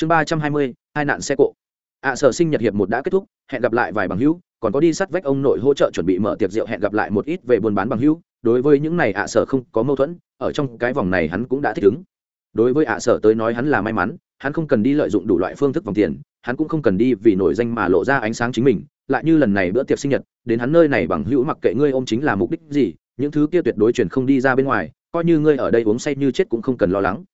chương ba trăm hai mươi, hai nạn xe cộ. Ạ sở sinh nhật hiệp một đã kết thúc, hẹn gặp lại vài bằng hữu, còn có đi sắt vách ông nội hỗ trợ chuẩn bị mở tiệc rượu hẹn gặp lại một ít về buôn bán bằng hữu. Đối với những này ạ sở không có mâu thuẫn, ở trong cái vòng này hắn cũng đã thích ứng. Đối với ạ sở tới nói hắn là may mắn, hắn không cần đi lợi dụng đủ loại phương thức vòng tiền, hắn cũng không cần đi vì nổi danh mà lộ ra ánh sáng chính mình. Lại như lần này bữa tiệc sinh nhật, đến hắn nơi này bằng hữu mặc kệ ngươi ôm chính là mục đích gì, những thứ kia tuyệt đối truyền không đi ra bên ngoài, coi như ngươi ở đây uống say như chết cũng không cần lo lắng.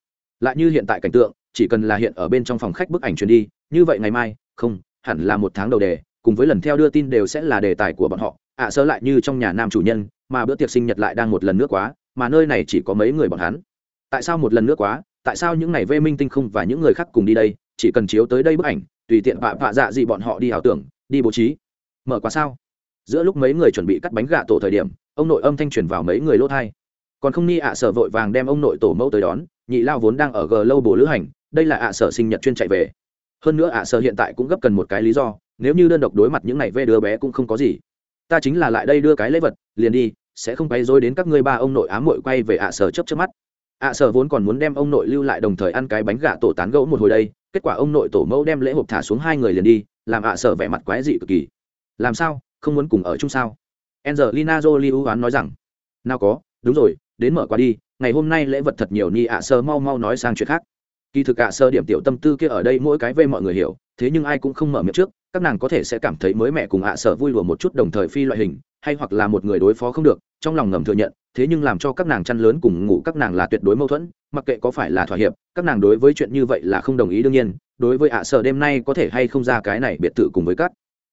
Lại như hiện tại cảnh tượng chỉ cần là hiện ở bên trong phòng khách bức ảnh truyền đi, như vậy ngày mai, không, hẳn là một tháng đầu đề, cùng với lần theo đưa tin đều sẽ là đề tài của bọn họ. Ạ sơ lại như trong nhà nam chủ nhân, mà bữa tiệc sinh nhật lại đang một lần nữa quá, mà nơi này chỉ có mấy người bọn hắn. Tại sao một lần nữa quá? Tại sao những này vê minh tinh không và những người khác cùng đi đây, chỉ cần chiếu tới đây bức ảnh, tùy tiện vạ vạ dạ gì bọn họ đi ảo tưởng, đi bố trí? Mở quá sao? Giữa lúc mấy người chuẩn bị cắt bánh gà tổ thời điểm, ông nội âm thanh truyền vào mấy người lỗ thai còn không ni ạ sở vội vàng đem ông nội tổ mẫu tới đón, nhị lao vốn đang ở g lâu bồ lữ hành đây là ạ sở sinh nhật chuyên chạy về. Hơn nữa ạ sở hiện tại cũng gấp cần một cái lý do, nếu như đơn độc đối mặt những này ve đứa bé cũng không có gì. Ta chính là lại đây đưa cái lễ vật, liền đi, sẽ không quay dối đến các ngươi ba ông nội ám mội quay về ạ sở chấp chấp mắt. Ạ sở vốn còn muốn đem ông nội lưu lại đồng thời ăn cái bánh gà tổ tán gẫu một hồi đây, kết quả ông nội tổ mẫu đem lễ hộp thả xuống hai người liền đi, làm ạ sở vẻ mặt quái dị cực kỳ. Làm sao? Không muốn cùng ở chung sao? Angelina Jolie ưu nói rằng, nào có, đúng rồi, đến mở qua đi, ngày hôm nay lễ vật thật nhiều ni ạ sơ mau mau nói sang chuyện khác kỳ thực ạ, sơ điểm tiểu tâm tư kia ở đây mỗi cái về mọi người hiểu, thế nhưng ai cũng không mở miệng trước, các nàng có thể sẽ cảm thấy mới mẹ cùng ạ sở vui lùa một chút đồng thời phi loại hình, hay hoặc là một người đối phó không được, trong lòng ngầm thừa nhận, thế nhưng làm cho các nàng chăn lớn cùng ngủ các nàng là tuyệt đối mâu thuẫn, mặc kệ có phải là thỏa hiệp, các nàng đối với chuyện như vậy là không đồng ý đương nhiên, đối với ạ sở đêm nay có thể hay không ra cái này biệt thự cùng với các.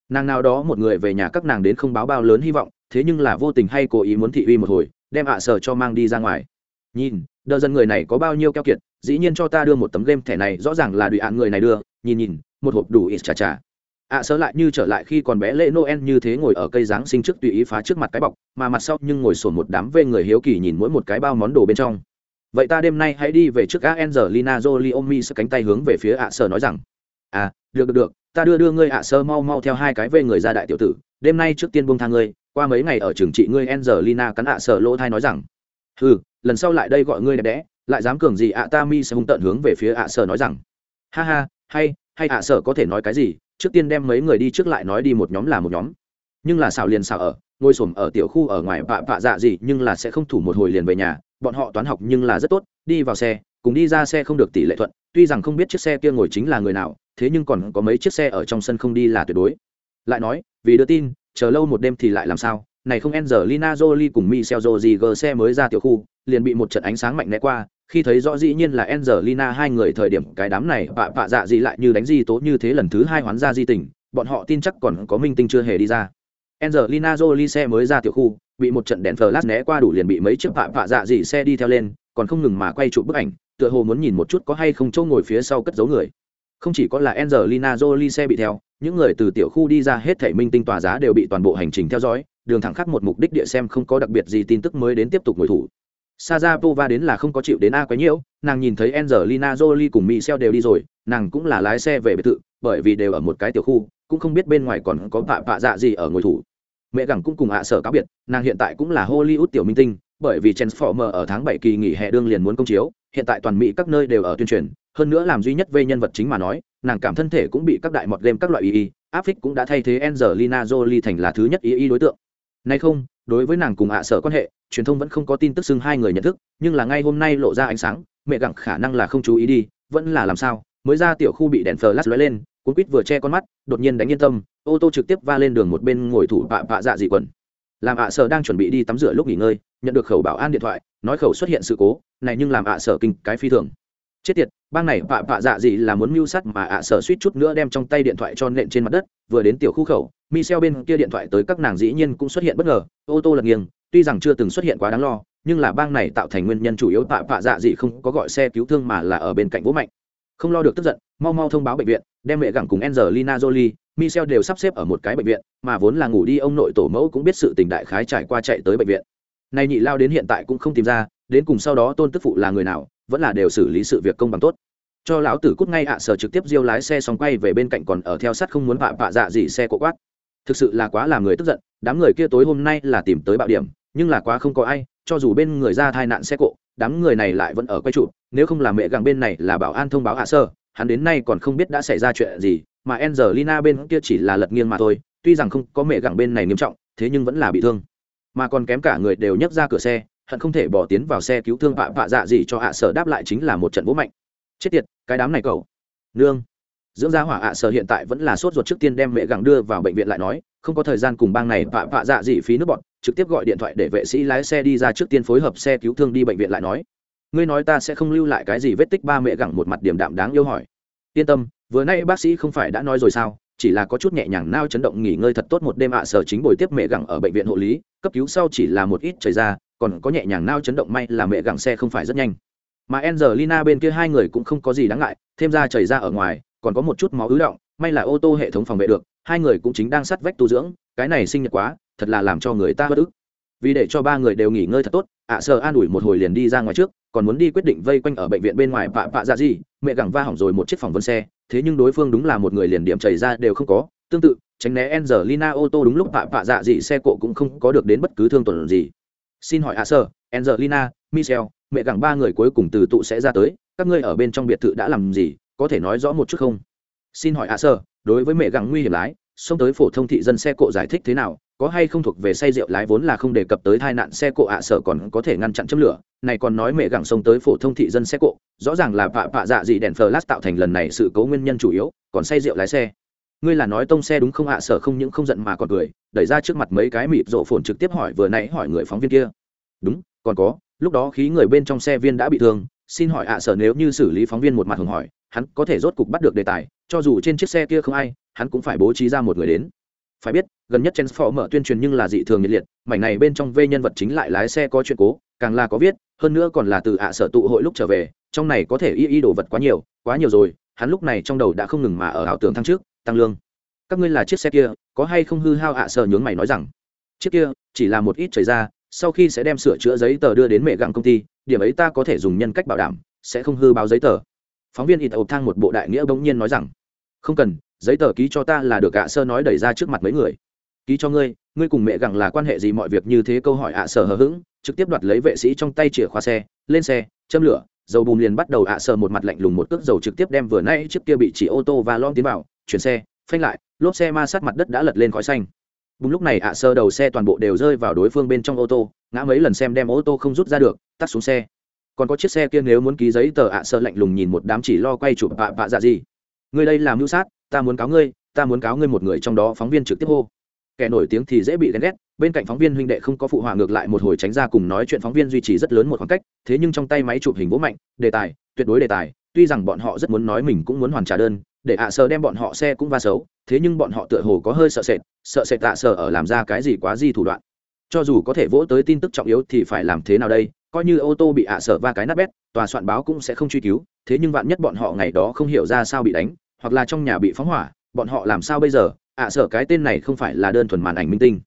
Nàng nào đó một người về nhà các nàng đến không báo bao lớn hy vọng, thế nhưng là vô tình hay cố ý muốn thị uy một hồi, đem ạ sở cho mang đi ra ngoài. Nhìn đờ dân người này có bao nhiêu keo kiệt dĩ nhiên cho ta đưa một tấm game thẻ này rõ ràng là đùi ạn người này đưa nhìn nhìn một hộp đủ ít chà chà. Ạ à, lại như trở lại khi còn bé lễ noel như thế ngồi ở cây giáng sinh trước tùy ý phá trước mặt cái bọc mà mặt sau nhưng ngồi sổn một đám vê người hiếu kỳ nhìn mỗi một cái bao món đồ bên trong. Vậy ta đêm nay hãy đi về trước a angelina jolie omi sơ cánh tay hướng về phía ạ sơ nói rằng. À được được được ta đưa đưa ngươi ạ sơ mau mau theo hai cái về người ra đại tiểu tử đêm nay trước tiên buông thang ngươi qua mấy ngày ở trường trị ngươi angelina cắn ạ sơ lỗ thai nói rằng. Ừ lần sau lại đây gọi ngươi đẹp đẽ, lại dám cường gì ạ, ta mi sẽ hung tận hướng về phía ạ sở nói rằng. Ha ha, hay hay ạ sở có thể nói cái gì, trước tiên đem mấy người đi trước lại nói đi một nhóm là một nhóm. Nhưng là xào liền xào ở, ngồi xổm ở tiểu khu ở ngoài bạ bạ dạ gì nhưng là sẽ không thủ một hồi liền về nhà, bọn họ toán học nhưng là rất tốt, đi vào xe, cùng đi ra xe không được tỷ lệ thuận, tuy rằng không biết chiếc xe kia ngồi chính là người nào, thế nhưng còn có mấy chiếc xe ở trong sân không đi là tuyệt đối. Lại nói, vì đưa tin, chờ lâu một đêm thì lại làm sao? Này không Angelina Jolie cùng Michelle Rodriguez xe mới ra tiểu khu, liền bị một trận ánh sáng mạnh né qua, khi thấy rõ dĩ nhiên là Angelina hai người thời điểm, cái đám này bạ bạ dạ gì lại như đánh di tố như thế lần thứ hai hoán ra di tình, bọn họ tin chắc còn có minh tinh chưa hề đi ra. Angelina Jolie xe mới ra tiểu khu, bị một trận đèn flash né qua đủ liền bị mấy chiếc bạ bạ dạ gì xe đi theo lên, còn không ngừng mà quay chụp bức ảnh, tựa hồ muốn nhìn một chút có hay không chỗ ngồi phía sau cất giấu người. Không chỉ có là Angelina Jolie xe bị theo, những người từ tiểu khu đi ra hết thảy minh tinh tòa giá đều bị toàn bộ hành trình theo dõi đường thẳng khác một mục đích địa xem không có đặc biệt gì tin tức mới đến tiếp tục ngồi thủ Sajapova đến là không có chịu đến a quấy nhiễu, nàng nhìn thấy Angelina Jolie cùng Michelle đều đi rồi, nàng cũng là lái xe về biệt thự, bởi vì đều ở một cái tiểu khu, cũng không biết bên ngoài còn có vạ vạ dạ gì ở ngồi thủ. Mẹ gẳng cũng cùng ạ sở cáo biệt, nàng hiện tại cũng là Hollywood tiểu minh tinh, bởi vì Transformer ở tháng 7 kỳ nghỉ hè đương liền muốn công chiếu, hiện tại toàn Mỹ các nơi đều ở tuyên truyền, hơn nữa làm duy nhất về nhân vật chính mà nói, nàng cảm thân thể cũng bị các đại mọt game các loại y y, áp phích cũng đã thay thế Angelina Jolie thành là thứ nhất y y đối tượng. Nay không, đối với nàng cùng ạ sở quan hệ, truyền thông vẫn không có tin tức xưng hai người nhận thức nhưng là ngay hôm nay lộ ra ánh sáng mẹ gặng khả năng là không chú ý đi vẫn là làm sao? Mới ra tiểu khu bị đèn flash lóe lên cuốn quýt vừa che con mắt đột nhiên đánh yên tâm ô tô trực tiếp va lên đường một bên ngồi thủ bạ bạ dạ dị quần. Làm ạ sở đang chuẩn bị đi tắm rửa lúc nghỉ ngơi nhận được khẩu bảo an điện thoại nói khẩu xuất hiện sự cố này nhưng làm ạ sở kinh cái phi thường chết tiệt, bang này bạ bạ dạ gì là muốn mưu sát mà ạ sở suýt chút nữa đem trong tay điện thoại cho nện trên mặt đất, vừa đến tiểu khu khẩu, Michel bên kia điện thoại tới các nàng dĩ nhiên cũng xuất hiện bất ngờ, ô tô lật nghiêng, tuy rằng chưa từng xuất hiện quá đáng lo, nhưng là bang này tạo thành nguyên nhân chủ yếu tạ bạ dạ dị không có gọi xe cứu thương mà là ở bên cạnh vỗ mạnh. Không lo được tức giận, mau mau thông báo bệnh viện, đem mẹ gẳng cùng Angelina Jolie, Michel đều sắp xếp ở một cái bệnh viện, mà vốn là ngủ đi ông nội tổ mẫu cũng biết sự tình đại khái trải qua chạy tới bệnh viện. Nay nhị lao đến hiện tại cũng không tìm ra, đến cùng sau đó tôn tức phụ là người nào vẫn là đều xử lý sự việc công bằng tốt. Cho lão tử cút ngay ạ, sở trực tiếp diêu lái xe xong quay về bên cạnh còn ở theo sát không muốn vạ vạ dạ gì xe cộ quát. Thực sự là quá làm người tức giận, đám người kia tối hôm nay là tìm tới bạo điểm, nhưng là quá không có ai, cho dù bên người ra thai nạn xe cộ, đám người này lại vẫn ở quay trụ nếu không là mẹ gặng bên này là bảo an thông báo hạ sơ, hắn đến nay còn không biết đã xảy ra chuyện gì, mà angelina bên kia chỉ là lật nghiêng mà thôi, tuy rằng không có mẹ gặng bên này nghiêm trọng, thế nhưng vẫn là bị thương. Mà còn kém cả người đều nhấc ra cửa xe hận không thể bỏ tiến vào xe cứu thương vạ vạ dạ gì cho hạ sở đáp lại chính là một trận vỗ mạnh. Chết tiệt, cái đám này cậu. Nương. Dưỡng gia hỏa hạ sở hiện tại vẫn là sốt ruột trước tiên đem mẹ gặng đưa vào bệnh viện lại nói, không có thời gian cùng bang này vạ vạ dạ gì phí nước bọn, trực tiếp gọi điện thoại để vệ sĩ lái xe đi ra trước tiên phối hợp xe cứu thương đi bệnh viện lại nói. Ngươi nói ta sẽ không lưu lại cái gì vết tích ba mẹ gặng một mặt điểm đạm đáng yêu hỏi. Yên tâm, vừa nay bác sĩ không phải đã nói rồi sao, chỉ là có chút nhẹ nhàng nao chấn động nghỉ ngơi thật tốt một đêm ạ sở chính buổi tiếp mẹ gặng ở bệnh viện hộ lý, cấp cứu sau chỉ là một ít chảy ra còn có nhẹ nhàng nao chấn động may là mẹ gặng xe không phải rất nhanh. Mà Angelina bên kia hai người cũng không có gì đáng ngại, thêm ra chảy ra ở ngoài, còn có một chút máu ứ động, may là ô tô hệ thống phòng vệ được, hai người cũng chính đang sát vách tu dưỡng, cái này sinh nhật quá, thật là làm cho người ta bất ức. Vì để cho ba người đều nghỉ ngơi thật tốt, ạ sở an ủi một hồi liền đi ra ngoài trước, còn muốn đi quyết định vây quanh ở bệnh viện bên ngoài vạ vạ ra gì, mẹ gẳng va hỏng rồi một chiếc phòng vân xe, thế nhưng đối phương đúng là một người liền điểm chảy ra đều không có, tương tự, tránh né Angelina ô tô đúng lúc vạ vạ dạ gì xe cộ cũng không có được đến bất cứ thương tổn gì xin hỏi à sờ, Angelina Michel mẹ gẳng ba người cuối cùng từ tụ sẽ ra tới các ngươi ở bên trong biệt thự đã làm gì có thể nói rõ một chút không? Xin hỏi à sờ, đối với mẹ gẳng nguy hiểm lái xông tới phổ thông thị dân xe cộ giải thích thế nào có hay không thuộc về say rượu lái vốn là không đề cập tới tai nạn xe cộ ạ sở còn có thể ngăn chặn châm lửa này còn nói mẹ gẳng xông tới phổ thông thị dân xe cộ rõ ràng là vạ vạ dạ gì đèn flash tạo thành lần này sự cố nguyên nhân chủ yếu còn say rượu lái xe ngươi là nói tông xe đúng không ạ? Sở không những không giận mà còn cười, đẩy ra trước mặt mấy cái mịt rộ phồn trực tiếp hỏi vừa nãy hỏi người phóng viên kia. Đúng, còn có, lúc đó khí người bên trong xe viên đã bị thương, xin hỏi ạ, sở nếu như xử lý phóng viên một mặt hưởng hỏi, hắn có thể rốt cục bắt được đề tài, cho dù trên chiếc xe kia không ai, hắn cũng phải bố trí ra một người đến. Phải biết, gần nhất mở tuyên truyền nhưng là dị thường nhiệt liệt, mảnh này bên trong vê nhân vật chính lại lái xe có chuyện cố, càng là có viết, hơn nữa còn là từ ạ, sở tụ hội lúc trở về, trong này có thể y y đồ vật quá nhiều quá nhiều rồi, hắn lúc này trong đầu đã không ngừng mà ở ảo tưởng thăng trước tăng lương. Các ngươi là chiếc xe kia, có hay không hư hao ạ sợ nhướng mày nói rằng, chiếc kia, chỉ là một ít chảy ra, sau khi sẽ đem sửa chữa giấy tờ đưa đến mẹ gặng công ty, điểm ấy ta có thể dùng nhân cách bảo đảm, sẽ không hư báo giấy tờ. Phóng viên ít ộp thang một bộ đại nghĩa bỗng nhiên nói rằng, không cần, giấy tờ ký cho ta là được ạ sơ nói đẩy ra trước mặt mấy người. Ký cho ngươi ngươi cùng mẹ gặng là quan hệ gì mọi việc như thế? Câu hỏi ạ sơ hờ hững, trực tiếp đoạt lấy vệ sĩ trong tay chìa khóa xe, lên xe, châm lửa, dầu bùn liền bắt đầu ạ sơ một mặt lạnh lùng một cước dầu trực tiếp đem vừa nay chiếc kia bị chỉ ô tô và lon tiến vào chuyển xe, phanh lại, lốp xe ma sát mặt đất đã lật lên khói xanh. Bùng lúc này ạ sơ đầu xe toàn bộ đều rơi vào đối phương bên trong ô tô, ngã mấy lần xem đem ô tô không rút ra được, tắt xuống xe. Còn có chiếc xe kia nếu muốn ký giấy tờ ạ sơ lạnh lùng nhìn một đám chỉ lo quay chụp bạ vạ dạ gì. Người đây làm mưu sát, ta muốn cáo ngươi, ta muốn cáo ngươi một người trong đó phóng viên trực tiếp hô. Kẻ nổi tiếng thì dễ bị ghen ghét, bên cạnh phóng viên huynh đệ không có phụ họa ngược lại một hồi tránh ra cùng nói chuyện phóng viên duy trì rất lớn một khoảng cách, thế nhưng trong tay máy chụp hình vỗ mạnh, đề tài, tuyệt đối đề tài, tuy rằng bọn họ rất muốn nói mình cũng muốn hoàn trả đơn để ạ sở đem bọn họ xe cũng va xấu, thế nhưng bọn họ tựa hồ có hơi sợ sệt sợ sệt tạ sở ở làm ra cái gì quá gì thủ đoạn. Cho dù có thể vỗ tới tin tức trọng yếu thì phải làm thế nào đây? Coi như ô tô bị ạ sở va cái nát bét, tòa soạn báo cũng sẽ không truy cứu, thế nhưng vạn nhất bọn họ ngày đó không hiểu ra sao bị đánh, hoặc là trong nhà bị phóng hỏa, bọn họ làm sao bây giờ? Ạ sở cái tên này không phải là đơn thuần màn ảnh minh tinh.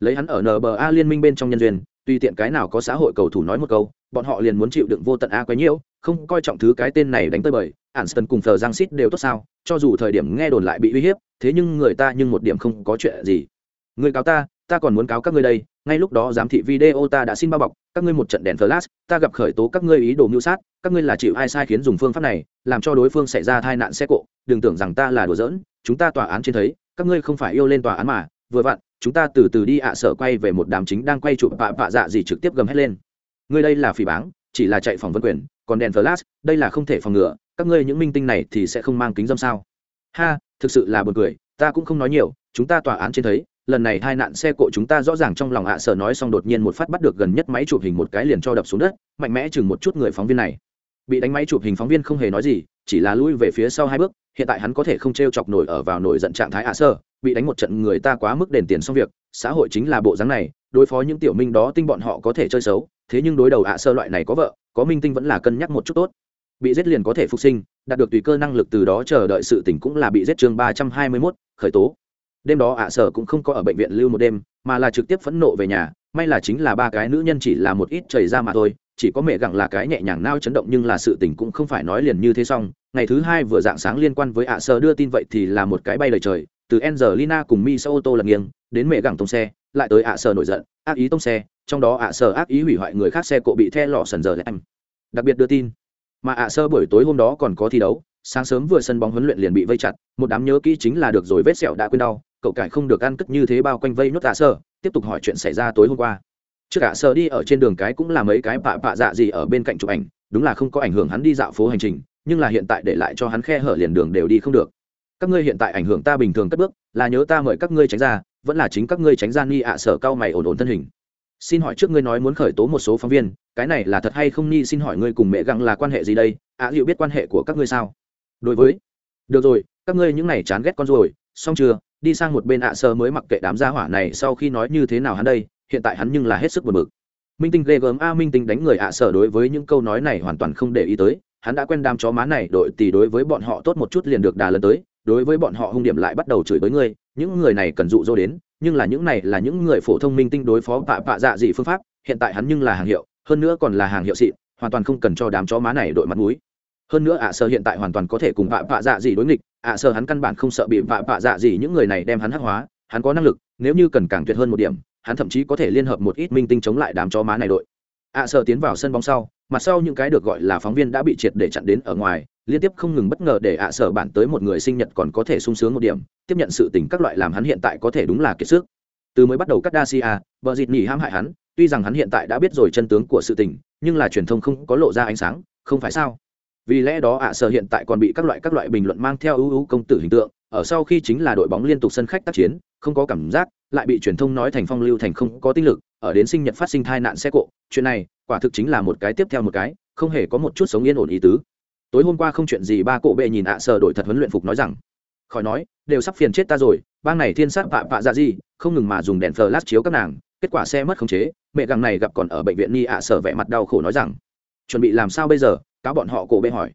Lấy hắn ở nba liên minh bên trong nhân duyên, tùy tiện cái nào có xã hội cầu thủ nói một câu, bọn họ liền muốn chịu đựng vô tận a quấy nhiễu không coi trọng thứ cái tên này đánh tới bời Anston cùng Phờ Giang Sít đều tốt sao, cho dù thời điểm nghe đồn lại bị uy hiếp, thế nhưng người ta nhưng một điểm không có chuyện gì. Người cáo ta, ta còn muốn cáo các ngươi đây, ngay lúc đó giám thị video ta đã xin bao bọc, các ngươi một trận đèn flash, ta gặp khởi tố các ngươi ý đồ mưu sát, các ngươi là chịu ai sai khiến dùng phương pháp này, làm cho đối phương xảy ra tai nạn xe cộ, đừng tưởng rằng ta là đùa giỡn, chúng ta tòa án trên thấy, các ngươi không phải yêu lên tòa án mà, vừa vặn, chúng ta từ từ đi ạ sở quay về một đám chính đang quay chụp vạ vạ dạ gì trực tiếp gầm hết lên. Ngươi đây là phỉ báng, chỉ là chạy phòng vân quyền, còn đèn flash, đây là không thể phòng ngừa, các ngươi những minh tinh này thì sẽ không mang kính dâm sao? Ha thực sự là buồn cười ta cũng không nói nhiều chúng ta tòa án trên thấy lần này hai nạn xe cộ chúng ta rõ ràng trong lòng hạ sở nói xong đột nhiên một phát bắt được gần nhất máy chụp hình một cái liền cho đập xuống đất mạnh mẽ chừng một chút người phóng viên này. Bị đánh máy chụp hình phóng viên không hề nói gì chỉ là lui về phía sau hai bước hiện tại hắn có thể không t r e o chọc nổi ở vào nổi giận trạng thái hạ sơ bị đánh một trận người ta quá mức đền tiền xong việc xã hội chính là bộ dáng này đối phó những tiểu minh đó tinh bọn họ có thể chơi xấu thế nhưng đối đầu ạ sơ loại này có vợ, có minh tinh vẫn là cân nhắc một chút tốt. Bị giết liền có thể phục sinh, đạt được tùy cơ năng lực từ đó chờ đợi sự tỉnh cũng là bị giết chương ba trăm hai mươi mốt, khởi tố. Đêm đó ạ sở cũng không có ở bệnh viện lưu một đêm, mà là trực tiếp phẫn nộ về nhà, may là chính là ba cái nữ nhân chỉ là một ít chảy ra mà thôi, chỉ có mẹ gặng là cái nhẹ nhàng nao chấn động nhưng là sự tình cũng không phải nói liền như thế xong. Ngày thứ hai vừa dạng sáng liên quan với ạ sơ đưa tin vậy thì là một cái bay lời trời, từ Angelina cùng Mi xe ô tô lật nghiêng, đến mẹ gặng tông xe, lại tới ạ sơ nổi giận, ác ý tông xe trong đó ạ sở ác ý hủy hoại người khác xe cộ bị the lọ sần giờ lại đặc biệt đưa tin, mà ạ sơ buổi tối hôm đó còn có thi đấu, sáng sớm vừa sân bóng huấn luyện liền bị vây chặt, một đám nhớ kỹ chính là được rồi vết sẹo đã quên đau, cậu cải không được ăn cất như thế bao quanh vây nốt ạ sơ, tiếp tục hỏi chuyện xảy ra tối hôm qua. Trước cả sơ đi ở trên đường cái cũng là mấy cái bạ bạ dạ gì ở bên cạnh chụp ảnh, đúng là không có ảnh hưởng hắn đi dạo phố hành trình, nhưng là hiện tại để lại cho hắn khe hở liền đường đều đi không được. Các ngươi hiện tại ảnh hưởng ta bình thường cất bước, là nhớ ta mời các ngươi tránh ra, vẫn là chính các ngươi tránh ra ni ạ sở cao mày ổn ổn thân hình xin hỏi trước ngươi nói muốn khởi tố một số phóng viên cái này là thật hay không ni xin hỏi ngươi cùng mẹ gặng là quan hệ gì đây? Ạ à, liệu biết quan hệ của các ngươi sao? Đối với được rồi các ngươi những này chán ghét con rồi xong chưa? Đi sang một bên ạ sơ mới mặc kệ đám gia hỏa này sau khi nói như thế nào hắn đây hiện tại hắn nhưng là hết sức buồn bực. Minh tinh ghê gớm a minh tinh đánh người ạ sở đối với những câu nói này hoàn toàn không để ý tới hắn đã quen đám chó má này đội tỷ đối với bọn họ tốt một chút liền được đà lần tới đối với bọn họ hung điểm lại bắt đầu chửi với ngươi những người này cần dụ dỗ đến, nhưng là những này là những người phổ thông minh tinh đối phó bạ bạ dạ dị phương pháp, hiện tại hắn nhưng là hàng hiệu, hơn nữa còn là hàng hiệu xịn, hoàn toàn không cần cho đám chó má này đội mặt mũi. Hơn nữa ạ sơ hiện tại hoàn toàn có thể cùng bạ bạ dạ dị đối nghịch, ạ sơ hắn căn bản không sợ bị bạ bạ dạ dị những người này đem hắn hắc hóa, hắn có năng lực, nếu như cần càng tuyệt hơn một điểm, hắn thậm chí có thể liên hợp một ít minh tinh chống lại đám chó má này đội. Ạ sơ tiến vào sân bóng sau, mặt sau những cái được gọi là phóng viên đã bị triệt để chặn đến ở ngoài liên tiếp không ngừng bất ngờ để ạ sở bản tới một người sinh nhật còn có thể sung sướng một điểm, tiếp nhận sự tình các loại làm hắn hiện tại có thể đúng là kiệt sức. Từ mới bắt đầu cắt đa si a, vợ dịt nhỉ hãm hại hắn, tuy rằng hắn hiện tại đã biết rồi chân tướng của sự tình, nhưng là truyền thông không có lộ ra ánh sáng, không phải sao? Vì lẽ đó ạ sở hiện tại còn bị các loại các loại bình luận mang theo ưu ưu công tử hình tượng, ở sau khi chính là đội bóng liên tục sân khách tác chiến, không có cảm giác, lại bị truyền thông nói thành phong lưu thành không có tinh lực, ở đến sinh nhật phát sinh thai nạn xe cộ, chuyện này quả thực chính là một cái tiếp theo một cái, không hề có một chút sống yên ổn ý tứ tối hôm qua không chuyện gì ba cổ bệ nhìn ạ sở đổi thật huấn luyện phục nói rằng, khỏi nói, đều sắp phiền chết ta rồi, bang này thiên sát vạ vạ dạ gì, không ngừng mà dùng đèn flash chiếu các nàng, kết quả xe mất khống chế. Mẹ gặng này gặp còn ở bệnh viện ni ạ sở vẻ mặt đau khổ nói rằng, chuẩn bị làm sao bây giờ? Cáo bọn họ cổ bệ hỏi.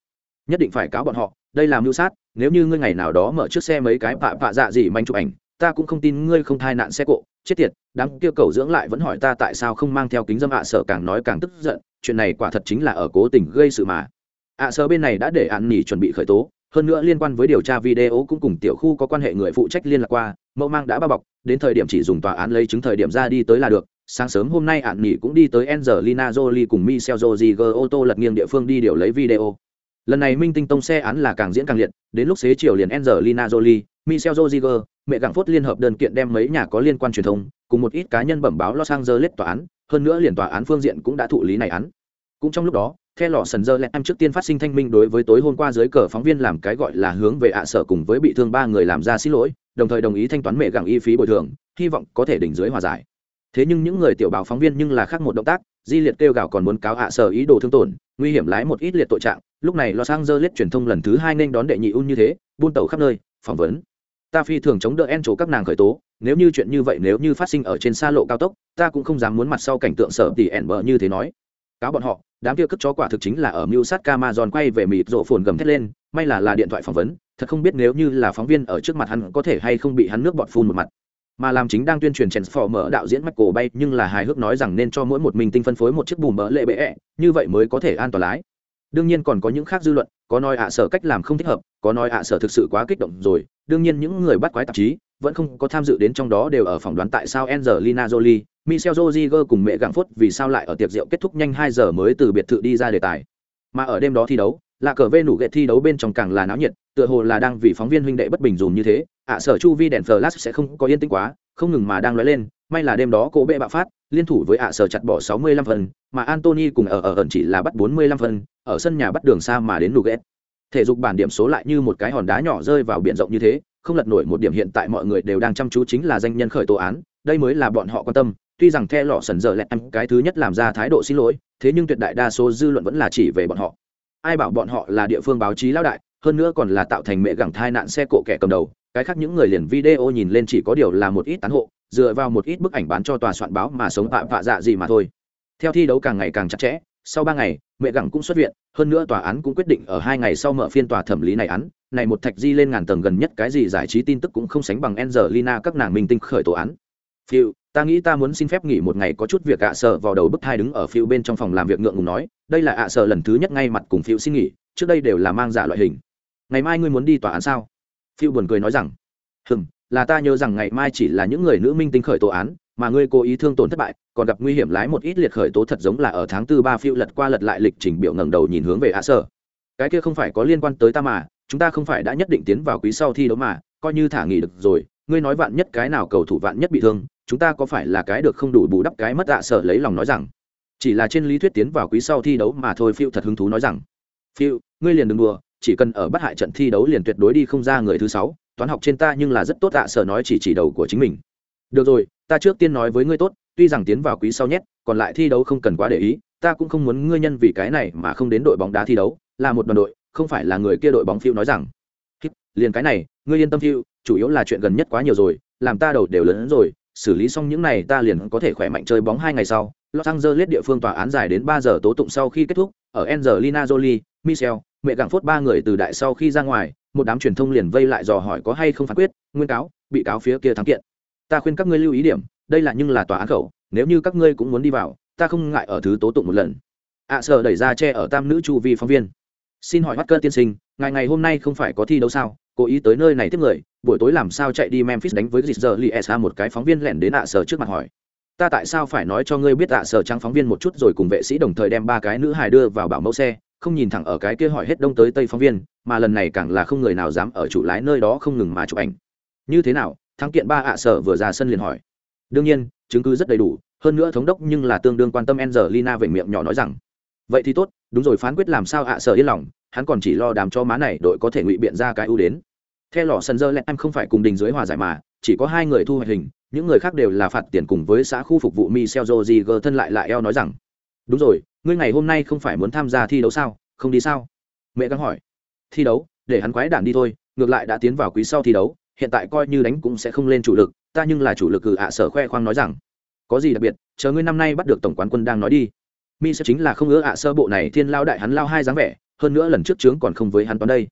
Nhất định phải cáo bọn họ, đây là mưu sát, nếu như ngươi ngày nào đó mở chiếc xe mấy cái vạ vạ dạ gì manh chụp ảnh, ta cũng không tin ngươi không thai nạn xe cộ. Chết tiệt, đám kia cầu dưỡng lại vẫn hỏi ta tại sao không mang theo kính dâm ạ sở càng nói càng tức giận, chuyện này quả thật chính là ở cố tình gây sự mà ạ sở bên này đã để ạn nỉ chuẩn bị khởi tố hơn nữa liên quan với điều tra video cũng cùng tiểu khu có quan hệ người phụ trách liên lạc qua mẫu mang đã bao bọc đến thời điểm chỉ dùng tòa án lấy chứng thời điểm ra đi tới là được sáng sớm hôm nay ạn nghỉ cũng đi tới Angelina Jolie cùng Michelle Rodriguez ô tô lật nghiêng địa phương đi điều lấy video. Lần này Minh Tinh Tông xe án là càng diễn càng liệt, đến lúc xế chiều liền Angelina Jolie, Michelle Rodriguez, mẹ gặng phốt liên hợp đơn kiện đem mấy nhà có liên quan truyền thông, cùng một ít cá nhân bẩm báo Los Angeles tòa án, hơn nữa liền tòa án phương diện cũng đã thụ lý này án. Cũng trong lúc đó, phe lò sần dơ lẹt em trước tiên phát sinh thanh minh đối với tối hôm qua dưới cờ phóng viên làm cái gọi là hướng về ạ sở cùng với bị thương ba người làm ra xin lỗi, đồng thời đồng ý thanh toán mẹ gặng y phí bồi thường, hy vọng có thể đỉnh dưới hòa giải. Thế nhưng những người tiểu báo phóng viên nhưng là khác một động tác, di liệt kêu gào còn muốn cáo ạ sở ý đồ thương tổn, nguy hiểm lái một ít liệt tội trạng, lúc này los angeles truyền thông lần thứ hai nên đón đệ nhị un như thế, buôn tàu khắp nơi, phỏng vấn. Ta phi thường chống đỡ en chỗ các nàng khởi tố, nếu như chuyện như vậy nếu như phát sinh ở trên xa lộ cao tốc, ta cũng không dám muốn mặt sau cảnh tượng sở tỷ ẻn bờ như thế nói. Cáo bọn họ đám kia cất chó quả thực chính là ở mưu sát Camazon quay về mịt rộ phồn gầm thét lên, may là là điện thoại phỏng vấn, thật không biết nếu như là phóng viên ở trước mặt hắn có thể hay không bị hắn nước bọt phun một mặt. Mà làm chính đang tuyên truyền Transformer đạo diễn Michael Bay nhưng là hài hước nói rằng nên cho mỗi một mình tinh phân phối một chiếc bùm mỡ lệ bệ, như vậy mới có thể an toàn lái. Đương nhiên còn có những khác dư luận, có nói ạ sở cách làm không thích hợp, có nói ạ sở thực sự quá kích động rồi, đương nhiên những người bắt quái tạp chí vẫn không có tham dự đến trong đó đều ở phỏng đoán tại sao Angelina Jolie, Michel Rodriguez cùng mẹ gặng phốt vì sao lại ở tiệc rượu kết thúc nhanh hai giờ mới từ biệt thự đi ra đề tài. Mà ở đêm đó thi đấu, là cờ vê nủ ghệ thi đấu bên trong càng là náo nhiệt, tựa hồ là đang vì phóng viên huynh đệ bất bình dùm như thế, ạ sở chu vi đèn flash sẽ không có yên tĩnh quá, không ngừng mà đang lóe lên, may là đêm đó cô bệ bạo phát, liên thủ với ạ sở chặt bỏ 65 phần, mà Anthony cùng ở ở ẩn chỉ là bắt 45 phần, ở sân nhà bắt đường xa mà đến nủ ghệ. Thể dục bản điểm số lại như một cái hòn đá nhỏ rơi vào biển rộng như thế, không lật nổi một điểm hiện tại mọi người đều đang chăm chú chính là danh nhân khởi tố án, đây mới là bọn họ quan tâm, tuy rằng theo lọ sần giờ lẹt em cái thứ nhất làm ra thái độ xin lỗi thế nhưng tuyệt đại đa số dư luận vẫn là chỉ về bọn họ. Ai bảo bọn họ là địa phương báo chí lão đại hơn nữa còn là tạo thành mẹ gẳng thai nạn xe cộ kẻ cầm đầu. Cái khác những người liền video nhìn lên chỉ có điều là một ít tán hộ dựa vào một ít bức ảnh bán cho tòa soạn báo mà sống phạm vạ dạ gì mà thôi. Theo thi đấu càng ngày càng chặt chẽ sau ba ngày mẹ gẳng cũng xuất viện hơn nữa tòa án cũng quyết định ở hai ngày sau mở phiên tòa thẩm lý này án. Này một thạch di lên ngàn tầng gần nhất cái gì giải trí tin tức cũng không sánh bằng Angelina các nàng minh tinh khởi tố án. Phiêu, ta nghĩ ta muốn xin phép nghỉ một ngày có chút việc ạ sợ vào đầu bức thai đứng ở phiêu bên trong phòng làm việc ngượng ngùng nói, đây là ạ sợ lần thứ nhất ngay mặt cùng phiêu xin nghỉ, trước đây đều là mang giả loại hình. Ngày mai ngươi muốn đi tòa án sao? Phiêu buồn cười nói rằng, hừm, là ta nhớ rằng ngày mai chỉ là những người nữ minh tinh khởi tố án, mà ngươi cố ý thương tổn thất bại, còn gặp nguy hiểm lái một ít liệt khởi tố thật giống là ở tháng tư ba phiêu lật qua lật lại lịch trình biểu ngẩng đầu nhìn hướng về ạ sợ. Cái kia không phải có liên quan tới ta mà, chúng ta không phải đã nhất định tiến vào quý sau thi đấu mà, coi như thả nghỉ được rồi, ngươi nói vạn nhất cái nào cầu thủ vạn nhất bị thương chúng ta có phải là cái được không đủ bù đắp cái mất dạ sở lấy lòng nói rằng? Chỉ là trên lý thuyết tiến vào quý sau thi đấu mà thôi, phiêu thật hứng thú nói rằng. Phiêu, ngươi liền đừng đùa, chỉ cần ở bắt hại trận thi đấu liền tuyệt đối đi không ra người thứ sáu, toán học trên ta nhưng là rất tốt dạ sở nói chỉ chỉ đầu của chính mình. Được rồi, ta trước tiên nói với ngươi tốt, tuy rằng tiến vào quý sau nhét, còn lại thi đấu không cần quá để ý, ta cũng không muốn ngươi nhân vì cái này mà không đến đội bóng đá thi đấu, là một đoàn đội, không phải là người kia đội bóng phiêu nói rằng. Liền cái này, ngươi yên tâm phiêu, chủ yếu là chuyện gần nhất quá nhiều rồi, làm ta đầu đều lớn hơn rồi xử lý xong những này ta liền có thể khỏe mạnh chơi bóng hai ngày sau. Los angeles địa phương tòa án dài đến ba giờ tố tụng sau khi kết thúc ở angelina jolie michel mẹ gặng phốt ba người từ đại sau khi ra ngoài một đám truyền thông liền vây lại dò hỏi có hay không phán quyết nguyên cáo bị cáo phía kia thắng kiện. Ta khuyên các ngươi lưu ý điểm đây là nhưng là tòa án khẩu nếu như các ngươi cũng muốn đi vào ta không ngại ở thứ tố tụng một lần. Ạ à, sợ đẩy ra che ở tam nữ chu vi phóng viên. Xin hỏi mắt cơ tiên sinh ngày ngày hôm nay không phải có thi đấu sao? Cố ý tới nơi này tiếp người, buổi tối làm sao chạy đi memphis đánh với dịch giờ li sa một cái phóng viên lẻn đến ạ à sở trước mặt hỏi. Ta tại sao phải nói cho ngươi biết ạ à sở trắng phóng viên một chút rồi cùng vệ sĩ đồng thời đem ba cái nữ hài đưa vào bảo mẫu xe, không nhìn thẳng ở cái kia hỏi hết đông tới tây phóng viên, mà lần này càng là không người nào dám ở chủ lái nơi đó không ngừng mà chụp ảnh. Như thế nào? Thắng kiện ba ạ sở vừa ra sân liền hỏi. Đương nhiên, chứng cứ rất đầy đủ, hơn nữa thống đốc nhưng là tương đương quan tâm Angelina về miệng nhỏ nói rằng. Vậy thì tốt, đúng rồi phán quyết làm sao ạ sở yên lòng hắn còn chỉ lo đàm cho má này đội có thể ngụy biện ra cái ưu đến. Theo lò sân dơ lẹt, em không phải cùng đình dưới hòa giải mà, chỉ có hai người thu hoạch hình, những người khác đều là phạt tiền cùng với xã khu phục vụ michel joziger thân lại lại eo nói rằng, đúng rồi, ngươi ngày hôm nay không phải muốn tham gia thi đấu sao? Không đi sao? Mẹ gắng hỏi. Thi đấu, để hắn quái đản đi thôi, ngược lại đã tiến vào quý sau thi đấu, hiện tại coi như đánh cũng sẽ không lên chủ lực, ta nhưng là chủ lực cử ạ sở khoe khoang nói rằng, có gì đặc biệt, chờ ngươi năm nay bắt được tổng quán quân đang nói đi. Mi sẽ chính là không ứa ạ sơ bộ này thiên lao đại hắn lao hai dáng vẻ hơn nữa lần trước trướng còn không với hắn toán đây.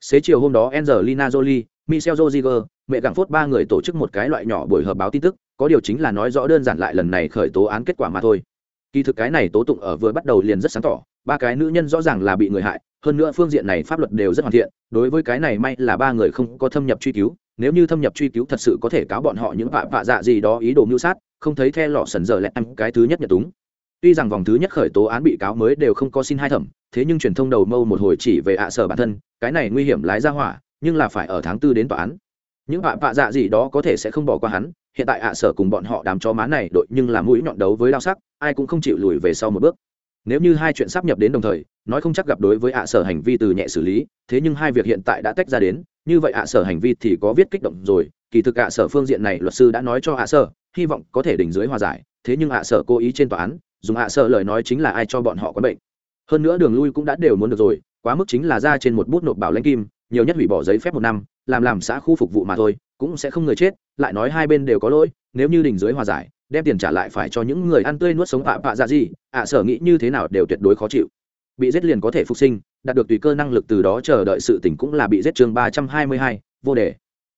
Xế chiều hôm đó angelina jolie, michel rodriguez, mẹ gặng phốt ba người tổ chức một cái loại nhỏ buổi họp báo tin tức, có điều chính là nói rõ đơn giản lại lần này khởi tố án kết quả mà thôi. Kỳ thực cái này tố tụng ở vừa bắt đầu liền rất sáng tỏ, ba cái nữ nhân rõ ràng là bị người hại, hơn nữa phương diện này pháp luật đều rất hoàn thiện, đối với cái này may là ba người không có thâm nhập truy cứu, nếu như thâm nhập truy cứu thật sự có thể cáo bọn họ những vạ vạ dạ gì đó ý đồ mưu sát, không thấy the lọ sần giờ lẹ ăn cái thứ nhất nhật túng tuy rằng vòng thứ nhất khởi tố án bị cáo mới đều không có xin hai thẩm, thế nhưng truyền thông đầu mâu một hồi chỉ về ạ sở bản thân, cái này nguy hiểm lái ra hỏa, nhưng là phải ở tháng tư đến tòa án. Những bạn vạ dạ gì đó có thể sẽ không bỏ qua hắn, hiện tại ạ sở cùng bọn họ đám chó má này đội nhưng là mũi nhọn đấu với lao sắc, ai cũng không chịu lùi về sau một bước. Nếu như hai chuyện sắp nhập đến đồng thời, nói không chắc gặp đối với ạ sở hành vi từ nhẹ xử lý, thế nhưng hai việc hiện tại đã tách ra đến, như vậy ạ sở hành vi thì có viết kích động rồi, kỳ thực ạ sở phương diện này luật sư đã nói cho ạ sở, hy vọng có thể đỉnh dưới hòa giải, thế nhưng ạ sở cố ý trên tòa án dùng hạ sợ lời nói chính là ai cho bọn họ có bệnh. Hơn nữa đường lui cũng đã đều muốn được rồi, quá mức chính là ra trên một bút nộp bảo lãnh kim, nhiều nhất hủy bỏ giấy phép một năm, làm làm xã khu phục vụ mà thôi, cũng sẽ không người chết, lại nói hai bên đều có lỗi, nếu như đỉnh dưới hòa giải, đem tiền trả lại phải cho những người ăn tươi nuốt sống ạ bạ ra dạ gì, ạ sở nghĩ như thế nào đều tuyệt đối khó chịu. Bị giết liền có thể phục sinh, đạt được tùy cơ năng lực từ đó chờ đợi sự tỉnh cũng là bị giết chương ba trăm hai mươi hai, vô đề.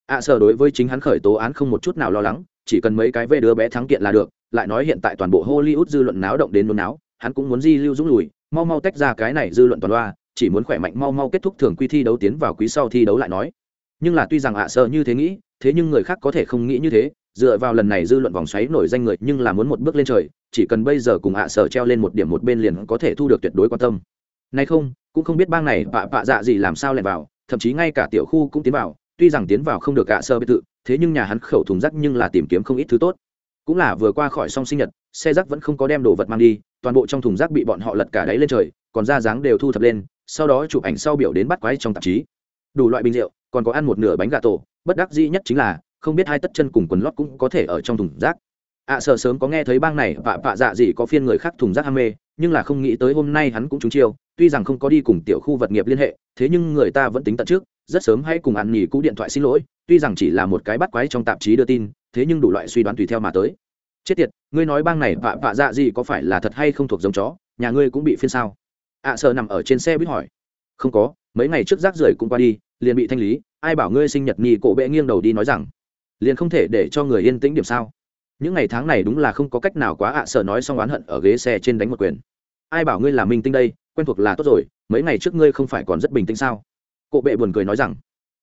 Ạ sở đối với chính hắn khởi tố án không một chút nào lo lắng, chỉ cần mấy cái về đứa bé thắng kiện là được lại nói hiện tại toàn bộ hollywood dư luận náo động đến nôn náo, hắn cũng muốn di lưu dũng lùi, mau mau tách ra cái này dư luận toàn loa, chỉ muốn khỏe mạnh mau mau kết thúc thường quy thi đấu tiến vào quý sau thi đấu lại nói. Nhưng là tuy rằng ạ sơ như thế nghĩ, thế nhưng người khác có thể không nghĩ như thế, dựa vào lần này dư luận vòng xoáy nổi danh người nhưng là muốn một bước lên trời, chỉ cần bây giờ cùng ạ sở treo lên một điểm một bên liền có thể thu được tuyệt đối quan tâm. Nay không, cũng không biết bang này bạ bạ dạ gì làm sao lại vào, thậm chí ngay cả tiểu khu cũng tiến vào, tuy rằng tiến vào không được ạ sơ biệt thự, thế nhưng nhà hắn khẩu thùng rác nhưng là tìm kiếm không ít thứ tốt cũng là vừa qua khỏi xong sinh nhật xe rác vẫn không có đem đồ vật mang đi toàn bộ trong thùng rác bị bọn họ lật cả đáy lên trời còn da dáng đều thu thập lên sau đó chụp ảnh sau biểu đến bắt quái trong tạp chí. Đủ loại bình rượu còn có ăn một nửa bánh gà tổ bất đắc dĩ nhất chính là không biết hai tất chân cùng quần lót cũng có thể ở trong thùng rác. Ạ à, sợ sớm có nghe thấy bang này vạ vạ dạ gì có phiên người khác thùng rác ham mê nhưng là không nghĩ tới hôm nay hắn cũng trúng chiêu tuy rằng không có đi cùng tiểu khu vật nghiệp liên hệ thế nhưng người ta vẫn tính tận trước rất sớm hãy cùng ăn nhì cũ điện thoại xin lỗi tuy rằng chỉ là một cái bắt quái trong tạp chí đưa tin thế nhưng đủ loại suy đoán tùy theo mà tới. Chết tiệt ngươi nói bang này vạ vạ dạ gì có phải là thật hay không thuộc giống chó nhà ngươi cũng bị phiên sao? Ạ à, sợ nằm ở trên xe biết hỏi. Không có mấy ngày trước rác rưởi cũng qua đi liền bị thanh lý ai bảo ngươi sinh nhật nhì cổ bệ nghiêng đầu đi nói rằng liền không thể để cho người yên tĩnh điểm sao? Những ngày tháng này đúng là không có cách nào quá ạ à sợ nói xong oán hận ở ghế xe trên đánh một quyền. Ai bảo ngươi là minh tinh đây quen thuộc là tốt rồi mấy ngày trước ngươi không phải còn rất bình tĩnh sao? Cộ bệ buồn cười nói rằng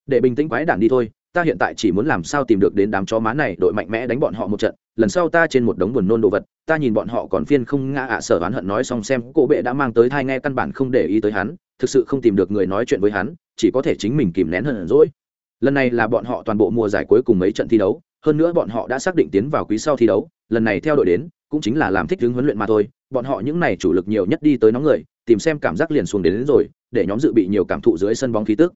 để bình tĩnh quái đản đi thôi ta hiện tại chỉ muốn làm sao tìm được đến đám chó má này đội mạnh mẽ đánh bọn họ một trận lần sau ta trên một đống buồn nôn đồ vật ta nhìn bọn họ còn phiên không ngã ạ à sở oán hận nói xong xem cổ bệ đã mang tới thai nghe căn bản không để ý tới hắn thực sự không tìm được người nói chuyện với hắn chỉ có thể chính mình kìm nén hận rỗi lần này là bọn họ toàn bộ mùa giải cuối cùng mấy trận thi đấu hơn nữa bọn họ đã xác định tiến vào quý sau thi đấu lần này theo đội đến cũng chính là làm thích hướng huấn luyện mà thôi bọn họ những này chủ lực nhiều nhất đi tới nóng người tìm xem cảm giác liền xuống đến, đến rồi để nhóm dự bị nhiều cảm thụ dưới sân bóng khí tức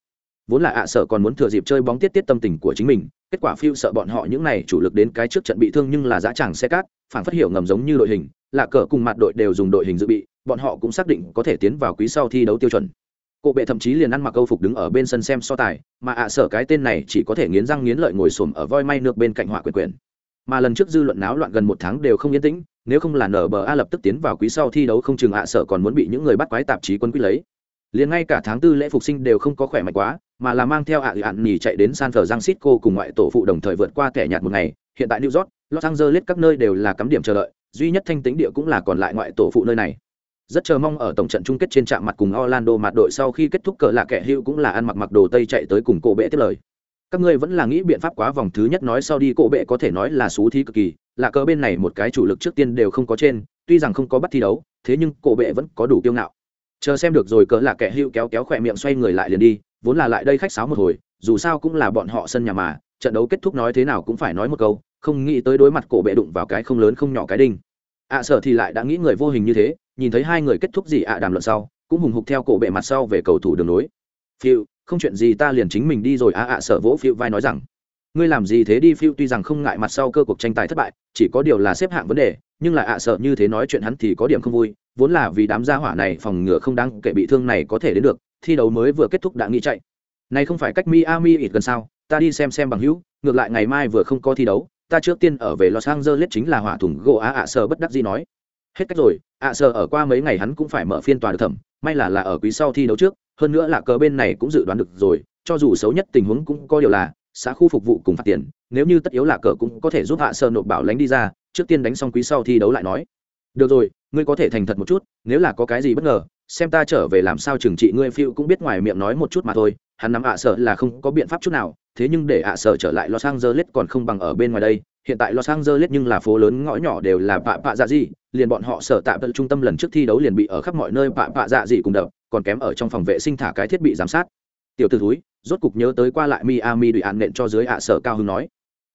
vốn là ạ à sợ còn muốn thừa dịp chơi bóng tiết tiết tâm tình của chính mình kết quả phiêu sợ bọn họ những này chủ lực đến cái trước trận bị thương nhưng là giá chẳng xe cát phản phát hiểu ngầm giống như đội hình là cờ cùng mặt đội đều dùng đội hình dự bị bọn họ cũng xác định có thể tiến vào quý sau thi đấu tiêu chuẩn Cổ bệ thậm chí liền ăn mặc câu phục đứng ở bên sân xem so tài, mà ạ à sở cái tên này chỉ có thể nghiến răng nghiến lợi ngồi xổm ở voi may nước bên cạnh họa quyền quyền. Mà lần trước dư luận náo loạn gần một tháng đều không yên tĩnh, nếu không là nở bờ a lập tức tiến vào quý sau thi đấu không chừng ạ à sở còn muốn bị những người bắt quái tạp chí quân quý lấy. Liền ngay cả tháng tư lễ phục sinh đều không có khỏe mạnh quá, mà là mang theo ạ à ạn nhì chạy đến San Francisco cùng ngoại tổ phụ đồng thời vượt qua kẻ nhạt một ngày, hiện tại New York, Los Angeles các nơi đều là cắm điểm chờ đợi, duy nhất thanh tính địa cũng là còn lại ngoại tổ phụ nơi này rất chờ mong ở tổng trận chung kết trên trạm mặt cùng Orlando mặt đội sau khi kết thúc cờ lạ kẻ hữu cũng là ăn mặc mặc đồ tây chạy tới cùng cổ bệ tiếp lời. Các ngươi vẫn là nghĩ biện pháp quá vòng thứ nhất nói sau đi cổ bệ có thể nói là xú thí cực kỳ, là cờ bên này một cái chủ lực trước tiên đều không có trên, tuy rằng không có bắt thi đấu, thế nhưng cổ bệ vẫn có đủ kiêu ngạo. Chờ xem được rồi cỡ là kẻ hữu kéo kéo khỏe miệng xoay người lại liền đi, vốn là lại đây khách sáo một hồi, dù sao cũng là bọn họ sân nhà mà, trận đấu kết thúc nói thế nào cũng phải nói một câu, không nghĩ tới đối mặt cổ bệ đụng vào cái không lớn không nhỏ cái đinh. ạ à, sở thì lại đã nghĩ người vô hình như thế nhìn thấy hai người kết thúc gì ạ đàm luận sau cũng hùng hục theo cổ bệ mặt sau về cầu thủ đường nối phiêu không chuyện gì ta liền chính mình đi rồi ạ ạ sở vỗ phiêu vai nói rằng ngươi làm gì thế đi phiêu tuy rằng không ngại mặt sau cơ cuộc tranh tài thất bại chỉ có điều là xếp hạng vấn đề nhưng là ạ sợ như thế nói chuyện hắn thì có điểm không vui, vốn là vì đám gia hỏa này phòng ngừa không đáng kể bị thương này có thể đến được, thi đấu mới vừa kết thúc đã nghĩ chạy. Này không phải cách miami ít gần sao, ta đi xem xem bằng hữu, ngược lại ngày mai vừa không có thi đấu, ta trước tiên ở về los angeles chính là hỏa thủng gỗ á ạ sợ bất đắc gì nói. Hết cách rồi, ạ à sợ ở qua mấy ngày hắn cũng phải mở phiên tòa được thẩm, may là là ở quý sau thi đấu trước, hơn nữa là cờ bên này cũng dự đoán được rồi, cho dù xấu nhất tình huống cũng có điều là, xã khu phục vụ cùng phạt tiền, nếu như tất yếu là cờ cũng có thể giúp hạ sợ nộp bảo lãnh đi ra trước tiên đánh xong quý sau thi đấu lại nói. Được rồi, ngươi có thể thành thật một chút, nếu là có cái gì bất ngờ, xem ta trở về làm sao trừng trị ngươi phiêu cũng biết ngoài miệng nói một chút mà thôi, hắn nắm ạ sợ là không có biện pháp chút nào, thế nhưng để ạ sợ trở lại los angeles còn không bằng ở bên ngoài đây, hiện tại los angeles nhưng là phố lớn ngõ nhỏ đều là pạ pạ dạ gì liền bọn họ sở tạm tận trung tâm lần trước thi đấu liền bị ở khắp mọi nơi pạ pạ dạ gì cùng đập, còn kém ở trong phòng vệ sinh thả cái thiết bị giám sát. Tiểu t ử thúi, rốt cục nhớ tới qua lại miami đùi án nện cho dưới ạ sở cao hưng nói.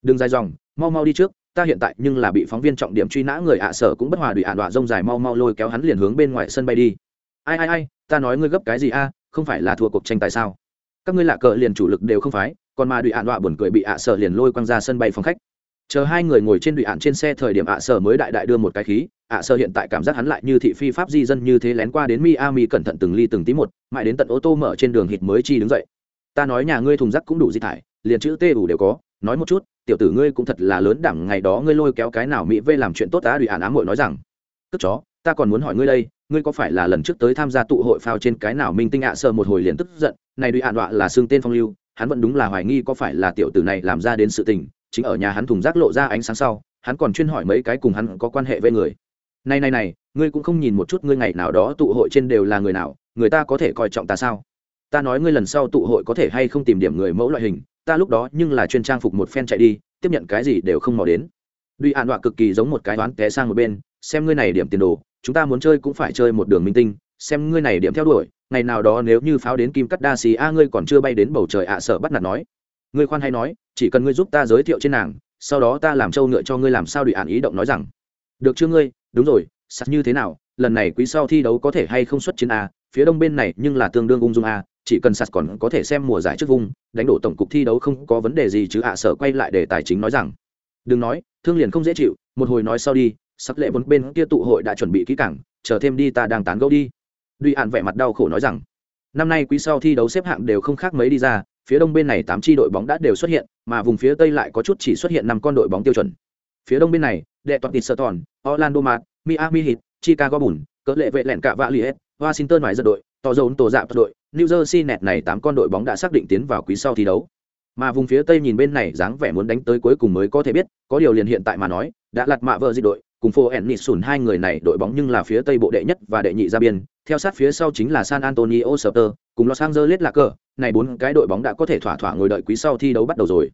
Đừng dài dòng, mau mau đi trước ta hiện tại nhưng là bị phóng viên trọng điểm truy nã người ạ sở cũng bất hòa đùi ạn đọa rông dài mau mau lôi kéo hắn liền hướng bên ngoài sân bay đi. Ai ai ai, ta nói ngươi gấp cái gì a, không phải là thua cuộc tranh tài sao? Các ngươi lạ cờ liền chủ lực đều không phái, còn mà đùi ạn đọa buồn cười bị ạ sở liền lôi quăng ra sân bay phòng khách. Chờ hai người ngồi trên đùi ạn trên xe thời điểm ạ sở mới đại đại đưa một cái khí, ạ sở hiện tại cảm giác hắn lại như thị phi pháp di dân như thế lén qua đến miami cẩn thận từng ly từng tí một, mãi đến tận ô tô mở trên đường hít mới chi đứng dậy. Ta nói nhà ngươi thùng rác cũng đủ di thải, liền chữ tê đủ đều có, nói một chút tiểu tử ngươi cũng thật là lớn đẳng ngày đó ngươi lôi kéo cái nào mỹ vê làm chuyện tốt á, đùi ản ám hội nói rằng tức chó, ta còn muốn hỏi ngươi đây, ngươi có phải là lần trước tới tham gia tụ hội phao trên cái nào minh tinh ạ sơ một hồi liền tức giận, này đùi ản đọa là xương tên phong lưu, hắn vẫn đúng là hoài nghi có phải là tiểu tử này làm ra đến sự tình, chính ở nhà hắn thùng rác lộ ra ánh sáng sau, hắn còn chuyên hỏi mấy cái cùng hắn có quan hệ với người. Này này này, ngươi cũng không nhìn một chút ngươi ngày nào đó tụ hội trên đều là người nào, người ta có thể coi trọng ta sao? Ta nói ngươi lần sau tụ hội có thể hay không tìm điểm người mẫu loại hình ta lúc đó nhưng là chuyên trang phục một phen chạy đi, tiếp nhận cái gì đều không mò đến. Duy ạn đọa cực kỳ giống một cái đoán té sang một bên, xem ngươi này điểm tiền đồ, chúng ta muốn chơi cũng phải chơi một đường minh tinh, xem ngươi này điểm theo đuổi, ngày nào đó nếu như pháo đến kim cắt đa xì a, ngươi còn chưa bay đến bầu trời ạ, sợ bắt nạt nói. Ngươi khoan hay nói, chỉ cần ngươi giúp ta giới thiệu trên nàng, sau đó ta làm trâu ngựa cho ngươi làm sao đùi ạn ý động nói rằng. Được chưa ngươi? Đúng rồi sắt như thế nào? Lần này quý sau thi đấu có thể hay không xuất chiến a? Phía đông bên này nhưng là tương đương ung dung a, chỉ cần sạt còn có thể xem mùa giải trước vùng, đánh đổ tổng cục thi đấu không có vấn đề gì chứ ạ à, sở quay lại để tài chính nói rằng, đừng nói, thương liền không dễ chịu, một hồi nói sau đi sắc lệ vốn bên kia tụ hội đã chuẩn bị kỹ cảng chờ thêm đi ta đang tán gẫu đi. Duy an vẻ mặt đau khổ nói rằng, năm nay quý sau thi đấu xếp hạng đều không khác mấy đi ra, phía đông bên này tám tri đội bóng đã đều xuất hiện, mà vùng phía tây lại có chút chỉ xuất hiện năm con đội bóng tiêu chuẩn. Phía đông bên này, đệ toàn tịt sơ tòn, orlando mart miami heat, chicago bùn cỡ lệ vệ lẹn cả vạ liệt washington ngoại giật đội tỏ dồn tổ dạ đội new jersey nẹt này tám con đội bóng đã xác định tiến vào quý sau thi đấu. Mà vùng phía tây nhìn bên này dáng vẻ muốn đánh tới cuối cùng mới có thể biết có điều liền hiện tại mà nói đã lật mạ vợ dịch đội cùng phố ennis sùn hai người này đội bóng nhưng là phía tây bộ đệ nhất và đệ nhị ra biên. Theo sát phía sau chính là san antonio Spurs, cùng los angeles Lakers. này bốn cái đội bóng đã có thể thỏa thỏa ngồi đợi quý sau thi đấu bắt đầu rồi.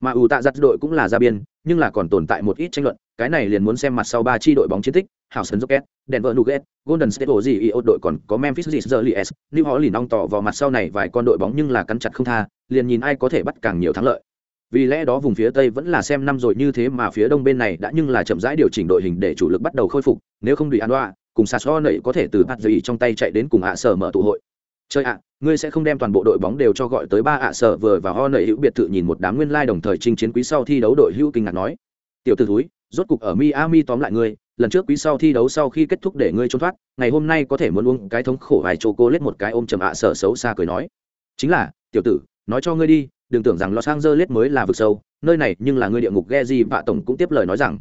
Mà ủ tạ giặt đội cũng là ra biên nhưng là còn tồn tại một ít tranh luận cái này liền muốn xem mặt sau ba chi đội bóng chiến tích Houston Rockets, Denver Nuggets, Golden State Warriors đội còn có Memphis Grizzlies, New Orleans ong tỏ vào mặt sau này vài con đội bóng nhưng là cắn chặt không tha, liền nhìn ai có thể bắt càng nhiều thắng lợi. Vì lẽ đó vùng phía Tây vẫn là xem năm rồi như thế mà phía Đông bên này đã nhưng là chậm rãi điều chỉnh đội hình để chủ lực bắt đầu khôi phục, nếu không đùi Anoa, cùng Sasso nảy có thể từ bắt gì trong tay chạy đến cùng ạ sở mở tụ hội. Chơi ạ, ngươi sẽ không đem toàn bộ đội bóng đều cho gọi tới ba ạ sở vừa và ho nảy hữu biệt thự nhìn một đám nguyên lai like đồng thời chinh chiến quý sau thi đấu đội hữu kinh ngạc nói. Tiểu tử thúi, rốt cục ở Miami tóm lại ngươi, lần trước quý sau thi đấu sau khi kết thúc để ngươi trốn thoát, ngày hôm nay có thể muốn uống cái thống khổ vài chô cô lết một cái ôm trầm ạ sở xấu xa cười nói. Chính là, tiểu tử, nói cho ngươi đi, đừng tưởng rằng Los Angeles mới là vực sâu, nơi này nhưng là ngươi địa ngục Geji vạ tổng cũng tiếp lời nói rằng,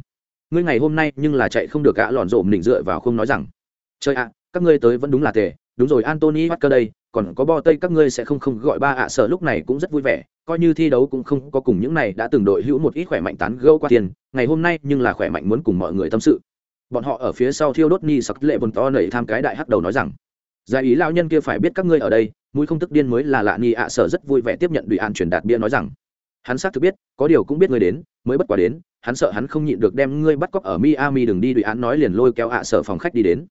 ngươi ngày hôm nay nhưng là chạy không được gã lòn rộm đỉnh dựa vào không nói rằng, chơi ạ, các ngươi tới vẫn đúng là tệ, đúng rồi Anthony cơ đây, còn có bo tây các ngươi sẽ không không gọi ba ạ sợ lúc này cũng rất vui vẻ, coi như thi đấu cũng không có cùng những này đã từng đội hữu một ít khỏe mạnh tán gẫu qua tiền, ngày hôm nay nhưng là khỏe mạnh muốn cùng mọi người tâm sự. Bọn họ ở phía sau thiêu đốt ni sặc lệ bồn to nảy tham cái đại hắc đầu nói rằng, giải ý lão nhân kia phải biết các ngươi ở đây, mũi không tức điên mới là lạ ni ạ sở rất vui vẻ tiếp nhận đùi an truyền đạt bia nói rằng, hắn xác thực biết, có điều cũng biết ngươi đến, mới bất quá đến, hắn sợ hắn không nhịn được đem ngươi bắt cóc ở Miami đừng đi. Đùi án nói liền lôi kéo ạ sở phòng khách đi đến.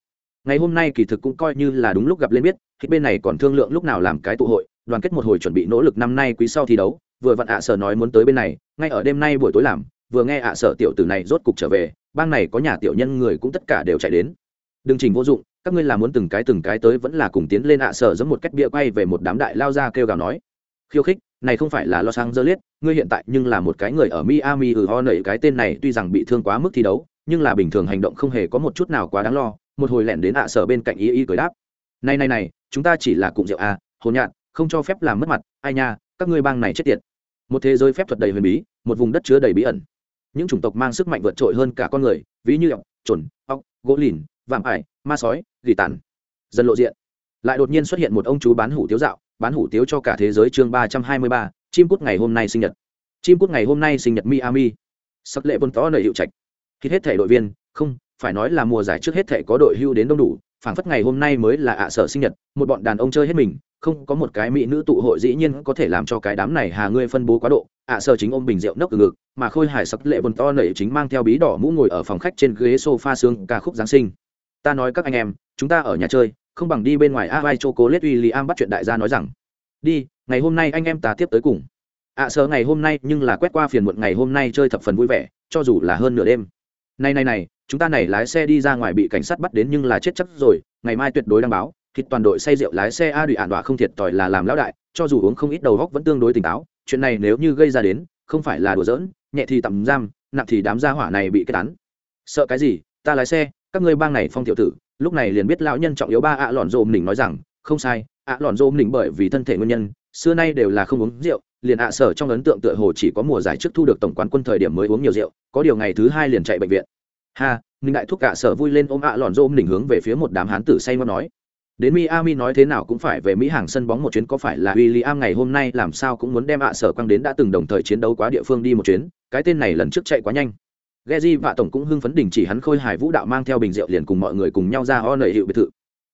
Ngày hôm nay kỳ thực cũng coi như là đúng lúc gặp lên biết khi bên này còn thương lượng lúc nào làm cái tụ hội đoàn kết một hồi chuẩn bị nỗ lực năm nay quý sau thi đấu vừa vặn ạ sở nói muốn tới bên này ngay ở đêm nay buổi tối làm vừa nghe ạ sở tiểu tử này rốt cục trở về bang này có nhà tiểu nhân người cũng tất cả đều chạy đến. Đừng trình vô dụng các ngươi làm muốn từng cái từng cái tới vẫn là cùng tiến lên ạ sở giống một cách bịa quay về một đám đại lao ra kêu gào nói. Khiêu khích này không phải là Los Angeles, ngươi hiện tại nhưng là một cái người ở Miami ừ ho nảy cái tên này tuy rằng bị thương quá mức thi đấu, nhưng là bình thường hành động không hề có một chút nào quá đáng lo, một hồi lẻn đến ạ sở bên cạnh y y cười đáp. Này này này chúng ta chỉ là cụm rượu à hồn nhạn không cho phép làm mất mặt ai nha các ngươi bang này chết tiệt. Một thế giới phép thuật đầy huyền bí một vùng đất chứa đầy bí ẩn những chủng tộc mang sức mạnh vượt trội hơn cả con người, ví như ọc chuẩn ọc gỗ lìn, vạm ải, ma sói, gỉ tàn. Dần lộ diện. Lại đột nhiên xuất hiện một ông chú bán hủ tiếu dạo, bán hủ tiếu cho cả thế giới chương ba trăm hai mươi ba, chim cút ngày hôm nay sinh nhật. Chim cút ngày hôm nay sinh nhật miami. Sắc lệ bôn tó nợ hiệu trạch. Khi hết thể đội viên, không, phải nói là mùa giải trước hết thể có đội hưu đến đông đủ, phảng phất ngày hôm nay mới là ạ sở sinh nhật, một bọn đàn ông chơi hết mình không có một cái mỹ nữ tụ hội dĩ nhiên có thể làm cho cái đám này hà ngươi phân bố quá độ. Ạ sơ chính ôm bình rượu nốc từ ngực, mà khôi hải sắc lệ bồn to nảy chính mang theo bí đỏ mũ ngồi ở phòng khách trên ghế sofa xương ca khúc giáng sinh. Ta nói các anh em, chúng ta ở nhà chơi, không bằng đi bên ngoài a vai chocolate am bắt chuyện đại gia nói rằng, đi, ngày hôm nay anh em ta tiếp tới cùng. Ạ sơ ngày hôm nay nhưng là quét qua phiền muộn ngày hôm nay chơi thập phần vui vẻ, cho dù là hơn nửa đêm. Này này này, chúng ta này lái xe đi ra ngoài bị cảnh sát bắt đến nhưng là chết chắc rồi, ngày mai tuyệt đối đăng báo thịt toàn đội say rượu lái xe a đùi ạn đọa không thiệt tỏi là làm lão đại, cho dù uống không ít đầu góc vẫn tương đối tỉnh táo, chuyện này nếu như gây ra đến, không phải là đùa giỡn, nhẹ thì tạm giam, nặng thì đám gia hỏa này bị kết án. Sợ cái gì? Ta lái xe, các ngươi bang này phong tiểu tử, lúc này liền biết lão nhân trọng yếu ba ạ lọn rôm nỉnh nói rằng, không sai, ạ lọn rôm nỉnh bởi vì thân thể nguyên nhân, xưa nay đều là không uống rượu, liền ạ sở trong ấn tượng tựa hồ chỉ có mùa giải trước thu được tổng quán quân thời điểm mới uống nhiều rượu, có điều ngày thứ hai liền chạy bệnh viện. Ha, ninh đại thúc cả sở vui lên ôm ạ lòn rôm nỉnh hướng về phía một đám hán tử say ngon nói đến miami nói thế nào cũng phải về mỹ hàng sân bóng một chuyến có phải là w i l l i am ngày hôm nay làm sao cũng muốn đem ạ sở quăng đến đã từng đồng thời chiến đấu quá địa phương đi một chuyến cái tên này lần trước chạy quá nhanh. Geji và tổng cũng hưng phấn đình chỉ hắn khôi hài vũ đạo mang theo bình rượu liền cùng mọi người cùng nhau ra o nợ hiệu biệt thự.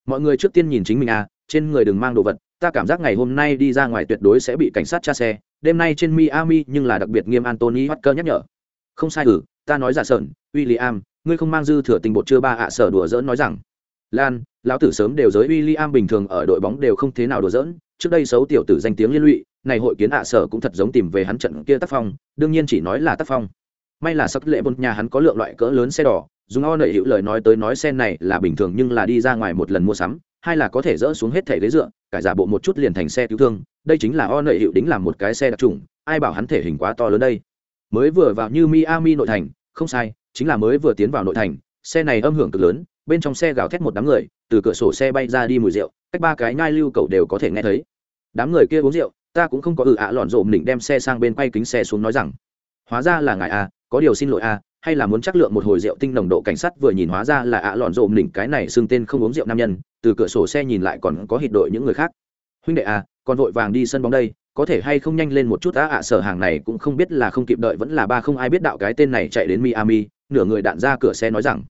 Mọi người trước tiên nhìn chính mình à trên người đừng mang đồ vật ta cảm giác ngày hôm nay đi ra ngoài tuyệt đối sẽ bị cảnh sát tra xe đêm nay trên miami nhưng là đặc biệt nghiêm antony Walker nhắc nhở. Không sai ừ ta nói giả sợn William, ngươi không mang dư thừa tình bột chưa ba ạ sở đùa dỡn nói rằng lan, lão tử sớm đều giới William bình thường ở đội bóng đều không thế nào đùa dỡn trước đây xấu tiểu tử danh tiếng liên lụy, này hội kiến ạ sở cũng thật giống tìm về hắn trận kia tác phong, đương nhiên chỉ nói là tác phong. May là sắc lệ bôn nhà hắn có lượng loại cỡ lớn xe đỏ, dùng o nợ hữu lời nói tới nói xe này là bình thường nhưng là đi ra ngoài một lần mua sắm, hay là có thể dỡ xuống hết thẻ ghế dựa, cải giả bộ một chút liền thành xe cứu thương, đây chính là o nợ hữu đính làm một cái xe đặc trùng, ai bảo hắn thể hình quá to lớn đây. Mới vừa vào như miami nội thành, không sai, chính là mới vừa tiến vào nội thành, xe này âm hưởng cực lớn bên trong xe gào thét một đám người từ cửa sổ xe bay ra đi mùi rượu cách ba cái ngai lưu cầu đều có thể nghe thấy. Đám người kia uống rượu ta cũng không có ừ ạ lọn rộm đỉnh đem xe sang bên quay kính xe xuống nói rằng hóa ra là ngài a à, có điều xin lỗi a à, hay là muốn chắc lượng một hồi rượu tinh nồng độ cảnh sát vừa nhìn hóa ra là ạ lọn rộm đỉnh cái này xưng tên không uống rượu nam nhân từ cửa sổ xe nhìn lại còn có hịt đội những người khác. Huynh đệ a à, còn vội vàng đi sân bóng đây có thể hay không nhanh lên một chút á ạ sở hàng này cũng không biết là không kịp đợi vẫn là ba không ai biết đạo cái tên này chạy đến miami. Nửa người đạn ra cửa xe nói rằng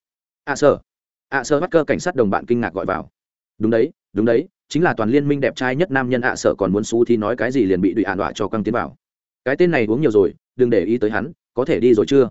ạ sở ạ sợ bắt cơ cảnh sát đồng bạn kinh ngạc gọi vào. Đúng đấy đúng đấy, chính là toàn liên minh đẹp trai nhất nam nhân ạ sợ còn muốn xú thì nói cái gì liền bị đụy ạn đọa cho căng tiến vào. Cái tên này uống nhiều rồi, đừng để ý tới hắn, có thể đi rồi chưa?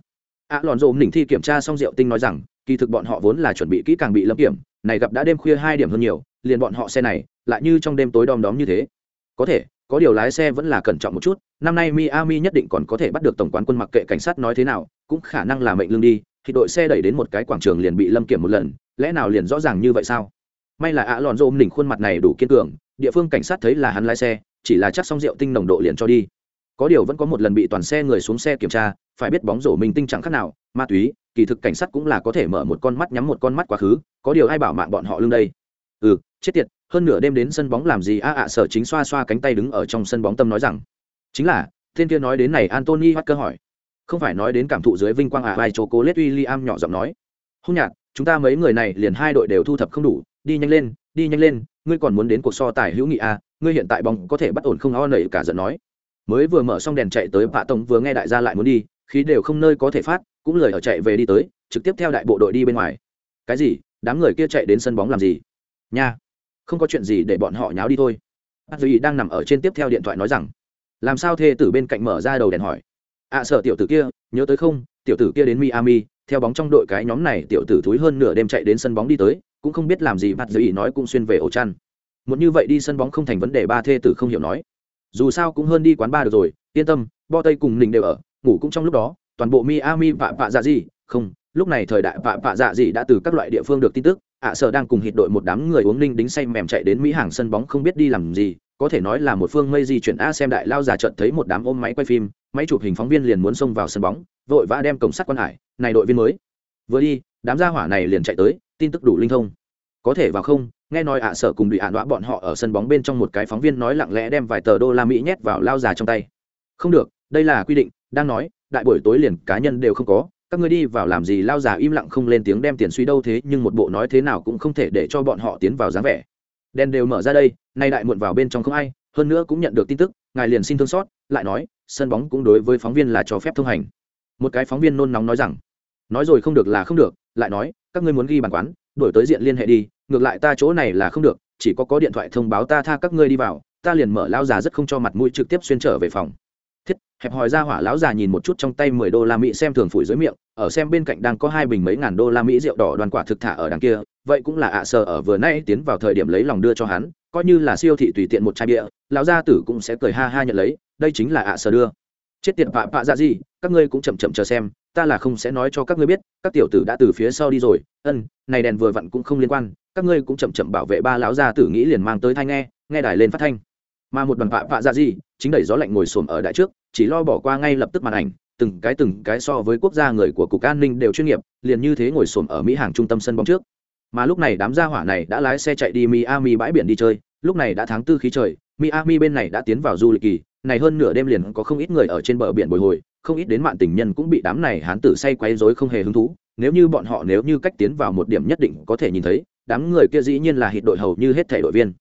Ạ lòn rộm đỉnh thi kiểm tra xong rượu tinh nói rằng, kỳ thực bọn họ vốn là chuẩn bị kỹ càng bị lâm kiểm, này gặp đã đêm khuya hai điểm hơn nhiều, liền bọn họ xe này, lại như trong đêm tối đom đóm như thế. Có thể, có điều lái xe vẫn là cẩn trọng một chút, năm nay miami nhất định còn có thể bắt được tổng quán quân mặc kệ cảnh sát nói thế nào, cũng khả năng là mệnh lương đi, thì đội xe đẩy đến một cái quảng trường liền bị lâm kiểm một lần lẽ nào liền rõ ràng như vậy sao? May là ạ lòn rôm đỉnh khuôn mặt này đủ kiên cường địa phương cảnh sát thấy là hắn lái xe chỉ là chắc xong rượu tinh nồng độ liền cho đi. Có điều vẫn có một lần bị toàn xe người xuống xe kiểm tra phải biết bóng rổ mình tinh chẳng khác nào ma túy kỳ thực cảnh sát cũng là có thể mở một con mắt nhắm một con mắt quá khứ có điều ai bảo mạng bọn họ lưng đây? Ừ chết tiệt hơn nửa đêm đến sân bóng làm gì? A ạ sở chính xoa xoa cánh tay đứng ở trong sân bóng tâm nói rằng. Chính là thiên kia nói đến này antony bắt cơ hỏi. Không phải nói đến cảm thụ dưới vinh quang ạ à, vai chỗ cố lết William nhỏ giọng nói. Hôn nhạt chúng ta mấy người này liền hai đội đều thu thập không đủ đi nhanh lên đi nhanh lên ngươi còn muốn đến cuộc so tài hữu nghị à, ngươi hiện tại bóng có thể bắt ổn không? O nảy cả giận nói. Mới vừa mở xong đèn chạy tới bạ tổng vừa nghe đại gia lại muốn đi khí đều không nơi có thể phát cũng lời ở chạy về đi tới trực tiếp theo đại bộ đội đi bên ngoài. Cái gì? Đám người kia chạy đến sân bóng làm gì? Nha. Không có chuyện gì để bọn họ nháo đi thôi. Bác duy đang nằm ở trên tiếp theo điện thoại nói rằng làm sao thê tử bên cạnh mở ra đầu đèn hỏi? Ạ à, sợ tiểu tử kia nhớ tới không? Tiểu tử kia đến miami theo bóng trong đội cái nhóm này, tiểu tử thúi hơn nửa đêm chạy đến sân bóng đi tới, cũng không biết làm gì bác duy nói cũng xuyên về ổ chăn. Một như vậy đi sân bóng không thành vấn đề, ba thê tử không hiểu nói. Dù sao cũng hơn đi quán ba được rồi, yên tâm, bo tây cùng nình đều ở, ngủ cũng trong lúc đó, toàn bộ miami vạ vạ dạ gì, không, lúc này thời đại vạ vạ dạ gì đã từ các loại địa phương được tin tức, ạ sở đang cùng hịt đội một đám người uống ninh đính say mềm chạy đến mỹ hàng sân bóng không biết đi làm gì có thể nói là một phương mây di chuyển a xem đại lao giả trận thấy một đám ôm máy quay phim, máy chụp hình phóng viên liền muốn xông vào sân bóng, vội vã đem cổng sắt quan hải, này đội viên mới. Vừa đi, đám gia hỏa này liền chạy tới, tin tức đủ linh thông. Có thể vào không, nghe nói ạ sở cùng bị ạ đọa bọn họ ở sân bóng bên trong một cái phóng viên nói lặng lẽ đem vài tờ đô la mỹ nhét vào lao già trong tay. Không được, đây là quy định, đang nói, đại buổi tối liền cá nhân đều không có, các ngươi đi vào làm gì, lao già im lặng không lên tiếng đem tiền suy đâu thế, nhưng một bộ nói thế nào cũng không thể để cho bọn họ tiến vào dáng vẻ đèn đều mở ra đây, nay đại muộn vào bên trong không ai, hơn nữa cũng nhận được tin tức, ngài liền xin thương xót, lại nói, sân bóng cũng đối với phóng viên là cho phép thông hành. Một cái phóng viên nôn nóng nói rằng, nói rồi không được là không được, lại nói, các ngươi muốn ghi bản quán, đổi tới diện liên hệ đi, ngược lại ta chỗ này là không được, chỉ có có điện thoại thông báo ta tha các ngươi đi vào, ta liền mở lao già rất không cho mặt mũi trực tiếp xuyên trở về phòng thiết, hẹp hòi ra hỏa lão già nhìn một chút trong tay mười đô la mỹ xem thường phủi dưới miệng, ở xem bên cạnh đang có hai bình mấy ngàn đô la mỹ rượu đỏ đoàn quả thực thả ở đằng kia, vậy cũng là ạ à sờ ở vừa nay tiến vào thời điểm lấy lòng đưa cho hắn, coi như là siêu thị tùy tiện một chai bia, lão gia tử cũng sẽ cười ha ha nhận lấy, đây chính là ạ à sờ đưa. Chết tiệt, vạ vạ ra gì, các ngươi cũng chậm chậm chờ xem, ta là không sẽ nói cho các ngươi biết, các tiểu tử đã từ phía sau đi rồi, ân, này đèn vừa vặn cũng không liên quan, các ngươi cũng chậm chậm bảo vệ ba lão gia tử nghĩ liền mang tới thanh nghe nghe đài lên phát thanh mà một đoàn vạ vạ ra gì, chính đẩy gió lạnh ngồi xổm ở đại trước, chỉ lo bỏ qua ngay lập tức màn ảnh, từng cái từng cái so với quốc gia người của cục an ninh đều chuyên nghiệp, liền như thế ngồi xổm ở mỹ hàng trung tâm sân bóng trước. Mà lúc này đám gia hỏa này đã lái xe chạy đi miami bãi biển đi chơi, lúc này đã tháng tư khí trời, miami bên này đã tiến vào du lịch kỳ, này hơn nửa đêm liền có không ít người ở trên bờ biển bồi hồi, không ít đến mạng tình nhân cũng bị đám này hán tử say quấy rối không hề hứng thú. Nếu như bọn họ nếu như cách tiến vào một điểm nhất định có thể nhìn thấy, đám người kia dĩ nhiên là hịt đội hầu như hết thể đội viên.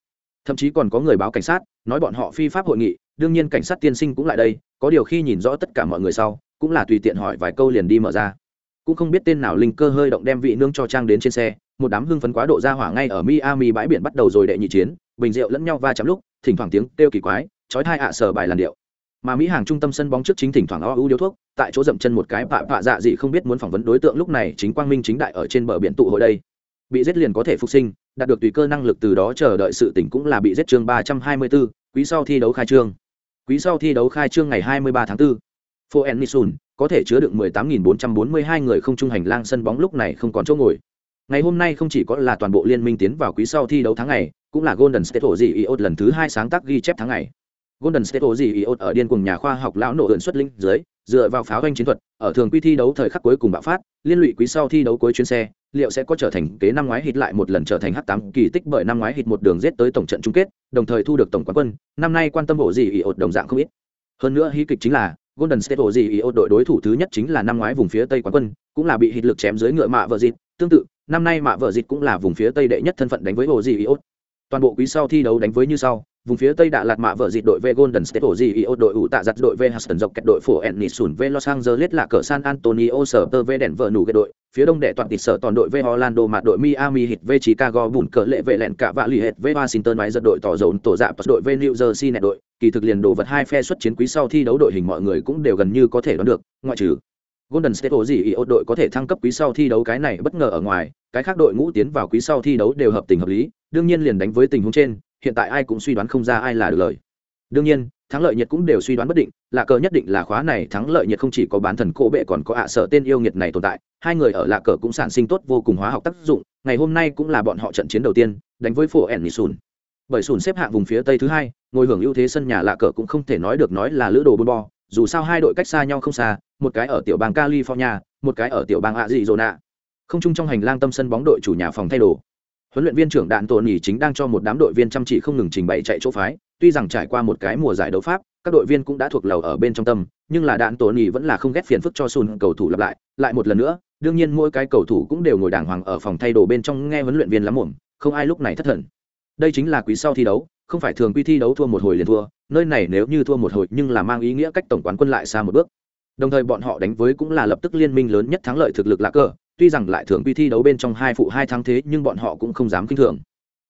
Thậm chí còn có người báo cảnh sát nói bọn họ phi pháp hội nghị, đương nhiên cảnh sát tiên sinh cũng lại đây, có điều khi nhìn rõ tất cả mọi người sau, cũng là tùy tiện hỏi vài câu liền đi mở ra. Cũng không biết tên nào linh cơ hơi động đem vị nương cho trang đến trên xe, một đám hưng phấn quá độ ra hỏa ngay ở miami bãi biển bắt đầu rồi đệ nhị chiến, bình rượu lẫn nhau va chạm lúc, thỉnh thoảng tiếng kêu kỳ quái, chói thai ạ sờ bài làn điệu. Mà mỹ hàng trung tâm sân bóng trước chính thỉnh thoảng o ưu điếu thuốc, tại chỗ dậm chân một cái bạ bạ dạ dị không biết muốn phỏng vấn đối tượng lúc này chính quang minh chính đại ở trên bờ biển tụ hội đây. Bị giết liền có thể phục sinh đạt được tùy cơ năng lực từ đó chờ đợi sự tỉnh cũng là bị giết chương ba trăm hai mươi bốn quý sau thi đấu khai trương quý sau thi đấu khai trương ngày hai mươi ba tháng 4. Phố Enisun có thể chứa được 18.442 người không trung hành lang sân bóng lúc này không còn chỗ ngồi. Ngày hôm nay không chỉ có là toàn bộ liên minh tiến vào quý sau thi đấu tháng ngày, cũng là Golden State Warriors lần thứ hai sáng tác ghi chép tháng ngày. Golden State Warriors ở điên cuồng nhà khoa học lão nổ ẩn xuất linh dưới, dựa vào pháo doanh chiến thuật, ở thường quy thi đấu thời khắc cuối cùng bạo phát, liên lụy quý sau thi đấu cuối chuyến xe, liệu sẽ có trở thành kế năm ngoái hit lại một lần trở thành H8 kỳ tích bởi năm ngoái hit một đường giết tới tổng trận chung kết, đồng thời thu được tổng quán quân, năm nay quan tâm bộ gì ỉ đồng dạng không ít. Hơn nữa hí kịch chính là Golden State ột đội đối thủ thứ nhất chính là năm ngoái vùng phía Tây quán quân, cũng là bị hit lực chém dưới ngựa mạ vợ dịt, tương tự, năm nay mạ vợ dịt cũng là vùng phía Tây đệ nhất thân phận đánh với Warriors. Toàn bộ quý sau thi đấu đánh với như sau, vùng phía tây đạ lạt mạ vợ dịt đội v golden state ổ gì iot đội ủ tạ giặt đội v huston dọc kẹt đội phổ ennis sùn v los angeles là cờ san antonio sở tơ v đèn vợ nủ cái đội. Phía đông đệ toàn tịt sở toàn đội v orlando mạt đội miami hit v chicago bùn cờ lệ vệ lẹn cả vạ lì hệt v washington máy giật đội tỏ dồn tổ dạ đội v new jersey nẹt đội. Kỳ thực liền đồ vật hai phe xuất chiến quý sau thi đấu đội hình mọi người cũng đều gần như có thể đoán được ngoại trừ Golden State gì ý đội có thể thăng cấp quý sau thi đấu cái này bất ngờ ở ngoài, cái khác đội ngũ tiến vào quý sau thi đấu đều hợp tình hợp lý, đương nhiên liền đánh với tình huống trên, hiện tại ai cũng suy đoán không ra ai là được lời. Đương nhiên, thắng lợi nhiệt cũng đều suy đoán bất định, lạ cờ nhất định là khóa này thắng lợi nhiệt không chỉ có bán thần cổ bệ còn có ạ sợ tên yêu nghiệt này tồn tại, hai người ở lạ cờ cũng sản sinh tốt vô cùng hóa học tác dụng, ngày hôm nay cũng là bọn họ trận chiến đầu tiên, đánh với Phổ sùn. Bởi sùn xếp hạng vùng phía tây thứ hai, ngồi hưởng ưu thế sân nhà lạ cờ cũng không thể nói được nói là lữ đồ bôn bo, dù sao hai đội cách xa nhau không xa, một cái ở tiểu bang California, một cái ở tiểu bang Arizona. Không chung trong hành lang tâm sân bóng đội chủ nhà phòng thay đồ. Huấn luyện viên trưởng Đạn Tổ Nỉ chính đang cho một đám đội viên chăm chỉ không ngừng trình bày chạy chỗ phái, tuy rằng trải qua một cái mùa giải đấu pháp, các đội viên cũng đã thuộc lầu ở bên trong tâm, nhưng là Đạn Tổ Nỉ vẫn là không ghét phiền phức cho sùn cầu thủ lặp lại, lại một lần nữa, đương nhiên mỗi cái cầu thủ cũng đều ngồi đàng hoàng ở phòng thay đồ bên trong nghe huấn luyện viên lắm muộn. không ai lúc này thất thần. Đây chính là quý sau thi đấu, không phải thường quy thi đấu thua một hồi liền thua, nơi này nếu như thua một hồi nhưng là mang ý nghĩa cách tổng quán quân lại xa một bước đồng thời bọn họ đánh với cũng là lập tức liên minh lớn nhất thắng lợi thực lực lạc cờ tuy rằng lại thường quy thi đấu bên trong hai phụ hai thắng thế, nhưng bọn họ cũng không dám kinh thường.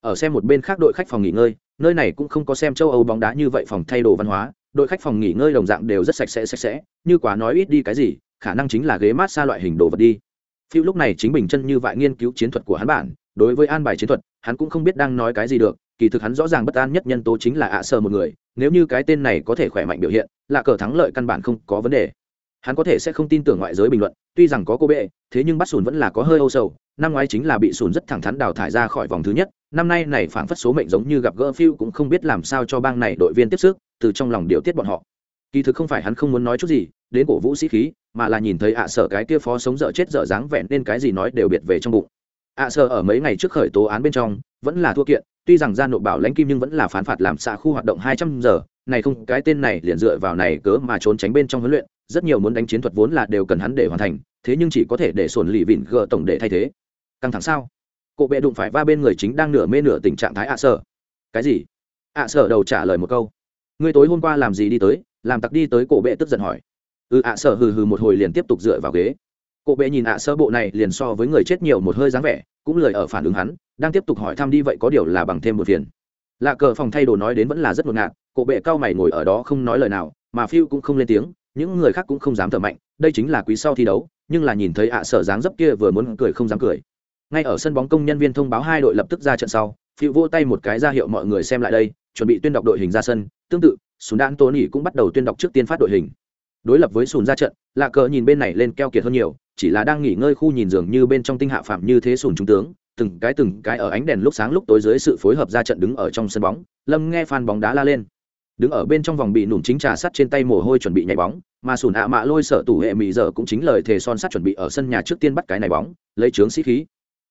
Ở xem một bên khác đội khách phòng nghỉ ngơi, nơi này cũng không có xem châu âu bóng đá như vậy phòng thay đồ văn hóa, đội khách phòng nghỉ ngơi đồng dạng đều rất sạch sẽ sạch sẽ, như quá nói ít đi cái gì, khả năng chính là ghế mát xa loại hình đồ vật đi. Phiêu lúc này chính bình chân như vậy nghiên cứu chiến thuật của hắn bản, đối với an bài chiến thuật, hắn cũng không biết đang nói cái gì được, kỳ thực hắn rõ ràng bất an nhất nhân tố chính là ạ sơ một người, nếu như cái tên này có thể khỏe mạnh biểu hiện, là cờ thắng lợi căn bản không có vấn đề. Hắn có thể sẽ không tin tưởng ngoại giới bình luận tuy rằng có cô bệ, thế nhưng bắt sùn vẫn là có hơi âu sầu. Năm ngoái chính là bị sùn rất thẳng thắn đào thải ra khỏi vòng thứ nhất. Năm nay này phảng phất số mệnh giống như gặp gỡ phiêu cũng không biết làm sao cho bang này đội viên tiếp sức, từ trong lòng điều tiết bọn họ. Kỳ thực không phải hắn không muốn nói chút gì, đến cổ vũ sĩ khí, mà là nhìn thấy ạ sở cái kia phó sống dở chết dở dáng vẹn nên cái gì nói đều biệt về trong bụng. Ạ sở ở mấy ngày trước khởi tố án bên trong, vẫn là thua kiện, tuy rằng ra nộp bảo lãnh kim nhưng vẫn là phán phạt làm xạ khu hoạt động hai trăm giờ. Này không, cái tên này liền dựa vào này cớ mà trốn tránh bên trong huấn luyện rất nhiều muốn đánh chiến thuật vốn là đều cần hắn để hoàn thành, thế nhưng chỉ có thể để sổn lì vịn gờ tổng để thay thế. Căng thẳng sao? Cộ bệ đụng phải va bên người chính đang nửa mê nửa tình trạng thái ạ sở cái gì? ạ sở đầu trả lời một câu. Ngươi tối hôm qua làm gì đi tới? Làm tặc đi tới cổ bệ tức giận hỏi. Ừ ạ sở hừ hừ một hồi liền tiếp tục dựa vào ghế. Cổ bệ nhìn ạ sơ bộ này liền so với người chết nhiều một hơi dáng vẻ, cũng lời ở phản ứng hắn, đang tiếp tục hỏi thăm đi vậy có điều là bằng thêm một phiền. Lạ cờ phòng thay đồ nói đến vẫn là rất ngột ngạt, cổ bệ cao mày ngồi ở đó không nói lời nào, mà phiêu cũng không lên tiếng những người khác cũng không dám thở mạnh, đây chính là quý sau thi đấu, nhưng là nhìn thấy ạ sở dáng dấp kia vừa muốn cười không dám cười. Ngay ở sân bóng công nhân viên thông báo hai đội lập tức ra trận sau phiêu vô tay một cái ra hiệu mọi người xem lại đây, chuẩn bị tuyên đọc đội hình ra sân. Tương tự súng đạn tôn nghỉ cũng bắt đầu tuyên đọc trước tiên phát đội hình. Đối lập với sùn ra trận, lạ cờ nhìn bên này lên keo kiệt hơn nhiều, chỉ là đang nghỉ ngơi khu nhìn dường như bên trong tinh hạ phạm như thế sùn trung tướng, từng cái từng cái ở ánh đèn lúc sáng lúc tối dưới sự phối hợp ra trận đứng ở trong sân bóng. Lâm nghe phan bóng đá la lên đứng ở bên trong vòng bị nủn chính trà sắt trên tay mồ hôi chuẩn bị nhảy bóng, mà sùn ạ mạ lôi sở tủ hệ mỹ giờ cũng chính lời thề son sắt chuẩn bị ở sân nhà trước tiên bắt cái này bóng, lấy trướng sĩ khí.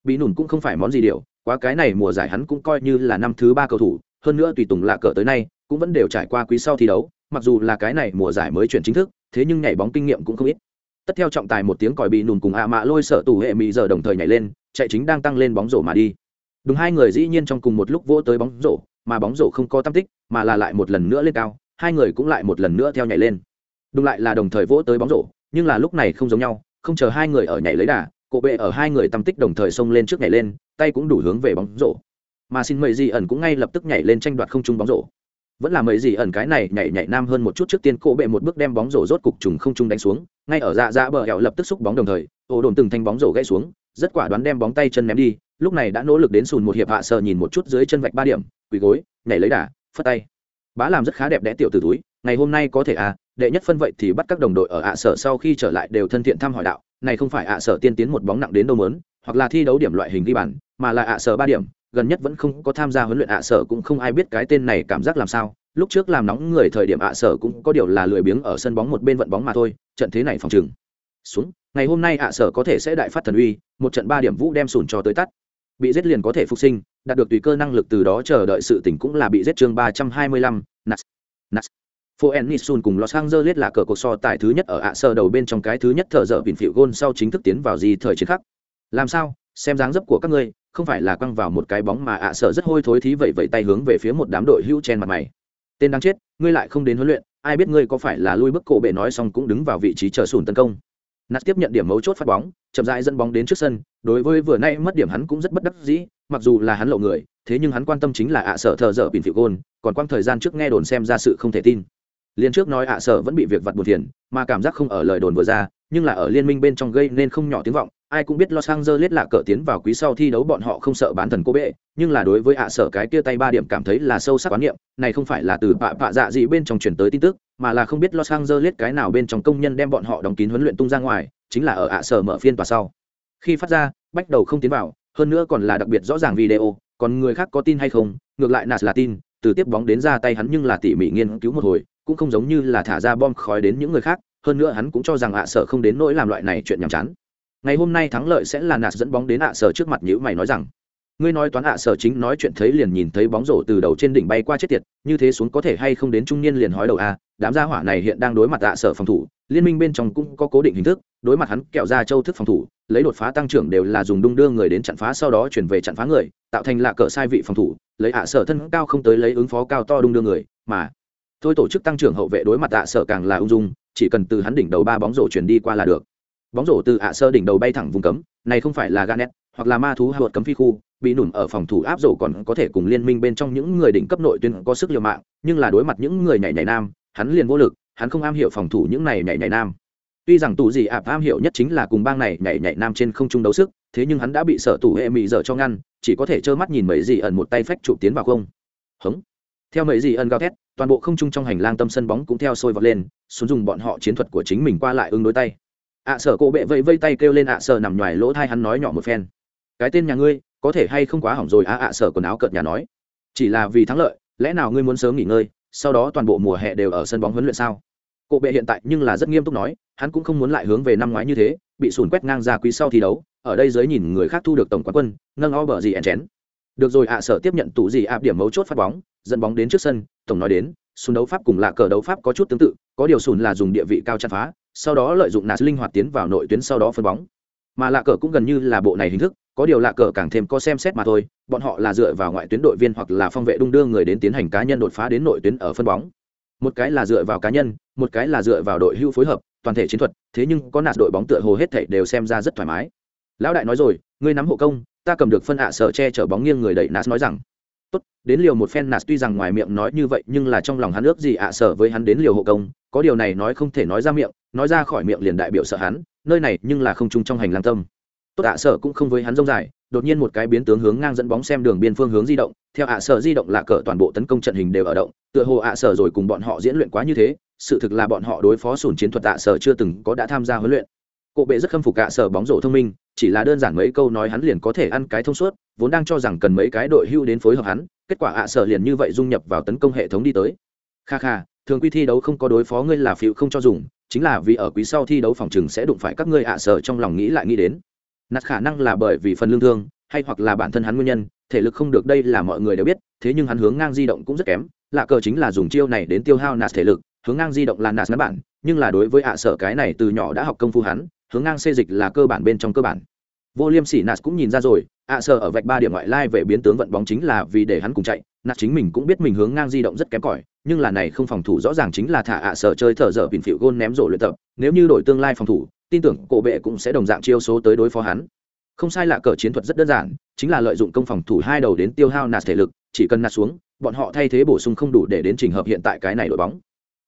Bị nủn cũng không phải món gì điều quá cái này mùa giải hắn cũng coi như là năm thứ ba cầu thủ, hơn nữa tùy tùng lạ cờ tới nay, cũng vẫn đều trải qua quý sau thi đấu, mặc dù là cái này mùa giải mới chuyển chính thức, thế nhưng nhảy bóng kinh nghiệm cũng không ít. Tất theo trọng tài một tiếng còi bị nùn cùng ạ mạ lôi sợ tủ hệ mỹ giờ đồng thời nhảy lên, chạy chính đang tăng lên bóng rổ mà đi. Đúng hai người dĩ nhiên trong cùng một lúc vỗ tới bóng rổ, mà bóng rổ không có tam tích mà là lại một lần nữa lên cao, hai người cũng lại một lần nữa theo nhảy lên. Đúng lại là đồng thời vỗ tới bóng rổ, nhưng là lúc này không giống nhau, không chờ hai người ở nhảy lấy đà, cổ bệ ở hai người tăm tích đồng thời xông lên trước nhảy lên, tay cũng đủ hướng về bóng rổ. Mà xin mời gì ẩn cũng ngay lập tức nhảy lên tranh đoạt không trung bóng rổ. Vẫn là mấy gì ẩn cái này nhảy nhảy nam hơn một chút trước tiên cổ bệ một bước đem bóng rổ rốt cục trùng không trung đánh xuống, ngay ở dạ dạ bờ hẹo lập tức xúc bóng đồng thời ổ đồn từng thanh bóng rổ gãy xuống, rất quả đoán đem bóng tay chân ném đi, lúc này đã nỗ lực đến sùn một hiệp hạ sờ nhìn một chút dưới chân vạch ba điểm, quỳ gối, nhảy lấy đà phất tay. Bá làm rất khá đẹp đẽ tiểu từ túi, ngày hôm nay có thể à đệ nhất phân vậy thì bắt các đồng đội ở ạ sở sau khi trở lại đều thân thiện thăm hỏi đạo, này không phải ạ sở tiên tiến một bóng nặng đến đâu mớn hoặc là thi đấu điểm loại hình ghi bàn, mà là ạ sở ba điểm, gần nhất vẫn không có tham gia huấn luyện ạ sở cũng không ai biết cái tên này cảm giác làm sao, lúc trước làm nóng người thời điểm ạ sở cũng có điều là lười biếng ở sân bóng một bên vận bóng mà thôi, trận thế này phòng chừng xuống, ngày hôm nay ạ sở có thể sẽ đại phát thần uy, một trận ba điểm vũ đem sùn cho tới tắt bị giết liền có thể phục sinh đạt được tùy cơ năng lực từ đó chờ đợi sự tỉnh cũng là bị giết chương ba trăm hai mươi lăm nas nas Foen Nisun cùng Los Angeles là cờ cuộc so tài thứ nhất ở ạ sơ đầu bên trong cái thứ nhất thở dở vịn phiệu gôn sau chính thức tiến vào gì thời chiến khắc. Làm sao? Xem dáng dấp của các ngươi, không phải là quăng vào một cái bóng mà ạ sơ rất hôi thối thí vậy vậy tay hướng về phía một đám đội hữu chen mặt mày tên đáng chết ngươi lại không đến huấn luyện ai biết ngươi có phải là lui bức cổ bệ nói xong cũng đứng vào vị trí chờ sùn tấn công nạt tiếp nhận điểm mấu chốt phát bóng, chậm rãi dẫn bóng đến trước sân, đối với vừa nay mất điểm hắn cũng rất bất đắc dĩ, mặc dù là hắn lộ người, thế nhưng hắn quan tâm chính là ạ sở thờ dở bình phiệu gôn còn quang thời gian trước nghe đồn xem ra sự không thể tin. Liên trước nói ạ sở vẫn bị việc vặt buồn phiền mà cảm giác không ở lời đồn vừa ra nhưng là ở liên minh bên trong gây nên không nhỏ tiếng vọng. Ai cũng biết Los Angeles là cờ tiến vào quý sau thi đấu bọn họ không sợ bán thần cô bệ, nhưng là đối với ạ sở cái kia tay ba điểm cảm thấy là sâu sắc quán niệm, này không phải là từ bạ bạ dạ gì bên trong truyền tới tin tức, mà là không biết Los Angeles cái nào bên trong công nhân đem bọn họ đóng kín huấn luyện tung ra ngoài, chính là ở ạ sở mở phiên tòa sau. Khi phát ra, bách đầu không tiến vào, hơn nữa còn là đặc biệt rõ ràng video, còn người khác có tin hay không, ngược lại nạt là tin, từ tiếp bóng đến ra tay hắn nhưng là tỉ mỉ nghiên cứu một hồi, cũng không giống như là thả ra bom khói đến những người khác, hơn nữa hắn cũng cho rằng ạ sở không đến nỗi làm loại này chuyện nhảm chán. Ngày hôm nay thắng lợi sẽ là nạt dẫn bóng đến ạ sở trước mặt nhữ mày nói rằng ngươi nói toán ạ sở chính nói chuyện thấy liền nhìn thấy bóng rổ từ đầu trên đỉnh bay qua chết tiệt như thế xuống có thể hay không đến trung niên liền hói đầu a đám gia hỏa này hiện đang đối mặt ạ sở phòng thủ liên minh bên trong cũng có cố định hình thức đối mặt hắn kẹo ra châu thức phòng thủ lấy đột phá tăng trưởng đều là dùng đung đưa người đến chặn phá sau đó chuyển về chặn phá người tạo thành lạ cờ sai vị phòng thủ lấy ạ sở thân cao không tới lấy ứng phó cao to đung đưa người mà thôi tổ chức tăng trưởng hậu vệ đối mặt ạ à sở càng là ung dung, chỉ cần từ hắn đỉnh đầu ba bóng rổ chuyển đi qua là được. Bóng rổ từ ạ à sơ đỉnh đầu bay thẳng vùng cấm, này không phải là ganet hoặc là ma thú hạ cấm phi khu, bị nủn ở phòng thủ áp rổ còn có thể cùng liên minh bên trong những người đỉnh cấp nội tuyến có sức liều mạng, nhưng là đối mặt những người nhảy nhảy nam, hắn liền vô lực, hắn không am hiểu phòng thủ những này nhảy nhảy nam. Tuy rằng tù gì ạp am hiểu nhất chính là cùng bang này nhảy nhảy nam trên không trung đấu sức, thế nhưng hắn đã bị sở tù hệ mị dở cho ngăn, chỉ có thể trơ mắt nhìn mấy gì ẩn một tay phách trụ tiến vào không. Hống theo mấy gì ân gào thét, toàn bộ không trung trong hành lang tâm sân bóng cũng theo sôi vọt lên, xuống dùng bọn họ chiến thuật của chính mình qua lại ứng đối tay. Ạ sở cổ bệ vây vây tay kêu lên ạ sở nằm ngoài lỗ thai hắn nói nhỏ một phen. Cái tên nhà ngươi, có thể hay không quá hỏng rồi ạ ạ sở quần áo cợt nhà nói. Chỉ là vì thắng lợi, lẽ nào ngươi muốn sớm nghỉ ngơi, sau đó toàn bộ mùa hè đều ở sân bóng huấn luyện sao? Cổ bệ hiện tại nhưng là rất nghiêm túc nói, hắn cũng không muốn lại hướng về năm ngoái như thế, bị sùn quét ngang ra quý sau thi đấu, ở đây giới nhìn người khác thu được tổng quán quân nâng o bờ gì ẻn chén được rồi ạ, sở tiếp nhận tủ gì áp điểm mấu chốt phát bóng, dẫn bóng đến trước sân, tổng nói đến sùn đấu pháp cùng lạ cờ đấu pháp có chút tương tự, có điều sùn là dùng địa vị cao chặt phá, sau đó lợi dụng nạt linh hoạt tiến vào nội tuyến sau đó phân bóng. Mà lạ cờ cũng gần như là bộ này hình thức, có điều lạ cờ càng thêm có xem xét mà thôi, bọn họ là dựa vào ngoại tuyến đội viên hoặc là phong vệ đung đưa người đến tiến hành cá nhân đột phá đến nội tuyến ở phân bóng. Một cái là dựa vào cá nhân, một cái là dựa vào đội hưu phối hợp, toàn thể chiến thuật, thế nhưng có nạt đội bóng tựa hồ hết thảy đều xem ra rất thoải mái. Lão đại nói rồi, ngươi nắm hộ công ta cầm được phân ạ sở che chở bóng nghiêng người đẩy nạt nói rằng, tốt, đến liều một phen nạt tuy rằng ngoài miệng nói như vậy, nhưng là trong lòng hắn ước gì ạ sở với hắn đến liều hộ công, có điều này nói không thể nói ra miệng, nói ra khỏi miệng liền đại biểu sợ hắn, nơi này nhưng là không chung trong hành lang tâm. Tốt, ạ sở cũng không với hắn rông dài, đột nhiên một cái biến tướng hướng ngang dẫn bóng xem đường biên phương hướng di động, theo ạ sở di động là cỡ toàn bộ tấn công trận hình đều ở động, tựa hồ ạ sở rồi cùng bọn họ diễn luyện quá như thế, sự thực là bọn họ đối phó sùn chiến thuật ạ sở chưa từng có đã tham gia huấn luyện cộ bệ rất khâm phục ạ sở bóng rổ thông minh, chỉ là đơn giản mấy câu nói hắn liền có thể ăn cái thông suốt, vốn đang cho rằng cần mấy cái đội hưu đến phối hợp hắn, kết quả ạ sở liền như vậy dung nhập vào tấn công hệ thống đi tới. Kha kha, thường quy thi đấu không có đối phó ngươi là phiêu không cho dùng, chính là vì ở quý sau thi đấu phòng trường sẽ đụng phải các ngươi ạ sở trong lòng nghĩ lại nghĩ đến. Nạt khả năng là bởi vì phần lương thương, hay hoặc là bản thân hắn nguyên nhân, thể lực không được đây là mọi người đều biết, thế nhưng hắn hướng ngang di động cũng rất kém, lạ cờ chính là dùng chiêu này đến tiêu hao nạt thể lực, hướng ngang di động là nạt ngắn bản, nhưng là đối với ạ sở cái này từ nhỏ đã học công phu hắn hướng ngang xê dịch là cơ bản bên trong cơ bản. Vô liêm sỉ nạt cũng nhìn ra rồi, ạ sở ở vạch ba điểm ngoại lai về biến tướng vận bóng chính là vì để hắn cùng chạy, nạt chính mình cũng biết mình hướng ngang di động rất kém cỏi, nhưng là này không phòng thủ rõ ràng chính là thả ạ sở chơi thở dở bình phịu gôn ném rổ luyện tập, nếu như đổi tương lai phòng thủ, tin tưởng cổ bệ cũng sẽ đồng dạng chiêu số tới đối phó hắn. Không sai lạ cờ chiến thuật rất đơn giản, chính là lợi dụng công phòng thủ hai đầu đến tiêu hao nạt thể lực, chỉ cần nạt xuống, bọn họ thay thế bổ sung không đủ để đến trình hợp hiện tại cái này đội bóng.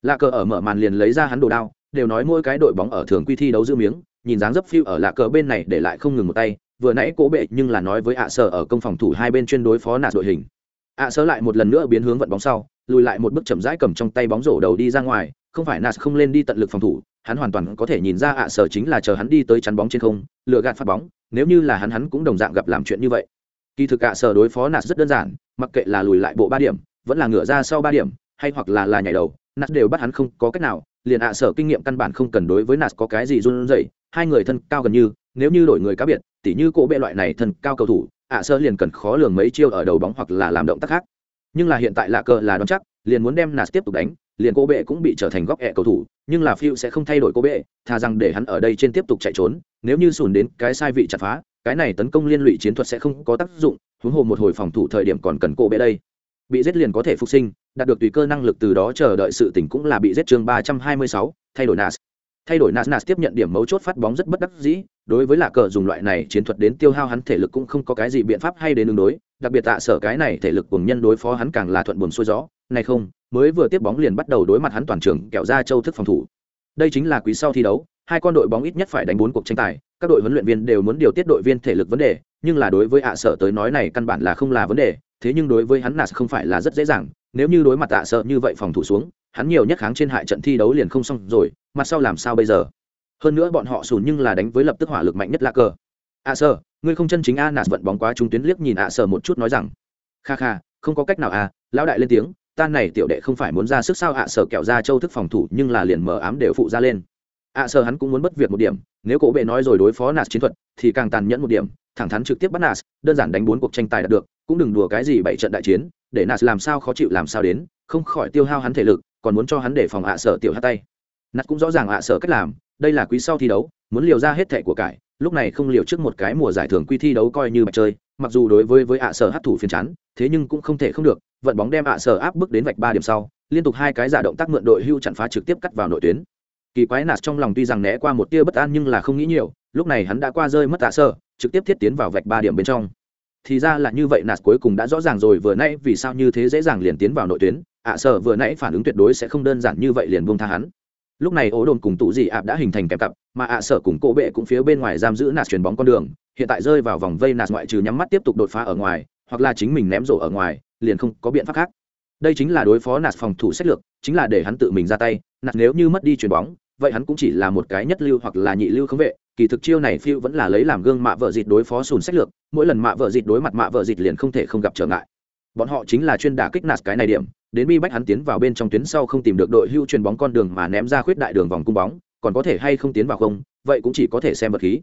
Lạ cờ ở mở màn liền lấy ra hắn đồ đao, đều nói mỗi cái đội bóng ở thường quy thi đấu giữ miếng nhìn dáng dấp phiêu ở lạ cờ bên này để lại không ngừng một tay, vừa nãy cố bệ nhưng là nói với ạ sở ở công phòng thủ hai bên chuyên đối phó nạt đội hình. ạ sở lại một lần nữa biến hướng vận bóng sau, lùi lại một bước chậm rãi cầm trong tay bóng rổ đầu đi ra ngoài, không phải nạt không lên đi tận lực phòng thủ, hắn hoàn toàn có thể nhìn ra ạ sở chính là chờ hắn đi tới chắn bóng trên không lựa gạt phát bóng, nếu như là hắn hắn cũng đồng dạng gặp làm chuyện như vậy. Kỳ thực ạ sở đối phó nạt rất đơn giản, mặc kệ là lùi lại bộ ba điểm, vẫn là ngửa ra sau ba điểm, hay hoặc là là nhảy đầu nạt đều bắt hắn không có cách nào liền ạ sở kinh nghiệm căn bản không cần đối với nạt có cái gì run rẩy, hai người thân cao gần như, nếu như đổi người cá biệt, tỉ như cỗ bệ loại này thân cao cầu thủ, ạ sở liền cần khó lường mấy chiêu ở đầu bóng hoặc là làm động tác khác. Nhưng là hiện tại lạ cờ là đón chắc, liền muốn đem nạt tiếp tục đánh, liền cô bệ cũng bị trở thành góc ẹ cầu thủ, nhưng là phiêu sẽ không thay đổi cô bệ, thà rằng để hắn ở đây trên tiếp tục chạy trốn, nếu như sùn đến cái sai vị chặt phá, cái này tấn công liên lụy chiến thuật sẽ không có tác dụng, huống hồ một hồi phòng thủ thời điểm còn cần cô bệ đây bị giết liền có thể phục sinh, đạt được tùy cơ năng lực từ đó chờ đợi sự tỉnh cũng là bị giết chương ba trăm hai mươi sáu, thay đổi nas. Thay đổi nas nas tiếp nhận điểm mấu chốt phát bóng rất bất đắc dĩ, đối với lạ cờ dùng loại này chiến thuật đến tiêu hao hắn thể lực cũng không có cái gì biện pháp hay đến ứng đối, đặc biệt tạ sở cái này thể lực cùng nhân đối phó hắn càng là thuận buồn xuôi gió, này không, mới vừa tiếp bóng liền bắt đầu đối mặt hắn toàn trường kẹo ra châu thức phòng thủ. Đây chính là quý sau thi đấu, hai con đội bóng ít nhất phải đánh bốn cuộc tranh tài, các đội huấn luyện viên đều muốn điều tiết đội viên thể lực vấn đề, nhưng là đối với ạ sở tới nói này căn bản là không là vấn đề thế nhưng đối với hắn nạt không phải là rất dễ dàng, nếu như đối mặt tạ sợ như vậy phòng thủ xuống, hắn nhiều nhất kháng trên hại trận thi đấu liền không xong rồi mặt sau làm sao bây giờ? Hơn nữa bọn họ sùn nhưng là đánh với lập tức hỏa lực mạnh nhất là cờ. Ạ sợ, ngươi không chân chính a, nạt vận bóng quá trung tuyến liếc nhìn ạ sợ một chút nói rằng, kha kha, không có cách nào à lão đại lên tiếng, ta này tiểu đệ không phải muốn ra sức sao ạ sợ kẹo ra châu thức phòng thủ nhưng là liền mở ám đều phụ ra lên. Ạ sợ hắn cũng muốn bất việc một điểm, nếu cổ bệ nói rồi đối phó nạt chiến thuật, thì càng tàn nhẫn một điểm, thẳng thắn trực tiếp bắt nạt, đơn giản đánh bốn cuộc tranh tài đạt được cũng đừng đùa cái gì bảy trận đại chiến để nạt làm sao khó chịu làm sao đến không khỏi tiêu hao hắn thể lực còn muốn cho hắn để phòng ạ sở tiểu hát tay. Nạt cũng rõ ràng ạ sở cách làm đây là quý sau thi đấu muốn liều ra hết thẻ của cải lúc này không liều trước một cái mùa giải thưởng quy thi đấu coi như mặt chơi mặc dù đối với với ạ sở hát thủ phiền chán thế nhưng cũng không thể không được vận bóng đem ạ sở áp bước đến vạch ba điểm sau liên tục hai cái giả động tác mượn đội hưu chặn phá trực tiếp cắt vào nội tuyến. Kỳ quái nạt trong lòng tuy rằng né qua một tia bất an nhưng là không nghĩ nhiều lúc này hắn đã qua rơi mất ạ sở, trực tiếp thiết tiến vào vạch ba điểm bên trong thì ra là như vậy nạt cuối cùng đã rõ ràng rồi, vừa nãy vì sao như thế dễ dàng liền tiến vào nội tuyến, ạ à vừa nãy phản ứng tuyệt đối sẽ không đơn giản như vậy liền buông tha hắn. Lúc này ố đồn cùng tụ dị ạp đã hình thành kèm cặp, mà ạ sở cùng cỗ bệ cũng phía bên ngoài giam giữ nạt chuyền bóng con đường, hiện tại rơi vào vòng vây nạt ngoại trừ nhắm mắt tiếp tục đột phá ở ngoài, hoặc là chính mình ném rổ ở ngoài, liền không có biện pháp khác. Đây chính là đối phó nạt phòng thủ sách lược, chính là để hắn tự mình ra tay, nạt nếu như mất đi chuyền bóng, vậy hắn cũng chỉ là một cái nhất lưu hoặc là nhị lưu không vệ kỳ thực chiêu này phiêu vẫn là lấy làm gương mạ vợ dịt đối phó sùn sách lược, mỗi lần mạ vợ dịt đối mặt mạ vợ dịt liền không thể không gặp trở ngại. Bọn họ chính là chuyên đả kích nạt cái này điểm, đến bi bách hắn tiến vào bên trong tuyến sau không tìm được đội hưu chuyền bóng con đường mà ném ra khuyết đại đường vòng cung bóng, còn có thể hay không tiến vào không, vậy cũng chỉ có thể xem vật khí.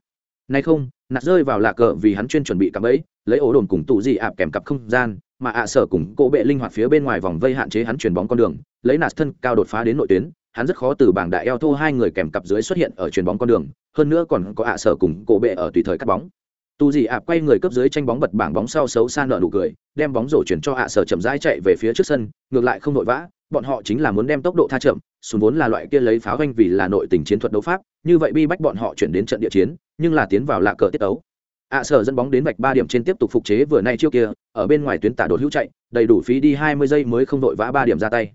Nay không nạt rơi vào lạc cờ vì hắn chuyên chuẩn bị cặp ấy lấy ổ đồn cùng tụ dị ạp kèm cặp không gian, mà ạ sở cùng cỗ bệ linh hoạt phía bên ngoài vòng vây hạn chế hắn chuyền bóng con đường, lấy nạt thân cao đột phá đến nội tuyến hắn rất khó từ bảng đại eo thô hai người kèm cặp dưới xuất hiện ở chuyền bóng con đường, hơn nữa còn có ạ sở cùng cổ bệ ở tùy thời cắt bóng. Tu gì ạ quay người cấp dưới tranh bóng bật bảng bóng sau xấu xa nợ nụ cười, đem bóng rổ chuyển cho ạ sở chậm rãi chạy về phía trước sân, ngược lại không nội vã, bọn họ chính là muốn đem tốc độ tha chậm xuống vốn là loại kia lấy pháo doanh vì là nội tình chiến thuật đấu pháp, như vậy bi bách bọn họ chuyển đến trận địa chiến, nhưng là tiến vào lạ cờ tiết ấu ạ sở dẫn bóng đến vạch ba điểm trên tiếp tục phục chế vừa nay chiêu kia, ở bên ngoài tuyến tả đột hữu chạy, đầy đủ phí đi hai mươi giây mới không đội vã ba điểm ra tay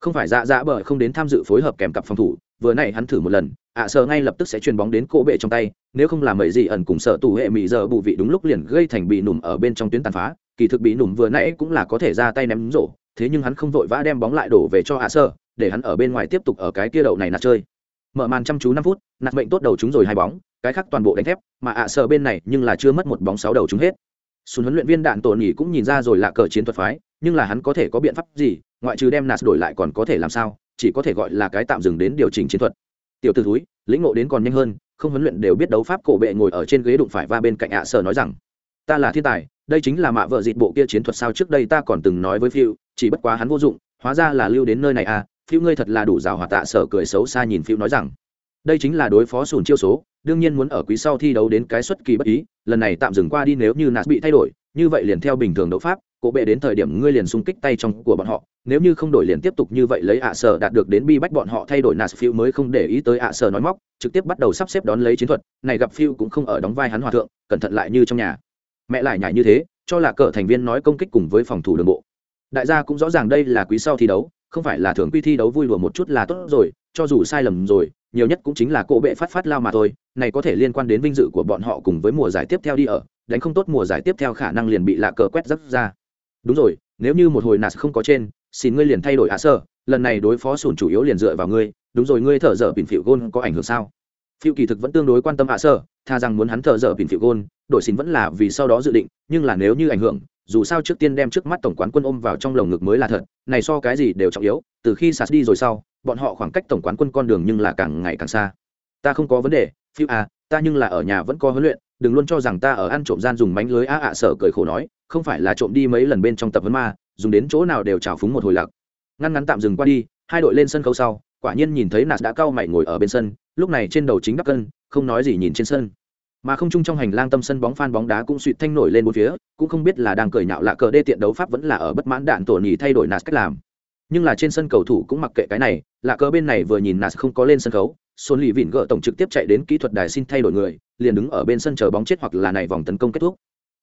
không phải dạ dạ bởi không đến tham dự phối hợp kèm cặp phòng thủ vừa nãy hắn thử một lần ạ à, sợ ngay lập tức sẽ chuyền bóng đến cỗ bệ trong tay nếu không làm mấy gì ẩn cùng sợ tù hệ mỹ giờ bù vị đúng lúc liền gây thành bị nùm ở bên trong tuyến tàn phá kỳ thực bị nùm vừa nãy cũng là có thể ra tay ném rổ thế nhưng hắn không vội vã đem bóng lại đổ về cho ạ à sơ để hắn ở bên ngoài tiếp tục ở cái kia đậu này nạt chơi. Mở màn chăm chú năm phút nạt mệnh tốt đầu chúng rồi hai bóng cái khác toàn bộ đánh thép mà ạ à sơ bên này nhưng là chưa mất một bóng sáu đầu chúng hết. Xuân huấn luyện viên đạn tổn nghỉ cũng nhìn ra rồi là cờ chiến thuật phái, nhưng là hắn có thể có biện pháp gì, ngoại trừ đem nạt đổi lại còn có thể làm sao, chỉ có thể gọi là cái tạm dừng đến điều chỉnh chiến thuật. Tiểu tử thúi, lĩnh ngộ đến còn nhanh hơn, không huấn luyện đều biết đấu pháp cổ bệ ngồi ở trên ghế đụng phải va bên cạnh ạ sở nói rằng, ta là thiên tài, đây chính là mạ vợ dịt bộ kia chiến thuật sao trước đây ta còn từng nói với Phiu, chỉ bất quá hắn vô dụng, hóa ra là lưu đến nơi này à, Phiu ngươi thật là đủ rào hòa tạ sở cười xấu xa nhìn Phiu nói rằng, đây chính là đối phó sùn chiêu số, đương nhiên muốn ở quý sau thi đấu đến cái xuất kỳ bất ý, lần này tạm dừng qua đi nếu như nạt bị thay đổi, như vậy liền theo bình thường đấu pháp cổ bệ đến thời điểm ngươi liền xung kích tay trong của bọn họ nếu như không đổi liền tiếp tục như vậy lấy ạ sở đạt được đến bi bách bọn họ thay đổi nạt phiêu mới không để ý tới ạ sở nói móc, trực tiếp bắt đầu sắp xếp đón lấy chiến thuật. Này gặp phiêu cũng không ở đóng vai hắn hòa thượng, cẩn thận lại như trong nhà. Mẹ lại nhảy như thế, cho là cờ thành viên nói công kích cùng với phòng thủ đường bộ. Đại gia cũng rõ ràng đây là quý sau thi đấu, không phải là thường quy thi đấu vui đùa một chút là tốt rồi, cho dù sai lầm rồi, nhiều nhất cũng chính là cỗ bệ phát phát lao mà thôi. Này có thể liên quan đến vinh dự của bọn họ cùng với mùa giải tiếp theo đi ở, đánh không tốt mùa giải tiếp theo khả năng liền bị lạ cờ quét dấp ra. Đúng rồi, nếu như một hồi nạt không có trên xin ngươi liền thay đổi hạ sơ, lần này đối phó sùn chủ yếu liền dựa vào ngươi, đúng rồi, ngươi thợ dở bình phịu gôn có ảnh hưởng sao? Phiêu kỳ thực vẫn tương đối quan tâm hạ sơ, tha rằng muốn hắn thợ dở bình phịu gôn đổi xin vẫn là vì sau đó dự định, nhưng là nếu như ảnh hưởng, dù sao trước tiên đem trước mắt tổng quán quân ôm vào trong lồng ngực mới là thật, này so cái gì đều trọng yếu, từ khi sạt đi rồi sau, bọn họ khoảng cách tổng quán quân con đường nhưng là càng ngày càng xa. Ta không có vấn đề, phiêu à ta nhưng là ở nhà vẫn có huấn luyện, đừng luôn cho rằng ta ở ăn trộm gian dùng mánh lưới á ạ sở cười khổ nói, không phải là trộm đi mấy lần bên trong tập huấn ma dùng đến chỗ nào đều trào phúng một hồi lạc. Ngăn ngắn tạm dừng qua đi hai đội lên sân khấu sau quả nhiên nhìn thấy nạt đã cao mày ngồi ở bên sân lúc này trên đầu chính đắc cân không nói gì nhìn trên sân. Mà không chung trong hành lang tâm sân bóng phan bóng đá cũng suỵt thanh nổi lên bốn phía cũng không biết là đang cười nhạo lạ cờ đê tiện đấu pháp vẫn là ở bất mãn đạn tổ nhì thay đổi nạt cách làm. Nhưng là trên sân cầu thủ cũng mặc kệ cái này lạ cờ bên này vừa nhìn nạt không có lên sân khấu Xuân Lì Vịn gỡ tổng trực tiếp chạy đến kỹ thuật đài xin thay đổi người, liền đứng ở bên sân chờ bóng chết hoặc là này vòng tấn công kết thúc.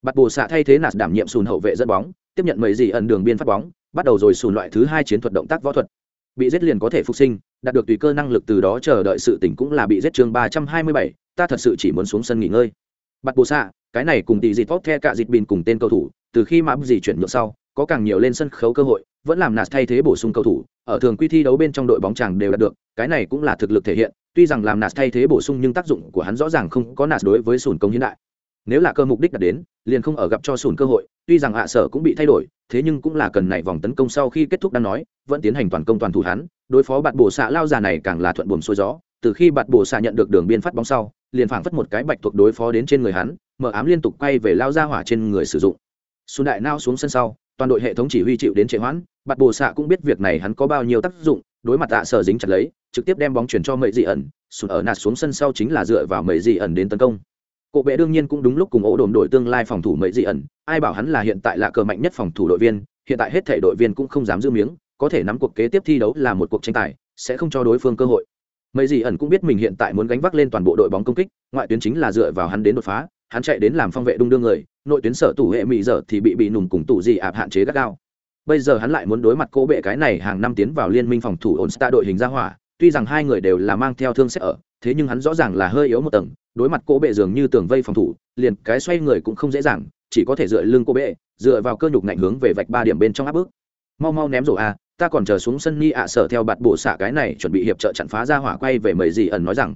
Bạt bổ xạ thay thế nạt đảm nhiệm sùn hậu vệ dẫn bóng, tiếp nhận mấy gì ẩn đường biên phát bóng, bắt đầu rồi sùn loại thứ hai chiến thuật động tác võ thuật. Bị giết liền có thể phục sinh, đạt được tùy cơ năng lực từ đó chờ đợi sự tỉnh cũng là bị giết chương ba trăm hai mươi bảy ta thật sự chỉ muốn xuống sân nghỉ ngơi bắt bồ xạ cái này cùng tỷ dịt tốt the cả dịt bình cùng tên cầu thủ từ khi mà gì chuyển nhượng sau có càng nhiều lên sân khấu cơ hội vẫn làm nạt thay thế bổ sung cầu thủ ở thường quy thi đấu bên trong đội bóng chàng đều đạt được cái này cũng là thực lực thể hiện tuy rằng làm nạt thay thế bổ sung nhưng tác dụng của hắn rõ ràng không có nạt đối với sùn công hiện đại nếu là cơ mục đích đạt đến, liền không ở gặp cho sùn cơ hội, tuy rằng hạ sở cũng bị thay đổi, thế nhưng cũng là cần này vòng tấn công sau khi kết thúc đang nói, vẫn tiến hành toàn công toàn thủ hắn, đối phó bạn bổ xạ lao già này càng là thuận buồm xuôi gió. Từ khi bạn bổ xạ nhận được đường biên phát bóng sau, liền phảng phất một cái bạch thuộc đối phó đến trên người hắn mở ám liên tục quay về lao ra hỏa trên người sử dụng. Xuân đại nao xuống sân sau, toàn đội hệ thống chỉ huy chịu đến trệ hoãn bạn bổ xạ cũng biết việc này hắn có bao nhiêu tác dụng, đối mặt tạ sở dính chặt lấy, trực tiếp đem bóng chuyển cho mệ dị ẩn sùn ở nạt xuống sân sau chính là dựa vào mệ dị ẩn đến tấn công cổ bệ đương nhiên cũng đúng lúc cùng ổ đồn đội tương lai phòng thủ mấy dị ẩn, ai bảo hắn là hiện tại là cờ mạnh nhất phòng thủ đội viên, hiện tại hết thể đội viên cũng không dám giữ miếng, có thể nắm cuộc kế tiếp thi đấu là một cuộc tranh tài, sẽ không cho đối phương cơ hội. Mấy Dị ẩn cũng biết mình hiện tại muốn gánh vác lên toàn bộ đội bóng công kích, ngoại tuyến chính là dựa vào hắn đến đột phá, hắn chạy đến làm phong vệ đung đương người, nội tuyến sở tủ hệ mỹ giờ thì bị bị nùm cùng tủ dị ạp hạn chế gắt gao. Bây giờ hắn lại muốn đối mặt cố bệ cái này hàng năm tiến vào liên minh phòng thủ ổn đội hình ra hỏa, tuy rằng hai người đều là mang theo thương sẽ ở, thế nhưng hắn rõ ràng là hơi yếu một tầng đối mặt cố bệ dường như tường vây phòng thủ, liền cái xoay người cũng không dễ dàng, chỉ có thể dựa lưng cố bệ, dựa vào cơ nhục ngạnh hướng về vạch ba điểm bên trong áp bức. Mau mau ném rổ a ta còn chờ xuống sân ni ạ sở theo bạt bổ xạ cái này chuẩn bị hiệp trợ chặn phá ra hỏa quay về mấy gì ẩn nói rằng.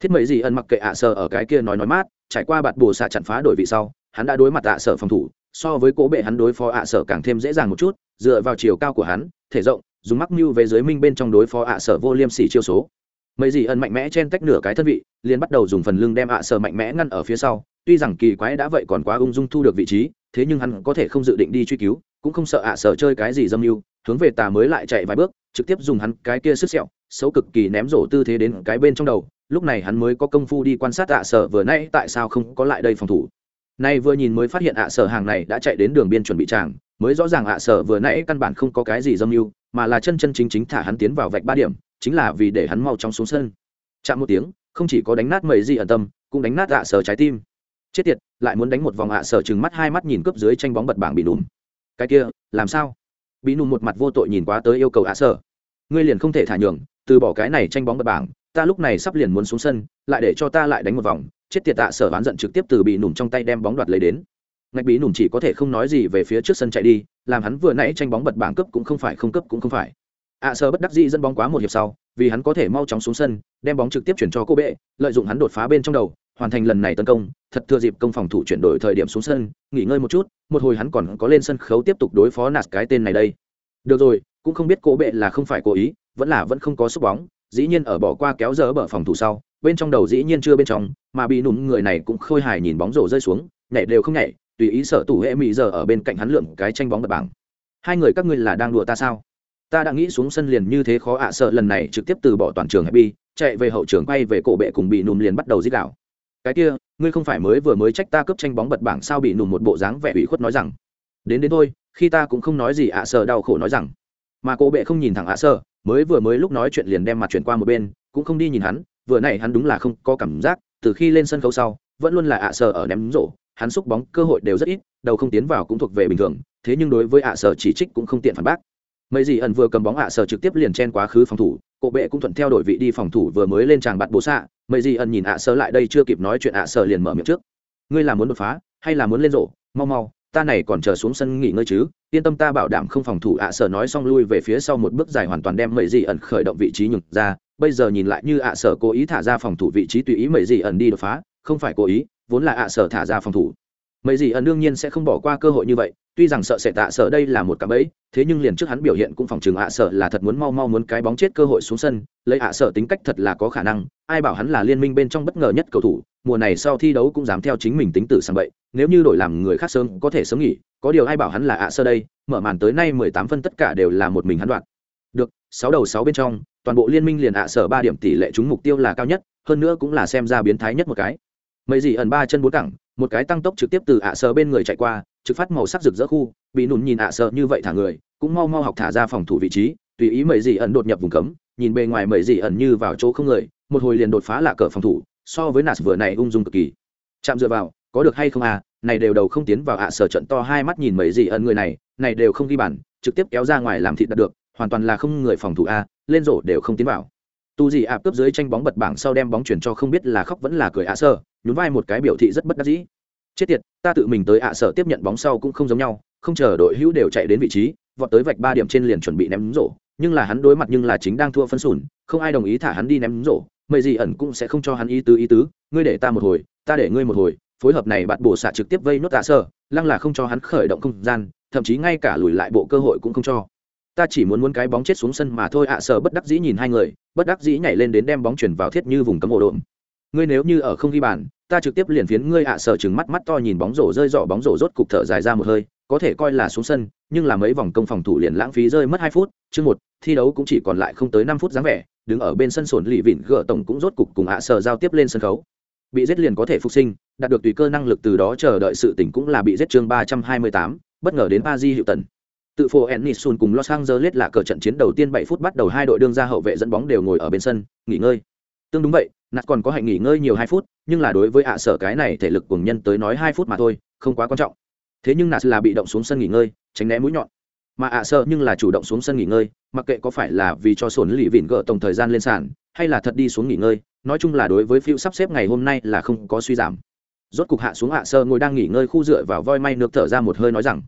Thiết mấy gì ẩn mặc kệ ạ sở ở cái kia nói nói mát, trải qua bạt bổ xạ chặn phá đổi vị sau, hắn đã đối mặt ạ sở phòng thủ, so với cố bệ hắn đối phó ạ sở càng thêm dễ dàng một chút, dựa vào chiều cao của hắn, thể rộng, dùng mắc mưu về dưới minh bên trong đối phó ạ sở vô liêm sỉ chiêu số mấy gì ẩn mạnh mẽ chen tách nửa cái thân vị, liền bắt đầu dùng phần lưng đem ạ sở mạnh mẽ ngăn ở phía sau. Tuy rằng kỳ quái đã vậy còn quá ung dung thu được vị trí, thế nhưng hắn có thể không dự định đi truy cứu, cũng không sợ ạ sở chơi cái gì dâm mưu, hướng về tà mới lại chạy vài bước, trực tiếp dùng hắn cái kia sức sẹo, xấu cực kỳ ném rổ tư thế đến cái bên trong đầu. Lúc này hắn mới có công phu đi quan sát ạ sở vừa nãy tại sao không có lại đây phòng thủ. Nay vừa nhìn mới phát hiện ạ sở hàng này đã chạy đến đường biên chuẩn bị tràng, mới rõ ràng ạ sở vừa nãy căn bản không có cái gì dâm mưu, mà là chân chân chính chính thả hắn tiến vào vạch ba điểm chính là vì để hắn mau chóng xuống sân. Chạm một tiếng, không chỉ có đánh nát mầy gì ẩn tâm, cũng đánh nát ạ sở trái tim. Chết tiệt, lại muốn đánh một vòng ạ sở chừng mắt hai mắt nhìn cướp dưới tranh bóng bật bảng bị đùm cái kia, làm sao? Bị nùm một mặt vô tội nhìn quá tới yêu cầu ạ sở. Ngươi liền không thể thả nhường, từ bỏ cái này tranh bóng bật bảng, ta lúc này sắp liền muốn xuống sân, lại để cho ta lại đánh một vòng. Chết tiệt tạ sở oán giận trực tiếp từ bị nùm trong tay đem bóng đoạt lấy đến. Ngạch bí nùm chỉ có thể không nói gì về phía trước sân chạy đi, làm hắn vừa nãy tranh bóng bật bảng cấp cũng không phải không cấp cũng không phải ạ sơ bất đắc dĩ dẫn bóng quá một hiệp sau, vì hắn có thể mau chóng xuống sân, đem bóng trực tiếp chuyển cho cô bệ, lợi dụng hắn đột phá bên trong đầu, hoàn thành lần này tấn công, thật thừa dịp công phòng thủ chuyển đổi thời điểm xuống sân, nghỉ ngơi một chút, một hồi hắn còn có lên sân khấu tiếp tục đối phó nạt cái tên này đây. Được rồi, cũng không biết cô bệ là không phải cố ý, vẫn là vẫn không có sức bóng, dĩ nhiên ở bỏ qua kéo dở bờ phòng thủ sau, bên trong đầu dĩ nhiên chưa bên trong, mà bị nụm người này cũng khôi hài nhìn bóng rổ rơi xuống, nhảy đều không nhảy, tùy ý sở tủ hệ mỹ giờ ở bên cạnh hắn lượng cái tranh bóng bật bảng. Hai người các ngươi là đang đùa ta sao? Ta đã nghĩ xuống sân liền như thế khó ạ, sợ lần này trực tiếp từ bỏ toàn trường happy, chạy về hậu trường quay về cổ bệ cùng bị nùm liền bắt đầu dít đảo cái kia, ngươi không phải mới vừa mới trách ta cướp tranh bóng bật bảng sao bị nùm một bộ dáng vẻ ủy khuất nói rằng. Đến đến thôi, khi ta cũng không nói gì ạ, sợ đau khổ nói rằng. Mà cổ bệ không nhìn thẳng ạ, sợ, mới vừa mới lúc nói chuyện liền đem mặt chuyển qua một bên, cũng không đi nhìn hắn, vừa này hắn đúng là không có cảm giác, từ khi lên sân khấu sau, vẫn luôn là ạ, sợ ở ném rổ, hắn xúc bóng cơ hội đều rất ít, đầu không tiến vào cũng thuộc về bình thường, thế nhưng đối với ạ, sợ chỉ trích cũng không tiện phản bác mấy gì ẩn vừa cầm bóng ạ sở trực tiếp liền chen quá khứ phòng thủ, cổ bệ cũng thuận theo đội vị đi phòng thủ vừa mới lên tràng bạt bố xạ, mấy gì ẩn nhìn ạ sở lại đây chưa kịp nói chuyện ạ sở liền mở miệng trước. Ngươi là muốn đột phá, hay là muốn lên rổ? Mau mau, ta này còn chờ xuống sân nghỉ ngơi chứ, yên tâm ta bảo đảm không phòng thủ ạ sở nói xong lui về phía sau một bước dài hoàn toàn đem mấy gì ẩn khởi động vị trí nhường ra. Bây giờ nhìn lại như ạ sở cố ý thả ra phòng thủ vị trí tùy ý mấy gì ẩn đi đột phá, không phải cố ý, vốn là ạ sở thả ra phòng thủ. Mấy gì ẩn đương nhiên sẽ không bỏ qua cơ hội như vậy tuy rằng sợ sẽ tạ sợ đây là một cạm bẫy, thế nhưng liền trước hắn biểu hiện cũng phòng trường ạ sợ là thật muốn mau mau muốn cái bóng chết cơ hội xuống sân, lấy ạ sợ tính cách thật là có khả năng, ai bảo hắn là liên minh bên trong bất ngờ nhất cầu thủ, mùa này sau thi đấu cũng dám theo chính mình tính tử sang vậy. nếu như đổi làm người khác sớm có thể sớm nghỉ, có điều ai bảo hắn là ạ sợ đây, mở màn tới nay mười tám phân tất cả đều là một mình hắn đoạn được, sáu đầu sáu bên trong, toàn bộ liên minh liền ạ sở ba điểm tỷ lệ trúng mục tiêu là cao nhất, hơn nữa cũng là xem ra biến thái nhất một cái mấy gì ẩn ba chân bốn cẳng, một cái tăng tốc trực tiếp từ ạ sở bên người chạy qua trực phát màu sắc rực rỡ khu, bị nùn nhìn ạ sợ như vậy thả người, cũng mau mau học thả ra phòng thủ vị trí, tùy ý mấy gì ẩn đột nhập vùng cấm, nhìn bề ngoài mấy gì ẩn như vào chỗ không người, một hồi liền đột phá lạ cờ phòng thủ, so với nạt vừa này ung dung cực kỳ. Chạm dựa vào, có được hay không à này đều đầu không tiến vào ạ sở trận to hai mắt nhìn mấy gì ẩn người này này đều không ghi bản trực tiếp kéo ra ngoài làm thịt đạt được, hoàn toàn là không người phòng thủ a lên rổ đều không tiến vào. Tu gì ạp cướp dưới tranh bóng bật bảng sau đem bóng chuyển cho không biết là khóc vẫn là cười ạ sợ, nhún vai một cái biểu thị rất bất đắc dĩ chết tiệt ta tự mình tới ạ sở tiếp nhận bóng sau cũng không giống nhau không chờ đội hữu đều chạy đến vị trí vọt tới vạch ba điểm trên liền chuẩn bị ném rổ. Nhưng là hắn đối mặt nhưng là chính đang thua phân sùn không ai đồng ý thả hắn đi ném rổ. Mày gì ẩn cũng sẽ không cho hắn ý tứ ý tứ. Ngươi để ta một hồi ta để ngươi một hồi. Phối hợp này bạn bổ xạ trực tiếp vây nốt tạ sở, lăng là không cho hắn khởi động không gian thậm chí ngay cả lùi lại bộ cơ hội cũng không cho. Ta chỉ muốn muốn cái bóng chết xuống sân mà thôi ạ sở bất đắc dĩ nhìn hai người bất đắc dĩ nhảy lên đến đem bóng chuyển vào thiết như vùng cấm ổ độn. Ngươi nếu như ở không ghi bàn ta trực tiếp liền phiến ngươi ạ sở chừng mắt mắt to nhìn bóng rổ rơi dọ bóng rổ rốt cục thở dài ra một hơi có thể coi là xuống sân nhưng là mấy vòng công phòng thủ liền lãng phí rơi mất hai phút chương một thi đấu cũng chỉ còn lại không tới năm phút dáng vẻ đứng ở bên sân sồn lì vịn gỡ tổng cũng rốt cục cùng ạ sở giao tiếp lên sân khấu bị giết liền có thể phục sinh đạt được tùy cơ năng lực từ đó chờ đợi sự tỉnh cũng là bị giết chương ba trăm hai mươi tám bất ngờ đến Paris hiệu tần tự phố Ennisun cùng Los Angeles là cờ trận chiến đầu tiên 7 phút bắt đầu hai đội đương ra hậu vệ dẫn bóng đều ngồi ở bên sân, nghỉ ngơi. Tương đúng vậy, nạt còn có hạnh nghỉ ngơi nhiều hai phút, nhưng là đối với ạ sở cái này thể lực cùng nhân tới nói hai phút mà thôi, không quá quan trọng. Thế nhưng nạt là bị động xuống sân nghỉ ngơi, tránh né mũi nhọn. Mà ạ sở nhưng là chủ động xuống sân nghỉ ngơi, mặc kệ có phải là vì cho sổn lì vịn gỡ tổng thời gian lên sàn, hay là thật đi xuống nghỉ ngơi, nói chung là đối với phiêu sắp xếp ngày hôm nay là không có suy giảm. Rốt cục hạ xuống ạ sơ ngồi đang nghỉ ngơi khu dựa vào voi may nước thở ra một hơi nói rằng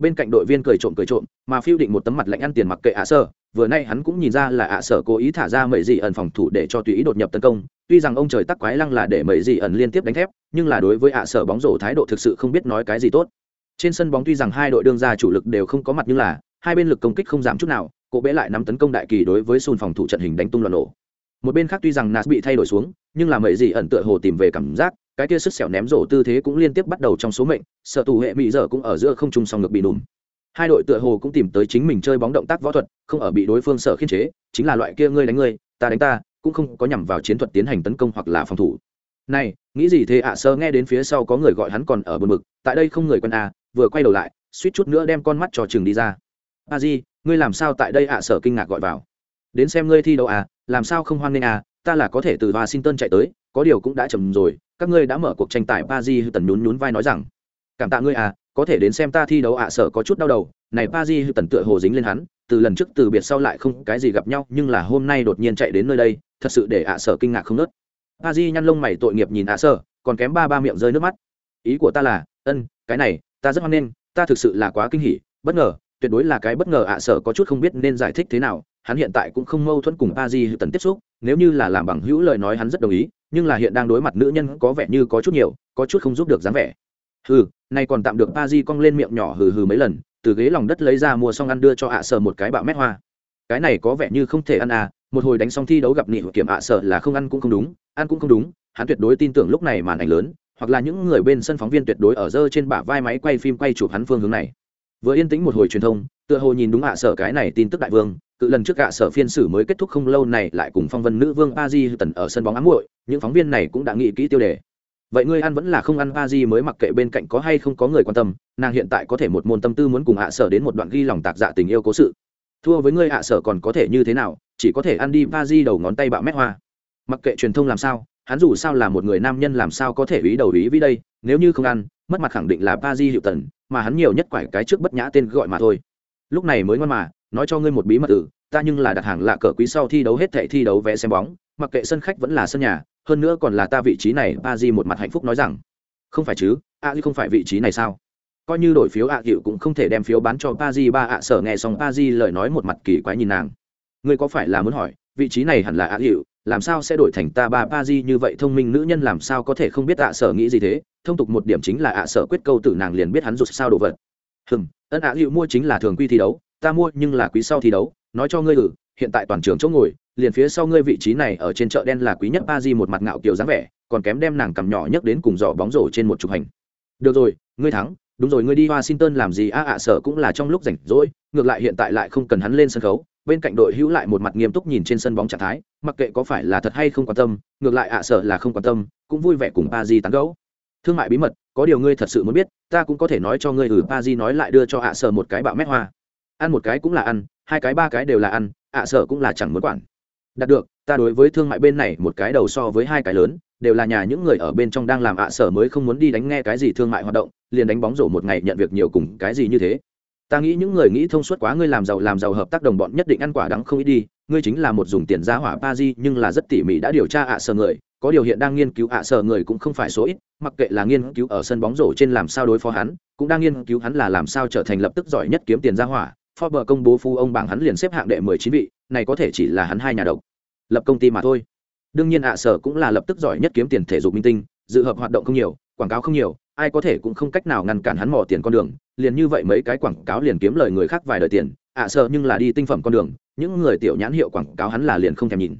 bên cạnh đội viên cười trộm cười trộm, mà phiêu định một tấm mặt lạnh ăn tiền mặc kệ ạ sở vừa nay hắn cũng nhìn ra là ạ sở cố ý thả ra mẩy dị ẩn phòng thủ để cho tùy ý đột nhập tấn công, tuy rằng ông trời tắc quái lăng là để mẩy dị ẩn liên tiếp đánh thép, nhưng là đối với ạ sở bóng rổ thái độ thực sự không biết nói cái gì tốt. Trên sân bóng tuy rằng hai đội đương ra chủ lực đều không có mặt nhưng là, hai bên lực công kích không giảm chút nào cỗ bẽ lại nắm tấn công đại kỳ đối với xùn phòng thủ trận hình đánh tung loạn nổ. Một bên khác tuy rằng nas bị thay đổi xuống, nhưng là mẩy dị ẩn tựa hồ tìm về cảm giác cái kia sức xẻo ném rổ tư thế cũng liên tiếp bắt đầu trong số mệnh, sợ tù hệ mỹ giờ cũng ở giữa không trung song ngực bị đùm hai đội tựa hồ cũng tìm tới chính mình chơi bóng động tác võ thuật, không ở bị đối phương sở khiên chế, chính là loại kia ngươi đánh ngươi, ta đánh ta, cũng không có nhằm vào chiến thuật tiến hành tấn công hoặc là phòng thủ. Này, nghĩ gì thế ạ? À, sơ nghe đến phía sau có người gọi hắn còn ở bờ mực tại đây không người quân à vừa quay đầu lại, suýt chút nữa đem con mắt cho chừng đi ra. A di, ngươi làm sao tại đây ạ? À, sở kinh ngạc gọi vào. Đến xem ngươi thi đấu à làm sao không hoan nghênh à ta là có thể từ washington chạy tới, có điều cũng đã chậm rồi các ngươi đã mở cuộc tranh tài pa di hữu tần nhún nhún vai nói rằng, cảm tạ ngươi à có thể đến xem ta thi đấu ạ à sợ có chút đau đầu. Này pa di hữu tần tựa hồ dính lên hắn, từ lần trước từ biệt sau lại không cái gì gặp nhau, nhưng là hôm nay đột nhiên chạy đến nơi đây, thật sự để ạ à sợ kinh ngạc không nớt. Paris nhăn lông mày tội nghiệp nhìn ạ, sợ, còn kém ba ba miệng rơi nước mắt. Ý của ta là, ân, cái này, ta rất hoan nghênh, ta thực sự là quá kinh hỉ, bất ngờ, tuyệt đối là cái bất ngờ ạ, sợ có chút không biết nên giải thích thế nào, hắn hiện tại cũng không mâu thuẫn cùng pa di hữu tần tiếp xúc nếu như là làm bằng hữu lời nói hắn rất đồng ý, nhưng là hiện đang đối mặt nữ nhân có vẻ như có chút nhiều, có chút không giúp được dáng vẻ. Hừ nay còn tạm được pa di cong lên miệng nhỏ hừ hừ mấy lần, từ ghế lòng đất lấy ra mua xong ăn đưa cho ạ à một cái bạo mét hoa. Cái này có vẻ như không thể ăn à một hồi đánh xong thi đấu gặp nị kiểm ạ à là không ăn cũng không đúng, ăn cũng không đúng, hắn tuyệt đối tin tưởng lúc này màn ảnh lớn, hoặc là những người bên sân phóng viên tuyệt đối ở dơ trên bả vai máy quay phim quay chụp hắn phương hướng này vừa yên tĩnh một hồi truyền thông, tựa hồ nhìn đúng ạ sở cái này tin tức đại vương, cự lần trước ạ sở phiên xử mới kết thúc không lâu này lại cùng phong vân nữ vương pa di tần ở sân bóng ám muội, những phóng viên này cũng đã nghĩ kỹ tiêu đề. Vậy ngươi ăn vẫn là không ăn pa di mới mặc kệ bên cạnh có hay không có người quan tâm, nàng hiện tại có thể một môn tâm tư muốn cùng ạ sở đến một đoạn ghi lòng tạc dạ tình yêu cố sự. Thua với ngươi ạ sở còn có thể như thế nào, chỉ có thể ăn đi pa di đầu ngón tay bạo mét hoa. Mặc kệ truyền thông làm sao, hắn dù sao là một người nam nhân làm sao có thể ý đầu ý với đây, nếu như không ăn, mất mặt khẳng định là pa di hiệu tần mà hắn nhiều nhất quải cái trước bất nhã tên gọi mà thôi. Lúc này mới ngon mà, nói cho ngươi một bí mật tử, ta nhưng là đặt hàng lạ cờ quý sau thi đấu hết thệ thi đấu vẽ xem bóng, mặc kệ sân khách vẫn là sân nhà, hơn nữa còn là ta vị trí này ba di một mặt hạnh phúc nói rằng. Không phải chứ, a di không phải vị trí này sao? Coi như đổi phiếu ạ à cũng không thể đem phiếu bán cho a di ba ạ sở nghe xong a di lời nói một mặt kỳ quái nhìn nàng. Ngươi có phải là muốn hỏi, vị trí này hẳn là ạ hiệu làm sao sẽ đổi thành ta ba ba di như vậy thông minh nữ nhân, làm sao có thể không biết ạ sở nghĩ gì thế? Thông tục một điểm chính là ạ sở quyết câu tử nàng liền biết hắn rụt sao đồ vật. Hừm, ân ạ hiệu mua chính là thường quy thi đấu, ta mua nhưng là quý sau thi đấu. Nói cho ngươi ừ hiện tại toàn trường chỗ ngồi, liền phía sau ngươi vị trí này ở trên chợ đen là quý nhất ba di một mặt ngạo kiểu dáng vẻ, còn kém đem nàng cầm nhỏ nhất đến cùng giỏ bóng rổ trên một chục hành được rồi, ngươi thắng. Đúng rồi, ngươi đi washington làm gì? A, ạ sở cũng là trong lúc rảnh rỗi, ngược lại hiện tại lại không cần hắn lên sân khấu bên cạnh đội hữu lại một mặt nghiêm túc nhìn trên sân bóng trạng thái, mặc kệ có phải là thật hay không quan tâm, ngược lại ạ sợ là không quan tâm, cũng vui vẻ cùng ba di tán gấu thương mại bí mật, có điều ngươi thật sự muốn biết, ta cũng có thể nói cho ngươi ừ ba di nói lại đưa cho ạ sợ một cái bạo mét hoa. Ăn một cái cũng là ăn, hai cái ba cái đều là ăn, ạ sợ cũng là chẳng muốn quản. Đạt được, ta đối với thương mại bên này một cái đầu so với hai cái lớn, đều là nhà những người ở bên trong đang làm ạ sở mới không muốn đi đánh nghe cái gì thương mại hoạt động, liền đánh bóng rổ một ngày nhận việc nhiều cùng cái gì như thế ta nghĩ những người nghĩ thông suốt quá ngươi làm giàu làm giàu hợp tác đồng bọn nhất định ăn quả đắng không ít đi. Ngươi chính là một dùng tiền giá hỏa pa di nhưng là rất tỉ mỉ đã điều tra ạ sở người. Có điều hiện đang nghiên cứu ạ sở người cũng không phải số ít mặc kệ là nghiên cứu ở sân bóng rổ trên làm sao đối phó hắn cũng đang nghiên cứu hắn là làm sao trở thành lập tức giỏi nhất kiếm tiền giá hỏa. Forbes công bố phu ông bảng hắn liền xếp hạng đệ 19 vị, này có thể chỉ là hắn hai nhà độc. Lập công ty mà thôi. Đương nhiên ạ sở cũng là lập tức giỏi nhất kiếm tiền thể dục minh tinh, dự hợp hoạt động không nhiều, quảng cáo không nhiều, ai có thể cũng không cách nào ngăn cản hắn mò tiền con đường, liền như vậy mấy cái quảng cáo liền kiếm lời người khác vài đời tiền, ạ sợ nhưng là đi tinh phẩm con đường, những người tiểu nhãn hiệu quảng cáo hắn là liền không thèm nhìn.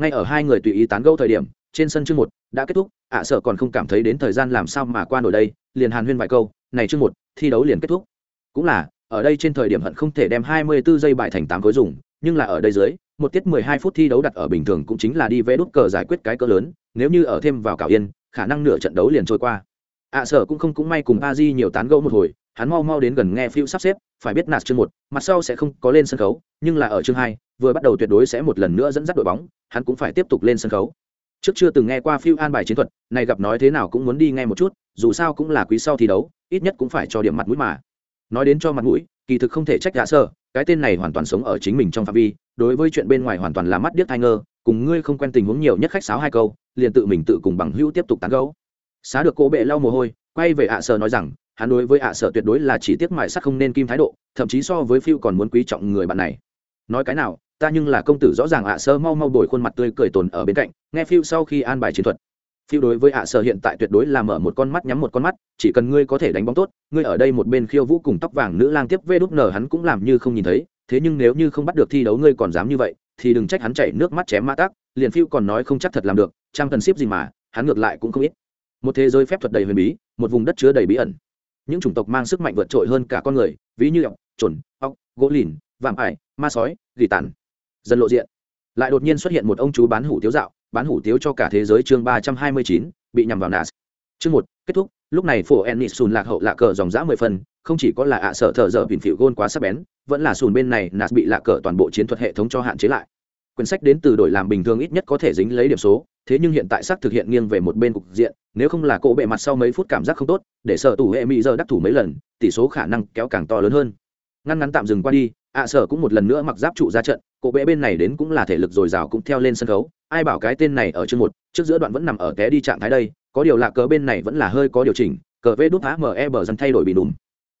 Ngay ở hai người tùy ý tán gẫu thời điểm, trên sân chương một đã kết thúc, ạ sợ còn không cảm thấy đến thời gian làm sao mà qua nổi đây, liền hàn huyên vài câu, này chương một, thi đấu liền kết thúc. Cũng là, ở đây trên thời điểm hận không thể đem 24 giây bài thành 8 khối dùng, nhưng là ở đây dưới, một tiết 12 phút thi đấu đặt ở bình thường cũng chính là đi vẽ đút cờ giải quyết cái cỡ lớn, nếu như ở thêm vào cảo yên, khả năng nửa trận đấu liền trôi qua ạ sở cũng không cũng may cùng Aji nhiều tán gẫu một hồi, hắn mau mau đến gần nghe phiêu sắp xếp, phải biết nạt chương một, mặt sau sẽ không có lên sân khấu, nhưng là ở chương hai, vừa bắt đầu tuyệt đối sẽ một lần nữa dẫn dắt đội bóng, hắn cũng phải tiếp tục lên sân khấu. Trước chưa từng nghe qua phiêu an bài chiến thuật, này gặp nói thế nào cũng muốn đi nghe một chút, dù sao cũng là quý sau thi đấu, ít nhất cũng phải cho điểm mặt mũi mà nói đến cho mặt mũi kỳ thực không thể trách ạ sở cái tên này hoàn toàn sống ở chính mình trong phạm vi đối với chuyện bên ngoài hoàn toàn là mắt điếc thai ngơ cùng ngươi không quen tình huống nhiều nhất khách sáo hai câu liền tự mình tự cùng bằng hữu tiếp tục tán gấu xá được cô bệ lau mồ hôi, quay về ạ à sở nói rằng, hắn đối với ạ à sở tuyệt đối là chỉ tiếc mại sắc không nên kim thái độ, thậm chí so với phiêu còn muốn quý trọng người bạn này. Nói cái nào, ta nhưng là công tử rõ ràng ạ à sơ mau mau đổi khuôn mặt tươi cười tồn ở bên cạnh, nghe phiêu sau khi an bài chiến thuật. Phiêu đối với ạ sở hiện tại tuyệt đối là mở một con mắt nhắm một con mắt, chỉ cần ngươi có thể đánh bóng tốt, ngươi ở đây một bên khiêu vũ cùng tóc vàng nữ lang tiếp vê đúc nở hắn cũng làm như không nhìn thấy, thế nhưng nếu như không bắt được thi đấu ngươi còn dám như vậy, thì đừng trách hắn chảy nước mắt chém mã tác liền phiêu còn nói không chắc thật làm được trang cần ship gì mà, hắn ngược lại cũng không ít một thế giới phép thuật đầy huyền bí, một vùng đất chứa đầy bí ẩn. Những chủng tộc mang sức mạnh vượt trội hơn cả con người, ví như ọc trồn ọc gỗ lìn vàm ải, ma sói, gỉ tàn. Dần lộ diện. Lại đột nhiên xuất hiện một ông chú bán hủ tiếu dạo, bán hủ tiếu cho cả thế giới chương ba trăm hai mươi chín, bị nhằm vào nas. Chương một, kết thúc. Lúc này phổ ennis sùn lạc hậu lạc cờ dòng dã mười phần, không chỉ có là ạ sợ thợ dở bình phịu gôn quá sắc bén, vẫn là sùn bên này nas bị lạc cờ toàn bộ chiến thuật hệ thống cho hạn chế lại. Quyển sách đến từ đổi làm bình thường ít nhất có thể dính lấy điểm số thế nhưng hiện tại xác thực hiện nghiêng về một bên cục diện, nếu không là cỗ bệ mặt sau mấy phút cảm giác không tốt, để sở tủ hệ mỹ giờ đắc thủ mấy lần, tỷ số khả năng kéo càng to lớn hơn. Ngăn ngắn tạm dừng qua đi, ạ sở cũng một lần nữa mặc giáp trụ ra trận cỗ bệ bên này đến cũng là thể lực dồi dào cũng theo lên sân khấu, ai bảo cái tên này ở chương một, trước giữa đoạn vẫn nằm ở té đi trạng thái đây, có điều là cờ bên này vẫn là hơi có điều chỉnh, cờ vê đút e bờ dần thay đổi bị đùm.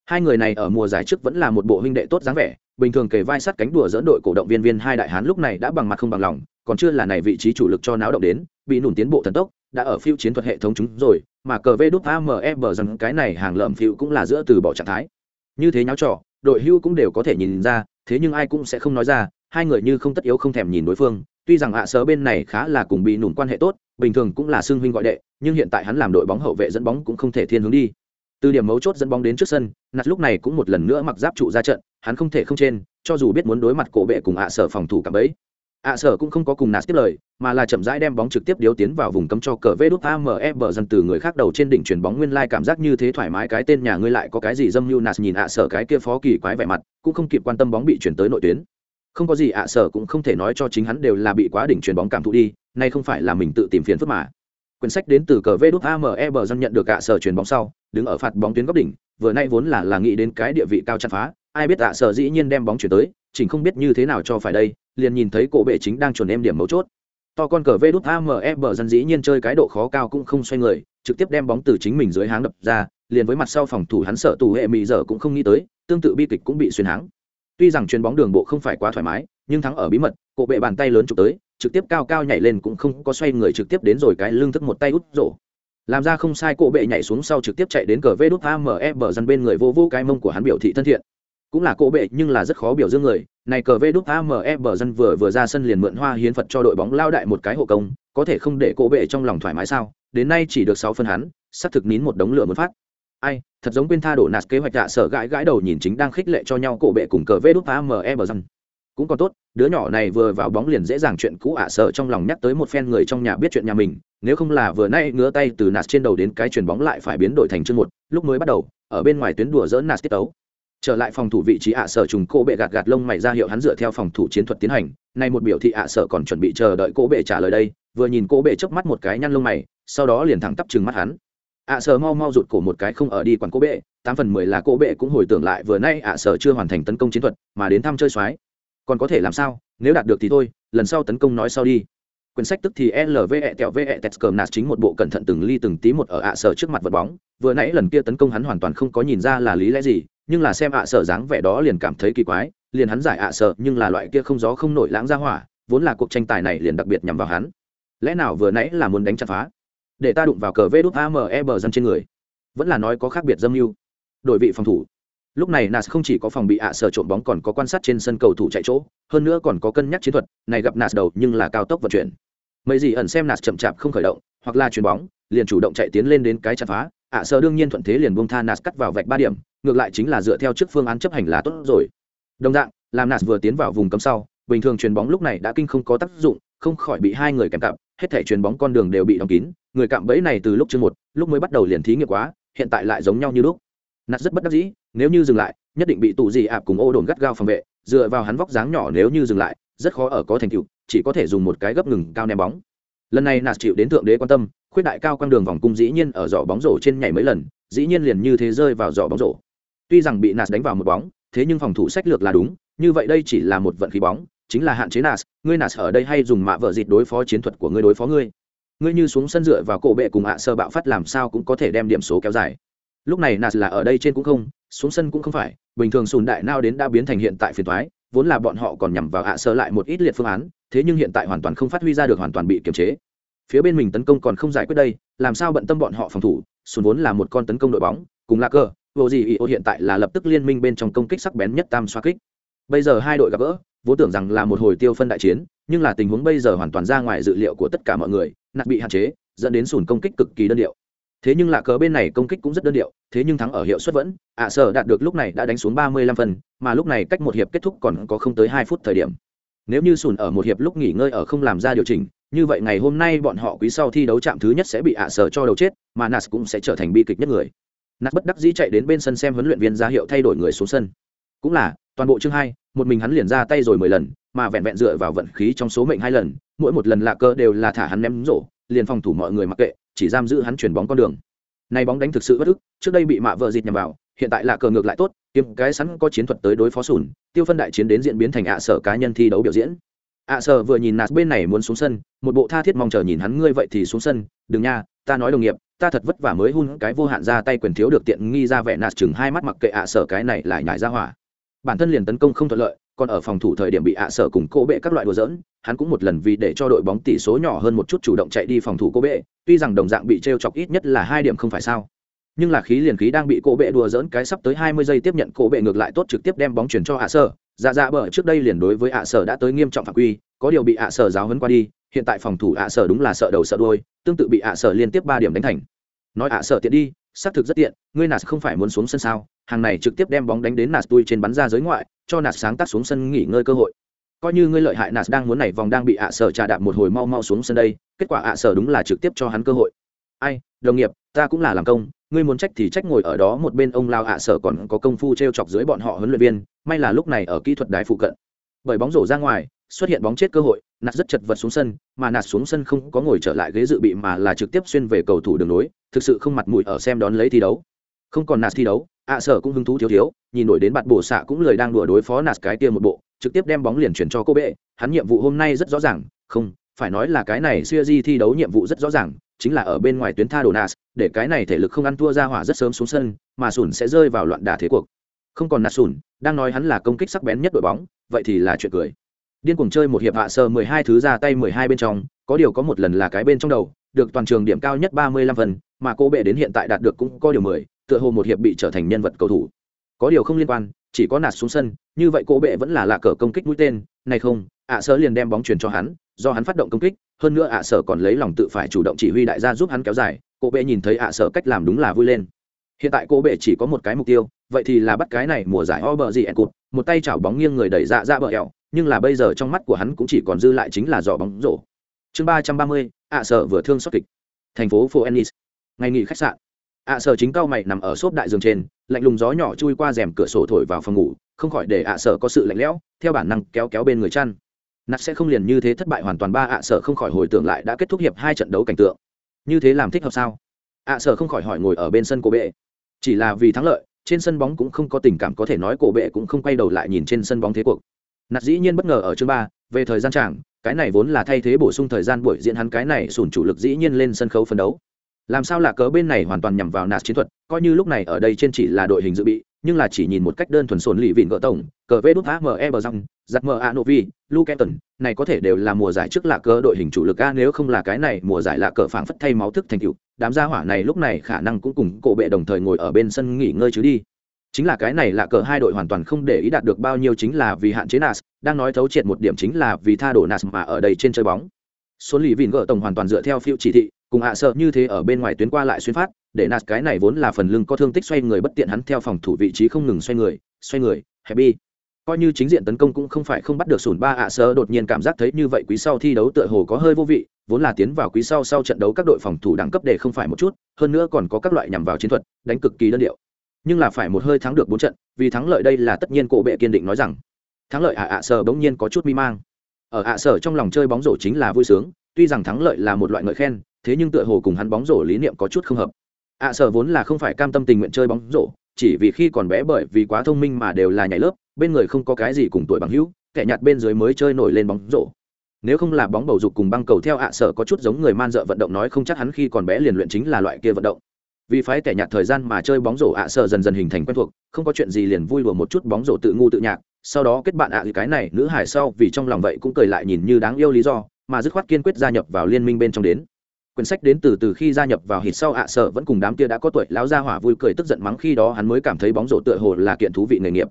Hai người này ở mùa giải trước vẫn là một bộ huynh đệ tốt dáng vẻ, bình thường kề vai sát cánh đùa dẫn đội cổ động viên viên hai đại hán lúc này đã bằng mặt không bằng lòng, còn chưa là này vị trí chủ lực cho náo động đến bị nổn tiến bộ thần tốc, đã ở phiêu chiến thuật hệ thống chúng rồi, mà cờ vê đút ame bờ rằng cái này hàng lợm phiêu cũng là giữa từ bỏ trạng thái. Như thế nháo trò, đội hưu cũng đều có thể nhìn ra, thế nhưng ai cũng sẽ không nói ra, hai người như không tất yếu không thèm nhìn đối phương. Tuy rằng ạ à sớ bên này khá là cùng bị nổn quan hệ tốt, bình thường cũng là xương huynh gọi đệ, nhưng hiện tại hắn làm đội bóng hậu vệ dẫn bóng cũng không thể thiên hướng đi. Từ điểm mấu chốt dẫn bóng đến trước sân nạt lúc này cũng một lần nữa mặc giáp trụ ra trận, hắn không thể không trên, cho dù biết muốn đối mặt cổ bệ cùng ạ sở phòng thủ cả bấy ạ sở cũng không có cùng nạt tiếp lời, mà là chậm rãi đem bóng trực tiếp điếu tiến vào vùng cấm cho cờ vê đút ame bờ dân từ người khác đầu trên đỉnh chuyền bóng nguyên lai cảm giác như thế thoải mái cái tên nhà ngươi lại có cái gì dâm như nạt nhìn ạ sở cái kia phó kỳ quái vẻ mặt, cũng không kịp quan tâm bóng bị chuyển tới nội tuyến. Không có gì ạ sở cũng không thể nói cho chính hắn đều là bị quá đỉnh chuyền bóng cảm thụ đi, nay không phải là mình tự tìm phiền phức mà. Quyển sách đến từ cờ vê đút ame bờ dân nhận được ạ sở chuyền bóng sau, đứng ở phạt bóng tuyến góc đỉnh, vừa nay vốn là là nghĩ đến cái địa vị cao chặt phá, ai biết ạ sở dĩ nhiên đem bóng chuyển tới, chỉnh không biết như thế nào cho phải đây liền nhìn thấy cổ bệ chính đang chuẩn em điểm mấu chốt. To con cờ vê đút ame bờ dân dĩ nhiên chơi cái độ khó cao cũng không xoay người, trực tiếp đem bóng từ chính mình dưới háng đập ra, liền với mặt sau phòng thủ hắn sợ tù hệ mỹ giờ cũng không nghĩ tới, tương tự bi kịch cũng bị xuyên háng. Tuy rằng chuyền bóng đường bộ không phải quá thoải mái, nhưng thắng ở bí mật, cổ bệ bàn tay lớn chụp tới, trực tiếp cao cao nhảy lên cũng không có xoay người trực tiếp đến rồi cái lưng thức một tay út rổ. Làm ra không sai, cổ bệ nhảy xuống sau trực tiếp chạy đến cờ vê đút ame bờ dân bên người vô vô cái mông của hắn biểu thị thân thiện cũng là cổ bệ nhưng là rất khó biểu dương người. Này cờ vê đúc ame bờ dân vừa vừa ra sân liền mượn hoa hiến phật cho đội bóng lao đại một cái hộ công, có thể không để cổ bệ trong lòng thoải mái sao? Đến nay chỉ được sáu phân hắn, sắp thực nín một đống lửa muốn phát. Ai, thật giống quên tha đổ nạt kế hoạch hạ sở gãi gãi đầu nhìn chính đang khích lệ cho nhau cổ bệ cùng cờ vê đúc ame bờ dân. Cũng còn tốt, đứa nhỏ này vừa vào bóng liền dễ dàng chuyện cũ ạ, sợ trong lòng nhắc tới một phen người trong nhà biết chuyện nhà mình. Nếu không là vừa nay ngứa tay từ nạt trên đầu đến cái chuyền bóng lại phải biến đổi thành chương một, lúc mới bắt đầu, ở bên ngoài tuyến đùa dỡ nạt tiết tấu trở lại phòng thủ vị trí ạ sở trùng cô bệ gạt gạt lông mày ra hiệu hắn dựa theo phòng thủ chiến thuật tiến hành. Nay một biểu thị ạ sở còn chuẩn bị chờ đợi cô bệ trả lời đây, vừa nhìn cô bệ chớp mắt một cái nhăn lông mày, sau đó liền thẳng tắp chừng mắt hắn. Ạ sở mau mau rụt cổ một cái không ở đi quản cô bệ, tám phần mười là cô bệ cũng hồi tưởng lại vừa nay ạ sở chưa hoàn thành tấn công chiến thuật, mà đến thăm chơi soái. Còn có thể làm sao, nếu đạt được thì thôi, lần sau tấn công nói sau đi. Quyển sách tức thì lve tẹo ve tẹt cờm nạt chính một bộ cẩn thận từng ly từng tí một ở ạ sở trước mặt vật bóng. Vừa nãy lần kia tấn công hắn hoàn toàn không có nhìn ra là lý lẽ gì nhưng là xem ạ sở dáng vẻ đó liền cảm thấy kỳ quái, liền hắn giải ạ sở, nhưng là loại kia không gió không nổi lãng ra hỏa, vốn là cuộc tranh tài này liền đặc biệt nhằm vào hắn. Lẽ nào vừa nãy là muốn đánh chặt phá? Để ta đụng vào cờ vê đút ame bờ dân trên người. Vẫn là nói có khác biệt dâm mưu. Đội vị phòng thủ. Lúc này nas không chỉ có phòng bị ạ sở trộm bóng còn có quan sát trên sân cầu thủ chạy chỗ, hơn nữa còn có cân nhắc chiến thuật, này gặp nas đầu nhưng là cao tốc vận chuyển. Mấy gì ẩn xem nas chậm chạp không khởi động, hoặc là chuyền bóng, liền chủ động chạy tiến lên đến cái chặt phá ạ sở đương nhiên thuận thế liền buông tha nas cắt vào vạch ba điểm, ngược lại chính là dựa theo trước phương án chấp hành là tốt rồi. Đồng dạng, làm nas vừa tiến vào vùng cấm sau, bình thường chuyền bóng lúc này đã kinh không có tác dụng, không khỏi bị hai người kèm cặp, hết thể chuyền bóng con đường đều bị đóng kín, người cạm bẫy này từ lúc chưa một, lúc mới bắt đầu liền thí nghiệm quá, hiện tại lại giống nhau như lúc. Nạt rất bất đắc dĩ, nếu như dừng lại, nhất định bị tù gì ạp cùng ô đồn gắt gao phòng vệ, dựa vào hắn vóc dáng nhỏ nếu như dừng lại, rất khó ở có thành tựu, chỉ có thể dùng một cái gấp ngừng cao ném bóng. Lần này nạt chịu đến thượng đế quan tâm khuyết đại cao quang đường vòng cung dĩ nhiên ở giỏ bóng rổ trên nhảy mấy lần, dĩ nhiên liền như thế rơi vào giỏ bóng rổ. Tuy rằng bị Nas đánh vào một bóng, thế nhưng phòng thủ sách lược là đúng, như vậy đây chỉ là một vận khí bóng, chính là hạn chế Nas. ngươi Nas ở đây hay dùng mạ vợ dịt đối phó chiến thuật của ngươi đối phó ngươi. Ngươi như xuống sân dựa vào cổ bệ cùng ạ sơ bạo phát làm sao cũng có thể đem điểm số kéo dài. Lúc này Nas là ở đây trên cũng không, xuống sân cũng không phải, bình thường sùn đại nao đến đã biến thành hiện tại phiền thoái vốn là bọn họ còn nhằm vào ạ sơ lại một ít liệt phương án, thế nhưng hiện tại hoàn toàn không phát huy ra được hoàn toàn bị kiềm chế phía bên mình tấn công còn không giải quyết đây làm sao bận tâm bọn họ phòng thủ sùn vốn là một con tấn công đội bóng cùng là cơ vô gì ý ô hiện tại là lập tức liên minh bên trong công kích sắc bén nhất tam xoa kích. Bây giờ hai đội gặp gỡ vốn tưởng rằng là một hồi tiêu phân đại chiến nhưng là tình huống bây giờ hoàn toàn ra ngoài dự liệu của tất cả mọi người nạt bị hạn chế dẫn đến sùn công kích cực kỳ đơn điệu. Thế nhưng lạ cờ bên này công kích cũng rất đơn điệu thế nhưng thắng ở hiệu suất vẫn ạ à, sở đạt được lúc này đã đánh xuống ba mươi lăm phần mà lúc này cách một hiệp kết thúc còn có không tới hai phút thời điểm. Nếu như sùn ở một hiệp lúc nghỉ ngơi ở không làm ra điều chỉnh như vậy ngày hôm nay bọn họ quý sau thi đấu chạm thứ nhất sẽ bị ạ à sở cho đầu chết, mà nas cũng sẽ trở thành bi kịch nhất người. Nas bất đắc dĩ chạy đến bên sân xem huấn luyện viên ra hiệu thay đổi người xuống sân. Cũng là, toàn bộ chương hai, một mình hắn liền ra tay rồi mười lần, mà vẹn vẹn dựa vào vận khí trong số mệnh hai lần, mỗi một lần lạ cơ đều là thả hắn ném rổ, liền phòng thủ mọi người mặc kệ, chỉ giam giữ hắn chuyển bóng con đường. Này bóng đánh thực sự bất ức, trước đây bị mạ vợ dịt nhằm vào, hiện tại là cờ ngược lại tốt, kiếm cái sẵn có chiến thuật tới đối phó sùn, tiêu phân đại chiến đến diễn biến thành ạ sở cá nhân thi đấu biểu diễn ạ sợ vừa nhìn nạt bên này muốn xuống sân, một bộ tha thiết mong chờ nhìn hắn ngươi vậy thì xuống sân, đừng nha, ta nói đồng nghiệp, ta thật vất vả mới hun cái vô hạn ra tay quyền thiếu được tiện nghi ra vẻ nạt chừng hai mắt mặc kệ ạ sợ cái này lại nhải ra hỏa. Bản thân liền tấn công không thuận lợi, còn ở phòng thủ thời điểm bị ạ sở cùng cô bệ các loại đùa dỡn hắn cũng một lần vì để cho đội bóng tỷ số nhỏ hơn một chút chủ động chạy đi phòng thủ cô bệ, tuy rằng đồng dạng bị t r e o chọc ít nhất là hai điểm không phải sao. Nhưng là khí liền khí đang bị cô bệ đùa dỡn cái sắp tới hai mươi giây tiếp nhận cô bệ ngược lại tốt trực tiếp đem bóng chuyển cho ạ sở dạ dạ bở, trước đây liền đối với ạ sở đã tới nghiêm trọng phạm quy, có điều bị ạ sở giáo hấn qua đi, hiện tại phòng thủ ạ sở đúng là sợ đầu sợ đôi tương tự bị ạ sở liên tiếp ba điểm đánh thành. Nói ạ sở tiện đi, xác thực rất tiện, ngươi nạt không phải muốn xuống sân sao? Hàng này trực tiếp đem bóng đánh đến nạt tui trên bắn ra giới ngoại, cho nạt sáng tác xuống sân nghỉ ngơi cơ hội. Coi như ngươi lợi hại nạt đang muốn nảy vòng đang bị ạ sở trà đạp một hồi mau mau xuống sân đây, kết quả ạ sở đúng là trực tiếp cho hắn cơ hội. Ai, đồng nghiệp, ta cũng là làm công, ngươi muốn trách thì trách ngồi ở đó một bên, ông lao ạ sở còn có công phu t r e o chọc dưới bọn họ huấn luyện viên may là lúc này ở kỹ thuật đài phụ cận. Bởi bóng rổ ra ngoài, xuất hiện bóng chết cơ hội, nạt rất chật vật xuống sân, mà nạt xuống sân không có ngồi trở lại ghế dự bị mà là trực tiếp xuyên về cầu thủ đường nối thực sự không mặt mũi ở xem đón lấy thi đấu. Không còn nạt thi đấu, ạ sở cũng hứng thú thiếu thiếu, nhìn nổi đến bạn bổ xạ cũng lời đang đùa đối phó nạt cái kia một bộ, trực tiếp đem bóng liền chuyển cho cô bệ. Hắn nhiệm vụ hôm nay rất rõ ràng, không, phải nói là cái này siêu di thi đấu nhiệm vụ rất rõ ràng, chính là ở bên ngoài tuyến tha đồ nas để cái này thể lực không ăn thua ra hỏa rất sớm xuống sân, mà sùn sẽ rơi vào loạn đả thế cuộc không còn nạt sùn, đang nói hắn là công kích sắc bén nhất đội bóng, vậy thì là chuyện cười. Điên cuồng chơi một hiệp hạ sơ mười hai thứ ra tay mười hai bên trong, có điều có một lần là cái bên trong đầu, được toàn trường điểm cao nhất ba mươi lăm phần, mà cô bệ đến hiện tại đạt được cũng có điều mười, tựa hồ một hiệp bị trở thành nhân vật cầu thủ. Có điều không liên quan, chỉ có nạt xuống sân, như vậy cô bệ vẫn là lạ cờ công kích mũi tên, này không, ạ sơ liền đem bóng chuyển cho hắn, do hắn phát động công kích, hơn nữa ạ sơ sở còn lấy lòng tự phải chủ động chỉ huy đại gia giúp hắn kéo dài, cô bệ nhìn thấy ạ sơ sở cách làm đúng là vui lên hiện tại cô bệ chỉ có một cái mục tiêu, vậy thì là bắt cái này mùa giải o bờ gì ẹn cụt, một tay chảo bóng nghiêng người đẩy dạ ra bờ ẹo nhưng là bây giờ trong mắt của hắn cũng chỉ còn dư lại chính là giỏ bóng rổ. Chương ba trăm ba mươi, ạ sợ vừa thương xót kịch. Thành phố phố ennis ngày nghỉ khách sạn. Ạ sợ chính cao mày nằm ở xốp đại giường trên, lạnh lùng gió nhỏ chui qua rèm cửa sổ thổi vào phòng ngủ, không khỏi để ạ sợ có sự lạnh lẽo, theo bản năng kéo kéo bên người chăn. Nạt sẽ không liền như thế thất bại hoàn toàn ba, ạ sợ không khỏi hồi tưởng lại đã kết thúc hiệp hai trận đấu cảnh tượng. Như thế làm thích hợp sao? Ạ sợ không khỏi hỏi ngồi ở bên sân cô bệ chỉ là vì thắng lợi, trên sân bóng cũng không có tình cảm có thể nói cổ bệ cũng không quay đầu lại nhìn trên sân bóng thế cuộc. Nạt dĩ nhiên bất ngờ ở chương ba, về thời gian chẳng cái này vốn là thay thế bổ sung thời gian buổi diễn hắn cái này sùn chủ lực dĩ nhiên lên sân khấu phấn đấu. Làm sao là cớ bên này hoàn toàn nhằm vào nạt chiến thuật, coi như lúc này ở đây trên chỉ là đội hình dự bị, nhưng là chỉ nhìn một cách đơn thuần sồn lì vịn gỡ tổng, cờ vê đút ame bờ răng giặt mờ a novi luketon này có thể đều là mùa giải trước là cờ đội hình chủ lực a, nếu không là cái này, mùa giải là cờ phảng phất thay máu thức thành cựu đám gia hỏa này lúc này khả năng cũng cùng cổ bệ đồng thời ngồi ở bên sân nghỉ ngơi chứ đi. Chính là cái này là cờ hai đội hoàn toàn không để ý đạt được bao nhiêu chính là vì hạn chế nas, đang nói thấu triệt một điểm chính là vì tha đổ nas mà ở đây trên chơi bóng. Số lì vìn gỡ tổng hoàn toàn dựa theo phiêu chỉ thị, cùng hạ sợ như thế ở bên ngoài tuyến qua lại xuyên phát, để nạt cái này vốn là phần lưng có thương tích xoay người bất tiện hắn theo phòng thủ vị trí không ngừng xoay người xoay người, happy coi như chính diện tấn công cũng không phải không bắt được sùn ba ạ sơ, đột nhiên cảm giác thấy như vậy quý sau thi đấu tựa hồ có hơi vô vị, vốn là tiến vào quý sau sau trận đấu các đội phòng thủ đẳng cấp để không phải một chút, hơn nữa còn có các loại nhằm vào chiến thuật, đánh cực kỳ đơn điệu. Nhưng là phải một hơi thắng được bốn trận, vì thắng lợi đây là tất nhiên cổ bệ kiên định nói rằng, thắng lợi ạ ạ sơ bỗng nhiên có chút mi mang. Ở ạ sở trong lòng chơi bóng rổ chính là vui sướng, tuy rằng thắng lợi là một loại ngợi khen, thế nhưng tựa hồ cùng hắn bóng rổ lý niệm có chút không hợp. ạ sở vốn là không phải cam tâm tình nguyện chơi bóng rổ chỉ vì khi còn bé bởi vì quá thông minh mà đều là nhảy lớp, bên người không có cái gì cùng tuổi bằng hữu, kẻ nhặt bên dưới mới chơi nổi lên bóng rổ. Nếu không là bóng bầu dục cùng băng cầu theo ạ sở có chút giống người man dợ vận động nói không chắc hắn khi còn bé liền luyện chính là loại kia vận động. Vì phái kẻ nhạt thời gian mà chơi bóng rổ ạ sở dần dần hình thành quen thuộc, không có chuyện gì liền vui đùa một chút bóng rổ tự ngu tự nhạc, sau đó kết bạn ạ à cái này, nữ hải sau vì trong lòng vậy cũng cười lại nhìn như đáng yêu lý do, mà dứt khoát kiên quyết gia nhập vào liên minh bên trong đến quyển sách đến từ từ khi gia nhập vào hít sau ạ sợ vẫn cùng đám kia đã có tuổi lão gia hỏa vui cười tức giận mắng khi đó hắn mới cảm thấy bóng rổ tựa hồ là kiện thú vị nghề nghiệp.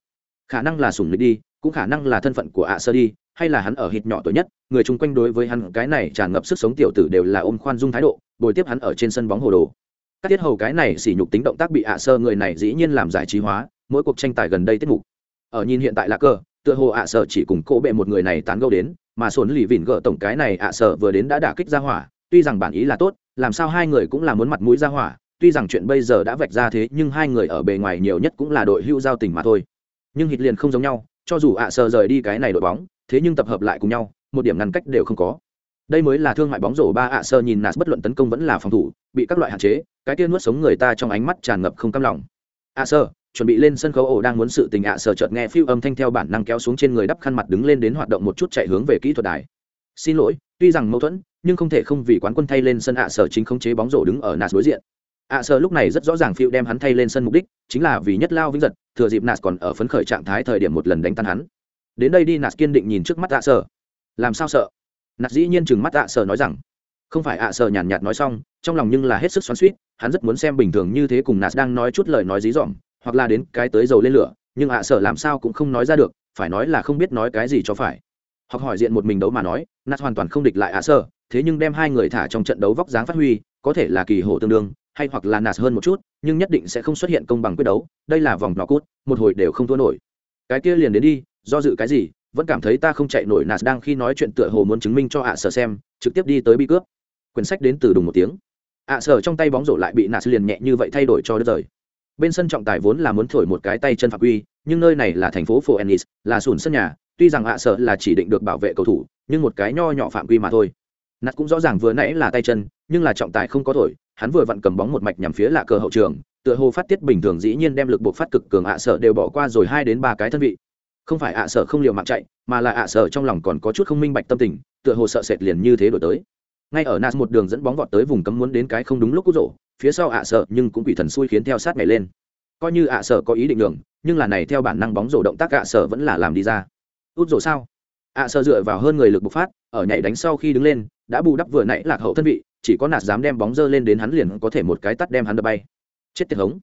Khả năng là sủng lịch đi, cũng khả năng là thân phận của ạ sơ đi, hay là hắn ở hít nhỏ tuổi nhất, người chung quanh đối với hắn cái này tràn ngập sức sống tiểu tử đều là ôm khoan dung thái độ, bồi tiếp hắn ở trên sân bóng hồ đồ. Các tiết hầu cái này sỉ nhục tính động tác bị ạ sơ người này dĩ nhiên làm giải trí hóa, mỗi cuộc tranh tài gần đây tiết mục. Ở nhìn hiện tại là cơ tựa hồ ạ sở chỉ cùng cỗ bệ một người này tán gẫu đến, mà sồn lì vỉn gỡ tổng cái này ạ sở vừa đến đã đả kích ra hỏa tuy rằng bản ý là tốt, làm sao hai người cũng là muốn mặt mũi ra hỏa, tuy rằng chuyện bây giờ đã vạch ra thế, nhưng hai người ở bề ngoài nhiều nhất cũng là đội hưu giao tình mà thôi. Nhưng hít liền không giống nhau, cho dù ạ sờ rời đi cái này đội bóng, thế nhưng tập hợp lại cùng nhau, một điểm ngăn cách đều không có. Đây mới là thương mại bóng rổ ba ạ sơ nhìn nạt bất luận tấn công vẫn là phòng thủ, bị các loại hạn chế, cái tiên nuốt sống người ta trong ánh mắt tràn ngập không cam lòng. Ạ sơ chuẩn bị lên sân khấu ổ đang muốn sự tình ạ à chợt nghe phiêu âm thanh theo bản năng kéo xuống trên người đắp khăn mặt đứng lên đến hoạt động một chút chạy hướng về kỹ thuật đài. Xin lỗi, tuy rằng mâu thuẫn nhưng không thể không vì quán quân thay lên sân ạ à sở chính không chế bóng rổ đứng ở nạt đối diện. ạ à sở lúc này rất rõ ràng phiêu đem hắn thay lên sân mục đích, chính là vì nhất lao vĩnh giật, thừa dịp nạt còn ở phấn khởi trạng thái thời điểm một lần đánh tan hắn. Đến đây đi nạt kiên định nhìn trước mắt ạ sở. Làm sao sợ? Nạt dĩ nhiên chừng mắt ạ sở nói rằng, không phải ạ sở nhàn nhạt nói xong, trong lòng nhưng là hết sức xoắn xuýt, hắn rất muốn xem bình thường như thế cùng nạt đang nói chút lời nói dí dỏm, hoặc là đến cái tới dầu lên lửa, nhưng ạ sở làm sao cũng không nói ra được, phải nói là không biết nói cái gì cho phải. Hoặc hỏi diện một mình đấu mà nói nát hoàn toàn không địch lại ạ sơ, thế nhưng đem hai người thả trong trận đấu vóc dáng phát huy, có thể là kỳ hổ tương đương, hay hoặc là nạt hơn một chút, nhưng nhất định sẽ không xuất hiện công bằng quyết đấu, đây là vòng nọ cút một hồi đều không thua nổi. Cái kia liền đến đi, do dự cái gì, vẫn cảm thấy ta không chạy nổi nạt đang khi nói chuyện tựa hồ muốn chứng minh cho ạ sở xem, trực tiếp đi tới bi cướp. Quyển sách đến từ đùng một tiếng. Ạ sở trong tay bóng rổ lại bị nạt liền nhẹ như vậy thay đổi cho đất rời. Bên sân trọng tài vốn là muốn thổi một cái tay chân phạm quy, nhưng nơi này là thành phố phố ennis là sùn sân nhà, tuy rằng hạ sở là chỉ định được bảo vệ cầu thủ nhưng một cái nho nhỏ phạm quy mà thôi. Nạt cũng rõ ràng vừa nãy là tay chân, nhưng là trọng tài không có thổi, hắn vừa vặn cầm bóng một mạch nhằm phía lạ cờ hậu trường, tựa hồ phát tiết bình thường dĩ nhiên đem lực buộc phát cực cường ạ sợ đều bỏ qua rồi hai đến ba cái thân vị. Không phải ạ sợ không liều mạng chạy, mà là ạ sợ trong lòng còn có chút không minh bạch tâm tình, tựa hồ sợ sệt liền như thế đổi tới. Ngay ở nas một đường dẫn bóng vọt tới vùng cấm muốn đến cái không đúng lúc cú rổ, phía sau ạ sợ nhưng cũng bị thần xui khiến theo sát mẹ lên. Coi như ạ sợ có ý định đường nhưng là này theo bản năng bóng rổ động tác ạ sợ vẫn là làm đi ra. Út rổ sao? Ạ sợ dựa vào hơn người lực bộc phát, ở nhảy đánh sau khi đứng lên, đã bù đắp vừa nãy lạc hậu thân vị, chỉ có nạt dám đem bóng dơ lên đến hắn liền có thể một cái tắt đem hắn đập bay. Chết tiệt hống.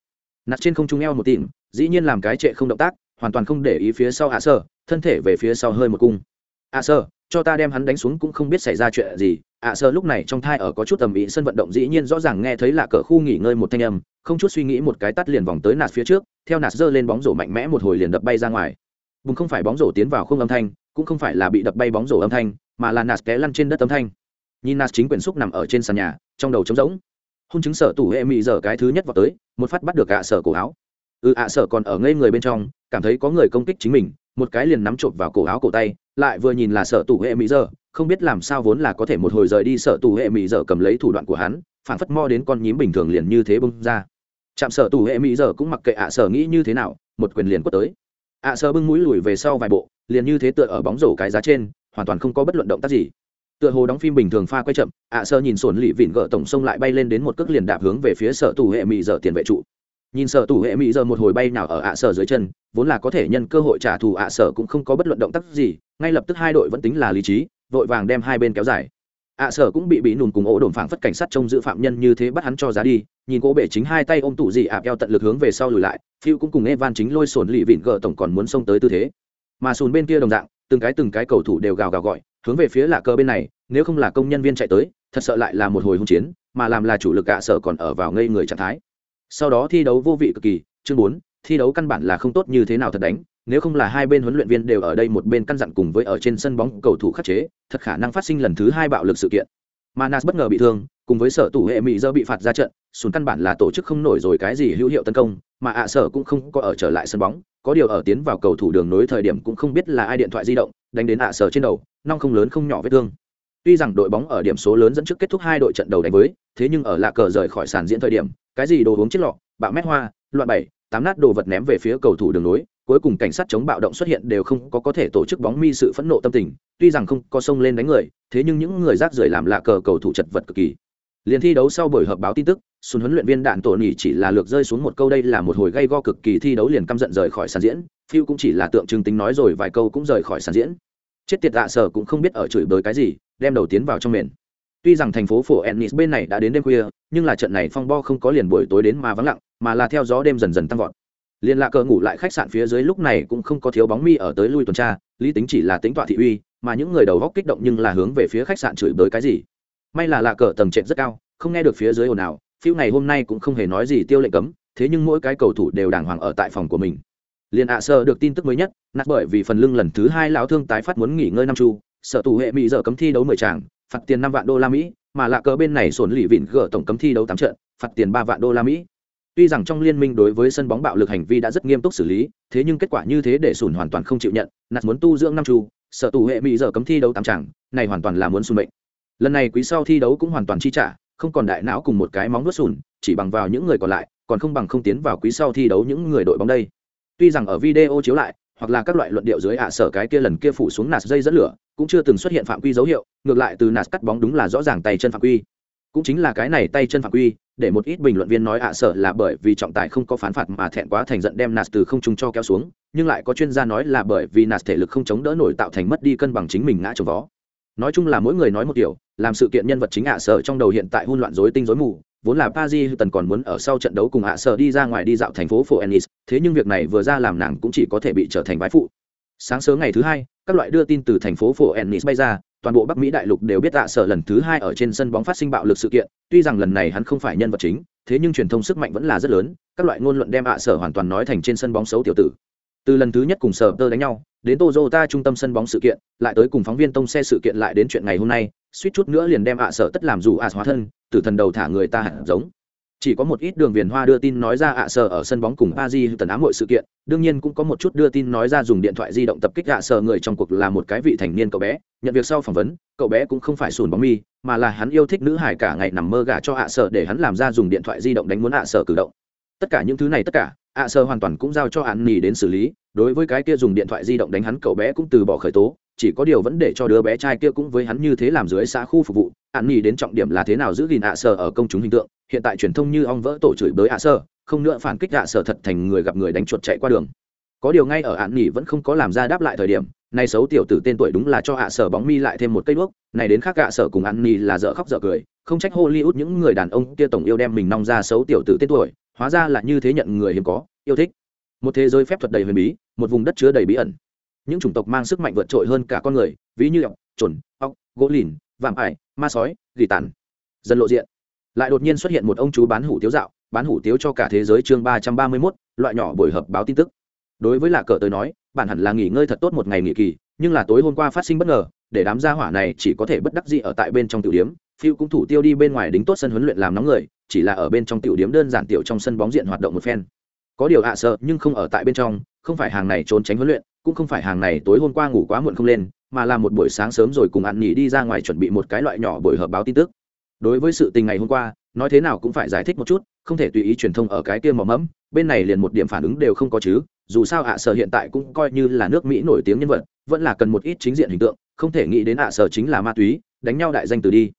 Nạt trên không trung eo một tìm dĩ nhiên làm cái trệ không động tác, hoàn toàn không để ý phía sau ạ sợ thân thể về phía sau hơi một cung. Ạ sợ cho ta đem hắn đánh xuống cũng không biết xảy ra chuyện gì. ạ sơ lúc này trong thai ở có chút tầm ý, sân vận động dĩ nhiên rõ ràng nghe thấy là cỡ khu nghỉ ngơi một thanh âm, không chút suy nghĩ một cái tắt liền vòng tới nạt phía trước, theo nạt dơ lên bóng rổ mạnh mẽ một hồi liền đập bay ra ngoài. Bùng không phải bóng rổ tiến vào không âm thanh cũng không phải là bị đập bay bóng rổ âm thanh, mà là nạt té lăn trên đất âm thanh. Nhìn nạt chính quyền xúc nằm ở trên sàn nhà, trong đầu trống rỗng. Hôn chứng sở tủ hệ mị giờ cái thứ nhất vào tới, một phát bắt được ạ sở cổ áo. Ừ ạ sở còn ở ngây người bên trong, cảm thấy có người công kích chính mình, một cái liền nắm trộm vào cổ áo cổ tay, lại vừa nhìn là sở tủ hệ mỹ giờ, không biết làm sao vốn là có thể một hồi rời đi sở tủ hệ mỹ giờ cầm lấy thủ đoạn của hắn phản phất mo đến con nhím bình thường liền như thế bông ra. Chạm sở tủ hệ mỹ giờ cũng mặc kệ ạ sở nghĩ như thế nào, một quyền liền quất tới. Ạ sở bưng mũi lùi về sau vài bộ liền như thế tựa ở bóng rổ cái giá trên, hoàn toàn không có bất luận động tác gì. Tựa hồ đóng phim bình thường pha quay chậm, ạ sơ nhìn sổn lì vịn gỡ tổng sông lại bay lên đến một cước liền đạp hướng về phía sở tù hệ mỹ giờ tiền vệ trụ. Nhìn sở tù hệ mỹ giờ một hồi bay nào ở ạ sở dưới chân, vốn là có thể nhân cơ hội trả thù ạ sở cũng không có bất luận động tác gì, ngay lập tức hai đội vẫn tính là lý trí, vội vàng đem hai bên kéo dài. Ạ sở cũng bị bị nùn cùng ổ đồn phảng phất cảnh sát trông giữ phạm nhân như thế bắt hắn cho giá đi, nhìn cô bể chính hai tay ôm tủ dị ạ eo tận lực hướng về sau lùi lại, phiêu cũng cùng evan chính lôi sổn lì vịn gỡ tổng còn muốn xông tới tư thế mà sùn bên kia đồng dạng, từng cái từng cái cầu thủ đều gào gào gọi, hướng về phía lạ cờ bên này, nếu không là công nhân viên chạy tới, thật sợ lại là một hồi hung chiến, mà làm là chủ lực ạ sở còn ở vào ngây người trạng thái. Sau đó thi đấu vô vị cực kỳ, chương bốn, thi đấu căn bản là không tốt như thế nào thật đánh, nếu không là hai bên huấn luyện viên đều ở đây một bên căn dặn cùng với ở trên sân bóng cầu thủ khắc chế, thật khả năng phát sinh lần thứ hai bạo lực sự kiện. Manas bất ngờ bị thương cùng với sở tủ hệ mỹ dơ bị phạt ra trận, sùn căn bản là tổ chức không nổi rồi cái gì hữu hiệu tấn công, mà ạ sở cũng không có ở trở lại sân bóng, có điều ở tiến vào cầu thủ đường nối thời điểm cũng không biết là ai điện thoại di động, đánh đến ạ sở trên đầu, nong không lớn không nhỏ vết thương. Tuy rằng đội bóng ở điểm số lớn dẫn trước kết thúc hai đội trận đầu đánh với, thế nhưng ở lạ cờ rời khỏi sàn diễn thời điểm, cái gì đồ uống chết lọ, bạo mét hoa, loạn bảy, tám nát đồ vật ném về phía cầu thủ đường nối, cuối cùng cảnh sát chống bạo động xuất hiện đều không có có thể tổ chức bóng mi sự phẫn nộ tâm tình, tuy rằng không có sông lên đánh người, thế nhưng những người rác rưởi làm lạ cờ cầu thủ chật vật cực kỳ liền thi đấu sau buổi họp báo tin tức, xuân huấn luyện viên đạn tổ nhỉ chỉ là lược rơi xuống một câu đây là một hồi gây go cực kỳ thi đấu liền căm giận rời khỏi sàn diễn phiêu cũng chỉ là tượng trưng tính nói rồi vài câu cũng rời khỏi sàn diễn. Chết tiệt dạ sở cũng không biết ở chửi bới cái gì, đem đầu tiến vào trong miền tuy rằng thành phố phổ ennis bên này đã đến đêm khuya, nhưng là trận này phong bo không có liền buổi tối đến mà vắng lặng, mà là theo gió đêm dần dần tăng vọt. Liên lạ cờ ngủ lại khách sạn phía dưới lúc này cũng không có thiếu bóng mi ở tới lui tuần tra, lý tính chỉ là tính tọa thị uy, mà những người đầu góc kích động nhưng là hướng về phía khách sạn chửi bới cái gì may là lạ cờ tầng trệt rất cao, không nghe được phía dưới ồn ào, phiêu ngày hôm nay cũng không hề nói gì tiêu lệnh cấm, thế nhưng mỗi cái cầu thủ đều đàng hoàng ở tại phòng của mình. Liền ạ sơ được tin tức mới nhất, nát bởi vì phần lưng lần thứ hai lão thương tái phát muốn nghỉ ngơi năm chu, sở tù hệ mỹ giờ cấm thi đấu mười tràng, phạt tiền năm vạn đô la mỹ, mà lạ cờ bên này sổn lì vịn gỡ tổng cấm thi đấu tám trận, phạt tiền ba vạn đô la mỹ. Tuy rằng trong liên minh đối với sân bóng bạo lực hành vi đã rất nghiêm túc xử lý, thế nhưng kết quả như thế để sùn hoàn toàn không chịu nhận nạt muốn tu dưỡng năm chu, sở tù hệ mỹ giờ cấm thi đấu tám chẳng này hoàn toàn là muốn sùn mệnh lần này quý sau thi đấu cũng hoàn toàn chi trả, không còn đại não cùng một cái móng nuốt sùn, chỉ bằng vào những người còn lại, còn không bằng không tiến vào quý sau thi đấu những người đội bóng đây. Tuy rằng ở video chiếu lại, hoặc là các loại luận điệu dưới ạ sở cái kia lần kia phủ xuống nạt dây dẫn lửa, cũng chưa từng xuất hiện phạm quy dấu hiệu, ngược lại từ nạt cắt bóng đúng là rõ ràng tay chân phạm quy. Cũng chính là cái này tay chân phạm quy, để một ít bình luận viên nói ạ sở là bởi vì trọng tài không có phán phạt mà thẹn quá thành giận đem nạt từ không trung cho kéo xuống, nhưng lại có chuyên gia nói là bởi vì nạt thể lực không chống đỡ nổi tạo thành mất đi cân bằng chính mình ngã trồng vó nói chung là mỗi người nói một điều làm sự kiện nhân vật chính ạ sở trong đầu hiện tại hôn loạn rối tinh rối mù vốn là Paris tần còn muốn ở sau trận đấu cùng ạ sở đi ra ngoài đi dạo thành phố phố Ennis, thế nhưng việc này vừa ra làm nàng cũng chỉ có thể bị trở thành bái phụ. Sáng sớm ngày thứ hai, các loại đưa tin từ thành phố phố Ennis bay ra, toàn bộ Bắc Mỹ đại lục đều biết ạ sở lần thứ hai ở trên sân bóng phát sinh bạo lực sự kiện, tuy rằng lần này hắn không phải nhân vật chính, thế nhưng truyền thông sức mạnh vẫn là rất lớn, các loại ngôn luận đem ạ sở hoàn toàn nói thành trên sân bóng xấu tiểu tử. Từ lần thứ nhất cùng sở tơ đánh nhau, đến Toyota trung tâm sân bóng sự kiện, lại tới cùng phóng viên tông xe sự kiện lại đến chuyện ngày hôm nay, suýt chút nữa liền đem ạ sở tất làm dù ạ hóa thân, tử thần đầu thả người ta hẳn giống. Chỉ có một ít đường viền hoa đưa tin nói ra ạ sở ở sân bóng cùng a di tần ám hội sự kiện đương nhiên cũng có một chút đưa tin nói ra dùng điện thoại di động tập kích ạ sở người trong cuộc là một cái vị thành niên cậu bé nhận việc sau phỏng vấn cậu bé cũng không phải sùn bóng mi mà là hắn yêu thích nữ hải cả ngày nằm mơ gả cho ạ sở để hắn làm ra dùng điện thoại di động đánh muốn ạ sở cử động. Tất cả những thứ này tất cả ạ sở hoàn toàn cũng giao cho hắn nỉ đến xử lý đối với cái kia dùng điện thoại di động đánh hắn cậu bé cũng từ bỏ khởi tố, chỉ có điều vẫn để cho đứa bé trai kia cũng với hắn như thế làm dưới xã khu phục vụ. An nghỉ đến trọng điểm là thế nào giữ gìn ạ à sở ở công chúng hình tượng, hiện tại truyền thông như ong vỡ tổ chửi bới ạ à sở không nữa phản kích ạ à sở thật thành người gặp người đánh chuột chạy qua đường. Có điều ngay ở an nghỉ vẫn không có làm ra đáp lại thời điểm, nay xấu tiểu tử tên tuổi đúng là cho ạ sở bóng mi lại thêm một cây đuốc, này đến khác ạ sở cùng an nghỉ là dở khóc dở cười, không trách hollywood những người đàn ông kia tổng yêu đem mình nong ra xấu tiểu tử tên tuổi, hóa ra là như thế nhận người hiếm có, yêu thích một thế giới phép thuật đầy huyền bí, một vùng đất chứa đầy bí ẩn. Những chủng tộc mang sức mạnh vượt trội hơn cả con người, ví như ọc trồn ọc gỗ lìn, vạm ải, ma sói, gỉ tàn. Dần lộ diện. Lại đột nhiên xuất hiện một ông chú bán hủ tiếu dạo, bán hủ tiếu cho cả thế giới chương ba trăm ba mươi mốt, loại nhỏ buổi họp báo tin tức. Đối với lạ cờ tới nói bạn hẳn là nghỉ ngơi thật tốt một ngày nghỉ kỳ, nhưng là tối hôm qua phát sinh bất ngờ, để đám gia hỏa này chỉ có thể bất đắc dĩ ở tại bên trong tiểu điếm phiêu cũng thủ tiêu đi bên ngoài đính tốt sân huấn luyện làm nóng người, chỉ là ở bên trong tiểu điếm đơn giản tiểu trong sân bóng diện hoạt động một phen có điều ạ sợ, nhưng không ở tại bên trong, không phải hàng này trốn tránh huấn luyện, cũng không phải hàng này tối hôm qua ngủ quá muộn không lên, mà là một buổi sáng sớm rồi cùng ăn nghỉ đi ra ngoài chuẩn bị một cái loại nhỏ buổi họp báo tin tức. Đối với sự tình ngày hôm qua, nói thế nào cũng phải giải thích một chút, không thể tùy ý truyền thông ở cái kia mỏ mẫm, bên này liền một điểm phản ứng đều không có chứ, dù sao ạ sở hiện tại cũng coi như là nước mỹ nổi tiếng nhân vật, vẫn là cần một ít chính diện hình tượng, không thể nghĩ đến ạ sở chính là ma túy, đánh nhau đại danh từ đi.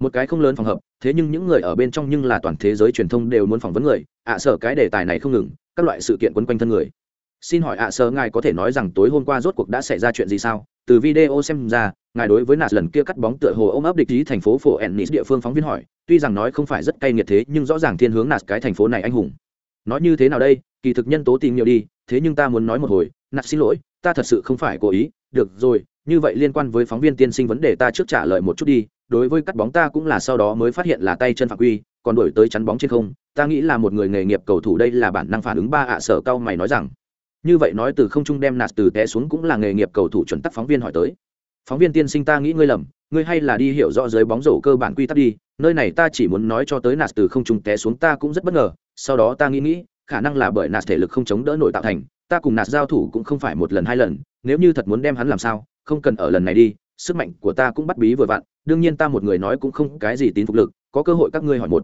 Một cái không lớn phòng hợp thế nhưng những người ở bên trong nhưng là toàn thế giới truyền thông đều muốn phỏng vấn người, ạ sở cái đề tài này không ngừng, các loại sự kiện quấn quanh thân người. Xin hỏi ạ sở ngài có thể nói rằng tối hôm qua rốt cuộc đã xảy ra chuyện gì sao? Từ video xem ra, ngài đối với nạt lần kia cắt bóng tựa hồ ôm ấp địch ý thành phố phổ ennis địa phương phóng viên hỏi, tuy rằng nói không phải rất cay nghiệt thế, nhưng rõ ràng thiên hướng nạt cái thành phố này anh hùng. Nói như thế nào đây? Kỳ thực nhân tố tìm nhiều đi, thế nhưng ta muốn nói một hồi nạt xin lỗi, ta thật sự không phải cố ý. Được rồi như vậy liên quan với phóng viên tiên sinh vấn đề ta trước trả lời một chút đi, đối với cắt bóng ta cũng là sau đó mới phát hiện là tay chân phạm quy, còn đổi tới chắn bóng trên không, ta nghĩ là một người nghề nghiệp cầu thủ đây là bản năng phản ứng ba ạ, sở cao mày nói rằng. Như vậy nói từ không trung đem nạt từ té xuống cũng là nghề nghiệp cầu thủ chuẩn tắc phóng viên hỏi tới. Phóng viên tiên sinh ta nghĩ ngươi lầm, ngươi hay là đi hiểu rõ giới bóng rổ cơ bản quy tắc đi, nơi này ta chỉ muốn nói cho tới nạt từ không trung té xuống ta cũng rất bất ngờ, sau đó ta nghĩ nghĩ, khả năng là bởi nạt thể lực không chống đỡ nổi tạo thành, ta cùng nạt giao thủ cũng không phải một lần hai lần, nếu như thật muốn đem hắn làm sao không cần ở lần này đi, sức mạnh của ta cũng bắt bí vừa vặn, đương nhiên ta một người nói cũng không cái gì tín phục lực, có cơ hội các ngươi hỏi một.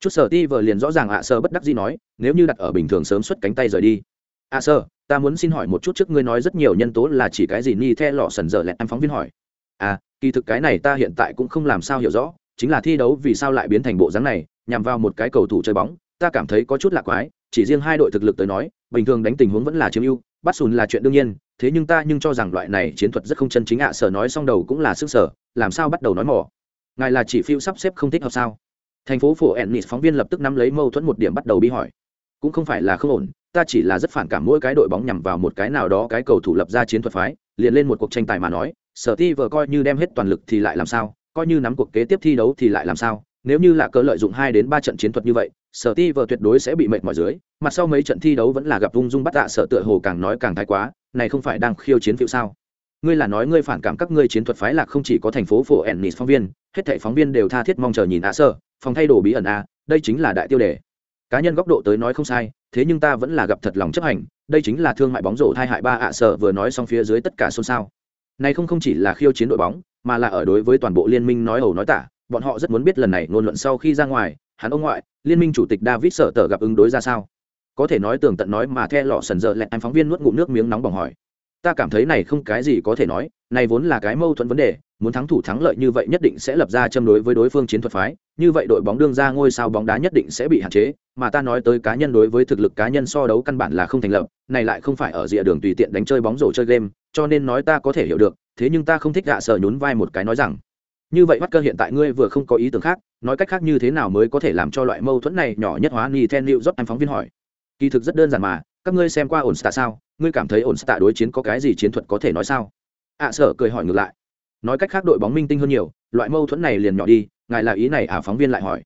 Chút sở ti vờ liền rõ ràng ạ sơ bất đắc gì nói, nếu như đặt ở bình thường sớm xuất cánh tay rời đi. Ạ sơ, ta muốn xin hỏi một chút trước ngươi nói rất nhiều nhân tố là chỉ cái gì ni the lọ sần giờ lẹt em phóng viên hỏi. À kỳ thực cái này ta hiện tại cũng không làm sao hiểu rõ, chính là thi đấu vì sao lại biến thành bộ dáng này, nhằm vào một cái cầu thủ chơi bóng, ta cảm thấy có chút lạ quái, chỉ riêng hai đội thực lực tới nói, bình thường đánh tình huống vẫn là chiếm ưu bắt sùn là chuyện đương nhiên, thế nhưng ta nhưng cho rằng loại này chiến thuật rất không chân chính ạ, sở nói xong đầu cũng là sức sở, làm sao bắt đầu nói mỏ? Ngài là chỉ phiêu sắp xếp không thích hợp sao? Thành phố phổ ennis phóng viên lập tức nắm lấy mâu thuẫn một điểm bắt đầu bi hỏi. Cũng không phải là không ổn, ta chỉ là rất phản cảm mỗi cái đội bóng nhằm vào một cái nào đó cái cầu thủ lập ra chiến thuật phái, liền lên một cuộc tranh tài mà nói, sở ti vờ coi như đem hết toàn lực thì lại làm sao, coi như nắm cuộc kế tiếp thi đấu thì lại làm sao nếu như là cỡ lợi dụng hai đến ba trận chiến thuật như vậy, sở ti vợ tuyệt đối sẽ bị mệt mỏi dưới, mặt sau mấy trận thi đấu vẫn là gặp ung dung bắt tạ sở tựa hồ càng nói càng thái quá, này không phải đang khiêu chiến phiêu sao? Ngươi là nói ngươi phản cảm các ngươi chiến thuật phái lạc không chỉ có thành phố phổ ennis phóng viên, hết thảy phóng viên đều tha thiết mong chờ nhìn ạ sở phòng thay đồ bí ẩn a, đây chính là đại tiêu đề. Cá nhân góc độ tới nói không sai, thế nhưng ta vẫn là gặp thật lòng chấp hành, đây chính là thương mại bóng rổ thai hại ba ạ sở vừa nói xong phía dưới tất cả xôn xao. Này không không chỉ là khiêu chiến đội bóng, mà là ở đối với toàn bộ liên minh nói ẩu nói tả bọn họ rất muốn biết lần này ngôn luận sau khi ra ngoài, hắn ông ngoại, liên minh chủ tịch david sợ tờ gặp ứng đối ra sao? Có thể nói tường tận nói mà the lọ sần giờ lẹt, anh phóng viên nuốt ngụm nước miếng nóng bỏng hỏi. Ta cảm thấy này không cái gì có thể nói, này vốn là cái mâu thuẫn vấn đề, muốn thắng thủ thắng lợi như vậy nhất định sẽ lập ra châm đối với đối phương chiến thuật phái, như vậy đội bóng đương ra ngôi sao bóng đá nhất định sẽ bị hạn chế, mà ta nói tới cá nhân đối với thực lực cá nhân so đấu căn bản là không thành lập, này lại không phải ở rìa đường tùy tiện đánh chơi bóng rổ chơi game, cho nên nói ta có thể hiểu được, thế nhưng ta không thích gạ sợ nhún vai một cái nói rằng như vậy bắt cơ hiện tại ngươi vừa không có ý tưởng khác nói cách khác như thế nào mới có thể làm cho loại mâu thuẫn này nhỏ nhất hóa ni then liệu dốc anh phóng viên hỏi. Kỳ thực rất đơn giản mà các ngươi xem qua ổn stạ sao? Ngươi cảm thấy ổn stạ đối chiến có cái gì chiến thuật có thể nói sao? Ạ à, sở cười hỏi ngược lại. Nói cách khác đội bóng minh tinh hơn nhiều loại mâu thuẫn này liền nhỏ đi ngài là ý này à? Phóng viên lại hỏi.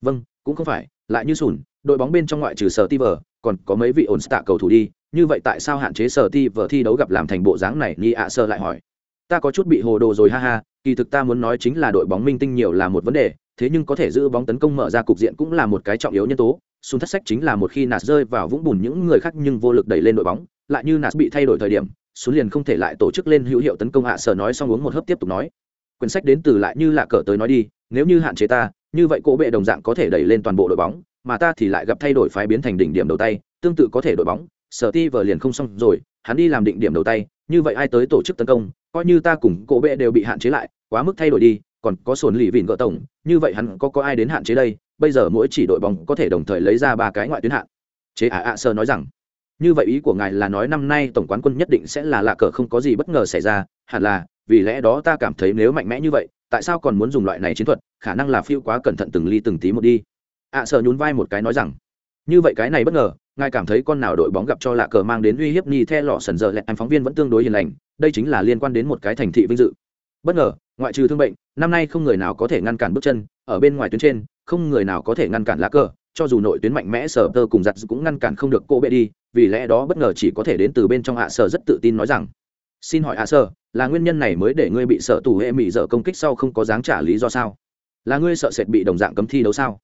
Vâng cũng không phải lại như sùn đội bóng bên trong ngoại trừ sở ti vờ còn có mấy vị ổn stạ cầu thủ đi như vậy tại sao hạn chế sở ti vờ thi đấu gặp làm thành bộ dáng này? Ni ạ à sơ lại hỏi. Ta có chút bị hồ đồ rồi ha ha kỳ thực ta muốn nói chính là đội bóng minh tinh nhiều là một vấn đề, thế nhưng có thể giữ bóng tấn công mở ra cục diện cũng là một cái trọng yếu nhân tố. Xuân thất sách chính là một khi nạt rơi vào vũng bùn những người khác nhưng vô lực đẩy lên đội bóng, lại như nạt bị thay đổi thời điểm xuống liền không thể lại tổ chức lên hữu hiệu tấn công hạ sở nói xong uống một hớp tiếp tục nói. Quyển sách đến từ lại như là cờ tới nói đi, nếu như hạn chế ta, như vậy cỗ bệ đồng dạng có thể đẩy lên toàn bộ đội bóng, mà ta thì lại gặp thay đổi phái biến thành đỉnh điểm đầu tay, tương tự có thể đội bóng. Sở ti vờ liền không xong rồi, hắn đi làm định điểm đầu tay như vậy ai tới tổ chức tấn công, coi như ta cùng cổ bệ đều bị hạn chế lại, quá mức thay đổi đi, còn có sồn lì vịn gỡ tổng, như vậy hắn có có ai đến hạn chế đây? Bây giờ mỗi chỉ đội bóng có thể đồng thời lấy ra ba cái ngoại tuyến hạn. Chế ả ạ sơ nói rằng, như vậy ý của ngài là nói năm nay tổng quán quân nhất định sẽ là lạ cờ không có gì bất ngờ xảy ra, hẳn là, vì lẽ đó ta cảm thấy nếu mạnh mẽ như vậy, tại sao còn muốn dùng loại này chiến thuật, khả năng là phiêu quá cẩn thận từng ly từng tí một đi. Ạ sợ nhún vai một cái nói rằng, như vậy cái này bất ngờ ngài cảm thấy con nào đội bóng gặp cho lạ cờ mang đến uy hiếp ni the lọ sần giờ lẹt anh phóng viên vẫn tương đối hiền lành, đây chính là liên quan đến một cái thành thị vinh dự. Bất ngờ, ngoại trừ thương bệnh, năm nay không người nào có thể ngăn cản bước chân, ở bên ngoài tuyến trên, không người nào có thể ngăn cản lá cờ, cho dù nội tuyến mạnh mẽ sở tơ cùng giặt cũng ngăn cản không được cô bệ đi, vì lẽ đó bất ngờ chỉ có thể đến từ bên trong hạ sở rất tự tin nói rằng, xin hỏi hạ sở, là nguyên nhân này mới để ngươi bị sợ tù hệ mỹ dở công kích sau không có dáng trả lý do sao? Là ngươi sợ sệt bị đồng dạng cấm thi đấu sao?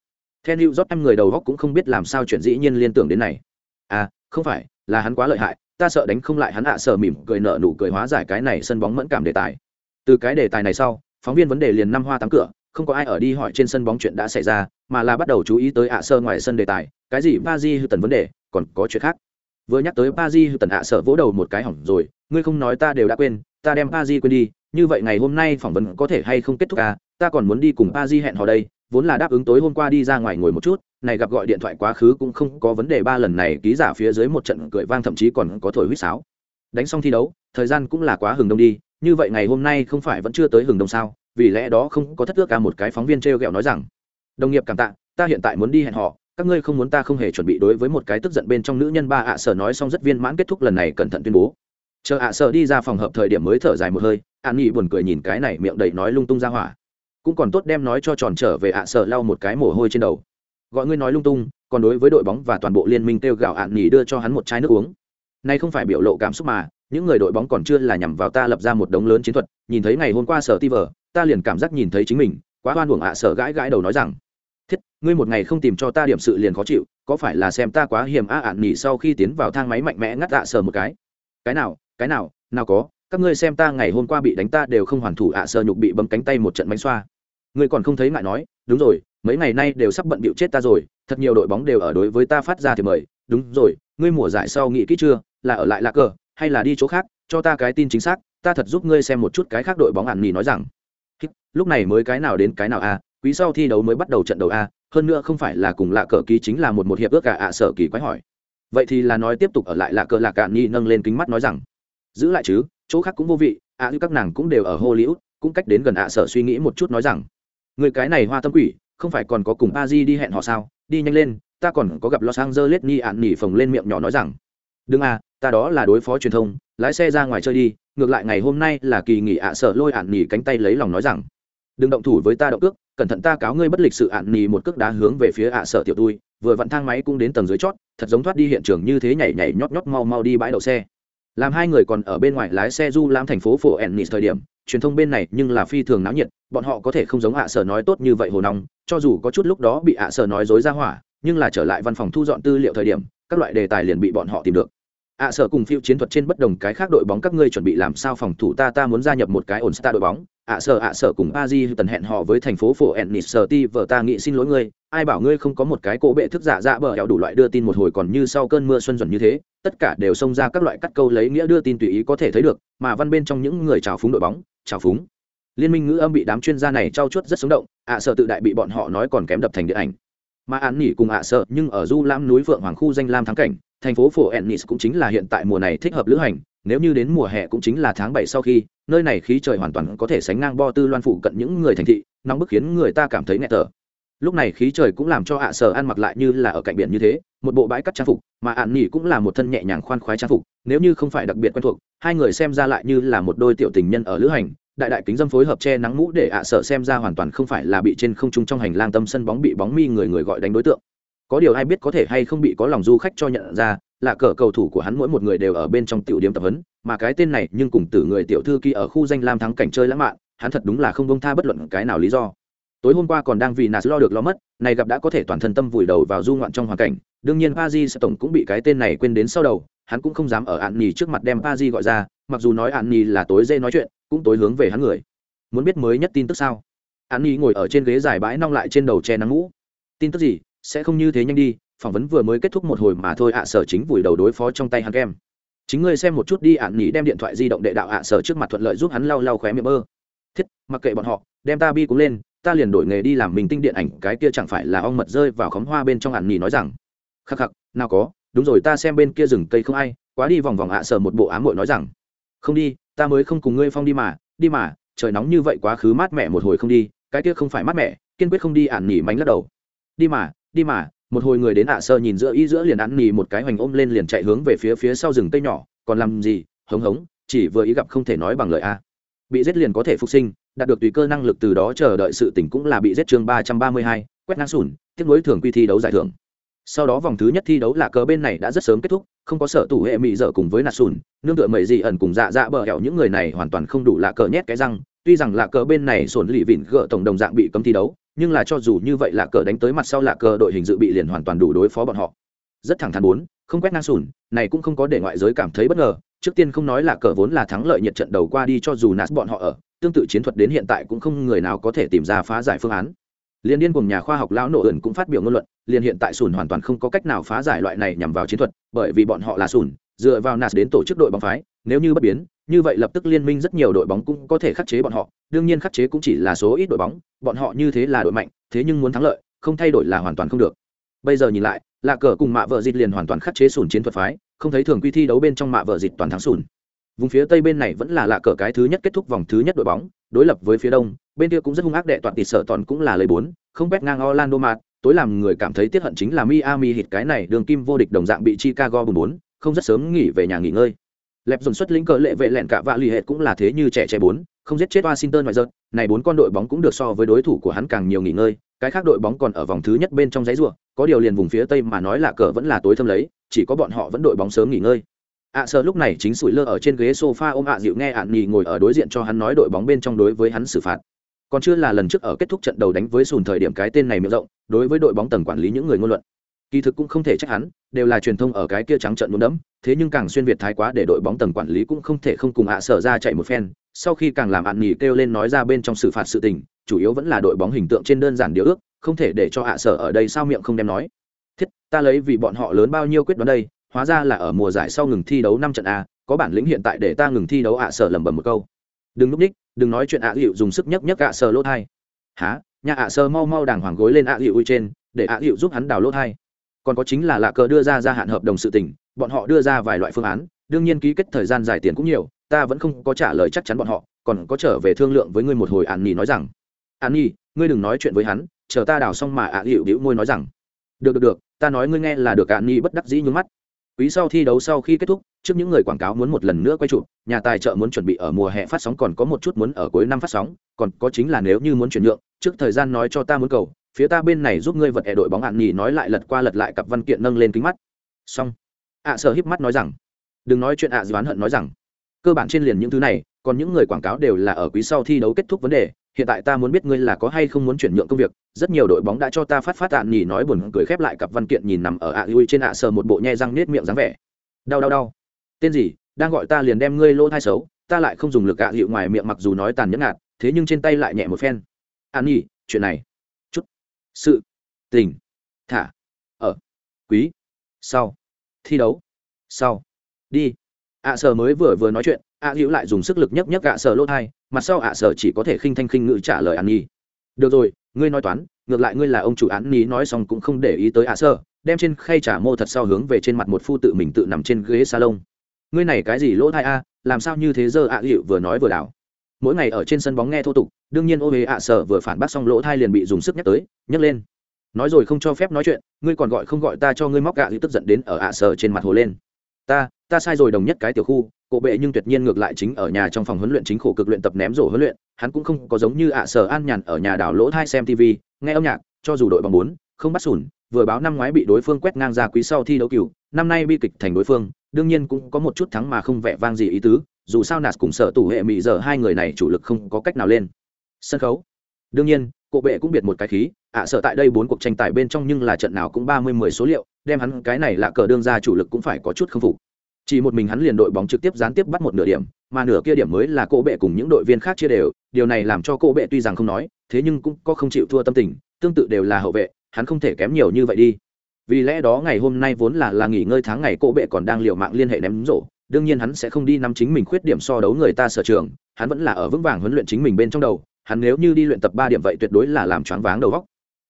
Theo new job em người đầu góc cũng không biết làm sao chuyện dĩ nhiên liên tưởng đến này. À không phải, là hắn quá lợi hại, ta sợ đánh không lại hắn hạ à, sở mỉm cười nợ nụ cười hóa giải cái này sân bóng mẫn cảm đề tài. Từ cái đề tài này sau, phóng viên vấn đề liền năm hoa tám cửa, không có ai ở đi hỏi trên sân bóng chuyện đã xảy ra, mà là bắt đầu chú ý tới ạ à, sơ ngoài sân đề tài, cái gì ba di hư tần vấn đề, còn có chuyện khác. Vừa nhắc tới ba di hư tần ạ à, sợ vỗ đầu một cái hỏng rồi, ngươi không nói ta đều đã quên, ta đem ba di quên đi, như vậy ngày hôm nay phỏng vấn có thể hay không kết thúc à ta còn muốn đi cùng ba di hẹn hò đây vốn là đáp ứng tối hôm qua đi ra ngoài ngồi một chút, này gặp gọi điện thoại quá khứ cũng không có vấn đề, ba lần này ký giả phía dưới một trận cười vang thậm chí còn có thổi huýt sáo. Đánh xong thi đấu, thời gian cũng là quá hừng đông đi, như vậy ngày hôm nay không phải vẫn chưa tới hừng đông sao? Vì lẽ đó không có thất ước cả một cái phóng viên t r e o g ẹ o nói rằng, đồng nghiệp cảm tạ, ta hiện tại muốn đi hẹn họ, các ngươi không muốn ta không hề chuẩn bị đối với một cái tức giận bên trong nữ nhân ba ạ à sở nói xong rất viên mãn kết thúc lần này cẩn thận tuyên bố. Chờ ạ à sở đi ra phòng hợp thời điểm mới thở dài một hơi, an nghị buồn cười nhìn cái này miệng đầy nói lung tung ra hỏa cũng còn tốt đem nói cho tròn trở về ạ sợ lau một cái mồ hôi trên đầu. Gọi ngươi nói lung tung, còn đối với đội bóng và toàn bộ liên minh kêu gạo ạn nghỉ đưa cho hắn một chai nước uống. Nay không phải biểu lộ cảm xúc mà, những người đội bóng còn chưa là nhằm vào ta lập ra một đống lớn chiến thuật, nhìn thấy ngày hôm qua sở ti vờ, ta liền cảm giác nhìn thấy chính mình, quá oan uổng ạ sở gãi gãi đầu nói rằng, thiết, ngươi một ngày không tìm cho ta điểm sự liền khó chịu, có phải là xem ta quá hiểm a ạn nhỉ sau khi tiến vào thang máy mạnh mẽ ngắt ạ sở một cái? Cái nào cái nào nào có, các ngươi xem ta ngày hôm qua bị đánh ta đều không hoàn thủ ạ sở nhục bị bấm cánh tay một trận bánh xoa ngươi còn không thấy ngại nói, đúng rồi, mấy ngày nay đều sắp bận bịu chết ta rồi, thật nhiều đội bóng đều ở đối với ta phát ra thì mời. Đúng rồi, ngươi mùa giải sau nghĩ kỹ chưa, là ở lại lạc cờ, hay là đi chỗ khác, cho ta cái tin chính xác, ta thật giúp ngươi xem một chút cái khác đội bóng ạn nỉ nói rằng. Lúc này mới cái nào đến cái nào a quý sau thi đấu mới bắt đầu trận đầu a à, hơn nữa không phải là cùng lạ cờ ký chính là một một hiệp ước cả ạ sở kỳ quái hỏi. Vậy thì là nói tiếp tục ở lại lạ cờ, lạc cạn nhi nâng lên kính mắt nói rằng, giữ lại chứ, chỗ khác cũng vô vị ạ như các nàng cũng đều ở hollywood, cũng cách đến gần ạ sở suy nghĩ một chút nói rằng người cái này hoa tâm quỷ, không phải còn có cùng a di đi hẹn họ sao? Đi nhanh lên, ta còn có gặp los angeles ni ạn nỉ phồng lên miệng nhỏ nói rằng, đừng à ta đó là đối phó truyền thông, lái xe ra ngoài chơi đi, ngược lại ngày hôm nay là kỳ nghỉ ạ sợ lôi ạn nỉ cánh tay lấy lòng nói rằng, đừng động thủ với ta động cước, cẩn thận ta cáo ngươi bất lịch sự ạn nỉ một cước đá hướng về phía ạ sợ tiểu tui, vừa vặn thang máy cũng đến tầng dưới chót, thật giống thoát đi hiện trường như thế nhảy nhảy nhót nhót mau mau đi bãi đậu xe. Làm hai người còn ở bên ngoài lái xe du lãm thành phố phổ ennis thời điểm truyền thông bên này nhưng là phi thường náo nhiệt, bọn họ có thể không giống ạ sở nói tốt như vậy hồ nong, cho dù có chút lúc đó bị ạ sở nói dối ra hỏa, nhưng là trở lại văn phòng thu dọn tư liệu thời điểm, các loại đề tài liền bị bọn họ tìm được ạ, sở cùng phiêu chiến thuật trên bất đồng cái khác đội bóng các ngươi chuẩn bị làm sao phòng thủ ta ta muốn gia nhập một cái ổn star đội bóng. ạ, sở ạ, sở cùng a di tần hẹn họ với thành phố phổ ennis, sở ti vợ ta nghĩ xin lỗi ngươi. Ai bảo ngươi không có một cái cỗ bệ thức giả dạ bờ hẹo đủ loại đưa tin một hồi còn như sau cơn mưa xuân dần như thế. Tất cả đều xông ra các loại cắt câu lấy nghĩa đưa tin tùy ý có thể thấy được, mà văn bên trong những người chào phúng đội bóng, chào phúng. Liên minh ngữ âm bị đám chuyên gia này trao chuốt rất sống động, ạ, sở tự đại bị bọn họ nói còn kém đập thành điện ảnh. Mà án nghỉ cùng ạ sợ nhưng ở du lam núi phượng hoàng khu danh lam thắng cảnh thành phố phổ ennis cũng chính là hiện tại mùa này thích hợp lữ hành, nếu như đến mùa hè cũng chính là tháng bảy sau khi, nơi này khí trời hoàn toàn có thể sánh ngang bo tư loan phụ cận những người thành thị, nóng bức khiến người ta cảm thấy nghẹt thở. Lúc này khí trời cũng làm cho ạ sở ăn mặc lại như là ở cạnh biển như thế, một bộ bãi cắt trang phục, mà ạn nghỉ cũng là một thân nhẹ nhàng khoan khoái trang phục, nếu như không phải đặc biệt quen thuộc, hai người xem ra lại như là một đôi tiểu tình nhân ở lữ hành, đại đại kính dâm phối hợp che nắng mũ để ạ sở xem ra hoàn toàn không phải là bị trên không trung trong hành lang tâm sân bóng bị bóng mi người người gọi đánh đối tượng có điều ai biết có thể hay không bị có lòng du khách cho nhận ra, là cờ cầu thủ của hắn mỗi một người đều ở bên trong tiểu điểm tập huấn, mà cái tên này nhưng cùng tử người tiểu thư kỳ ở khu danh lam thắng cảnh chơi lãng mạn, hắn thật đúng là không bông tha bất luận cái nào lý do. Tối hôm qua còn đang vì nạt lo được lo mất, này gặp đã có thể toàn thân tâm vùi đầu vào du ngoạn trong hoàn cảnh, đương nhiên Paris tổng cũng bị cái tên này quên đến sau đầu, hắn cũng không dám ở ạn nhì trước mặt đem paji gọi ra, mặc dù nói ạn nhì là tối dê nói chuyện, cũng tối hướng về hắn người. Muốn biết mới nhất tin tức sao? Ạn nhì ngồi ở trên ghế dài bãi nong lại trên đầu che nắng mũ tin tức gì? Sẽ không như thế nhanh đi, phỏng vấn vừa mới kết thúc một hồi mà thôi ạ, sở chính vùi đầu đối phó trong tay hắn kem. Chính ngươi xem một chút đi ạn nỉ đem điện thoại di động đệ đạo ạ, sở trước mặt thuận lợi giúp hắn lau lau khóe miệng mơ thiết, mặc kệ bọn họ, đem ta bi cũng lên, ta liền đổi nghề đi làm mình tinh điện ảnh, cái kia chẳng phải là ong mật rơi vào khóm hoa bên trong ạn nỉ nói rằng. Khắc khắc, nào có, đúng rồi ta xem bên kia rừng cây không ai, quá đi vòng vòng ạ, sở một bộ ám muội nói rằng. Không đi, ta mới không cùng ngươi phong đi mà đi mà, trời nóng như vậy quá khứ mát mẻ một hồi không đi, cái kia không phải mát mẻ, kiên quyết không đi ạn nỉ mánh lắc đầu. Đi mà đi mà, một hồi người đến ạ sơ nhìn giữa y giữa liền ăn nhì một cái hoành ôm lên liền chạy hướng về phía phía sau rừng cây nhỏ, còn làm gì, hống hống, chỉ vừa ý gặp không thể nói bằng lời a. Bị giết liền có thể phục sinh, đạt được tùy cơ năng lực từ đó chờ đợi sự tỉnh cũng là bị giết chương ba trăm ba mươi hai, quét ngang sủn tiếp nối thường quy thi đấu giải thưởng. Sau đó vòng thứ nhất thi đấu là cờ bên này đã rất sớm kết thúc, không có sở tủ hệ mỹ dở cùng với nạt sùn nương tựa mẩy gì ẩn cùng dạ dạ bờ hẹo những người này hoàn toàn không đủ là cờ nhét cái răng, tuy rằng là cờ bên này sổn lì vịn gỡ tổng đồng dạng bị cấm thi đấu nhưng là cho dù như vậy là cờ đánh tới mặt sau là cờ, đội hình dự bị liền hoàn toàn đủ đối phó bọn họ. Rất thẳng thắn bốn, không quét ngang sùn, này cũng không có để ngoại giới cảm thấy bất ngờ. Trước tiên không nói là cờ vốn là thắng lợi nhiệt trận đầu qua đi cho dù nạt bọn họ ở, tương tự chiến thuật đến hiện tại cũng không người nào có thể tìm ra phá giải phương án. Liên điên cùng nhà khoa học lão nổ ẩn cũng phát biểu ngôn luận liên hiện tại sùn hoàn toàn không có cách nào phá giải loại này nhằm vào chiến thuật, bởi vì bọn họ là sùn dựa vào nas đến tổ chức đội bóng phái, nếu như bất biến, như vậy lập tức liên minh rất nhiều đội bóng cũng có thể khắc chế bọn họ. Đương nhiên khắc chế cũng chỉ là số ít đội bóng, bọn họ như thế là đội mạnh, thế nhưng muốn thắng lợi, không thay đổi là hoàn toàn không được. Bây giờ nhìn lại, là cờ cùng mạ vợ dịt liền hoàn toàn khắc chế sùn chiến thuật phái, không thấy thường quy thi đấu bên trong mạ vợ dịt toàn thắng sùn. Vùng phía tây bên này vẫn là lạ cờ cái thứ nhất kết thúc vòng thứ nhất đội bóng, đối lập với phía đông, bên kia cũng rất hung ác đệ toàn tỷ sở toàn cũng là lấy bốn, không bét ngang orlando mạt tối làm người cảm thấy tiếc hận chính là miami hit cái này đường kim vô địch đồng dạng bị chicago bùn bốn không rất sớm nghỉ về nhà nghỉ ngơi. Lẹp dồn xuất lĩnh cờ lệ vệ lẹn cả vạ lì hệt cũng là thế như trẻ trẻ bốn không giết chết washington ngoại giật này bốn con đội bóng cũng được so với đối thủ của hắn càng nhiều nghỉ ngơi. Cái khác đội bóng còn ở vòng thứ nhất bên trong giấy rùa có điều liền vùng phía tây mà nói là cờ vẫn là tối thâm lấy chỉ có bọn họ vẫn đội bóng sớm nghỉ ngơi. Ạ à, sợ lúc này chính sủi lơ ở trên ghế sofa ôm ạ dịu nghe ạn nghỉ ngồi ở đối diện cho hắn nói đội bóng bên trong đối với hắn xử phạt. Còn chưa là lần trước ở kết thúc trận đầu đánh với sùn thời điểm cái tên này miệng rộng đối với đội bóng tầng quản lý những người ngôn luận kỳ thực cũng không thể trách hắn, đều là truyền thông ở cái kia trắng trận muốn đẫm, thế nhưng càng xuyên việt thái quá để đội bóng tầng quản lý cũng không thể không cùng ạ à sở ra chạy một phen. Sau khi càng làm ạn nghỉ kêu lên nói ra bên trong xử phạt sự tình, chủ yếu vẫn là đội bóng hình tượng trên đơn giản điều ước, không thể để cho ạ à sở ở đây sao miệng không đem nói. Thiết, ta lấy vì bọn họ lớn bao nhiêu quyết đoán đây, hóa ra là ở mùa giải sau ngừng thi đấu năm trận a, có bản lĩnh hiện tại để ta ngừng thi đấu ạ à sở lẩm bẩm một câu. Đừng núp đích, đừng nói chuyện ạ à hiệu dùng sức nhấc nhấc ạ sở lỗ thai há nhà ạ sở mau mau đàng hoàng gối lên ạ hiệu ui trên, để ạ hiệu giúp hắn đào lỗ thai còn có chính là lạ cờ đưa ra gia hạn hợp đồng sự tình, bọn họ đưa ra vài loại phương án, đương nhiên ký kết thời gian dài tiền cũng nhiều, ta vẫn không có trả lời chắc chắn bọn họ, còn có trở về thương lượng với ngươi một hồi an nhi nói rằng. An nhi ngươi đừng nói chuyện với hắn, chờ ta đào xong mà ạ hiệu đĩu môi nói rằng. Được được được, ta nói ngươi nghe là được an nhi bất đắc dĩ nhún mắt. Quý sau thi đấu sau khi kết thúc, trước những người quảng cáo muốn một lần nữa quay chụp, nhà tài trợ muốn chuẩn bị ở mùa hè phát sóng còn có một chút muốn ở cuối năm phát sóng, còn có chính là nếu như muốn chuyển nhượng, trước thời gian nói cho ta muốn cầu phía ta bên này giúp ngươi vật hệ đội bóng hạn nhì nói lại lật qua lật lại cặp văn kiện nâng lên kính mắt. Xong. Ạ à, sợ híp mắt nói rằng đừng nói chuyện ạ à, doán hận nói rằng cơ bản trên liền những thứ này còn những người quảng cáo đều là ở quý sau thi đấu kết thúc vấn đề hiện tại ta muốn biết ngươi là có hay không muốn chuyển nhượng công việc rất nhiều đội bóng đã cho ta phát phát tạn nhì nói buồn cười khép lại cặp văn kiện nhìn nằm ở ạ à trên ạ sờ một bộ nhe răng nết miệng dáng vẻ. Đau đau đau. Tên gì? Đang gọi ta liền đem ngươi lỗ thai xấu ta lại không dùng lực ạ hiệu ngoài miệng mặc dù nói tàn nhẫn ngạt thế nhưng trên tay lại nhẹ một phen. An nhì chuyện này sự. Tình. Thả. Ở. Quý. Sau. Thi đấu. Sau. Đi. Ạ sờ mới vừa vừa nói chuyện, ạ hữu lại dùng sức lực nhấc nhấc ạ sờ lỗ thai, mặt sau ạ sờ chỉ có thể khinh thanh khinh ngự trả lời an nhi. Được rồi, ngươi nói toán, ngược lại ngươi là ông chủ án ní nói xong cũng không để ý tới ạ sở, đem trên khay trả mô thật sau hướng về trên mặt một phu tự mình tự nằm trên ghế salon. Ngươi này cái gì lỗ thai a, làm sao như thế giờ ạ hữu vừa nói vừa đảo? Mỗi ngày ở trên sân bóng nghe thô tục, đương nhiên ô huế ạ sở vừa phản bác xong lỗ thai liền bị dùng sức nhắc tới nhấc lên. Nói rồi không cho phép nói chuyện, ngươi còn gọi không gọi ta cho ngươi móc gạ thì tức giận đến ở ạ sở trên mặt hồ lên. Ta ta sai rồi đồng nhất cái tiểu khu, cổ bệ nhưng tuyệt nhiên ngược lại chính ở nhà trong phòng huấn luyện chính khổ cực luyện tập ném rổ huấn luyện, hắn cũng không có giống như ạ sở an nhàn ở nhà đảo lỗ thai xem tv nghe âm nhạc, cho dù đội bóng bốn, không bắt sủn vừa báo năm ngoái bị đối phương quét ngang ra quý sau thi đấu cựu năm nay bi kịch thành đối phương, đương nhiên cũng có một chút thắng mà không vẻ vang gì ý tứ dù sao nạt cùng sợ tủ hệ mỹ giờ hai người này chủ lực không có cách nào lên. Sân khấu. Đương nhiên cổ bệ cũng biệt một cái khí, ạ, sợ tại đây bốn cuộc tranh tài bên trong nhưng là trận nào cũng ba mươi mười số liệu, đem hắn cái này là cờ đương ra chủ lực cũng phải có chút không phục. Chỉ một mình hắn liền đội bóng trực tiếp gián tiếp bắt một nửa điểm, mà nửa kia điểm mới là cô bệ cùng những đội viên khác chia đều, điều này làm cho cô bệ tuy rằng không nói, thế nhưng cũng có không chịu thua tâm tình, tương tự đều là hậu vệ, hắn không thể kém nhiều như vậy đi. Vì lẽ đó ngày hôm nay vốn là là nghỉ ngơi tháng ngày cô bệ còn đang liều mạng liên hệ ném rổ đương nhiên hắn sẽ không đi nắm chính mình khuyết điểm so đấu người ta sở trường, hắn vẫn là ở vững vàng huấn luyện chính mình bên trong đầu, hắn nếu như đi luyện tập ba điểm vậy tuyệt đối là làm choáng váng đầu góc.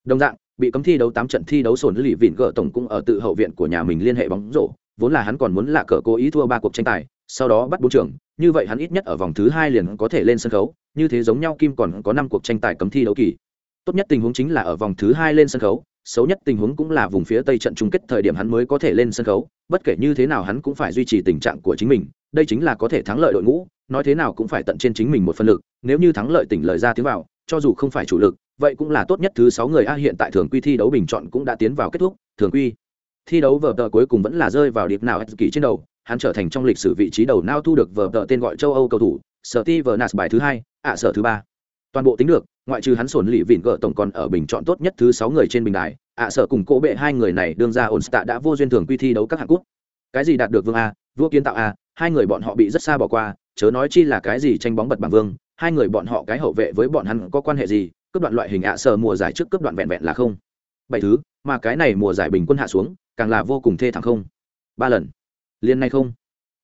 Đồng dạng, bị cấm thi đấu tám trận thi đấu sồn lì vịn gỡ tổng cũng ở tự hậu viện của nhà mình liên hệ bóng rổ, vốn là hắn còn muốn là cờ cố ý thua ba cuộc tranh tài, sau đó bắt bốn trường, như vậy hắn ít nhất ở vòng thứ hai liền có thể lên sân khấu, như thế giống nhau kim còn có năm cuộc tranh tài cấm thi đấu kỳ. Tốt nhất tình huống chính là ở vòng thứ hai lên sân khấu xấu nhất tình huống cũng là vùng phía tây trận chung kết thời điểm hắn mới có thể lên sân khấu, bất kể như thế nào hắn cũng phải duy trì tình trạng của chính mình, đây chính là có thể thắng lợi đội ngũ, nói thế nào cũng phải tận trên chính mình một phân lực, nếu như thắng lợi tỉnh lợi ra tiếng vào, cho dù không phải chủ lực, vậy cũng là tốt nhất thứ sáu người a hiện tại thường quy thi đấu bình chọn cũng đã tiến vào kết thúc, thường quy thi đấu vở tờ cuối cùng vẫn là rơi vào điệp nào kỳ trên đầu, hắn trở thành trong lịch sử vị trí đầu nao thu được vở tờ tên gọi châu âu cầu thủ sở ti vờ nas bài thứ hai, ạ sở thứ ba toàn bộ tính được, ngoại trừ hắn sổn lì vịn gỡ tổng còn ở bình chọn tốt nhất thứ sáu người trên bình đài, ạ sở cùng cỗ bệ hai người này đương ra ổn tạ đã vô duyên thường quy thi đấu các hạng quốc cái gì đạt được vương a, vua kiến tạo a, hai người bọn họ bị rất xa bỏ qua, chớ nói chi là cái gì tranh bóng bật bảng vương, hai người bọn họ cái hậu vệ với bọn hắn có quan hệ gì cấp đoạn loại hình ạ sở mùa giải trước cấp đoạn vẹn vẹn là không. Bảy thứ, mà cái này mùa giải bình quân hạ xuống, càng là vô cùng thê thảm không. Ba lần. Liên này không.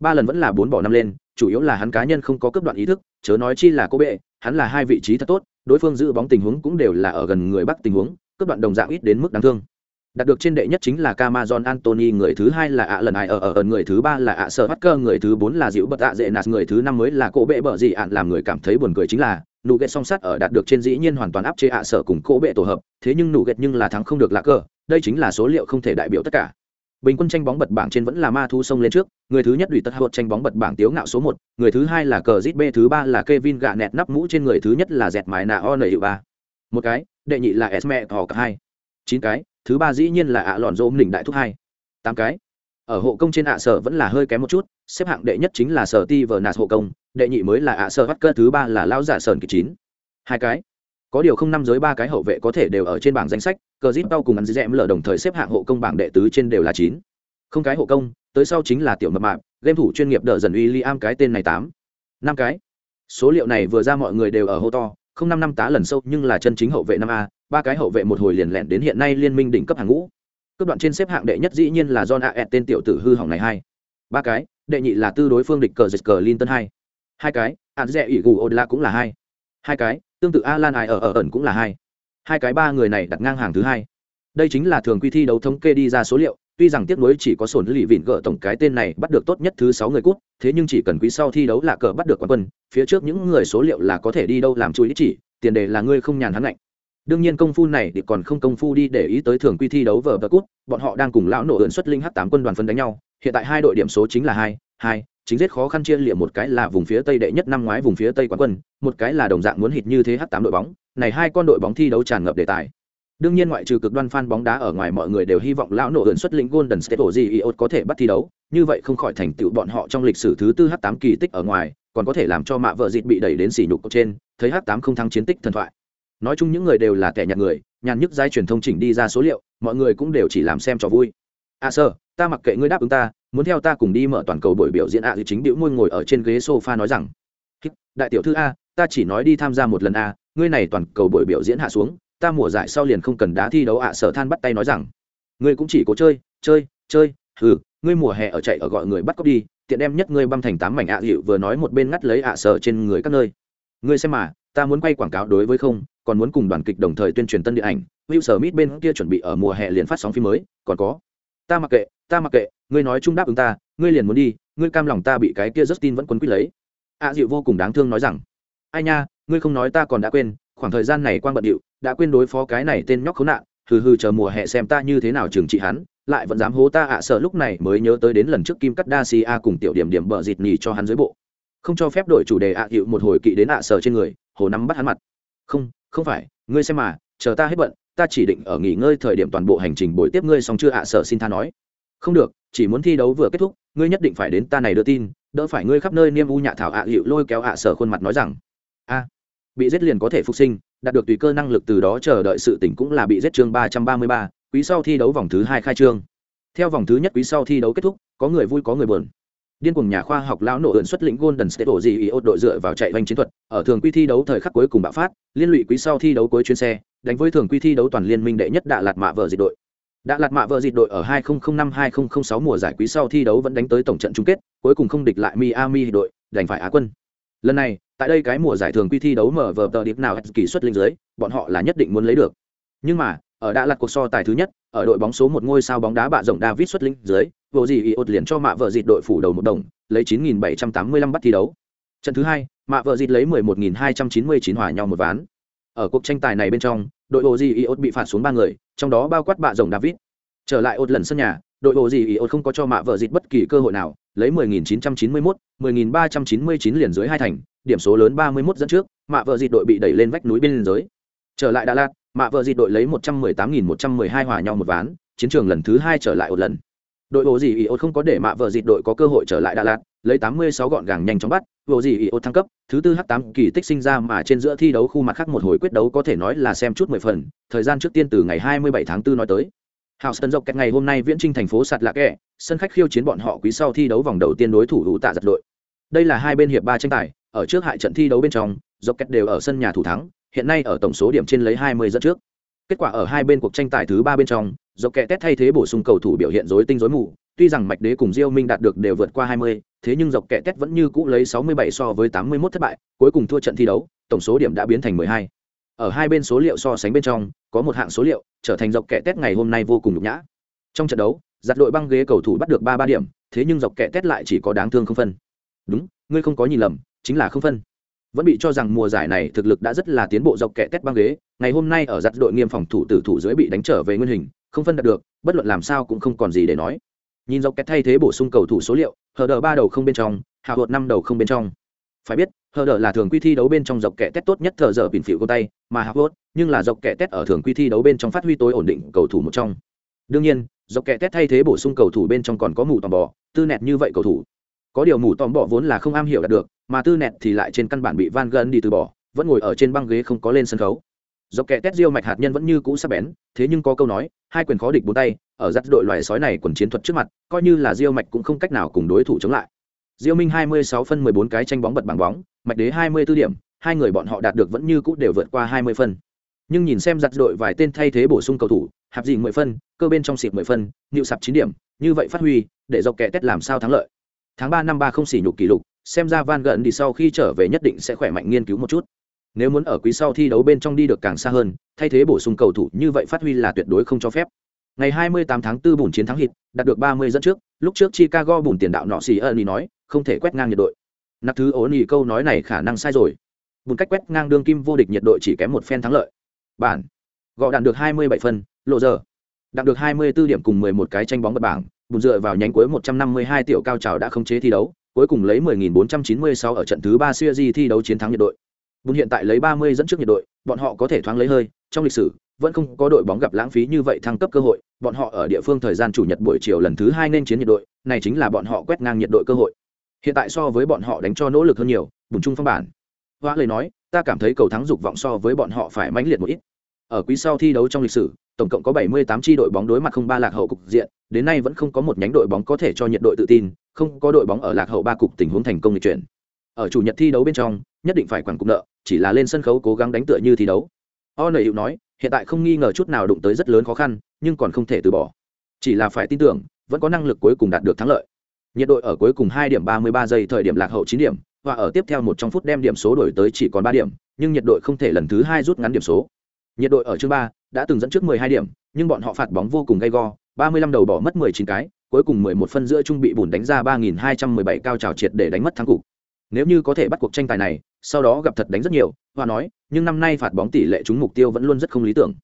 Ba lần vẫn là bốn bỏ năm lên, chủ yếu là hắn cá nhân không có cấp đoạn ý thức, chớ nói chi là cô bệ hắn là hai vị trí thật tốt, đối phương giữ bóng tình huống cũng đều là ở gần người bắc tình huống, cướp đoạn đồng dạng ít đến mức đáng thương. Đạt được trên đệ nhất chính là Camason Anthony, người thứ hai là ạ lần ai ở ở, người thứ ba là ạ sở bắt người thứ bốn là dịu bật ạ dễ nạt người thứ năm mới là cổ bệ bở gì ạn, làm người cảm thấy buồn cười chính là, nụ ghẹt song sắt ở đạt được trên dĩ nhiên hoàn toàn áp chế ạ sở cùng cổ bệ tổ hợp, thế nhưng nụ ghẹt nhưng là thắng không được là cơ đây chính là số liệu không thể đại biểu tất cả bình quân tranh bóng bật bảng trên vẫn là ma thu sông lên trước, người thứ nhất ủy tất hợp tranh bóng bật bảng tiếu ngạo số một, người thứ hai là cờ zit b thứ ba là kevin gạ nẹt nắp mũ trên người, thứ nhất là dẹt mái nạ o nợ hiệu ba một cái, đệ nhị là esme thò cả hai. Chín cái, thứ ba dĩ nhiên là ạ lọn dỗ đỉnh đại thúc hai. Tám cái. Ở hộ công trên ạ sở vẫn là hơi kém một chút, xếp hạng đệ nhất chính là sở ti vờ nạt hộ công, đệ nhị mới là ạ sở bắt cơ, thứ ba là lão giả sơn kỳ chín. Hai cái có điều không năm giới ba cái hậu vệ có thể đều ở trên bảng danh sách, cờ zip bao cùng ăn dĩ lờ đồng thời xếp hạng hộ công bảng đệ tứ trên đều là chín. Không cái hộ công, tới sau chính là tiểu mập mạp, game thủ chuyên nghiệp đỡ dần uy li am cái tên này tám. Năm cái. Số liệu này vừa ra mọi người đều ở hô to, không năm năm tá lần sâu nhưng là chân chính hậu vệ năm a, ba cái hậu vệ một hồi liền lẹn đến hiện nay liên minh đỉnh cấp hàng ngũ. Cấp đoạn trên xếp hạng đệ nhất dĩ nhiên là John Aet, tên tiểu tử hư hỏng này hai. Ba cái, đệ nhị là tư đối phương địch cờ dịch cờ Linton hai. Hai cái ạn dẹ ỷ gù Odla cũng là hai. Hai cái tương tự Alan Ai ở ở ẩn cũng là hai. Hai cái ba người này đặt ngang hàng thứ hai. Đây chính là thường quy thi đấu thống kê đi ra số liệu, tuy rằng tiếc nuối chỉ có sổn lì vịn gỡ tổng cái tên này bắt được tốt nhất thứ sáu người cút, thế nhưng chỉ cần quý sau thi đấu là cờ bắt được quán quân, phía trước những người số liệu là có thể đi đâu làm chui chỉ, tiền đề là ngươi không nhàn hắn lạnh. Đương nhiên công phu này thì còn không công phu đi để ý tới thường quy thi đấu vở và cút, bọn họ đang cùng lão nổ ẩn xuất linh h tám quân đoàn phân đánh nhau, hiện tại hai đội điểm số chính là hai hai chính rất khó khăn chia liệm một cái là vùng phía tây đệ nhất năm ngoái vùng phía tây quán quân, một cái là đồng dạng muốn hít như thế h tám đội bóng, này hai con đội bóng thi đấu tràn ngập đề tài. Đương nhiên ngoại trừ cực đoan fan bóng đá ở ngoài mọi người đều hy vọng lão nổ ẩn xuất lĩnh golden state ổ có thể bắt thi đấu, như vậy không khỏi thành tựu bọn họ trong lịch sử thứ tư h tám kỳ tích ở ngoài, còn có thể làm cho mạ vợ dịt bị đẩy đến sỉ nhục trên, thấy h tám không thắng chiến tích thần thoại. Nói chung những người đều là kẻ nhặt người, nhàn nhức giai truyền thông chỉnh đi ra số liệu, mọi người cũng đều chỉ làm xem trò vui. À sơ, ta mặc kệ ngươi đáp ứng ta muốn theo ta cùng đi mở toàn cầu buổi biểu diễn ạ à, thì chính biểu môi ngồi ở trên ghế sofa nói rằng đại tiểu thư a ta chỉ nói đi tham gia một lần a ngươi này toàn cầu buổi biểu diễn hạ xuống ta mùa giải sau liền không cần đá thi đấu ạ sở than bắt tay nói rằng ngươi cũng chỉ có chơi chơi chơi ừ ngươi mùa hè ở chạy ở gọi người bắt cóc đi tiện đem nhất ngươi băm thành tám mảnh ạ à dịu vừa nói một bên ngắt lấy ạ sở trên người các nơi ngươi xem mà ta muốn quay quảng cáo đối với không còn muốn cùng đoàn kịch đồng thời tuyên truyền tân điện ảnh hữu sở mít bên kia chuẩn bị ở mùa hè liền phát sóng phim mới, còn có. Ta mặc kệ, ta mặc kệ, ngươi nói chung đáp ứng ta, ngươi liền muốn đi, ngươi cam lòng ta bị cái kia Justin vẫn quấn quýt lấy. A à, Diệu vô cùng đáng thương nói rằng, ai nha, ngươi không nói ta còn đã quên, khoảng thời gian này quang bận điệu, đã quên đối phó cái này tên nhóc khốn nạn, hừ hừ chờ mùa hè xem ta như thế nào trừng trị hắn, lại vẫn dám hố ta ạ sợ lúc này mới nhớ tới đến lần trước Kim Cắt A cùng tiểu điểm điểm bờ dịt nhì cho hắn dưới bộ. Không cho phép đổi chủ đề ạ à một hồi kỵ đến ạ sợ trên người, hồ nắm bắt hắn mặt. Không, không phải, ngươi xem mà, chờ ta hết bận, ta chỉ định ở nghỉ ngơi thời điểm toàn bộ hành trình buổi tiếp ngươi xong chưa ạ sợ xin tha nói không được, chỉ muốn thi đấu vừa kết thúc, ngươi nhất định phải đến ta này đưa tin, đỡ phải ngươi khắp nơi niêm u nhạ thảo ạ hiệu lôi kéo ạ sở khuôn mặt nói rằng. A, bị giết liền có thể phục sinh, đạt được tùy cơ năng lực từ đó chờ đợi sự tỉnh cũng là bị giết chương ba trăm ba mươi ba, quý sau thi đấu vòng thứ hai khai trương. Theo vòng thứ nhất quý sau thi đấu kết thúc, có người vui có người buồn. Điên cuồng nhà khoa học lão nổ ẩn xuất lĩnh golden state ổ gì đội dựa vào chạy vanh chiến thuật, ở thường quy thi đấu thời khắc cuối cùng bạo phát, liên lụy quý sau thi đấu cuối chuyến xe, đánh với thường quy thi đấu toàn liên minh đệ nhất đạ lạt mạ vợ dịch đội. Đã lạt mạ vợ dịt đội ở 2005-2006 mùa giải quý sau thi đấu vẫn đánh tới tổng trận chung kết, cuối cùng không địch lại miami đội, đành phải á quân. Lần này, tại đây cái mùa giải thường quy thi đấu mở vờ tờ điệp nào kỳ xuất linh dưới, bọn họ là nhất định muốn lấy được. Nhưng mà, ở đã lạt cuộc so tài thứ nhất, ở đội bóng số một ngôi sao bóng đá bạ rộng david xuất linh dưới, vô gì ý ột liền cho mạ vợ dịt đội phủ đầu một đồng, lấy 9.785 bắt thi đấu. Trận thứ hai, mạ vợ dịt lấy 11.299 hòa nhau một ván ở cuộc tranh tài này bên trong đội bộ gì iốt bị phạt xuống ba người trong đó bao quát bạ rồng david. Trở lại ốt lần sân nhà đội bộ gì iốt không có cho mạ vợ dịt bất kỳ cơ hội nào lấy 10.991, 10.399 liền dưới hai thành điểm số lớn 31 dẫn trước mạ vợ dịt đội bị đẩy lên vách núi bên giới. Trở lại đà lạt mạ vợ dịt đội lấy 118.112 hòa nhau một ván chiến trường lần thứ hai trở lại ốt lần đội bộ gì iốt không có để mạ vợ dịt đội có cơ hội trở lại đà lạt lấy 86 gọn gàng nhanh chóng bắt, vô gì Iot thăng cấp, thứ tư H8 kỳ tích sinh ra mà trên giữa thi đấu khu mặt khác một hồi quyết đấu có thể nói là xem chút mười phần, thời gian trước tiên từ ngày 27 tháng 4 nói tới. hào sân dọc kẹt ngày hôm nay viễn trinh thành phố sạt lạc kẹ, sân khách khiêu chiến bọn họ quý sau thi đấu vòng đầu tiên đối thủ hữu tạ giật đội. Đây là hai bên hiệp ba tranh tài, ở trước hại trận thi đấu bên trong, dọc kẹt đều ở sân nhà thủ thắng hiện nay ở tổng số điểm trên lấy 20 dẫn trước kết quả ở hai bên cuộc tranh tài thứ ba bên trong dọc kẹt thay thế bổ sung cầu thủ biểu hiện rối tinh rối mù tuy rằng mạch đế cùng diêu minh đạt được đều vượt qua 20, thế nhưng dọc kẹt vẫn như cũ lấy 67 so với 81 thất bại cuối cùng thua trận thi đấu tổng số điểm đã biến thành 12. ở hai bên số liệu so sánh bên trong có một hạng số liệu trở thành dọc kẹt ngày hôm nay vô cùng nhục nhã. Trong trận đấu giặt đội băng ghế cầu thủ bắt được ba ba điểm thế nhưng dọc kẻ tết lại chỉ có đáng thương không phân. Đúng ngươi không có nhìn lầm chính là không phân. Vẫn bị cho rằng mùa giải này thực lực đã rất là tiến bộ dọc kẻ tét băng ghế ngày hôm nay ở giặt đội nghiêm phòng thủ tử thủ dưới bị đánh trở về nguyên hình không phân đạt được, bất luận làm sao cũng không còn gì để nói. Nhìn dọc kẹt thay thế bổ sung cầu thủ số liệu, hờ đờ ba đầu không bên trong, hạ hột năm đầu không bên trong. Phải biết, hờ đờ là thường quy thi đấu bên trong dọc kẹt tét tốt nhất thờ giờ bình phịu cô tay, mà hạ hột, nhưng là dọc kẹt tét ở thường quy thi đấu bên trong phát huy tối ổn định cầu thủ một trong. Đương nhiên, dọc kẹt tét thay thế bổ sung cầu thủ bên trong còn có mù tòm bò, tư nẹt như vậy cầu thủ. Có điều mù tòm bò vốn là không am hiểu đạt được, mà tư nẹt thì lại trên căn bản bị van gần đi từ bỏ, vẫn ngồi ở trên băng ghế không có lên sân khấu dọc kẹt tét diêu mạch hạt nhân vẫn như cũ sắc bén, thế nhưng có câu nói, hai quyền khó địch bốn tay, ở giặt đội loài sói này quần chiến thuật trước mặt, coi như là diêu mạch cũng không cách nào cùng đối thủ chống lại. Diêu minh 26 phân 14 cái tranh bóng bật bằng bóng, mạch đế 24 điểm, hai người bọn họ đạt được vẫn như cũ đều vượt qua 20 phân. Nhưng nhìn xem giặt đội vài tên thay thế bổ sung cầu thủ, hạp gì mười phân, cơ bên trong xịp mười phân, nịu sạp chín điểm, như vậy phát huy, để dọc kẻ tết làm sao thắng lợi. Tháng ba năm ba không xỉ nhục kỷ lục, xem ra van gần đi sau khi trở về nhất định sẽ khỏe mạnh nghiên cứu một chút nếu muốn ở quý sau thi đấu bên trong đi được càng xa hơn, thay thế bổ sung cầu thủ như vậy phát huy là tuyệt đối không cho phép. Ngày 28 tháng 4 bùn chiến thắng hit, đạt được 30 dẫn trước, lúc trước chicago bùn tiền đạo nọ xì ơn nói, không thể quét ngang nhiệt đội. Nạp thứ ố nhì câu nói này khả năng sai rồi. Bùn cách quét ngang đương kim vô địch nhiệt đội chỉ kém một phen thắng lợi. Bản. Gọ đạn được 27 phân, lộ giờ. Đạt được 24 điểm cùng 11 cái tranh bóng bật bảng, bùn dựa vào nhánh cuối 152 tiểu cao trào đã không chế thi đấu, cuối cùng lấy 10.496 ở trận thứ ba siêu di thi đấu chiến thắng nhiệt đội bùn hiện tại lấy 30 dẫn trước nhiệt đội, bọn họ có thể thoáng lấy hơi, trong lịch sử, vẫn không có đội bóng gặp lãng phí như vậy thăng cấp cơ hội. Bọn họ ở địa phương thời gian chủ nhật buổi chiều lần thứ hai nên chiến nhiệt đội, này chính là bọn họ quét ngang nhiệt đội cơ hội. Hiện tại so với bọn họ đánh cho nỗ lực hơn nhiều, bùn trung phong bản. Hoa lời nói, ta cảm thấy cầu thắng dục vọng so với bọn họ phải mãnh liệt một ít. Ở quý sau thi đấu trong lịch sử, tổng cộng có 78 chi đội bóng đối mặt không ba lạc hậu cục diện, đến nay vẫn không có một nhánh đội bóng có thể cho nhiệt đội tự tin, không có đội bóng ở lạc hậu ba cục tình huống thành công lịch chuyển. Ở chủ nhật thi đấu bên trong, nhất định phải quản cục nợ chỉ là lên sân khấu cố gắng đánh tựa như thi đấu. O nợ hiệu nói, hiện tại không nghi ngờ chút nào đụng tới rất lớn khó khăn, nhưng còn không thể từ bỏ. Chỉ là phải tin tưởng, vẫn có năng lực cuối cùng đạt được thắng lợi. Nhiệt đội ở cuối cùng hai điểm ba mươi ba giây, thời điểm lạc hậu chín điểm, và ở tiếp theo một trong phút đem điểm số đổi tới chỉ còn ba điểm, nhưng nhiệt đội không thể lần thứ hai rút ngắn điểm số. Nhiệt đội ở chương ba đã từng dẫn trước mười hai điểm, nhưng bọn họ phạt bóng vô cùng gay go, ba mươi lăm đầu bỏ mất mười chín cái, cuối cùng mười một phân giữa trung bị bùn đánh ra ba nghìn hai trăm mười bảy cao trào triệt để đánh mất thắng cục. Nếu như có thể bắt cuộc tranh tài này sau đó gặp thật đánh rất nhiều hoa nói nhưng năm nay phạt bóng tỷ lệ trúng mục tiêu vẫn luôn rất không lý tưởng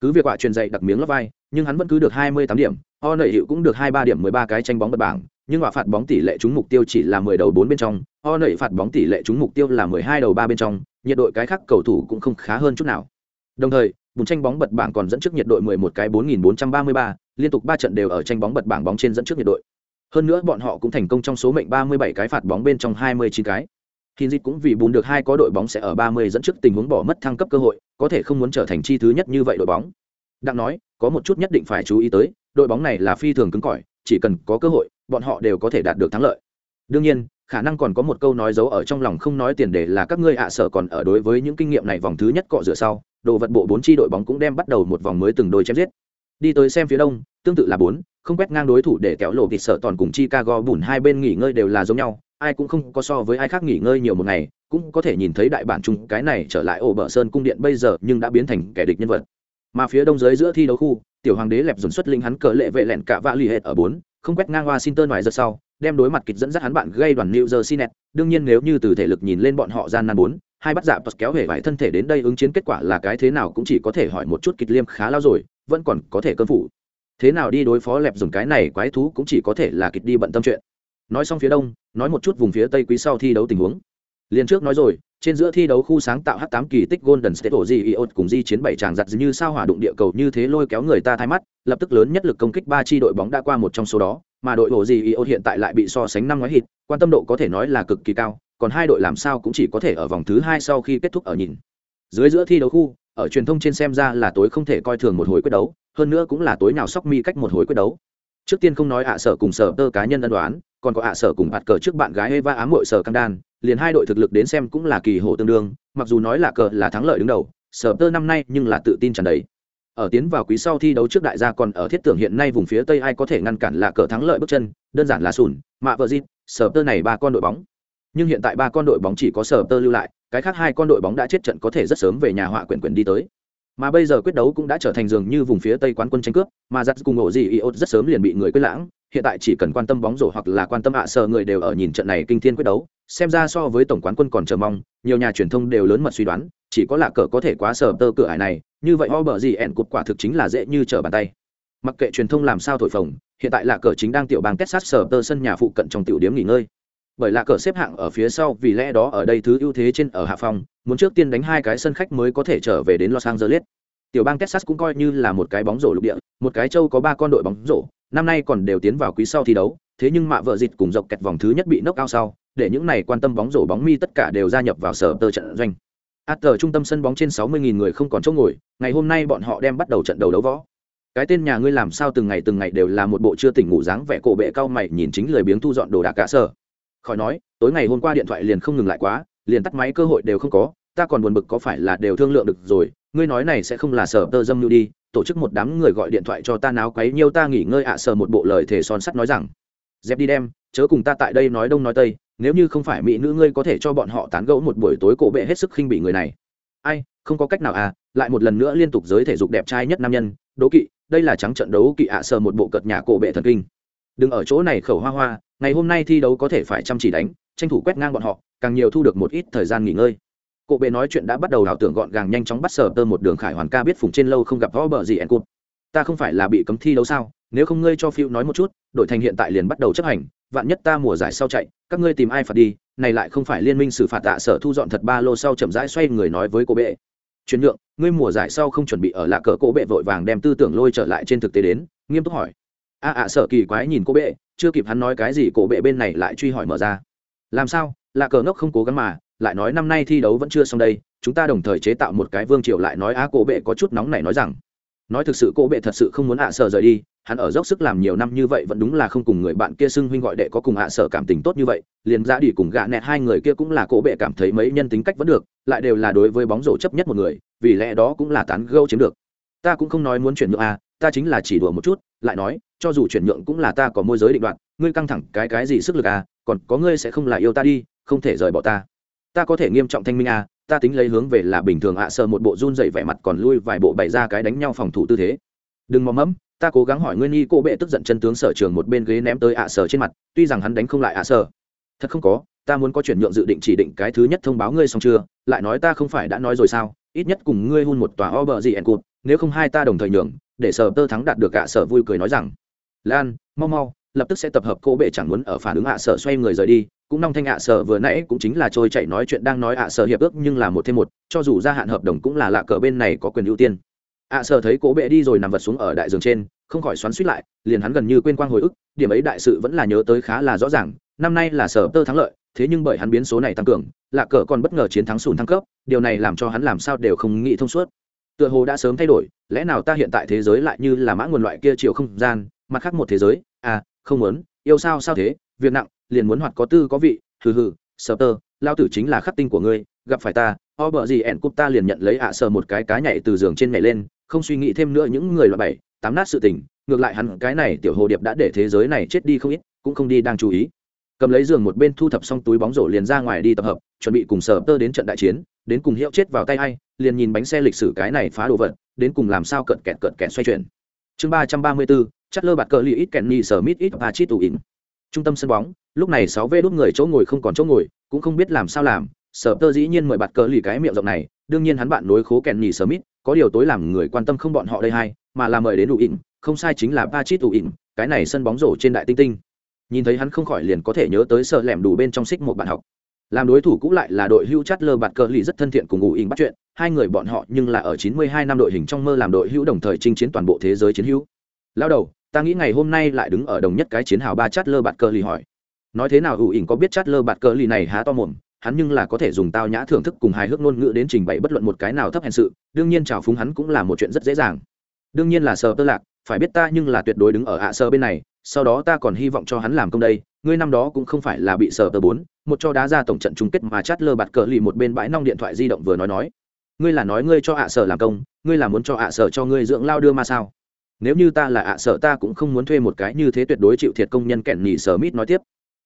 cứ việc họa truyền dạy đặc miếng lấp vai nhưng hắn vẫn cứ được hai mươi tám điểm o nợ hiệu cũng được hai ba điểm mười ba cái tranh bóng bật bảng nhưng họa phạt bóng tỷ lệ trúng mục tiêu chỉ là mười đầu bốn bên trong o nợ phạt bóng tỷ lệ trúng mục tiêu là mười hai đầu ba bên trong nhiệt đội cái khác cầu thủ cũng không khá hơn chút nào đồng thời bùn tranh bóng bật bảng còn dẫn trước nhiệt đội 11 cái 4433, liên tục ba trận đều ở tranh bóng bật bảng bóng trên dẫn trước nhiệt đội. Hơn nữa bọn họ cũng thành công trong số mệnh 37 cái phạt bóng bên trong 29 cái. Hin dịch cũng vì bùn được hai có đội bóng sẽ ở 30 dẫn trước tình huống bỏ mất thăng cấp cơ hội, có thể không muốn trở thành chi thứ nhất như vậy đội bóng. Đặng nói, có một chút nhất định phải chú ý tới, đội bóng này là phi thường cứng cỏi, chỉ cần có cơ hội, bọn họ đều có thể đạt được thắng lợi. Đương nhiên, khả năng còn có một câu nói giấu ở trong lòng không nói tiền để là các ngươi ạ sợ còn ở đối với những kinh nghiệm này vòng thứ nhất cọ rửa sau đồ vật bộ bốn chi đội bóng cũng đem bắt đầu một vòng mới từng đôi chém giết đi tới xem phía đông tương tự là bốn không quét ngang đối thủ để kéo lộ thịt sợ toàn cùng chicago bùn hai bên nghỉ ngơi đều là giống nhau ai cũng không có so với ai khác nghỉ ngơi nhiều một ngày cũng có thể nhìn thấy đại bản chung cái này trở lại ổ bờ sơn cung điện bây giờ nhưng đã biến thành kẻ địch nhân vật mà phía đông dưới giữa thi đấu khu tiểu hoàng đế lẹp dồn xuất linh hắn cờ lệ vệ lẹn cả vạ lì hệt ở bốn không quét ngang washington ngoài giờ sau đem đối mặt kịch dẫn dắt hắn bạn gây đoàn New Jersey net. đương nhiên nếu như từ thể lực nhìn lên bọn họ gian nan bốn, hai bắt giả bật kéo hề vải thân thể đến đây ứng chiến kết quả là cái thế nào cũng chỉ có thể hỏi một chút kịch liêm khá lao rồi, vẫn còn có thể cơn phủ Thế nào đi đối phó lẹp dùng cái này quái thú cũng chỉ có thể là kịch đi bận tâm chuyện. Nói xong phía đông, nói một chút vùng phía tây quý sau thi đấu tình huống. Liên trước nói rồi, trên giữa thi đấu khu sáng tạo H8 kỳ tích Golden State Warriors cùng di chiến bảy tràng giật như sao hỏa đụng địa cầu như thế lôi kéo người ta thay mắt, lập tức lớn nhất lực công kích ba chi đội bóng đã qua một trong số đó, mà đội Warriors hiện tại lại bị so sánh năm ngoái hit, quan tâm độ có thể nói là cực kỳ cao, còn hai đội làm sao cũng chỉ có thể ở vòng thứ hai sau khi kết thúc ở nhìn. Dưới giữa thi đấu khu, ở truyền thông trên xem ra là tối không thể coi thường một hồi quyết đấu, hơn nữa cũng là tối nào sóc mi cách một hồi quyết đấu. Trước tiên không nói ạ sở cùng sở tơ cá nhân ân đoán, còn có ạ sở cùng bạt cờ trước bạn gái eva ám hội sở cam đan liền hai đội thực lực đến xem cũng là kỳ hộ tương đương mặc dù nói là cờ là thắng lợi đứng đầu sở tơ năm nay nhưng là tự tin tràn đầy. Ở tiến vào quý sau thi đấu trước đại gia còn ở thiết tưởng hiện nay vùng phía tây ai có thể ngăn cản là cờ thắng lợi bước chân đơn giản là sùn mạ vợ dịp sở tơ này ba con đội bóng. Nhưng hiện tại ba con đội bóng chỉ có sở tơ lưu lại cái khác hai con đội bóng đã chết trận có thể rất sớm về nhà họa quyển quyển đi tới mà bây giờ quyết đấu cũng đã trở thành dường như vùng phía tây quán quân tranh cướp, mà giặt cùng ổ gì iốt rất sớm liền bị người quên lãng. Hiện tại chỉ cần quan tâm bóng rổ hoặc là quan tâm ạ à người đều ở nhìn trận này kinh thiên quyết đấu. Xem ra so với tổng quán quân còn chờ mong, nhiều nhà truyền thông đều lớn mật suy đoán, chỉ có lạ cờ có thể quá sở tơ cửa ải này, như vậy o bờ gì ẹn cụt quả thực chính là dễ như trở bàn tay. Mặc kệ truyền thông làm sao thổi phồng, hiện tại lạ cờ chính đang tiểu bang texas sở tơ sân nhà phụ cận trong tiểu điếm nghỉ ngơi. Bởi lạ cờ xếp hạng ở phía sau, vì lẽ đó ở đây thứ ưu thế trên ở hạ phòng muốn trước tiên đánh hai cái sân khách mới có thể trở về đến los angeles. Tiểu bang texas cũng coi như là một cái bóng rổ lục địa, một cái châu có ba con đội bóng rổ, năm nay còn đều tiến vào quý sau thi đấu, thế nhưng mạ vợ dịt cùng dọc kẹt vòng thứ nhất bị nốc out sau, để những này quan tâm bóng rổ bóng mi tất cả đều gia nhập vào sở tơ trận doanh. Át tờ trung tâm sân bóng trên sáu mươi nghìn người không còn chỗ ngồi, ngày hôm nay bọn họ đem bắt đầu trận đầu đấu võ. Cái tên nhà ngươi làm sao từng ngày từng ngày đều là một bộ chưa tỉnh ngủ dáng vẻ cổ bệ cao mày nhìn chính lời biếng thu dọn đồ đạc cả sở. Khỏi nói, tối ngày hôm qua điện thoại liền không ngừng lại quá liền tắt máy cơ hội đều không có, ta còn buồn bực có phải là đều thương lượng được rồi, ngươi nói này sẽ không là sở tơ dâm nhu đi, tổ chức một đám người gọi điện thoại cho ta náo quấy nhiêu ta nghỉ ngơi ạ à sờ một bộ lời thể son sắt nói rằng, dẹp đi đem, chớ cùng ta tại đây nói đông nói tây, nếu như không phải mỹ nữ ngươi có thể cho bọn họ tán gẫu một buổi tối cổ bệ hết sức khinh bị người này. Ai, không có cách nào à lại một lần nữa liên tục giới thể dục đẹp trai nhất nam nhân, đố kỵ, đây là trắng trận đấu kỵ ạ à sờ một bộ cợt nhà cổ bệ thần kinh đừng ở chỗ này khẩu hoa hoa, ngày hôm nay thi đấu có thể phải chăm chỉ đánh, tranh thủ quét ngang bọn họ, càng nhiều thu được một ít thời gian nghỉ ngơi. Cụ bệ nói chuyện đã bắt đầu đảo tưởng gọn gàng nhanh chóng bắt sở tơ một đường khải hoàn ca biết phùng trên lâu không gặp võ bờ gì ẹn cụt. Ta không phải là bị cấm thi đấu sao, nếu không ngươi cho phiêu nói một chút, đội thành hiện tại liền bắt đầu chấp hành, vạn nhất ta mùa giải sau chạy, các ngươi tìm ai phạt đi, này lại không phải liên minh xử phạt tạ sở thu dọn thật ba lô sau chậm rãi xoay người nói với cô bệ. Chuyển nhượng, ngươi mùa giải sau không chuẩn bị ở lạ cờ cô bệ vội vàng đem tư tưởng lôi trở lại trên thực tế đến, nghiêm túc hỏi a ạ sở kỳ quái nhìn cô bệ, chưa kịp hắn nói cái gì, cổ bệ bên này lại truy hỏi mở ra. Làm sao? Là cờ ngốc không cố gắng mà, lại nói năm nay thi đấu vẫn chưa xong đây, chúng ta đồng thời chế tạo một cái vương triều lại nói, á, cổ bệ có chút nóng này nói rằng. Nói thực sự cô bệ thật sự không muốn ạ sở rời đi, hắn ở dốc sức làm nhiều năm như vậy vẫn đúng là không cùng người bạn kia xưng huynh gọi đệ có cùng ạ sở cảm tình tốt như vậy, liền ra đi cùng gạ nẹt hai người kia cũng là cổ bệ cảm thấy mấy nhân tính cách vẫn được, lại đều là đối với bóng rổ chấp nhất một người, vì lẽ đó cũng là tán gâu chiếm được. Ta cũng không nói muốn chuyển nhượng à ta chính là chỉ đùa một chút, lại nói, cho dù chuyển nhượng cũng là ta có môi giới định đoạn ngươi căng thẳng cái cái gì sức lực à còn có ngươi sẽ không là yêu ta đi, không thể rời bỏ ta. Ta có thể nghiêm trọng thanh minh à ta tính lấy hướng về là bình thường ạ, sợ một bộ run dậy vẻ mặt còn lui vài bộ bày ra cái đánh nhau phòng thủ tư thế. Đừng mò mẫm, ta cố gắng hỏi ngươi nghi cô bệ tức giận chân tướng sở trường một bên ghế ném tới ạ sở trên mặt, tuy rằng hắn đánh không lại ạ sở thật không có, ta muốn có chuyển nhượng dự định chỉ định cái thứ nhất thông báo ngươi xong chưa, lại nói ta không phải đã nói rồi sao, ít nhất cùng ngươi hôn một tòa o bờ gì ẻn cụt nếu không hai ta đồng thời nhường để sở tơ thắng đạt được ạ sở vui cười nói rằng, lan, mau mau, lập tức sẽ tập hợp cô bệ chẳng muốn ở phản ứng ạ sở xoay người rời đi. Cũng nong thanh ạ sở vừa nãy cũng chính là trôi chạy nói chuyện đang nói ạ sở hiệp ước nhưng là một thêm một, cho dù gia hạn hợp đồng cũng là lạ cờ bên này có quyền ưu tiên. Ạ sở thấy cố bệ đi rồi nằm vật xuống ở đại giường trên, không khỏi xoắn suýt lại, liền hắn gần như quên quang hồi ức, điểm ấy đại sự vẫn là nhớ tới khá là rõ ràng, năm nay là sở tơ thắng lợi, thế nhưng bởi hắn biến số này tăng cường, lạ cờ còn bất ngờ chiến thắng sùn thăng cấp, điều này làm cho hắn làm sao đều không nghĩ thông suốt tựa hồ đã sớm thay đổi, lẽ nào ta hiện tại thế giới lại như là mã nguồn loại kia chiều không gian, mặt khác một thế giới? À không muốn, yêu sao sao thế, việc nặng, liền muốn hoạt có tư có vị, hừ hừ sở tơ, lao tử chính là khắc tinh của ngươi, gặp phải ta, o bờ gì ẹn cúp ta liền nhận lấy ạ à sờ một cái cá nhảy từ giường trên nhảy lên, không suy nghĩ thêm nữa những người loại bảy, tám nát sự tình, ngược lại hắn cái này tiểu hồ điệp đã để thế giới này chết đi không ít, cũng không đi đang chú ý cầm lấy giường một bên thu thập xong túi bóng rổ liền ra ngoài đi tập hợp, chuẩn bị cùng sở tơ đến trận đại chiến, đến cùng hiệu chết vào tay hay liền nhìn bánh xe lịch sử cái này phá đồ vật, đến cùng làm sao cận kẹt cận kẹt xoay chuyển. Chương ba trăm ba mươi bốn, chất lơ bạt cờ li ít kẹn ni sở mít ít và chít tù ỉn. Trung tâm sân bóng, lúc này sáu vê đốt người chỗ ngồi không còn chỗ ngồi, cũng không biết làm sao làm, sở tơ dĩ nhiên mời bạt cờ lì cái miệng rộng này, đương nhiên hắn bạn nối khố kèn nhì sở mít, có điều tối làm người quan tâm không bọn họ đây hay mà là mời đến đủ ỉn, không sai chính là ba chít đủ ỉn, cái này sân bóng rổ trên đại tinh tinh nhìn thấy hắn không khỏi liền có thể nhớ tới sợ lẻm đủ bên trong xích một bạn học. Làm đối thủ cũng lại là đội hữu chát lơ bạt cờ lì rất thân thiện cùng ngụ ỉn bắt chuyện, hai người bọn họ nhưng là ở 92 năm đội hình trong mơ làm đội hữu đồng thời chinh chiến toàn bộ thế giới chiến hữu. Lao đầu, ta nghĩ ngày hôm nay lại đứng ở đồng nhất cái chiến hào ba chát lơ bạt cờ lì hỏi. Nói thế nào, ủ ỉn có biết chát lơ bạt cờ lì này há to mồm, hắn nhưng là có thể dùng tao nhã thưởng thức cùng hài hước ngôn ngữ đến trình bày bất luận một cái nào thấp hèn sự, đương nhiên trào phúng hắn cũng là một chuyện rất dễ dàng. Đương nhiên là sờ tơ lạc, phải biết ta nhưng là tuyệt đối đứng ở ạ sơ bên này sau đó ta còn hy vọng cho hắn làm công đây, ngươi năm đó cũng không phải là bị sở tờ bốn, một cho đá ra tổng trận chung kết mà chát lơ bạt cờ lì một bên bãi nong điện thoại di động vừa nói nói. Ngươi là nói ngươi cho ạ sở làm công, ngươi là muốn cho ạ sở cho ngươi dưỡng lao đưa mà sao? Nếu như ta là ạ sở ta cũng không muốn thuê một cái như thế tuyệt đối chịu thiệt công nhân kẹn nhị sở mít nói tiếp.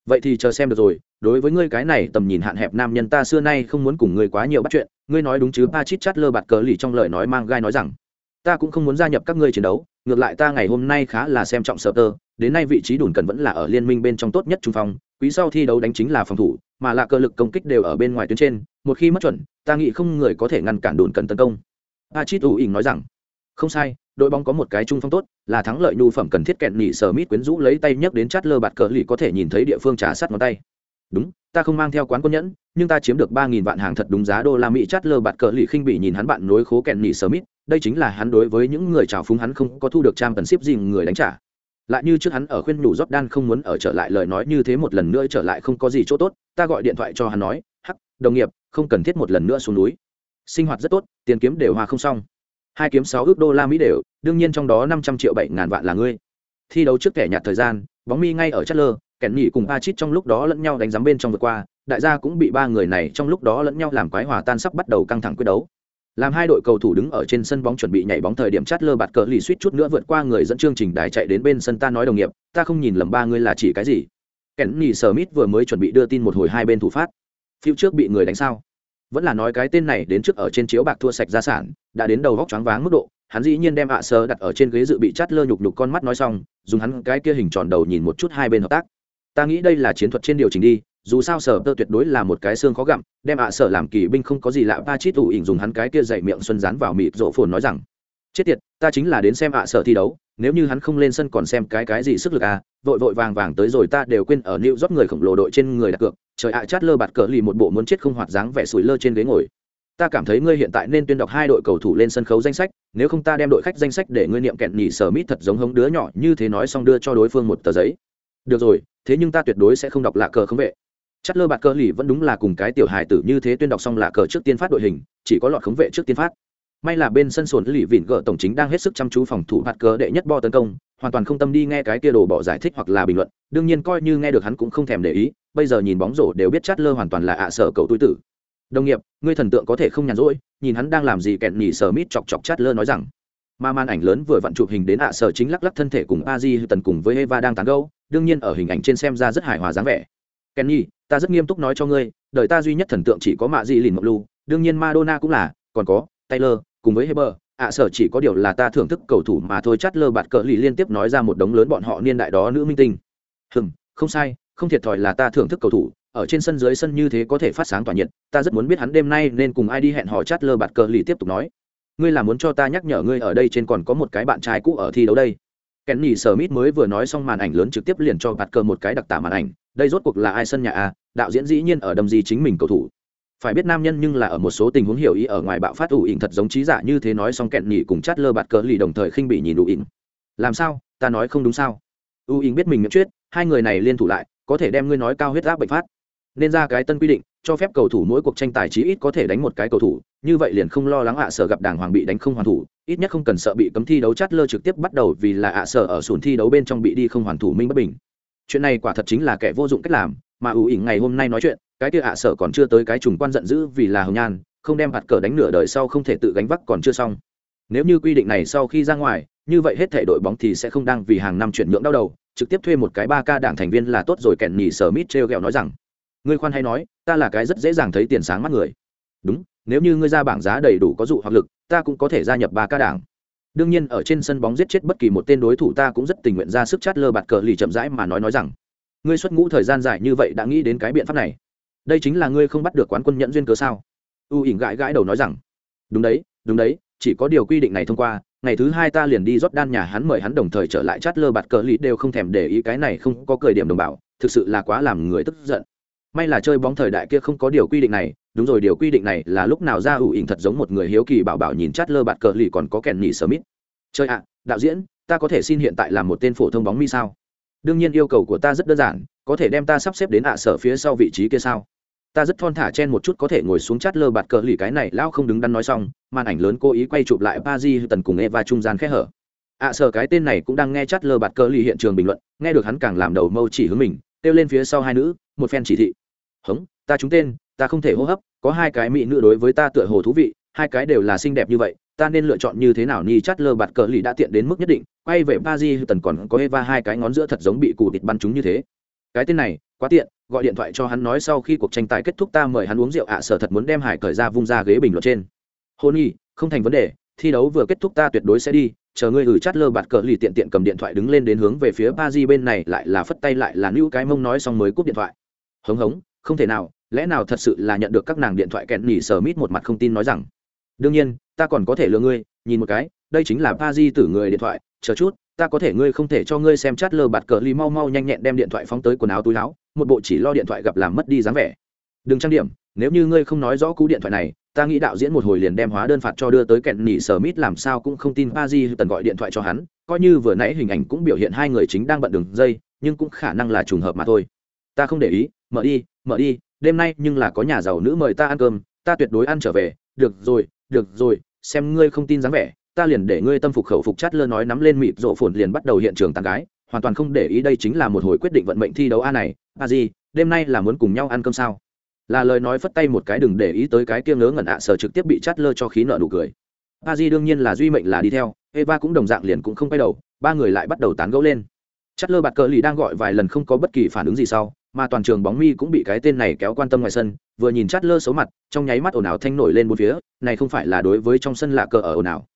Vậy thì chờ xem được rồi, đối với ngươi cái này tầm nhìn hạn hẹp nam nhân ta xưa nay không muốn cùng ngươi quá nhiều bắt chuyện, ngươi nói đúng chứ, ba chít chát lơ bạt cờ lì trong lời nói mang gai nói rằng, ta cũng không muốn gia nhập các ngươi chiến đấu, ngược lại ta ngày hôm nay khá là xem trọng sở tơ đến nay vị trí đùn cần vẫn là ở liên minh bên trong tốt nhất trung phong, quý sau thi đấu đánh chính là phòng thủ, mà là cơ lực công kích đều ở bên ngoài tuyến trên, một khi mất chuẩn, ta nghĩ không người có thể ngăn cản đùn cần tấn công. A chít ủ ỉng nói rằng, không sai, đội bóng có một cái trung phong tốt, là thắng lợi nhu phẩm cần thiết kẹn nỉ sở mít quyến rũ lấy tay nhấc đến chát lơ bạt cờ lì có thể nhìn thấy địa phương trả sát ngón tay. Đúng, ta không mang theo quán quân nhẫn, nhưng ta chiếm được ba nghìn vạn hàng thật đúng giá đô la mỹ. Chát lơ bạt cờ lì khinh bị nhìn hắn bạn nối khố kẹn nỉ sở mít, đây chính là hắn đối với những người trào phúng hắn không có thu được trang tần ship gì người đánh trả lại như trước hắn ở khuyên nhủ Jordan không muốn ở trở lại lời nói như thế một lần nữa trở lại không có gì chỗ tốt, ta gọi điện thoại cho hắn nói, "Hắc, đồng nghiệp, không cần thiết một lần nữa xuống núi. Sinh hoạt rất tốt, tiền kiếm đều hòa không xong. Hai kiếm sáu ước đô la Mỹ đều, đương nhiên trong đó năm trăm triệu bảy ngàn vạn là ngươi." Thi đấu trước kẻ nhạt thời gian, bóng mi ngay ở chất lơ, kẻn nhỉ cùng Achit trong lúc đó lẫn nhau đánh giám bên trong vượt qua, đại gia cũng bị ba người này trong lúc đó lẫn nhau làm quái hòa tan sắp bắt đầu căng thẳng quyết đấu làm hai đội cầu thủ đứng ở trên sân bóng chuẩn bị nhảy bóng thời điểm chát lơ bạt cờ lì suýt chút nữa vượt qua người dẫn chương trình đài chạy đến bên sân ta nói đồng nghiệp, ta không nhìn lầm ba người là chỉ cái gì? Kẻn nhì sờ mít vừa mới chuẩn bị đưa tin một hồi hai bên thủ phát. Phiêu trước bị người đánh sao? Vẫn là nói cái tên này đến trước ở trên chiếu bạc thua sạch gia sản, đã đến đầu góc choáng váng mức độ, hắn dĩ nhiên đem ạ sơ đặt ở trên ghế dự bị chát lơ nhục nhục con mắt nói xong, dùng hắn cái kia hình tròn đầu nhìn một chút hai bên hợp tác. Ta nghĩ đây là chiến thuật trên điều chỉnh đi dù sao sở tơ tuyệt đối là một cái xương khó gặm, đem ạ à sở làm kỳ binh không có gì lạ ba chít ủ ỉn dùng hắn cái kia dậy miệng xuân dán vào mịt rộ phồn nói rằng, chết tiệt, ta chính là đến xem ạ à sở thi đấu, nếu như hắn không lên sân còn xem cái cái gì sức lực à vội vội vàng vàng tới rồi ta đều quên ở nịu rót người khổng lồ đội trên người đặt cược, trời ạ, chát lơ bạt cờ lì một bộ muốn chết không hoạt dáng vẻ sủi lơ trên ghế ngồi. Ta cảm thấy ngươi hiện tại nên tuyên đọc hai đội cầu thủ lên sân khấu danh sách, nếu không ta đem đội khách danh sách để ngươi niệm kẹn nhỉ sở mít thật giống hống đứa nhỏ như thế nói xong đưa cho đối phương một tờ giấy. Được rồi, thế nhưng ta tuyệt đối sẽ không đọc lạ cờ không vệ chất lơ bạt cờ lì vẫn đúng là cùng cái tiểu hài tử như thế tuyên đọc xong là cờ trước tiên phát đội hình, chỉ có lọt khống vệ trước tiên phát. May là bên sân sồn lì vịn gỡ tổng chính đang hết sức chăm chú phòng thủ bạt cờ đệ nhất bo tấn công, hoàn toàn không tâm đi nghe cái kia đồ bỏ giải thích hoặc là bình luận, đương nhiên coi như nghe được hắn cũng không thèm để ý, bây giờ nhìn bóng rổ đều biết chát lơ hoàn toàn là ạ sở cầu túi tử. Đồng nghiệp, ngươi thần tượng có thể không nhàn rỗi, nhìn hắn đang làm gì kẹn nhỉ sờ mít chọc chọc chát lơ nói rằng. Mà màn ảnh lớn vừa vặn chụp hình đến ạ sở chính lắc lắc thân thể cùng a di tần cùng với eva đang tán gâu đương nhiên ở hình ảnh trên xem ra rất hài hòa dáng vẻ. Kenny ta rất nghiêm túc nói cho ngươi, đời ta duy nhất thần tượng chỉ có mạ di lìn ngọc lu, đương nhiên madonna cũng là, còn có taylor, cùng với heber, ạ à, sở chỉ có điều là ta thưởng thức cầu thủ mà thôi chát lơ bạt cờ lì liên tiếp nói ra một đống lớn bọn họ niên đại đó nữ minh tinh. Hừm, không sai, không thiệt thòi là ta thưởng thức cầu thủ, ở trên sân dưới sân như thế có thể phát sáng tỏa nhiệt, ta rất muốn biết hắn đêm nay nên cùng ai đi hẹn hò chát lơ bạt cờ lì tiếp tục nói. Ngươi là muốn cho ta nhắc nhở ngươi ở đây trên còn có một cái bạn trai cũ ở thi đấu đây. Kenny Smith mới vừa nói xong màn ảnh lớn trực tiếp liền cho bạt cờ một cái đặc tả màn ảnh, đây rốt cuộc là ai sân nhà a, đạo diễn dĩ nhiên ở đâm gì chính mình cầu thủ. Phải biết nam nhân nhưng là ở một số tình huống hiểu ý ở ngoài bạo phát ủ ỉn thật giống trí giả như thế nói xong Kenny cùng chát lơ bạt cờ lì đồng thời khinh bị nhìn ủ ỉn. Làm sao, ta nói không đúng sao? U ỉn biết mình miệng chuyết, hai người này liên thủ lại, có thể đem ngươi nói cao huyết áp bệnh phát. Nên ra cái tân quy định, cho phép cầu thủ mỗi cuộc tranh tài chí ít có thể đánh một cái cầu thủ, như vậy liền không lo lắng ạ sở gặp đảng hoàng bị đánh không hoàn thủ, ít nhất không cần sợ bị cấm thi đấu chát lơ trực tiếp bắt đầu vì là ạ sở ở sùn thi đấu bên trong bị đi không hoàn thủ minh bất bình. Chuyện này quả thật chính là kẻ vô dụng cách làm, mà ủ ỉnh ngày hôm nay nói chuyện, cái kia ạ sở còn chưa tới cái trùng quan giận dữ vì là hồng nhan, không đem hạt cờ đánh nửa đời sau không thể tự gánh vác còn chưa xong. Nếu như quy định này sau khi ra ngoài, như vậy hết thể đội bóng thì sẽ không đang vì hàng năm chuyển nhượng đau đầu, trực tiếp thuê một cái ba ca đảng thành viên là tốt rồi kèn nhỉ sở mít treo gẹo nói rằng ngươi khoan hay nói ta là cái rất dễ dàng thấy tiền sáng mắt người đúng nếu như ngươi ra bảng giá đầy đủ có dụ hoặc lực, ta cũng có thể gia nhập ba ca đảng. Đương nhiên, ở trên sân bóng giết chết bất kỳ một tên đối thủ ta cũng rất tình nguyện ra sức chát lơ bạt cờ lì chậm rãi mà nói nói rằng, ngươi xuất ngũ thời gian dài như vậy đã nghĩ đến cái biện pháp này. Đây chính là ngươi không bắt được quán quân nhận duyên cớ sao? U ỉn gãi gãi đầu nói rằng, đúng đấy đúng đấy, chỉ có điều quy định này thông qua, ngày thứ hai ta liền đi rót đan nhà hắn mời hắn đồng thời trở lại chát lơ bạt cờ lì đều không thèm để ý cái này không có cười điểm đồng bào, thực sự là quá làm người tức giận may là chơi bóng thời đại kia không có điều quy định này, đúng rồi, điều quy định này là lúc nào ra ủ ỉn thật giống một người hiếu kỳ bảo bảo nhìn chát lơ bạt cờ lì còn có kèn nhỉ sơ mít. Chơi ạ à, đạo diễn, ta có thể xin hiện tại làm một tên phổ thông bóng mi sao? Đương nhiên yêu cầu của ta rất đơn giản, có thể đem ta sắp xếp đến ạ sở phía sau vị trí kia sao? Ta rất thon thả chen một chút có thể ngồi xuống chát lơ bạt cờ lì, cái này lão không đứng đắn nói xong, màn ảnh lớn cố ý quay chụp lại ba di tần cùng eva trung gian khẽ hở. Ạ sở cái tên này cũng đang nghe chát lơ bạt cờ lì hiện trường bình luận, nghe được hắn càng làm đầu mâu chỉ hướng mình, kêu lên phía sau hai nữ một phen chỉ thị. Hống, ta trúng tên, ta không thể hô hấp, có hai cái mỹ nữ đối với ta tựa hồ thú vị, hai cái đều là xinh đẹp như vậy, ta nên lựa chọn như thế nào ni chát lơ bạt cờ lì đã tiện đến mức nhất định, quay về ba di tần còn có eva hai cái ngón giữa thật giống bị cù thịt bắn chúng như thế. Cái tên này, quá tiện, gọi điện thoại cho hắn nói sau khi cuộc tranh tài kết thúc ta mời hắn uống rượu ạ à, sở thật muốn đem hải cởi ra vung ra ghế bình luận trên. Hôn nhi không thành vấn đề, thi đấu vừa kết thúc ta tuyệt đối sẽ đi, chờ ngươi gửi chát lơ bạt cờ lì tiện tiện cầm điện thoại đứng lên đến hướng về phía ba di bên này, lại là phất tay lại là nữ cái mông nói xong mới cúp điện thoại hống hống, không thể nào, lẽ nào thật sự là nhận được các nàng điện thoại kẹn nỉ sờ mít một mặt không tin nói rằng, đương nhiên, ta còn có thể lừa ngươi, nhìn một cái, đây chính là Pa di tử người điện thoại, chờ chút, ta có thể ngươi không thể cho ngươi xem chát lờ bạt cờ ly mau mau nhanh nhẹn đem điện thoại phóng tới quần áo túi áo, một bộ chỉ lo điện thoại gặp làm mất đi dáng vẻ. Đừng trang điểm, nếu như ngươi không nói rõ cú điện thoại này, ta nghĩ đạo diễn một hồi liền đem hóa đơn phạt cho đưa tới kẹn nỉ sở mít làm sao cũng không tin pa di tần gọi điện thoại cho hắn, coi như vừa nãy hình ảnh cũng biểu hiện hai người chính đang bận đường dây, nhưng cũng khả năng là trùng hợp mà thôi ta không để ý, mở đi mở đi, đêm nay nhưng là có nhà giàu nữ mời ta ăn cơm, ta tuyệt đối ăn trở về, được rồi được rồi, xem ngươi không tin dáng vẻ, ta liền để ngươi tâm phục khẩu phục chát lơ nói nắm lên mịt rộ phồn liền bắt đầu hiện trường tàn gái, hoàn toàn không để ý đây chính là một hồi quyết định vận mệnh thi đấu a này, a gì đêm nay là muốn cùng nhau ăn cơm sao? Là lời nói phất tay một cái đừng để ý tới cái kia ngớ ngẩn ạ à sở trực tiếp bị chát lơ cho khí nợ nụ cười. A di đương nhiên là duy mệnh là đi theo, eva cũng đồng dạng liền cũng không quay đầu, ba người lại bắt đầu tán gẫu lên. Chát lơ bạt cờ lì đang gọi vài lần không có bất kỳ phản ứng gì sau mà toàn trường bóng mi cũng bị cái tên này kéo quan tâm ngoài sân, vừa nhìn chát lơ xấu mặt, trong nháy mắt ồn ào thanh nổi lên bốn phía, này không phải là đối với trong sân lạ cờ ở ồn ào.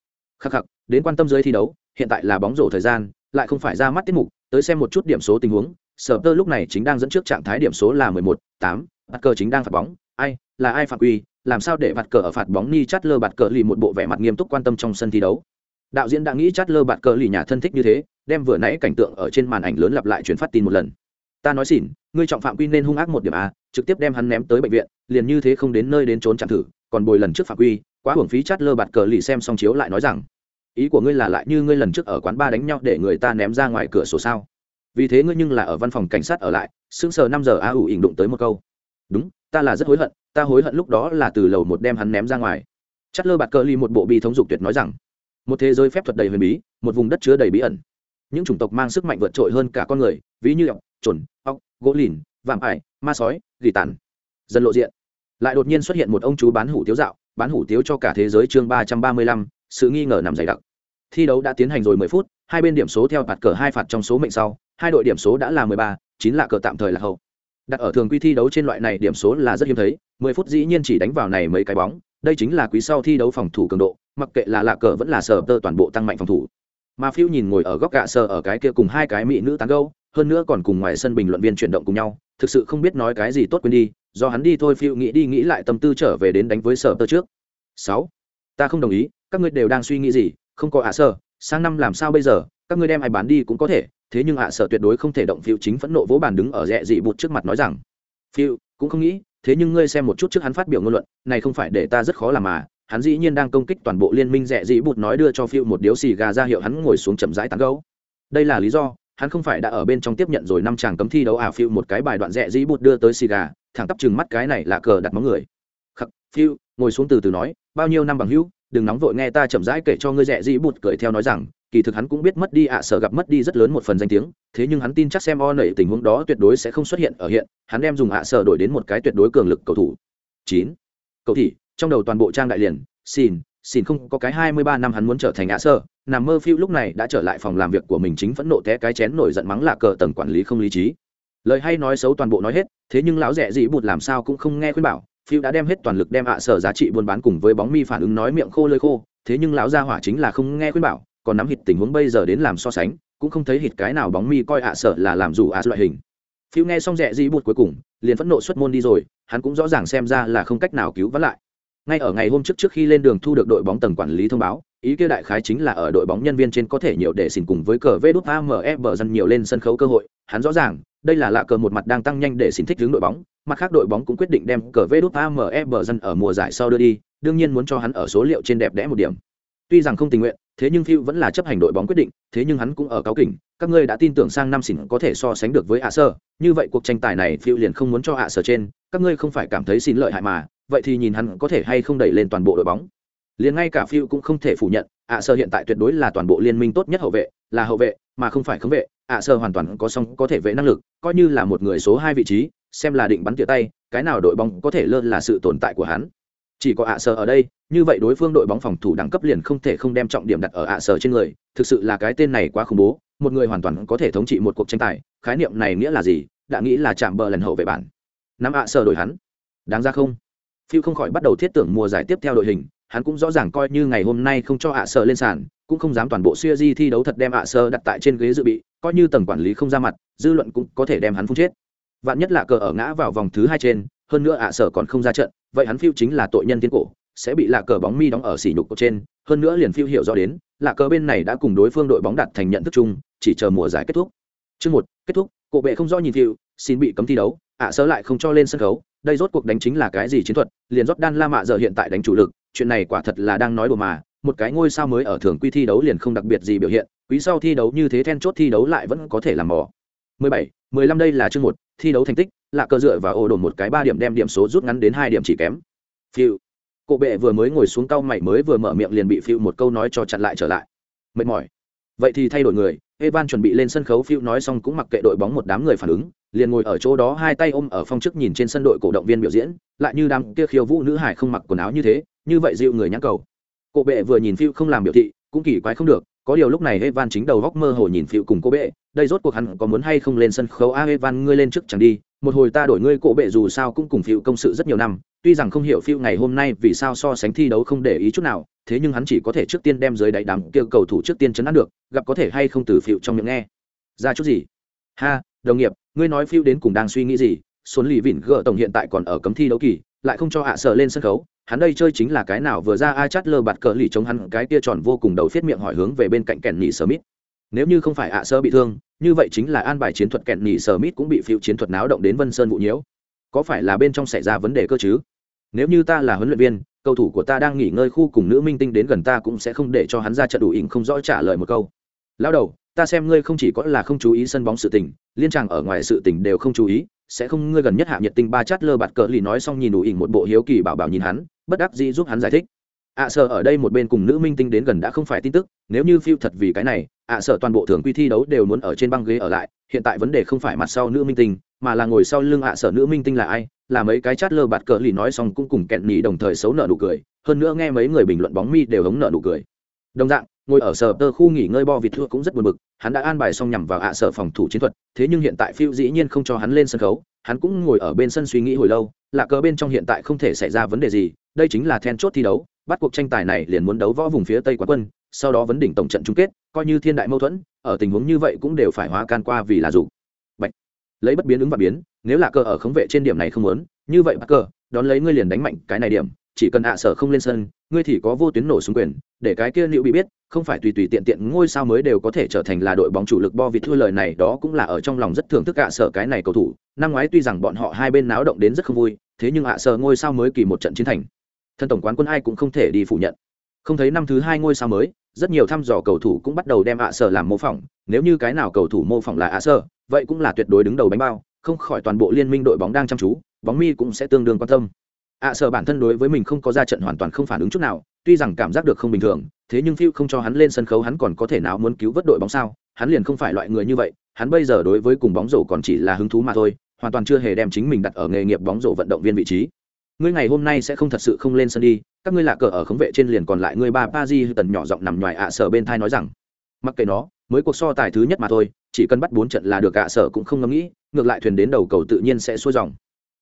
Khắc khắc, đến quan tâm dưới thi đấu, hiện tại là bóng rổ thời gian, lại không phải ra mắt tiết mục, tới xem một chút điểm số tình huống. Sở tơ lúc này chính đang dẫn trước trạng thái điểm số là mười một, tám, bạt cờ chính đang phạt bóng. Ai, là ai phạt quy? Làm sao để bạt cờ ở phạt bóng ni chát lơ bạt cờ lì một bộ vẻ mặt nghiêm túc quan tâm trong sân thi đấu? Đạo diễn đã nghĩ chát lơ bạt cờ lì nhà thân thích như thế, đem vừa nãy cảnh tượng ở trên màn ảnh lớn lặp lại truyền phát tin một lần ta nói xỉn, ngươi trọng phạm quy nên hung ác một điểm a trực tiếp đem hắn ném tới bệnh viện, liền như thế không đến nơi đến trốn chạm thử, còn bồi lần trước phạm quy, quá hưởng phí chát lơ bạt cờ lì xem xong chiếu lại nói rằng, ý của ngươi là lại như ngươi lần trước ở quán ba đánh nhau để người ta ném ra ngoài cửa sổ sao? Vì thế ngươi nhưng là ở văn phòng cảnh sát ở lại, sững sờ năm giờ a ủ ỉn đụng tới một câu. Đúng, ta là rất hối hận, ta hối hận lúc đó là từ lầu một đem hắn ném ra ngoài. Chát lơ bạt cờ lì một bộ bi thống dục tuyệt nói rằng, một thế giới phép thuật đầy huyền bí, một vùng đất chứa đầy bí ẩn. Những chủng tộc mang sức mạnh vượt trội hơn cả con người, ví như ọc trồn ọc gỗ lìn, vạm ải, ma sói, gỉ tàn. Dần lộ diện. Lại đột nhiên xuất hiện một ông chú bán hủ tiếu dạo, bán hủ tiếu cho cả thế giới chương ba trăm ba mươi lăm, sự nghi ngờ nằm dày đặc. Thi đấu đã tiến hành rồi mười phút, hai bên điểm số theo phạt cờ hai phạt trong số mệnh sau, hai đội điểm số đã là mười ba, chín là cờ tạm thời là hậu. Đặt ở thường quy thi đấu trên loại này điểm số là rất hiếm thấy, mười phút dĩ nhiên chỉ đánh vào này mấy cái bóng, đây chính là quý sau thi đấu phòng thủ cường độ, mặc kệ là lạ cờ vẫn là sờ tơ toàn bộ tăng mạnh phòng thủ. Mà phiêu nhìn ngồi ở góc gạ sờ ở cái kia cùng hai cái mỹ nữ tán gâu hơn nữa còn cùng ngoài sân bình luận viên chuyển động cùng nhau, thực sự không biết nói cái gì tốt quên đi, do hắn đi thôi phiêu nghĩ đi nghĩ lại tâm tư trở về đến đánh với sở tơ trước. Sáu, ta không đồng ý, các ngươi đều đang suy nghĩ gì, không có ạ sơ sang năm làm sao bây giờ, các ngươi đem ai bán đi cũng có thể, thế nhưng ạ sở tuyệt đối không thể động phiêu chính phẫn nộ vỗ bàn đứng ở rẽ dị bụt trước mặt nói rằng, phiêu, cũng không nghĩ, thế nhưng ngươi xem một chút trước hắn phát biểu ngôn luận, này không phải để ta rất khó làm mà, hắn dĩ nhiên đang công kích toàn bộ liên minh rẽ dị bụt nói đưa cho phiêu một điếu xì gà ra hiệu hắn ngồi xuống chậm rãi tán gấu đây là lý do hắn không phải đã ở bên trong tiếp nhận rồi năm chàng cấm thi đấu à phiêu, một cái bài đoạn rẽ dĩ bụt đưa tới xì gà thẳng tắp chừng mắt cái này là cờ đặt móng người. Khắc, phiêu, ngồi xuống từ từ nói, bao nhiêu năm bằng hữu, đừng nóng vội nghe ta chậm rãi kể cho ngươi rẽ dĩ bụt cười theo nói rằng, kỳ thực hắn cũng biết mất đi à, ạ sở gặp mất đi rất lớn một phần danh tiếng, thế nhưng hắn tin chắc xem o nảy tình huống đó tuyệt đối sẽ không xuất hiện ở hiện, hắn đem dùng à, ạ sở đổi đến một cái tuyệt đối cường lực cầu thủ. Chín. Cầu thị trong đầu toàn bộ trang đại liền, xin xin không có cái hai mươi ba năm hắn muốn trở thành à, ạ sở nằm mơ phiêu lúc này đã trở lại phòng làm việc của mình chính phẫn nộ té cái chén nổi giận mắng là cờ tầng quản lý không lý trí. Lời hay nói xấu toàn bộ nói hết, thế nhưng lão rẻ dĩ bụt làm sao cũng không nghe khuyên bảo, phiêu đã đem hết toàn lực đem ạ sở giá trị buôn bán cùng với bóng mi phản ứng nói miệng khô lơi khô, thế nhưng lão gia hỏa chính là không nghe khuyên bảo, còn nắm hịt tình huống bây giờ đến làm so sánh, cũng không thấy hịt cái nào bóng mi coi ạ sợ là làm dù ạ loại hình. Phiêu nghe xong rẻ dĩ bụt cuối cùng, liền phẫn nộ xuất môn đi rồi, hắn cũng rõ ràng xem ra là không cách nào cứu vãn lại. Ngay ở ngày hôm trước trước khi lên đường thu được đội bóng tầng quản lý thông báo ý kia đại khái chính là ở đội bóng nhân viên trên có thể nhiều để xin cùng với cờ vê đút ame bờ dân nhiều lên sân khấu cơ hội hắn rõ ràng đây là lạ cờ một mặt đang tăng nhanh để xin thích hướng đội bóng mặt khác đội bóng cũng quyết định đem cờ vê đút ame bờ dân ở mùa giải sau đưa đi đương nhiên muốn cho hắn ở số liệu trên đẹp đẽ một điểm tuy rằng không tình nguyện thế nhưng Phiu vẫn là chấp hành đội bóng quyết định, thế nhưng hắn cũng ở cáo kỉnh, các ngươi đã tin tưởng sang năm xỉn có thể so sánh được với ạ sơ, như vậy cuộc tranh tài này Phiu liền không muốn cho ạ sơ trên, các ngươi không phải cảm thấy xin lợi hại mà, vậy thì nhìn hắn có thể hay không đẩy lên toàn bộ đội bóng. Liền ngay cả phiêu cũng không thể phủ nhận, ạ sơ hiện tại tuyệt đối là toàn bộ liên minh tốt nhất hậu vệ, là hậu vệ, mà không phải khống vệ, ạ sơ hoàn toàn có song có thể vệ năng lực coi như là một người số hai vị trí xem là định bắn tỉa tay cái nào đội bóng có thể lơ là sự tồn tại của hắn. Chỉ có ạ sơ ở đây như vậy đối phương đội bóng phòng thủ đẳng cấp liền không thể không đem trọng điểm đặt ở ạ sơ trên người thực sự là cái tên này quá khủng bố một người hoàn toàn có thể thống trị một cuộc tranh tài khái niệm này nghĩa là gì đã nghĩ là chạm bờ lần hậu vệ bản. Nắm ạ sơ đổi hắn. Đáng ra không. Phiêu không khỏi bắt đầu thiết tưởng mùa giải tiếp theo đội hình hắn cũng rõ ràng coi như ngày hôm nay không cho ạ sợ lên sàn, cũng không dám toàn bộ siêu di thi đấu thật đem ạ sơ đặt tại trên ghế dự bị, coi như tầng quản lý không ra mặt, dư luận cũng có thể đem hắn phun chết. Vạn nhất là cờ ở ngã vào vòng thứ hai trên, hơn nữa ạ sở còn không ra trận, vậy hắn phiêu chính là tội nhân tiến cổ, sẽ bị lạ cờ bóng mi đóng ở xỉ nhục trên, hơn nữa liền phiêu hiểu rõ đến, lạ cờ bên này đã cùng đối phương đội bóng đặt thành nhận thức chung, chỉ chờ mùa giải kết thúc. Chương một, kết thúc, cổ bệ không rõ nhìn phiêu, xin bị cấm thi đấu, ạ sở lại không cho lên sân khấu đây rốt cuộc đánh chính là cái gì chiến thuật? Liền rót đan la mạ giờ hiện tại đánh chủ lực chuyện này quả thật là đang nói đùa mà. Một cái ngôi sao mới ở thường quy thi đấu liền không đặc biệt gì biểu hiện quý sau thi đấu như thế then chốt thi đấu lại vẫn có thể làm mỏ 17, 15 đây là chương một thi đấu thành tích lạ cơ dựa và ô đồn một cái ba điểm đem điểm số rút ngắn đến hai điểm chỉ kém. Phiêu. Cổ bệ vừa mới ngồi xuống cau mày mới vừa mở miệng liền bị phiêu một câu nói cho chặn lại trở lại. Mệt mỏi. Vậy thì thay đổi người evan chuẩn bị lên sân khấu phiêu nói xong cũng mặc kệ đội bóng một đám người phản ứng liền ngồi ở chỗ đó hai tay ôm ở phong trước nhìn trên sân đội cổ động viên biểu diễn lại như đám kia khiêu vũ nữ hải không mặc quần áo như thế như vậy dịu người nhãn cầu cổ bệ vừa nhìn phiêu không làm biểu thị cũng kỳ quái không được có điều lúc này Evan chính đầu góc mơ hồ nhìn phiêu cùng cô bệ, đây rốt cuộc hắn có muốn hay không lên sân khấu a Evan ngươi lên trước chẳng đi, một hồi ta đổi ngươi cổ bệ dù sao cũng cùng phiêu công sự rất nhiều năm, tuy rằng không hiểu phiêu ngày hôm nay vì sao so sánh thi đấu không để ý chút nào, thế nhưng hắn chỉ có thể trước tiên đem dưới đáy đám kêu cầu thủ trước tiên chấn áp được, gặp có thể hay không từ phiêu trong miệng nghe. Ra chút gì? Ha, đồng nghiệp, ngươi nói phiêu đến cùng đang suy nghĩ gì? Xuân Lì Vịn gỡ tổng hiện tại còn ở cấm thi đấu kỳ, lại không cho hạ sợ lên sân khấu, hắn đây chơi chính là cái nào vừa ra ai chát lơ bạt cờ lì chống hắn cái kia tròn vô cùng đầu phiết miệng hỏi hướng về bên cạnh kẹn nhị sơ mít nếu như không phải ạ sơ bị thương như vậy chính là an bài chiến thuật kẹn nhị sơ mít cũng bị phiêu chiến thuật náo động đến vân sơn vụ nhiễu. Có phải là bên trong xảy ra vấn đề cơ chứ? Nếu như ta là huấn luyện viên cầu thủ của ta đang nghỉ ngơi khu cùng nữ minh tinh đến gần ta cũng sẽ không để cho hắn ra trận đủ ỉn không rõ trả lời một câu. Lao đầu ta xem ngươi không chỉ có là không chú ý sân bóng sự tình, liên tràng ở ngoài sự tình đều không chú ý, sẽ không ngươi gần nhất hạ nhiệt tình ba chát lơ bạt cờ lì nói xong nhìn đủ ỉn một bộ hiếu kỳ bảo bảo nhìn hắn, bất đắc dĩ giúp hắn giải thích. Ạ à sở ở đây một bên cùng nữ minh tinh đến gần đã không phải tin tức, nếu như phiêu thật vì cái này ạ à sở toàn bộ thường quy thi đấu đều muốn ở trên băng ghế ở lại, hiện tại vấn đề không phải mặt sau nữ minh tinh, mà là ngồi sau lưng ạ à sở nữ minh tinh là ai, là mấy cái chát lơ bạt cờ lì nói xong cũng cùng kẹn nhì đồng thời xấu nợ nụ cười, hơn nữa nghe mấy người bình luận bóng mi đều hống nợ nụ cười đồng dạng, ngồi ở sở tơ khu nghỉ ngơi bo vịt thua cũng rất buồn bực, hắn đã an bài xong nhằm vào hạ sở phòng thủ chiến thuật, thế nhưng hiện tại phiêu dĩ nhiên không cho hắn lên sân khấu, hắn cũng ngồi ở bên sân suy nghĩ hồi lâu là cờ bên trong hiện tại không thể xảy ra vấn đề gì, đây chính là then chốt thi đấu, bắt cuộc tranh tài này liền muốn đấu võ vùng phía tây quán quân, sau đó vấn đỉnh tổng trận chung kết, coi như thiên đại mâu thuẫn, ở tình huống như vậy cũng đều phải hóa can qua vì là dù Bạch. lấy bất biến ứng và biến, nếu là cờ ở khống vệ trên điểm này không muốn, như vậy bắt cờ đón lấy ngươi liền đánh mạnh cái này điểm, chỉ cần hạ sở không lên sân, ngươi thì có vô tuyến nổ xuống quyền để cái kia liệu bị biết, không phải tùy tùy tiện tiện ngôi sao mới đều có thể trở thành là đội bóng chủ lực bo vịt thua lời này, đó cũng là ở trong lòng rất thưởng thức ạ sở cái này cầu thủ. Năm ngoái tuy rằng bọn họ hai bên náo động đến rất không vui, thế nhưng ạ sở ngôi sao mới kỳ một trận chiến thành. Thân tổng quán quân ai cũng không thể đi phủ nhận. Không thấy năm thứ hai ngôi sao mới, rất nhiều thăm dò cầu thủ cũng bắt đầu đem ạ sở làm mô phỏng. Nếu như cái nào cầu thủ mô phỏng là ạ sở, vậy cũng là tuyệt đối đứng đầu bánh bao, không khỏi toàn bộ liên minh đội bóng đang chăm chú, bóng mi cũng sẽ tương đương quan tâm. Ạ sở bản thân đối với mình không có ra trận hoàn toàn không phản ứng chút nào tuy rằng cảm giác được không bình thường, thế nhưng phiêu không cho hắn lên sân khấu, hắn còn có thể nào muốn cứu vớt đội bóng sao? Hắn liền không phải loại người như vậy, hắn bây giờ đối với cùng bóng rổ còn chỉ là hứng thú mà thôi, hoàn toàn chưa hề đem chính mình đặt ở nghề nghiệp bóng rổ vận động viên vị trí. Ngươi ngày hôm nay sẽ không thật sự không lên sân đi, các ngươi lạ cờ ở khống vệ trên liền còn lại ngươi ba pa di tần nhỏ giọng nằm ngoài ạ sở bên thai nói rằng. Mặc kệ nó, mới cuộc so tài thứ nhất mà thôi, chỉ cần bắt bốn trận là được ạ sở cũng không ngẫm nghĩ, ngược lại thuyền đến đầu cầu tự nhiên sẽ xuôi dòng.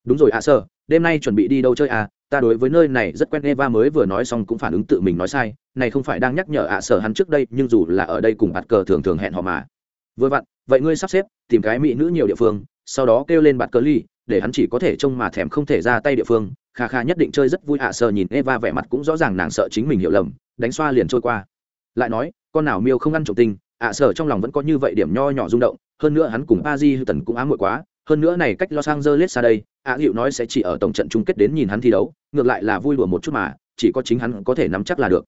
Đúng rồi ạ sở đêm nay chuẩn bị đi đâu chơi à ta đối với nơi này rất quen eva mới vừa nói xong cũng phản ứng tự mình nói sai, này không phải đang nhắc nhở ạ à, sở hắn trước đây, nhưng dù là ở đây cùng bạt cờ thường thường hẹn họ mà. Vừa vặn, vậy ngươi sắp xếp, tìm cái mỹ nữ nhiều địa phương, sau đó kêu lên bạt cờ ly, để hắn chỉ có thể trông mà thèm không thể ra tay địa phương. Kha kha nhất định chơi rất vui ạ à, sở nhìn eva vẻ mặt cũng rõ ràng nàng sợ chính mình hiểu lầm, đánh xoa liền trôi qua. Lại nói, con nào miêu không ăn trộm tinh ạ à, sở trong lòng vẫn có như vậy điểm nho nhỏ rung động, hơn nữa hắn cùng pa di tần cũng ám muội quá hơn nữa này cách Los Angeles xa đây, ạ à, nói sẽ chỉ ở tổng trận chung kết đến nhìn hắn thi đấu, ngược lại là vui đùa một chút mà, chỉ có chính hắn có thể nắm chắc là được.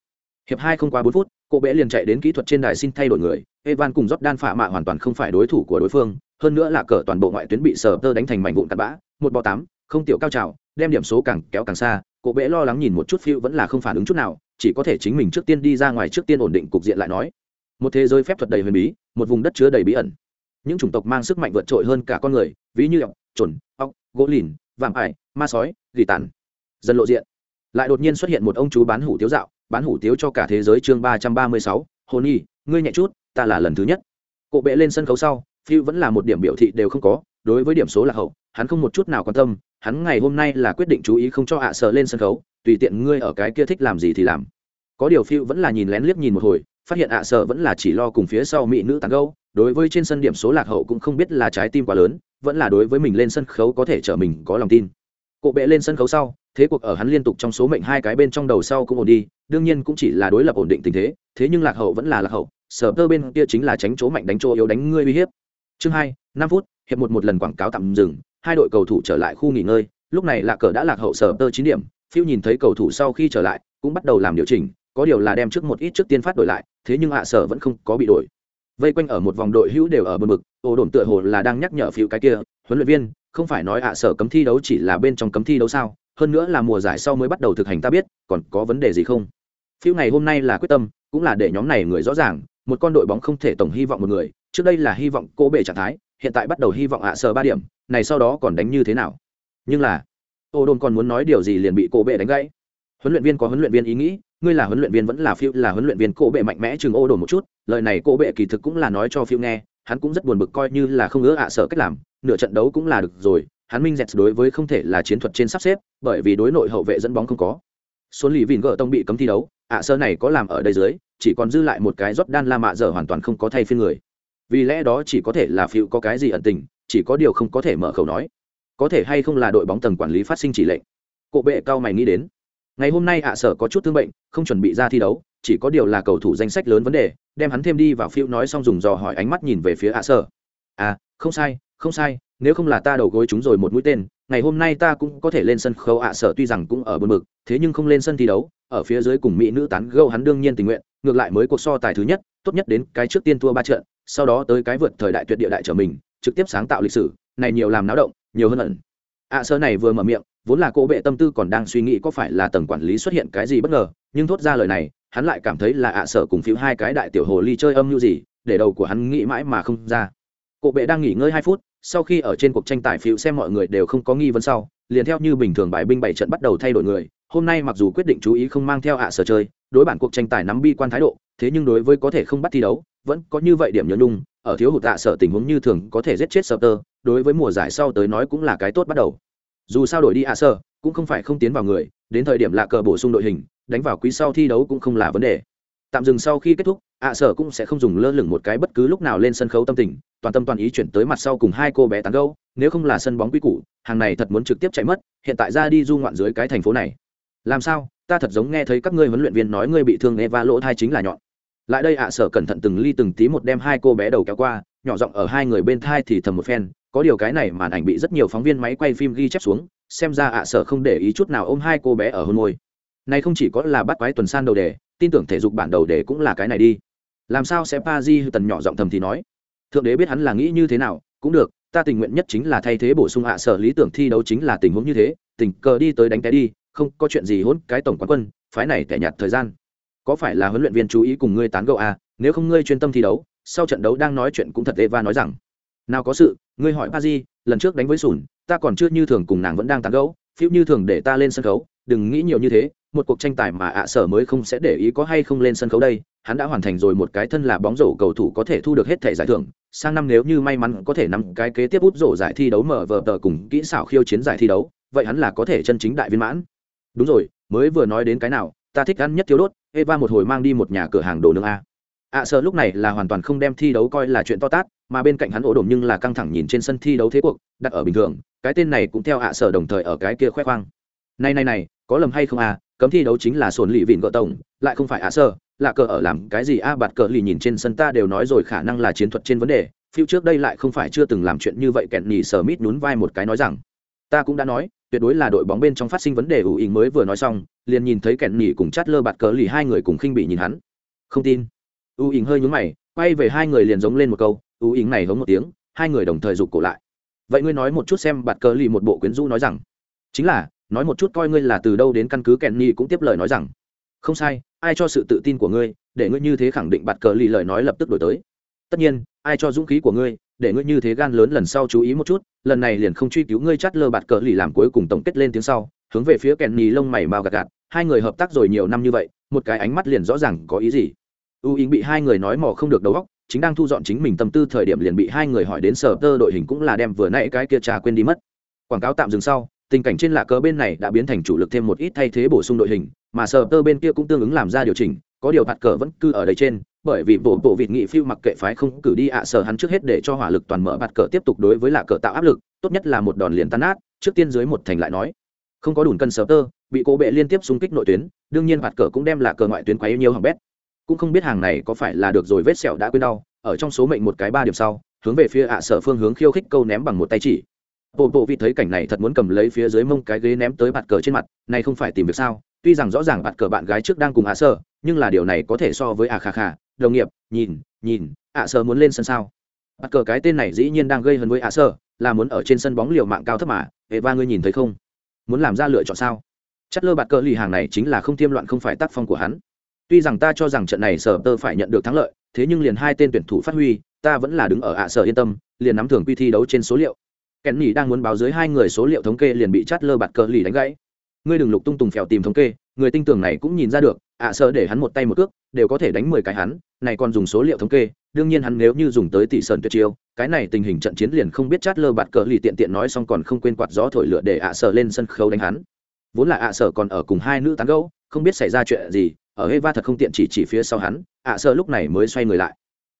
Hiệp hai không qua bốn phút, cô bé liền chạy đến kỹ thuật trên đài xin thay đổi người, Evan cùng Jordan phạ mạ hoàn toàn không phải đối thủ của đối phương, hơn nữa là cờ toàn bộ ngoại tuyến bị sở tơ đánh thành mảnh vụn cặn bã, một bò tám, không tiểu cao trào, đem điểm số càng kéo càng xa, cô bé lo lắng nhìn một chút phiêu vẫn là không phản ứng chút nào, chỉ có thể chính mình trước tiên đi ra ngoài trước tiên ổn định cục diện lại nói. Một thế giới phép thuật đầy huyền bí, một vùng đất chứa đầy bí ẩn những chủng tộc mang sức mạnh vượt trội hơn cả con người ví như ọc trồn ọc, gỗ lìn, vạm ải, ma sói, gỉ tàn. Dần lộ diện. Lại đột nhiên xuất hiện một ông chú bán hủ tiếu dạo, bán hủ tiếu cho cả thế giới chương ba trăm ba mươi sáu, hồn y, ngươi nhẹ chút, ta là lần thứ nhất. Cộ bệ lên sân khấu sau phiêu vẫn là một điểm biểu thị đều không có, đối với điểm số lạc hậu, hắn không một chút nào quan tâm, hắn ngày hôm nay là quyết định chú ý không cho ạ à sợ lên sân khấu, tùy tiện ngươi ở cái kia thích làm gì thì làm. Có điều phiêu vẫn là nhìn lén liếc nhìn một hồi, phát hiện ạ à sợ vẫn là chỉ lo cùng phía sau mỹ nữ tàn gâu đối với trên sân điểm số lạc hậu cũng không biết là trái tim quá lớn vẫn là đối với mình lên sân khấu có thể trở mình có lòng tin. Cộ bệ lên sân khấu sau, thế cuộc ở hắn liên tục trong số mệnh hai cái bên trong đầu sau cũng ổn đi, đương nhiên cũng chỉ là đối lập ổn định tình thế thế nhưng lạc hậu vẫn là lạc hậu, sở tơ bên kia chính là tránh chỗ mạnh đánh chỗ yếu đánh ngươi uy hiếp. Chương hai, năm phút, hiệp một một lần quảng cáo tạm dừng, hai đội cầu thủ trở lại khu nghỉ ngơi, lúc này lạc cờ đã lạc hậu sở tơ chín điểm, phiêu nhìn thấy cầu thủ sau khi trở lại, cũng bắt đầu làm điều chỉnh, có điều là đem trước một ít trước tiên phát đổi lại, thế nhưng hạ sở vẫn không có bị đổi vây quanh ở một vòng đội hữu đều ở bờ mực ổ đồn tựa hồ là đang nhắc nhở phiêu cái kia, huấn luyện viên, không phải nói hạ sở cấm thi đấu chỉ là bên trong cấm thi đấu sao? Hơn nữa là mùa giải sau mới bắt đầu thực hành ta biết, còn có vấn đề gì không? Phiêu ngày hôm nay là quyết tâm, cũng là để nhóm này người rõ ràng, một con đội bóng không thể tổng hy vọng một người. Trước đây là hy vọng cố bệ trạng thái, hiện tại bắt đầu hy vọng hạ sở ba điểm, này sau đó còn đánh như thế nào? Nhưng là ô đồn còn muốn nói điều gì liền bị cố bệ đánh gãy. Huấn luyện viên có huấn luyện viên ý nghĩ ngươi là huấn luyện viên vẫn là phiêu, là huấn luyện viên, cổ bệ mạnh mẽ chừng ô đồn một chút. Lời này cổ bệ kỳ thực cũng là nói cho phiêu nghe, hắn cũng rất buồn bực coi như là không ngỡ ạ sợ cách làm, nửa trận đấu cũng là được rồi. Hắn minh dẹt đối với không thể là chiến thuật trên sắp xếp, bởi vì đối nội hậu vệ dẫn bóng không có. Xuân lì vìn gỡ tông bị cấm thi đấu, ạ sơ này có làm ở đây dưới, chỉ còn dư lại một cái rót đan la mạ giờ hoàn toàn không có thay phiên người. Vì lẽ đó chỉ có thể là phiêu có cái gì ẩn tình, chỉ có điều không có thể mở khẩu nói. Có thể hay không là đội bóng tầng quản lý phát sinh chỉ lệnh. Cộ bệ cao mày nghĩ đến ngày hôm nay ạ sở có chút thương bệnh, không chuẩn bị ra thi đấu, chỉ có điều là cầu thủ danh sách lớn vấn đề, đem hắn thêm đi vào phiêu nói xong dùng dò hỏi ánh mắt nhìn về phía ạ sở. À không sai không sai, nếu không là ta đầu gối chúng rồi một mũi tên, ngày hôm nay ta cũng có thể lên sân khấu ạ sở tuy rằng cũng ở bờ mực thế nhưng không lên sân thi đấu, ở phía dưới cùng mỹ nữ tán gâu hắn đương nhiên tình nguyện, ngược lại mới cuộc so tài thứ nhất, tốt nhất đến cái trước tiên thua ba trận, sau đó tới cái vượt thời đại tuyệt địa đại trở mình, trực tiếp sáng tạo lịch sử, này nhiều làm náo động, nhiều hơn ẩn. ạ sở này vừa mở miệng vốn là cô bệ tâm tư còn đang suy nghĩ có phải là tầng quản lý xuất hiện cái gì bất ngờ, nhưng thốt ra lời này, hắn lại cảm thấy là ạ sở cùng phiếu hai cái đại tiểu hồ ly chơi âm như gì, để đầu của hắn nghĩ mãi mà không ra. Cô bệ đang nghỉ ngơi hai phút, sau khi ở trên cuộc tranh tài phiếu xem mọi người đều không có nghi vấn sau, liền theo như bình thường bài binh bảy trận bắt đầu thay đổi người, hôm nay mặc dù quyết định chú ý không mang theo ạ sở chơi, đối bản cuộc tranh tài nắm bi quan thái độ, thế nhưng đối với có thể không bắt thi đấu, vẫn có như vậy điểm nhớ nhung, ở thiếu hụt ạ sở tình huống như thường có thể giết chết sơ tơ, đối với mùa giải sau tới nói cũng là cái tốt bắt đầu dù sao đổi đi ạ sở cũng không phải không tiến vào người, đến thời điểm lạ cờ bổ sung đội hình, đánh vào quý sau thi đấu cũng không là vấn đề. Tạm dừng sau khi kết thúc, ạ sở cũng sẽ không dùng lơ lửng một cái bất cứ lúc nào lên sân khấu tâm tình, toàn tâm toàn ý chuyển tới mặt sau cùng hai cô bé tán gâu nếu không là sân bóng quy củ, hàng này thật muốn trực tiếp chạy mất, hiện tại ra đi du ngoạn dưới cái thành phố này. Làm sao, ta thật giống nghe thấy các ngươi huấn luyện viên nói ngươi bị thương eva lỗ thai chính là nhọn. Lại đây ạ sở cẩn thận từng ly từng tí một đem hai cô bé đầu kéo qua, nhỏ giọng ở hai người bên thai thì thầm một phen có điều cái này màn ảnh bị rất nhiều phóng viên máy quay phim ghi chép xuống, xem ra ạ sở không để ý chút nào ôm hai cô bé ở hôn môi. Này không chỉ có là bắt quái tuần san đầu đề, tin tưởng thể dục bản đầu đề cũng là cái này đi. Làm sao sẽ pa di tần nhỏ giọng thầm thì nói. Thượng đế biết hắn là nghĩ như thế nào, cũng được, ta tình nguyện nhất chính là thay thế bổ sung ạ sở lý tưởng thi đấu chính là tình huống như thế, tình cờ đi tới đánh té đi, không có chuyện gì hỗn cái tổng quán quân, phái này tẻ nhạt thời gian. Có phải là huấn luyện viên chú ý cùng ngươi tán gẫu à nếu không ngươi chuyên tâm thi đấu, sau trận đấu đang nói chuyện cũng thật eva nói rằng nào có sự, ngươi hỏi pa di lần trước đánh với sùn, ta còn chưa như thường cùng nàng vẫn đang tán gẫu phiếu như thường để ta lên sân khấu, đừng nghĩ nhiều như thế, một cuộc tranh tài mà ạ sở mới không sẽ để ý có hay không lên sân khấu đây, hắn đã hoàn thành rồi một cái thân là bóng rổ cầu thủ có thể thu được hết thể giải thưởng, sang năm nếu như may mắn có thể nắm cái kế tiếp út rổ giải thi đấu mở vờ tờ cùng kỹ xảo khiêu chiến giải thi đấu, vậy hắn là có thể chân chính đại viên mãn. Đúng rồi, mới vừa nói đến cái nào, ta thích ăn nhất thiếu đốt, eva một hồi mang đi một nhà cửa hàng đồ nướng a ạ à, sợ lúc này là hoàn toàn không đem thi đấu coi là chuyện to tát mà bên cạnh hắn ổ đổm nhưng là căng thẳng nhìn trên sân thi đấu thế cuộc đặt ở bình thường cái tên này cũng theo ạ à, sợ đồng thời ở cái kia khoe khoang. Này này này có lầm hay không à cấm thi đấu chính là sồn lì vịn gợ tổng lại không phải ạ à, sợ, là cờ ở làm cái gì a bạt cờ lì nhìn trên sân ta đều nói rồi khả năng là chiến thuật trên vấn đề phiêu trước đây lại không phải chưa từng làm chuyện như vậy kẹn nhì sờ mít nhún vai một cái nói rằng. Ta cũng đã nói tuyệt đối là đội bóng bên trong phát sinh vấn đề ủ ý mới vừa nói xong liền nhìn thấy kẹn nhì cùng chát lơ bạt cờ lì hai người cùng khinh bị nhìn hắn. Không tin u ình hơi nhún mày, quay về hai người liền giống lên một câu, u ình này hống một tiếng, hai người đồng thời rụt cổ lại. Vậy ngươi nói một chút xem bạt cờ lì một bộ quyến rũ nói rằng. Chính là, nói một chút coi ngươi là từ đâu đến căn cứ kèn ni cũng tiếp lời nói rằng. Không sai, ai cho sự tự tin của ngươi, để ngươi như thế khẳng định bạt cờ lì lời nói lập tức đổi tới. Tất nhiên, ai cho dũng khí của ngươi, để ngươi như thế gan lớn lần sau chú ý một chút, lần này liền không truy cứu ngươi chát lơ bạt cờ lì làm cuối cùng tổng kết lên tiếng sau, hướng về phía kèn nhì lông mày mao gạt gạt, hai người hợp tác rồi nhiều năm như vậy, một cái ánh mắt liền rõ ràng có ý gì u ý bị hai người nói mò không được đầu óc, chính đang thu dọn chính mình tâm tư thời điểm liền bị hai người hỏi đến sở tơ đội hình cũng là đem vừa nãy cái kia trà quên đi mất. Quảng cáo tạm dừng sau, tình cảnh trên lạ cờ bên này đã biến thành chủ lực thêm một ít thay thế bổ sung đội hình, mà sở tơ bên kia cũng tương ứng làm ra điều chỉnh, có điều hạt cờ vẫn cư ở đây trên, bởi vì bộ bộ vịt nghị phiêu mặc kệ phái không cử đi ạ, sở hắn trước hết để cho hỏa lực toàn mở hạt cờ tiếp tục đối với lạ cờ tạo áp lực, tốt nhất là một đòn liền tan nát, trước tiên dưới một thành lại nói. Không có đủ cân sở tơ, bị cố bệ liên tiếp xung kích nội tuyến, đương nhiên hạt cờ cũng đem lạ cờ ngoại tuyến quấy nhiều hỏng bét cũng không biết hàng này có phải là được rồi vết sẹo đã quên đau, ở trong số mệnh một cái ba điểm sau, hướng về phía ạ sở phương hướng khiêu khích câu ném bằng một tay chỉ. Bộ bộ vị thấy cảnh này thật muốn cầm lấy phía dưới mông cái ghế ném tới bạt cờ trên mặt, này không phải tìm việc sao, tuy rằng rõ ràng bạt cờ bạn gái trước đang cùng ạ sở, nhưng là điều này có thể so với ạ khà khà, đồng nghiệp, nhìn nhìn, ạ sở muốn lên sân sao. Bạt cờ cái tên này dĩ nhiên đang gây hấn với ạ sở, là muốn ở trên sân bóng liều mạng cao thấp mà hệ ba ngươi nhìn thấy không? Muốn làm ra lựa chọn sao? Chất lơ bạt cờ lì hàng này chính là không tiêm loạn không phải tác phong của hắn tuy rằng ta cho rằng trận này sở tơ phải nhận được thắng lợi, thế nhưng liền hai tên tuyển thủ phát huy, ta vẫn là đứng ở ạ sở yên tâm, liền nắm thường quy thi đấu trên số liệu. Kèn nỉ đang muốn báo dưới hai người số liệu thống kê liền bị chát lơ bạt cờ lì đánh gãy. Ngươi đừng lục tung tùng phèo tìm thống kê, người tinh tường này cũng nhìn ra được, ạ sở để hắn một tay một cước, đều có thể đánh mười cái hắn, này còn dùng số liệu thống kê, đương nhiên hắn nếu như dùng tới tỷ sơn tuyệt chiêu, cái này tình hình trận chiến liền không biết chát lơ bạt cờ lì tiện tiện nói xong còn không quên quạt gió thổi lửa để ạ sở lên sân khấu đánh hắn. Vốn là ạ sở còn ở cùng hai nữ tán gẫu, không biết xảy ra chuyện gì ở Eva thật không tiện chỉ chỉ phía sau hắn, ạ sợ lúc này mới xoay người lại.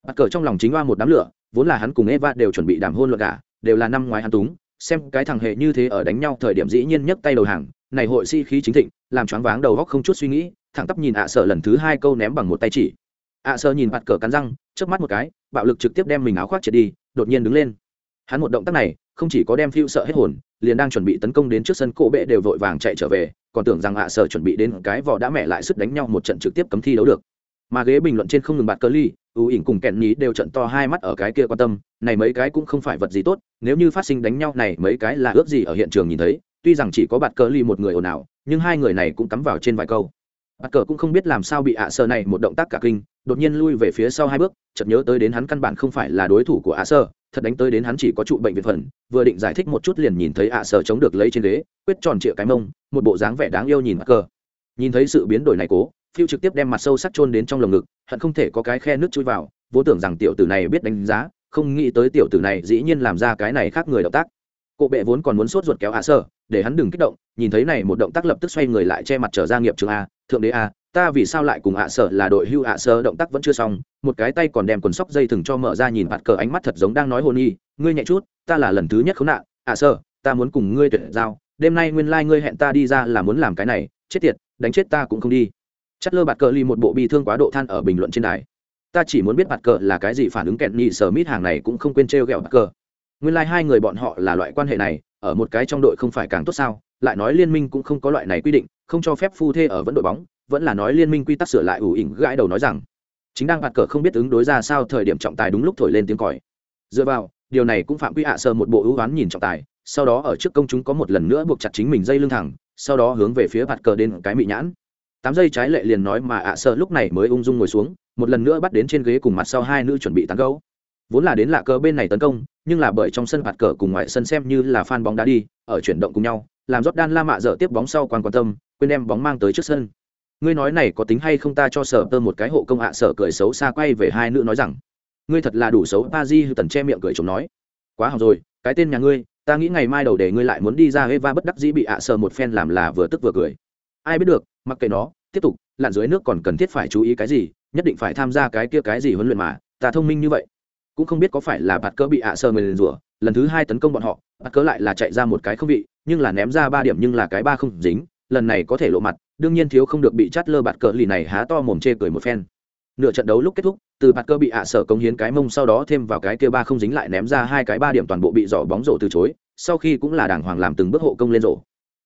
Bắt cờ trong lòng chính oa một đám lửa, vốn là hắn cùng Eva đều chuẩn bị đàm hôn luật cả, đều là năm ngoái hắn túng, xem cái thằng hệ như thế ở đánh nhau thời điểm dĩ nhiên nhấc tay đầu hàng, này hội si khí chính thịnh, làm choáng váng đầu óc không chút suy nghĩ, thẳng tắp nhìn ạ sợ lần thứ hai câu ném bằng một tay chỉ. ạ sợ nhìn bắt cờ cắn răng, chớp mắt một cái, bạo lực trực tiếp đem mình áo khoác triệt đi, đột nhiên đứng lên. Hắn một động tác này, không chỉ có đem phiêu sợ hết hồn, liền đang chuẩn bị tấn công đến trước sân cổ bệ đều vội vàng chạy trở về, còn tưởng rằng ạ sở chuẩn bị đến cái vỏ đã mẹ lại sức đánh nhau một trận trực tiếp cấm thi đấu được. Mà ghế bình luận trên không ngừng bạt cơ ly ưu ỉn cùng kẹn nhí đều trận to hai mắt ở cái kia quan tâm này mấy cái cũng không phải vật gì tốt nếu như phát sinh đánh nhau này mấy cái là ước gì ở hiện trường nhìn thấy tuy rằng chỉ có bạt cơ ly một người ồn ào nhưng hai người này cũng cắm vào trên vài câu. Bắt cờ cũng không biết làm sao bị ạ sở này một động tác cả kinh, đột nhiên lui về phía sau hai bước, chợt nhớ tới đến hắn căn bản không phải là đối thủ của ạ sở thật đánh tới đến hắn chỉ có trụ bệnh viện phần, vừa định giải thích một chút liền nhìn thấy ạ sở chống được lấy trên ghế, quyết tròn trịa cái mông, một bộ dáng vẻ đáng yêu nhìn bắt cờ. Nhìn thấy sự biến đổi này cố phiêu trực tiếp đem mặt sâu sắc chôn đến trong lồng ngực, hận không thể có cái khe nước chui vào, vốn tưởng rằng tiểu tử này biết đánh giá, không nghĩ tới tiểu tử này dĩ nhiên làm ra cái này khác người động tác cổ bệ vốn còn muốn sốt ruột kéo ạ sở để hắn đừng kích động, nhìn thấy này một động tác lập tức xoay người lại che mặt trở ra nghiệp trường a, thượng đế a, ta vì sao lại cùng ạ sở là đội hưu ạ sở động tác vẫn chưa xong, một cái tay còn đem quần sóc dây thừng cho mở ra nhìn bạt cờ ánh mắt thật giống đang nói hồn y, ngươi nhẹ chút, ta là lần thứ nhất khốn nạn hạ sở ta muốn cùng ngươi tuyệt giao, đêm nay nguyên lai ngươi hẹn ta đi ra là muốn làm cái này, chết tiệt, đánh chết ta cũng không đi. Chất lơ bạt cờ ly một bộ bi thương quá độ than ở bình luận trên đài. Ta chỉ muốn biết bạt cờ là cái gì, phản ứng kẹn nhị sở mít hàng này cũng không quên trêu ghẹo bạt cờ nguyên lai、like、hai người bọn họ là loại quan hệ này, ở một cái trong đội không phải càng tốt sao? Lại nói liên minh cũng không có loại này quy định, không cho phép phu thê ở vẫn đội bóng, vẫn là nói liên minh quy tắc sửa lại ủ ỉnh gãi đầu nói rằng. Chính đang bạt cờ không biết ứng đối ra sao thời điểm trọng tài đúng lúc thổi lên tiếng còi. Dựa vào, điều này cũng phạm quy hạ sơ một bộ ưu oán nhìn trọng tài, sau đó ở trước công chúng có một lần nữa buộc chặt chính mình dây lưng thẳng, sau đó hướng về phía bạt cờ đến cái mị nhãn. Tám giây trái lệ liền nói mà ạ sơ lúc này mới ung dung ngồi xuống, một lần nữa bắt đến trên ghế cùng mặt sau hai nữ chuẩn bị tán gấu vốn là đến lạ cờ bên này tấn công nhưng là bởi trong sân phạt cờ cùng ngoại sân xem như là fan bóng đá đi, ở chuyển động cùng nhau, làm rót đan la mạ dở tiếp bóng sau quan quan tâm, quên đem bóng mang tới trước sân. Ngươi nói này có tính hay không ta cho sở tơ một cái hộ công ạ, sở cười xấu xa quay về hai nữ nói rằng, ngươi thật là đủ xấu pa di tần che miệng cười chồng nói, quá hỏng rồi, cái tên nhà ngươi, ta nghĩ ngày mai đầu để ngươi lại muốn đi ra Eva bất đắc dĩ bị ạ, sở một phen làm là vừa tức vừa cười. Ai biết được, mặc kệ nó, tiếp tục, lặn dưới nước còn cần thiết phải chú ý cái gì, nhất định phải tham gia cái kia cái gì huấn luyện mà, ta thông minh như vậy cũng không biết có phải là bạt cỡ bị ạ sở người rủa, lần thứ hai tấn công bọn họ, bạt cỡ lại là chạy ra một cái không vị, nhưng là ném ra ba điểm nhưng là cái ba không dính, lần này có thể lộ mặt, đương nhiên thiếu không được bị chát lơ bạt cỡ lì này há to mồm chê cười một phen. Nửa trận đấu lúc kết thúc, từ bạt cơ bị ạ sở cống hiến cái mông sau đó thêm vào cái kia ba không dính lại ném ra hai cái ba điểm toàn bộ bị giỏ bóng rổ từ chối, sau khi cũng là đàng hoàng làm từng bước hộ công lên rổ.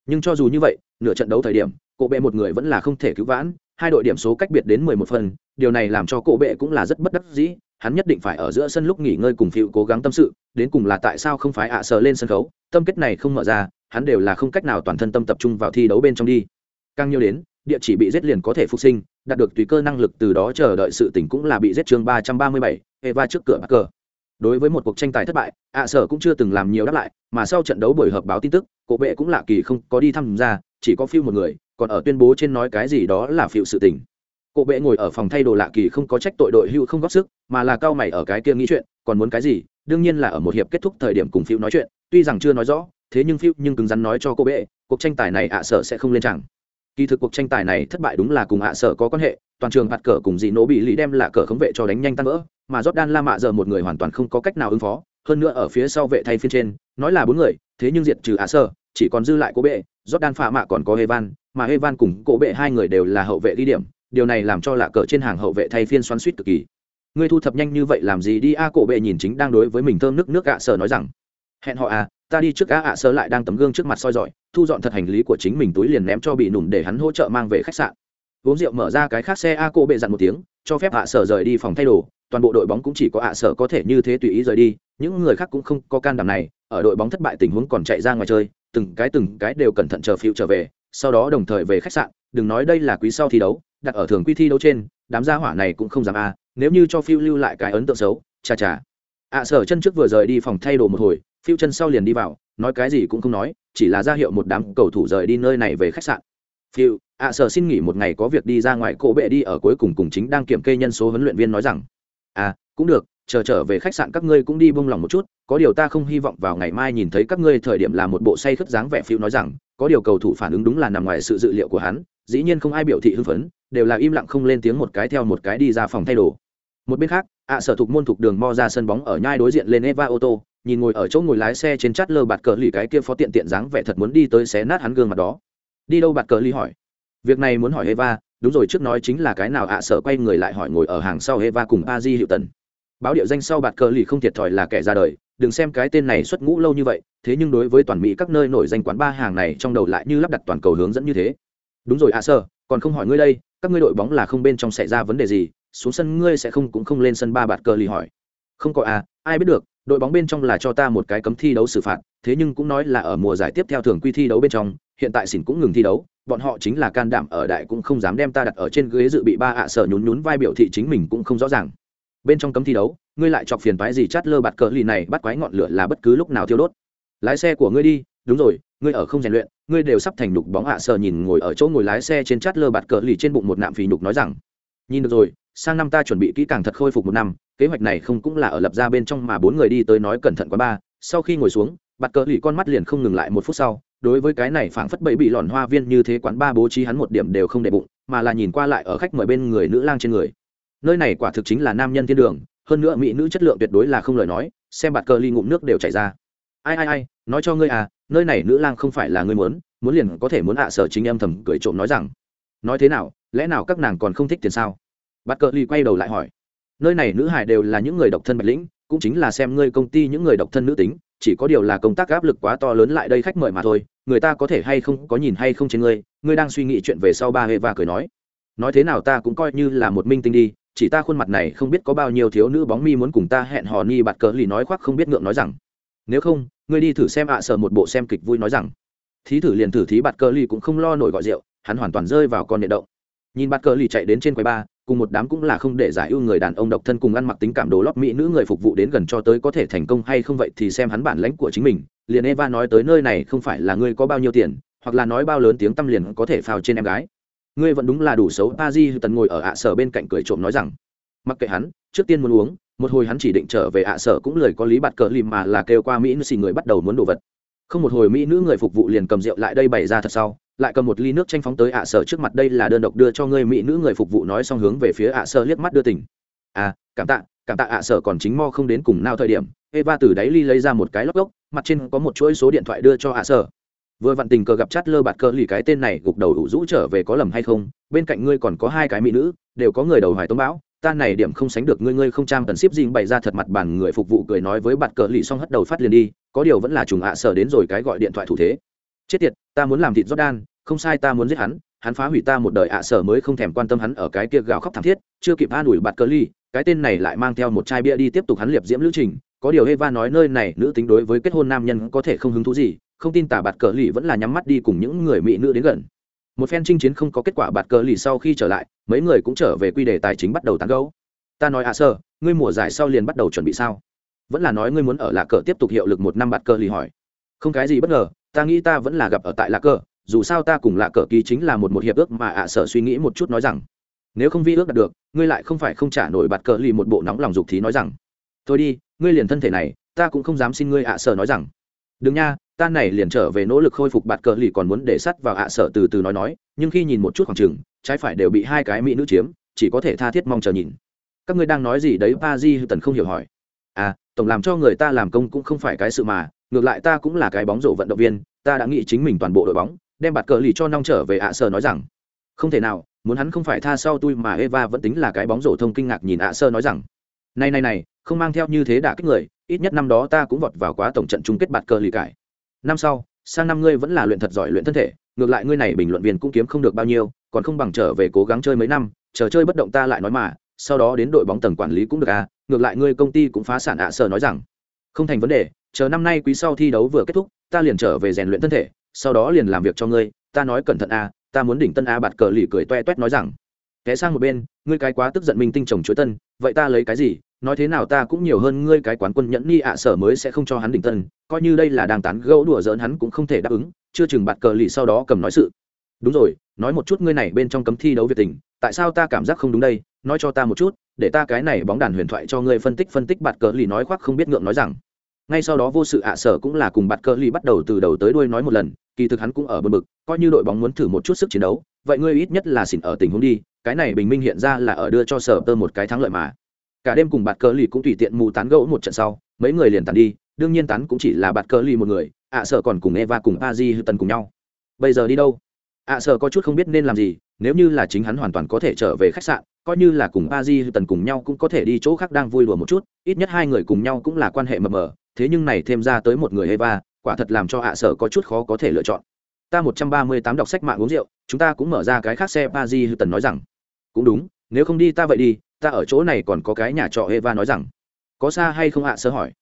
Nhưng cho dù như vậy, nửa trận đấu thời điểm, cổ bệ một người vẫn là không thể cứu vãn, hai đội điểm số cách biệt đến mười một phần, điều này làm cho cổ bệ cũng là rất bất đắc dĩ hắn nhất định phải ở giữa sân lúc nghỉ ngơi cùng phiêu cố gắng tâm sự, đến cùng là tại sao không phải ạ sở lên sân khấu, tâm kết này không mở ra, hắn đều là không cách nào toàn thân tâm tập trung vào thi đấu bên trong đi. Càng nhiều đến, địa chỉ bị giết liền có thể phục sinh, đạt được tùy cơ năng lực từ đó chờ đợi sự tỉnh cũng là bị giết chương ba trăm ba mươi bảy, eva trước cửa bắc cờ đối với một cuộc tranh tài thất bại, ạ sở cũng chưa từng làm nhiều đáp lại, mà sau trận đấu buổi họp báo tin tức, cổ bệ cũng lạ kỳ không có đi tham gia, chỉ có phiêu một người, còn ở tuyên bố trên nói cái gì đó là phiêu sự tình cổ bệ ngồi ở phòng thay đồ lạ kỳ không có trách tội đội hưu không góp sức, mà là cao mày ở cái kia nghĩ chuyện, còn muốn cái gì? Đương nhiên là ở một hiệp kết thúc thời điểm cùng phiêu nói chuyện, tuy rằng chưa nói rõ, thế nhưng phiêu nhưng cứng rắn nói cho cô bệ, cuộc tranh tài này ạ sở sẽ không lên chẳng. Kỳ thực cuộc tranh tài này thất bại đúng là cùng ạ sở có quan hệ, toàn trường bạt cờ cùng dị nỗ bị lý đem là cờ khống vệ cho đánh nhanh tan vỡ, mà jordan la mạ giờ một người hoàn toàn không có cách nào ứng phó, hơn nữa ở phía sau vệ thay phiên trên, nói là bốn người, thế nhưng diệt trừ ạ sở chỉ còn dư lại cô bệ, jordan phạ mạ còn có evan, mà evan cùng cô bệ hai người đều là hậu vệ ghi điểm điều này làm cho lạ cờ trên hàng hậu vệ thay phiên xoắn suýt cực kỳ. Ngươi thu thập nhanh như vậy làm gì đi? A, cổ bệ nhìn chính đang đối với mình thơm nước nước ạ sở nói rằng, hẹn họ à ta đi trước á ạ sở lại đang tấm gương trước mặt soi dọi, thu dọn thật hành lý của chính mình túi liền ném cho bị nùm để hắn hỗ trợ mang về khách sạn. Uống rượu mở ra cái khác xe, a cô bệ dặn một tiếng, cho phép ạ sở rời đi phòng thay đồ. Toàn bộ đội bóng cũng chỉ có ạ sở có thể như thế tùy ý rời đi. Những người khác cũng không có can đảm này. Ở đội bóng thất bại tình huống còn chạy ra ngoài chơi, từng cái từng cái đều cẩn thận chờ phiêu trở về, sau đó đồng thời về khách sạn. Đừng nói đây là quý sau thi đấu đặt ở thường quy thi đấu trên, đám gia hỏa này cũng không dám a, nếu như cho phiêu lưu lại cái ấn tượng xấu, chà chà. Ạ sở chân trước vừa rời đi phòng thay đồ một hồi, phiêu chân sau liền đi vào, nói cái gì cũng không nói, chỉ là ra hiệu một đám cầu thủ rời đi nơi này về khách sạn. Phiêu ạ sở xin nghỉ một ngày có việc đi ra ngoài cổ bệ đi ở cuối cùng cùng chính đang kiểm kê nhân số huấn luyện viên nói rằng. À cũng được, chờ trở về khách sạn các ngươi cũng đi bông lòng một chút, có điều ta không hy vọng vào ngày mai nhìn thấy các ngươi thời điểm là một bộ say khất dáng vẻ, phiêu nói rằng, có điều cầu thủ phản ứng đúng là nằm ngoài sự dự liệu của hắn, dĩ nhiên không ai biểu thị hưng phấn đều là im lặng không lên tiếng một cái theo một cái đi ra phòng thay đồ. Một bên khác, ạ sở thuộc môn thuộc đường mo ra sân bóng ở nhai đối diện lên eva ô tô, nhìn ngồi ở chỗ ngồi lái xe trên chát lơ bạt cờ lì cái kia phó tiện tiện dáng vẻ thật muốn đi tới xé nát hắn gương mặt đó. Đi đâu bạt cờ lì hỏi? Việc này muốn hỏi eva, đúng rồi trước nói chính là cái nào ạ sở quay người lại hỏi ngồi ở hàng sau eva cùng a di hiệu tần. Báo điệu danh sau bạt cờ lì không thiệt thòi là kẻ ra đời, đừng xem cái tên này xuất ngũ lâu như vậy, thế nhưng đối với toàn mỹ các nơi nổi danh quán ba hàng này trong đầu lại như lắp đặt toàn cầu hướng dẫn như thế. Đúng rồi ạ sở, còn không hỏi ngươi đây các ngươi đội bóng là không bên trong xảy ra vấn đề gì, xuống sân ngươi sẽ không cũng không lên sân ba bạt cờ lì hỏi. Không có à ai biết được, đội bóng bên trong là cho ta một cái cấm thi đấu xử phạt, thế nhưng cũng nói là ở mùa giải tiếp theo thường quy thi đấu bên trong, hiện tại xỉn cũng ngừng thi đấu, bọn họ chính là can đảm ở đại cũng không dám đem ta đặt ở trên ghế dự bị ba ạ à sở nhún nhún vai biểu thị chính mình cũng không rõ ràng. Bên trong cấm thi đấu, ngươi lại chọc phiền phái gì chát lơ bạt cờ lì này, bắt quái ngọn lửa là bất cứ lúc nào thiêu đốt. Lái xe của ngươi đi, đúng rồi, ngươi ở không rèn luyện ngươi đều sắp thành nhục bóng ạ à sờ nhìn ngồi ở chỗ ngồi lái xe trên chát lơ bạt cờ lì trên bụng một nạm phì nhục nói rằng, nhìn được rồi, sang năm ta chuẩn bị kỹ càng thật khôi phục một năm, kế hoạch này không cũng là ở lập ra bên trong mà bốn người đi tới nói cẩn thận quá ba. Sau khi ngồi xuống, bạt cờ lì con mắt liền không ngừng lại một phút sau, đối với cái này phảng phất bậy bị lòn hoa viên như thế quán ba bố trí hắn một điểm đều không để bụng, mà là nhìn qua lại ở khách mời bên người nữ lang trên người. Nơi này quả thực chính là nam nhân thiên đường, hơn nữa mỹ nữ chất lượng tuyệt đối là không lời nói, xem bạt cờ ly ngụm nước đều chảy ra ai ai ai, nói cho ngươi à nơi này nữ lang không phải là ngươi muốn muốn liền có thể muốn ạ à sở chính em thầm cười trộm nói rằng, nói thế nào, lẽ nào các nàng còn không thích tiền sao? Bạt cờ ly quay đầu lại hỏi, nơi này nữ hải đều là những người độc thân bạch lĩnh, cũng chính là xem ngươi công ty những người độc thân nữ tính, chỉ có điều là công tác áp lực quá to lớn lại đây khách mời mà thôi, người ta có thể hay không, có nhìn hay không trên ngươi ngươi đang suy nghĩ chuyện về sau ba hệ và cười nói nói thế nào ta cũng coi như là một minh tinh đi, chỉ ta khuôn mặt này không biết có bao nhiêu thiếu nữ bóng mi muốn cùng ta hẹn hò ni, bạt cờ lì nói khoác không biết ngượng nói rằng, nếu không ngươi đi thử xem ạ sở một bộ xem kịch vui nói rằng. Thí thử liền thử, thí bạt cờ lì cũng không lo nổi gọi rượu, hắn hoàn toàn rơi vào con điện động. Nhìn bạt cờ lì chạy đến trên quầy ba cùng một đám cũng là không để giải ưu người đàn ông độc thân cùng ăn mặc tính cảm đồ lót mỹ nữ người phục vụ đến gần cho tới có thể thành công hay không vậy thì xem hắn bản lãnh của chính mình. Liền eva nói tới nơi này không phải là ngươi có bao nhiêu tiền, hoặc là nói bao lớn tiếng tâm liền có thể phào trên em gái. Ngươi vẫn đúng là đủ xấu pa di tần ngồi ở ạ sở bên cạnh cười trộm nói rằng. Mặc kệ hắn, trước tiên muốn uống một hồi hắn chỉ định trở về ạ sở cũng lời có lý bạt cờ lìm mà là kêu qua mỹ nữ xì người bắt đầu muốn đồ vật. Không một hồi mỹ nữ người phục vụ liền cầm rượu lại đây bày ra thật sau, lại cầm một ly nước tranh phóng tới ạ sở trước mặt đây là đơn độc đưa cho ngươi mỹ nữ người phục vụ nói xong hướng về phía ạ sở liếc mắt đưa tỉnh à cảm tạ cảm tạ ạ sở còn chính mo không đến cùng nào thời điểm, eva từ đáy ly lấy ra một cái lóc gốc mặt trên có một chuỗi số điện thoại đưa cho ạ sở. Vừa vặn tình cờ gặp chát lơ bạt cờ lì cái tên này gục đầu đủ rũ trở về có lầm hay không, bên cạnh ngươi còn có hai cái mỹ nữ, đều có người đầu hoài tống bão ta này điểm không sánh được ngươi ngươi không trang cần ship dinh bày ra thật mặt bàn người phục vụ cười nói với bạt cờ lì xong hất đầu phát liền đi có điều vẫn là trùng ạ à sở đến rồi cái gọi điện thoại thủ thế chết tiệt ta muốn làm thịt jordan không sai ta muốn giết hắn hắn phá hủy ta một đời ạ à sở mới không thèm quan tâm hắn ở cái kia gào khóc thảm thiết chưa kịp an ủi bạt cờ lì cái tên này lại mang theo một chai bia đi tiếp tục hắn liệp diễm lữ trình có điều Eva nói nơi này nữ tính đối với kết hôn nam nhân có thể không hứng thú gì, không tin tả bạt cờ lì vẫn là nhắm mắt đi cùng những người mỹ nữ đến gần. Một phen chinh chiến không có kết quả bạt cờ lì sau khi trở lại, mấy người cũng trở về quy đề tài chính bắt đầu tán gẫu. Ta nói à sơ, ngươi mùa giải sau liền bắt đầu chuẩn bị sao? vẫn là nói ngươi muốn ở lạc cờ tiếp tục hiệu lực một năm bạt cờ lì hỏi không cái gì bất ngờ ta nghĩ ta vẫn là gặp ở tại lạc cờ dù sao ta cùng lạc cờ ký chính là một một hiệp ước mà à, ạ sở suy nghĩ một chút nói rằng nếu không vi ước đạt được ngươi lại không phải không trả nổi bạt cờ lì một bộ nóng lòng dục thì nói rằng thôi đi ngươi liền thân thể này ta cũng không dám xin ngươi à, ạ sở nói rằng đừng nha ta này liền trở về nỗ lực khôi phục bạt cờ lì còn muốn để sắt vào ạ sở từ từ nói nói, nhưng khi nhìn một chút khoảng trừng trái phải đều bị hai cái mỹ nữ chiếm, chỉ có thể tha thiết mong chờ nhìn. Các ngươi đang nói gì đấy? Pa di tần không hiểu hỏi. À tổng làm cho người ta làm công cũng không phải cái sự mà, ngược lại ta cũng là cái bóng rổ vận động viên, ta đã nghĩ chính mình toàn bộ đội bóng, đem bạt cờ lì cho nong trở về ạ sợ nói rằng. Không thể nào, muốn hắn không phải tha sau tôi mà eva vẫn tính là cái bóng rổ thông kinh ngạc nhìn ạ sơ nói rằng. Này này này, không mang theo như thế đã kích người, ít nhất năm đó ta cũng vọt vào quá tổng trận chung kết bạt cờ lì cải năm sau sang năm ngươi vẫn là luyện thật giỏi luyện thân thể ngược lại ngươi này bình luận viên cũng kiếm không được bao nhiêu còn không bằng trở về cố gắng chơi mấy năm chờ chơi bất động ta lại nói mà sau đó đến đội bóng tầng quản lý cũng được à ngược lại ngươi công ty cũng phá sản ạ sở nói rằng. Không thành vấn đề chờ năm nay quý sau thi đấu vừa kết thúc ta liền trở về rèn luyện thân thể sau đó liền làm việc cho ngươi ta nói cẩn thận à, ta muốn đỉnh tân a bạt cờ lì cười toe toét nói rằng. Té sang một bên ngươi cái quá tức giận minh tinh chồng chuối tân vậy ta lấy cái gì nói thế nào ta cũng nhiều hơn ngươi cái quán quân nhẫn ni ạ, sở mới sẽ không cho hắn đỉnh tân, coi như đây là đang tán gẫu đùa giỡn hắn cũng không thể đáp ứng, chưa chừng bạt cờ lì sau đó cầm nói sự. Đúng rồi, nói một chút ngươi này bên trong cấm thi đấu việt tình, tại sao ta cảm giác không đúng đây? Nói cho ta một chút, để ta cái này bóng đàn huyền thoại cho ngươi phân tích phân tích, bạt cờ lì nói khoác không biết ngượng nói rằng. Ngay sau đó vô sự ạ, sở cũng là cùng bạt cờ lì bắt đầu từ đầu tới đuôi nói một lần, kỳ thực hắn cũng ở bờ bực, coi như đội bóng muốn thử một chút sức chiến đấu, vậy ngươi ít nhất là xỉn ở tình huống đi, cái này bình minh hiện ra là ở đưa cho sở tơ một cái thắng lợi mà cả đêm cùng bạt cờ lì cũng tùy tiện mù tán gẫu một trận sau, mấy người liền tàn đi, đương nhiên tán cũng chỉ là bạt cờ lì một người, ạ sợ còn cùng eva cùng a di hư tần cùng nhau. Bây giờ đi đâu? Ạ sợ có chút không biết nên làm gì, nếu như là chính hắn hoàn toàn có thể trở về khách sạn, coi như là cùng a di tần cùng nhau cũng có thể đi chỗ khác đang vui đùa một chút, ít nhất hai người cùng nhau cũng là quan hệ mờ mờ, thế nhưng này thêm ra tới một người eva, quả thật làm cho ạ sở có chút khó có thể lựa chọn. Ta một trăm ba mươi tám đọc sách mạng uống rượu, chúng ta cũng mở ra cái khác xe pa di tần nói rằng, cũng đúng, nếu không đi ta vậy đi ta ở chỗ này còn có cái nhà trọ eva nói rằng, có xa hay không ạ, sơ hỏi.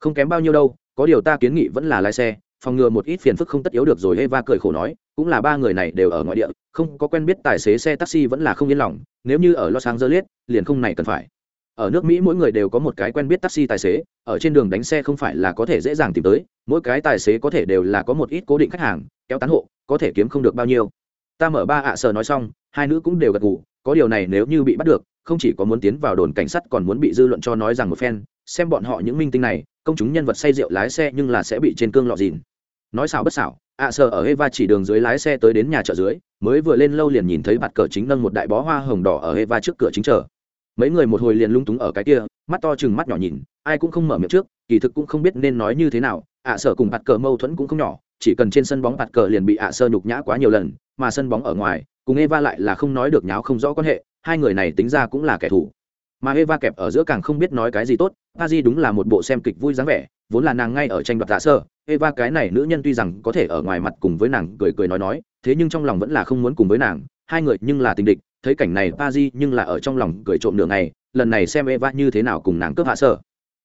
Không kém bao nhiêu đâu, có điều ta kiến nghị vẫn là lái xe, phòng ngừa một ít phiền phức không tất yếu được rồi eva cười khổ nói, cũng là ba người này đều ở ngoại địa, không có quen biết tài xế xe taxi vẫn là không yên lòng, nếu như ở los angeles, liền không này cần phải. Ở nước mỹ mỗi người đều có một cái quen biết taxi tài xế, ở trên đường đánh xe không phải là có thể dễ dàng tìm tới, mỗi cái tài xế có thể đều là có một ít cố định khách hàng, kéo tán hộ, có thể kiếm không được bao nhiêu. Ta mở ba ạ à sờ nói xong, hai nữ cũng đều gật ngủ có điều này nếu như bị bắt được không chỉ có muốn tiến vào đồn cảnh sát còn muốn bị dư luận cho nói rằng một phen, xem bọn họ những minh tinh này, công chúng nhân vật say rượu lái xe nhưng là sẽ bị trên cương lọ dìn. Nói xảo bất xảo, ạ à sờ ở Eva chỉ đường dưới lái xe tới đến nhà chợ dưới, mới vừa lên lâu liền nhìn thấy bạt cờ chính nâng một đại bó hoa hồng đỏ ở Eva trước cửa chính chờ. Mấy người một hồi liền lung túng ở cái kia, mắt to chừng mắt nhỏ nhìn, ai cũng không mở miệng trước, kỳ thực cũng không biết nên nói như thế nào, ạ sở cùng bạt cờ mâu thuẫn cũng không nhỏ, chỉ cần trên sân bóng bạt cờ liền bị ạ sơ nhục nhã quá nhiều lần, mà sân bóng ở ngoài, cùng eva lại là không nói được nháo không rõ quan hệ hai người này tính ra cũng là kẻ thù. Mà eva kẹp ở giữa càng không biết nói cái gì tốt a di đúng là một bộ xem kịch vui dáng vẻ, vốn là nàng ngay ở tranh đoạt tạ sơ, eva cái này nữ nhân tuy rằng có thể ở ngoài mặt cùng với nàng cười cười nói nói, thế nhưng trong lòng vẫn là không muốn cùng với nàng, hai người nhưng là tình địch, thấy cảnh này pa di nhưng là ở trong lòng cười trộm nửa ngày, lần này xem eva như thế nào cùng nàng cướp hạ sở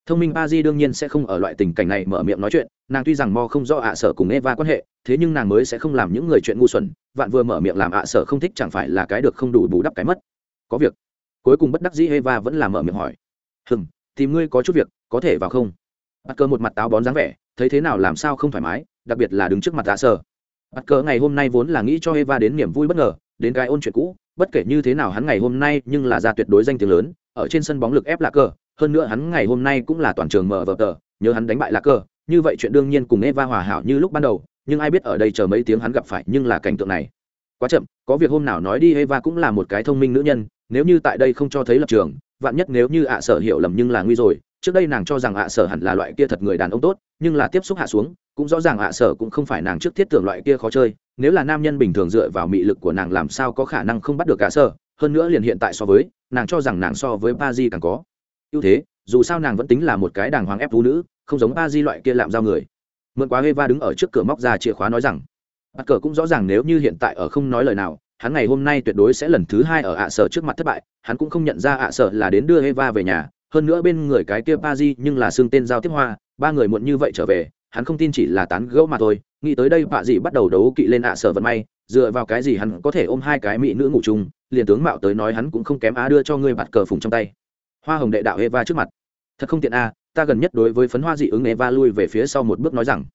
thông minh pa di đương nhiên sẽ không ở loại tình cảnh này mở miệng nói chuyện, nàng tuy rằng mo không do ạ sở cùng eva quan hệ, thế nhưng nàng mới sẽ không làm những người chuyện ngu xuẩn, vạn vừa mở miệng làm ạ sở không thích chẳng phải là cái được không đủ bù đắp cái mất có việc. Cuối cùng bất đắc dĩ eva vẫn là mở miệng hỏi. Hừm, tìm ngươi có chút việc, có thể vào không? Bắt cơ một mặt táo bón dáng vẻ, thấy thế nào làm sao không thoải mái, đặc biệt là đứng trước mặt dạ tạ sở bắt cơ ngày hôm nay vốn là nghĩ cho eva đến niềm vui bất ngờ, đến cái ôn chuyện cũ, bất kể như thế nào hắn ngày hôm nay nhưng là ra tuyệt đối danh tiếng lớn, ở trên sân bóng lực ép lạc cờ, hơn nữa hắn ngày hôm nay cũng là toàn trường mở vở tờ, nhớ hắn đánh bại lạc cờ, như vậy chuyện đương nhiên cùng eva hòa hảo như lúc ban đầu, nhưng ai biết ở đây chờ mấy tiếng hắn gặp phải nhưng là cảnh tượng này. Quá chậm, có việc hôm nào nói đi, eva cũng là một cái thông minh nữ nhân nếu như tại đây không cho thấy lập trường, vạn nhất nếu như ạ sở hiểu lầm nhưng là nguy rồi, trước đây nàng cho rằng ạ sở hẳn là loại kia thật người đàn ông tốt, nhưng là tiếp xúc hạ xuống, cũng rõ ràng ạ sở cũng không phải nàng trước thiết tưởng loại kia khó chơi, nếu là nam nhân bình thường dựa vào mị lực của nàng làm sao có khả năng không bắt được ạ sở, hơn nữa liền hiện tại so với, nàng cho rằng nàng so với ba di càng có ưu thế, dù sao nàng vẫn tính là một cái đàng hoàng ép phụ nữ, không giống ba di loại kia làm giao người. Mượn quá eva đứng ở trước cửa móc ra chìa khóa nói rằng bắt cờ cũng rõ ràng nếu như hiện tại ở không nói lời nào hắn ngày hôm nay tuyệt đối sẽ lần thứ hai ở ạ sở trước mặt thất bại, hắn cũng không nhận ra ạ sở là đến đưa eva về nhà, hơn nữa bên người cái kia ba di nhưng là xương tên giao tiếp hoa, ba người muộn như vậy trở về, hắn không tin chỉ là tán gẫu mà thôi, nghĩ tới đây bạ dị bắt đầu đấu kỵ lên ạ sở vận may, dựa vào cái gì hắn có thể ôm hai cái mỹ nữ ngủ chung, liền tướng mạo tới nói hắn cũng không kém á đưa cho ngươi bạt cờ phùng trong tay. Hoa hồng đệ đạo eva trước mặt. Thật không tiện a ta gần nhất đối với phấn hoa dị ứng eva lui về phía sau một bước nói rằng,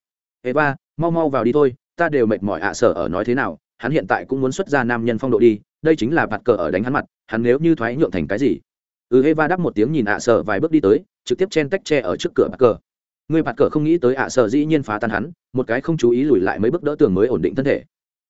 eva, mau mau vào đi thôi, ta đều mệt mỏi ạ sở ở nói thế nào hắn hiện tại cũng muốn xuất ra nam nhân phong độ đi, đây chính là bạt cờ ở đánh hắn mặt, hắn nếu như thoái nhượng thành cái gì? Ừ eva đáp một tiếng nhìn ạ sở vài bước đi tới, trực tiếp chen tách tre ở trước cửa bạt cờ. Người bạt cờ không nghĩ tới ạ sở dĩ nhiên phá tan hắn, một cái không chú ý lùi lại mấy bước đỡ tường mới ổn định thân thể.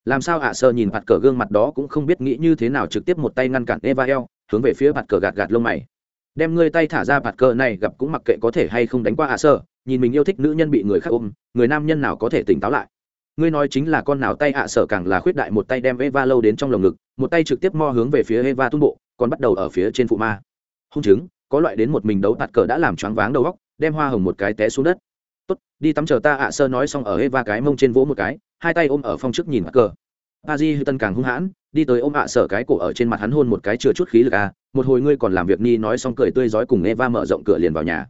Làm sao ạ sở nhìn bạt cờ gương mặt đó cũng không biết nghĩ như thế nào trực tiếp một tay ngăn cản eva eo, hướng về phía bạt cờ gạt gạt lông mày. Đem ngươi tay thả ra bạt cờ này gặp cũng mặc kệ có thể hay không đánh qua ạ sở nhìn mình yêu thích nữ nhân bị người khác ôm, người nam nhân nào có thể tỉnh táo lại ngươi nói chính là con nào tay ạ sở càng là khuyết đại một tay đem eva lâu đến trong lồng ngực, một tay trực tiếp mo hướng về phía eva tung bộ, còn bắt đầu ở phía trên phụ ma. Hung chứng, có loại đến một mình đấu tạt cờ đã làm choáng váng đầu góc đem hoa hồng một cái té xuống đất. Tốt, đi tắm chờ ta ạ sơ nói xong ở eva cái mông trên vỗ một cái, hai tay ôm ở phong trước nhìn mặt cờ. A di hư tân càng hung hãn, đi tới ôm ạ sở cái cổ ở trên mặt hắn hôn một cái chừa chút khí lực à một hồi ngươi còn làm việc ni nói xong cười tươi rói cùng eva mở rộng cửa liền vào nhà.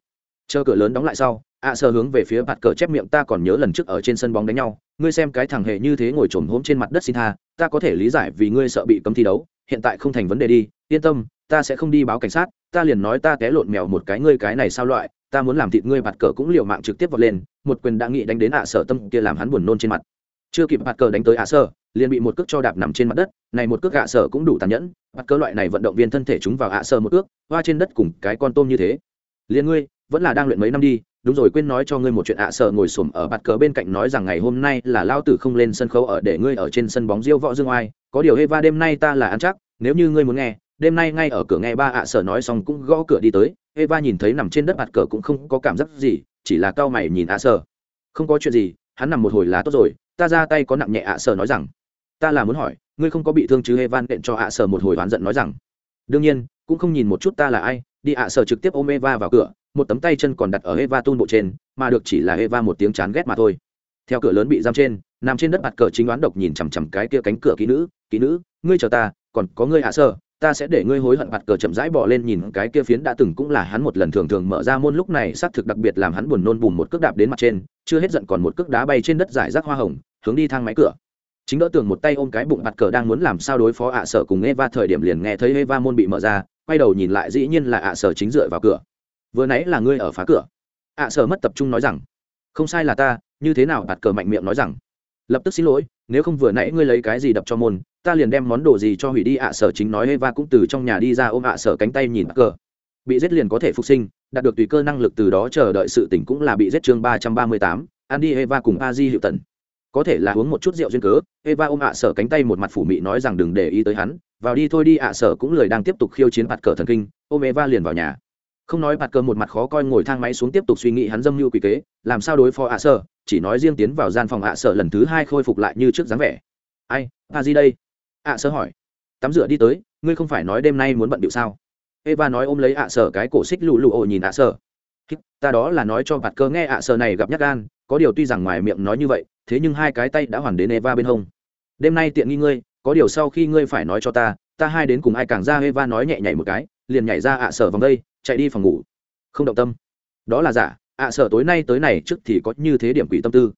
Chờ cửa lớn đóng lại sau, ạ sở hướng về phía mặt cờ chép miệng ta còn nhớ lần trước ở trên sân bóng đánh nhau ngươi xem cái thằng hề như thế ngồi trồm hôm trên mặt đất xin tha, ta có thể lý giải vì ngươi sợ bị cấm thi đấu, hiện tại không thành vấn đề đi, yên tâm, ta sẽ không đi báo cảnh sát, ta liền nói ta té lộn mèo một cái ngươi cái này sao loại, ta muốn làm thịt ngươi bạt cờ cũng liều mạng trực tiếp vọt lên, một quyền đã nghị đánh đến ạ sở tâm kia làm hắn buồn nôn trên mặt. Chưa kịp bạt cờ đánh tới ạ sở, liền bị một cước cho đạp nằm trên mặt đất, này một cước ạ sở cũng đủ tàn nhẫn, bạt cờ loại này vận động viên thân thể chúng vào ạ sở một cước, hoa trên đất cùng cái con tôm như thế. Liền ngươi, vẫn là đang luyện mấy năm đi đúng rồi, quên nói cho ngươi một chuyện ạ, sợ ngồi xổm ở bạt cờ bên cạnh nói rằng ngày hôm nay là lao tử không lên sân khấu ở để ngươi ở trên sân bóng diêu võ dương oai. Có điều Eva, đêm nay ta là ăn chắc, nếu như ngươi muốn nghe, đêm nay ngay ở cửa nghe ba ạ sở nói xong cũng gõ cửa đi tới. Eva nhìn thấy nằm trên đất bạt cờ cũng không có cảm giác gì, chỉ là cao mày nhìn ạ sở không có chuyện gì, hắn nằm một hồi là tốt rồi, ta ra tay có nặng nhẹ ạ sở nói rằng. Ta là muốn hỏi, ngươi không có bị thương chứ evan đện cho ạ sở một hồi oán giận nói rằng. Đương nhiên, cũng không nhìn một chút ta là ai, đi ạ sở trực tiếp ôm eva vào cửa một tấm tay chân còn đặt ở eva Tun bộ trên, mà được chỉ là eva một tiếng chán ghét mà thôi. Theo cửa lớn bị giam trên, nằm trên đất mặt cờ chính đoán độc nhìn chằm chằm cái kia cánh cửa kỹ nữ kỹ nữ, ngươi chờ ta, còn có ngươi hạ sở ta sẽ để ngươi hối hận. Mặt cờ chậm rãi bỏ lên nhìn cái kia phiến đã từng cũng là hắn một lần thường thường mở ra môn lúc này, xác thực đặc biệt làm hắn buồn nôn bùn một cước đạp đến mặt trên, chưa hết giận còn một cước đá bay trên đất giải rác hoa hồng, hướng đi thang máy cửa. Chính đỡ tường một tay ôm cái bụng mặt cờ đang muốn làm sao đối phó ạ sở cùng eva thời điểm liền nghe thấy eva môn bị mở ra, quay đầu nhìn lại dĩ nhiên là ạ sở chính dựa vào cửa vừa nãy là ngươi ở phá cửa. Ạ sở mất tập trung nói rằng, không sai là ta, như thế nào bạt cờ mạnh miệng nói rằng. Lập tức xin lỗi, nếu không vừa nãy ngươi lấy cái gì đập cho môn, ta liền đem món đồ gì cho hủy đi, ạ sở chính nói eva cũng từ trong nhà đi ra ôm ạ sở cánh tay nhìn cờ. Bị giết liền có thể phục sinh, đạt được tùy cơ năng lực từ đó chờ đợi sự tỉnh cũng là bị giết chương ba trăm ba mươi tám andy eva cùng a di hiệu tần có thể là uống một chút rượu duyên cớ, eva ôm ạ sở cánh tay một mặt phủ mị nói rằng đừng để ý tới hắn, vào đi thôi đi, ạ sở cũng lời đang tiếp tục khiêu chiến bạt cờ thần kinh, ôm eva liền vào nhà không nói bạt cờ một mặt khó coi ngồi thang máy xuống tiếp tục suy nghĩ hắn dâm mưu quỷ kế, làm sao đối phó ạ sở, chỉ nói riêng tiến vào gian phòng ạ sở lần thứ hai khôi phục lại như trước dáng vẻ. Ai a di đây? ạ sở hỏi. Tắm rửa đi tới, ngươi không phải nói đêm nay muốn bận điệu sao? Eva nói ôm lấy ạ sở cái cổ xích lù lù ổ nhìn ạ sở. Ta đó là nói cho bạt cơ nghe ạ sở này gặp nhắc gan, có điều tuy rằng ngoài miệng nói như vậy, thế nhưng hai cái tay đã hoàn đến eva bên hông. Đêm nay tiện nghi ngươi, có điều sau khi ngươi phải nói cho ta ta hai đến cùng ai càng ra eva nói nhẹ nhảy một cái liền nhảy ra ạ sở vòng đây, chạy đi phòng ngủ. Không động tâm. Đó là giả, ạ sở tối nay tới này trước thì có như thế điểm quỷ tâm tư.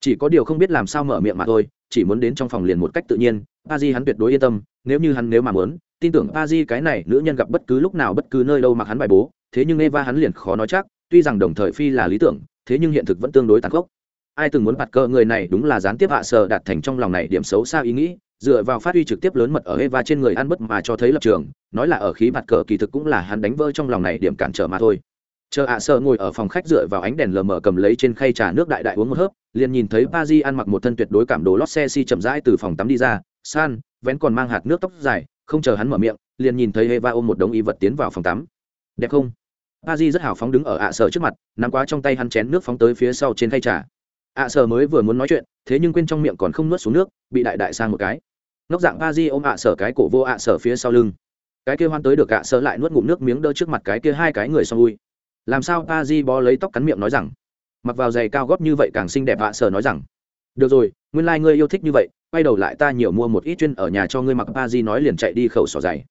Chỉ có điều không biết làm sao mở miệng mà thôi, chỉ muốn đến trong phòng liền một cách tự nhiên Aji di hắn tuyệt đối yên tâm, nếu như hắn nếu mà muốn, tin tưởng Aji di cái này nữ nhân gặp bất cứ lúc nào bất cứ nơi đâu mặc hắn bài bố, thế nhưng eva hắn liền khó nói chắc, tuy rằng đồng thời phi là lý tưởng, thế nhưng hiện thực vẫn tương đối tàn khốc. Ai từng muốn bạt cơ người này đúng là gián tiếp hạ sở đạt thành trong lòng này điểm xấu xa ý nghĩ dựa vào phát huy trực tiếp lớn mật ở eva trên người ăn bất mà cho thấy lập trường, nói là ở khí mặt cờ kỳ thực cũng là hắn đánh vỡ trong lòng này điểm cản trở mà thôi. Chờ ạ sợ ngồi ở phòng khách dựa vào ánh đèn lờ mờ cầm lấy trên khay trà nước đại đại uống một hớp, liền nhìn thấy Pazi ăn mặc một thân tuyệt đối cảm đồ lót xe si chậm rãi từ phòng tắm đi ra, san, vén còn mang hạt nước tóc dài, không chờ hắn mở miệng, liền nhìn thấy eva ôm một đống y vật tiến vào phòng tắm. Đẹp không? Pazi rất hào phóng đứng ở ạ sợ trước mặt, nắm quá trong tay hắn chén nước phóng tới phía sau trên khay trà. Ạ sợ mới vừa muốn nói chuyện, thế nhưng quên trong miệng còn không nuốt xuống nước, bị đại đại sang một cái nóc dạng ba di ôm ạ sở cái cổ vô ạ sở phía sau lưng. Cái kia hoan tới được ạ sở lại nuốt ngụm nước miếng đỡ trước mặt cái kia hai cái người xong vui làm sao ba di bó lấy tóc cắn miệng nói rằng? Mặc vào giày cao gót như vậy càng xinh đẹp ạ sở nói rằng. Được rồi, nguyên lai、like、ngươi yêu thích như vậy, quay đầu lại ta nhiều mua một ít chuyên ở nhà cho ngươi mặc. Ba di nói liền chạy đi khẩu sỏ giày.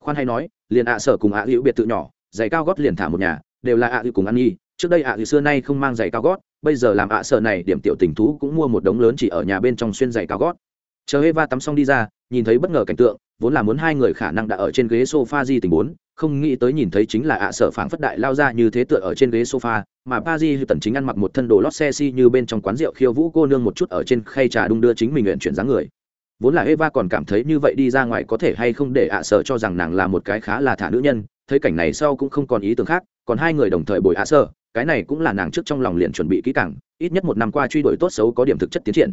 Khoan hay nói, liền ạ sở cùng ạ hữu biệt tự nhỏ, giày cao gót liền thả một nhà, đều là ạ hữu cùng ăn nhi trước đây ạ hữu xưa nay không mang giày cao gót, bây giờ làm ạ sở này điểm tiểu tình thú cũng mua một đống lớn chỉ ở nhà bên trong xuyên giày cao gót chờ Eva tắm xong đi ra, nhìn thấy bất ngờ cảnh tượng, vốn là muốn hai người khả năng đã ở trên ghế sofa di tình bốn, không nghĩ tới nhìn thấy chính là ạ sở phảng phất đại lao ra như thế tựa ở trên ghế sofa mà pa di tần chính ăn mặc một thân đồ lót xe si như bên trong quán rượu khiêu vũ cô nương một chút ở trên khay trà đung đưa chính mình nguyện chuyển dáng người. Vốn là eva còn cảm thấy như vậy đi ra ngoài có thể hay không để ạ sở cho rằng nàng là một cái khá là thả nữ nhân thấy cảnh này sau cũng không còn ý tưởng khác còn hai người đồng thời bồi ạ sở cái này cũng là nàng trước trong lòng liền chuẩn bị kỹ càng ít nhất một năm qua truy đuổi tốt xấu có điểm thực chất tiến triển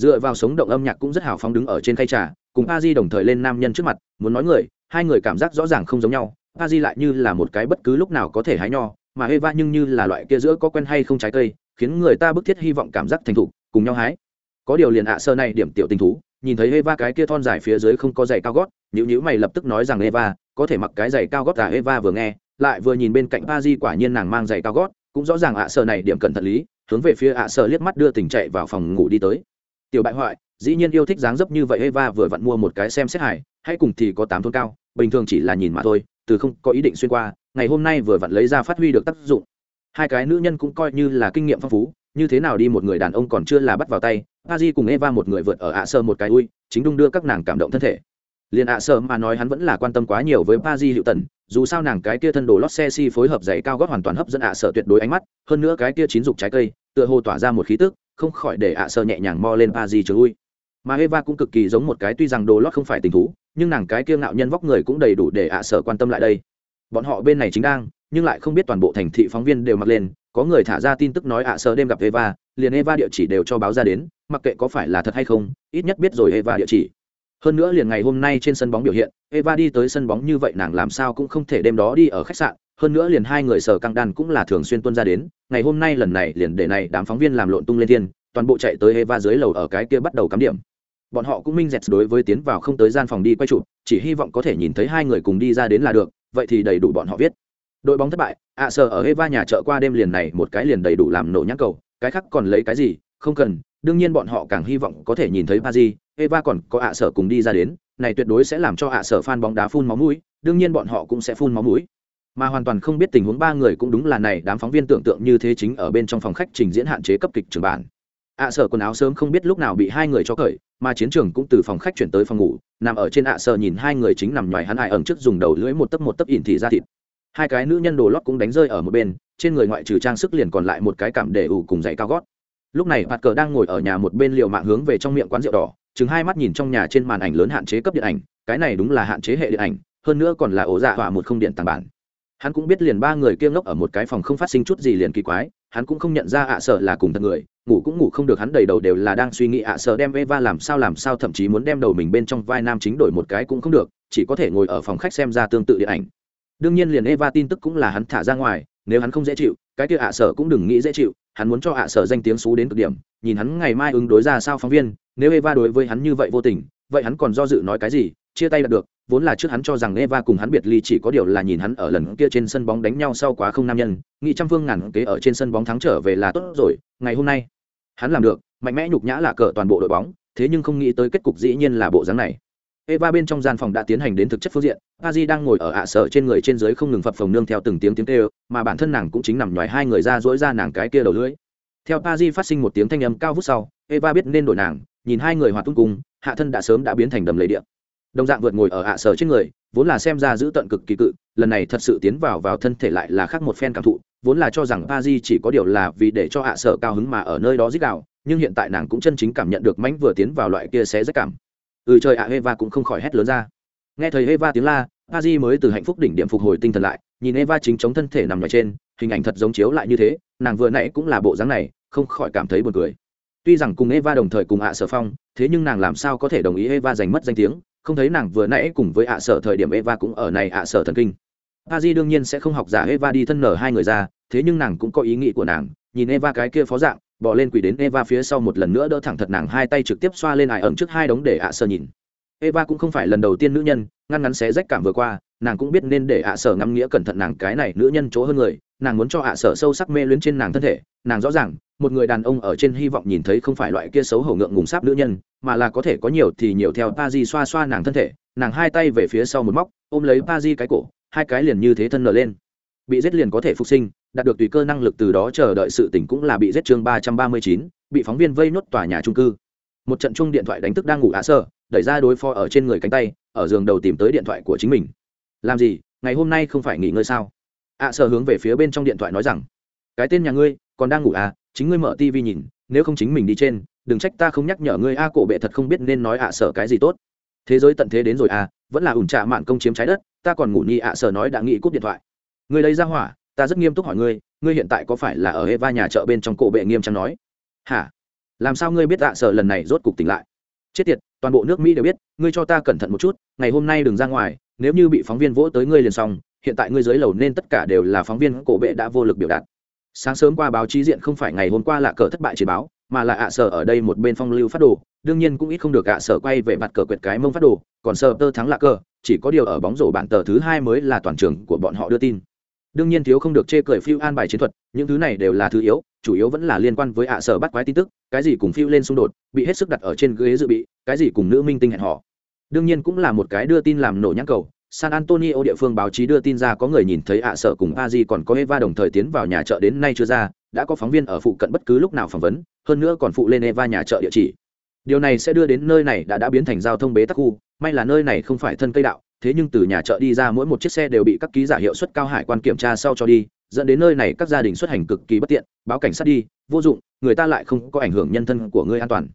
dựa vào sống động âm nhạc cũng rất hào phóng đứng ở trên khay trà, cùng a di đồng thời lên nam nhân trước mặt, muốn nói người, hai người cảm giác rõ ràng không giống nhau. A di lại như là một cái bất cứ lúc nào có thể hái nho, mà eva nhưng như là loại kia giữa có quen hay không trái cây, khiến người ta bức thiết hy vọng cảm giác thành thục, cùng nhau hái. Có điều liền ạ sơ này điểm tiểu tình thú, nhìn thấy eva cái kia thon dài phía dưới không có giày cao gót nhữ nhữ mày lập tức nói rằng eva, có thể mặc cái giày cao gót cả eva vừa nghe, lại vừa nhìn bên cạnh a di quả nhiên nàng mang giày cao gót, cũng rõ ràng ạ sơ này điểm cẩn thận lý, hướng về phía ạ sơ liếc mắt đưa tình chạy vào phòng ngủ đi tới tiểu bại hoại, dĩ nhiên yêu thích dáng dấp như vậy eva vừa vặn mua một cái xem xét hải hay cùng thì có tám thôn cao, bình thường chỉ là nhìn mà thôi, từ không có ý định xuyên qua, ngày hôm nay vừa vặn lấy ra phát huy được tác dụng. Hai cái nữ nhân cũng coi như là kinh nghiệm phong phú, như thế nào đi một người đàn ông còn chưa là bắt vào tay, a di cùng eva một người vượt ở ạ sơ một cái ui, chính đung đưa các nàng cảm động thân thể. Liền ạ sơ mà nói hắn vẫn là quan tâm quá nhiều với pa di hiệu tần dù sao nàng cái kia thân đồ lót xe si phối hợp giày cao gót hoàn toàn hấp dẫn ạ sợ tuyệt đối ánh mắt, hơn nữa cái kia chín dục trái cây, tựa hồ tỏa ra một khí tức, không khỏi để ạ sợ nhẹ nhàng mo lên pa di trừ lui. Mà eva cũng cực kỳ giống một cái tuy rằng đồ lót không phải tình thú, nhưng nàng cái kia ngạo nhân vóc người cũng đầy đủ để ạ sở quan tâm lại đây. Bọn họ bên này chính đang, nhưng lại không biết toàn bộ thành thị phóng viên đều mặc lên, có người thả ra tin tức nói ạ sở đêm gặp eva, liền eva địa chỉ đều cho báo ra đến, mặc kệ có phải là thật hay không, ít nhất biết rồi eva địa chỉ hơn nữa liền ngày hôm nay trên sân bóng biểu hiện, eva đi tới sân bóng như vậy nàng làm sao cũng không thể đêm đó đi ở khách sạn. Hơn nữa liền hai người sở căng đan cũng là thường xuyên tuân ra đến, ngày hôm nay lần này liền để này đám phóng viên làm lộn tung lên thiên, toàn bộ chạy tới eva dưới lầu ở cái kia bắt đầu cắm điểm. Bọn họ cũng minh dẹt đối với tiến vào không tới gian phòng đi quay chụp, chỉ hy vọng có thể nhìn thấy hai người cùng đi ra đến là được, vậy thì đầy đủ bọn họ viết. Đội bóng thất bại, ạ à ở eva nhà chợ qua đêm liền này một cái liền đầy đủ làm nổ nhãn cầu, cái khác còn lấy cái gì, không cần đương nhiên bọn họ càng hy vọng có thể nhìn thấy Paris, Eva còn có ạ à sở cùng đi ra đến, này tuyệt đối sẽ làm cho ạ à sở fan bóng đá phun máu mũi, đương nhiên bọn họ cũng sẽ phun máu mũi. Mà hoàn toàn không biết tình huống ba người cũng đúng là này, đám phóng viên tưởng tượng như thế chính ở bên trong phòng khách trình diễn hạn chế cấp kịch trường bản. ạ sở quần áo sớm không biết lúc nào bị hai người cho cởi, mà chiến trường cũng từ phòng khách chuyển tới phòng ngủ. Nằm ở trên ạ sở nhìn hai người chính nằm ngoài hắn ai ẩn trước dùng đầu lưỡi một tấc một tấc ỉn thì ra thịt. Hai cái nữ nhân đồ lót cũng đánh rơi ở một bên trên người ngoại trừ trang sức liền còn lại một cái cảm để ủ cùng giày cao gót lúc này bạt cờ đang ngồi ở nhà một bên liều mạng hướng về trong miệng quán rượu đỏ chừng hai mắt nhìn trong nhà trên màn ảnh lớn hạn chế cấp điện ảnh, cái này đúng là hạn chế hệ điện ảnh, hơn nữa còn là ổ dạ hỏa một không điện tàng bản. Hắn cũng biết liền ba người kia ngốc ở một cái phòng không phát sinh chút gì liền kỳ quái, hắn cũng không nhận ra ạ sợ là cùng thật người, ngủ cũng ngủ không được hắn đầy đầu đều là đang suy nghĩ ạ sợ đem eva làm sao làm sao thậm chí muốn đem đầu mình bên trong vai nam chính đổi một cái cũng không được, chỉ có thể ngồi ở phòng khách xem ra tương tự điện ảnh. Đương nhiên liền eva tin tức cũng là hắn thả ra ngoài, nếu hắn không dễ chịu, cái kia ạ sợ cũng đừng nghĩ dễ chịu hắn muốn cho ạ sợ danh tiếng xú đến cực điểm nhìn hắn ngày mai ứng đối ra sao phóng viên nếu eva đối với hắn như vậy vô tình vậy hắn còn do dự nói cái gì chia tay đạt được vốn là trước hắn cho rằng Eva cùng hắn biệt ly chỉ có điều là nhìn hắn ở lần kia trên sân bóng đánh nhau sau quá không nam nhân, nghĩ trăm phương ngàn kế ở trên sân bóng thắng trở về là tốt rồi, ngày hôm nay, hắn làm được, mạnh mẽ nhục nhã là cờ toàn bộ đội bóng, thế nhưng không nghĩ tới kết cục dĩ nhiên là bộ dáng này. Eva bên trong gian phòng đã tiến hành đến thực chất phương diện, Aji đang ngồi ở ạ sở trên người trên dưới không ngừng phập phồng nương theo từng tiếng tiếng kêu, mà bản thân nàng cũng chính nằm nhòi hai người ra duỗi ra nàng cái kia đầu lưỡi. Theo Aji phát sinh một tiếng thanh âm cao vút sau, Eva biết nên đổi nàng, nhìn hai người hòa tung cùng, hạ thân đã sớm đã biến thành đầm lầy địa đồng dạng vượt ngồi ở ạ sở trên người vốn là xem ra giữ tận cực kỳ cự lần này thật sự tiến vào vào thân thể lại là khác một phen cảm thụ vốn là cho rằng Aji chỉ có điều là vì để cho ạ sở cao hứng mà ở nơi đó dích đạo nhưng hiện tại nàng cũng chân chính cảm nhận được mánh vừa tiến vào loại kia sẽ rất cảm ừ trời ạ, eva cũng không khỏi hét lớn ra. Nghe thấy eva tiếng la a di mới từ hạnh phúc đỉnh điểm phục hồi tinh thần lại, nhìn eva chính chống thân thể nằm ngoài trên, hình ảnh thật giống chiếu lại như thế, nàng vừa nãy cũng là bộ dáng này, không khỏi cảm thấy buồn cười. Tuy rằng cùng eva đồng thời cùng ạ sở phong, thế nhưng nàng làm sao có thể đồng ý eva giành mất danh tiếng, không thấy nàng vừa nãy cùng với ạ sở thời điểm eva cũng ở này ạ sở thần kinh. A di đương nhiên sẽ không học giả eva đi thân nở hai người ra, thế nhưng nàng cũng có ý nghĩ của nàng, nhìn eva cái kia phó dạng bỏ lên quỳ đến eva phía sau một lần nữa đỡ thẳng thật nàng hai tay trực tiếp xoa lên ải ẩn trước hai đống để ạ sở nhìn. Eva cũng không phải lần đầu tiên nữ nhân, ngăn ngắn xé rách cảm vừa qua, nàng cũng biết nên để ạ sở ngắm nghĩa cẩn thận nàng cái này nữ nhân chỗ hơn người, nàng muốn cho ạ sở sâu sắc mê luyến trên nàng thân thể, nàng rõ ràng, một người đàn ông ở trên hy vọng nhìn thấy không phải loại kia xấu hổ ngượng ngùng sáp nữ nhân, mà là có thể có nhiều thì nhiều theo pa di xoa xoa nàng thân thể, nàng hai tay về phía sau một móc, ôm lấy pa di cái cổ, hai cái liền như thế thân nở lên. Bị giết liền có thể phục sinh đạt được tùy cơ năng lực từ đó chờ đợi sự tỉnh cũng là bị giết chương ba trăm ba mươi chín, bị phóng viên vây nốt tòa nhà trung cư. Một trận chung điện thoại đánh thức đang ngủ ạ sơ, đẩy ra đối phó ở trên người cánh tay, ở giường đầu tìm tới điện thoại của chính mình. Làm gì? Ngày hôm nay không phải nghỉ ngơi sao? ạ sở hướng về phía bên trong điện thoại nói rằng, cái tên nhà ngươi, còn đang ngủ à? Chính ngươi mở tv nhìn, nếu không chính mình đi trên, đừng trách ta không nhắc nhở ngươi a, cổ bệ thật không biết nên nói ạ sở cái gì tốt. Thế giới tận thế đến rồi à vẫn là ủn trà mạn công chiếm trái đất, ta còn ngủ nhi ạ sở nói đã nghĩ cúp điện thoại. Ngươi đây ra hỏa ta rất nghiêm túc hỏi ngươi ngươi hiện tại có phải là ở eva nhà chợ bên trong cổ bệ nghiêm trang nói? Hả? Làm sao ngươi biết ạ sở lần này rốt cục tỉnh lại? Chết tiệt, toàn bộ nước mỹ đều biết, ngươi cho ta cẩn thận một chút, ngày hôm nay đừng ra ngoài, nếu như bị phóng viên vỗ tới ngươi liền xong, hiện tại ngươi dưới lầu nên tất cả đều là phóng viên cổ bệ đã vô lực biểu đạt. Sáng sớm qua báo chí diện không phải ngày hôm qua là cờ thất bại chỉ báo, mà là ạ sở ở đây một bên phong lưu phát đồ, đương nhiên cũng ít không được ạ sở quay về mặt cờ quyệt cái mông phát đồ, còn sở tơ thắng là cờ, chỉ có điều ở bóng rổ bản tờ thứ hai mới là toàn trường của bọn họ đưa tin đương nhiên thiếu không được chê cười phiêu an bài chiến thuật, những thứ này đều là thứ yếu, chủ yếu vẫn là liên quan với ạ sở bắt quái tin tức, cái gì cùng phiêu lên xung đột, bị hết sức đặt ở trên ghế dự bị, cái gì cùng nữ minh tinh hẹn họ đương nhiên cũng là một cái đưa tin làm nổ nhãn cầu, san antonio địa phương báo chí đưa tin ra có người nhìn thấy ạ sở cùng a di còn có eva đồng thời tiến vào nhà chợ đến nay chưa ra, đã có phóng viên ở phụ cận bất cứ lúc nào phỏng vấn, hơn nữa còn phụ lên eva nhà chợ địa chỉ. Điều này sẽ đưa đến nơi này đã đã biến thành giao thông bế tắc khu, may là nơi này không phải thân cây đạo thế nhưng từ nhà chợ đi ra mỗi một chiếc xe đều bị các ký giả hiệu suất cao hải quan kiểm tra sau cho đi, dẫn đến nơi này các gia đình xuất hành cực kỳ bất tiện, báo cảnh sát đi, vô dụng, người ta lại không có ảnh hưởng nhân thân của ngươi an toàn.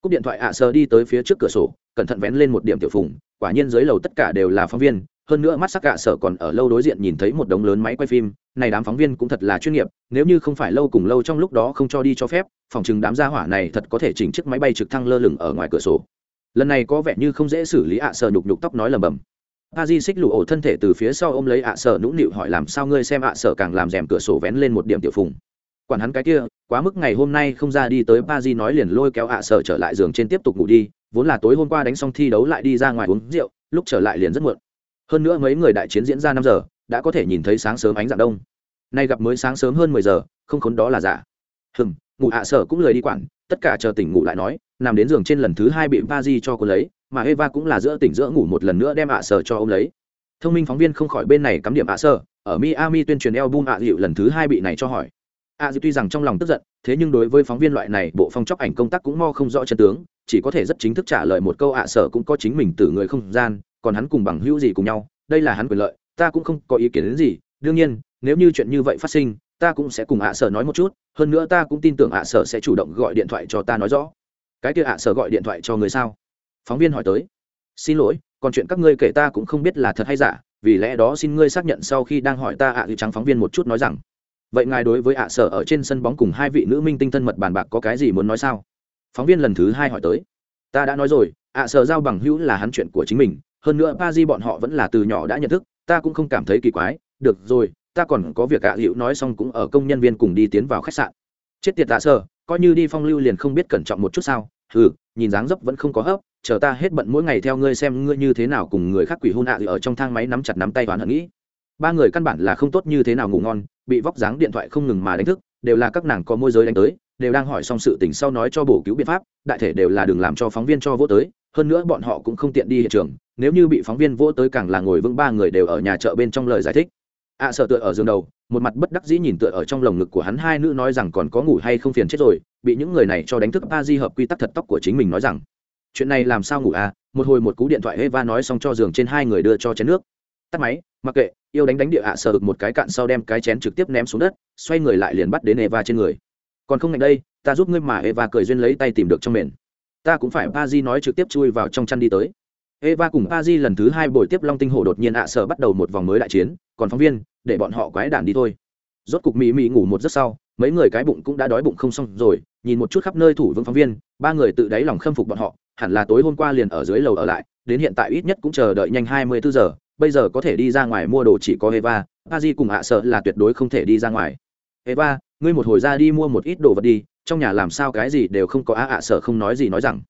Cúp điện thoại ạ sờ đi tới phía trước cửa sổ, cẩn thận vén lên một điểm tiểu phùng, quả nhiên dưới lầu tất cả đều là phóng viên, hơn nữa mắt sắc gạ sở còn ở lâu đối diện nhìn thấy một đống lớn máy quay phim, này đám phóng viên cũng thật là chuyên nghiệp, nếu như không phải lâu cùng lâu trong lúc đó không cho đi cho phép, phòng chừng đám gia hỏa này thật có thể chỉnh chiếc máy bay trực thăng lơ lửng ở ngoài cửa sổ. Lần này có vẻ như không dễ xử lý ạ sở nhục nhục tóc nói lầm bầm a di xích lụ ổ thân thể từ phía sau ôm lấy ạ sở nũng nịu hỏi làm sao ngươi xem ạ sở càng làm rèm cửa sổ vén lên một điểm tiểu phùng. Quản hắn cái kia, quá mức ngày hôm nay không ra đi tới ba di nói liền lôi kéo ạ sở trở lại giường trên tiếp tục ngủ đi, vốn là tối hôm qua đánh xong thi đấu lại đi ra ngoài uống rượu, lúc trở lại liền rất muộn. Hơn nữa mấy người đại chiến diễn ra năm giờ, đã có thể nhìn thấy sáng sớm ánh dạng đông. Nay gặp mới sáng sớm hơn mười giờ, không khốn đó là giả. Hừm, ngủ ạ sở cũng lời đi quản, tất cả chờ tỉnh ngủ lại nói, nằm đến giường trên lần thứ hai bị ba di cho cô lấy mà eva cũng là giữa tỉnh giữa ngủ một lần nữa đem ạ sở cho ông lấy. Thông minh phóng viên không khỏi bên này cắm điểm ạ sở, ở miami tuyên truyền album ạ dịu lần thứ hai bị này cho hỏi. Ạ dịu tuy rằng trong lòng tức giận, thế nhưng đối với phóng viên loại này, bộ phong chóc ảnh công tác cũng mo không rõ chân tướng, chỉ có thể rất chính thức trả lời một câu ạ sở cũng có chính mình từ người không gian, còn hắn cùng bằng hữu gì cùng nhau, đây là hắn quyền lợi, ta cũng không có ý kiến đến gì, đương nhiên, nếu như chuyện như vậy phát sinh, ta cũng sẽ cùng ạ sở nói một chút, hơn nữa ta cũng tin tưởng ạ sở sẽ chủ động gọi điện thoại cho ta nói rõ. Cái kia ạ sở gọi điện thoại cho người sao? Phóng viên hỏi tới. Xin lỗi, còn chuyện các ngươi kể ta cũng không biết là thật hay giả, vì lẽ đó xin ngươi xác nhận sau khi đang hỏi ta ạ thì trắng phóng viên một chút nói rằng. Vậy ngài đối với ạ sở ở trên sân bóng cùng hai vị nữ minh tinh thân mật bàn bạc có cái gì muốn nói sao? Phóng viên lần thứ hai hỏi tới. Ta đã nói rồi, ạ sở giao bằng hữu là hắn chuyện của chính mình, hơn nữa ba di bọn họ vẫn là từ nhỏ đã nhận thức, ta cũng không cảm thấy kỳ quái. Được rồi, ta còn có việc ạ hữu nói xong cũng ở công nhân viên cùng đi tiến vào khách sạn. Chết tiệt ạ sở, coi như đi phong lưu liền không biết cẩn trọng một chút sao? Ừ nhìn dáng dấp vẫn không có hấp chờ ta hết bận mỗi ngày theo ngươi xem ngươi như thế nào cùng người khác quỷ hôn ạ à ở trong thang máy nắm chặt nắm tay toán hận nghĩ. Ba người căn bản là không tốt như thế nào ngủ ngon bị vóc dáng điện thoại không ngừng mà đánh thức đều là các nàng có môi giới đánh tới đều đang hỏi xong sự tình sau nói cho bổ cứu biện pháp đại thể đều là đừng làm cho phóng viên cho vô tới hơn nữa bọn họ cũng không tiện đi hiện trường nếu như bị phóng viên vỗ tới càng là ngồi vững ba người đều ở nhà chợ bên trong lời giải thích. Ạ à, sợ tựa ở giường đầu một mặt bất đắc dĩ nhìn tựa ở trong lồng ngực của hắn hai nữ nói rằng còn có ngủ hay không phiền chết rồi bị những người này cho đánh thức ba di hợp quy tắc thật tóc của chính mình nói rằng chuyện này làm sao ngủ à? Một hồi một cú điện thoại Eva nói xong cho giường trên hai người đưa cho chén nước. Tắt máy mặc kệ yêu đánh đánh địa ạ à sợ một cái cạn sau đem cái chén trực tiếp ném xuống đất xoay người lại liền bắt đến Eva trên người. Còn không ngạnh đây ta giúp ngươi mà Eva cười duyên lấy tay tìm được trong mền. Ta cũng phải pa di nói trực tiếp chui vào trong chăn đi tới. Eva cùng Pazi lần thứ hai buổi tiếp Long Tinh Hổ đột nhiên ạ sờ bắt đầu một vòng mới đại chiến, còn phóng viên, để bọn họ quái đản đi thôi. Rốt cục Mỹ Mỹ ngủ một giấc sau, mấy người cái bụng cũng đã đói bụng không xong rồi, nhìn một chút khắp nơi thủ vương phóng viên, ba người tự đáy lòng khâm phục bọn họ, hẳn là tối hôm qua liền ở dưới lầu ở lại, đến hiện tại ít nhất cũng chờ đợi nhanh 24 giờ, bây giờ có thể đi ra ngoài mua đồ chỉ có Eva, Pazi cùng ạ sợ là tuyệt đối không thể đi ra ngoài. Eva, ngươi một hồi ra đi mua một ít đồ vật đi, trong nhà làm sao cái gì đều không có ạ ạ sợ không nói gì nói rằng.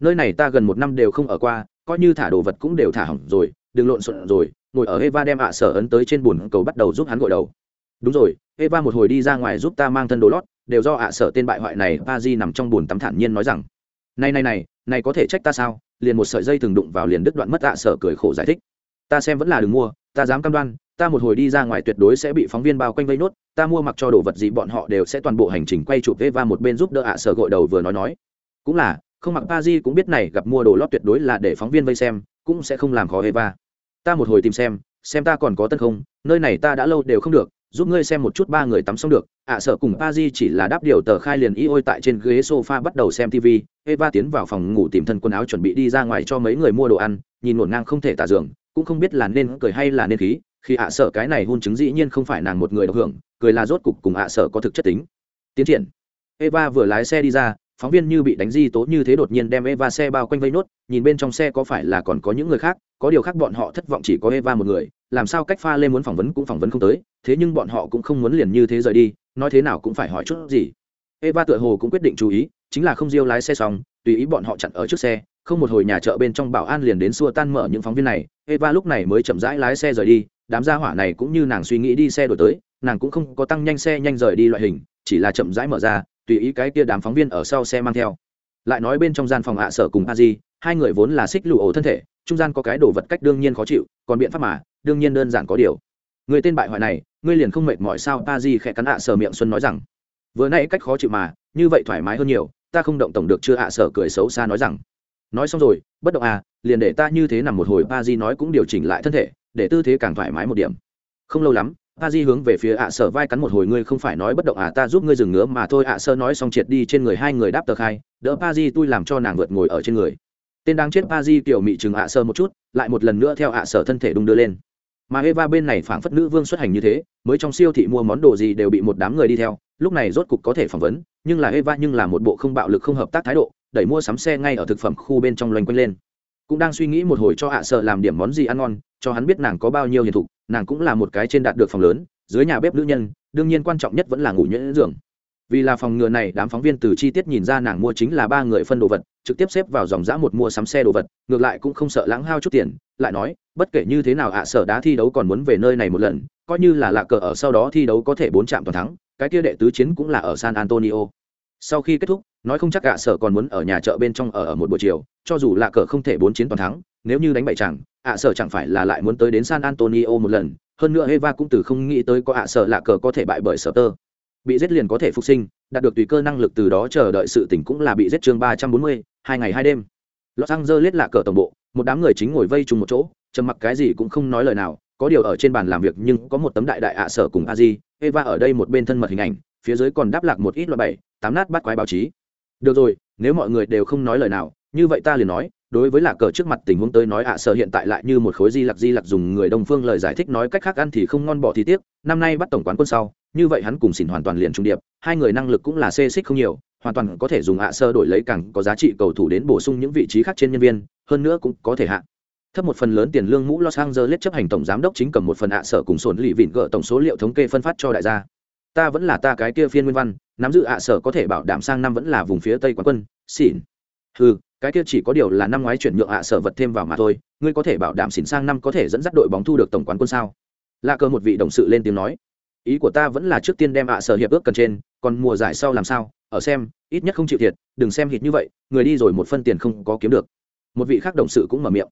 Nơi này ta gần một năm đều không ở qua coi như thả đồ vật cũng đều thả hỏng rồi đừng lộn xộn rồi ngồi ở eva đem ạ sở ấn tới trên bùn cầu bắt đầu giúp hắn gội đầu. Đúng rồi eva một hồi đi ra ngoài giúp ta mang thân đồ lót đều do ạ sở tên bại hoại này pa di nằm trong bùn tắm thản nhiên nói rằng này này này này có thể trách ta sao? Liền một sợi dây thường đụng vào liền đứt đoạn mất ạ sở cười khổ giải thích. Ta xem vẫn là đừng mua, ta dám cam đoan, ta một hồi đi ra ngoài tuyệt đối sẽ bị phóng viên bao quanh vây nốt, ta mua mặc cho đồ vật gì bọn họ đều sẽ toàn bộ hành trình quay chụp eva một bên giúp đỡ ạ sở gội đầu vừa nói nói. Cũng là, không mặc pa di cũng biết này, gặp mua đồ lót tuyệt đối là để phóng viên vây xem, cũng sẽ không làm khó eva ta một hồi tìm xem xem ta còn có tân không, nơi này ta đã lâu đều không được giúp ngươi xem một chút ba người tắm xong được. Ạ à, sợ cùng pa di chỉ là đáp điều tờ khai liền y ôi tại trên ghế sofa bắt đầu xem tv eva tiến vào phòng ngủ tìm thân quần áo chuẩn bị đi ra ngoài cho mấy người mua đồ ăn nhìn ngổn ngang không thể tả giường cũng không biết là nên cười hay là nên khí. Khi ạ à sợ cái này hôn chứng dĩ nhiên không phải nàng một người được hưởng cười là rốt cục cùng ạ à sợ có thực chất tính. Tiến triển. Eva vừa lái xe đi ra phóng viên như bị đánh di tố như thế đột nhiên đem eva xe bao quanh vây nốt nhìn bên trong xe có phải là còn có những người khác có điều khác bọn họ thất vọng chỉ có eva một người làm sao cách pha lê muốn phỏng vấn cũng phỏng vấn không tới, thế nhưng bọn họ cũng không muốn liền như thế rời đi, nói thế nào cũng phải hỏi chút gì. Eva tựa hồ cũng quyết định chú ý, chính là không diêu lái xe xong, tùy ý bọn họ chặn ở trước xe, không một hồi nhà chợ bên trong bảo an liền đến xua tan mở những phóng viên này, eva lúc này mới chậm rãi lái xe rời đi, đám gia hỏa này cũng như nàng suy nghĩ đi xe đổi tới, nàng cũng không có tăng nhanh xe nhanh rời đi loại hình, chỉ là chậm rãi mở ra, tùy ý cái kia đám phóng viên ở sau xe mang theo. Lại nói bên trong gian phòng hạ sở cùng a di, hai người vốn là xích lụ ổ thân thể, trung gian có cái đồ vật cách đương nhiên khó chịu, còn biện pháp mà đương nhiên đơn giản có điều. Người tên bại hoại này, ngươi liền không mệt mỏi sao? Pa di khẽ cắn ạ sở miệng xuân nói rằng. Vừa nãy cách khó chịu mà, như vậy thoải mái hơn nhiều, ta không động tổng được chưa ạ sở cười xấu xa nói rằng. Nói xong rồi, bất động à liền để ta như thế nằm một hồi pa di nói cũng điều chỉnh lại thân thể, để tư thế càng thoải mái một điểm. Không lâu lắm ba di hướng về phía ạ sở vai cắn một hồi, ngươi không phải nói bất động à ta giúp ngươi dừng ngứa mà thôi, ạ sơ nói xong triệt đi trên người, hai người đáp tờ khai, đỡ ba di tôi làm cho nàng vượt ngồi ở trên người. Tên đang chết ba di kiểu mị chừng ạ sơ một chút, lại một lần nữa theo ạ sở thân thể đung đưa lên mà eva bên này phảng phất nữ vương xuất hành như thế, mới trong siêu thị mua món đồ gì đều bị một đám người đi theo, lúc này rốt cục có thể phỏng vấn, nhưng là eva nhưng là một bộ không bạo lực không hợp tác thái độ, đẩy mua sắm xe ngay ở thực phẩm khu bên trong loanh quanh lên. Cũng đang suy nghĩ một hồi cho ạ sợ làm điểm món gì ăn ngon, cho hắn biết nàng có bao nhiêu hiền thục, nàng cũng là một cái trên đạt được phòng lớn, dưới nhà bếp nữ nhân, đương nhiên quan trọng nhất vẫn là ngủ nhuyễn giường. Vì là phòng ngừa này, đám phóng viên từ chi tiết nhìn ra nàng mua chính là ba người phân đồ vật, trực tiếp xếp vào dòng giã một mua sắm xe đồ vật, ngược lại cũng không sợ lãng hao chút tiền lại nói bất kể như thế nào ạ sở đá thi đấu còn muốn về nơi này một lần coi như là lạ cờ ở sau đó thi đấu có thể bốn chạm toàn thắng cái kia đệ tứ chiến cũng là ở san antonio. Sau khi kết thúc nói không chắc ạ sở còn muốn ở nhà chợ bên trong ở, ở một buổi chiều cho dù lạ cờ không thể bốn chiến toàn thắng nếu như đánh bại chẳng ạ sở chẳng phải là lại muốn tới đến san antonio một lần hơn nữa eva cũng từ không nghĩ tới có ạ sở lạ cờ có thể bại bởi sở tơ. Bị giết liền có thể phục sinh đạt được tùy cơ năng lực từ đó chờ đợi sự tỉnh cũng là bị giết chương ba trăm bốn mươi hai ngày hai đêm. Los angeles lạ cờ tổng bộ một đám người chính ngồi vây chung một chỗ, trầm mặc cái gì cũng không nói lời nào, có điều ở trên bàn làm việc nhưng có một tấm đại đại ạ sở cùng a di, eva ở đây một bên thân mật hình ảnh, phía dưới còn đáp lạc một ít loại bảy, tám nát bắt quái báo chí. Được rồi, nếu mọi người đều không nói lời nào, như vậy ta liền nói đối với lạc cờ trước mặt tình huống tới nói, ạ, sợ hiện tại lại như một khối di lặc di lặc dùng người đông phương lời giải thích nói cách khác ăn thì không ngon, bỏ thì tiếc. Năm nay bắt tổng quán quân sau, như vậy hắn cùng xỉn hoàn toàn liền trung điệp, hai người năng lực cũng là xê xích không nhiều, hoàn toàn có thể dùng ạ sơ đổi lấy càng có giá trị cầu thủ đến bổ sung những vị trí khác trên nhân viên, hơn nữa cũng có thể hạ. Thấp một phần lớn tiền lương mũ los angeles chấp hành tổng giám đốc chính cầm một phần ạ sở cùng sổn lì vịn gỡ tổng số liệu thống kê phân phát cho đại gia. Ta vẫn là ta cái kia phiên nguyên văn, nắm giữ ạ sở có thể bảo đảm sang năm vẫn là vùng phía tây quán quân, xỉn. Ừ cái kia chỉ có điều là năm ngoái chuyển nhượng ạ sở vật thêm vào mà thôi, ngươi có thể bảo đảm xỉn sang năm có thể dẫn dắt đội bóng thu được tổng quán quân sao? Lạ cơ một vị đồng sự lên tiếng nói. Ý của ta vẫn là trước tiên đem ạ sở hiệp ước cần trên, còn mùa giải sau làm sao? Ở xem, ít nhất không chịu thiệt, đừng xem hít như vậy, người đi rồi một phân tiền không có kiếm được. Một vị khác đồng sự cũng mở miệng.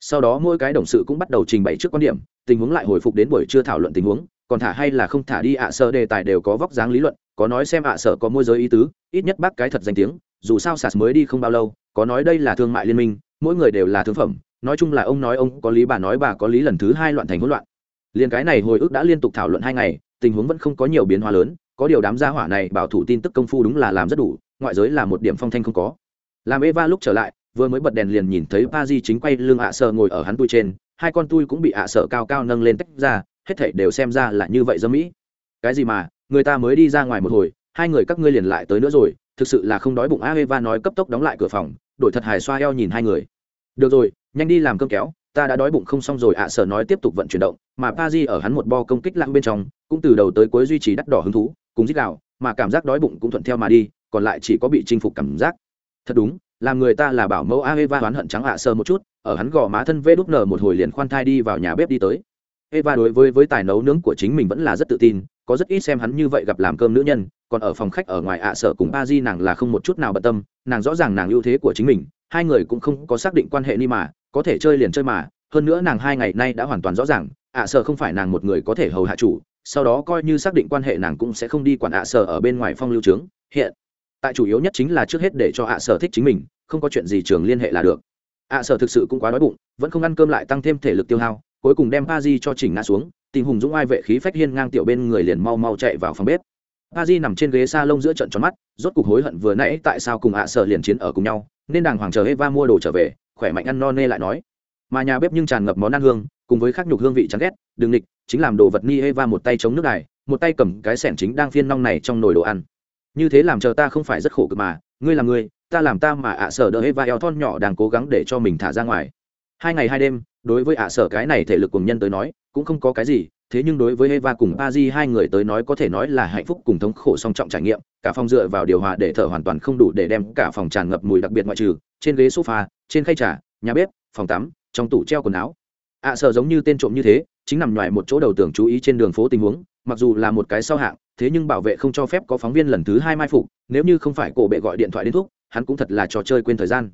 Sau đó mỗi cái đồng sự cũng bắt đầu trình bày trước quan điểm, tình huống lại hồi phục đến buổi trưa thảo luận tình huống, còn thả hay là không thả đi ạ sở đề tài đều có vóc dáng lý luận, có nói xem ạ sở có môi giới ý tứ, ít nhất bác cái thật danh tiếng, dù sao sạt mới đi không bao lâu có nói đây là thương mại liên minh, mỗi người đều là thương phẩm, nói chung là ông nói ông, có lý bà nói bà, có lý lần thứ hai loạn thành hỗn loạn. Liền cái này hồi ức đã liên tục thảo luận hai ngày, tình huống vẫn không có nhiều biến hóa lớn, có điều đám gia hỏa này bảo thủ tin tức công phu đúng là làm rất đủ, ngoại giới là một điểm phong thanh không có. Làm eva lúc trở lại, vừa mới bật đèn liền nhìn thấy pa di chính quay lưng ạ à sợ ngồi ở hắn tui trên, hai con tui cũng bị ạ à sợ cao cao nâng lên tách ra, hết thảy đều xem ra là như vậy dâm mỹ. Cái gì mà, người ta mới đi ra ngoài một hồi, hai người các ngươi liền lại tới nữa rồi thực sự là không đói bụng. A eva nói cấp tốc đóng lại cửa phòng, đổi thật hài xoa eo nhìn hai người. Được rồi, nhanh đi làm cơm kéo, ta đã đói bụng không xong rồi ạ, sở nói tiếp tục vận chuyển động, mà pa di ở hắn một bo công kích lặng bên trong, cũng từ đầu tới cuối duy trì đắt đỏ hứng thú, cùng dích đạo mà cảm giác đói bụng cũng thuận theo mà đi, còn lại chỉ có bị chinh phục cảm giác. Thật đúng, làm người ta là bảo mẫu a eva oán hận trắng ạ sơ một chút, ở hắn gò má thân vê đúc nở một hồi liền khoan thai đi vào nhà bếp đi tới eva đối với với tài nấu nướng của chính mình vẫn là rất tự tin, có rất ít xem hắn như vậy gặp làm cơm nữ nhân, còn ở phòng khách ở ngoài ạ sở cùng Aji di nàng là không một chút nào bận tâm, nàng rõ ràng nàng ưu thế của chính mình, hai người cũng không có xác định quan hệ ni mà, có thể chơi liền chơi mà, hơn nữa nàng hai ngày nay đã hoàn toàn rõ ràng, ạ sở không phải nàng một người có thể hầu hạ chủ, sau đó coi như xác định quan hệ nàng cũng sẽ không đi quản ạ sở ở bên ngoài phong lưu trướng, hiện, tại chủ yếu nhất chính là trước hết để cho ạ sở thích chính mình, không có chuyện gì trường liên hệ là được. ạ sở thực sự cũng quá đói bụng, vẫn không ăn cơm lại tăng thêm thể lực tiêu hao cuối cùng đem pa di cho chỉnh ngã xuống tình hùng dũng ai vệ khí phách hiên ngang tiểu bên người liền mau mau chạy vào phòng bếp. Pa di nằm trên ghế s a lông giữa trận tròn mắt rốt cục hối hận vừa nãy tại sao cùng ạ sợ liền chiến ở cùng nhau nên đàng hoàng chờ eva mua đồ trở về khỏe mạnh ăn no nê lại nói. Mà nhà bếp nhưng tràn ngập món ăn hương cùng với khắc nhục hương vị chán ghét đừng nghịch, chính làm đồ vật ni eva một tay chống nước này, một tay cầm cái sẻn chính đang phiên nong này trong nồi đồ ăn. Như thế làm chờ ta không phải rất khổ cực mà ngươi là ngươi ta làm ta mà ạ sở đỡ eva eo thon nhỏ đang cố gắng để cho mình thả ra ngoài. Hai ngày hai đêm đối với ạ sở cái này thể lực cùng nhân tới nói, cũng không có cái gì, thế nhưng đối với eva cùng pa di hai người tới nói có thể nói là hạnh phúc cùng thống khổ song trọng trải nghiệm, cả phòng dựa vào điều hòa để thở hoàn toàn không đủ để đem cả phòng tràn ngập mùi đặc biệt ngoại trừ, trên ghế sofa, trên khay trà, nhà bếp, phòng tắm, trong tủ treo quần áo. Ạ sở giống như tên trộm như thế, chính nằm ngoài một chỗ đầu tưởng chú ý trên đường phố tình huống, mặc dù là một cái sau hạng, thế nhưng bảo vệ không cho phép có phóng viên lần thứ hai mai phục, nếu như không phải cổ bệ gọi điện thoại đến thuốc hắn cũng thật là trò chơi quên thời gian.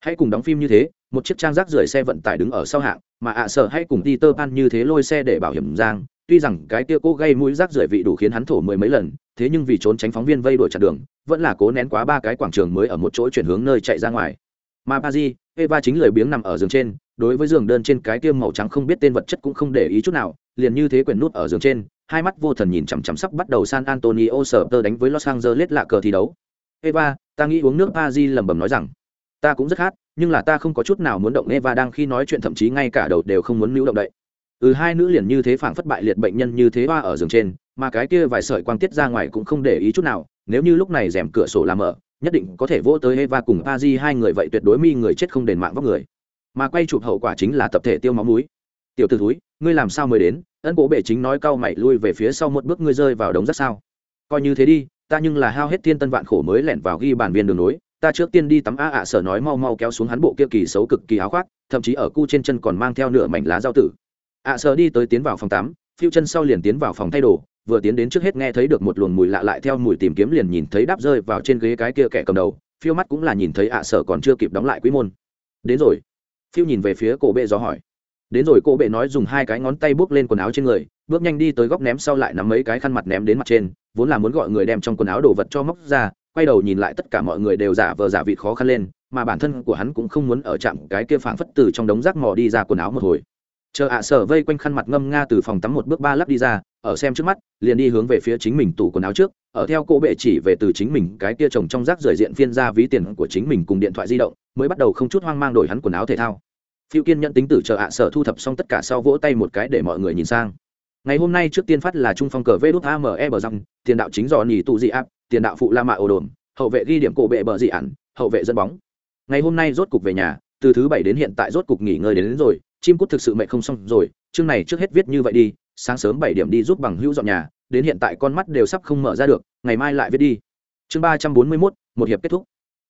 Hãy cùng đóng phim như thế một chiếc trang rác rưởi xe vận tải đứng ở sau hạng mà ạ sợ hay cùng Peter Pan như thế lôi xe để bảo hiểm giang tuy rằng cái kia cô gây mũi rác rưởi vị đủ khiến hắn thổ mười mấy lần thế nhưng vì trốn tránh phóng viên vây đuổi chặn đường vẫn là cố nén quá ba cái quảng trường mới ở một chỗ chuyển hướng nơi chạy ra ngoài. Mà Pazi, Eva chính lười biếng nằm ở giường trên đối với giường đơn trên cái kia màu trắng không biết tên vật chất cũng không để ý chút nào liền như thế quyển nút ở giường trên hai mắt vô thần nhìn chằm chằm sắp bắt đầu San Antonio sở tơ đánh với Los Angeles lạ cờ thi đấu. Eva ta nghĩ uống nước Pazi lẩm bẩm nói rằng ta cũng rất khát nhưng là ta không có chút nào muốn động Eva đang khi nói chuyện, thậm chí ngay cả đầu đều không muốn níu động đậy. Ừ hai nữ liền như thế phảng phất bại liệt bệnh nhân như thế hoa ở giường trên, mà cái kia vài sợi quang tiết ra ngoài cũng không để ý chút nào, nếu như lúc này rèm cửa sổ làm mở, nhất định có thể vỗ tới Eva cùng Pazi hai người vậy tuyệt đối mi người chết không đền mạng vóc người. Mà quay chụp hậu quả chính là tập thể tiêu máu mũi. Tiểu t ử túi ngươi làm sao mới đến? Ân bố bệ chính nói cau mày lui về phía sau một bước, ngươi rơi vào đống rác sao? Coi như thế đi, ta nhưng là hao hết thiên tân vạn khổ mới lẻn vào ghi bản viên đường nối ta trước tiên đi tắm a ạ sở nói mau mau kéo xuống hắn bộ kia kỳ xấu cực kỳ áo khoác, thậm chí ở cu trên chân còn mang theo nửa mảnh lá rau tử. ạ sở đi tới tiến vào phòng tắm, phiêu chân sau liền tiến vào phòng thay đồ, vừa tiến đến trước hết nghe thấy được một luồng mùi lạ lại theo mùi tìm kiếm liền nhìn thấy đáp rơi vào trên ghế cái kia kẻ cầm đầu, phiêu mắt cũng là nhìn thấy ạ sở còn chưa kịp đóng lại quý môn. Đến rồi. Phiêu nhìn về phía cổ bệ gió hỏi. Đến rồi cổ bệ nói dùng hai cái ngón tay bước lên quần áo trên người, bước nhanh đi tới góc ném sau lại nắm mấy cái khăn mặt ném đến mặt trên, vốn là muốn gọi người đem trong quần áo đồ vật cho móc ra quay đầu nhìn lại tất cả mọi người đều giả vờ giả vịt khó khăn lên, mà bản thân của hắn cũng không muốn ở chạm cái kia phảng phất từ trong đống rác mò đi ra quần áo một hồi. Chờ ạ sở vây quanh khăn mặt ngâm nga từ phòng tắm một bước ba lắc đi ra, ở xem trước mắt, liền đi hướng về phía chính mình tủ quần áo trước, ở theo cô bệ chỉ về từ chính mình, cái kia trồng trong rác rời diện phiên ra ví tiền của chính mình cùng điện thoại di động, mới bắt đầu không chút hoang mang đổi hắn quần áo thể thao. Phiêu kiên nhận tính tử chờ ạ sở thu thập xong tất cả sau vỗ tay một cái để mọi người nhìn sang. Ngày hôm nay trước tiên phát là trung phong cờ vê đút ame bờ răng, tiền đạo chính dò nỉ tụ dị áp tiền đạo phụ la mạ ồ đồn hậu vệ ghi điểm cổ bệ bờ dị ản hậu vệ dẫn bóng. Ngày hôm nay rốt cục về nhà từ thứ bảy đến hiện tại rốt cục nghỉ ngơi đến, đến rồi chim cút thực sự mệt không xong rồi chương này trước hết viết như vậy đi sáng sớm bảy điểm đi giúp bằng hữu dọn nhà đến hiện tại con mắt đều sắp không mở ra được ngày mai lại viết đi. Chương ba trăm bốn mươi mốt một hiệp kết thúc.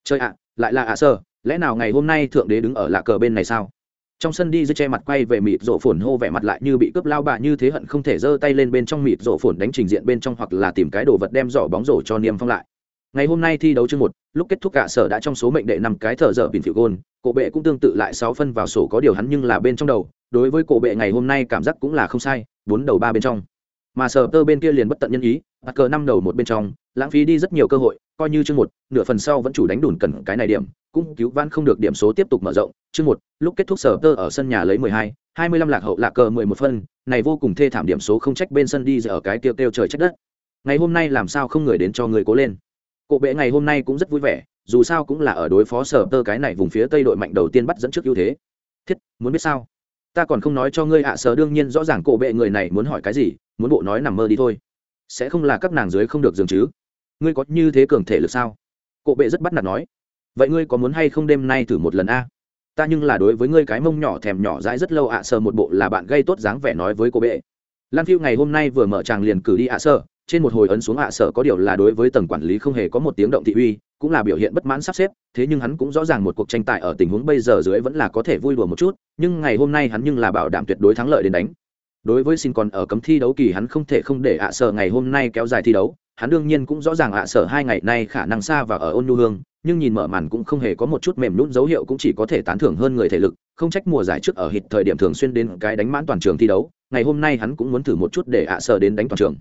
Chơi ạ lại là ạ sơ lẽ nào ngày hôm nay thượng đế đứng ở lạ cờ bên này sao? Trong sân đi dưới che mặt quay về mịt rổ phồn hô vẻ mặt lại như bị cướp lao bạ như thế hận không thể giơ tay lên bên trong mịt rổ phồn đánh trình diện bên trong hoặc là tìm cái đồ vật đem giỏ bóng rổ cho niêm phong lại. Ngày hôm nay thi đấu chương một, lúc kết thúc cả sở đã trong số mệnh đệ năm cái thở dở bình phiệu gôn, cổ bệ cũng tương tự lại sáu phân vào sổ có điều hắn nhưng là bên trong đầu, đối với cổ bệ ngày hôm nay cảm giác cũng là không sai, bốn đầu ba bên trong. Mà sở tơ bên kia liền bất tận nhân ý, bắt cờ năm đầu một bên trong lãng phí đi rất nhiều cơ hội, coi như chương một, nửa phần sau vẫn chủ đánh đùn cần cái này điểm, cũng cứu vãn không được điểm số tiếp tục mở rộng. Chương một, lúc kết thúc sở tơ ở sân nhà lấy mười hai hai mươi lăm lạc hậu lạc cờ mười một phân, này vô cùng thê thảm điểm số không trách bên sân đi ở cái kêu kêu trời trách đất. Ngày hôm nay làm sao không người đến cho người cố lên. Cộ bệ ngày hôm nay cũng rất vui vẻ, dù sao cũng là ở đối phó sở tơ cái này vùng phía tây đội mạnh đầu tiên bắt dẫn trước ưu thế. Thiết, muốn biết sao? Ta còn không nói cho ngươi ạ, sở đương nhiên rõ ràng cổ bệ người này muốn hỏi cái gì, muốn bộ nói nằm mơ đi thôi sẽ không là các nàng dưới không được dường chứ? Ngươi có như thế cường thể lực sao? Cộ bệ rất bắt nạt nói. Vậy ngươi có muốn hay không đêm nay thử một lần a? Ta nhưng là đối với ngươi cái mông nhỏ thèm nhỏ dãi rất lâu ạ sơ một bộ là bạn gây tốt dáng vẻ nói với cô bệ. Lan phiêu ngày hôm nay vừa mở tràng liền cử đi ạ sơ trên một hồi ấn xuống ạ sơ có điều là đối với tầng quản lý không hề có một tiếng động thị uy, cũng là biểu hiện bất mãn sắp xếp. Thế nhưng hắn cũng rõ ràng một cuộc tranh tài ở tình huống bây giờ dưới vẫn là có thể vui đùa một chút, nhưng ngày hôm nay hắn nhưng là bảo đảm tuyệt đối thắng lợi đến đánh đối với xin còn ở cấm thi đấu kỳ hắn không thể không để ạ sở ngày hôm nay kéo dài thi đấu. Hắn đương nhiên cũng rõ ràng ạ sở hai ngày nay khả năng xa và ở ôn nhu hương, nhưng nhìn mở màn cũng không hề có một chút mềm nhún dấu hiệu cũng chỉ có thể tán thưởng hơn người thể lực, không trách mùa giải trước ở hít thời điểm thường xuyên đến cái đánh mãn toàn trường thi đấu. Ngày hôm nay hắn cũng muốn thử một chút để ạ sở đến đánh toàn trường.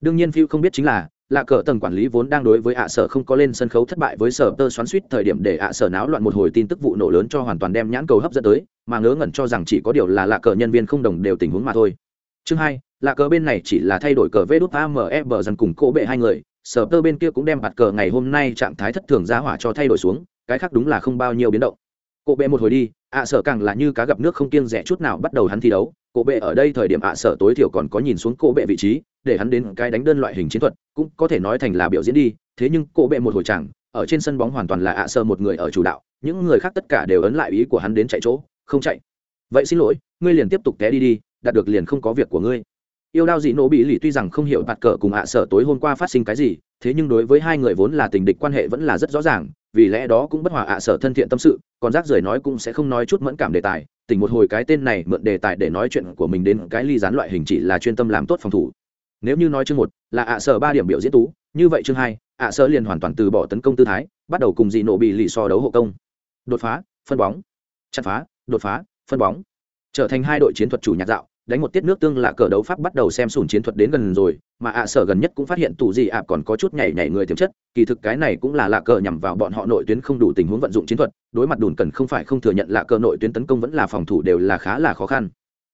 Đương nhiên phiêu không biết chính là lạ cờ tầng quản lý vốn đang đối với ạ sở không có lên sân khấu thất bại với sở tơ xoắn suýt thời điểm để ạ sở náo loạn một hồi tin tức vụ nổ lớn cho hoàn toàn đem nhãn cầu hấp dẫn tới, mà ngớ ngẩn cho rằng chỉ có điều là lạ cờ nhân viên không đồng đều tình huống mà thôi. Chương hai, lạ cờ bên này chỉ là thay đổi cờ vê đút ame bờ dần cùng cỗ bệ hai người, sở tơ bên kia cũng đem bạt cờ ngày hôm nay trạng thái thất thường giá hỏa cho thay đổi xuống, cái khác đúng là không bao nhiêu biến động. Cỗ bệ một hồi đi ạ à, sở càng là như cá gặp nước không kiêng rẻ chút nào bắt đầu hắn thi đấu. Cổ bệ ở đây thời điểm ạ à, sở tối thiểu còn có nhìn xuống cổ bệ vị trí, để hắn đến cái đánh đơn loại hình chiến thuật, cũng có thể nói thành là biểu diễn đi. Thế nhưng cổ bệ một hồi chẳng, ở trên sân bóng hoàn toàn là ạ à, sở một người ở chủ đạo, những người khác tất cả đều ấn lại ý của hắn đến chạy chỗ, không chạy. Vậy xin lỗi, ngươi liền tiếp tục té đi đi, đạt được liền không có việc của ngươi. Yêu đao dị nổ bị lì tuy rằng không hiểu bạt cờ cùng ạ sở tối hôm qua phát sinh cái gì, thế nhưng đối với hai người vốn là tình địch quan hệ vẫn là rất rõ ràng vì lẽ đó cũng bất hòa ạ sở thân thiện tâm sự, còn rác rời nói cũng sẽ không nói chút mẫn cảm đề tài, tỉnh một hồi cái tên này mượn đề tài để nói chuyện của mình đến cái ly gián loại hình chỉ là chuyên tâm làm tốt phòng thủ. Nếu như nói chương một, là ạ sở ba điểm biểu diễn tú, như vậy chương hai, ạ sở liền hoàn toàn từ bỏ tấn công tư thái, bắt đầu cùng dị nổ bị lì so đấu hộ công. Đột phá, phân bóng. Chặt phá, đột phá, phân bóng. Trở thành hai đội chiến thuật chủ nhạc dạo đánh một tiết nước tương là cờ đấu pháp bắt đầu xem sùn chiến thuật đến gần rồi, mà ạ sở gần nhất cũng phát hiện tù gì ạ còn có chút nhảy nhảy người tiềm chất, kỳ thực cái này cũng là lạ cờ nhằm vào bọn họ nội tuyến không đủ tình huống vận dụng chiến thuật, đối mặt đùn cần không phải không thừa nhận lạ cờ nội tuyến tấn công vẫn là phòng thủ đều là khá là khó khăn.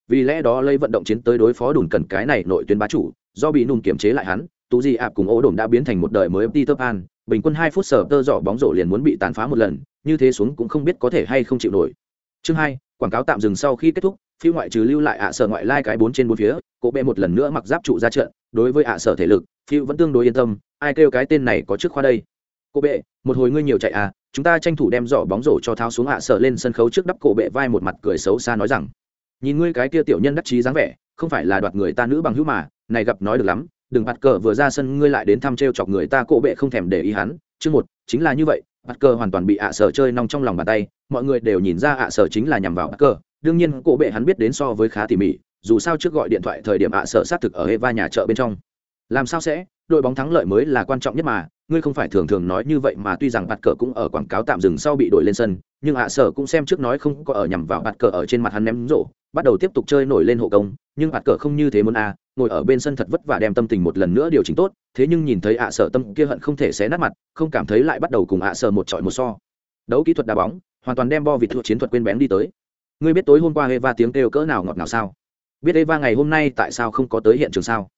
Vì lẽ đó lấy vận động chiến tới đối phó đùn cần cái này nội tuyến bá chủ, do bị nùm kiểm chế lại hắn, tù gì ạ cùng ố đồn đã biến thành một đời mới Peter Pan, bình quân hai phút sở tơ dọ bóng rổ liền muốn bị tàn phá một lần, như thế xuống cũng không biết có thể hay không chịu nổi. Chương hai, quảng cáo tạm dừng sau khi kết thúc phi ngoại trừ lưu lại ạ sở ngoại lai cái bốn trên bốn phía cỗ bệ một lần nữa mặc giáp trụ ra trận, đối với ạ sở thể lực phi vẫn tương đối yên tâm, ai kêu cái tên này có trước khoa đây? Cô bệ, một hồi ngươi nhiều chạy à chúng ta tranh thủ đem giỏ bóng rổ cho tháo xuống ạ sở lên sân khấu trước đắp cổ bệ vai một mặt cười xấu xa nói rằng, nhìn ngươi cái kia tiểu nhân đắc chí dáng vẻ, không phải là đoạt người ta nữ bằng hữu mà, này gặp nói được lắm, đừng bạt cờ vừa ra sân ngươi lại đến thăm treo chọc người ta. Cổ bệ không thèm để ý hắn, chương một, chính là như vậy bạt cờ hoàn toàn bị ạ sở chơi nong trong lòng bàn tay, mọi người đều nhìn ra ạ sở chính là nhằm vào bạt cờ đương nhiên cổ bệ hắn biết đến so với khá tỉ mỉ, dù sao trước gọi điện thoại thời điểm ạ sợ xác thực ở Eva nhà chợ bên trong. Làm sao sẽ? Đội bóng thắng lợi mới là quan trọng nhất mà, ngươi không phải thường thường nói như vậy mà tuy rằng bạt cờ cũng ở quảng cáo tạm dừng sau bị đổi lên sân, nhưng ạ sợ cũng xem trước nói không có ở nhằm vào bạt cờ ở trên mặt hắn ném rổ, bắt đầu tiếp tục chơi nổi lên hộ công, nhưng bạt cờ không như thế muốn a ngồi ở bên sân thật vất vả đem tâm tình một lần nữa điều chỉnh tốt, thế nhưng nhìn thấy ạ sợ tâm kia hận không thể xé nát mặt, không cảm thấy lại bắt đầu cùng ạ sợ một trọi một so. Đấu kỹ thuật đá bóng, hoàn toàn đem bo vịt thuộc chiến thuật quên bén đi tới ngươi biết tối hôm qua eva tiếng kêu cỡ nào ngọt nào sao? Biết eva ngày hôm nay tại sao không có tới hiện trường sao?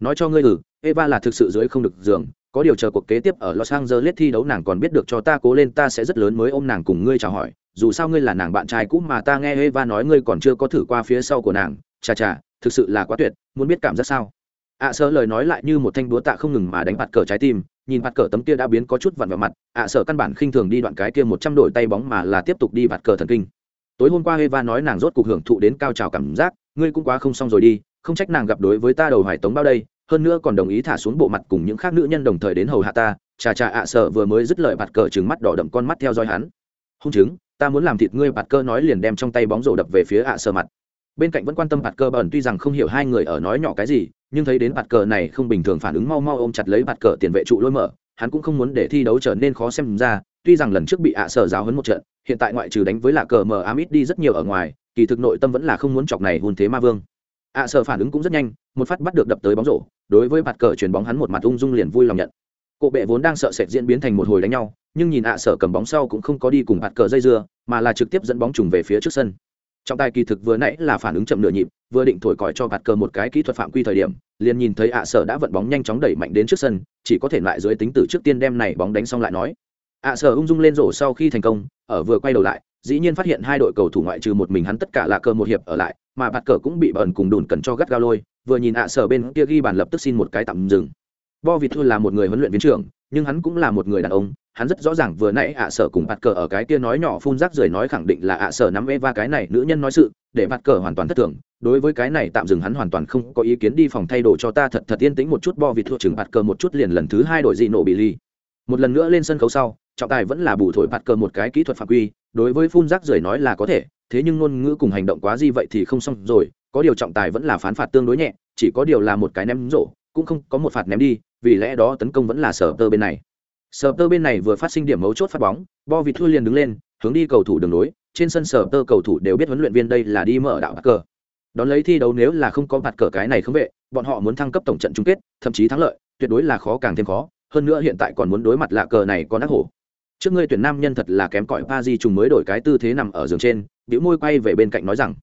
Nói cho ngươi ngử, eva là thực sự dưới không được giường có điều chờ cuộc kế tiếp ở los angeles thi đấu nàng còn biết được cho ta cố lên ta sẽ rất lớn mới ôm nàng cùng ngươi chào hỏi. Dù sao ngươi là nàng bạn trai cũ mà ta nghe eva nói ngươi còn chưa có thử qua phía sau của nàng. Chà chà thực sự là quá tuyệt muốn biết cảm giác sao? Ạ à, sợ lời nói lại như một thanh đúa tạ không ngừng mà đánh bạt cờ trái tim nhìn bạt cờ tấm kia đã biến có chút vặn vào mặt ạ à, sợ căn bản khinh thường đi đoạn cái kia một trăm đổi tay bóng mà là tiếp tục đi bạt cờ thần kinh tối hôm qua eva nói nàng rốt cuộc hưởng thụ đến cao trào cảm giác, ngươi cũng quá không xong rồi đi, không trách nàng gặp đối với ta đầu hoài tống bao đây, hơn nữa còn đồng ý thả xuống bộ mặt cùng những khác nữ nhân đồng thời đến hầu hạ ta, chà chà ạ sợ vừa mới dứt lời bạt cờ trừng mắt đỏ đậm con mắt theo dõi hắn. Hung chứng, ta muốn làm thịt ngươi bạt cơ nói liền đem trong tay bóng rổ đập về phía ạ sợ mặt. Bên cạnh vẫn quan tâm bạt cơ bẩn tuy rằng không hiểu hai người ở nói nhỏ cái gì, nhưng thấy đến bạt cờ này không bình thường phản ứng mau mau ôm chặt lấy bạt cờ tiền vệ trụ lôi mở, hắn cũng không muốn để thi đấu trở nên khó xem ra, tuy rằng lần trước bị ạ sở giáo huấn một trận hiện tại ngoại trừ đánh với lạ cờ mờ ám ít đi rất nhiều ở ngoài, kỳ thực nội tâm vẫn là không muốn chọc này hôn thế ma vương. À, ạ sở phản ứng cũng rất nhanh, một phát bắt được đập tới bóng rổ, đối với mặt cờ chuyền bóng hắn một mặt ung dung liền vui lòng nhận. Cộ bệ vốn đang sợ sệt diễn biến thành một hồi đánh nhau, nhưng nhìn ạ sở cầm bóng sau cũng không có đi cùng mặt cờ dây dưa, mà là trực tiếp dẫn bóng trùng về phía trước sân. Trọng tài kỳ thực vừa nãy là phản ứng chậm nửa nhịp, vừa định thổi còi cho mặt cờ một cái kỹ thuật phạm quy thời điểm, liền nhìn thấy ạ sở đã vận bóng nhanh chóng đẩy mạnh đến trước sân, chỉ có thể lại dưới tính từ trước tiên đem này bóng đánh xong lại nói ạ sở ung dung lên rổ sau khi thành công, ở vừa quay đầu lại, dĩ nhiên phát hiện hai đội cầu thủ ngoại trừ một mình hắn tất cả là cờ một hiệp ở lại, mà bạt cờ cũng bị bẩn cùng đùn cần cho gắt gao lôi, vừa nhìn ạ sở bên kia ghi bàn lập tức xin một cái tạm dừng. Bo vịt thua là một người huấn luyện viên trưởng, nhưng hắn cũng là một người đàn ông, hắn rất rõ ràng vừa nãy ạ sở cùng bạt cờ ở cái kia nói nhỏ phun rác rưởi nói khẳng định là ạ sở nắm eva cái này nữ nhân nói sự, để bạt cờ hoàn toàn thất thường, đối với cái này tạm dừng hắn hoàn toàn không có ý kiến đi phòng thay đồ cho ta thật thật yên tĩnh một chút, bo vịt thua chừng bạt cờ một chút liền lần thứ hai đội dị nổ bị ly một lần nữa lên sân khấu sau trọng tài vẫn là bù thổi bạt cờ một cái kỹ thuật phạm quy, đối với phun rác rưởi nói là có thể, thế nhưng ngôn ngữ cùng hành động quá gì vậy thì không xong rồi, có điều trọng tài vẫn là phán phạt tương đối nhẹ, chỉ có điều là một cái ném rổ, cũng không có một phạt ném đi, vì lẽ đó tấn công vẫn là sở tơ bên này. Sở tơ bên này vừa phát sinh điểm mấu chốt phát bóng, bo vịt thua liền đứng lên, hướng đi cầu thủ đường đối trên sân sở tơ cầu thủ đều biết huấn luyện viên đây là đi mở đạo bạt cờ. Đón lấy thi đấu nếu là không có bạt cờ cái này không vệ, bọn họ muốn thăng cấp tổng trận chung kết, thậm chí thắng lợi, tuyệt đối là khó càng thêm khó, hơn nữa hiện tại còn muốn đối mặt lạ cờ này còn ác hổ trước ngươi tuyển nam nhân thật là kém cỏi pa di trùng mới đổi cái tư thế nằm ở giường trên biểu môi quay về bên cạnh nói rằng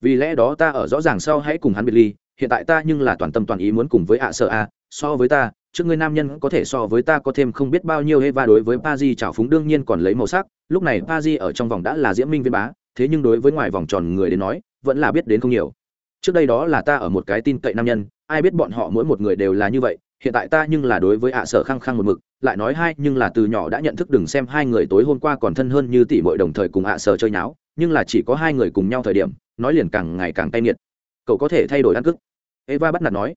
vì lẽ đó ta ở rõ ràng sau hãy cùng hắn biệt ly hiện tại ta nhưng là toàn tâm toàn ý muốn cùng với ạ sợ a so với ta trước ngươi nam nhân có thể so với ta có thêm không biết bao nhiêu Eva đối với Pazi trào phúng đương nhiên còn lấy màu sắc, lúc này Pazi ở trong vòng đã là diễm minh viên bá, thế nhưng đối với ngoài vòng tròn người đến nói, vẫn là biết đến không nhiều. Trước đây đó là ta ở một cái tin cậy nam nhân, ai biết bọn họ mỗi một người đều là như vậy, hiện tại ta nhưng là đối với ạ sở khăng khăng một mực, lại nói hai nhưng là từ nhỏ đã nhận thức đừng xem hai người tối hôm qua còn thân hơn như tỷ muội đồng thời cùng ạ sở chơi nháo, nhưng là chỉ có hai người cùng nhau thời điểm, nói liền càng ngày càng tay nghiệt. Cậu có thể thay đổi ăn cức. Eva bắt nạt nói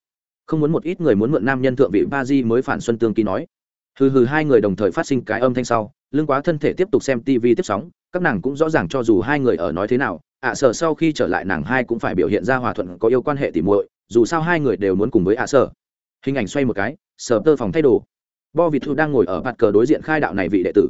không muốn một ít người muốn mượn nam nhân thượng vị ba di mới phản xuân tương ký nói hừ hừ hai người đồng thời phát sinh cái âm thanh sau lương quá thân thể tiếp tục xem tv tiếp sóng các nàng cũng rõ ràng cho dù hai người ở nói thế nào ạ à sở sau khi trở lại nàng hai cũng phải biểu hiện ra hòa thuận có yêu quan hệ tỉ muội dù sao hai người đều muốn cùng với ạ à sở hình ảnh xoay một cái, sở tơ phòng thay đồ. Bo vịt thu đang ngồi ở bạt cờ đối diện khai đạo này vị đệ tử.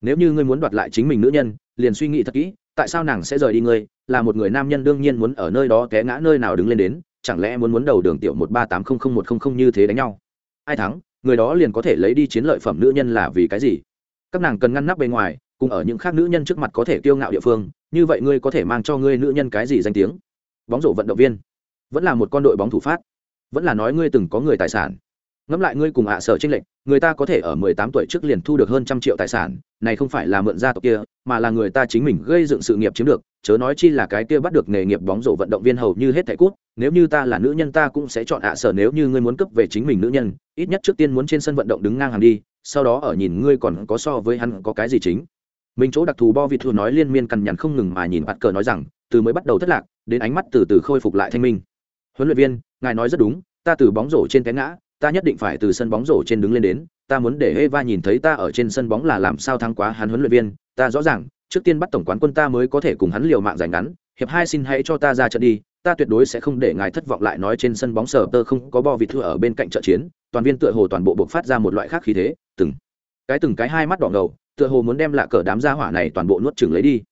Nếu như ngươi muốn đoạt lại chính mình nữ nhân, liền suy nghĩ thật kỹ, tại sao nàng sẽ rời đi ngươi? Là một người nam nhân đương nhiên muốn ở nơi đó té ngã nơi nào đứng lên đến, chẳng lẽ muốn muốn đầu đường tiểu một ba tám không không một không không như thế đánh nhau? Ai thắng, người đó liền có thể lấy đi chiến lợi phẩm nữ nhân là vì cái gì? Các nàng cần ngăn nắp bên ngoài, cùng ở những khác nữ nhân trước mặt có thể kiêu ngạo địa phương, như vậy ngươi có thể mang cho ngươi nữ nhân cái gì danh tiếng? Bóng rổ vận động viên. Vẫn là một con đội bóng thủ phát vẫn là nói ngươi từng có người tài sản. Ngẫm lại ngươi cùng ạ sở tranh lệch, người ta có thể ở mười tám tuổi trước liền thu được hơn trăm triệu tài sản, này không phải là mượn gia tộc kia, mà là người ta chính mình gây dựng sự nghiệp chiếm được, chớ nói chi là cái kia bắt được nghề nghiệp bóng rổ vận động viên hầu như hết thẻ cút, nếu như ta là nữ nhân ta cũng sẽ chọn ạ sở nếu như ngươi muốn cấp về chính mình nữ nhân, ít nhất trước tiên muốn trên sân vận động đứng ngang hàng đi, sau đó ở nhìn ngươi còn có so với hắn có cái gì chính. Mình chỗ đặc thù bo vịt thừa nói liên miên cằn nhằn không ngừng mà nhìn bạt cờ nói rằng, từ mới bắt đầu thất lạc, đến ánh mắt từ từ khôi phục lại thanh minh huấn luyện viên, ngài nói rất đúng, ta từ bóng rổ trên té ngã, ta nhất định phải từ sân bóng rổ trên đứng lên đến, ta muốn để Eva nhìn thấy ta ở trên sân bóng là làm sao thắng quá hắn huấn luyện viên, ta rõ ràng, trước tiên bắt tổng quán quân ta mới có thể cùng hắn liều mạng giành ngắn, hiệp hai xin hãy cho ta ra trận đi, ta tuyệt đối sẽ không để ngài thất vọng lại nói trên sân bóng sở tơ không có bo vịt thua ở bên cạnh trận chiến, toàn viên tựa hồ toàn bộ buộc phát ra một loại khác khí thế, từng cái từng cái hai mắt đỏ ngầu, tựa hồ muốn đem lạ cờ đám gia hỏa này toàn bộ nuốt chừng lấy đi.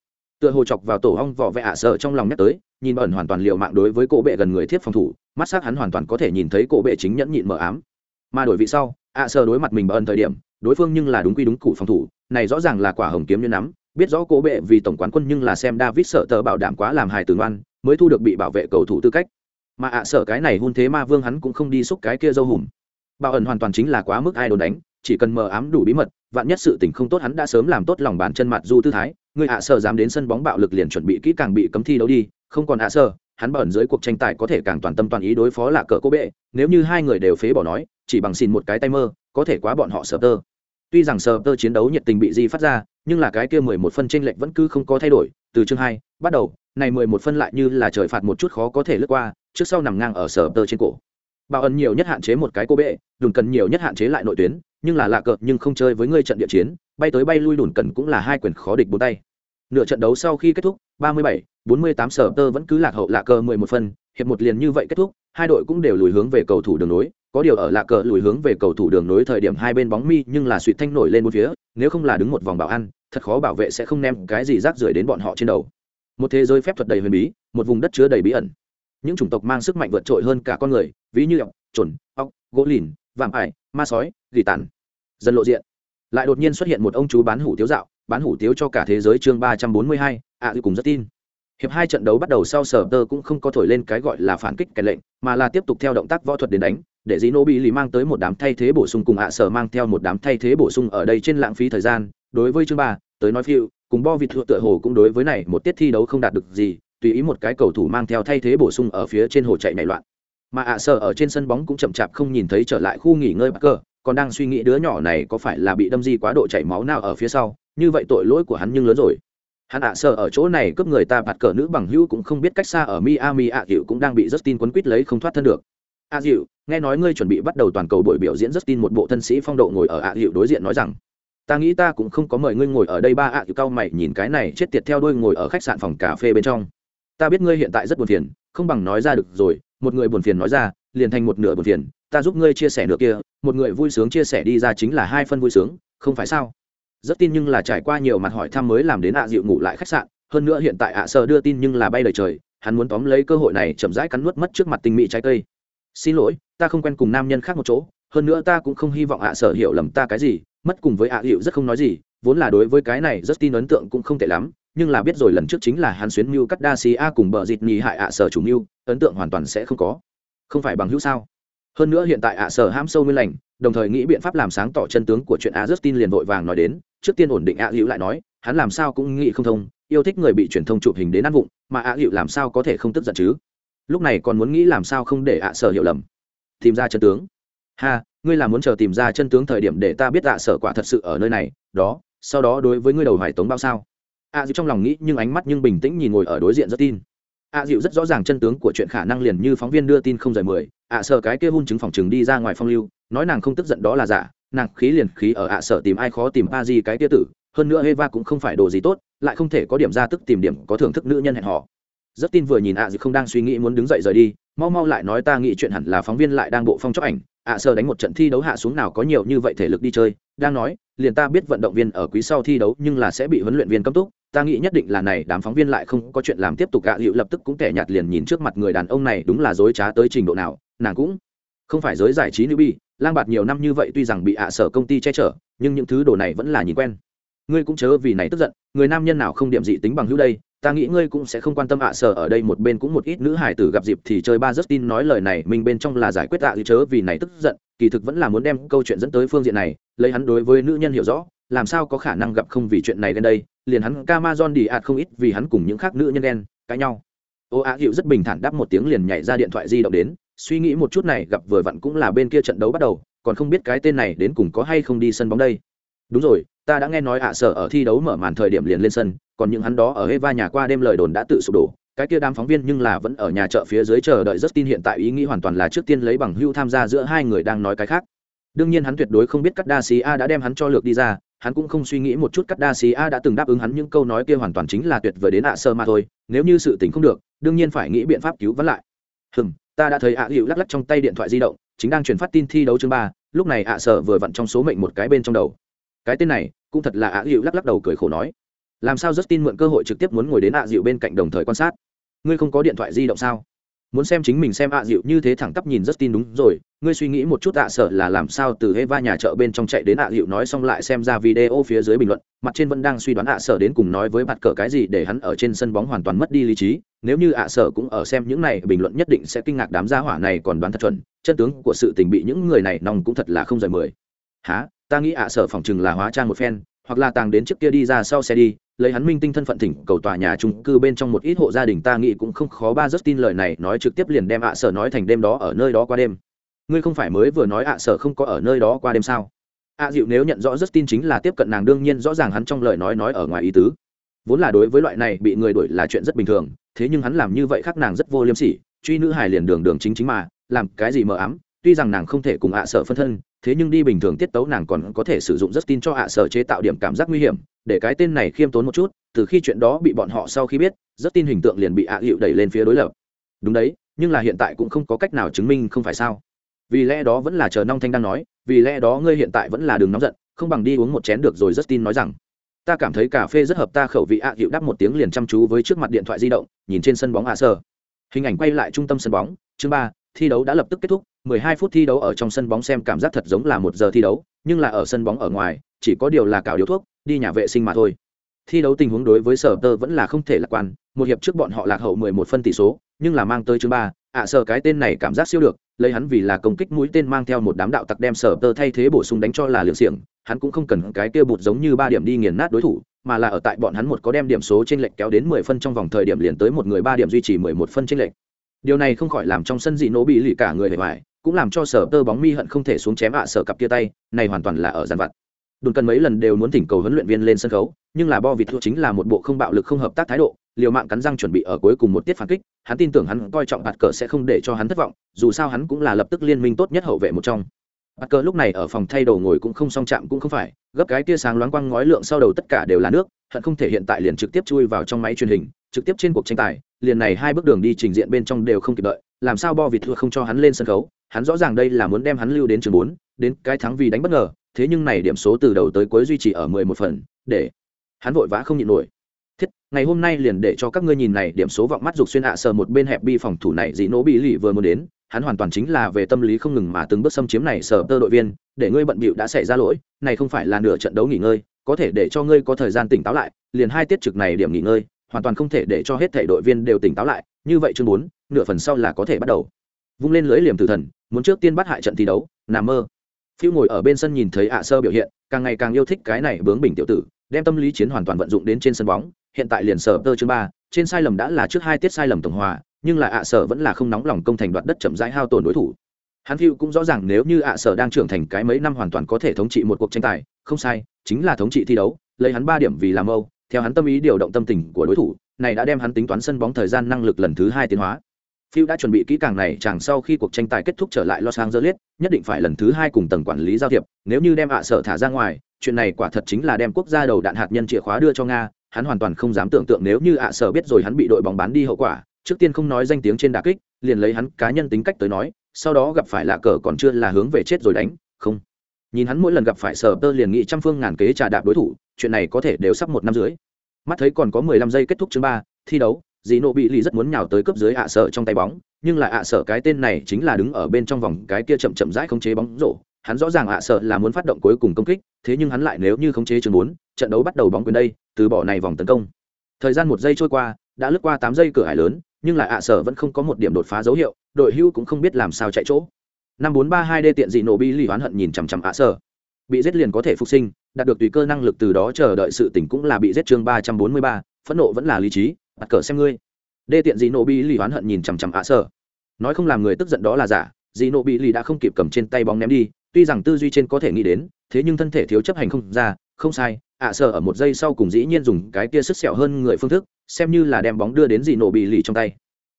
Tựa hồ chọc vào tổ hong vỏ vẽ ả sợ trong lòng nhắc tới nhìn ẩn hoàn toàn liệu mạng đối với cổ bệ gần người thiết phòng thủ, mắt xác hắn hoàn toàn có thể nhìn thấy cổ bệ chính nhẫn nhịn mờ ám. Mà đổi vị sau, ạ sợ đối mặt mình ẩn thời điểm, đối phương nhưng là đúng quy đúng cụ phòng thủ, này rõ ràng là quả hồng kiếm như nắm, biết rõ cổ bệ vì tổng quán quân nhưng là xem david sợ tờ bảo đảm quá làm hài tử ngoan, mới thu được bị bảo vệ cầu thủ tư cách. Mà ạ sợ cái này hôn thế ma vương hắn cũng không đi xúc cái kia dâu hùm. Bảo ẩn hoàn toàn chính là quá mức ai đồn đánh, chỉ cần mờ ám đủ bí mật, vạn nhất sự tình không tốt hắn đã sớm làm tốt lòng bàn chân mặt du tư thái, người ạ sợ dám đến sân bóng bạo lực liền chuẩn bị kỹ càng bị cấm thi đấu đi không còn ạ sơ hắn bẩn dưới cuộc tranh tài có thể càng toàn tâm toàn ý đối phó là cờ cô bệ. Nếu như hai người đều phế bỏ nói chỉ bằng xin một cái tay mơ có thể quá bọn họ sờ tơ. Tuy rằng sờ tơ chiến đấu nhiệt tình bị di phát ra nhưng là cái kia mười một phân tranh lệch vẫn cứ không có thay đổi. Từ chương hai bắt đầu này mười một phân lại như là trời phạt một chút khó có thể lướt qua trước sau nằm ngang ở sờ tơ trên cổ. Bảo ẩn nhiều nhất hạn chế một cái cô bệ đùn cần nhiều nhất hạn chế lại nội tuyến nhưng là lạ cợt nhưng không chơi với ngươi trận địa chiến bay tới bay lui đùn cần cũng là hai quyền khó địch bốn tay. Nửa trận đấu sau khi kết thúc 37, 48 sở tơ vẫn cứ lạc hậu lạc cờ 11 phân hiệp một liền như vậy kết thúc hai đội cũng đều lùi hướng về cầu thủ đường nối có điều ở lạc cờ lùi hướng về cầu thủ đường nối thời điểm hai bên bóng mi nhưng là suy thanh nổi lên một phía nếu không là đứng một vòng bảo ăn thật khó bảo vệ sẽ không ném cái gì rác rưởi đến bọn họ trên đầu. Một thế giới phép thuật đầy huyền bí một vùng đất chứa đầy bí ẩn. Những chủng tộc mang sức mạnh vượt trội hơn cả con người ví như ọc trồn ọc gỗ lìn vạm ải ma sói gỉ tàn. Dần lộ diện. Lại đột nhiên xuất hiện một ông chú bán hủ tiếu dạo bán hủ tiếu cho cả thế giới chương ba trăm bốn mươi hai ạ à, cùng rất tin hiệp hai trận đấu bắt đầu sau sở tơ cũng không có thổi lên cái gọi là phản kích kẻ lệnh, mà là tiếp tục theo động tác võ thuật đến đánh, để dĩ nô bị lì mang tới một đám thay thế bổ sung cùng ạ sở mang theo một đám thay thế bổ sung ở đây trên lãng phí thời gian. Đối với chương ba, tới nói phiêu, cùng bo vịt tựa hồ cũng đối với này một tiết thi đấu không đạt được gì, tùy ý một cái cầu thủ mang theo thay thế bổ sung ở phía trên hồ chạy nảy loạn. Mà ạ sở ở trên sân bóng cũng chậm chạp không nhìn thấy trở lại khu nghỉ ngơi bắc cơ còn đang suy nghĩ đứa nhỏ này có phải là bị đâm di quá độ chảy máu nào ở phía sau, như vậy tội lỗi của hắn nhưng lớn rồi hắn ạ, sợ ở chỗ này cướp người ta bạt cờ nữ bằng hữu cũng không biết cách xa ở miami ạ dịu cũng đang bị justin quấn quýt lấy không thoát thân được. Ạ dịu nghe nói ngươi chuẩn bị bắt đầu toàn cầu buổi biểu diễn justin một bộ thân sĩ phong độ ngồi ở ạ dịu đối diện nói rằng, ta nghĩ ta cũng không có mời ngươi ngồi ở đây ba ạ dịu cao mày nhìn cái này chết tiệt theo đôi ngồi ở khách sạn phòng cà phê bên trong. Ta biết ngươi hiện tại rất buồn phiền, không bằng nói ra được rồi, một người buồn phiền nói ra, liền thành một nửa buồn phiền, ta giúp ngươi chia sẻ nửa kia, một người vui sướng chia sẻ đi ra chính là hai phân vui sướng, không phải sao? Rất tin nhưng là trải qua nhiều mặt hỏi thăm mới làm đến ạ dịu ngủ lại khách sạn. Hơn nữa hiện tại ạ sơ đưa tin nhưng là bay lời trời, hắn muốn tóm lấy cơ hội này chậm rãi cắn nuốt mất trước mặt tinh mỹ trái cây. Xin lỗi, ta không quen cùng nam nhân khác một chỗ, hơn nữa ta cũng không hy vọng ạ sở hiểu lầm ta cái gì, mất cùng với ạ hiệu rất không nói gì, vốn là đối với cái này rất tin ấn tượng cũng không tệ lắm, nhưng là biết rồi lần trước chính là hắn xuyến mưu cắt đa xí a cùng bờ dịt nhì hại ạ sở chủ mưu, ấn tượng hoàn toàn sẽ không có. Không phải bằng hữu sao? Hơn nữa hiện tại ạ sở ham sâu nguyên lành đồng thời nghĩ biện pháp làm sáng tỏ chân tướng của chuyện a justin liền vội vàng nói đến, trước tiên ổn định A hữu lại nói, hắn làm sao cũng nghĩ không thông, yêu thích người bị truyền thông chụp hình đến ăn vụng, mà A hữu làm sao có thể không tức giận chứ? Lúc này còn muốn nghĩ làm sao không để ạ sở hiểu lầm. Tìm ra chân tướng. Ha, ngươi là muốn chờ tìm ra chân tướng thời điểm để ta biết ạ sở quả thật sự ở nơi này, đó, sau đó đối với ngươi đầu hải tống bao sao? A dịu trong lòng nghĩ nhưng ánh mắt nhưng bình tĩnh nhìn ngồi ở đối diện rất tin A dịu rất rõ ràng chân tướng của chuyện khả năng liền như phóng viên đưa tin không rời mười, ạ sở cái kia hung chứng phòng chừng đi ra ngoài phong lưu nói nàng không tức giận đó là giả nàng khí liền khí ở ạ à sở tìm ai khó tìm pa di cái kia tử hơn nữa Eva cũng không phải đồ gì tốt, lại không thể có điểm ra tức tìm điểm có thưởng thức nữ nhân hẹn họ. Rất tin vừa nhìn ạ à không đang suy nghĩ muốn đứng dậy rời đi, mau mau lại nói ta nghĩ chuyện hẳn là phóng viên lại đang bộ phong chóc ảnh, ạ à sơ đánh một trận thi đấu hạ xuống nào có nhiều như vậy thể lực đi chơi, đang nói, liền ta biết vận động viên ở quý sau thi đấu nhưng là sẽ bị huấn luyện viên cấm túc, ta nghĩ nhất định là này đám phóng viên lại không có chuyện làm tiếp tục gạ à, lập tức cũng kẻ nhạt liền nhìn trước mặt người đàn ông này đúng là dối trá tới trình độ nào, nàng cũng không phải giới giải trí nữ bi, lang bạt nhiều năm như vậy tuy rằng bị ạ sở công ty che chở, nhưng những thứ đồ này vẫn là nhìn quen. Ngươi cũng chớ vì này tức giận người nam nhân nào không điểm dị tính bằng hữu đây ta nghĩ ngươi cũng sẽ không quan tâm ạ sở ở đây một bên cũng một ít nữ hải tử gặp dịp thì chơi ba Justin nói lời này mình bên trong là giải quyết ạ à chớ vì này tức giận kỳ thực vẫn là muốn đem câu chuyện dẫn tới phương diện này lấy hắn đối với nữ nhân hiểu rõ làm sao có khả năng gặp không vì chuyện này đến đây liền hắn Camazon đi ạt không ít vì hắn cùng những khác nữ nhân đen cãi nhau. Ô ạ hiệu rất bình thản đáp một tiếng liền nhảy ra điện thoại di động đến suy nghĩ một chút này, gặp vừa vặn cũng là bên kia trận đấu bắt đầu, còn không biết cái tên này đến cùng có hay không đi sân bóng đây. Đúng rồi, ta đã nghe nói ạ sở ở thi đấu mở màn thời điểm liền lên sân, còn những hắn đó ở Eva nhà qua đêm lời đồn đã tự sụp đổ. Cái kia đám phóng viên nhưng là vẫn ở nhà chợ phía dưới chờ đợi rất tin hiện tại ý nghĩ hoàn toàn là trước tiên lấy bằng hưu tham gia giữa hai người đang nói cái khác. Đương nhiên hắn tuyệt đối không biết cắt đa xí a đã đem hắn cho lược đi ra, hắn cũng không suy nghĩ một chút cắt đa xí a đã từng đáp ứng hắn những câu nói kia hoàn toàn chính là tuyệt vời đến ạ sơ mà thôi, nếu như sự tình không được, đương nhiên phải nghĩ biện pháp cứu vãn lại. Hừm ta đã thấy ạ hữu lắc lắc trong tay điện thoại di động, chính đang truyền phát tin thi đấu chương ba, lúc này ạ sở vừa vặn trong số mệnh một cái bên trong đầu. Cái tên này, cũng thật là ạ dịu lắc lắc đầu cười khổ nói. Làm sao justin mượn cơ hội trực tiếp muốn ngồi đến ạ dịu bên cạnh đồng thời quan sát? Ngươi không có điện thoại di động sao? Muốn xem chính mình xem ạ dịu như thế thẳng tắp nhìn rất tin đúng rồi. Ngươi suy nghĩ một chút ạ, sợ là làm sao từ eva nhà chợ bên trong chạy đến ạ dịu nói xong lại xem ra video phía dưới bình luận, mặt trên vẫn đang suy đoán ạ sợ đến cùng nói với mặt cờ cái gì để hắn ở trên sân bóng hoàn toàn mất đi lý trí. Nếu như ạ sợ cũng ở xem những này, bình luận nhất định sẽ kinh ngạc đám gia hỏa này còn đoán thật chuẩn. Chân tướng của sự tình bị những người này nòng cũng thật là không rời mười. Há ta nghĩ ạ sợ phòng chừng là hóa trang một phen hoặc là tàng đến trước kia đi ra sau xe đi, lấy hắn minh tinh thân phận thỉnh cầu tòa nhà trung cư bên trong một ít hộ gia đình ta nghĩ cũng không khó. Ba rất tin lời này nói trực tiếp liền đem ạ à sở nói thành đêm đó ở nơi đó qua đêm. Ngươi không phải mới vừa nói ạ à sở không có ở nơi đó qua đêm sao? Ạ dịu nếu nhận rõ rất tin chính là tiếp cận nàng đương nhiên rõ ràng hắn trong lời nói nói ở ngoài ý tứ. Vốn là đối với loại này bị người đuổi là chuyện rất bình thường, thế nhưng hắn làm như vậy khác nàng rất vô liêm sỉ, truy nữ hài liền đường đường chính chính mà, làm cái gì mờ ám, tuy rằng nàng không thể cùng ạ sở phân thân thế nhưng đi bình thường tiết tấu nàng còn có thể sử dụng rất tin cho ạ sở chế tạo điểm cảm giác nguy hiểm, để cái tên này khiêm tốn một chút, từ khi chuyện đó bị bọn họ sau khi biết rất tin hình tượng liền bị ạ hiệu đẩy lên phía đối lập. Đúng đấy, nhưng là hiện tại cũng không có cách nào chứng minh không phải sao. Vì lẽ đó vẫn là chờ nong thanh đang nói, vì lẽ đó ngươi hiện tại vẫn là đường nóng giận, không bằng đi uống một chén được rồi rất tin nói rằng. Ta cảm thấy cà phê rất hợp ta khẩu vị, ạ hiệu đáp một tiếng liền chăm chú với trước mặt điện thoại di động, nhìn trên sân bóng ạ sở. Hình ảnh quay lại trung tâm sân bóng, chương ba, thi đấu đã lập tức kết thúc 12 phút thi đấu ở trong sân bóng xem cảm giác thật giống là một giờ thi đấu, nhưng là ở sân bóng ở ngoài, chỉ có điều là cào điếu thuốc, đi nhà vệ sinh mà thôi. Thi đấu tình huống đối với sở tơ vẫn là không thể lạc quan, một hiệp trước bọn họ lạc hậu 11 phân tỷ số, nhưng là mang tới chương ba, ạ sở cái tên này cảm giác siêu được, lấy hắn vì là công kích mũi tên mang theo một đám đạo tặc đem sở tơ thay thế bổ sung đánh cho là liều xiềng hắn cũng không cần cái kia bụt giống như ba điểm đi nghiền nát đối thủ, mà là ở tại bọn hắn một có đem điểm số trên lệch kéo đến 10 phân trong vòng thời điểm liền tới một người ba điểm duy trì 11 phân trên lệch. Điều này không khỏi làm trong sân dị nổ bị lì cả người hề hoài cũng làm cho sở tơ bóng mi hận không thể xuống chém ạ sở cặp kia tay, này hoàn toàn là ở giàn vặt. Đồn cần mấy lần đều muốn thỉnh cầu huấn luyện viên lên sân khấu, nhưng là bo vịt thua chính là một bộ không bạo lực không hợp tác thái độ, liều mạng cắn răng chuẩn bị ở cuối cùng một tiết phản kích, hắn tin tưởng hắn coi trọng bạt cờ sẽ không để cho hắn thất vọng, dù sao hắn cũng là lập tức liên minh tốt nhất hậu vệ một trong. Bạt cờ lúc này ở phòng thay đồ ngồi cũng không song chạm cũng không phải, gấp cái tia sáng loáng quang ngói lượng sau đầu tất cả đều là nước, hận không thể hiện tại liền trực tiếp chui vào trong máy truyền hình, trực tiếp trên cuộc tranh tài, liền này hai bước đường đi trình diện bên trong đều không kịp đợi, làm sao bo vịt thua không cho hắn lên sân khấu? Hắn rõ ràng đây là muốn đem hắn lưu đến trường bốn, đến cái thắng vì đánh bất ngờ, thế nhưng này điểm số từ đầu tới cuối duy trì ở mười một phần, để hắn vội vã không nhịn nổi. Thiết, ngày hôm nay liền để cho các ngươi nhìn này điểm số vọng mắt dục xuyên ạ sờ một bên hẹp bi phòng thủ này dị nỗ bị lì vừa muốn đến, hắn hoàn toàn chính là về tâm lý không ngừng mà từng bước xâm chiếm này sở tơ đội viên, để ngươi bận bịu đã xảy ra lỗi, này không phải là nửa trận đấu nghỉ ngơi, có thể để cho ngươi có thời gian tỉnh táo lại, liền hai tiết trực này điểm nghỉ ngơi, hoàn toàn không thể để cho hết thể đội viên đều tỉnh táo lại, như vậy chương bốn, nửa phần sau là có thể bắt đầu. Vung lên lưới liềm tử thần muốn trước tiên bắt hại trận thi đấu, nằm mơ. Phiêu ngồi ở bên sân nhìn thấy ạ sơ biểu hiện, càng ngày càng yêu thích cái này bướng bình tiểu tử, đem tâm lý chiến hoàn toàn vận dụng đến trên sân bóng. Hiện tại liền sở tơ chương ba, trên sai lầm đã là trước hai tiết sai lầm tổng hòa, nhưng là ạ sở vẫn là không nóng lòng công thành đoạt đất chậm rãi hao tổn đối thủ. Hắn phiêu cũng rõ ràng nếu như ạ sở đang trưởng thành cái mấy năm hoàn toàn có thể thống trị một cuộc tranh tài, không sai, chính là thống trị thi đấu, lấy hắn ba điểm vì làm âu, theo hắn tâm ý điều động tâm tình của đối thủ, này đã đem hắn tính toán sân bóng thời gian năng lực lần thứ hai tiến hóa. Phil đã chuẩn bị kỹ càng này chẳng sau khi cuộc tranh tài kết thúc trở lại Los Angeles, nhất định phải lần thứ hai cùng tầng quản lý giao thiệp, nếu như đem ạ sở thả ra ngoài, chuyện này quả thật chính là đem quốc gia đầu đạn hạt nhân chìa khóa đưa cho Nga, hắn hoàn toàn không dám tưởng tượng nếu như ạ sở biết rồi hắn bị đội bóng bán đi hậu quả, trước tiên không nói danh tiếng trên đả kích, liền lấy hắn cá nhân tính cách tới nói, sau đó gặp phải lạ cờ còn chưa là hướng về chết rồi đánh, không. Nhìn hắn mỗi lần gặp phải sở tơ liền nghĩ trăm phương ngàn kế trà đạp đối thủ, chuyện này có thể đều sắp một năm rưỡi. Mắt thấy còn có mười lăm giây kết thúc chương ba, thi đấu, dì nộ bị lì rất muốn nhào tới cấp dưới ạ sở trong tay bóng, nhưng lại ạ sở cái tên này chính là đứng ở bên trong vòng cái kia chậm chậm rãi khống chế bóng rổ. Hắn rõ ràng ạ sở là muốn phát động cuối cùng công kích, thế nhưng hắn lại nếu như khống chế chừng bốn, trận đấu bắt đầu bóng quyền đây, từ bỏ này vòng tấn công. Thời gian một giây trôi qua, đã lướt qua tám giây cửa hải lớn, nhưng lại ạ sở vẫn không có một điểm đột phá dấu hiệu, đội hưu cũng không biết làm sao chạy chỗ. Năm bốn ba hai d tiện dị nổ bi lì oán hận nhìn chằm chằm ạ sở. Bị giết liền có thể phục sinh, đạt được tùy cơ năng lực từ đó chờ đợi sự tỉnh cũng là bị giết chương ba trăm bốn mươi ba, phẫn nộ vẫn là lý trí bắt cờ xem ngươi. Đê tiện dị nộ bị lì oán hận nhìn chằm chằm ạ sở nói không làm người tức giận đó là giả dị nộ bị lì đã không kịp cầm trên tay bóng ném đi, tuy rằng tư duy trên có thể nghĩ đến, thế nhưng thân thể thiếu chấp hành không ra, không sai, ạ sở ở một giây sau cùng dĩ nhiên dùng cái kia sức sẹo hơn người phương thức, xem như là đem bóng đưa đến dị nộ bị lì trong tay.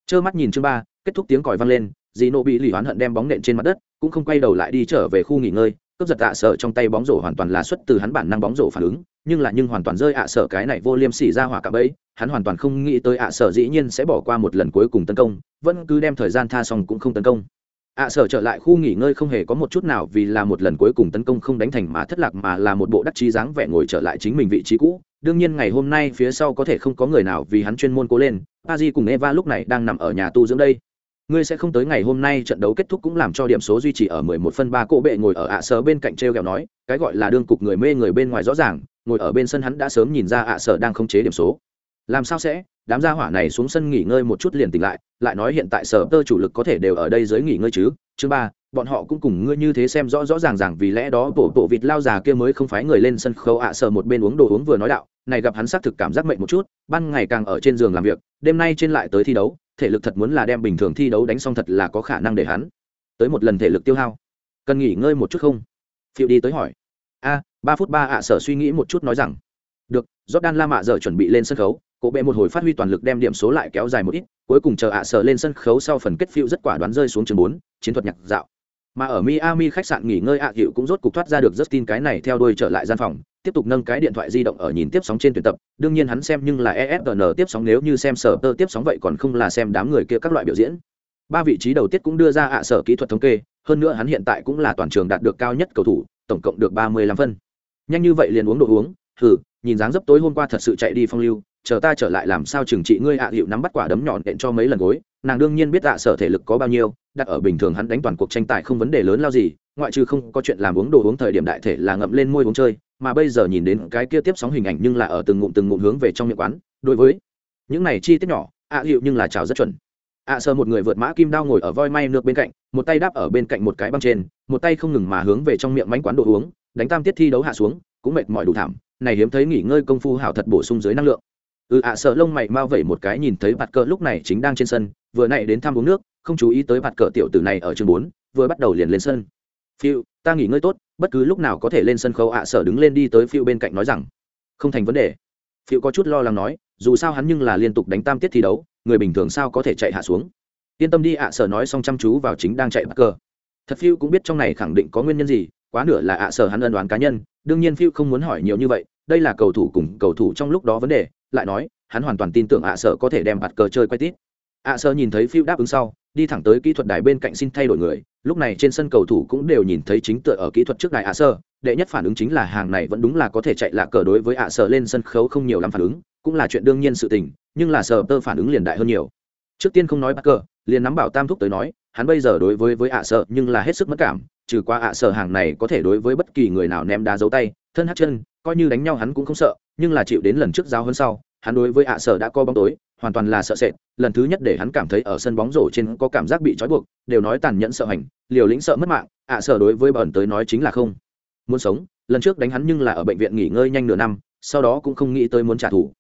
Trơ mắt nhìn chương ba, kết thúc tiếng còi vang lên dị nộ bị lì oán hận đem bóng nện trên mặt đất, cũng không quay đầu lại đi trở về khu nghỉ ngơi cướp giật ạ à sở trong tay bóng rổ hoàn toàn là xuất từ hắn bản năng bóng rổ phản ứng, nhưng là nhưng hoàn toàn rơi ạ à sở cái này vô liêm sỉ ra hỏa cả bấy hắn hoàn toàn không nghĩ tới ạ à sở dĩ nhiên sẽ bỏ qua một lần cuối cùng tấn công, vẫn cứ đem thời gian tha xong cũng không tấn công. ạ sở trở lại khu nghỉ ngơi không hề có một chút nào vì là một lần cuối cùng tấn công không đánh thành mà thất lạc mà là một bộ đắc chí dáng vẻ ngồi trở lại chính mình vị trí cũ. Đương nhiên ngày hôm nay phía sau có thể không có người nào vì hắn chuyên môn cố lên a di cùng eva lúc này đang nằm ở nhà tu dưỡng đây ngươi sẽ không tới ngày hôm nay trận đấu kết thúc cũng làm cho điểm số duy trì ở mười một phân 3 cổ bệ ngồi ở ạ sở bên cạnh treo kẹo nói, cái gọi là đương cục người mê người bên ngoài rõ ràng, ngồi ở bên sân hắn đã sớm nhìn ra ạ sở đang không chế điểm số. Làm sao sẽ? Đám gia hỏa này xuống sân nghỉ ngơi một chút liền tỉnh lại lại nói hiện tại sở tơ chủ lực có thể đều ở đây dưới nghỉ ngơi chứ? Chương ba bọn họ cũng cùng ngươi như thế xem rõ rõ ràng ràng vì lẽ đó bộ bộ vịt lao già kia mới không phái người lên sân khấu ạ à, sở một bên uống đồ uống vừa nói đạo, này gặp hắn xác thực cảm giác mệnh một chút, ban ngày càng ở trên giường làm việc, đêm nay trên lại tới thi đấu, thể lực thật muốn là đem bình thường thi đấu đánh xong thật là có khả năng để hắn tới một lần thể lực tiêu hao. Cần nghỉ ngơi một chút không? Phiêu đi tới hỏi. A, ba phút ba ạ sở suy nghĩ một chút nói rằng, được, jordan la mạ giờ chuẩn bị lên sân khấu, cổ bệ một hồi phát huy toàn lực đem điểm số lại kéo dài một ít, cuối cùng chờ ạ sở lên sân khấu sau phần kết phiêu rất quả đoán rơi xuống trường bốn, chiến thuật nhạc dạo mà ở miami khách sạn nghỉ ngơi ạ hiệu cũng rốt cục thoát ra được justin cái này theo đuôi trở lại gian phòng, tiếp tục nâng cái điện thoại di động ở nhìn tiếp sóng trên tuyển tập. Đương nhiên hắn xem nhưng là esn tiếp sóng, nếu như xem sở tơ tiếp sóng vậy còn không là xem đám người kia các loại biểu diễn. Ba vị trí đầu tiết cũng đưa ra ạ, sở kỹ thuật thống kê, hơn nữa hắn hiện tại cũng là toàn trường đạt được cao nhất cầu thủ, tổng cộng được ba mươi lăm phân. Nhanh như vậy liền uống đồ uống thử nhìn dáng dấp tối hôm qua thật sự chạy đi phong lưu, chờ ta trở lại làm sao trừng trị ngươi ạ hiệu nắm bắt quả đấm nhọn đện cho mấy lần gối nàng đương nhiên biết dạ sở thể lực có bao nhiêu, đặt ở bình thường hắn đánh toàn cuộc tranh tài không vấn đề lớn lao gì, ngoại trừ không có chuyện làm uống đồ uống thời điểm đại thể là ngậm lên môi uống chơi, mà bây giờ nhìn đến cái kia tiếp sóng hình ảnh nhưng là ở từng ngụm từng ngụm hướng về trong miệng quán, đối với những này chi tiết nhỏ, ạ à, hiệu nhưng là chào rất chuẩn. ạ à, sơ một người vượt mã kim đao ngồi ở voi may nước bên cạnh, một tay đáp ở bên cạnh một cái băng trên, một tay không ngừng mà hướng về trong miệng mánh quán đồ uống, đánh tam tiết thi đấu hạ xuống, cũng mệt mỏi đủ thảm, này hiếm thấy nghỉ ngơi công phu hảo thật bổ sung dưới năng lượng ừ ạ, sợ lông mày mau vẩy một cái nhìn thấy bạt cờ lúc này chính đang trên sân, vừa nãy đến thăm uống nước, không chú ý tới bạt cờ tiểu tử này ở trường bốn, vừa bắt đầu liền lên sân. Phiêu, ta nghỉ ngơi tốt, bất cứ lúc nào có thể lên sân khấu ạ sở đứng lên đi tới phiêu bên cạnh nói rằng. Không thành vấn đề. Phiêu có chút lo lắng nói, dù sao hắn nhưng là liên tục đánh tam tiết thi đấu, người bình thường sao có thể chạy hạ xuống. Yên tâm đi ạ sở nói xong chăm chú vào chính đang chạy bắt cờ. Thật phiêu cũng biết trong này khẳng định có nguyên nhân gì, quá nửa là ạ sở hắn ân đoán cá nhân đương nhiên phiêu không muốn hỏi nhiều như vậy đây là cầu thủ cùng cầu thủ trong lúc đó vấn đề lại nói hắn hoàn toàn tin tưởng ạ sở có thể đem bạt cờ chơi quay tít. Ạ sở nhìn thấy phiêu đáp ứng sau đi thẳng tới kỹ thuật đài bên cạnh xin thay đổi người lúc này trên sân cầu thủ cũng đều nhìn thấy chính tựa ở kỹ thuật trước đài ạ sợ, đệ nhất phản ứng chính là hàng này vẫn đúng là có thể chạy lạ cờ đối với ạ sợ lên sân khấu không nhiều lắm phản ứng cũng là chuyện đương nhiên sự tình nhưng là sờ tơ phản ứng liền đại hơn nhiều. Trước tiên không nói bắt cờ liền nắm bảo tam thúc tới nói hắn bây giờ đối với với ạ sợ nhưng là hết sức mất cảm trừ qua ạ sở hàng này có thể đối với bất kỳ người nào ném đá dấu tay thân hát chân coi như đánh nhau hắn cũng không sợ nhưng là chịu đến lần trước giao hơn sau hắn đối với ạ sở đã co bóng tối hoàn toàn là sợ sệt. Lần thứ nhất để hắn cảm thấy ở sân bóng rổ trên có cảm giác bị trói buộc đều nói tàn nhẫn sợ hành liều lĩnh sợ mất mạng ạ sở đối với bẩn tới nói chính là không muốn sống. Lần trước đánh hắn nhưng là ở bệnh viện nghỉ ngơi nhanh nửa năm sau đó cũng không nghĩ tới muốn trả thù.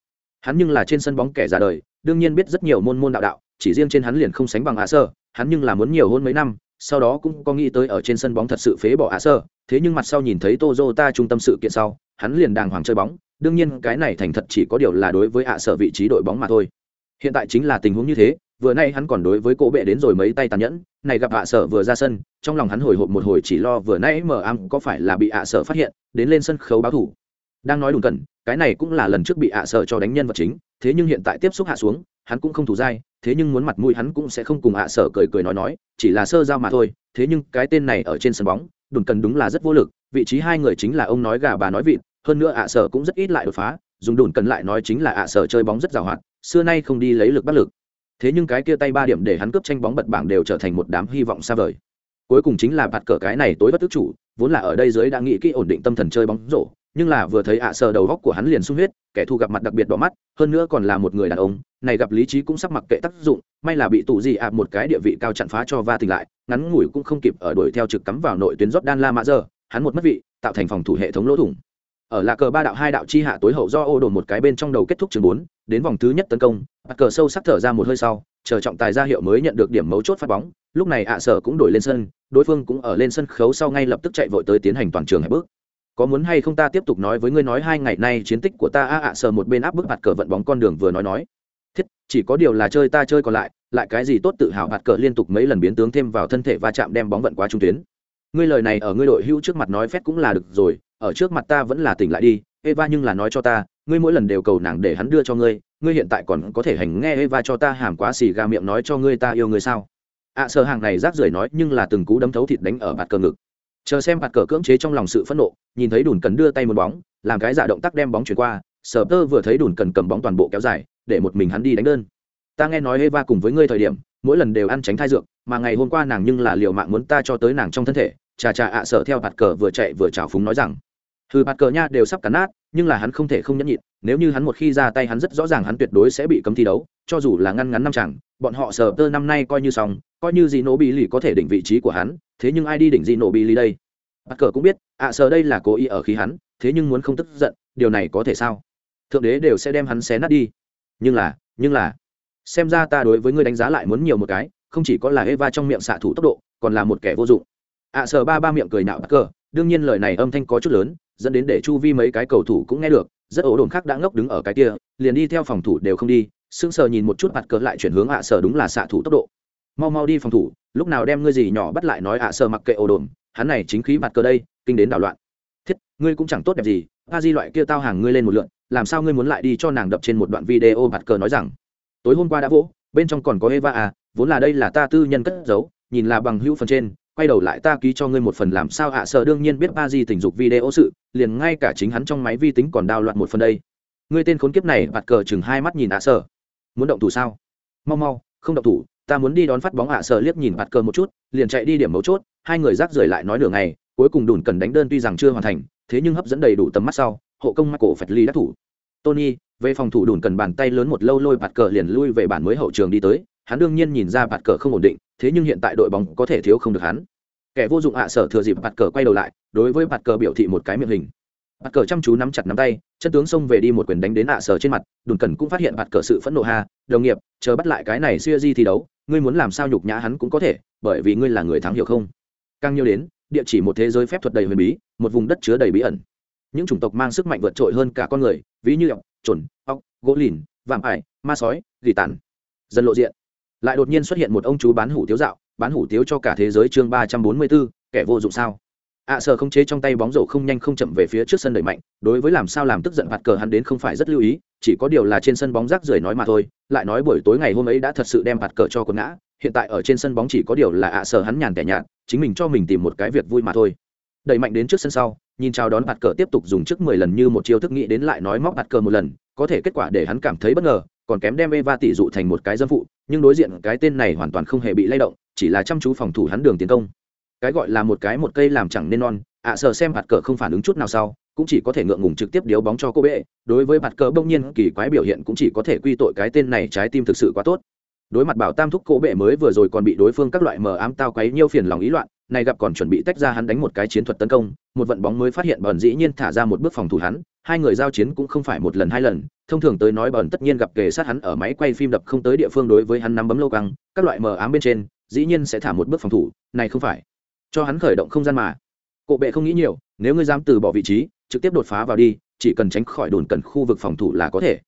Hắn nhưng là trên sân bóng kẻ già đời đương nhiên biết rất nhiều môn môn đạo đạo chỉ riêng trên hắn liền không sánh bằng ạ sở, hắn nhưng là muốn nhiều hơn mấy năm sau đó cũng có nghĩ tới ở trên sân bóng thật sự phế bỏ ạ sơ, thế nhưng mặt sau nhìn thấy Toyota trung tâm sự kiện sau, hắn liền đàng hoàng chơi bóng, đương nhiên cái này thành thật chỉ có điều là đối với ạ sở vị trí đội bóng mà thôi. Hiện tại chính là tình huống như thế, vừa nay hắn còn đối với cổ bệ đến rồi mấy tay tàn nhẫn, này gặp ạ sở vừa ra sân, trong lòng hắn hồi hộp một hồi chỉ lo vừa nay mở am có phải là bị ạ sở phát hiện, đến lên sân khấu báo thủ. Đang nói đùn cẩn cái này cũng là lần trước bị ạ sở cho đánh nhân vật chính, thế nhưng hiện tại tiếp xúc hạ xuống hắn cũng không thủ dai, thế nhưng muốn mặt mũi hắn cũng sẽ không cùng ạ sở cười cười nói nói, chỉ là sơ giao mà thôi, thế nhưng cái tên này ở trên sân bóng, đùn cần đúng là rất vô lực, vị trí hai người chính là ông nói gà bà nói vịt, hơn nữa ạ sở cũng rất ít lại đột phá, dùng đùn cần lại nói chính là ạ sở chơi bóng rất giàu hoạt xưa nay không đi lấy lực bắt lực. Thế nhưng cái kia tay ba điểm để hắn cướp tranh bóng bật bảng đều trở thành một đám hy vọng xa vời. Cuối cùng chính là bạt cờ cái này tối bất tức chủ, vốn là ở đây dưới đã nghĩ kỹ ổn định tâm thần chơi bóng rổ, nhưng là vừa thấy ạ sở đầu góc của hắn liền sung huyết, kẻ thù gặp mặt đặc biệt đỏ mắt, hơn nữa còn là một người đàn ông này gặp lý trí cũng sắp mặc kệ tác dụng, may là bị tù gì ạ một cái địa vị cao chặn phá cho va tỉnh lại, ngắn ngủi cũng không kịp ở đuổi theo trực cắm vào nội tuyến rót đan la mã giờ, hắn một mất vị, tạo thành phòng thủ hệ thống lỗ thủng. Ở là cờ ba đạo hai đạo chi hạ tối hậu do ô đồn một cái bên trong đầu kết thúc trường bốn, đến vòng thứ nhất tấn công, bắt cờ sâu sắc thở ra một hơi sau, chờ trọng tài ra hiệu mới nhận được điểm mấu chốt phát bóng, lúc này ạ sở cũng đổi lên sân, đối phương cũng ở lên sân khấu sau ngay lập tức chạy vội tới tiến hành toàn trường hai bước. Có muốn hay không ta tiếp tục nói với ngươi nói hai ngày nay chiến tích của ta ạ à sở một bên áp bức mặt cờ vận bóng con đường vừa nói nói chỉ có điều là chơi ta chơi còn lại lại cái gì tốt tự hào bạt cờ liên tục mấy lần biến tướng thêm vào thân thể va chạm đem bóng vận quá trung tuyến. Ngươi lời này ở ngươi đội hữu trước mặt nói phép cũng là được rồi ở trước mặt ta vẫn là tỉnh lại đi eva nhưng là nói cho ta ngươi mỗi lần đều cầu nàng để hắn đưa cho ngươi ngươi hiện tại còn có thể hành nghe eva cho ta hàm quá xì ga miệng nói cho ngươi ta yêu ngươi sao? Ạ à, sợ hàng này rác rưởi nói nhưng là từng cú đấm thấu thịt đánh ở bạt cờ ngực. Chờ xem bạt cờ cưỡng chế trong lòng sự phẫn nộ nhìn thấy đùn cần đưa tay một bóng làm cái giả động tác đem bóng chuyển qua sở tơ vừa thấy đùn cần cầm bóng toàn bộ kéo dài để một mình hắn đi đánh đơn. Ta nghe nói eva cùng với ngươi thời điểm mỗi lần đều ăn tránh thai dược mà ngày hôm qua nàng nhưng là liều mạng muốn ta cho tới nàng trong thân thể. Chà chà ạ sợ theo bạt cờ vừa chạy vừa trào phúng nói rằng. Hừ bạt cờ nha đều sắp cắn nát nhưng là hắn không thể không nhẫn nhịn nếu như hắn một khi ra tay hắn rất rõ ràng hắn tuyệt đối sẽ bị cấm thi đấu cho dù là ngăn ngắn năm chẳng bọn họ sờ tơ năm nay coi như xong coi như gì nổ bị lì có thể đỉnh vị trí của hắn thế nhưng ai đi đỉnh gì nổ bị lì đây? Bạt cờ cũng biết ạ à, đây là cố ý ở khí hắn thế nhưng muốn không tức giận điều này có thể sao? Thượng đế đều sẽ đem hắn xé nát đi nhưng là nhưng là xem ra ta đối với ngươi đánh giá lại muốn nhiều một cái không chỉ có là eva trong miệng xạ thủ tốc độ còn là một kẻ vô dụng. Ạ à, sờ ba ba miệng cười nạo bắc cờ đương nhiên lời này âm thanh có chút lớn dẫn đến để chu vi mấy cái cầu thủ cũng nghe được rất ổ đồn khác đã ngốc đứng ở cái kia liền đi theo phòng thủ đều không đi sững sờ nhìn một chút mặt cờ lại chuyển hướng ạ à sở đúng là xạ thủ tốc độ. Mau mau đi phòng thủ lúc nào đem ngươi gì nhỏ bắt lại nói ạ à sở mặc kệ ổ đồn hắn này chính khí mặt cờ đây kinh đến đảo loạn. Thiết ngươi cũng chẳng tốt đẹp gì a di loại kia tao hàng ngươi lên một lượn, làm sao ngươi muốn lại đi cho nàng đập trên một đoạn video mặt cờ nói rằng? Tối hôm qua đã vỗ, bên trong còn có eva à vốn là đây là ta tư nhân cất giấu, nhìn là bằng hữu phần trên, quay đầu lại ta ký cho ngươi một phần làm sao ạ à sợ đương nhiên biết ba di tình dục video sự, liền ngay cả chính hắn trong máy vi tính còn đào loạn một phần đây. Ngươi tên khốn kiếp này, bạt cờ chừng hai mắt nhìn ạ à sợ. Muốn động thủ sao? Mau mau, không động thủ, ta muốn đi đón phát bóng ạ à sợ liếc nhìn bạt cờ một chút, liền chạy đi điểm mấu chốt, hai người rác rời lại nói nửa ngày, cuối cùng đùn cần đánh đơn tuy rằng chưa hoàn thành thế nhưng hấp dẫn đầy đủ tầm mắt sau, hộ công cổ phật ly đắc thủ. Tony, về phòng thủ đùn cần bàn tay lớn một lâu lôi bạt cờ liền lui về bản mới hậu trường đi tới, hắn đương nhiên nhìn ra bạt cờ không ổn định, thế nhưng hiện tại đội bóng có thể thiếu không được hắn. Kẻ vô dụng ạ sở thừa dịp bạt cờ quay đầu lại, đối với bạt cờ biểu thị một cái miệng hình. Bạt cờ chăm chú nắm chặt nắm tay, chân tướng xông về đi một quyền đánh đến ạ sở trên mặt, đùn cần cũng phát hiện bạt cờ sự phẫn nộ hà đồng nghiệp, chờ bắt lại cái này xuya di thi đấu, ngươi muốn làm sao nhục nhã hắn cũng có thể, bởi vì ngươi là người thắng hiểu không? Càng nhiều đến địa chỉ một thế giới phép thuật đầy huyền bí một vùng đất chứa đầy bí ẩn. Những chủng tộc mang sức mạnh vượt trội hơn cả con người ví như ọc trồn ọc gỗ lìn vạm ải ma sói gỉ tàn. Dần lộ diện. Lại đột nhiên xuất hiện một ông chú bán hủ tiếu dạo bán hủ tiếu cho cả thế giới chương ba trăm bốn mươi bốn kẻ vô dụng sao? Ạ à, không chế trong tay bóng rổ không nhanh không chậm về phía trước sân đẩy mạnh đối với làm sao làm tức giận mặt cờ hắn đến không phải rất lưu ý chỉ có điều là trên sân bóng rác rưởi nói mà thôi lại nói buổi tối ngày hôm ấy đã thật sự đem mặt cờ cho quần ngã hiện tại ở trên sân bóng chỉ có điều là ạ à hắn nhàn tẻ nhạt chính mình cho mình tìm một cái việc vui mà thôi. Đẩy mạnh đến trước sân sau nhìn chào đón mặt cờ tiếp tục dùng trước mười lần như một chiêu thức nghĩ đến lại nói móc mặt cờ một lần có thể kết quả để hắn cảm thấy bất ngờ còn kém đem Eva tỷ dụ thành một cái dâm phụ, nhưng đối diện cái tên này hoàn toàn không hề bị lay động, chỉ là chăm chú phòng thủ hắn đường tiến công. Cái gọi là một cái một cây làm chẳng nên non ạ sở xem bạt cờ không phản ứng chút nào sau cũng chỉ có thể ngượng ngùng trực tiếp điếu bóng cho cô bệ. Đối với bạt cờ bỗng nhiên kỳ quái biểu hiện cũng chỉ có thể quy tội cái tên này trái tim thực sự quá tốt đối mặt bảo tam thúc cô bệ mới vừa rồi còn bị đối phương các loại mờ ám tao quấy nhiêu phiền lòng ý loạn, này gặp còn chuẩn bị tách ra hắn đánh một cái chiến thuật tấn công, một vận bóng mới phát hiện bẩn dĩ nhiên thả ra một bước phòng thủ hắn, hai người giao chiến cũng không phải một lần hai lần, thông thường tới nói bẩn tất nhiên gặp kề sát hắn ở máy quay phim đập không tới địa phương đối với hắn nắm bấm lâu căng các loại mờ ám bên trên, dĩ nhiên sẽ thả một bước phòng thủ, này không phải. Cho hắn khởi động không gian mà. Cộ bệ không nghĩ nhiều, nếu ngươi dám từ bỏ vị trí, trực tiếp đột phá vào đi, chỉ cần tránh khỏi đồn cần khu vực phòng thủ là có thể.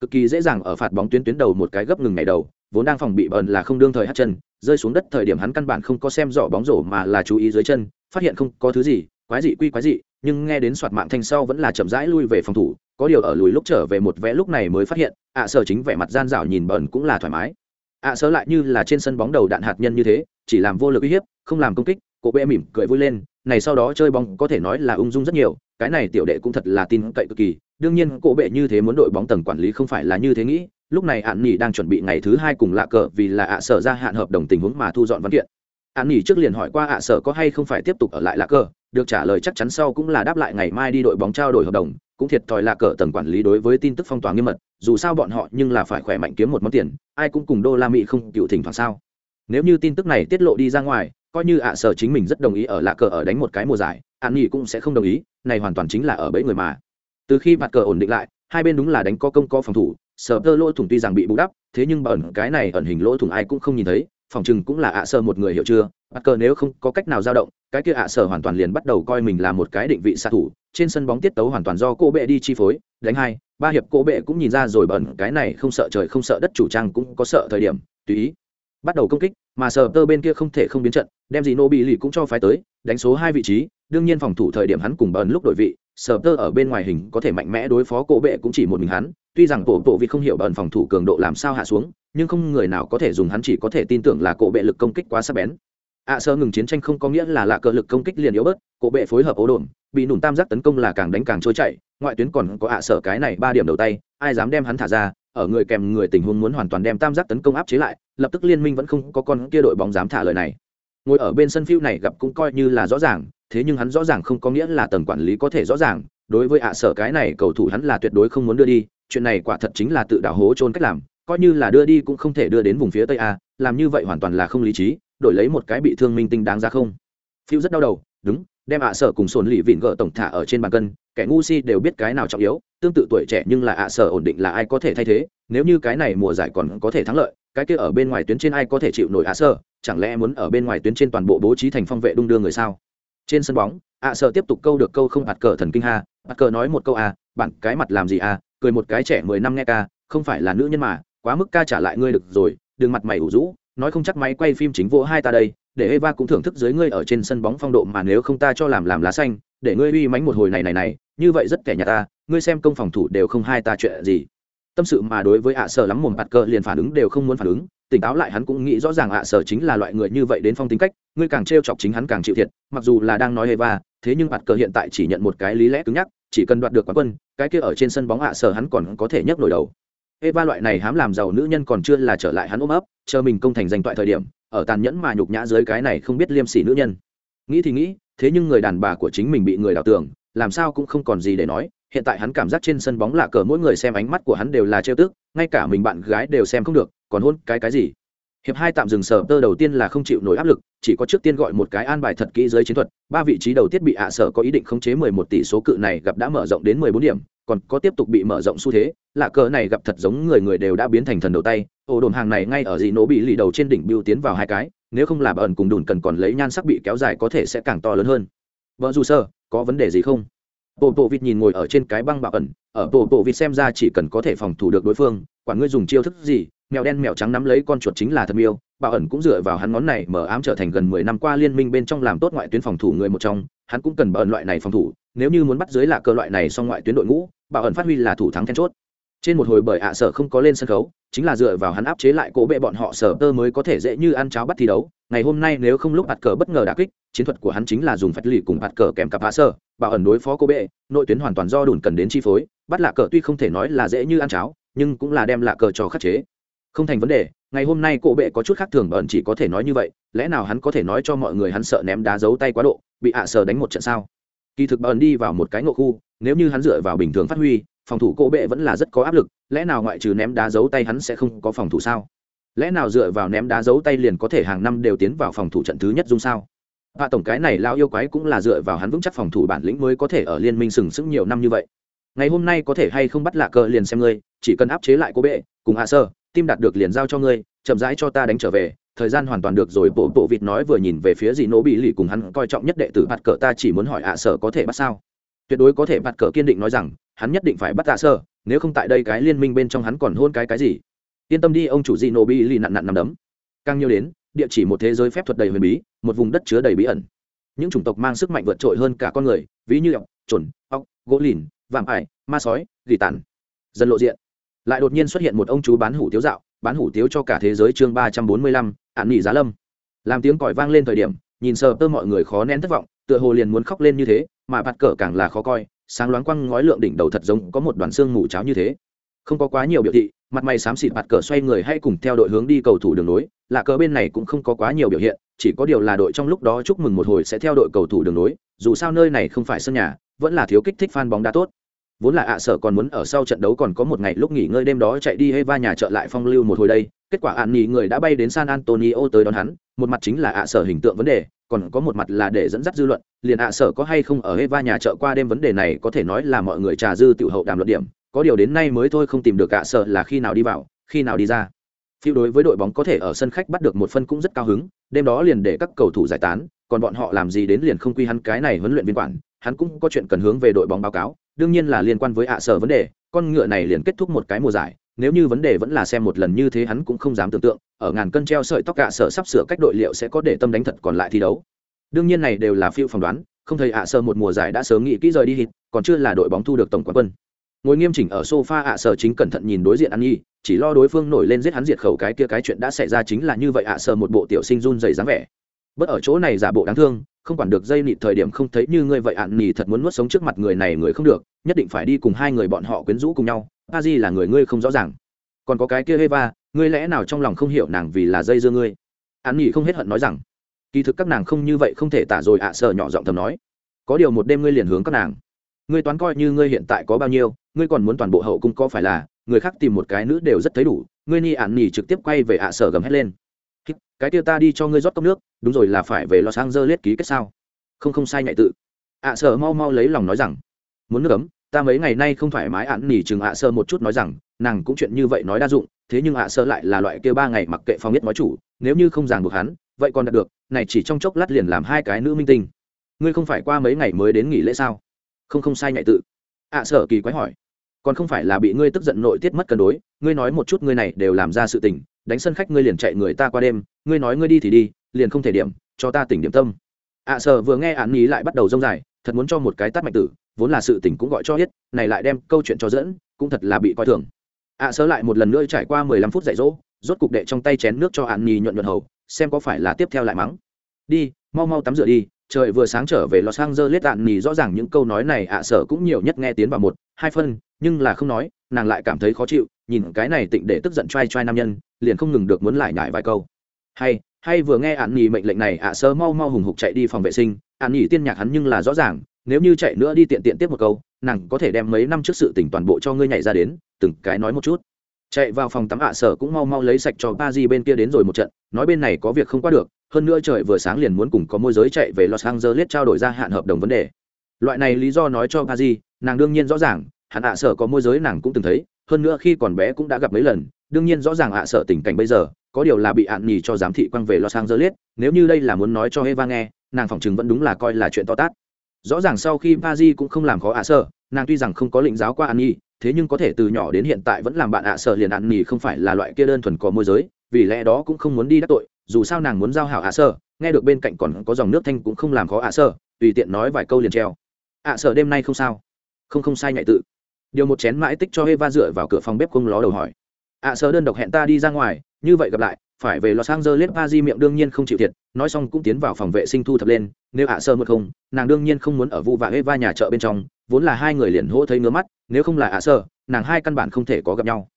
Cực kỳ dễ dàng ở phạt bóng tuyến tuyến đầu một cái gấp ngừng ngày đầu vốn đang phòng bị bẩn là không đương thời hát chân, rơi xuống đất thời điểm hắn căn bản không có xem rõ bóng rổ mà là chú ý dưới chân, phát hiện không có thứ gì, quái dị quy quái dị, nhưng nghe đến soạt mạng thanh sau vẫn là chậm rãi lui về phòng thủ, có điều ở lùi lúc trở về một vẽ lúc này mới phát hiện, ạ sở chính vẻ mặt gian dảo nhìn bẩn cũng là thoải mái. ạ sở lại như là trên sân bóng đầu đạn hạt nhân như thế, chỉ làm vô lực uy hiếp, không làm công kích, cổ bệ mỉm cười vui lên, này sau đó chơi bóng có thể nói là ung dung rất nhiều, cái này tiểu đệ cũng thật là tin cậy cực kỳ, đương nhiên cổ bệ như thế muốn đội bóng tầng quản lý không phải là như thế nghĩ lúc này ạn nhỉ đang chuẩn bị ngày thứ hai cùng lạ cờ vì là ạ sở ra hạn hợp đồng tình huống mà thu dọn văn kiện. Ạn nhỉ trước liền hỏi qua ạ sở có hay không phải tiếp tục ở lại lạ cờ, được trả lời chắc chắn sau cũng là đáp lại ngày mai đi đội bóng trao đổi hợp đồng, cũng thiệt thòi lạ cờ tầng quản lý đối với tin tức phong tỏa nghiêm mật, dù sao bọn họ nhưng là phải khỏe mạnh kiếm một món tiền, ai cũng cùng đô la mỹ không cựu thỉnh thoảng sao. Nếu như tin tức này tiết lộ đi ra ngoài, coi như ạ sở chính mình rất đồng ý ở lạ cờ ở đánh một cái mùa giải ạn nhỉ cũng sẽ không đồng ý, này hoàn toàn chính là ở bẫy người mà. Từ khi mặt cờ ổn định lại, hai bên đúng là đánh có công có phòng thủ sở tơ lỗ thủng tuy rằng bị bù đắp, thế nhưng bẩn, cái này ẩn hình lỗ thủng ai cũng không nhìn thấy, phòng chừng cũng là ạ sơ một người hiểu chưa? Bắt cờ nếu không có cách nào dao động, cái kia ạ sở hoàn toàn liền bắt đầu coi mình là một cái định vị xạ thủ, trên sân bóng tiết tấu hoàn toàn do cô bệ đi chi phối, đánh hai, ba hiệp cô bệ cũng nhìn ra rồi bẩn, cái này không sợ trời không sợ đất chủ trang cũng có sợ thời điểm, tùy ý. Bắt đầu công kích, mà sở tơ bên kia không thể không biến trận, đem gì nô bị lì cũng cho phái tới, đánh số hai vị trí, đương nhiên phòng thủ thời điểm hắn cùng bẩn lúc đổi vị sở tơ ở bên ngoài hình có thể mạnh mẽ đối phó cổ bệ cũng chỉ một mình hắn tuy rằng cổ bộ vì không hiểu bẩn phòng thủ cường độ làm sao hạ xuống nhưng không người nào có thể dùng hắn chỉ có thể tin tưởng là cổ bệ lực công kích quá sắc bén. Ạ à, sơ ngừng chiến tranh không có nghĩa là lạ cờ lực công kích liền yếu bớt cổ bệ phối hợp ố đồn bị nùn tam giác tấn công là càng đánh càng trôi chạy ngoại tuyến còn có ạ à sở cái này ba điểm đầu tay ai dám đem hắn thả ra ở người kèm người tình huống muốn hoàn toàn đem tam giác tấn công áp chế lại lập tức liên minh vẫn không có con kia đội bóng dám thả lời này. Ngồi ở bên sân phiêu này gặp cũng coi như là rõ ràng thế nhưng hắn rõ ràng không có nghĩa là tầng quản lý có thể rõ ràng, đối với ạ sở cái này cầu thủ hắn là tuyệt đối không muốn đưa đi, chuyện này quả thật chính là tự đảo hố trôn cách làm, coi như là đưa đi cũng không thể đưa đến vùng phía tây a, làm như vậy hoàn toàn là không lý trí, đổi lấy một cái bị thương minh tinh đáng ra không. Phiêu rất đau đầu, đúng, đem ạ sở cùng sồn lì vịn gỡ tổng thả ở trên bàn cân, kẻ ngu si đều biết cái nào trọng yếu, tương tự tuổi trẻ nhưng là ạ sở ổn định là ai có thể thay thế, nếu như cái này mùa giải còn có thể thắng lợi, cái kia ở bên ngoài tuyến trên ai có thể chịu nổi ạ sở, chẳng lẽ muốn ở bên ngoài tuyến trên toàn bộ bố trí thành phong vệ đung đưa người sao? Trên sân bóng ạ sợ tiếp tục câu được câu không ạt cờ thần kinh ha ạt cờ nói một câu à bạn cái mặt làm gì à cười một cái trẻ mười năm nghe ca không phải là nữ nhân mà quá mức ca trả lại ngươi được rồi đừng mặt mày ủ rũ nói không chắc máy quay phim chính vỗ hai ta đây để Eva cũng thưởng thức dưới ngươi ở trên sân bóng phong độ mà nếu không ta cho làm làm lá xanh, để ngươi uy mánh một hồi này này này, như vậy rất kẻ nhà ta, ngươi xem công phòng thủ đều không hai ta chuyện gì. Tâm sự mà đối với ạ à sở lắm mồm bạt cờ liền phản ứng đều không muốn phản ứng, tỉnh táo lại hắn cũng nghĩ rõ ràng ạ à sở chính là loại người như vậy đến phong tính cách, ngươi càng trêu chọc chính hắn càng chịu thiệt, mặc dù là đang nói Eva, thế nhưng bạt cờ hiện tại chỉ nhận một cái lý lẽ cứng nhắc, chỉ cần đoạt được quán quân, cái kia ở trên sân bóng ạ à sở hắn còn có thể nhấc nổi đầu. Eva loại này hám làm giàu nữ nhân còn chưa là trở lại hắn ôm ấp, chờ mình công thành danh toại thời điểm, ở tàn nhẫn mà nhục nhã dưới cái này không biết liêm sỉ nữ nhân nghĩ thì nghĩ thế nhưng người đàn bà của chính mình bị người đào tường làm sao cũng không còn gì để nói hiện tại hắn cảm giác trên sân bóng lạ cờ mỗi người xem ánh mắt của hắn đều là trêu tức, ngay cả mình bạn gái đều xem không được, còn hôn cái cái gì? Hiệp hai tạm dừng sở, tơ đầu tiên là không chịu nổi áp lực, chỉ có trước tiên gọi một cái an bài thật kỹ dưới chiến thuật, ba vị trí đầu tiết bị ạ sở có ý định khống chế mười một tỷ số cự này gặp đã mở rộng đến mười bốn điểm, còn có tiếp tục bị mở rộng xu thế, lạ cờ này gặp thật giống người người đều đã biến thành thần đầu tay ổ đồn hàng này ngay ở dị nổ bị lì đầu trên đỉnh biêu tiến vào hai cái, nếu không là bà ẩn cùng đùn cần còn lấy nhan sắc bị kéo dài có thể sẽ càng to lớn hơn. Vợ dù sơ, có vấn đề gì không? Bộ bộ vịt nhìn ngồi ở trên cái băng bạo ẩn, ở bộ bộ vịt xem ra chỉ cần có thể phòng thủ được đối phương, quản ngươi dùng chiêu thức gì, mèo đen mèo trắng nắm lấy con chuột chính là thật miêu. Bảo ẩn cũng dựa vào hắn ngón này mở ám trở thành gần mười năm qua liên minh bên trong làm tốt ngoại tuyến phòng thủ người một trong, hắn cũng cần bảo ẩn loại này phòng thủ, nếu như muốn bắt dưới là cơ loại này xong ngoại tuyến đội ngũ bảo ẩn phát huy là thủ thắng then chốt trên một hồi bởi ạ sở không có lên sân khấu, chính là dựa vào hắn áp chế lại cố bệ bọn họ sở tơ mới có thể dễ như ăn cháo bắt thi đấu. Ngày hôm nay nếu không lúc bạt cờ bất ngờ đà kích, chiến thuật của hắn chính là dùng phách lì cùng bạt cờ kèm cặp hạ sở, bảo ẩn đối phó Cố bệ, nội tuyến hoàn toàn do đùn cần đến chi phối, bắt lạ cờ tuy không thể nói là dễ như ăn cháo, nhưng cũng là đem lạ cờ cho khắc chế. Không thành vấn đề, ngày hôm nay cổ bệ có chút khác thường bẩn chỉ có thể nói như vậy, lẽ nào hắn có thể nói cho mọi người hắn sợ ném đá giấu tay quá độ, bị ạ sở đánh một trận sao? Kỳ thực bẩn đi vào một cái ngộ khu, nếu như hắn dựa vào bình thường phát huy phòng thủ cổ bệ vẫn là rất có áp lực, lẽ nào ngoại trừ ném đá giấu tay hắn sẽ không có phòng thủ sao? Lẽ nào dựa vào ném đá giấu tay liền có thể hàng năm đều tiến vào phòng thủ trận thứ nhất dung sao? Và tổng cái này lao yêu quái cũng là dựa vào hắn vững chắc phòng thủ bản lĩnh mới có thể ở liên minh sừng sững nhiều năm như vậy. Ngày hôm nay có thể hay không bắt lạ cờ liền xem ngươi, chỉ cần áp chế lại cô bệ, cùng hạ sơ, tim đạt được liền giao cho ngươi, chậm rãi cho ta đánh trở về, thời gian hoàn toàn được rồi, bộ bộ vịt nói vừa nhìn về phía gì nỗ bị lì cùng hắn coi trọng nhất đệ tử bắt cờ, ta chỉ muốn hỏi hạ sở có thể bắt sao? Tuyệt đối có thể bắt cờ kiên định nói rằng hắn nhất định phải bắt tạ sơ, nếu không tại đây cái liên minh bên trong hắn còn hôn cái cái gì? Yên tâm đi, ông chủ gì nỗ bị lì nặn nặn nằm đấm. Càng nhiều đến, địa chỉ một thế giới phép thuật đầy huyền bí, một vùng đất chứa đầy bí ẩn. Những chủng tộc mang sức mạnh vượt trội hơn cả con người, ví như ọc trồn ọc gỗ lìn, vạm ải, ma sói, gỉ tàn. Dần lộ diện. Lại đột nhiên xuất hiện một ông chú bán hủ tiếu dạo, bán hủ tiếu cho cả thế giới chương ba trăm bốn mươi lăm, ạn nghỉ giá lâm. Làm tiếng còi vang lên thời điểm, nhìn sờ tơ mọi người khó nén thất vọng, tựa hồ liền muốn khóc lên như thế, mà bạt cờ càng là khó coi sáng loáng quăng ngói lượng đỉnh đầu thật giống có một đoàn xương mù cháo như thế. Không có quá nhiều biểu thị, mặt mày xám xịt mặt cờ xoay người hay cùng theo đội hướng đi cầu thủ đường nối là cờ bên này cũng không có quá nhiều biểu hiện, chỉ có điều là đội trong lúc đó chúc mừng một hồi sẽ theo đội cầu thủ đường nối dù sao nơi này không phải sân nhà, vẫn là thiếu kích thích fan bóng đá tốt vốn là ạ sở còn muốn ở sau trận đấu còn có một ngày lúc nghỉ ngơi đêm đó chạy đi hay va nhà trợ lại phong lưu một hồi đây. Kết quả ạn nghỉ người đã bay đến san antonio tới đón hắn. Một mặt chính là ạ sở hình tượng vấn đề, còn có một mặt là để dẫn dắt dư luận. Liền ạ sở có hay không ở Heva nhà chợ qua đêm vấn đề này có thể nói là mọi người trà dư tiểu hậu đàm luận điểm. Có điều đến nay mới thôi không tìm được ạ sở là khi nào đi vào, khi nào đi ra. Phiêu đối với đội bóng có thể ở sân khách bắt được một phân cũng rất cao hứng. Đêm đó liền để các cầu thủ giải tán, còn bọn họ làm gì đến liền không quy hắn cái này huấn luyện viên quản hắn cũng có chuyện cần hướng về đội bóng báo cáo, đương nhiên là liên quan với ạ sở vấn đề, con ngựa này liền kết thúc một cái mùa giải, nếu như vấn đề vẫn là xem một lần như thế hắn cũng không dám tưởng tượng, ở ngàn cân treo sợi tóc ạ sở sắp sửa cách đội liệu sẽ có để tâm đánh thật còn lại thi đấu. Đương nhiên này đều là phiêu phỏng đoán, không thấy ạ sở một mùa giải đã sớm nghĩ kỹ rời đi hít còn chưa là đội bóng thu được tổng quán quân. Ngồi nghiêm chỉnh ở sofa ạ sở chính cẩn thận nhìn đối diện ăn nhi, chỉ lo đối phương nổi lên giết hắn diệt khẩu cái kia cái chuyện đã xảy ra chính là như vậy ạ sở một bộ tiểu sinh run rẩy dáng vẻ. Bất ở chỗ này giả bộ đáng thương không quản được dây nịt thời điểm không thấy như ngươi vậy ạn nỉ thật muốn nuốt sống trước mặt người này người không được nhất định phải đi cùng hai người bọn họ quyến rũ cùng nhau. A di là người ngươi không rõ ràng. Còn có cái kia Heva, ngươi lẽ nào trong lòng không hiểu nàng vì là dây dưa ngươi? Ạn nỉ không hết hận nói rằng kỳ thực các nàng không như vậy không thể tả rồi ạ à, sợ nhỏ giọng thầm nói. Có điều một đêm ngươi liền hướng các nàng. Ngươi toán coi như ngươi hiện tại có bao nhiêu ngươi còn muốn toàn bộ hậu cung có phải là người khác tìm một cái nữ đều rất thấy đủ. Ngươi ni ạn nỉ trực tiếp quay về ạ à, sở gầm hết lên cái kia ta đi cho ngươi rót cốc nước, đúng rồi là phải về los angeles ký kết sao? Không không sai nhạy tự. Ạ à sợ mau mau lấy lòng nói rằng, muốn nước ấm, ta mấy ngày nay không thoải mái, ạn nỉ chừng ạ sơ một chút nói rằng, nàng cũng chuyện như vậy nói đa dụng, thế nhưng ạ sơ lại là loại kia ba ngày mặc kệ phong biết nói chủ, nếu như không ràng buộc hắn, vậy còn đạt được, này chỉ trong chốc lát liền làm hai cái nữ minh tinh. Ngươi không phải qua mấy ngày mới đến nghỉ lễ sao? Không không sai nhạy tự. Ạ sợ kỳ quái hỏi, còn không phải là bị ngươi tức giận nội tiết mất cân đối, ngươi nói một chút ngươi này đều làm ra sự tình đánh sân khách ngươi liền chạy người ta qua đêm ngươi nói ngươi đi thì đi liền không thể điểm cho ta tỉnh điểm tâm. Ạ à, sợ vừa nghe án ý lại bắt đầu rông dài thật muốn cho một cái tắt mạnh tử vốn là sự tỉnh cũng gọi cho hết này lại đem câu chuyện cho dẫn cũng thật là bị coi thường. Ạ à, lại một lần nữa trải qua mười lăm phút dạy dỗ rốt cục đệ trong tay chén nước cho án nhi nhuận nhuận hầu xem có phải là tiếp theo lại mắng. Đi mau mau tắm rửa đi trời vừa sáng trở về los angeles, đạn nhì rõ ràng những câu nói này ạ à sở cũng nhiều nhất nghe tiến vào một, hai phân, nhưng là không nói, nàng lại cảm thấy khó chịu, nhìn cái này tịnh để tức giận trai trai nam nhân, liền không ngừng được muốn lại nhải vài câu. Hay hay vừa nghe ạn nhì mệnh lệnh này, ạ sơ mau mau hùng hục chạy đi phòng vệ sinh ạn nhì tiên nhạc hắn nhưng là rõ ràng, nếu như chạy nữa đi tiện tiện tiếp một câu, nàng có thể đem mấy năm trước sự tỉnh toàn bộ cho ngươi nhảy ra đến, từng cái nói một chút. Chạy vào phòng tắm ạ sở cũng mau mau lấy sạch cho ba di bên kia đến rồi một trận, nói bên này có việc không qua được hơn nữa trời vừa sáng liền muốn cùng có môi giới chạy về los angeles trao đổi ra hạn hợp đồng vấn đề. Loại này lý do nói cho ba nàng đương nhiên rõ ràng hạn ạ sở có môi giới nàng cũng từng thấy, hơn nữa khi còn bé cũng đã gặp mấy lần, đương nhiên rõ ràng ạ sở tình cảnh bây giờ, có điều là bị ạn nhì cho giám thị quăng về los angeles, nếu như đây là muốn nói cho eva nghe, nàng phỏng chừng vẫn đúng là coi là chuyện to tát. Rõ ràng sau khi pa cũng không làm khó ạ sở nàng tuy rằng không có lĩnh giáo qua ạn nhì, thế nhưng có thể từ nhỏ đến hiện tại vẫn làm bạn ạ sở liền ạn nhì không phải là loại kia đơn thuần có môi giới, vì lẽ đó cũng không muốn đi đắc tội dù sao nàng muốn giao hảo ạ sơ, nghe được bên cạnh còn có dòng nước thanh cũng không làm khó ạ sơ, tùy tiện nói vài câu liền treo. Ạ sơ đêm nay không sao. Không không sai nhạy tự. Điều một chén mãi tích cho eva dựa vào cửa phòng bếp không ló đầu hỏi. Ạ sơ đơn độc hẹn ta đi ra ngoài, như vậy gặp lại, phải về los angeles pa di miệng đương nhiên không chịu thiệt, nói xong cũng tiến vào phòng vệ sinh thu thập lên, nếu ạ sơ một không, nàng đương nhiên không muốn ở vụ và eva nhà chợ bên trong, vốn là hai người liền hỗ thấy ngứa mắt, nếu không là ạ sơ, nàng hai căn bản không thể có gặp nhau.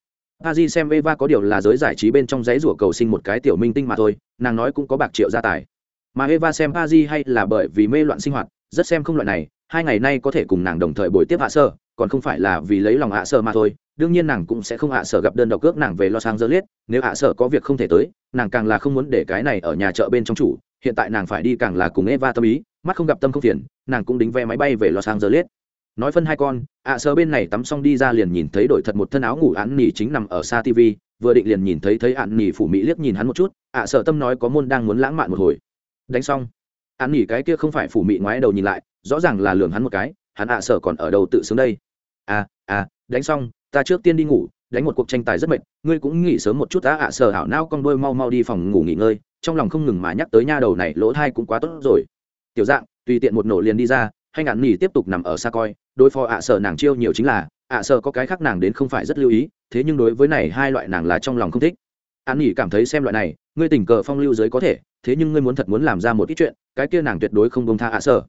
Paris xem Eva có điều là giới giải trí bên trong giấy rủa cầu sinh một cái tiểu minh tinh mà thôi, nàng nói cũng có bạc triệu gia tài. Mà Eva xem Paris hay là bởi vì mê loạn sinh hoạt, rất xem không loại này, hai ngày nay có thể cùng nàng đồng thời buổi tiếp hạ sơ, còn không phải là vì lấy lòng hạ sơ mà thôi. Đương nhiên nàng cũng sẽ không hạ sở gặp đơn độc cước nàng về Los Angeles, nếu hạ sở có việc không thể tới, nàng càng là không muốn để cái này ở nhà chợ bên trong chủ, hiện tại nàng phải đi càng là cùng Eva tâm ý, mắt không gặp tâm không phiền, nàng cũng đính vé máy bay về Los Angeles nói phân hai con, ạ à bên này tắm xong đi ra liền nhìn thấy đổi thật một thân áo ngủ án nỉ chính nằm ở xa tv vừa định liền nhìn thấy thấy ạn nỉ phủ mỹ liếc nhìn hắn một chút, ạ sợ tâm nói có môn đang muốn lãng mạn một hồi. Đánh xong, án nỉ cái kia không phải phủ mỹ ngoái đầu nhìn lại, rõ ràng là lường hắn một cái, hắn ạ sợ còn ở đầu tự xướng đây. À à đánh xong, ta trước tiên đi ngủ, đánh một cuộc tranh tài rất mệt, ngươi cũng nghỉ sớm một chút đã ạ sợ hảo nao con đôi mau mau đi phòng ngủ nghỉ ngơi, trong lòng không ngừng mà nhắc tới nha đầu này, lỗ thai cũng quá tốt rồi. Tiểu dạng, tùy tiện một nổ liền đi ra hay ngạn nỉ tiếp tục nằm ở xa coi, đối phó ạ sợ nàng chiêu nhiều chính là, ạ sợ có cái khác nàng đến không phải rất lưu ý, thế nhưng đối với này hai loại nàng là trong lòng không thích. An nỉ cảm thấy xem loại này, ngươi tình cờ phong lưu giới có thể, thế nhưng ngươi muốn thật muốn làm ra một ít chuyện, cái kia nàng tuyệt đối không bông tha ạ sợ.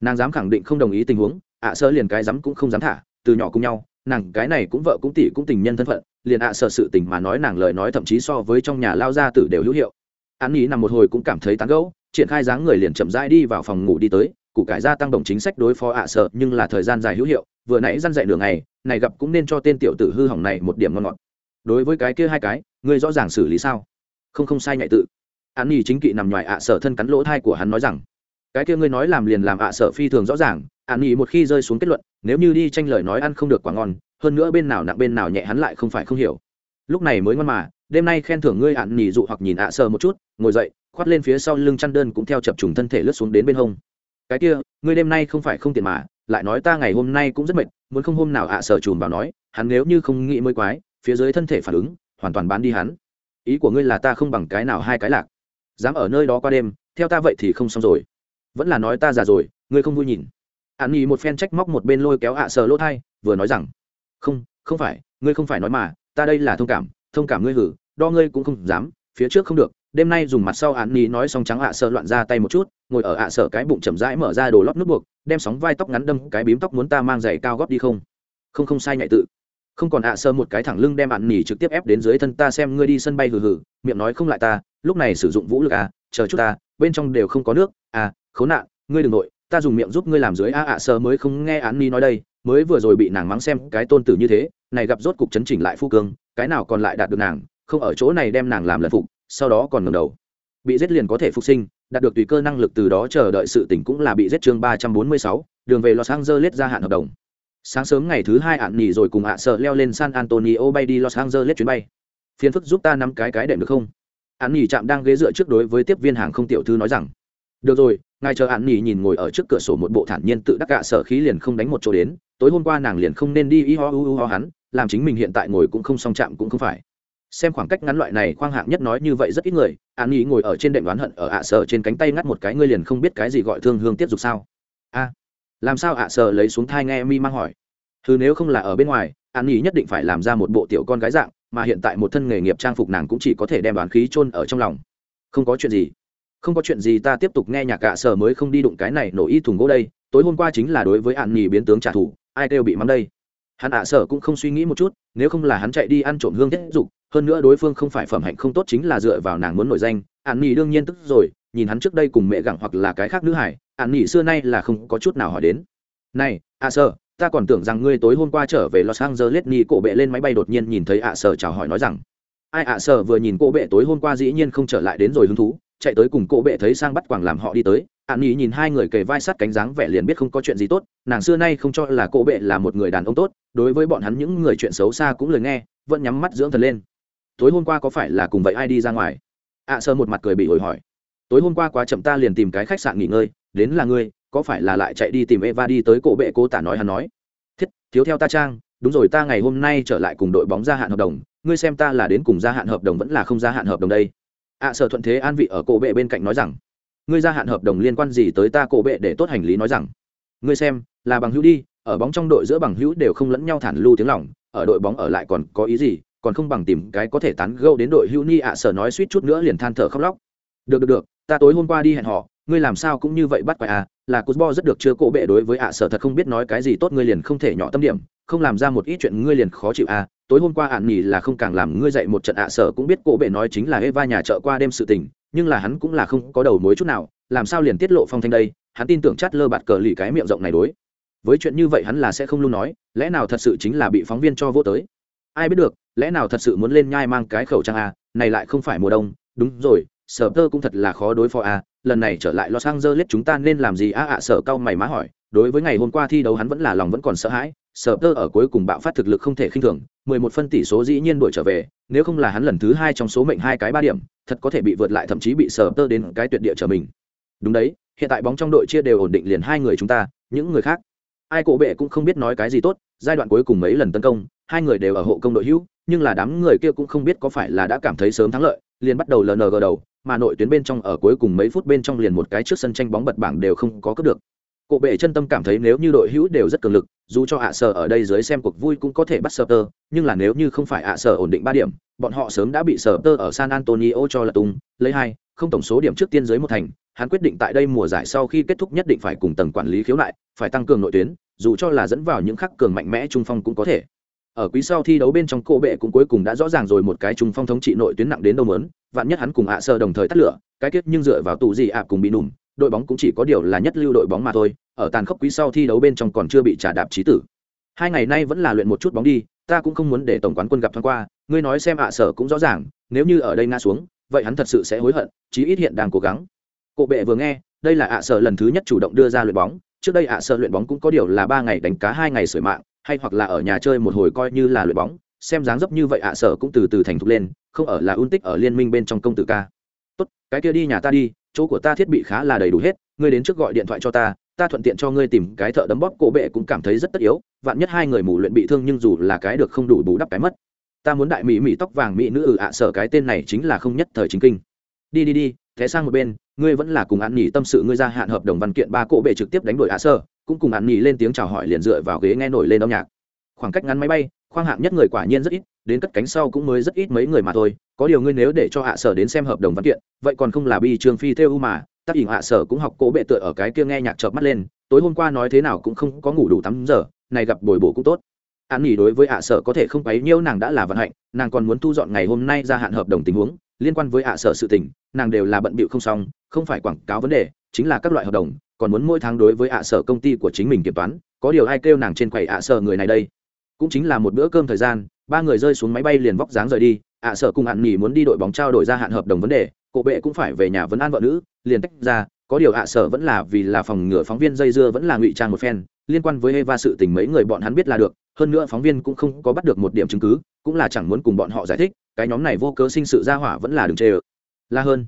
Nàng dám khẳng định không đồng ý tình huống, ạ sợ liền cái dám cũng không dám thả, từ nhỏ cùng nhau, nàng cái này cũng vợ cũng tỷ cũng tình nhân thân phận, liền ạ sợ sự tình mà nói nàng lời nói thậm chí so với trong nhà lao gia tử đều hữu hiệu. An nỉ nằm một hồi cũng cảm thấy tán gẫu, triển khai dáng người liền chậm rãi đi vào phòng ngủ đi tới củ cải gia tăng đồng chính sách đối phó ạ sợ, nhưng là thời gian dài hữu hiệu, vừa nãy răn dạy nửa ngày, này gặp cũng nên cho tên tiểu tử hư hỏng này một điểm ngon ngọt. Đối với cái kia hai cái, ngươi rõ ràng xử lý sao? Không không sai nhạy tự. An nhi chính kỵ nằm ngoài ạ sợ thân cắn lỗ thai của hắn nói rằng, cái kia ngươi nói làm liền làm ạ sợ phi thường rõ ràng an nhi một khi rơi xuống kết luận, nếu như đi tranh lời nói ăn không được quá ngon, hơn nữa bên nào nặng bên nào nhẹ hắn lại không phải không hiểu. Lúc này mới ngon mà, đêm nay khen thưởng ngươi ạn nhì dụ hoặc nhìn ạ sợ một chút, ngồi dậy, khoát lên phía sau lưng chăn đơn cũng theo chập trùng thân thể lướt xuống đến bên hông cái kia, ngươi đêm nay không phải không tiền mà, lại nói ta ngày hôm nay cũng rất mệt, muốn không hôm nào ạ sở chùm vào nói, hắn nếu như không nghĩ mới quái, phía dưới thân thể phản ứng, hoàn toàn bán đi hắn. Ý của ngươi là ta không bằng cái nào hai cái lạc. Dám ở nơi đó qua đêm, theo ta vậy thì không xong rồi. Vẫn là nói ta già rồi, ngươi không vui nhìn. An nhi một phen trách móc một bên lôi kéo ạ sở lỗ thai, vừa nói rằng, không không phải, ngươi không phải nói mà, ta đây là thông cảm thông cảm ngươi hử, đo ngươi cũng không dám, phía trước không được đêm nay dùng mặt sau án ni nói xong trắng ạ sợ loạn ra tay một chút, ngồi ở ạ sợ cái bụng chậm rãi mở ra đồ lót nút buộc, đem sóng vai tóc ngắn đâm cái bím tóc muốn ta mang giày cao góp đi không? Không không sai nhạy tự. Không còn ạ sơ một cái thẳng lưng đem ạn nỉ trực tiếp ép đến dưới thân ta xem ngươi đi sân bay hừ hừ, miệng nói không lại ta, lúc này sử dụng vũ lực à chờ chút ta, bên trong đều không có nước à khốn nạn, ngươi đừng nội, ta dùng miệng giúp ngươi làm dưới a ạ sơ mới không nghe án ni nói đây, mới vừa rồi bị nàng mắng xem cái tôn tử như thế, này gặp rốt cục chấn chỉnh lại phu cương, cái nào còn lại đạt được nàng, không ở chỗ này đem nàng làm lần phục sau đó còn ngầm đầu. Bị giết liền có thể phục sinh, đạt được tùy cơ năng lực từ đó chờ đợi sự tỉnh cũng là bị giết chương ba trăm bốn mươi sáu, đường về los angeles gia hạn hợp đồng. Sáng sớm ngày thứ hai ạn nghỉ rồi cùng ạ sợ leo lên san antonio bay đi los angeles chuyến bay. Phiền phức giúp ta nắm cái cái đệm được không? Ạn nghỉ chạm đang ghế dựa trước đối với tiếp viên hàng không tiểu thư nói rằng. Được rồi, ngài chờ ạn nghỉ nhìn ngồi ở trước cửa sổ một bộ thản nhiên tự đắc cả sở khí liền không đánh một chỗ đến, tối hôm qua nàng liền không nên đi y ho u ho hắn, làm chính mình hiện tại ngồi cũng không song chạm cũng không phải xem khoảng cách ngắn loại này khoang hạng nhất nói như vậy rất ít người, an ý ngồi ở trên đệm đoán hận ở ạ sở trên cánh tay ngắt một cái, ngươi liền không biết cái gì gọi thương hương tiếp dục sao? A, làm sao ạ sở lấy xuống thai nghe mi mang hỏi. Thứ nếu không là ở bên ngoài, an ý nhất định phải làm ra một bộ tiểu con gái dạng, mà hiện tại một thân nghề nghiệp trang phục nàng cũng chỉ có thể đem đoán khí chôn ở trong lòng. Không có chuyện gì. Không có chuyện gì ta tiếp tục nghe nhạc ạ sở mới không đi đụng cái này nổ y thùng gỗ đây, tối hôm qua chính là đối với an ý biến tướng trả thù, ai kêu bị mắng đây? Hắn ạ sở cũng không suy nghĩ một chút, nếu không là hắn chạy đi ăn trộm hương tiết dục hơn nữa đối phương không phải phẩm hạnh không tốt chính là dựa vào nàng muốn nổi danh. An Nỉ đương nhiên tức rồi, nhìn hắn trước đây cùng mẹ gặng hoặc là cái khác nữ hải, an Nỉ xưa nay là không có chút nào hỏi đến. Này à ạ sở ta còn tưởng rằng ngươi tối hôm qua trở về los angeles ni cổ bệ lên máy bay đột nhiên nhìn thấy à ạ sở chào hỏi nói rằng, ai à ạ sở vừa nhìn cô bệ tối hôm qua dĩ nhiên không trở lại đến rồi hứng thú, chạy tới cùng cô bệ thấy sang bắt quảng làm họ đi tới. An nhi nhìn hai người kề vai sát cánh dáng vẻ liền biết không có chuyện gì tốt, nàng xưa nay không cho là cô bệ là một người đàn ông tốt, đối với bọn hắn những người chuyện xấu xa cũng lời nghe, vẫn nhắm mắt dưỡng thần lên tối hôm qua có phải là cùng vậy ai đi ra ngoài? Ạ à, sơ một mặt cười bị hồi hỏi. Tối hôm qua quá chậm ta liền tìm cái khách sạn nghỉ ngơi đến là ngươi có phải là lại chạy đi tìm eva đi tới cổ bệ cô tả nói hắn nói? Thiết thiếu theo ta trang đúng rồi ta ngày hôm nay trở lại cùng đội bóng gia hạn hợp đồng ngươi xem ta là đến cùng gia hạn hợp đồng vẫn là không gia hạn hợp đồng đây? Ạ à, sở thuận thế an vị ở cổ bệ bên cạnh nói rằng. Ngươi gia hạn hợp đồng liên quan gì tới ta cổ bệ để tốt hành lý nói rằng? Ngươi xem là bằng hữu đi ở bóng trong đội giữa bằng hữu đều không lẫn nhau thản lưu tiếng lỏng ở đội bóng ở lại còn có ý gì? Còn không bằng tìm cái có thể tán gẫu đến đội hữu ni ạ sở nói suýt chút nữa liền than thở khóc lóc. Được được được, ta tối hôm qua đi hẹn họ, ngươi làm sao cũng như vậy bắt quái à là cút bo rất được chưa cổ bệ đối với ạ sở thật không biết nói cái gì tốt, ngươi liền không thể nhỏ tâm điểm, không làm ra một ít chuyện ngươi liền khó chịu à tối hôm qua ạn nghỉ là không càng làm ngươi dậy một trận ạ sở cũng biết cổ bệ nói chính là eva nhà chợ qua đêm sự tình, nhưng là hắn cũng là không có đầu mối chút nào, làm sao liền tiết lộ phong thanh đây, hắn tin tưởng chát lơ bạt cờ lì cái miệng rộng này đối. Với chuyện như vậy hắn là sẽ không luôn nói, lẽ nào thật sự chính là bị phóng viên cho vô tới? Ai biết được lẽ nào thật sự muốn lên nhai mang cái khẩu trang à này lại không phải mùa đông. Đúng rồi, sở tơ cũng thật là khó đối phó à lần này trở lại los angeles chúng ta nên làm gì? À ạ, sở cao mày má hỏi. Đối với ngày hôm qua thi đấu hắn vẫn là lòng vẫn còn sợ hãi. Sở tơ ở cuối cùng bạo phát thực lực không thể khinh thường. 11 phân tỷ số dĩ nhiên đuổi trở về. Nếu không là hắn lần thứ hai trong số mệnh hai cái ba điểm, thật có thể bị vượt lại thậm chí bị sở tơ đến cái tuyệt địa trở mình. Đúng đấy, hiện tại bóng trong đội chia đều ổn định liền hai người chúng ta, những người khác. Ai cổ bệ cũng không biết nói cái gì tốt. Giai đoạn cuối cùng mấy lần tấn công, hai người đều ở hộ công đội hữu nhưng là đám người kia cũng không biết có phải là đã cảm thấy sớm thắng lợi liền bắt đầu lng đầu mà nội tuyến bên trong ở cuối cùng mấy phút bên trong liền một cái trước sân tranh bóng bật bảng đều không có cướp được cụ bệ chân tâm cảm thấy nếu như đội hữu đều rất cường lực, dù cho ạ sở ở đây dưới xem cuộc vui cũng có thể bắt sở tơ, nhưng là nếu như không phải ạ sở ổn định ba điểm, bọn họ sớm đã bị sở tơ ở San Antonio cho là tung, lấy hai, không tổng số điểm trước tiên dưới một thành, hắn quyết định tại đây mùa giải sau khi kết thúc nhất định phải cùng tầng quản lý khiếu nại, phải tăng cường nội tuyến, dù cho là dẫn vào những khắc cường mạnh mẽ trung phong cũng có thể. Ở quý sau thi đấu bên trong cổ bệ cũng cuối cùng đã rõ ràng rồi một cái trung phong thống trị nội tuyến nặng đến đâu muốn, vạn nhất hắn cùng ạ sở đồng thời tắt lửa, cái kết nhưng dựa vào tù gì ạ cùng bị nùm, đội bóng cũng chỉ có điều là nhất lưu đội bóng mà thôi, ở tàn khốc quý sau thi đấu bên trong còn chưa bị trả đạp trí tử. Hai ngày nay vẫn là luyện một chút bóng đi, ta cũng không muốn để tổng quán quân gặp thoáng qua, ngươi nói xem ạ sở cũng rõ ràng, nếu như ở đây nga xuống, vậy hắn thật sự sẽ hối hận, chí ít hiện đang cố gắng. Cổ bệ vừa nghe, đây là ạ sở lần thứ nhất chủ động đưa ra luyện bóng, trước đây ạ sở luyện bóng cũng có điều là ba ngày đánh cá hai ngày sửa mạng, hay hoặc là ở nhà chơi một hồi coi như là luyện bóng, xem dáng dấp như vậy ạ sở cũng từ từ thành thục lên, không ở là un tích ở liên minh bên trong công tử ca. Tốt, cái kia đi nhà ta đi, chỗ của ta thiết bị khá là đầy đủ hết ngươi đến trước gọi điện thoại cho ta ta thuận tiện cho ngươi tìm cái thợ đấm bóp cổ bệ cũng cảm thấy rất tất yếu vạn nhất hai người mù luyện bị thương nhưng dù là cái được không đủ bù đắp cái mất ta muốn đại mỹ mỹ tóc vàng mỹ nữ ừ ạ sở cái tên này chính là không nhất thời chính kinh đi đi đi thế sang một bên ngươi vẫn là cùng ăn nghỉ tâm sự ngươi ra hạn hợp đồng văn kiện, ba cỗ bệ trực tiếp đánh đổi hạ sở cũng cùng ăn nghỉ lên tiếng chào hỏi liền dựa vào ghế nghe nổi lên âm nhạc. Khoảng cách ngắn máy bay, khoang hạng nhất người quả nhiên rất ít, đến cất cánh sau cũng mới rất ít mấy người mà thôi. Có điều ngươi nếu để cho hạ sở đến xem hợp đồng văn kiện, vậy còn không là bi trường phi theo u mà. Tác ỉn hạ sở cũng học cố bệ tựa ở cái kia nghe nhạc chợp mắt lên, tối hôm qua nói thế nào cũng không có ngủ đủ tắm giờ, này gặp bồi bổ cũng tốt. An nghỉ đối với hạ sở có thể không quấy nhiêu nàng đã là vận hạnh, nàng còn muốn thu dọn ngày hôm nay ra hạn hợp đồng tình huống liên quan với hạ sở sự tình, nàng đều là bận bịu không xong, không phải quảng cáo vấn đề, chính là các loại hợp đồng, còn muốn mỗi tháng đối với hạ sở công ty của chính mình kiểm toán, có điều ai kêu nàng trên quầy hạ sở người này đây? Cũng chính là một bữa cơm thời gian, ba người rơi xuống máy bay liền vóc dáng rời đi, ạ sở cùng hạn nghỉ muốn đi đội bóng trao đổi ra hạn hợp đồng vấn đề, cổ bệ cũng phải về nhà vấn an vợ nữ, liền tách ra, có điều ạ sở vẫn là vì là phòng ngừa phóng viên dây dưa vẫn là ngụy trang một phen, liên quan với Eva sự tình mấy người bọn hắn biết là được, hơn nữa phóng viên cũng không có bắt được một điểm chứng cứ, cũng là chẳng muốn cùng bọn họ giải thích cái nhóm này vô cớ sinh sự ra hỏa vẫn là đừng chê ơ. La hơn.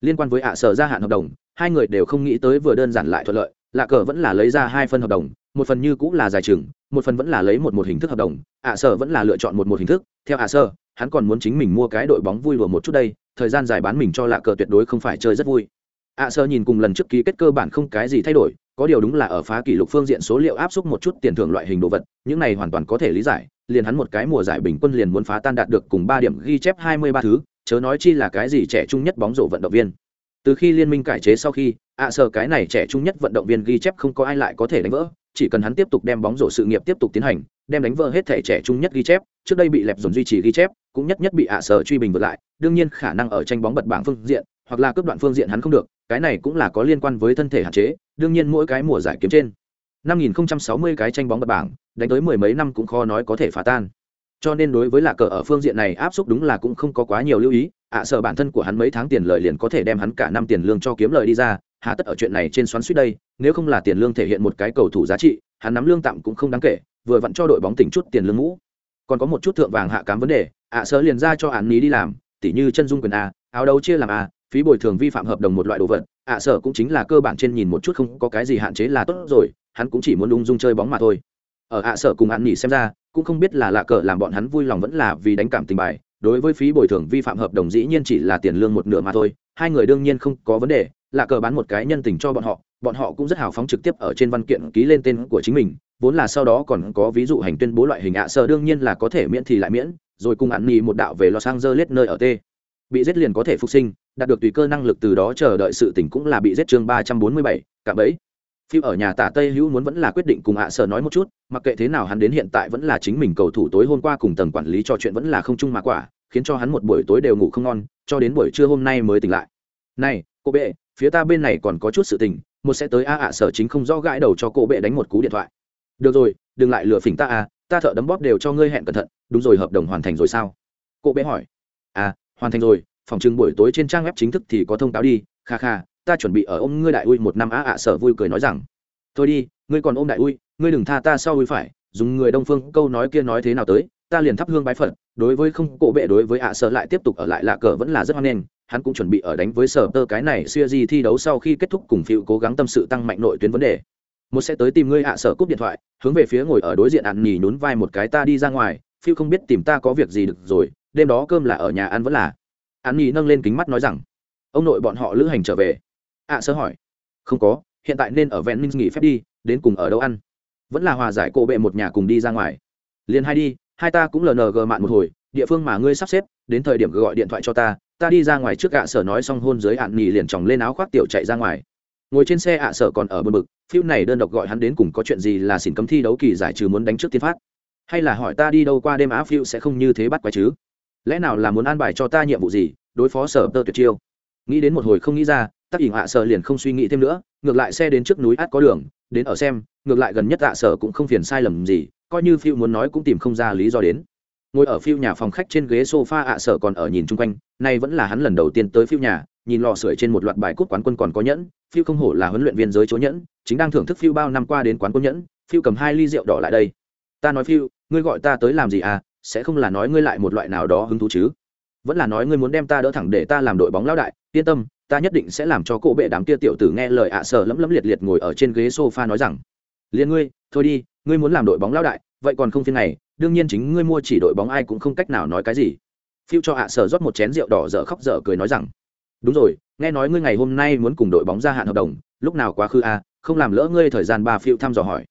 Liên quan với ạ sở gia hạn hợp đồng, hai người đều không nghĩ tới vừa đơn giản lại thuận lợi, lạ cờ vẫn là lấy ra hai phần hợp đồng, một phần như cũng là dài chừng một phần vẫn là lấy một một hình thức hợp đồng, ạ sở vẫn là lựa chọn một một hình thức. Theo ạ sở, hắn còn muốn chính mình mua cái đội bóng vui lùa một chút đây, thời gian dài bán mình cho lạ cờ tuyệt đối không phải chơi rất vui. Ạ sở nhìn cùng lần trước ký kết cơ bản không cái gì thay đổi, có điều đúng là ở phá kỷ lục phương diện số liệu áp suất một chút tiền thưởng loại hình đồ vật, những này hoàn toàn có thể lý giải liền hắn một cái mùa giải bình quân liền muốn phá tan đạt được cùng ba điểm ghi chép hai mươi ba thứ, chớ nói chi là cái gì trẻ trung nhất bóng rổ vận động viên. Từ khi liên minh cải chế sau khi, ạ sở cái này trẻ trung nhất vận động viên ghi chép không có ai lại có thể đánh vỡ, chỉ cần hắn tiếp tục đem bóng rổ sự nghiệp tiếp tục tiến hành, đem đánh vỡ hết thể trẻ trung nhất ghi chép, trước đây bị lẹp dồn duy trì ghi chép, cũng nhất nhất bị ạ sở truy bình vượt lại, đương nhiên khả năng ở tranh bóng bật bảng phương diện, hoặc là cướp đoạn phương diện hắn không được, cái này cũng là có liên quan với thân thể hạn chế, đương nhiên mỗi cái mùa giải kiếm trên 5060 cái tranh bóng bật bảng đánh tới mười mấy năm cũng khó nói có thể phá tan. Cho nên đối với lạc cờ ở phương diện này áp suất đúng là cũng không có quá nhiều lưu ý, ạ sợ bản thân của hắn mấy tháng tiền lời liền có thể đem hắn cả năm tiền lương cho kiếm lời đi ra, hà tất ở chuyện này trên xoắn suýt đây, nếu không là tiền lương thể hiện một cái cầu thủ giá trị, hắn nắm lương tạm cũng không đáng kể, vừa vặn cho đội bóng tỉnh chút tiền lương mũ còn có một chút thượng vàng hạ cám vấn đề, ạ sợ liền ra cho hắn ní đi làm, tỉ như chân dung quyền a, áo đấu chia làm a, phí bồi thường vi phạm hợp đồng một loại đồ vật, ạ sợ cũng chính là cơ bản trên nhìn một chút không có cái gì hạn chế là tốt rồi, hắn cũng chỉ muốn ung dung chơi bóng mà thôi ở ạ sở cùng ăn nhỉ xem ra, cũng không biết là lạ cờ làm bọn hắn vui lòng vẫn là vì đánh cảm tình bài. Đối với phí bồi thường vi phạm hợp đồng dĩ nhiên chỉ là tiền lương một nửa mà thôi, hai người đương nhiên không có vấn đề, lạ cờ bán một cái nhân tình cho bọn họ bọn họ cũng rất hào phóng trực tiếp ở trên văn kiện ký lên tên của chính mình, vốn là sau đó còn có ví dụ hành tuyên bố loại hình ạ sở đương nhiên là có thể miễn thì lại miễn, rồi cùng ăn nhỉ một đạo về los angeles nơi ở t. Bị giết liền có thể phục sinh, đạt được tùy cơ năng lực từ đó chờ đợi sự tỉnh cũng là bị giết chương ba trăm bốn mươi bảy cả bấy phim ở nhà tả tây hữu muốn vẫn là quyết định cùng ạ sở nói một chút, mặc kệ thế nào hắn đến hiện tại vẫn là chính mình cầu thủ tối hôm qua cùng tầng quản lý trò chuyện vẫn là không chung mà quả, khiến cho hắn một buổi tối đều ngủ không ngon, cho đến buổi trưa hôm nay mới tỉnh lại. Này, cô bệ, phía ta bên này còn có chút sự tình, một sẽ tới a ạ sở chính không rõ gãi đầu cho cô bệ đánh một cú điện thoại. Được rồi, đừng lại lừa phỉnh ta à ta thợ đấm bóp đều cho ngươi hẹn cẩn thận, đúng rồi hợp đồng hoàn thành rồi sao? Cô bệ hỏi. À hoàn thành rồi, phòng trưng buổi tối trên trang web chính thức thì có thông cáo đi, kha kha ta chuẩn bị ở ôm ngươi đại ui một năm á ạ sở vui cười nói rằng, thôi đi, ngươi còn ôm đại ui, ngươi đừng tha ta sau ui phải, dùng người đông phương câu nói kia nói thế nào tới, ta liền thắp hương bái phật, đối với không cổ bệ đối với ạ sở lại tiếp tục ở lại lạ cờ vẫn là rất hoan nghênh, hắn cũng chuẩn bị ở đánh với sở tơ cái này xưa gì thi đấu sau khi kết thúc cùng phiêu cố gắng tâm sự tăng mạnh nội tuyến vấn đề. Một sẽ tới tìm ngươi ạ sở cúp điện thoại, hướng về phía ngồi ở đối diện ạn nhì nhún vai một cái ta đi ra ngoài, phiêu không biết tìm ta có việc gì được rồi, đêm đó cơm là ở nhà ăn vẫn là. Ạn nhì nâng lên kính mắt nói rằng, ông nội bọn họ lữ hành trở về ạ sơ hỏi. Không có, hiện tại nên ở ven minh nghỉ phép đi, đến cùng ở đâu ăn? Vẫn là hòa giải cổ bệ một nhà cùng đi ra ngoài. Liền hai đi, hai ta cũng lng mạn một hồi, địa phương mà ngươi sắp xếp, đến thời điểm gọi điện thoại cho ta ta đi ra ngoài trước ạ sở nói xong hôn dưới ạn nhì liền chòng lên áo khoác tiểu chạy ra ngoài. Ngồi trên xe ạ sở còn ở bờ bực, phiêu này đơn độc gọi hắn đến cùng có chuyện gì là xỉn cấm thi đấu kỳ giải trừ muốn đánh trước tiên phát. Hay là hỏi ta đi đâu qua đêm á phiêu sẽ không như thế bắt quái chứ? Lẽ nào là muốn an bài cho ta nhiệm vụ gì, đối phó sở tơ tuyệt chiêu? Nghĩ đến một hồi không nghĩ ra tắc ỉn ạ sở liền không suy nghĩ thêm nữa, ngược lại xe đến trước núi át có đường, đến ở xem, ngược lại gần nhất ạ sở cũng không phiền sai lầm gì, coi như phiêu muốn nói cũng tìm không ra lý do đến. Ngồi ở phiêu nhà phòng khách trên ghế sofa ạ sở còn ở nhìn chung quanh, nay vẫn là hắn lần đầu tiên tới phiêu nhà, nhìn lò sưởi trên một loạt bài cút quán quân còn có nhẫn phiêu không hổ là huấn luyện viên giới chỗ nhẫn, chính đang thưởng thức phiêu bao năm qua đến quán quân nhẫn phiêu cầm hai ly rượu đỏ lại đây. Ta nói phiêu ngươi gọi ta tới làm gì à? Sẽ không là nói ngươi lại một loại nào đó hứng thú chứ? Vẫn là nói ngươi muốn đem ta đỡ thẳng để ta làm đội bóng lão đại, yên tâm ta nhất định sẽ làm cho cổ bệ đám kia tiểu tử nghe lời ạ à lấm lấm liệt liệt ngồi ở trên ghế sofa nói rằng, liền ngươi, thôi đi, ngươi muốn làm đội bóng lão đại, vậy còn không phiên này đương nhiên chính ngươi mua chỉ đội bóng ai cũng không cách nào nói cái gì. Phiêu cho ạ à sở rót một chén rượu đỏ dở khóc dở cười nói rằng, đúng rồi, nghe nói ngươi ngày hôm nay muốn cùng đội bóng gia hạn hợp đồng, lúc nào quá khứ a không làm lỡ ngươi thời gian ba phiêu thăm dò hỏi.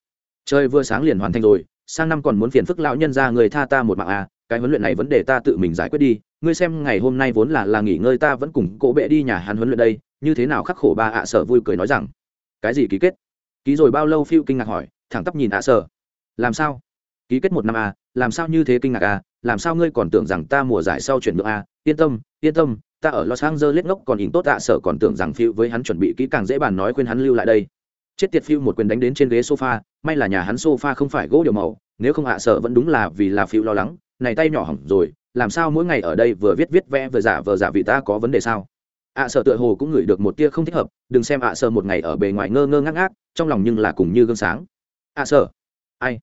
Chơi vừa sáng liền hoàn thành rồi, sang năm còn muốn phiền phức lão nhân ra người tha ta một mạng a cái huấn luyện này vấn đề ta tự mình giải quyết đi ngươi xem ngày hôm nay vốn là là nghỉ ngơi ta vẫn cùng cỗ bệ đi nhà hắn huấn luyện đây, như thế nào khắc khổ ba ạ sở vui cười nói rằng cái gì ký kết ký rồi bao lâu phiêu kinh ngạc hỏi, thẳng tắp nhìn ạ sở làm sao ký kết một năm à? làm sao như thế kinh ngạc à? làm sao ngươi còn tưởng rằng ta mùa giải sau chuyển nhượng à? yên tâm yên tâm, ta ở los angeles ngốc còn ỉn tốt ạ sở còn tưởng rằng phiêu với hắn chuẩn bị kỹ càng dễ bàn nói khuyên hắn lưu lại đây chết tiệt phiêu một quyền đánh đến trên ghế sofa, may là nhà hắn sofa không phải gỗ điều màu, nếu không ạ sở vẫn đúng là vì là phiêu lo lắng, này tay nhỏ hỏng rồi làm sao mỗi ngày ở đây vừa viết viết vẽ vừa giả vừa giả vì ta có vấn đề sao? Ạ sợ tựa hồ cũng ngửi được một tia không thích hợp, đừng xem ạ sợ một ngày ở bề ngoài ngơ ngơ ngác ngác, trong lòng nhưng là cùng như gương sáng. Ạ sợ ai?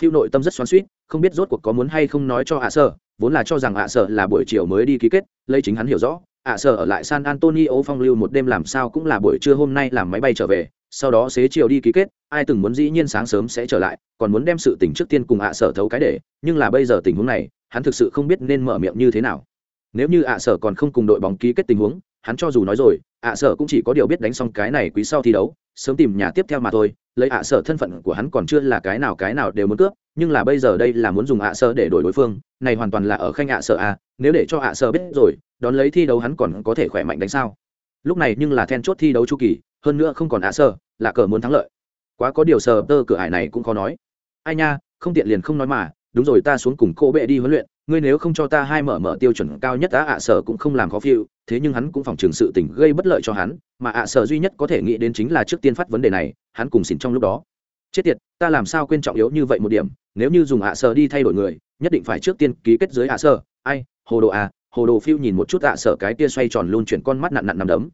Phiêu nội tâm rất xoắn suýt không biết rốt cuộc có muốn hay không nói cho ạ sợ vốn là cho rằng ạ sợ là buổi chiều mới đi ký kết, lấy chính hắn hiểu rõ ạ sở ở lại san antonio phong lưu một đêm làm sao cũng là buổi trưa hôm nay làm máy bay trở về, sau đó xế chiều đi ký kết, ai từng muốn dĩ nhiên sáng sớm sẽ trở lại, còn muốn đem sự tình trước tiên cùng ạ sở thấu cái để, nhưng là bây giờ tình huống này, hắn thực sự không biết nên mở miệng như thế nào. Nếu như ạ sở còn không cùng đội bóng ký kết tình huống, hắn cho dù nói rồi, ạ sở cũng chỉ có điều biết đánh xong cái này quý sau thi đấu, sớm tìm nhà tiếp theo mà thôi, lấy ạ sở thân phận của hắn còn chưa là cái nào cái nào đều muốn cướp nhưng là bây giờ đây là muốn dùng ạ sơ để đổi đối phương, này hoàn toàn là ở khanh ạ sơ à nếu để cho ạ sơ biết rồi, đón lấy thi đấu hắn còn có thể khỏe mạnh đánh sao? Lúc này nhưng là then chốt thi đấu chu kỳ, hơn nữa không còn ạ sơ, là cờ muốn thắng lợi. Quá có điều sờ tơ cửa ải này cũng khó nói. Ai nha, không tiện liền không nói mà, đúng rồi ta xuống cùng cô bệ đi huấn luyện, ngươi nếu không cho ta hai mở mở tiêu chuẩn cao nhất á, ạ sở cũng không làm khó phiêu, thế nhưng hắn cũng phòng trường sự tình gây bất lợi cho hắn, mà ạ sở duy nhất có thể nghĩ đến chính là trước tiên phát vấn đề này, hắn cùng xỉn trong lúc đó chết tiệt, ta làm sao quên trọng yếu như vậy một điểm, nếu như dùng ạ sở đi thay đổi người, nhất định phải trước tiên ký kết dưới ạ sở ai, hồ đồ à hồ đồ phiêu nhìn một chút ạ sở cái tia xoay tròn luôn chuyển con mắt nặn nặn nằm đấm.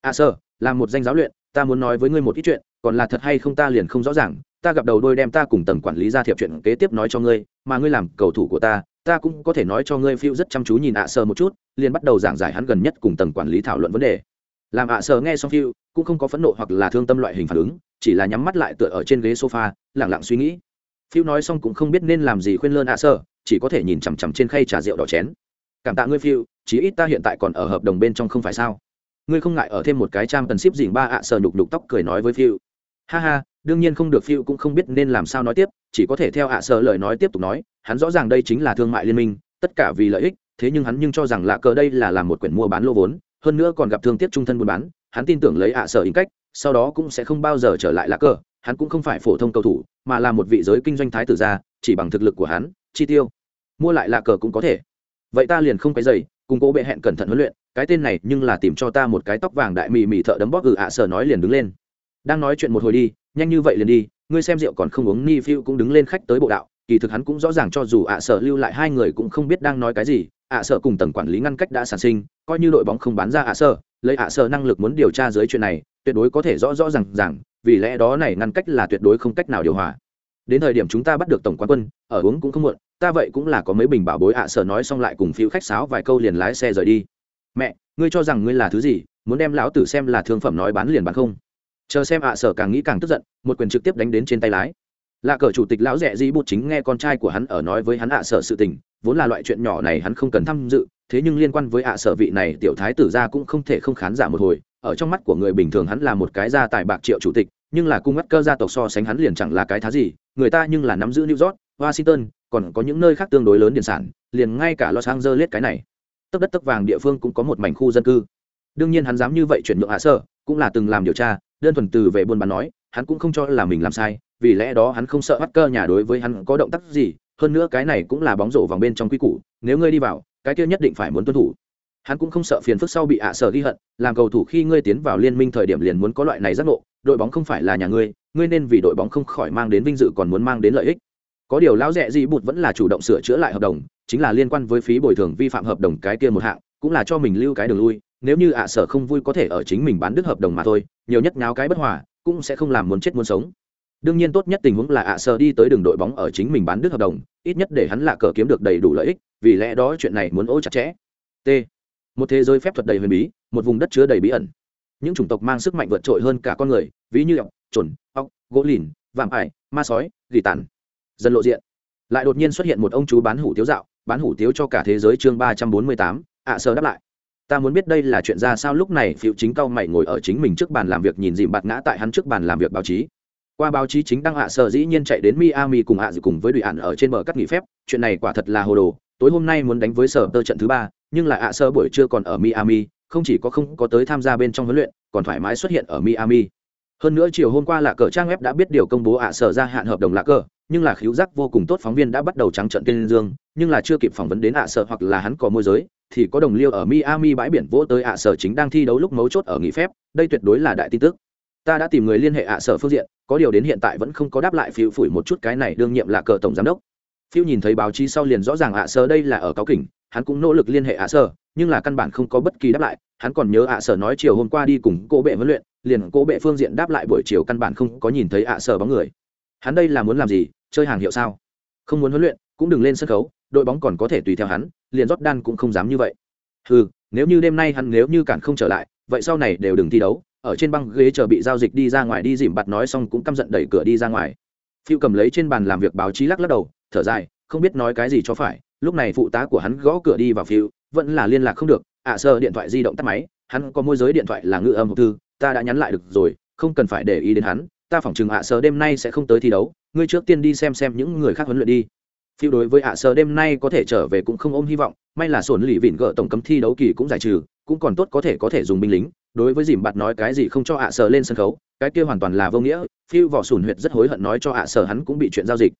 Ạ sở là một danh giáo luyện, ta muốn nói với ngươi một ít chuyện, còn là thật hay không ta liền không rõ ràng, ta gặp đầu đôi đem ta cùng tầng quản lý ra thiệp chuyện kế tiếp nói cho ngươi, mà ngươi làm cầu thủ của ta ta cũng có thể nói cho ngươi phiêu rất chăm chú nhìn ạ sơ một chút, liền bắt đầu giảng giải hắn gần nhất cùng tầng quản lý thảo luận vấn đề. Làm ạ sơ nghe xong phiêu, cũng không có phẫn nộ hoặc là thương tâm loại hình phản ứng chỉ là nhắm mắt lại tựa ở trên ghế sofa lẳng lặng suy nghĩ. Phiêu nói xong cũng không biết nên làm gì khuyên lơn ạ sơ, chỉ có thể nhìn chằm chằm trên khay trà rượu đỏ chén. Cảm tạ ngươi phiêu chí ít ta hiện tại còn ở hợp đồng bên trong không phải sao? Ngươi không ngại ở thêm một cái trang tần ship dình ba ạ sơ nhục nhục tóc cười nói với phiêu ha ha, đương nhiên không được phiêu cũng không biết nên làm sao nói tiếp, chỉ có thể theo ạ sơ lời nói tiếp tục nói, hắn rõ ràng đây chính là thương mại liên minh, tất cả vì lợi ích, thế nhưng hắn nhưng cho rằng lạ cờ đây là làm một quyển mua bán lô vốn, hơn nữa còn gặp thương tiếc trung thân buôn bán, hắn tin tưởng lấy ạ sở in cách sau đó cũng sẽ không bao giờ trở lại lá cờ hắn cũng không phải phổ thông cầu thủ mà là một vị giới kinh doanh thái tử gia chỉ bằng thực lực của hắn chi tiêu. Mua lại lá cờ cũng có thể. Vậy ta liền không cái giày, cùng cố bệ hẹn cẩn thận huấn luyện cái tên này nhưng là tìm cho ta một cái tóc vàng đại mì mì thợ đấm bóp ừ ạ à sở nói liền đứng lên. Đang nói chuyện một hồi đi nhanh như vậy liền đi ngươi xem rượu còn không uống ni phiêu cũng đứng lên khách tới bộ đạo kỳ thực hắn cũng rõ ràng cho dù ạ à sở lưu lại hai người cũng không biết đang nói cái gì ạ à sở cùng tầng quản lý ngăn cách đã sản sinh coi như đội bóng không bán ra ạ sở lấy ạ sở năng lực muốn điều tra dưới chuyện này tuyệt đối có thể rõ rõ rằng rằng vì lẽ đó này ngăn cách là tuyệt đối không cách nào điều hòa. Đến thời điểm chúng ta bắt được tổng quán quân, ở uống cũng không muộn, ta vậy cũng là có mấy bình bảo bối ạ sở nói xong lại cùng phiếu khách sáo vài câu liền lái xe rời đi. Mẹ, ngươi cho rằng ngươi là thứ gì, muốn đem lão tử xem là thương phẩm nói bán liền bán không? Chờ xem ạ sở càng nghĩ càng tức giận, một quyền trực tiếp đánh đến trên tay lái. Là cờ chủ tịch lão rẻ di bút chính nghe con trai của hắn ở nói với hắn ạ sở sự tình, vốn là loại chuyện nhỏ này hắn không cần tham dự, thế nhưng liên quan với ạ sở vị này tiểu thái tử ra cũng không thể không khán giả một hồi ở trong mắt của người bình thường hắn là một cái gia tài bạc triệu chủ tịch, nhưng là cung ngắt cơ gia tộc so sánh hắn liền chẳng là cái thá gì, người ta nhưng là nắm giữ new york, washington, còn có những nơi khác tương đối lớn điện sản, liền ngay cả los angeles cái này. Tấp đất tấp vàng địa phương cũng có một mảnh khu dân cư. Đương nhiên hắn dám như vậy chuyển nhượng hạ sở, cũng là từng làm điều tra, đơn thuần từ về buôn bán nói, hắn cũng không cho là mình làm sai, vì lẽ đó hắn không sợ bắt cơ nhà đối với hắn có động tác gì, hơn nữa cái này cũng là bóng rổ vòng bên trong quy củ, nếu ngươi đi vào, cái kia nhất định phải muốn tuân thủ hắn cũng không sợ phiền phức sau bị ạ sở ghi hận, làm cầu thủ khi ngươi tiến vào liên minh thời điểm liền muốn có loại này giác ngộ, đội bóng không phải là nhà ngươi ngươi nên vì đội bóng không khỏi mang đến vinh dự còn muốn mang đến lợi ích. Có điều lão rẻ gì bụt vẫn là chủ động sửa chữa lại hợp đồng, chính là liên quan với phí bồi thường vi phạm hợp đồng cái kia một hạng, cũng là cho mình lưu cái đường lui, nếu như ạ sở không vui có thể ở chính mình bán đứt hợp đồng mà thôi, nhiều nhất nháo cái bất hòa, cũng sẽ không làm muốn chết muốn sống. Đương nhiên tốt nhất tình huống là ạ sở đi tới đường đội bóng ở chính mình bán đứt hợp đồng, ít nhất để hắn lạ cờ kiếm được đầy đủ lợi ích, vì lẽ đó chuyện này muốn ô chặt chẽ. T một thế giới phép thuật đầy huyền bí, một vùng đất chứa đầy bí ẩn. Những chủng tộc mang sức mạnh vượt trội hơn cả con người, ví như ọc trồn ọc gỗ lìn, vạm ải, ma sói, gỉ tàn. Dần lộ diện. Lại đột nhiên xuất hiện một ông chú bán hủ tiếu dạo, bán hủ tiếu cho cả thế giới chương ba trăm bốn mươi tám, ạ, sơ đáp lại. Ta muốn biết đây là chuyện ra sao, lúc này phiêu chính cao mày ngồi ở chính mình trước bàn làm việc, nhìn dìm bạt ngã tại hắn trước bàn làm việc báo chí qua báo chí chính đăng hạ sở dĩ nhiên chạy đến miami cùng hạ dự cùng với đội ạn ở trên bờ cắt nghỉ phép, chuyện này quả thật là hồ đồ. Tối hôm nay muốn đánh với sở tơ trận thứ ba, nhưng là hạ sơ buổi trưa còn ở miami, không chỉ có không có tới tham gia bên trong huấn luyện, còn thoải mái xuất hiện ở miami. Hơn nữa chiều hôm qua là cờ trang web đã biết điều công bố ạ sở gia hạn hợp đồng là cờ, nhưng là khiếu giác vô cùng tốt phóng viên đã bắt đầu trắng trận tên dương, nhưng là chưa kịp phỏng vấn đến ạ sở hoặc là hắn có môi giới, thì có đồng liêu ở miami bãi biển vỗ tới ạ sở chính đang thi đấu lúc mấu chốt ở nghỉ phép, đây tuyệt đối là đại tin tức ta đã tìm người liên hệ ạ sở phương diện, có điều đến hiện tại vẫn không có đáp lại phiêu phủi một chút cái này đương nhiệm là cờ tổng giám đốc. Phiêu nhìn thấy báo chí sau liền rõ ràng ạ sở đây là ở cáo kỉnh, hắn cũng nỗ lực liên hệ ạ sở, nhưng là căn bản không có bất kỳ đáp lại, hắn còn nhớ ạ sở nói chiều hôm qua đi cùng cô bệ huấn luyện, liền cô bệ phương diện đáp lại buổi chiều căn bản không có nhìn thấy ạ sở bóng người. Hắn đây là muốn làm gì, chơi hàng hiệu sao? Không muốn huấn luyện, cũng đừng lên sân khấu, đội bóng còn có thể tùy theo hắn, liền rót đan cũng không dám như vậy. Ừ nếu như đêm nay hắn nếu như cản không trở lại, vậy sau này đều đừng thi đấu ở trên băng ghế chờ bị giao dịch đi ra ngoài đi dìm bặt nói xong cũng căm giận đẩy cửa đi ra ngoài. Phiêu cầm lấy trên bàn làm việc báo chí lắc lắc đầu thở dài không biết nói cái gì cho phải lúc này phụ tá của hắn gõ cửa đi vào phiêu vẫn là liên lạc không được ạ à, sơ điện thoại di động tắt máy hắn có môi giới điện thoại là ngự âm hộp thư ta đã nhắn lại được rồi không cần phải để ý đến hắn ta phỏng chừng ạ à sơ đêm nay sẽ không tới thi đấu ngươi trước tiên đi xem xem những người khác huấn luyện đi. Phiêu đối với ạ à sơ đêm nay có thể trở về cũng không ôm hy vọng may là sổn lì vịn gỡ tổng cấm thi đấu kỳ cũng giải trừ cũng còn tốt có thể có thể dùng binh lính đối với dìm bạt nói cái gì không cho ạ sở lên sân khấu, cái kia hoàn toàn là vô nghĩa, phiêu vỏ sùn huyệt rất hối hận nói cho ạ sở hắn cũng bị chuyện giao dịch.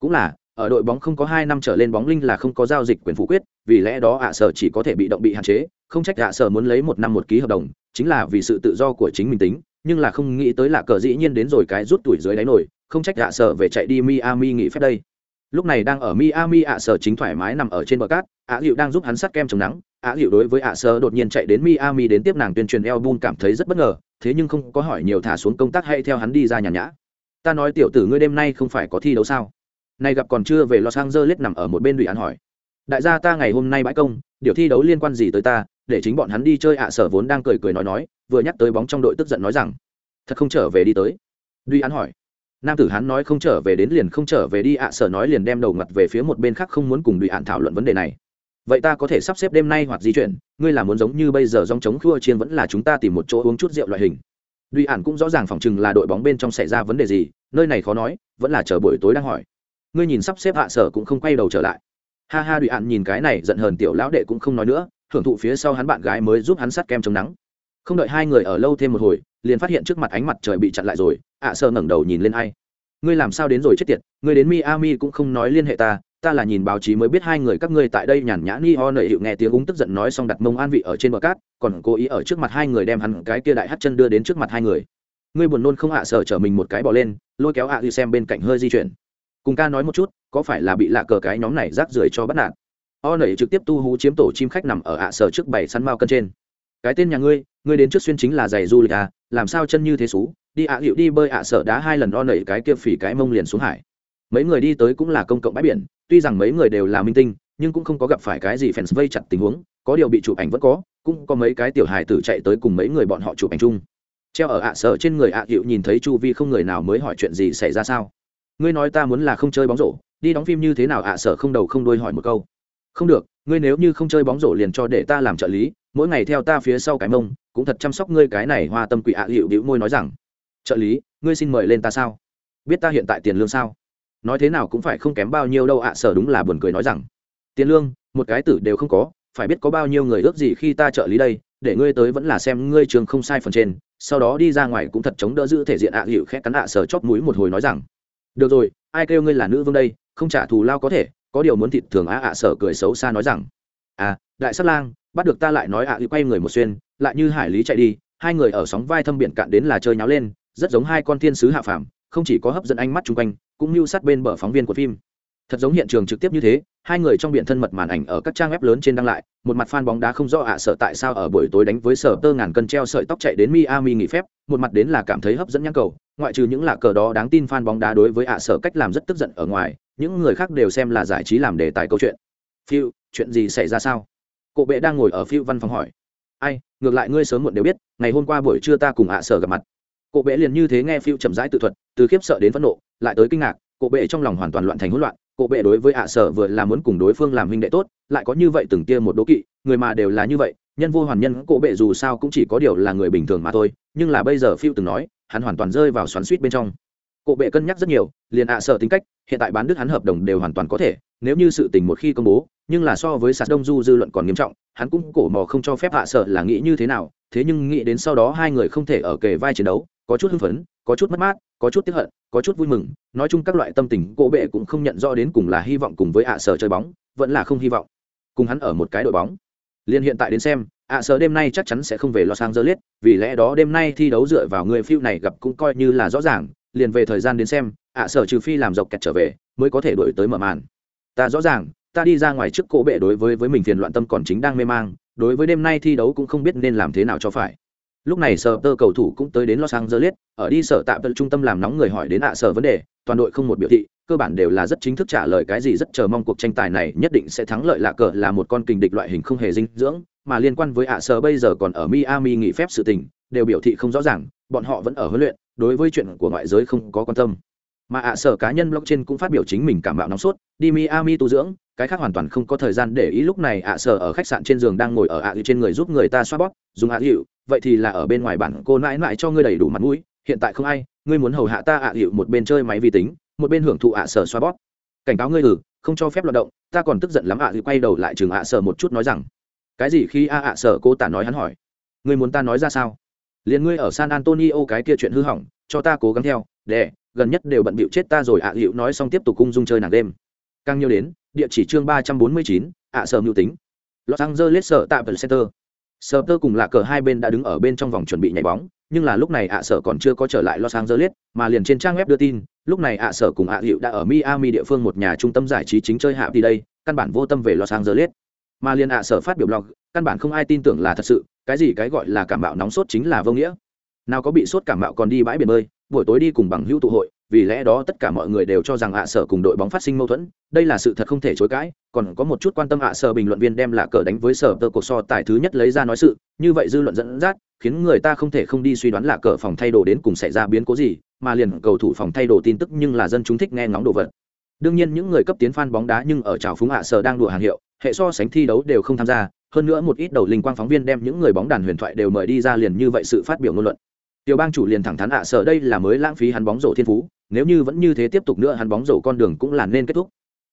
Cũng là, ở đội bóng không có hai năm trở lên bóng linh là không có giao dịch quyền phủ quyết, vì lẽ đó ạ sở chỉ có thể bị động bị hạn chế, không trách ạ sở muốn lấy một năm một ký hợp đồng, chính là vì sự tự do của chính mình tính, nhưng là không nghĩ tới là cờ dĩ nhiên đến rồi cái rút tuổi dưới đáy nổi, không trách ạ sở về chạy đi miami nghỉ phép đây lúc này đang ở miami ạ sở chính thoải mái nằm ở trên bờ cát ạ hiệu đang giúp hắn sắt kem chống nắng ạ hiệu đối với ạ sở đột nhiên chạy đến miami đến tiếp nàng tuyên truyền album cảm thấy rất bất ngờ thế nhưng không có hỏi nhiều thả xuống công tác hay theo hắn đi ra nhà nhã ta nói tiểu tử ngươi đêm nay không phải có thi đấu sao Nay gặp còn chưa về Los Angeles nằm ở một bên đùi án hỏi. Đại gia ta ngày hôm nay bãi công, điều thi đấu liên quan gì tới ta, để chính bọn hắn đi chơi ạ sở vốn đang cười cười nói nói, vừa nhắc tới bóng trong đội tức giận nói rằng, thật không trở về đi tới. Đùi án hỏi. Nam tử hắn nói không trở về đến liền không trở về đi ạ à, sở nói liền đem đầu ngặt về phía một bên khác không muốn cùng đùi ạn thảo luận vấn đề này. Vậy ta có thể sắp xếp đêm nay hoặc di chuyển, ngươi là muốn giống như bây giờ dòng chống khua chiên vẫn là chúng ta tìm một chỗ uống chút rượu loại hình. Đùi ạn cũng rõ ràng phòng chừng là đội bóng bên trong xảy ra vấn đề gì, nơi này khó nói, vẫn là chờ buổi tối đang hỏi ngươi nhìn sắp xếp hạ à, sở cũng không quay đầu trở lại ha ha đùi ạn nhìn cái này giận hờn tiểu lão đệ cũng không nói nữa hưởng thụ phía sau hắn bạn gái mới giúp hắn sắt kem chống nắng không đợi hai người ở lâu thêm một hồi, liền phát hiện trước mặt ánh mặt trời bị chặn lại rồi, ạ sợ ngẩng đầu nhìn lên ai. Ngươi làm sao đến rồi chết tiệt, ngươi đến miami cũng không nói liên hệ ta ta là nhìn báo chí mới biết hai người các ngươi tại đây nhàn nhã ni ho nợ hiệu nghe tiếng úng tức giận nói xong đặt mông an vị ở trên bờ cát, còn cố ý ở trước mặt hai người đem hắn cái kia đại hắt chân đưa đến trước mặt hai người. Ngươi buồn nôn không à sợ chở mình một cái bỏ lên, lôi kéo ạ à đi xem bên cạnh hơi di chuyển. Cùng ca nói một chút, có phải là bị lạ cờ cái nhóm này rác rưởi cho bắt nạt? O nẩy trực tiếp tu hú chiếm tổ chim khách nằm ở à sở trước bảy săn mao cân trên cái tên nhà ngươi ngươi đến trước xuyên chính là giày du lịch à làm sao chân như thế xú, đi ạ hiệu đi bơi ạ sở đá hai lần o nẩy cái kia phỉ cái mông liền xuống hải. Mấy người đi tới cũng là công cộng bãi biển, tuy rằng mấy người đều là minh tinh, nhưng cũng không có gặp phải cái gì fans vây chặt tình huống, có điều bị chụp ảnh vẫn có, cũng có mấy cái tiểu hài tử chạy tới cùng mấy người bọn họ chụp ảnh chung. Treo ở ạ sở trên người ạ hiệu nhìn thấy chu vi không người nào mới hỏi chuyện gì xảy ra sao? Ngươi nói ta muốn là không chơi bóng rổ, đi đóng phim như thế nào ạ sở không đầu không đuôi hỏi một câu. Không được ngươi nếu như không chơi bóng rổ liền cho để ta làm trợ lý, mỗi ngày theo ta phía sau cái mông, cũng thật chăm sóc ngươi cái này hoa tâm quỷ ạ hiệu đĩu môi nói rằng, trợ lý, ngươi xin mời lên ta sao? Biết ta hiện tại tiền lương sao? Nói thế nào cũng phải không kém bao nhiêu đâu ạ, sở đúng là buồn cười nói rằng, tiền lương, một cái tử đều không có, phải biết có bao nhiêu người ước gì khi ta trợ lý đây, để ngươi tới vẫn là xem ngươi trường không sai phần trên, sau đó đi ra ngoài cũng thật chống đỡ giữ thể diện ạ hiệu khét cắn ạ, sở chóp mũi một hồi nói rằng, được rồi, ai kêu ngươi là nữ vương đây, không trả thù lao có thể có điều muốn thịt thường á ạ sở cười xấu xa nói rằng à đại sát lang, bắt được ta lại nói ạ hiệu quay người một xuyên, lại như hải lý chạy đi, hai người ở sóng vai thâm biển cạn đến là chơi nháo lên, rất giống hai con thiên sứ hạ phàm, không chỉ có hấp dẫn ánh mắt chung quanh, cũng mưu sát bên bờ phóng viên của phim. Thật giống hiện trường trực tiếp như thế, hai người trong biển thân mật màn ảnh ở các trang web lớn trên đăng lại, một mặt fan bóng đá không rõ ạ sợ tại sao ở buổi tối đánh với sở tơ ngàn cân treo sợi tóc chạy đến miami nghỉ phép, một mặt đến là cảm thấy hấp dẫn nhãn cầu, ngoại trừ những lạ cờ đó đáng tin fan bóng đá đối với ạ sợ cách làm rất tức giận ở ngoài những người khác đều xem là giải trí làm đề tài câu chuyện. Phiêu chuyện gì xảy ra sao? Cộ bệ đang ngồi ở phiêu văn phòng hỏi. Ai, ngược lại ngươi sớm muộn đều biết, ngày hôm qua buổi trưa ta cùng ạ sở gặp mặt. Cộ bệ liền như thế nghe phiêu chậm rãi tự thuật, từ khiếp sợ đến phẫn nộ, lại tới kinh ngạc cộ bệ trong lòng hoàn toàn loạn thành hỗn loạn. Cộ bệ đối với ạ sở vừa là muốn cùng đối phương làm huynh đệ tốt, lại có như vậy từng tia một đố kỵ, người mà đều là như vậy, nhân vô hoàn nhân cộ bệ dù sao cũng chỉ có điều là người bình thường mà thôi. Nhưng là bây giờ phiêu từng nói, hắn hoàn toàn rơi vào xoắn suýt bên trong cổ bệ cân nhắc rất nhiều liền ạ à sở tính cách hiện tại bán đứt hắn hợp đồng đều hoàn toàn có thể nếu như sự tình một khi công bố nhưng là so với sạt đông du dư luận còn nghiêm trọng hắn cũng cổ mò không cho phép hạ à sở là nghĩ như thế nào thế nhưng nghĩ đến sau đó hai người không thể ở kề vai chiến đấu có chút hưng phấn có chút mất mát có chút tiếp hận có chút vui mừng nói chung các loại tâm tình cổ bệ cũng không nhận rõ đến cùng là hy vọng cùng với ạ à sở chơi bóng vẫn là không hy vọng. Cùng hắn ở một cái đội bóng. Liên hiện tại đến xem ạ sở đêm nay chắc chắn sẽ không về lò sang dơ liết, vì lẽ đó đêm nay thi đấu dựa vào người phiêu này gặp cũng coi như là rõ ràng liền về thời gian đến xem, ạ sở trừ phi làm dọc kẹt trở về, mới có thể đổi tới mở màn. Ta rõ ràng, ta đi ra ngoài trước cỗ bệ đối với với mình phiền loạn tâm còn chính đang mê mang, đối với đêm nay thi đấu cũng không biết nên làm thế nào cho phải. Lúc này sở tơ cầu thủ cũng tới đến los angeles, ở đi sở tạm tận trung tâm làm nóng người hỏi đến ạ sở vấn đề, toàn đội không một biểu thị, cơ bản đều là rất chính thức trả lời cái gì rất chờ mong cuộc tranh tài này nhất định sẽ thắng lợi lạ cờ là một con kình địch loại hình không hề dinh dưỡng, mà liên quan với ạ sở bây giờ còn ở miami nghỉ phép sự tình, đều biểu thị không rõ ràng, bọn họ vẫn ở huấn luyện đối với chuyện của ngoại giới không có quan tâm. Mà ạ sở cá nhân blockchain cũng phát biểu chính mình cảm bạo nóng sốt, đi miami tu dưỡng, cái khác hoàn toàn không có thời gian để ý lúc này ạ sở ở khách sạn trên giường đang ngồi ở ạ à trên người giúp người ta xoa bóp, dùng ạ hiệu, vậy thì là ở bên ngoài bản cô nãi nãi cho ngươi đầy đủ mặt mũi, hiện tại không ai, ngươi muốn hầu hạ ta ạ hiệu một bên chơi máy vi tính, một bên hưởng thụ ạ sở xoa bóp. Cảnh cáo ngươi ừ không cho phép loạt động, ta còn tức giận lắm ạ hiệu quay đầu lại chừng ạ sở một chút nói rằng, cái gì khi a ạ sở cô tả nói hắn hỏi, ngươi muốn ta nói ra sao? Liền ngươi ở san antonio cái kia chuyện hư hỏng cho ta cố gắng theo để gần nhất đều bận bịu chết ta rồi ạ hữu nói xong tiếp tục cung dung chơi nàng đêm càng nhiều đến địa chỉ chương ba trăm bốn mươi chín ạ sở mưu tính. Los angeles sở tạ center. Sở Tơ cùng là Cờ hai bên đã đứng ở bên trong vòng chuẩn bị nhảy bóng, nhưng là lúc này ạ sở còn chưa có trở lại Los Angeles, mà liền trên trang web đưa tin, lúc này ạ sở cùng ạ hiệu đã ở Miami địa phương một nhà trung tâm giải trí chính chơi hạ đi đây, căn bản vô tâm về Los Angeles. Mà liền ạ sở phát biểu blog, căn bản không ai tin tưởng là thật sự, cái gì cái gọi là cảm bạo nóng sốt chính là vô nghĩa. Nào có bị sốt cảm bạo còn đi bãi biển bơi, buổi tối đi cùng bằng hữu tụ hội, vì lẽ đó tất cả mọi người đều cho rằng ạ sở cùng đội bóng phát sinh mâu thuẫn đây là sự thật không thể chối cãi còn có một chút quan tâm ạ sở bình luận viên đem là cờ đánh với sở tơ cuộc so tài thứ nhất lấy ra nói sự như vậy dư luận dẫn dắt khiến người ta không thể không đi suy đoán là cờ phòng thay đồ đến cùng xảy ra biến cố gì mà liền cầu thủ phòng thay đồ tin tức nhưng là dân chúng thích nghe ngóng đồ vật đương nhiên những người cấp tiến fan bóng đá nhưng ở trào phúng ạ sở đang đùa hàng hiệu hệ so sánh thi đấu đều không tham gia hơn nữa một ít đầu linh quang phóng viên đem những người bóng đàn huyền thoại đều mời đi ra liền như vậy sự phát biểu ngôn luận. Tiểu bang chủ liền thẳng thắn ạ sở đây là mới lãng phí hắn bóng rổ thiên phú, nếu như vẫn như thế tiếp tục nữa hắn bóng rổ con đường cũng là nên kết thúc.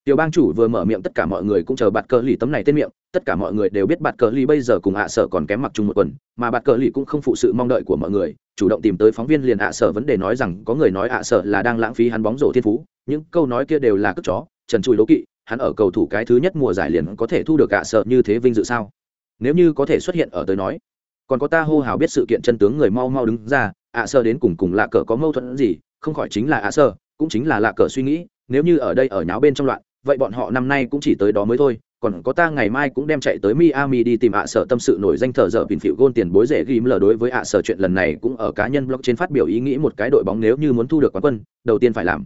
Tiểu bang chủ vừa mở miệng tất cả mọi người cũng chờ bạt cờ lì tấm này tên miệng, tất cả mọi người đều biết bạt cờ lì bây giờ cùng ạ sở còn kém mặc chung một tuần, mà bạt cờ lì cũng không phụ sự mong đợi của mọi người, chủ động tìm tới phóng viên liền ạ sở vấn đề nói rằng có người nói ạ sở là đang lãng phí hắn bóng rổ thiên phú, những câu nói kia đều là cất chó, trần trùi đố kỵ hắn ở cầu thủ cái thứ nhất mùa giải liền có thể thu được cả sợ như thế vinh dự sao? Nếu như có thể xuất hiện ở tới nói còn có ta hô hào biết sự kiện chân tướng người mau mau đứng ra ạ sơ đến cùng cùng lạ cờ có mâu thuẫn gì? Không khỏi chính là ạ sơ, cũng chính là lạ cờ suy nghĩ nếu như ở đây ở nháo bên trong loạn vậy bọn họ năm nay cũng chỉ tới đó mới thôi còn có ta ngày mai cũng đem chạy tới Miami đi tìm ạ sở tâm sự nổi danh thờ dở bình phiệu gôn tiền bối rẻ ghim lờ đối với ạ sở chuyện lần này cũng ở cá nhân blog trên phát biểu ý nghĩ một cái đội bóng nếu như muốn thu được quán quân, đầu tiên phải làm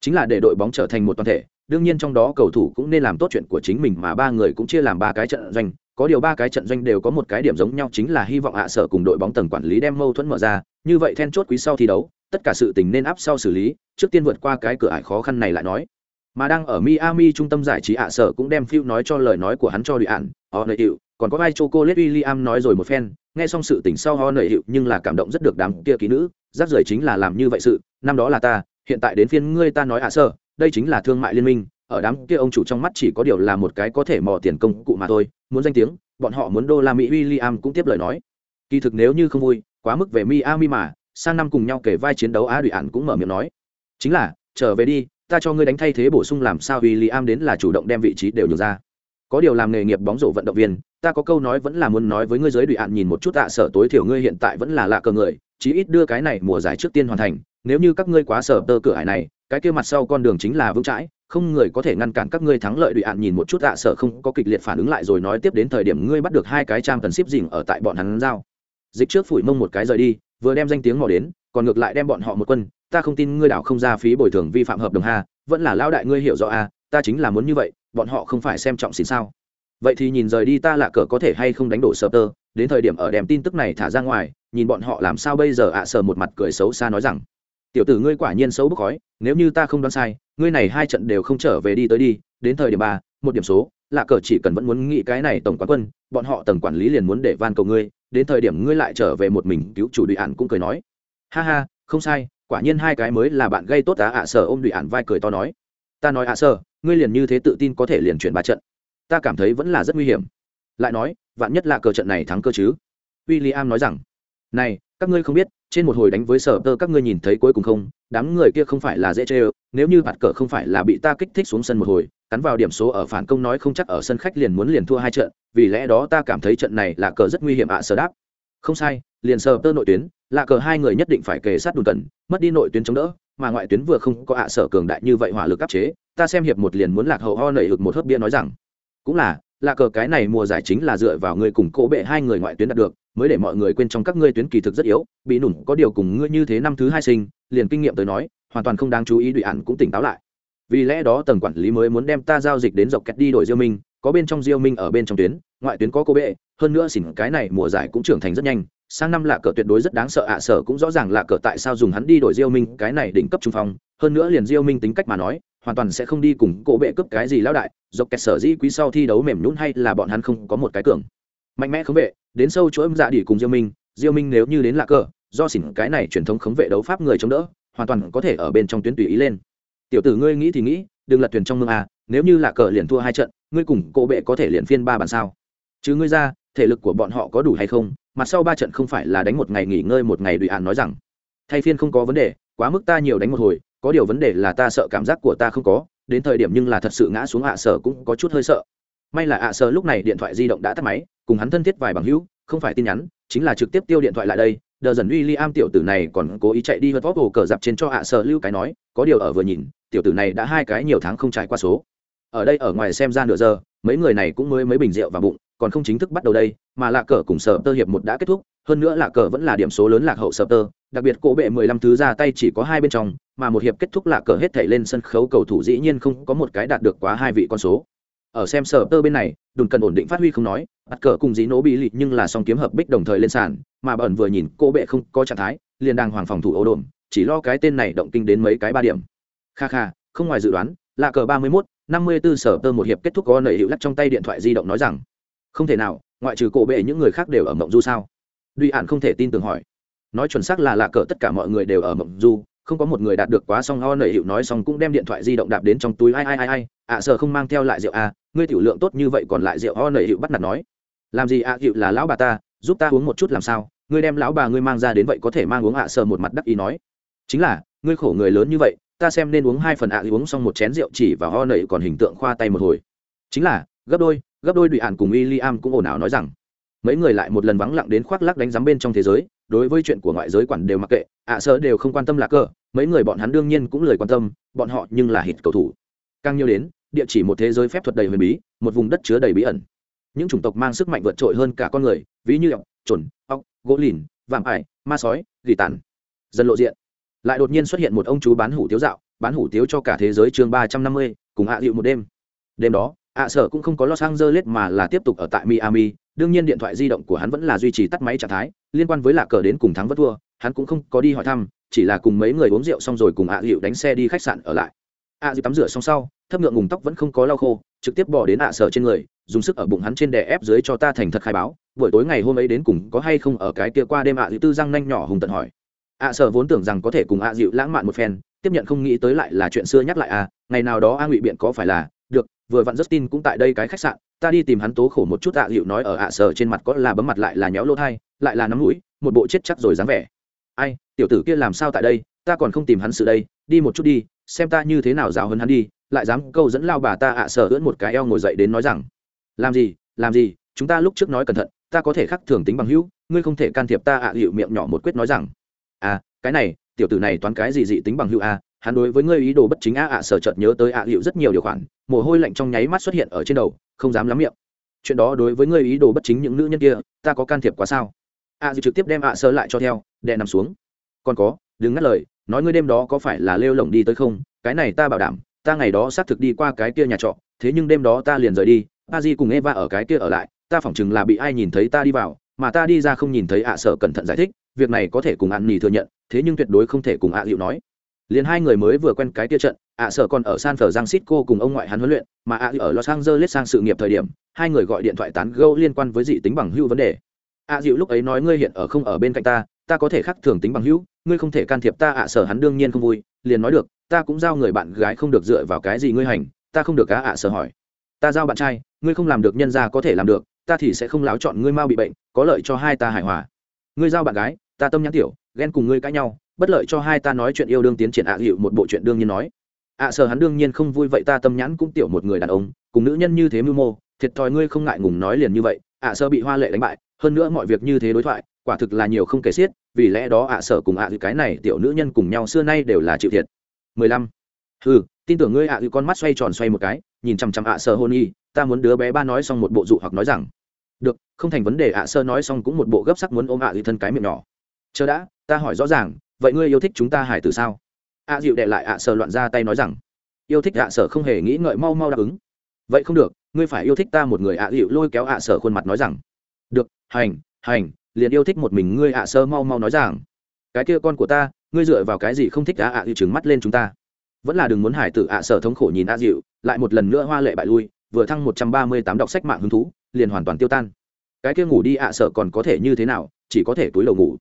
chính là để đội bóng trở thành một toàn thể, đương nhiên trong đó cầu thủ cũng nên làm tốt chuyện của chính mình mà ba người cũng chia làm ba cái trận doanh, có điều ba cái trận doanh đều có một cái điểm giống nhau chính là hy vọng hạ sở cùng đội bóng tầng quản lý đem mâu thuẫn mở ra, như vậy then chốt quý sau thi đấu, tất cả sự tình nên áp sau xử lý, trước tiên vượt qua cái cửa ải khó khăn này lại nói. Mà đang ở Miami trung tâm giải trí ạ sở cũng đem phiêu nói cho lời nói của hắn cho đội ạn, họ nợ hiệu, còn có ai chocolate William nói rồi một phen, nghe xong sự tình sau họ nợ hiệu nhưng là cảm động rất được đám kia kỹ nữ, rác rưởi chính là làm như vậy sự, năm đó là ta, hiện tại đến phiên ngươi ta nói à, ạ sở, đây chính là thương mại liên minh, ở đám kia ông chủ trong mắt chỉ có điều là một cái có thể mò tiền công cụ mà thôi, muốn danh tiếng, bọn họ muốn đô la Mỹ William cũng tiếp lời nói. Kỳ thực nếu như không vui, quá mức về Miami mà, sang năm cùng nhau kể vai chiến đấu á đội ạn cũng mở miệng nói. Chính là, trở về đi, ta cho ngươi đánh thay thế bổ sung làm sao William đến là chủ động đem vị trí đều nhường ra. Có điều làm nghề nghiệp bóng rổ vận động viên, ta có câu nói vẫn là muốn nói với ngươi giới đội ạn nhìn một chút tạ sở tối thiểu ngươi hiện tại vẫn là lạ cờ người, chí ít đưa cái này mùa giải trước tiên hoàn thành, nếu như các ngươi quá sở tơ cửa hải này, cái kia mặt sau con đường chính là vững chãi, không người có thể ngăn cản các ngươi thắng lợi đụy ạn nhìn một chút tạ sở không có kịch liệt phản ứng lại rồi nói tiếp đến thời điểm ngươi bắt được hai cái trang cần ship dình ở tại bọn hắn giao. Dịch trước phủi mông một cái rời đi, vừa đem danh tiếng mò đến, còn ngược lại đem bọn họ một quân, ta không tin ngươi đảo không ra phí bồi thường vi phạm hợp đồng ha vẫn là lao đại ngươi hiểu rõ a ta chính là muốn như vậy bọn họ không phải xem trọng xin sao vậy thì nhìn rời đi ta là cờ có thể hay không đánh đổ sờ tơ đến thời điểm ở đem tin tức này thả ra ngoài nhìn bọn họ làm sao bây giờ ạ à sờ một mặt cười xấu xa nói rằng tiểu tử ngươi quả nhiên xấu bức khói, nếu như ta không đoán sai, ngươi này hai trận đều không trở về đi tới đi, đến thời điểm ba, một điểm số, lạ cờ chỉ cần vẫn muốn nghĩ cái này tổng quán quân, bọn họ tầng quản lý liền muốn để van cầu ngươi, đến thời điểm ngươi lại trở về một mình cứu chủ đội ạn cũng cười nói. Ha ha, không sai, quả nhiên hai cái mới là bạn gây tốt tá ạ sở ôm đùi ản vai cười to nói. Ta nói ạ sở ngươi liền như thế tự tin có thể liền chuyển ba trận. Ta cảm thấy vẫn là rất nguy hiểm. Lại nói, vạn nhất là cờ trận này thắng cơ chứ? W i l l i am nói rằng, này, các ngươi không biết trên một hồi đánh với sở tơ các ngươi nhìn thấy cuối cùng không? Đám người kia không phải là dễ chê ơ nếu như bạt cờ không phải là bị ta kích thích xuống sân một hồi, cắn vào điểm số ở phản công nói không chắc ở sân khách liền muốn liền thua hai trận, vì lẽ đó ta cảm thấy trận này là cờ rất nguy hiểm ạ, sở đáp. Không sai, liền sở tơ nội tuyến, là cờ hai người nhất định phải kề sát đùn cần mất đi nội tuyến chống đỡ, mà ngoại tuyến vừa không có ạ, sở cường đại như vậy hỏa lực áp chế, ta xem hiệp một liền muốn lạc hậu ho nảy hực một hớp bia nói rằng cũng là là cờ cái này mùa giải chính là dựa vào người cùng cố bệ hai người ngoại tuyến đạt được, mới để mọi người quên trong các ngươi tuyến kỳ thực rất yếu, bị nủn có điều cùng ngươi như thế năm thứ hai sinh, liền kinh nghiệm tới nói, hoàn toàn không đáng chú ý đụy ạn cũng tỉnh táo lại. Vì lẽ đó tầng quản lý mới muốn đem ta giao dịch đến dọc kẹt đi đổi diêu minh, có bên trong diêu minh ở bên trong tuyến, ngoại tuyến có cô bệ, hơn nữa xỉn cái này mùa giải cũng trưởng thành rất nhanh, sang năm lạ cờ tuyệt đối rất đáng sợ ạ à sở cũng rõ ràng lạ cờ tại sao dùng hắn đi đổi diêu minh, cái này đỉnh cấp trung phong, hơn nữa liền diêu minh tính cách mà nói hoàn toàn sẽ không đi cùng cổ bệ cướp cái gì lão đại, dọc kẹt sở dĩ quý sau thi đấu mềm nhún hay là bọn hắn không có một cái cường. Mạnh mẽ khống vệ, đến sâu chỗ âm dạ đỉ cùng diêu minh diêu minh nếu như đến lạ cờ, do xỉn cái này truyền thống khống vệ đấu pháp người chống đỡ, hoàn toàn có thể ở bên trong tuyến tùy ý lên. Tiểu tử ngươi nghĩ thì nghĩ, đừng lật thuyền trong mương à nếu như lạ cờ liền thua hai trận, ngươi cùng cổ bệ có thể liền phiên ba bàn sao? Chứ ngươi ra, thể lực của bọn họ có đủ hay không? Mặt sau ba trận không phải là đánh một ngày nghỉ ngơi một ngày đùi ạn nói rằng, thay phiên không có vấn đề, quá mức ta nhiều đánh một hồi có điều vấn đề là ta sợ cảm giác của ta không có, đến thời điểm nhưng là thật sự ngã xuống ạ sở cũng có chút hơi sợ. May là ạ sở lúc này điện thoại di động đã tắt máy, cùng hắn thân thiết vài bằng hữu, không phải tin nhắn, chính là trực tiếp tiêu điện thoại lại đây. Đờ dần uy li am tiểu tử này còn cố ý chạy đi vật vóc hồ cờ dạp trên cho ạ sở lưu cái nói, có điều ở vừa nhìn, tiểu tử này đã hai cái nhiều tháng không trải qua số. Ở đây ở ngoài xem ra nửa giờ, mấy người này cũng mới mấy bình rượu vào bụng, còn không chính thức bắt đầu đây, mà lạ cờ cùng sở tơ hiệp một đã kết thúc hơn nữa lạc cờ vẫn là điểm số lớn lạc hậu sở tơ đặc biệt cổ bệ mười lăm thứ ra tay chỉ có hai bên trong mà một hiệp kết thúc lạc cờ hết thảy lên sân khấu cầu thủ dĩ nhiên không có một cái đạt được quá hai vị con số. Ở xem sở tơ bên này đùn cần ổn định phát huy không nói bắt cờ cùng dĩ nỗ bị lịt nhưng là song kiếm hợp bích đồng thời lên sàn mà bẩn vừa nhìn cô bệ không có trạng thái liền đang hoàng phòng thủ ấu đồn chỉ lo cái tên này động kinh đến mấy cái ba điểm. Kha kha không ngoài dự đoán lạc cờ ba mươi 31, 54 sở tơ một hiệp kết thúc có nảy hiệu lắc trong tay điện thoại di động nói rằng không thể nào ngoại trừ cổ bệ những người khác đều ở mộng du sao? Duy ạn không thể tin tưởng hỏi. Nói chuẩn xác là lạ cờ tất cả mọi người đều ở mộng du không có một người đạt được quá xong ho nợ hiệu nói xong cũng đem điện thoại di động đạp đến trong túi. Ai ai ai ai ạ sợ không mang theo lại rượu à ngươi tiểu lượng tốt như vậy còn lại rượu ho nợ hiệu bắt nạt nói. Làm gì ạ à, hiệu là lão bà ta giúp ta uống một chút làm sao? Ngươi đem lão bà ngươi mang ra đến vậy có thể mang uống ạ sợ một mặt đắc ý nói. Chính là ngươi khổ người lớn như vậy ta xem nên uống hai phần ạ uống xong một chén rượu chỉ và ho nợ còn hình tượng khoa tay một hồi. Chính là gấp đôi gấp đôi đùi ạn cùng Y Liam cũng ồn ào nói rằng mấy người lại một lần vắng lặng đến khoác lắc đánh giám bên trong thế giới, đối với chuyện của ngoại giới quản đều mặc kệ, ạ à sơ đều không quan tâm là cơ mấy người bọn hắn đương nhiên cũng lời quan tâm, bọn họ nhưng là hít cầu thủ. Càng nhiều đến, địa chỉ một thế giới phép thuật đầy huyền bí, một vùng đất chứa đầy bí ẩn. Những chủng tộc mang sức mạnh vượt trội hơn cả con người, ví như ọc trồn ọc gỗ lìn, vạm ải, ma sói, gỉ tàn. Dân lộ diện. Lại đột nhiên xuất hiện một ông chú bán hủ tiếu dạo, bán hủ tiếu cho cả thế giới chương ba trăm năm mươi, cùng hạ à một đêm. Đêm đó ạ sở cũng không có los angeles mà là tiếp tục ở tại miami. Đương nhiên điện thoại di động của hắn vẫn là duy trì tắt máy trạng thái, liên quan với lạc cờ đến cùng thắng vất thua, hắn cũng không có đi hỏi thăm, chỉ là cùng mấy người uống rượu xong rồi cùng ạ à đánh xe đi khách sạn ở lại. Ạ à tắm rửa xong sau, thấp ngượng ngùng tóc vẫn không có lau khô, trực tiếp bỏ đến ạ sở trên người, dùng sức ở bụng hắn trên đè ép dưới cho ta thành thật khai báo. Buổi tối ngày hôm ấy đến cùng có hay không ở cái kia qua đêm ạ dịu tư răng nanh nhỏ hùng tận hỏi. Ạ sở vốn tưởng rằng có thể cùng ạ dịu lãng mạn một phen, tiếp nhận không nghĩ tới lại là chuyện xưa nhắc lại à ngày nào đó a ngụy biện có phải là vừa vặn Justin cũng tại đây cái khách sạn, ta đi tìm hắn tố khổ một chút ạ à nói ở ạ sở trên mặt có là bấm mặt lại là nhéo lỗ thai, lại là nắm mũi, một bộ chết chắc rồi dáng vẻ. Ai, tiểu tử kia làm sao tại đây, ta còn không tìm hắn sự đây, đi một chút đi, xem ta như thế nào giáo hơn hắn đi, lại dám câu dẫn lao bà ta ạ sở ưỡn một cái eo ngồi dậy đến nói rằng, làm gì, làm gì, chúng ta lúc trước nói cẩn thận, ta có thể khắc thường tính bằng hữu, ngươi không thể can thiệp ta ạ hiệu miệng nhỏ một quyết nói rằng, à, cái này, tiểu tử này toán cái gì dị tính bằng hữu à, hắn đối với ngươi ý đồ bất chính a ạ sở chợt nhớ tới ạ liệu rất nhiều điều khoản, mồ hôi lạnh trong nháy mắt xuất hiện ở trên đầu, không dám lắm miệng. Chuyện đó đối với ngươi ý đồ bất chính những nữ nhân kia, ta có can thiệp quá sao? Ạ dịu trực tiếp đem ạ sơ lại cho theo, đè nằm xuống. Còn có, đừng ngắt lời, nói ngươi đêm đó có phải là lêu lồng đi tới không? Cái này ta bảo đảm, ta ngày đó xác thực đi qua cái kia nhà trọ, thế nhưng đêm đó ta liền rời đi, a di cùng eva ở cái kia ở lại, ta phỏng chừng là bị ai nhìn thấy ta đi vào, mà ta đi ra không nhìn thấy ạ sở cẩn thận giải thích, việc này có thể cùng ạn nhì thừa nhận, thế nhưng tuyệt đối không thể cùng ạ dịu nói liền hai người mới vừa quen cái tia trận, ạ sở còn ở san francisco cùng ông ngoại hắn huấn luyện, mà ạ ở los angeles sang sự nghiệp thời điểm, hai người gọi điện thoại tán gẫu liên quan với dị tính bằng hữu vấn đề. Ạ dịu lúc ấy nói ngươi hiện ở không ở bên cạnh ta ta có thể khắc thường tính bằng hữu, ngươi không thể can thiệp ta. Ạ sở hắn đương nhiên không vui, liền nói được, ta cũng giao người bạn gái không được dựa vào cái gì ngươi hành, ta không được cá ạ sở hỏi, ta giao bạn trai, ngươi không làm được nhân ra có thể làm được, ta thì sẽ không láo chọn ngươi mau bị bệnh, có lợi cho hai ta hài hòa. Ngươi giao bạn gái, ta tâm nhãn tiểu, ghen cùng ngươi cãi nhau bất lợi cho hai ta nói chuyện yêu đương tiến triển ạ à hiệu một bộ chuyện đương nhiên nói. ạ à sợ hắn đương nhiên không vui, vậy ta tâm nhãn cũng tiểu một người đàn ông, cùng nữ nhân như thế mưu mô, thiệt thòi ngươi không ngại ngùng nói liền như vậy. ạ à sợ bị hoa lệ đánh bại, hơn nữa mọi việc như thế đối thoại, quả thực là nhiều không kể xiết, vì lẽ đó ạ, sợ cùng ạ à cái này tiểu nữ nhân cùng nhau xưa nay đều là chịu thiệt. 15. ừ tin tưởng ngươi ạ con mắt xoay tròn xoay một cái, nhìn chằm chằm ạ, sợ hôn y, ta muốn đứa bé ba nói xong một bộ dụ hoặc nói rằng. Được, không thành vấn đề ạ sơ nói xong cũng một bộ gấp sắc muốn ôm ạ, thì thân cái miệng nhỏ. Chờ đã, ta hỏi rõ ràng vậy ngươi yêu thích chúng ta hải tử sao? A dịu đệ lại ạ sở loạn ra tay nói rằng, yêu thích ạ sở không hề nghĩ ngợi mau mau đáp ứng. Vậy không được, ngươi phải yêu thích ta một người ạ dịu lôi kéo ạ sở khuôn mặt nói rằng, được, hành hành, liền yêu thích một mình ngươi ạ sơ mau mau nói rằng, cái kia con của ta, ngươi dựa vào cái gì không thích ạ ạ dịu trừng mắt lên chúng ta? Vẫn là đừng muốn hải tử ạ sở thống khổ nhìn ạ dịu lại một lần nữa hoa lệ bại lui, vừa thăng một trăm ba mươi tám đọc sách mạng hứng thú, liền hoàn toàn tiêu tan. Cái kia ngủ đi ạ sở còn có thể như thế nào, chỉ có thể túi lầu ngủ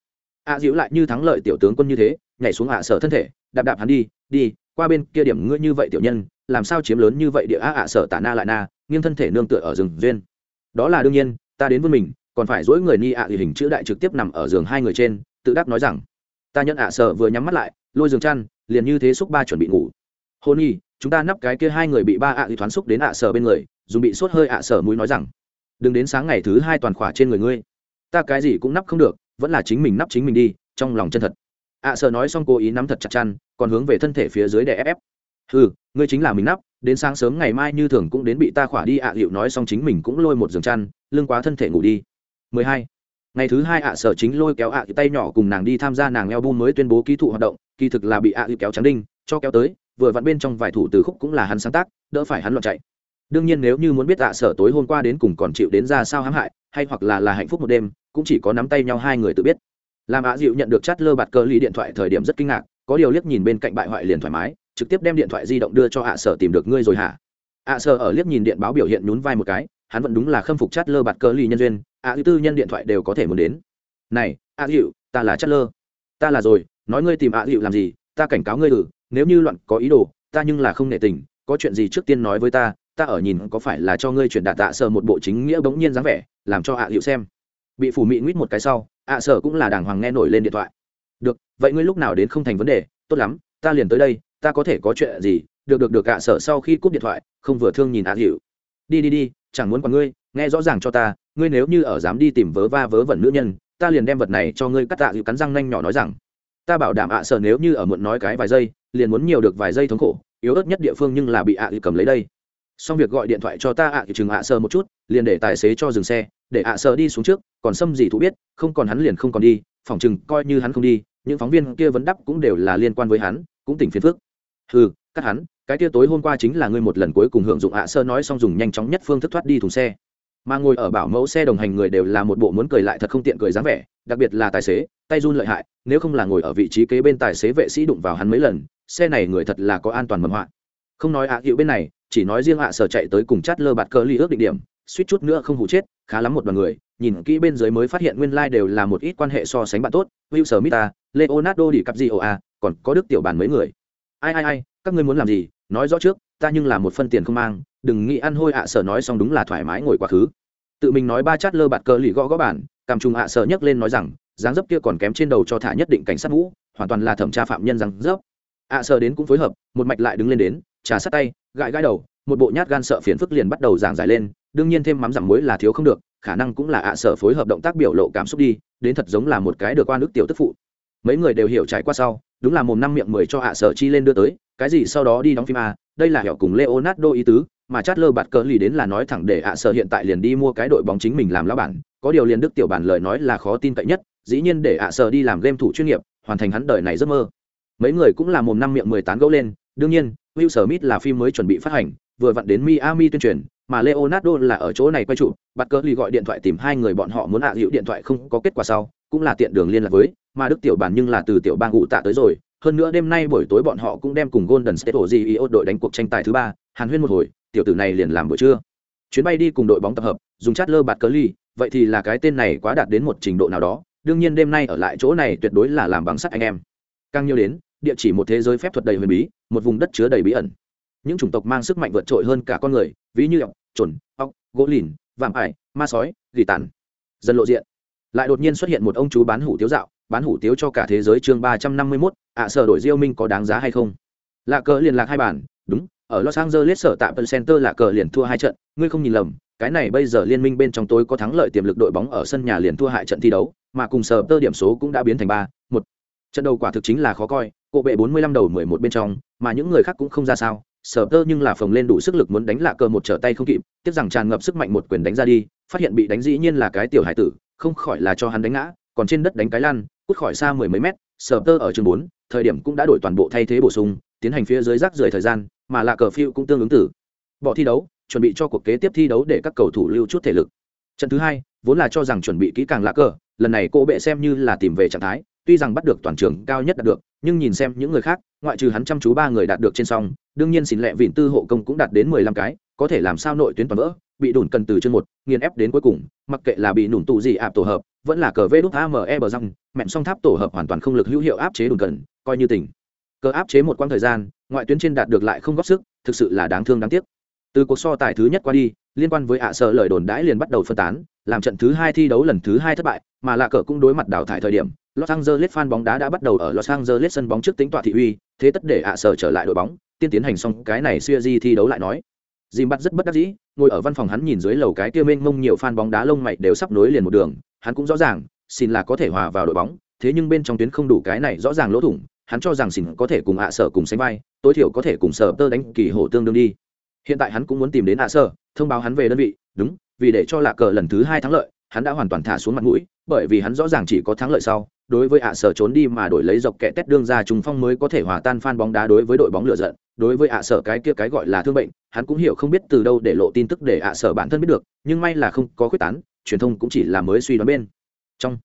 ạ à, dịu lại như thắng lợi tiểu tướng quân như thế nhảy xuống ạ sở thân thể đạp đạp hắn đi đi qua bên kia điểm ngươi như vậy tiểu nhân làm sao chiếm lớn như vậy địa ạ ạ sở tả na lại na nghiêng thân thể nương tựa ở rừng duyên. Đó là đương nhiên ta đến với mình còn phải dỗi người ni ạ thì hình chữ đại trực tiếp nằm ở giường hai người trên tự đáp nói rằng ta nhận ạ sở vừa nhắm mắt lại lôi giường chăn liền như thế xúc ba chuẩn bị ngủ. Hôn y chúng ta nắp cái kia hai người bị ba ạ thì thoáng xúc đến ạ sở bên người dùng bị sốt hơi ạ sở mũi nói rằng đừng đến sáng ngày thứ hai toàn khỏa trên người ngươi. Ta cái gì cũng nắp không được vẫn là chính mình nắp chính mình đi trong lòng chân thật. Ạ à, sợ nói xong cố ý nắm thật chặt chăn còn hướng về thân thể phía dưới để ép ép. Ừ ngươi chính là mình nắp đến sáng sớm ngày mai như thường cũng đến bị ta khỏa đi ạ à, liệu nói xong chính mình cũng lôi một giường chăn lưng quá thân thể ngủ đi. 12. ngày thứ hai ạ à, sở chính lôi kéo ạ tay nhỏ cùng nàng đi tham gia nàng eo bum mới tuyên bố ký thụ hoạt động kỳ thực là bị ạ kéo trắng đinh cho kéo tới vừa vặn bên trong vài thủ từ khúc cũng là hắn sáng tác đỡ phải hắn loạn chạy. Đương nhiên nếu như muốn biết ạ sở tối hôm qua đến cùng còn chịu đến ra sao hãm hại hay hoặc là là hạnh phúc một đêm cũng chỉ có nắm tay nhau hai người tự biết. Làm ạ dịu nhận được chát lơ bạt cơ ly điện thoại thời điểm rất kinh ngạc, có điều liếc nhìn bên cạnh bại hoại liền thoải mái, trực tiếp đem điện thoại di động đưa cho ạ sở tìm được ngươi rồi hả? Ạ sở ở liếc nhìn điện báo biểu hiện nhún vai một cái, hắn vẫn đúng là khâm phục chát lơ bạt cơ ly nhân duyên, ạ dịu tư nhân điện thoại đều có thể muốn đến. Này, ạ dịu ta là chát lơ. Ta là rồi, nói ngươi tìm ạ dịu làm gì, ta cảnh cáo ngươi ừ nếu như loạn có ý đồ, ta nhưng là không nể tình, có chuyện gì trước tiên nói với ta ta ở nhìn có phải là cho ngươi chuyển đạt tạ sở một bộ chính nghĩa bỗng nhiên dáng vẻ, làm cho ạ dịu xem bị phủ mị nguyết một cái sau, ạ sở cũng là đàng hoàng nghe nổi lên điện thoại. Được, vậy ngươi lúc nào đến không thành vấn đề, tốt lắm, ta liền tới đây, ta có thể có chuyện gì? Được được được ạ sở sau khi cúp điện thoại, không vừa thương nhìn ạ hiệu đi đi đi, chẳng muốn còn ngươi, nghe rõ ràng cho ta, ngươi nếu như ở dám đi tìm vớ va vớ vẩn nữ nhân, ta liền đem vật này cho ngươi cắt tạ hiệu cắn răng nanh nhỏ nói rằng. Ta bảo đảm ạ sở nếu như ở muộn nói cái vài giây, liền muốn nhiều được vài giây thống khổ, yếu ớt nhất địa phương nhưng là bị ạ hiệu cầm lấy đây. Xong việc gọi điện thoại cho ta ạ thì chừng ạ sơ một chút, liền để tài xế cho dừng xe, để ạ sơ đi xuống trước còn xâm gì thú biết, không còn hắn liền không còn đi, phỏng chừng coi như hắn không đi, những phóng viên kia vấn đáp cũng đều là liên quan với hắn, cũng tỉnh phiền phức. Ừ cắt hắn, cái kia tối hôm qua chính là ngươi một lần cuối cùng hưởng dụng ạ sơ nói xong dùng nhanh chóng nhất phương thức thoát đi thùng xe. Mà ngồi ở bảo mẫu xe đồng hành người đều là một bộ muốn cười lại thật không tiện cười dáng vẻ, đặc biệt là tài xế, tay run lợi hại, nếu không là ngồi ở vị trí kế bên tài xế vệ sĩ đụng vào hắn mấy lần, xe này người thật là có an toàn mầm họa không nói ạ hiệu bên này, chỉ nói riêng ạ sở chạy tới cùng chát lơ bạt cờ ly ước định điểm suýt chút nữa không hủ chết khá lắm một đoàn người nhìn kỹ bên dưới mới phát hiện nguyên lai đều là một ít quan hệ so sánh bạn tốt will smita à, leonardo đi cặp gì ồ à còn có đức tiểu bàn mấy người. Ai ai ai các ngươi muốn làm gì? Nói rõ trước ta nhưng là một phân tiền không mang đừng nghĩ ăn hôi ạ sở nói xong đúng là thoải mái ngồi quá khứ. Tự mình nói ba chát lơ bạt cờ lì gõ gõ bản cảm trùng ạ sở nhấc lên nói rằng dáng dấp kia còn kém trên đầu cho thả nhất định cảnh sát vũ, hoàn toàn là thẩm tra phạm nhân rằng dấp. Ạ sở đến cũng phối hợp một mạch lại đứng lên đến trà sát tay gãi gãi đầu một bộ nhát gan sợ phiền phức liền bắt đầu giảng giải lên đương nhiên thêm mắm giảm muối là thiếu không được khả năng cũng là ạ sở phối hợp động tác biểu lộ cảm xúc đi đến thật giống là một cái được qua nước tiểu tức phụ. Mấy người đều hiểu trải qua sau đúng là mồm năm miệng mười cho ạ sở chi lên đưa tới cái gì sau đó đi đóng phim à, đây là hẻo cùng leonardo ý tứ mà chát lơ bạt cờ lì đến là nói thẳng để ạ sở hiện tại liền đi mua cái đội bóng chính mình làm lão bản có điều liền đức tiểu bản lời nói là khó tin cậy nhất dĩ nhiên để ạ sở đi làm game thủ chuyên nghiệp hoàn thành hắn đời này giấc mơ. Mấy người cũng là mồm năm miệng mười tán gẫu lên đương nhiên will smith là phim mới chuẩn bị phát hành vừa vặn đến Miami tuyên truyền, mà Leonardo là ở chỗ này quay trụ, bắt cỡ lì gọi điện thoại tìm hai người bọn họ muốn hạ à điện thoại không có kết quả sau, cũng là tiện đường liên lạc với, mà Đức tiểu bản nhưng là từ tiểu bang ngụ tạ tới rồi, hơn nữa đêm nay buổi tối bọn họ cũng đem cùng Golden State Warriors đội đánh cuộc tranh tài thứ ba, Hàn Huyên một hồi, tiểu tử này liền làm buổi trưa. Chuyến bay đi cùng đội bóng tập hợp, dùng chat lơ bạt cỡ lì, vậy thì là cái tên này quá đạt đến một trình độ nào đó, đương nhiên đêm nay ở lại chỗ này tuyệt đối là làm bằng sắt anh em. Càng nhiều đến, địa chỉ một thế giới phép thuật đầy huyền bí, một vùng đất chứa đầy bí ẩn những chủng tộc mang sức mạnh vượt trội hơn cả con người, ví như ọc trồn ọc, gỗ lìn, vạm ải, ma sói, gỉ tàn. Dần lộ diện. Lại đột nhiên xuất hiện một ông chú bán hủ tiếu dạo, bán hủ tiếu cho cả thế giới chương ba trăm năm mươi mốt, ạ sở đổi diêu minh có đáng giá hay không? Lạ cờ liên lạc hai bản, đúng, ở los angeles sở tạm tân center lạ cờ liền thua hai trận, ngươi không nhìn lầm, cái này bây giờ liên minh bên trong tối có thắng lợi tiềm lực đội bóng ở sân nhà liền thua hại trận thi đấu, mà cùng sở tơ điểm số cũng đã biến thành ba một. Trận đầu quả thực chính là khó coi cộ bệ bốn mươi lăm đầu mười một bên trong, mà những người khác cũng không ra sao sở tơ nhưng là phồng lên đủ sức lực muốn đánh lạ cờ một trở tay không kịp, tiếc rằng tràn ngập sức mạnh một quyền đánh ra đi, phát hiện bị đánh dĩ nhiên là cái tiểu hải tử, không khỏi là cho hắn đánh ngã, còn trên đất đánh cái lan cút khỏi xa mười mấy mét, sở tơ ở trường bốn, thời điểm cũng đã đổi toàn bộ thay thế bổ sung, tiến hành phía dưới rác rưởi thời gian, mà lạ cờ phiêu cũng tương ứng tử. Bỏ thi đấu, chuẩn bị cho cuộc kế tiếp thi đấu để các cầu thủ lưu chút thể lực. Trận thứ hai, vốn là cho rằng chuẩn bị kỹ càng lạ cờ, lần này cô bệ xem như là tìm về trạng thái tuy rằng bắt được toàn trường cao nhất đạt được, nhưng nhìn xem những người khác, ngoại trừ hắn chăm chú ba người đạt được trên song, đương nhiên xin lẹ vịn tư hộ công cũng đạt đến mười lăm cái, có thể làm sao nội tuyến toàn vỡ, bị đủn cần từ chân một, nghiền ép đến cuối cùng, mặc kệ là bị nủn tụ gì ạp tổ hợp, vẫn là cờ vê đúc ame bờ răng, mẹn song tháp tổ hợp hoàn toàn không lực hữu hiệu áp chế đủn cần, coi như tỉnh cờ áp chế một quãng thời gian, ngoại tuyến trên đạt được lại không góp sức, thực sự là đáng thương đáng tiếc. Từ cuộc so tài thứ nhất qua đi, liên quan với ạ sợ lời đồn đãi liền bắt đầu phân tán, làm trận thứ hai thi đấu lần thứ hai thất bại mà lạ cờ cũng đối mặt đào thải thời điểm Los Angeles fan bóng đá đã bắt đầu ở Los Angeles sân bóng trước tính tọa thị uy, thế tất để ạ sở trở lại đội bóng, tiên tiến hành xong cái này series thi đấu lại nói. Jim bắt rất bất đắc dĩ, ngồi ở văn phòng hắn nhìn dưới lầu cái kia mênh mông nhiều fan bóng đá lông mày đều sắp nối liền một đường, hắn cũng rõ ràng, xin là có thể hòa vào đội bóng, thế nhưng bên trong tuyến không đủ cái này rõ ràng lỗ thủng, hắn cho rằng xin có thể cùng ạ sở cùng sánh vai, tối thiểu có thể cùng sở tơ đánh kỳ hổ tương đương đi. Hiện tại hắn cũng muốn tìm đến ạ sở, thông báo hắn về đơn vị, đúng, vì để cho lạ cờ lần thứ hai thắng lợi, hắn đã hoàn toàn thả xuống mặt mũi, bởi vì hắn rõ ràng chỉ có thắng lợi sau, đối với ạ sở trốn đi mà đổi lấy dọc kẹ tét đương ra trùng phong mới có thể hòa tan phan bóng đá đối với đội bóng lựa giận. Đối với ạ sở cái kia cái gọi là thương bệnh hắn cũng hiểu không biết từ đâu để lộ tin tức để ạ sở bản thân biết được nhưng may là không có quyết tán truyền thông cũng chỉ là mới suy đoán bên trong.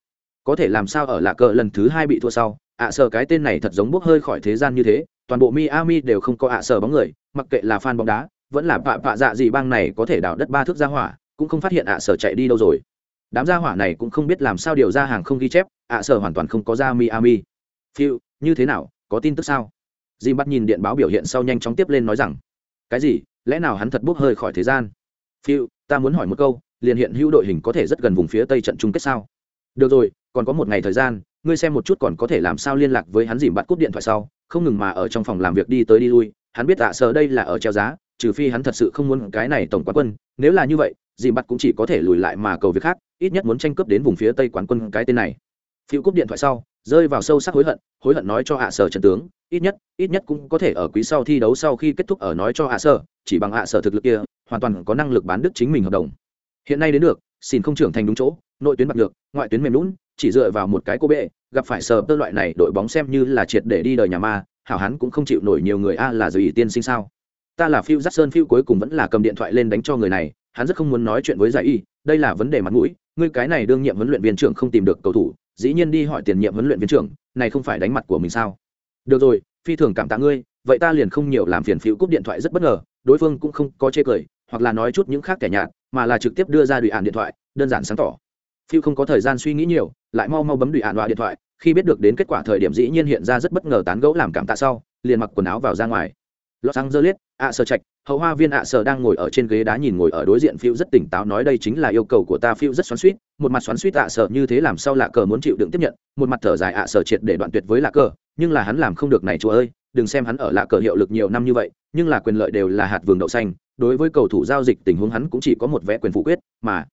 Có thể làm sao ở lạ cờ lần thứ hai bị thua sau ạ sở cái tên này thật giống bốc hơi khỏi thế gian như thế toàn bộ miami đều không có ạ sở bóng người mặc kệ là fan bóng đá vẫn là vạ vạ dạ gì bang này có thể đào đất ba thước ra hỏa cũng không phát hiện ạ sở chạy đi đâu rồi đám gia hỏa này cũng không biết làm sao điều ra hàng không ghi chép, ạ sở hoàn toàn không có ra miami. Phiêu như thế nào, có tin tức sao? Jim bắt nhìn điện báo biểu hiện sau nhanh chóng tiếp lên nói rằng, cái gì? Lẽ nào hắn thật bốc hơi khỏi thế gian? Phiêu ta muốn hỏi một câu, liền hiện hữu đội hình có thể rất gần vùng phía tây trận chung kết sao? Được rồi, còn có một ngày thời gian, ngươi xem một chút còn có thể làm sao liên lạc với hắn dìm bắt cúp điện thoại sau, không ngừng mà ở trong phòng làm việc đi tới đi lui. Hắn biết ạ sở đây là ở treo giá, trừ phi hắn thật sự không muốn cái này tổng quán quân. Nếu là như vậy dìm bắt cũng chỉ có thể lùi lại mà cầu việc khác, ít nhất muốn tranh cướp đến vùng phía tây quán quân cái tên này. Phiêu cúp điện thoại sau, rơi vào sâu sắc hối hận hối hận nói cho hạ sở trần tướng, ít nhất ít nhất cũng có thể ở quý sau thi đấu sau khi kết thúc ở nói cho hạ sở, chỉ bằng hạ sở thực lực kia, hoàn toàn có năng lực bán đức chính mình hợp đồng. Hiện nay đến được, xin không trưởng thành đúng chỗ, nội tuyến bạc được, ngoại tuyến mềm lún, chỉ dựa vào một cái cô bệ, gặp phải sở tơ loại này đội bóng xem như là triệt để đi đời nhà ma, hảo hắn cũng không chịu nổi nhiều người, a là gì tiên sinh sao? Ta là phiêu giắt sơn phiêu cuối cùng vẫn là cầm điện thoại lên đánh cho người này hắn rất không muốn nói chuyện với giải y, đây là vấn đề mặt mũi, ngươi cái này đương nhiệm huấn luyện viên trưởng không tìm được cầu thủ, dĩ nhiên đi hỏi tiền nhiệm huấn luyện viên trưởng, này không phải đánh mặt của mình sao? Được rồi, phi thường cảm tạ ngươi, vậy ta liền không nhiều làm phiền phiếu cúp điện thoại rất bất ngờ, đối phương cũng không có chê cười, hoặc là nói chút những khác kẻ nhạt, mà là trực tiếp đưa ra đùi ạn điện thoại, đơn giản sáng tỏ. Phiêu không có thời gian suy nghĩ nhiều, lại mau mau bấm đùi ạn đoạ điện thoại, khi biết được đến kết quả thời điểm dĩ nhiên hiện ra rất bất ngờ tán gẫu làm cảm tạ sau, liền mặc quần áo vào ra ngoài los angeles, ạ sở trạch, hậu hoa viên ạ sở đang ngồi ở trên ghế đá nhìn ngồi ở đối diện phiêu rất tỉnh táo nói đây chính là yêu cầu của ta. Phiêu rất xoắn suýt một mặt xoắn suýt ạ sở như thế làm sao lạ cờ muốn chịu đựng tiếp nhận, một mặt thở dài ạ sở triệt để đoạn tuyệt với lạ cờ, nhưng là hắn làm không được này chúa ơi, đừng xem hắn ở lạ cờ hiệu lực nhiều năm như vậy, nhưng là quyền lợi đều là hạt vườn đậu xanh, đối với cầu thủ giao dịch tình huống hắn cũng chỉ có một vẽ quyền phụ quyết, mà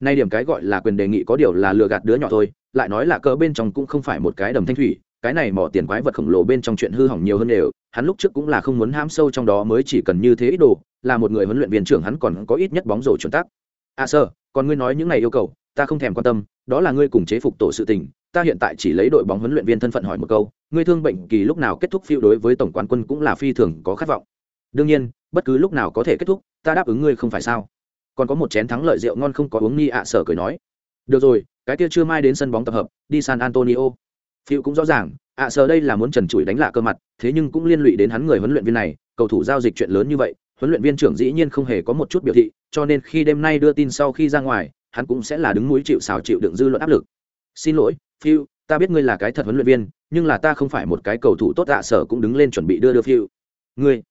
nay điểm cái gọi là quyền đề nghị có điều là lừa gạt đứa nhỏ thôi, lại nói là cờ bên trong cũng không phải một cái đầm thanh thủy, cái này mỏ tiền quái vật khổng lồ bên trong chuyện hư hỏng nhiều hơn đều hắn lúc trước cũng là không muốn ham sâu trong đó mới chỉ cần như thế ít đồ, là một người huấn luyện viên trưởng hắn còn có ít nhất bóng rổ chuẩn tắc. à sơ còn ngươi nói những này yêu cầu, ta không thèm quan tâm, đó là ngươi cùng chế phục tổ sự tình, ta hiện tại chỉ lấy đội bóng huấn luyện viên thân phận hỏi một câu, ngươi thương bệnh kỳ lúc nào kết thúc phiêu đối với tổng quán quân cũng là phi thường có khát vọng. Đương nhiên, bất cứ lúc nào có thể kết thúc, ta đáp ứng ngươi không phải sao? Còn có một chén thắng lợi rượu ngon không có uống nghi ạ sở cười nói. Được rồi, cái kia chưa mai đến sân bóng tập hợp, đi san antonio. Phiêu cũng rõ ràng À, ạ sở đây là muốn trần trụi đánh lạ cơ mặt, thế nhưng cũng liên lụy đến hắn người huấn luyện viên này, cầu thủ giao dịch chuyện lớn như vậy, huấn luyện viên trưởng dĩ nhiên không hề có một chút biểu thị, cho nên khi đêm nay đưa tin sau khi ra ngoài, hắn cũng sẽ là đứng mũi chịu xào chịu đựng dư luận áp lực. Xin lỗi phiêu ta biết ngươi là cái thật huấn luyện viên, nhưng là ta không phải một cái cầu thủ tốt ạ sở cũng đứng lên chuẩn bị đưa đưa phiêu ngươi,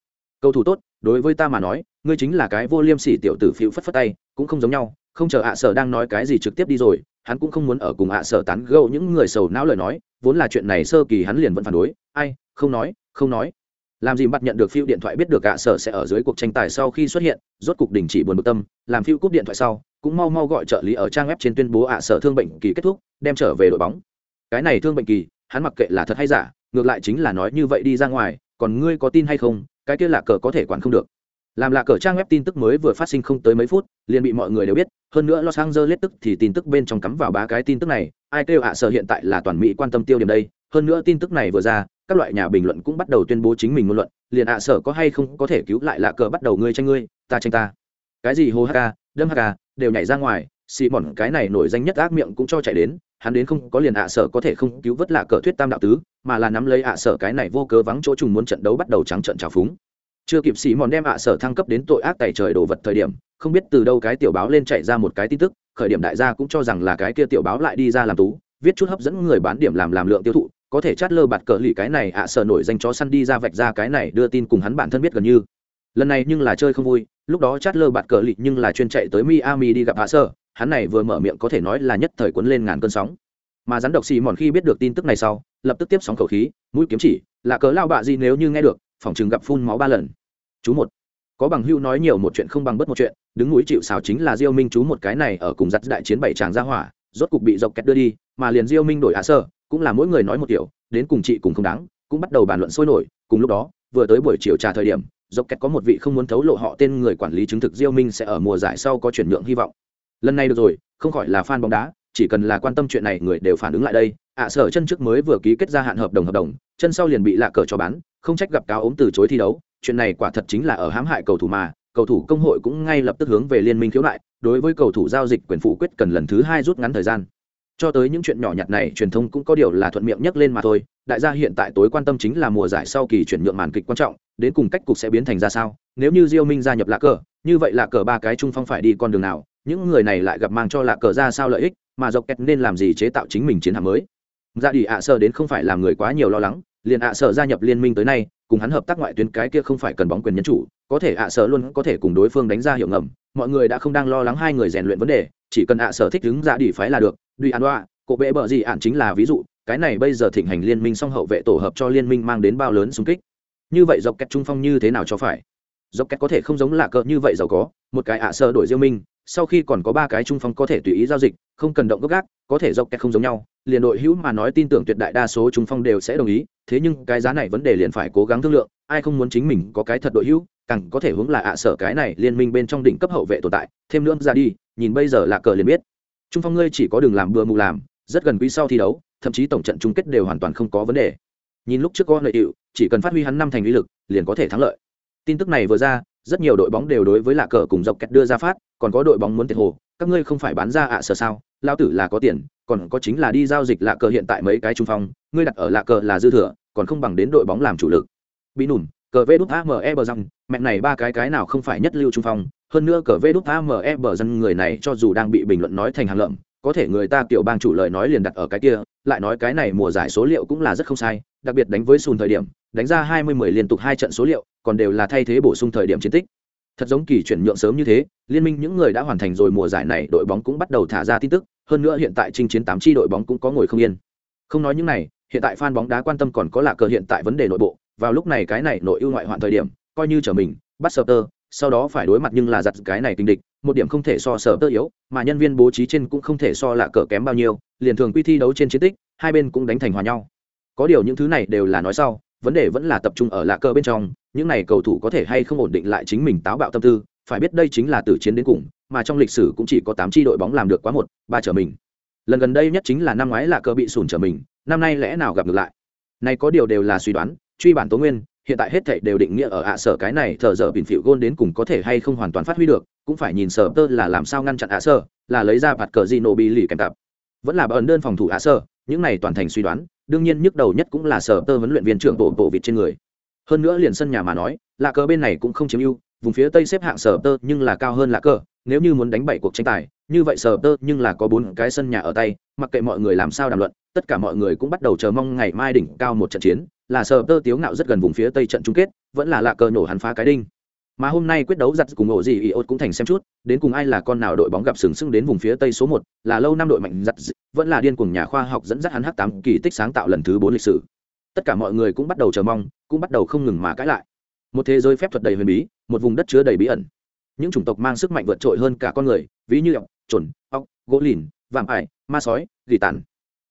cầu thủ tốt, đối với ta mà nói, ngươi chính là cái vô liêm sỉ tiểu tử phiêu phất phất tay, cũng không giống nhau, không chờ ạ sở đang nói cái gì trực tiếp đi rồi, hắn cũng không muốn ở cùng ạ sở tán gẫu những người sầu não lời nói vốn là chuyện này sơ kỳ hắn liền vẫn phản đối. Ai, không nói không nói. Làm gì bắt nhận được phiêu điện thoại biết được ạ sở sẽ ở dưới cuộc tranh tài sau khi xuất hiện, rốt cục đình chỉ buồn bực tâm, làm phiêu cúp điện thoại sau, cũng mau mau gọi trợ lý ở trang web trên tuyên bố ạ sở thương bệnh kỳ kết thúc, đem trở về đội bóng. Cái này thương bệnh kỳ, hắn mặc kệ là thật hay giả, ngược lại chính là nói như vậy đi ra ngoài, còn ngươi có tin hay không, cái kia là cờ có thể quản không được. Làm là cờ trang web tin tức mới vừa phát sinh không tới mấy phút, liền bị mọi người đều biết hơn nữa los angeles tức thì tin tức bên trong cắm vào ba cái tin tức này, ai kêu ạ sở hiện tại là toàn mỹ quan tâm tiêu điểm đây. Hơn nữa tin tức này vừa ra, các loại nhà bình luận cũng bắt đầu tuyên bố chính mình ngôn luận, liền ạ sở có hay không có thể cứu lại là cờ bắt đầu ngươi tranh ngươi, ta tranh ta. Cái gì hô haka đâm haka đều nhảy ra ngoài, xì mòn cái này nổi danh nhất ác miệng cũng cho chạy đến, hắn đến không có liền ạ sở có thể không cứu vớt lạ cờ thuyết tam đạo tứ, mà là nắm lấy ạ sở cái này vô cớ vắng chỗ trùng muốn trận đấu bắt đầu trắng trận trào phúng chưa kịp xì mòn đem ạ sở thăng cấp đến tội ác tại trời đồ vật thời điểm, không biết từ đâu cái tiểu báo lên chạy ra một cái tin tức, khởi điểm đại gia cũng cho rằng là cái kia tiểu báo lại đi ra làm tú, viết chút hấp dẫn người bán điểm làm làm lượng tiêu thụ, có thể chát lơ bạt cờ lì cái này ạ sở nổi danh chó săn đi ra vạch ra cái này đưa tin cùng hắn bản thân biết gần như. Lần này nhưng là chơi không vui, lúc đó chát lơ bạt cờ lì nhưng là chuyên chạy tới miami đi gặp hạ sở, hắn này vừa mở miệng có thể nói là nhất thời cuốn lên ngàn cơn sóng. Mà rắn độc xì mòn khi biết được tin tức này sau, lập tức tiếp sóng khẩu khí, mũi kiếm chỉ, là cớ lao bạ gì nếu như nghe được phòng trường gặp phun máu ba lần. Chú một. Có bằng hưu nói nhiều một chuyện không bằng bất một chuyện, đứng núi chịu xào chính là diêu minh chú một cái này ở cùng giặt đại chiến bảy tràng ra hỏa, rốt cục bị dọc kẹt đưa đi, mà liền diêu minh đổi hạ sơ, cũng là mỗi người nói một kiểu, đến cùng chị cùng không đáng, cũng bắt đầu bàn luận sôi nổi, cùng lúc đó, vừa tới buổi chiều trà thời điểm, dọc kẹt có một vị không muốn thấu lộ họ tên người quản lý chứng thực diêu minh sẽ ở mùa giải sau có chuyển nhượng hy vọng. Lần này được rồi, không khỏi là fan bóng đá, chỉ cần là quan tâm chuyện này người đều phản ứng lại đây, ạ sở chân trước mới vừa ký kết gia hạn hợp đồng hợp đồng, chân sau liền bị lạ cờ cho bán không trách gặp cáo ốm từ chối thi đấu, chuyện này quả thật chính là ở hãm hại cầu thủ mà, cầu thủ công hội cũng ngay lập tức hướng về liên minh khiếu nại, đối với cầu thủ giao dịch quyền phụ quyết cần lần thứ hai rút ngắn thời gian. Cho tới những chuyện nhỏ nhặt này, truyền thông cũng có điều là thuận miệng nhắc lên mà thôi, đại gia hiện tại tối quan tâm chính là mùa giải sau kỳ chuyển nhượng màn kịch quan trọng, đến cùng cách cục sẽ biến thành ra sao? Nếu như diêu minh gia nhập lạ cờ, như vậy lạ cờ ba cái trung phong phải đi con đường nào? Những người này lại gặp mang cho lạ cờ ra sao lợi ích, mà dọc kẹt nên làm gì chế tạo chính mình chiến hạm mới? Dạ ra đi ạ à đến không phải làm người quá nhiều lo lắng liền ạ sở gia nhập liên minh tới nay, cùng hắn hợp tác ngoại tuyến cái kia không phải cần bóng quyền nhân chủ, có thể ạ sở luôn có thể cùng đối phương đánh ra hiệu ngầm, mọi người đã không đang lo lắng hai người rèn luyện vấn đề, chỉ cần ạ sở thích đứng ra đi phái là được, duy an đoa cộ bệ bợ gì ạn chính là ví dụ, cái này bây giờ thịnh hành liên minh song hậu vệ tổ hợp cho liên minh mang đến bao lớn xung kích. Như vậy dọc kẹt trung phong như thế nào cho phải? Dọc kẹt có thể không giống là cờ như vậy giàu có, một cái ạ sở đổi diêu minh, sau khi còn có ba cái trung phong có thể tùy ý giao dịch, không cần động gốc gác, có thể dọc kẹt không giống nhau, liền đội hữu mà nói tin tưởng tuyệt đại đa số trung phong đều sẽ đồng ý thế nhưng cái giá này vấn đề liền phải cố gắng thương lượng, ai không muốn chính mình có cái thật đội hữu, càng có thể hướng là ạ sở cái này liên minh bên trong đỉnh cấp hậu vệ tồn tại, thêm nữa ra đi, nhìn bây giờ là cờ liền biết. Trung phong ngươi chỉ có đường làm bừa mù làm, rất gần quý sau thi đấu, thậm chí tổng trận chung kết đều hoàn toàn không có vấn đề. Nhìn lúc trước có lợi hiệu chỉ cần phát huy hắn năm thành lý lực, liền có thể thắng lợi. Tin tức này vừa ra, rất nhiều đội bóng đều đối với lạ cờ cùng dọc kẹt đưa ra phát, còn có đội bóng muốn tiệt hồ, các ngươi không phải bán ra ạ sở sao lao tử là có tiền còn có chính là đi giao dịch lạ cờ hiện tại mấy cái trung phong, ngươi đặt ở lạ cờ là dư thừa, còn không bằng đến đội bóng làm chủ lực. Bị nùn, cờ vê đút ame bờ răng, mẹ này ba cái cái nào không phải nhất lưu trung phong, hơn nữa cờ vê đút ame bờ dân người này cho dù đang bị bình luận nói thành hàng lợm, có thể người ta kiểu bang chủ lời nói liền đặt ở cái kia, lại nói cái này mùa giải số liệu cũng là rất không sai, đặc biệt đánh với sùn thời điểm, đánh ra hai mươi mười liên tục hai trận số liệu, còn đều là thay thế bổ sung thời điểm chiến tích. Thật giống kỳ chuyển nhượng sớm như thế, liên minh những người đã hoàn thành rồi mùa giải này, đội bóng cũng bắt đầu thả ra tin tức hơn nữa hiện tại chinh chiến tám chi đội bóng cũng có ngồi không yên. Không nói những này, hiện tại fan bóng đá quan tâm còn có là cờ hiện tại vấn đề nội bộ. Vào lúc này cái này nội ưu ngoại hoạn thời điểm, coi như trở mình, bắt sờ tơ sau đó phải đối mặt nhưng là giặt cái này tình địch, một điểm không thể so sở tơ yếu, mà nhân viên bố trí trên cũng không thể so lạ cờ kém bao nhiêu, liền thường quy thi đấu trên chiến tích, hai bên cũng đánh thành hòa nhau. Có điều những thứ này đều là nói sau, vấn đề vẫn là tập trung ở lạ cờ bên trong, những này cầu thủ có thể hay không ổn định lại chính mình táo bạo tâm tư, phải biết đây chính là từ chiến đến cùng mà trong lịch sử cũng chỉ có tám tri đội bóng làm được quá một, ba trở mình. Lần gần đây nhất chính là năm ngoái là cờ bị sùn trở mình, năm nay lẽ nào gặp ngược lại? Này có điều đều là suy đoán, truy bản tố nguyên, hiện tại hết thảy đều định nghĩa ở ạ sở cái này thờ giờ bình phịu gôn đến cùng có thể hay không hoàn toàn phát huy được, cũng phải nhìn sở tơ là làm sao ngăn chặn ạ sở, là lấy ra bạt cờ gì nổ bị lì kèm cặp. Vẫn là ấn đơn phòng thủ ạ sở, những này toàn thành suy đoán, đương nhiên nhức đầu nhất cũng là sở tơ huấn luyện viên trưởng bộ bộ vịt trên người. Hơn nữa liền sân nhà mà nói, là cờ bên này cũng không chiếm ưu vùng phía tây xếp hạng sở tơ nhưng là cao hơn lạ cờ, nếu như muốn đánh bảy cuộc tranh tài, như vậy sở tơ nhưng là có bốn cái sân nhà ở tay, mặc kệ mọi người làm sao đàm luận, tất cả mọi người cũng bắt đầu chờ mong ngày mai đỉnh cao một trận chiến, là sở tơ tiếu ngạo rất gần vùng phía tây trận chung kết, vẫn là lạ cờ nổ hắn phá cái đinh. Mà hôm nay quyết đấu giặt cùng ổ gì iốt cũng thành xem chút, đến cùng ai là con nào đội bóng gặp sừng sững đến vùng phía tây số một, là lâu năm đội mạnh giặt vẫn là điên cùng nhà khoa học dẫn dắt hắn h tám kỳ tích sáng tạo lần thứ bốn lịch sử. Tất cả mọi người cũng bắt đầu chờ mong, cũng bắt đầu không ngừng mà cãi lại một thế giới phép thuật đầy huyền bí, một vùng đất chứa đầy bí ẩn. Những chủng tộc mang sức mạnh vượt trội hơn cả con người, ví như ọc trồn ọc gỗ lìn, vạm ải, ma sói, gỉ tàn.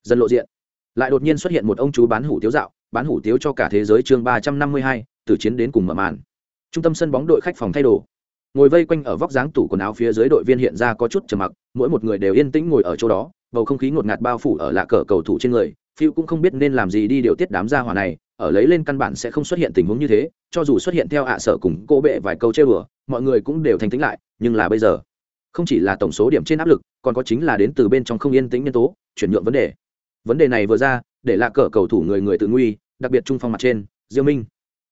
Dần lộ diện, lại đột nhiên xuất hiện một ông chú bán hủ tiếu dạo, bán hủ tiếu cho cả thế giới chương ba trăm năm mươi hai, từ chiến đến cùng mở màn. Trung tâm sân bóng đội khách phòng thay đồ. Ngồi vây quanh ở vóc dáng tủ quần áo phía dưới đội viên hiện ra có chút trầm mặc, mỗi một người đều yên tĩnh ngồi ở chỗ đó, bầu không khí ngột ngạt bao phủ ở lạ cờ cầu thủ trên người phiêu cũng không biết nên làm gì đi điều tiết đám gia hỏa này, ở lấy lên căn bản sẽ không xuất hiện tình huống như thế, cho dù xuất hiện theo ạ sở cùng cô bệ vài câu chơi bừa mọi người cũng đều thành tính lại, nhưng là bây giờ, không chỉ là tổng số điểm trên áp lực, còn có chính là đến từ bên trong không yên tĩnh nhân tố, chuyển nhượng vấn đề. Vấn đề này vừa ra, để lạ cờ cầu thủ người người tự nguy, đặc biệt trung phong mặt trên, diêu minh.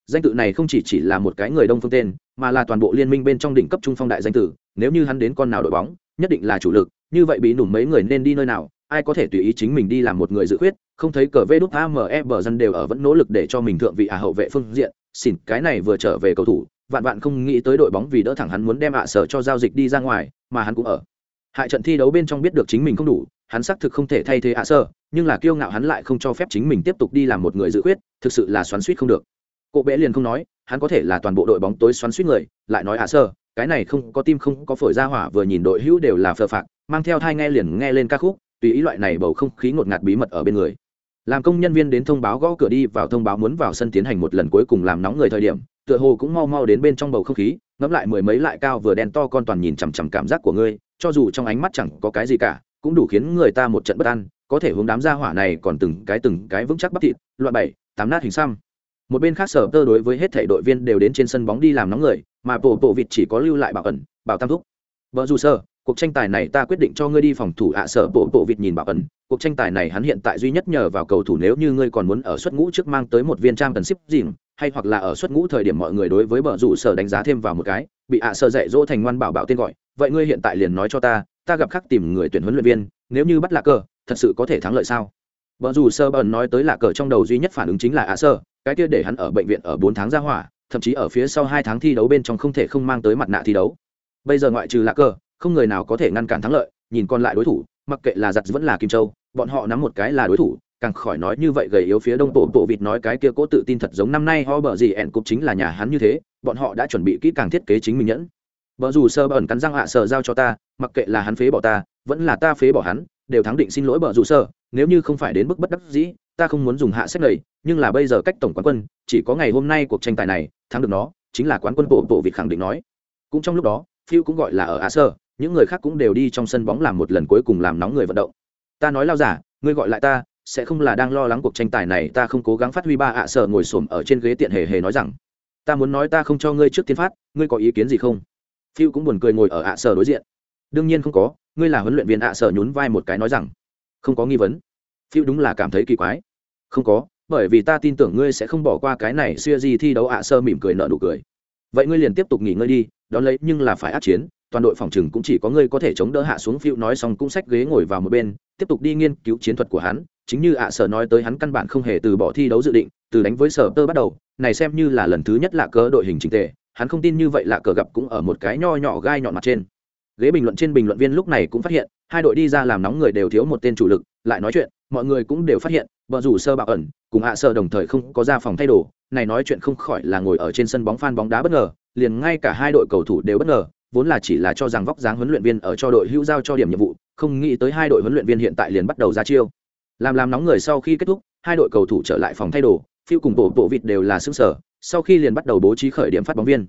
Danh tự này không chỉ chỉ là một cái người đông phương tên, mà là toàn bộ liên minh bên trong đỉnh cấp trung phong đại danh tử, nếu như hắn đến con nào đội bóng, nhất định là chủ lực, như vậy bị nủm mấy người nên đi nơi nào ai có thể tùy ý chính mình đi làm một người dự khuyết, không thấy cờ vê đút ame bờ dân đều ở vẫn nỗ lực để cho mình thượng vị à hậu vệ phương diện. Xin cái này vừa trở về cầu thủ, vạn vạn không nghĩ tới đội bóng vì đỡ thẳng hắn muốn đem ạ sở cho giao dịch đi ra ngoài, mà hắn cũng ở. Hại trận thi đấu bên trong biết được chính mình không đủ, hắn xác thực không thể thay thế ạ sở, nhưng là kiêu ngạo hắn lại không cho phép chính mình tiếp tục đi làm một người dự khuyết, thực sự là xoắn suýt không được. Cộ bẽ liền không nói, hắn có thể là toàn bộ đội bóng tối xoắn suýt người, lại nói ạ sở, cái này không có tim không có phổi ra hỏa vừa nhìn đội hữu đều là phờ phạc, mang theo thai nghe liền nghe lên ca khúc tùy ý loại này bầu không khí ngột ngạt bí mật ở bên người. Làm công nhân viên đến thông báo gõ cửa đi vào thông báo muốn vào sân tiến hành một lần cuối cùng làm nóng người thời điểm, tựa hồ cũng mau mau đến bên trong bầu không khí, ngẫm lại mười mấy lại cao vừa đen to con toàn nhìn chằm chằm cảm giác của ngươi, cho dù trong ánh mắt chẳng có cái gì cả, cũng đủ khiến người ta một trận bất an, có thể hướng đám gia hỏa này còn từng cái từng cái vững chắc bắp thịt loại bảy, tám nát hình xăm. Một bên khác sở tơ đối với hết thảy đội viên đều đến trên sân bóng đi làm nóng người, mà bộ bộ vịt chỉ có lưu lại bảo ẩn, bảo tam thúc. Vợ dù sơ cuộc tranh tài này ta quyết định cho ngươi đi phòng thủ ạ sở bộ bộ vịt nhìn bảo ẩn. Cuộc tranh tài này hắn hiện tại duy nhất nhờ vào cầu thủ nếu như ngươi còn muốn ở suất ngũ trước mang tới một viên trang cần ship dìm hay hoặc là ở suất ngũ thời điểm mọi người đối với bờ rủ sở đánh giá thêm vào một cái bị ạ sở dạy dỗ thành ngoan bảo bảo tên gọi. Vậy ngươi hiện tại liền nói cho ta ta gặp khắc tìm người tuyển huấn luyện viên nếu như bắt lạc cờ, thật sự có thể thắng lợi sao? Bờ rủ sở bẩn nói tới lạc cờ trong đầu duy nhất phản ứng chính là ạ sở. cái kia để hắn ở bệnh viện ở bốn tháng ra hỏa thậm chí ở phía sau hai tháng thi đấu bên trong không thể không mang tới mặt nạ thi đấu. Bây giờ ngoại trừ lạc cờ không người nào có thể ngăn cản thắng lợi, nhìn còn lại đối thủ, mặc kệ là giặt vẫn là kim châu, bọn họ nắm một cái là đối thủ, càng khỏi nói như vậy gầy yếu phía đông tổ bộ vịt nói cái kia cố tự tin thật giống năm nay ho bờ gì ẹn cục chính là nhà hắn như thế, bọn họ đã chuẩn bị kỹ càng thiết kế chính mình nhẫn. Vợ dù sơ bẩn cắn răng hạ sợ giao cho ta, mặc kệ là hắn phế bỏ ta, vẫn là ta phế bỏ hắn, đều thắng định xin lỗi vợ dù sơ, nếu như không phải đến bức bất đắc dĩ, ta không muốn dùng hạ sách này, nhưng là bây giờ cách tổng quán quân, chỉ có ngày hôm nay cuộc tranh tài này, thắng được nó, chính là quán quân bộ bộ vịt khẳng định nói. Cũng trong lúc đó phiêu cũng gọi là ở hạ sơ những người khác cũng đều đi trong sân bóng làm một lần cuối cùng làm nóng người vận động. Ta nói lao giả, ngươi gọi lại ta, sẽ không là đang lo lắng cuộc tranh tài này, ta không cố gắng phát huy ba ạ sợ ngồi xổm ở trên ghế tiện hề hề nói rằng, ta muốn nói ta không cho ngươi trước tiên phát, ngươi có ý kiến gì không? Phiêu cũng buồn cười ngồi ở ạ sở đối diện. Đương nhiên không có, ngươi là huấn luyện viên ạ sở nhún vai một cái nói rằng, không có nghi vấn. Phiêu đúng là cảm thấy kỳ quái. Không có, bởi vì ta tin tưởng ngươi sẽ không bỏ qua cái này xưa gì thi đấu ạ sơ mỉm cười nợ nụ cười. Vậy ngươi liền tiếp tục nghỉ ngơi đi, đón lấy nhưng là phải át chiến toàn đội phòng trừng cũng chỉ có ngươi có thể chống đỡ hạ xuống phiêu nói xong cũng xách ghế ngồi vào một bên, tiếp tục đi nghiên cứu chiến thuật của hắn, chính như ạ sở nói tới hắn căn bản không hề từ bỏ thi đấu dự định, từ đánh với sở tơ bắt đầu, này xem như là lần thứ nhất lạ cờ đội hình chính tề, hắn không tin như vậy lạ cờ gặp cũng ở một cái nho nhỏ gai nhọn mặt trên. Ghế bình luận trên bình luận viên lúc này cũng phát hiện, hai đội đi ra làm nóng người đều thiếu một tên chủ lực, lại nói chuyện, mọi người cũng đều phát hiện vợ rủ sơ bạo ẩn, cùng ạ sở đồng thời không có ra phòng thay đồ, này nói chuyện không khỏi là ngồi ở trên sân bóng phan bóng đá bất ngờ, liền ngay cả hai đội cầu thủ đều bất ngờ vốn là chỉ là cho rằng vóc dáng huấn luyện viên ở cho đội hữu giao cho điểm nhiệm vụ, không nghĩ tới hai đội huấn luyện viên hiện tại liền bắt đầu ra chiêu. Làm làm nóng người sau khi kết thúc, hai đội cầu thủ trở lại phòng thay đồ, phiêu cùng bộ bộ vịt đều là xương sở, sau khi liền bắt đầu bố trí khởi điểm phát bóng viên.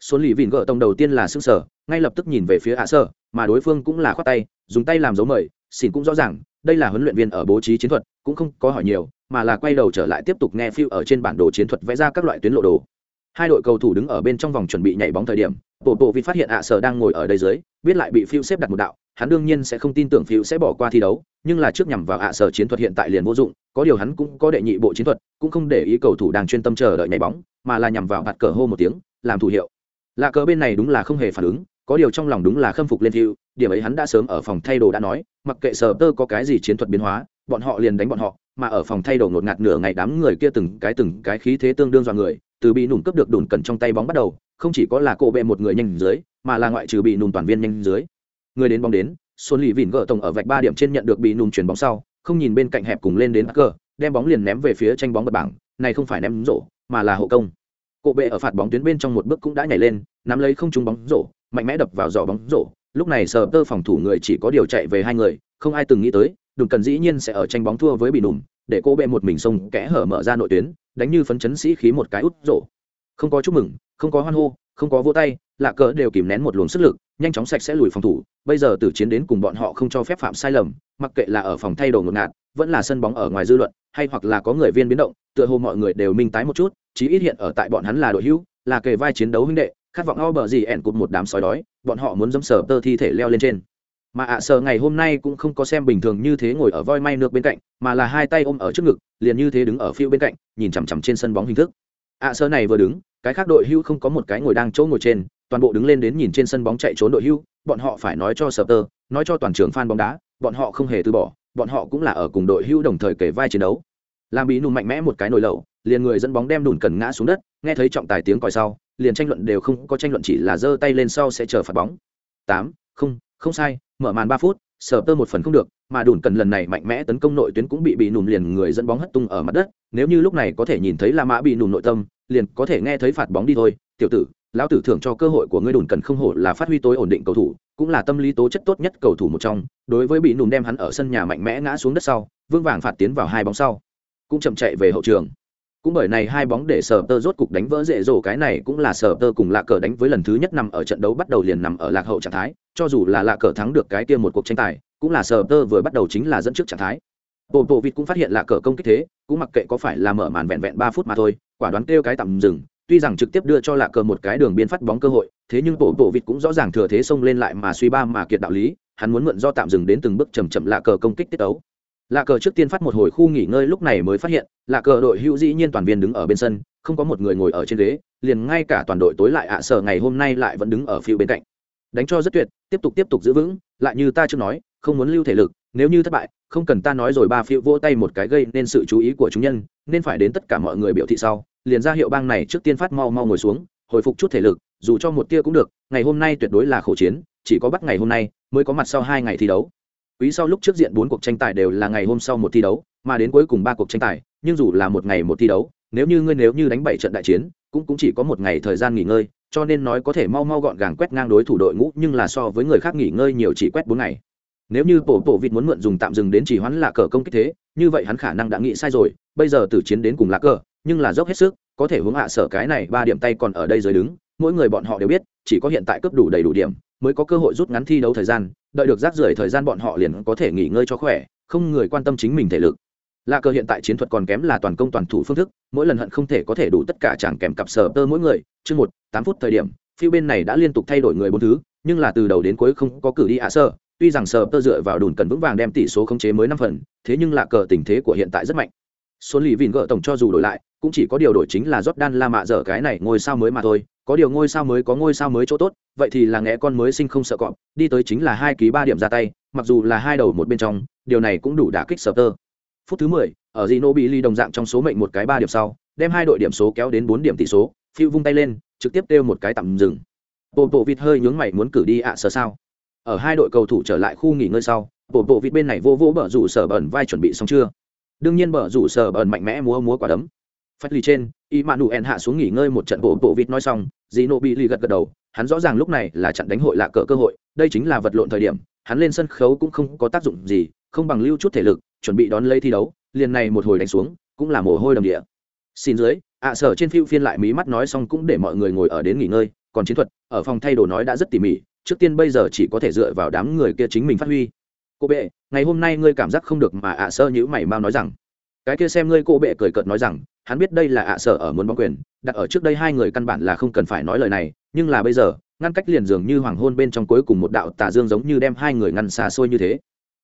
Số lì vịn gỡ tông đầu tiên là xương sở, ngay lập tức nhìn về phía hạ sơ, mà đối phương cũng là khoát tay, dùng tay làm dấu mời xin cũng rõ ràng, đây là huấn luyện viên ở bố trí chiến thuật, cũng không có hỏi nhiều, mà là quay đầu trở lại tiếp tục nghe phiêu ở trên bản đồ chiến thuật vẽ ra các loại tuyến lộ đồ. Hai đội cầu thủ đứng ở bên trong vòng chuẩn bị nhảy bóng thời điểm bộ bộ vì phát hiện ạ sở đang ngồi ở đây dưới, biết lại bị phiêu xếp đặt một đạo, hắn đương nhiên sẽ không tin tưởng phiêu sẽ bỏ qua thi đấu, nhưng là trước nhằm vào ạ sở chiến thuật hiện tại liền vô dụng, có điều hắn cũng có đệ nhị bộ chiến thuật, cũng không để ý cầu thủ đang chuyên tâm chờ đợi nhảy bóng, mà là nhằm vào hạt cờ hô một tiếng, làm thủ hiệu. Lạ cờ bên này đúng là không hề phản ứng, có điều trong lòng đúng là khâm phục lên phiêu điểm ấy hắn đã sớm ở phòng thay đồ đã nói, mặc kệ sở tơ có cái gì chiến thuật biến hóa, bọn họ liền đánh bọn họ mà ở phòng thay đồ ngột ngạt nửa ngày đám người kia từng cái từng cái khí thế tương đương dọa người, từ bị nùm cướp được đùn cẩn trong tay bóng bắt đầu, không chỉ có là cổ bệ một người nhanh dưới, mà là ngoại trừ bị nùm toàn viên nhanh dưới. Người đến bóng đến, xuân lì vỉn gỡ tổng ở vạch ba điểm trên nhận được bị nùm chuyển bóng sau, không nhìn bên cạnh hẹp cùng lên đến cờ đem bóng liền ném về phía tranh bóng bật bảng, này không phải ném rổ, mà là hộ công. Cổ bệ ở phạt bóng tuyến bên trong một bước cũng đã nhảy lên, nắm lấy không trúng bóng rổ, mạnh mẽ đập vào giỏ bóng rổ. Lúc này sờ tơ phòng thủ người chỉ có điều chạy về hai người, không ai từng nghĩ tới đùn cần dĩ nhiên sẽ ở tranh bóng thua với bị nùm để cô bệ một mình xông kẽ hở mở ra nội tuyến, đánh như phấn chấn sĩ khí một cái út rổ. Không có chúc mừng, không có hoan hô, không có vô tay, lạ cờ đều kìm nén một luồng sức lực, nhanh chóng sạch sẽ lùi phòng thủ. Bây giờ từ chiến đến cùng bọn họ không cho phép phạm sai lầm, mặc kệ là ở phòng thay đồ ngột ngạt, vẫn là sân bóng ở ngoài dư luận, hay hoặc là có người viên biến động, tựa hồ mọi người đều minh tái một chút, chí ít hiện ở tại bọn hắn là đội hữu, là kề vai chiến đấu huynh đệ, khát vọng o bờ gì ẻn cụt một đám sói đói, bọn họ muốn dâm sờ tơ thi thể leo lên trên mà ạ à sờ ngày hôm nay cũng không có xem bình thường như thế ngồi ở voi may nước bên cạnh, mà là hai tay ôm ở trước ngực, liền như thế đứng ở phiêu bên cạnh, nhìn chằm chằm trên sân bóng hình thức. Ạ à sờ này vừa đứng, cái khác đội hưu không có một cái ngồi đang chỗ ngồi trên, toàn bộ đứng lên đến nhìn trên sân bóng chạy trốn đội hưu, bọn họ phải nói cho sờ tơ nói cho toàn trường fan bóng đá, bọn họ không hề từ bỏ, bọn họ cũng là ở cùng đội hưu đồng thời kể vai chiến đấu. Làm bí nụ mạnh mẽ một cái nồi lẩu, liền người dẫn bóng đem đùn cần ngã xuống đất, nghe thấy trọng tài tiếng còi sau, liền tranh luận đều không có tranh luận chỉ là giơ tay lên sau sẽ chờ phạt bóng. Tám, không không sai mở màn ba phút, sở tơ một phần không được, mà đùn cần lần này mạnh mẽ tấn công nội tuyến cũng bị bị nùm liền người dẫn bóng hất tung ở mặt đất. Nếu như lúc này có thể nhìn thấy la mã bị nùm nội tâm, liền có thể nghe thấy phạt bóng đi thôi. Tiểu tử, lão tử thưởng cho cơ hội của ngươi đùn cần không hổ là phát huy tối ổn định cầu thủ, cũng là tâm lý tố chất tốt nhất cầu thủ một trong. Đối với bị nùm đem hắn ở sân nhà mạnh mẽ ngã xuống đất sau vương vàng phạt tiến vào hai bóng sau, cũng chậm chạy về hậu trường cũng bởi này hai bóng để sở tơ rốt cục đánh vỡ dễ dỗ, cái này cũng là sở tơ cùng lạ cờ đánh với lần thứ nhất nằm ở trận đấu, bắt đầu liền nằm ở lạc hậu trạng thái. Cho dù là lạ cờ thắng được cái kia một cuộc tranh tài, cũng là sở tơ vừa bắt đầu chính là dẫn trước trạng thái. Bộ bộ vịt cũng phát hiện lạ cờ công kích thế, cũng mặc kệ có phải là mở màn vẹn vẹn ba phút mà thôi, quả đoán kêu cái tạm dừng. Tuy rằng trực tiếp đưa cho lạ cờ một cái đường biên phát bóng cơ hội, thế nhưng bộ bộ vịt cũng rõ ràng thừa thế xông lên lại mà suy ba mà kiệt đạo lý, hắn muốn mượn do tạm dừng đến từng bước chầm chậm lạ cờ công kích tiết ấu lạ cờ trước tiên phát một hồi khu nghỉ ngơi lúc này mới phát hiện, lạ cờ đội hữu dĩ nhiên toàn viên đứng ở bên sân, không có một người ngồi ở trên ghế, liền ngay cả toàn đội tối lại ạ sở ngày hôm nay lại vẫn đứng ở phiêu bên cạnh. Đánh cho rất tuyệt, tiếp tục tiếp tục giữ vững, lại như ta chưa nói, không muốn lưu thể lực, nếu như thất bại, không cần ta nói rồi ba phiêu vỗ tay một cái gây nên sự chú ý của chúng nhân, nên phải đến tất cả mọi người biểu thị sau, liền ra hiệu bang này trước tiên phát mau mau ngồi xuống, hồi phục chút thể lực, dù cho một tia cũng được, ngày hôm nay tuyệt đối là khổ chiến, chỉ có bắt ngày hôm nay mới có mặt sau hai ngày thi đấu quý sau lúc trước diện bốn cuộc tranh tài đều là ngày hôm sau một thi đấu, mà đến cuối cùng ba cuộc tranh tài, nhưng dù là một ngày một thi đấu, nếu như ngươi nếu như đánh bảy trận đại chiến, cũng cũng chỉ có một ngày thời gian nghỉ ngơi, cho nên nói có thể mau mau gọn gàng quét ngang đối thủ đội ngũ, nhưng là so với người khác nghỉ ngơi nhiều chỉ quét bốn ngày. Nếu như bộ bộ vịt muốn mượn dùng tạm dừng đến chỉ hoãn là cờ công kích thế, như vậy hắn khả năng đã nghĩ sai rồi, bây giờ từ chiến đến cùng là cờ, nhưng là dốc hết sức, có thể hướng hạ sở cái này ba điểm tay còn ở đây dưới đứng, mỗi người bọn họ đều biết, chỉ có hiện tại cấp đủ đầy đủ điểm, mới có cơ hội rút ngắn thi đấu thời gian đợi được rác rưởi thời gian bọn họ liền có thể nghỉ ngơi cho khỏe, không người quan tâm chính mình thể lực. Lạ cờ hiện tại chiến thuật còn kém là toàn công toàn thủ phương thức, mỗi lần hận không thể có thể đủ tất cả chẳng kèm cặp sờ tơ mỗi người, chương một, tám phút thời điểm, phiêu bên này đã liên tục thay đổi người bốn thứ, nhưng là từ đầu đến cuối không có cử đi ạ à sơ, tuy rằng sờ tơ dựa vào đùn cần vững vàng đem tỷ số khống chế mới năm phần, thế nhưng lạ cờ tình thế của hiện tại rất mạnh. Số lì vìn gỡ tổng cho dù đổi lại cũng chỉ có điều đổi chính là Jordan La Mạ dở cái này ngôi sao mới mà thôi, có điều ngôi sao mới có ngôi sao mới chỗ tốt, vậy thì là ngẽ con mới sinh không sợ cọp, đi tới chính là hai ký ba điểm ra tay, mặc dù là hai đầu một bên trong, điều này cũng đủ đả kích Sở Tơ. Phút thứ mười, ở Ginobili đồng dạng trong số mệnh một cái ba điểm sau, đem hai đội điểm số kéo đến bốn điểm tỷ số, Phiu vung tay lên, trực tiếp kêu một cái tạm dừng. Bộ bộ vịt hơi nhướng mày muốn cử đi ạ sở sao? Ở hai đội cầu thủ trở lại khu nghỉ ngơi sau, bộ bộ vịt bên này vô vô bở rủ sở bẩn vai chuẩn bị xong chưa? Đương nhiên bở rủ sở bẩn mạnh mẽ múa múa quả đấm, phách lì trên, y mạn đủ ẹn hạ xuống nghỉ ngơi một trận bộ bộ vịt nói xong, dì nộ bị lì gật gật đầu, hắn rõ ràng lúc này là trận đánh hội lạ cỡ cơ hội, đây chính là vật lộn thời điểm, hắn lên sân khấu cũng không có tác dụng gì, không bằng lưu chút thể lực, chuẩn bị đón lấy thi đấu, liền này một hồi đánh xuống, cũng là mồ hôi đầm địa. Xin dưới, ạ sở trên phiêu phiên lại mí mắt nói xong cũng để mọi người ngồi ở đến nghỉ ngơi, còn chiến thuật, ở phòng thay đồ nói đã rất tỉ mỉ, trước tiên bây giờ chỉ có thể dựa vào đám người kia chính mình phát huy. Cô bệ, ngày hôm nay ngươi cảm giác không được mà ạ sơ nhữ mày mau nói rằng. Cái kia xem ngươi cô bệ cười cợt nói rằng hắn biết đây là ạ sở ở muốn bóng quyền, đặt ở trước đây hai người căn bản là không cần phải nói lời này, nhưng là bây giờ, ngăn cách liền dường như hoàng hôn bên trong cuối cùng một đạo tà dương giống như đem hai người ngăn xa xôi như thế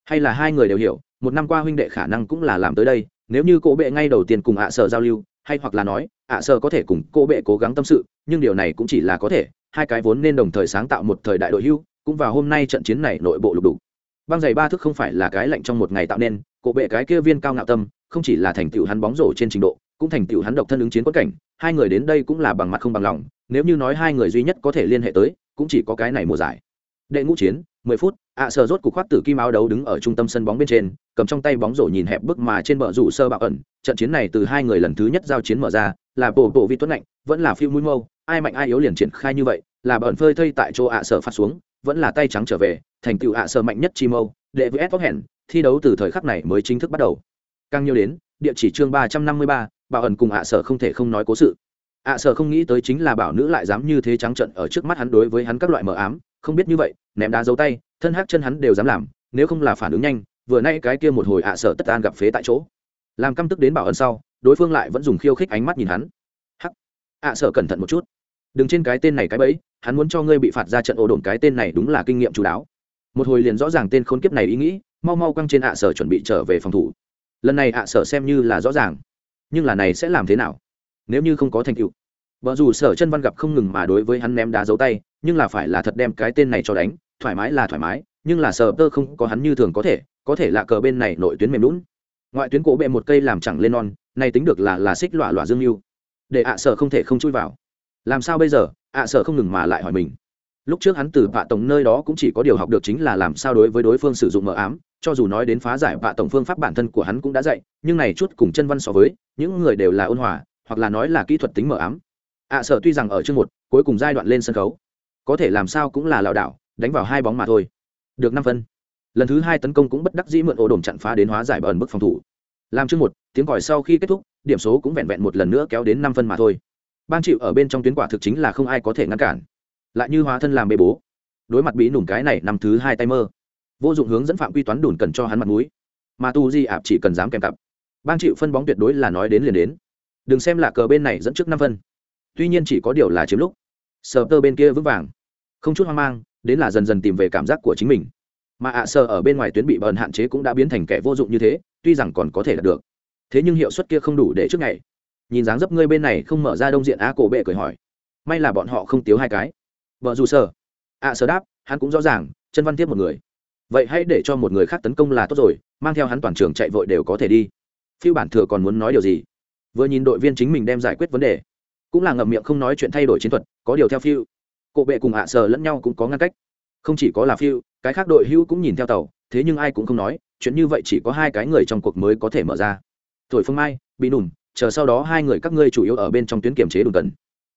hay là hai người đều hiểu, một năm qua huynh đệ khả năng cũng là làm tới đây, nếu như cô bệ ngay đầu tiên cùng ạ sở giao lưu, hay hoặc là nói, ạ sở có thể cùng cô bệ cố gắng tâm sự, nhưng điều này cũng chỉ là có thể, hai cái vốn nên đồng thời sáng tạo một thời đại đội hưu, cũng vào hôm nay trận chiến này nội bộ lục đục. băng giày ba thức không phải là cái lạnh trong một ngày tạo nên cổ bệ cái kia viên cao ngạo tâm, không chỉ là thành tựu hắn bóng rổ trên trình độ cũng thành tựu hắn độc thân ứng chiến quất cảnh, hai người đến đây cũng là bằng mặt không bằng lòng, nếu như nói hai người duy nhất có thể liên hệ tới, cũng chỉ có cái này mùa giải. Đệ ngũ chiến, mười phút, ạ à sờ rốt cục khoát tử kim áo đấu đứng ở trung tâm sân bóng bên trên, cầm trong tay bóng rổ nhìn hẹp bức mà trên bờ rủ sơ bạo ẩn, trận chiến này từ hai người lần thứ nhất giao chiến mở ra, là bộ bộ vi tuấn lạnh, vẫn là phiêu mũi mâu, ai mạnh ai yếu liền triển khai như vậy, là bẩn phơi thây tại chỗ ạ à sở phát xuống, vẫn là tay trắng trở về, thành tựu ạ à sở mạnh nhất chi mâu, đệ vs ép hẹn thi đấu từ thời khắc này mới chính thức bắt đầu. Càng nhiều đến, địa chỉ chương ba trăm năm mươi ba bảo ẩn cùng ạ sở không thể không nói cố sự. ạ sở không nghĩ tới chính là bảo nữ lại dám như thế trắng trận ở trước mắt hắn đối với hắn các loại mờ ám, không biết như vậy, ném đá dấu tay, thân hát chân hắn đều dám làm, nếu không là phản ứng nhanh, vừa nay cái kia một hồi ạ sở tất an gặp phế tại chỗ. Làm căm tức đến bảo ẩn sau, đối phương lại vẫn dùng khiêu khích ánh mắt nhìn hắn. Hắc. ạ sở cẩn thận một chút. Đừng trên cái tên này cái bẫy, hắn muốn cho ngươi bị phạt ra trận ổ đồn cái tên này đúng là kinh nghiệm chú đáo. Một hồi liền rõ ràng tên khốn kiếp này ý nghĩ, mau mau quăng trên ạ sở chuẩn bị trở về phòng thủ. Lần này ạ sở xem như là rõ ràng nhưng là này sẽ làm thế nào? Nếu như không có thành tựu, vợ dù sở chân văn gặp không ngừng mà đối với hắn ném đá dấu tay, nhưng là phải là thật đem cái tên này cho đánh, thoải mái là thoải mái, nhưng là sở tơ không có hắn như thường có thể có thể là cờ bên này nội tuyến mềm lún ngoại tuyến cổ bệ một cây làm chẳng lên non, này tính được là là xích lọa lọa dương mưu để ạ sở không thể không chui vào. Làm sao bây giờ? Ạ sở không ngừng mà lại hỏi mình lúc trước hắn từ vạ tổng nơi đó cũng chỉ có điều học được chính là làm sao đối với đối phương sử dụng mờ ám, cho dù nói đến phá giải vạ tổng phương pháp bản thân của hắn cũng đã dạy, nhưng này chút cùng chân văn so với, những người đều là ôn hòa, hoặc là nói là kỹ thuật tính mờ ám. Ạ sợ tuy rằng ở chương một, cuối cùng giai đoạn lên sân khấu, có thể làm sao cũng là lảo đảo, đánh vào hai bóng mà thôi. Được năm phân. Lần thứ hai tấn công cũng bất đắc dĩ mượn ổ đồn chặn phá đến hóa giải bờn bức phòng thủ. Làm chương một, tiếng còi sau khi kết thúc, điểm số cũng vẹn vẹn một lần nữa kéo đến năm phân mà thôi. Ban chịu ở bên trong tuyến quả thực chính là không ai có thể ngăn cản lại như hóa thân làm bê bố. Đối mặt bị nủng cái này năm thứ hai tay mơ. Vô dụng hướng dẫn phạm quy toán đùn cần cho hắn mặt mũi. Mà tu di ạp chỉ cần dám kèm cặp. Bang chịu phân bóng tuyệt đối là nói đến liền đến. Đừng xem là cờ bên này dẫn trước năm phân. Tuy nhiên chỉ có điều là chiếm lúc. Sờ tơ bên kia vững vàng. Không chút hoang mang, đến là dần dần tìm về cảm giác của chính mình. Mà ạ à sờ ở bên ngoài tuyến bị bờn hạn chế cũng đã biến thành kẻ vô dụng như thế, tuy rằng còn có thể đạt được. Thế nhưng hiệu suất kia không đủ để trước ngày. Nhìn dáng dấp ngươi bên này không mở ra đông diện á cổ bệ cười hỏi. May là bọn họ không tiếu hai cái vợ dù sở ạ à, sờ đáp, hắn cũng rõ ràng chân văn tiếp một người. Vậy hãy để cho một người khác tấn công là tốt rồi, mang theo hắn toàn trường chạy vội đều có thể đi. Phiêu bản thừa còn muốn nói điều gì? Vừa nhìn đội viên chính mình đem giải quyết vấn đề. Cũng là ngậm miệng không nói chuyện thay đổi chiến thuật, có điều theo phiêu. Cộ bệ cùng ạ sờ lẫn nhau cũng có ngăn cách. Không chỉ có là phiêu, cái khác đội hữu cũng nhìn theo tàu, thế nhưng ai cũng không nói, chuyện như vậy chỉ có hai cái người trong cuộc mới có thể mở ra. Thổi phương mai, bị nùm chờ sau đó hai người các ngươi chủ yếu ở bên trong tuyến kiểm chế đủ tần.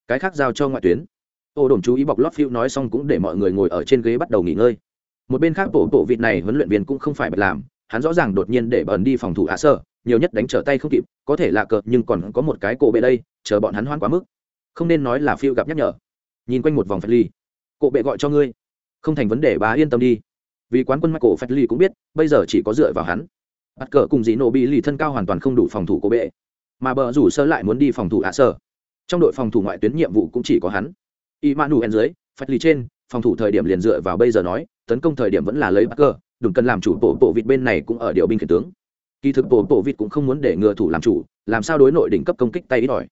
Cái khác giao cho ngoại tuyến ô đồn chú ý bọc lót phiêu nói xong cũng để mọi người ngồi ở trên ghế bắt đầu nghỉ ngơi. Một bên khác bộ bộ vịt này huấn luyện viên cũng không phải bật làm, hắn rõ ràng đột nhiên để bẩn đi phòng thủ ạ sơ, nhiều nhất đánh trở tay không kịp, có thể là cợt nhưng còn có một cái cổ bệ đây, chờ bọn hắn hoan quá mức. Không nên nói là phiêu gặp nhắc nhở. Nhìn quanh một vòng phật ly. Cổ bệ gọi cho ngươi. Không thành vấn đề, bà yên tâm đi. Vì quán quân michael phật ly cũng biết, bây giờ chỉ có dựa vào hắn. Bắt cờ cùng dĩ nổ bị lì thân cao hoàn toàn không đủ phòng thủ cổ bệ. Mà bờ rủ sơ lại muốn đi phòng thủ ạ sơ. Trong đội phòng thủ ngoại tuyến nhiệm vụ cũng chỉ có hắn y manu en dưới phật ly trên, phòng thủ thời điểm liền dựa vào bây giờ nói, tấn công thời điểm vẫn là lấy bắt cơ, đừng cần làm chủ, bộ bộ vịt bên này cũng ở điều binh khiển tướng. Kỳ thực bộ bộ vịt cũng không muốn để ngừa thủ làm chủ, làm sao đối nội đỉnh cấp công kích tay ít ỏi.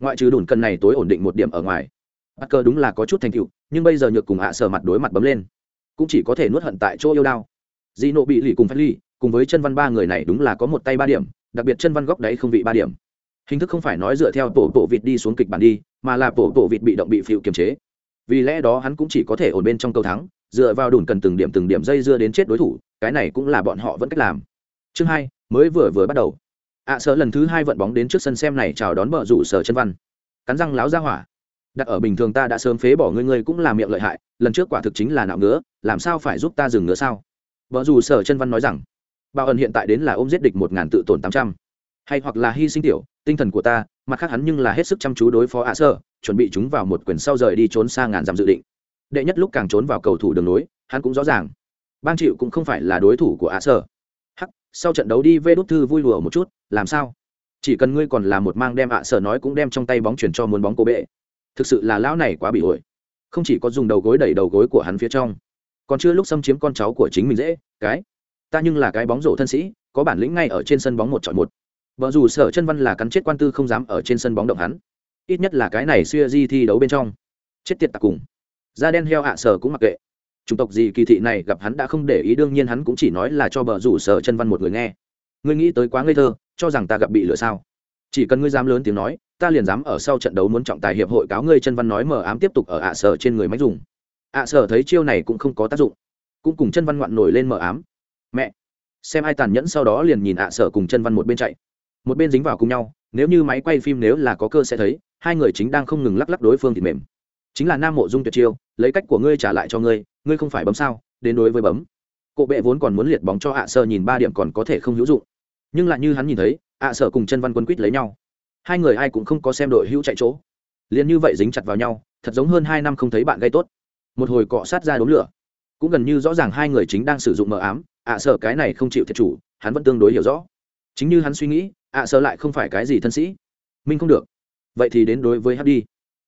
Ngoại trừ đùn cân này tối ổn định một điểm ở ngoài. Bắt cơ đúng là có chút thành tựu, nhưng bây giờ nhược cùng hạ sờ mặt đối mặt bấm lên, cũng chỉ có thể nuốt hận tại chỗ yêu đao. Dino nộ bị lì cùng phát ly cùng với chân văn ba người này đúng là có một tay ba điểm, đặc biệt chân văn góc đấy không vị ba điểm hình thức không phải nói dựa theo tổ tổ vịt đi xuống kịch bản đi mà là tổ tổ vịt bị động bị phịu kiềm chế. Vì lẽ đó hắn cũng chỉ có thể ổn bên trong câu thắng dựa vào đùn cần từng điểm từng điểm dây dưa đến chết đối thủ cái này cũng là bọn họ vẫn cách làm. Chương hai mới vừa vừa bắt đầu. Ạ à, sợ lần thứ hai vận bóng đến trước sân xem này chào đón bờ rủ sở chân văn. Cắn răng láo ra hỏa. Đặt ở bình thường ta đã sớm phế bỏ ngươi ngươi cũng là miệng lợi hại lần trước quả thực chính là nạo ngứa làm sao phải giúp ta dừng ngứa sao? Vợ dù sở chân văn nói rằng bao ẩn hiện tại đến là ôm giết địch một ngàn tự tổn tám trăm hay hoặc là hy sinh tiểu, tinh thần của ta, mặt khác hắn nhưng là hết sức chăm chú đối phó ạ sơ, chuẩn bị chúng vào một quyền sau rời đi trốn xa ngàn dặm dự định. Đệ nhất lúc càng trốn vào cầu thủ đường nối hắn cũng rõ ràng. Bang chịu cũng không phải là đối thủ của ạ sơ. Hắc, sau trận đấu đi vê đút thư vui lùa một chút, làm sao? Chỉ cần ngươi còn là một mang đem ạ sơ nói cũng đem trong tay bóng chuyển cho muốn bóng cô bệ. Thực sự là lão này quá bị ổi. Không chỉ có dùng đầu gối đẩy đầu gối của hắn phía trong, còn chưa lúc xâm chiếm con cháu của chính mình dễ, cái. Ta nhưng là cái bóng rổ thân sĩ, có bản lĩnh ngay ở trên sân bóng một chọn một vợ dù sở chân văn là cắn chết quan tư không dám ở trên sân bóng động hắn. Ít nhất là cái này xuya di thi đấu bên trong. Chết tiệt tặc cùng. Da đen heo ạ sở cũng mặc kệ. Chủng tộc gì kỳ thị này gặp hắn đã không để ý, đương nhiên hắn cũng chỉ nói là cho bờ rủ sở chân văn một người nghe. Ngươi nghĩ tới quá ngây thơ, cho rằng ta gặp bị lửa sao? Chỉ cần ngươi dám lớn tiếng nói, ta liền dám ở sau trận đấu muốn trọng tài hiệp hội cáo ngươi chân văn nói mờ ám tiếp tục ở ạ sở trên người máy dùng. Ạ sở thấy chiêu này cũng không có tác dụng. Cũng cùng chân văn ngoạn nổi lên mờ ám. Mẹ. Xem ai tàn nhẫn sau đó liền nhìn ạ sở cùng chân văn một bên chạy một bên dính vào cùng nhau, nếu như máy quay phim nếu là có cơ sẽ thấy, hai người chính đang không ngừng lắc lắc đối phương thì mềm. Chính là nam mộ dung tuyệt chiêu, lấy cách của ngươi trả lại cho ngươi ngươi không phải bấm sao, đến đối với bấm. Cộ bệ vốn còn muốn liệt bóng cho ạ sở nhìn ba điểm còn có thể không hữu dụng. Nhưng lại như hắn nhìn thấy, ạ sở cùng chân văn quân quýt lấy nhau. Hai người ai cũng không có xem đội hữu chạy chỗ. Liền như vậy dính chặt vào nhau, thật giống hơn hai năm không thấy bạn gây tốt. Một hồi cọ sát ra đốm lửa. Cũng gần như rõ ràng hai người chính đang sử dụng mờ ám, ạ sở cái này không chịu thiệt chủ, hắn vẫn tương đối hiểu rõ. Chính như hắn suy nghĩ ạ sợ lại không phải cái gì thân sĩ. Minh không được. Vậy thì đến đối với hát đi.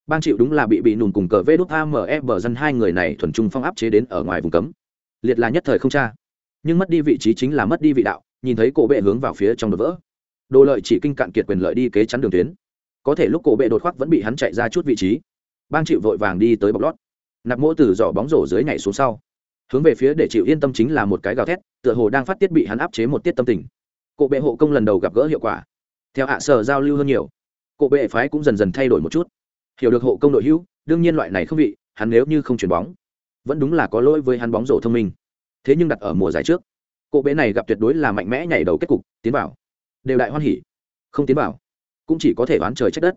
Bang chịu đúng là bị bị nùn cùng cờ vê đốt ame bờ dân hai người này thuần trung phong áp chế đến ở ngoài vùng cấm. Liệt là nhất thời không cha nhưng mất đi vị trí chính là mất đi vị đạo, nhìn thấy cổ bệ hướng vào phía trong đột vỡ. Đồ lợi chỉ kinh cạn kiệt quyền lợi đi kế chắn đường tuyến. Có thể lúc cổ bệ đột khoác vẫn bị hắn chạy ra chút vị trí. Bang chịu vội vàng đi tới bọc lót. Nạp mỗ từ giỏ bóng rổ dưới nhảy xuống sau. Hướng về phía để chịu yên tâm chính là một cái gào thét, tựa hồ đang phát tiết bị hắn áp chế một tiết tâm tình cổ bệ hộ công lần đầu gặp gỡ hiệu quả. Theo hạ sở giao lưu hơn nhiều cổ bệ phái cũng dần dần thay đổi một chút. Hiểu được hộ công đội hữu đương nhiên loại này không vị hắn nếu như không chuyển bóng vẫn đúng là có lỗi với hắn bóng rổ thông minh. Thế nhưng đặt ở mùa giải trước cổ bệ này gặp tuyệt đối là mạnh mẽ nhảy đầu kết cục tiến vào. Đều đại hoan hỉ không tiến vào cũng chỉ có thể oán trời trách đất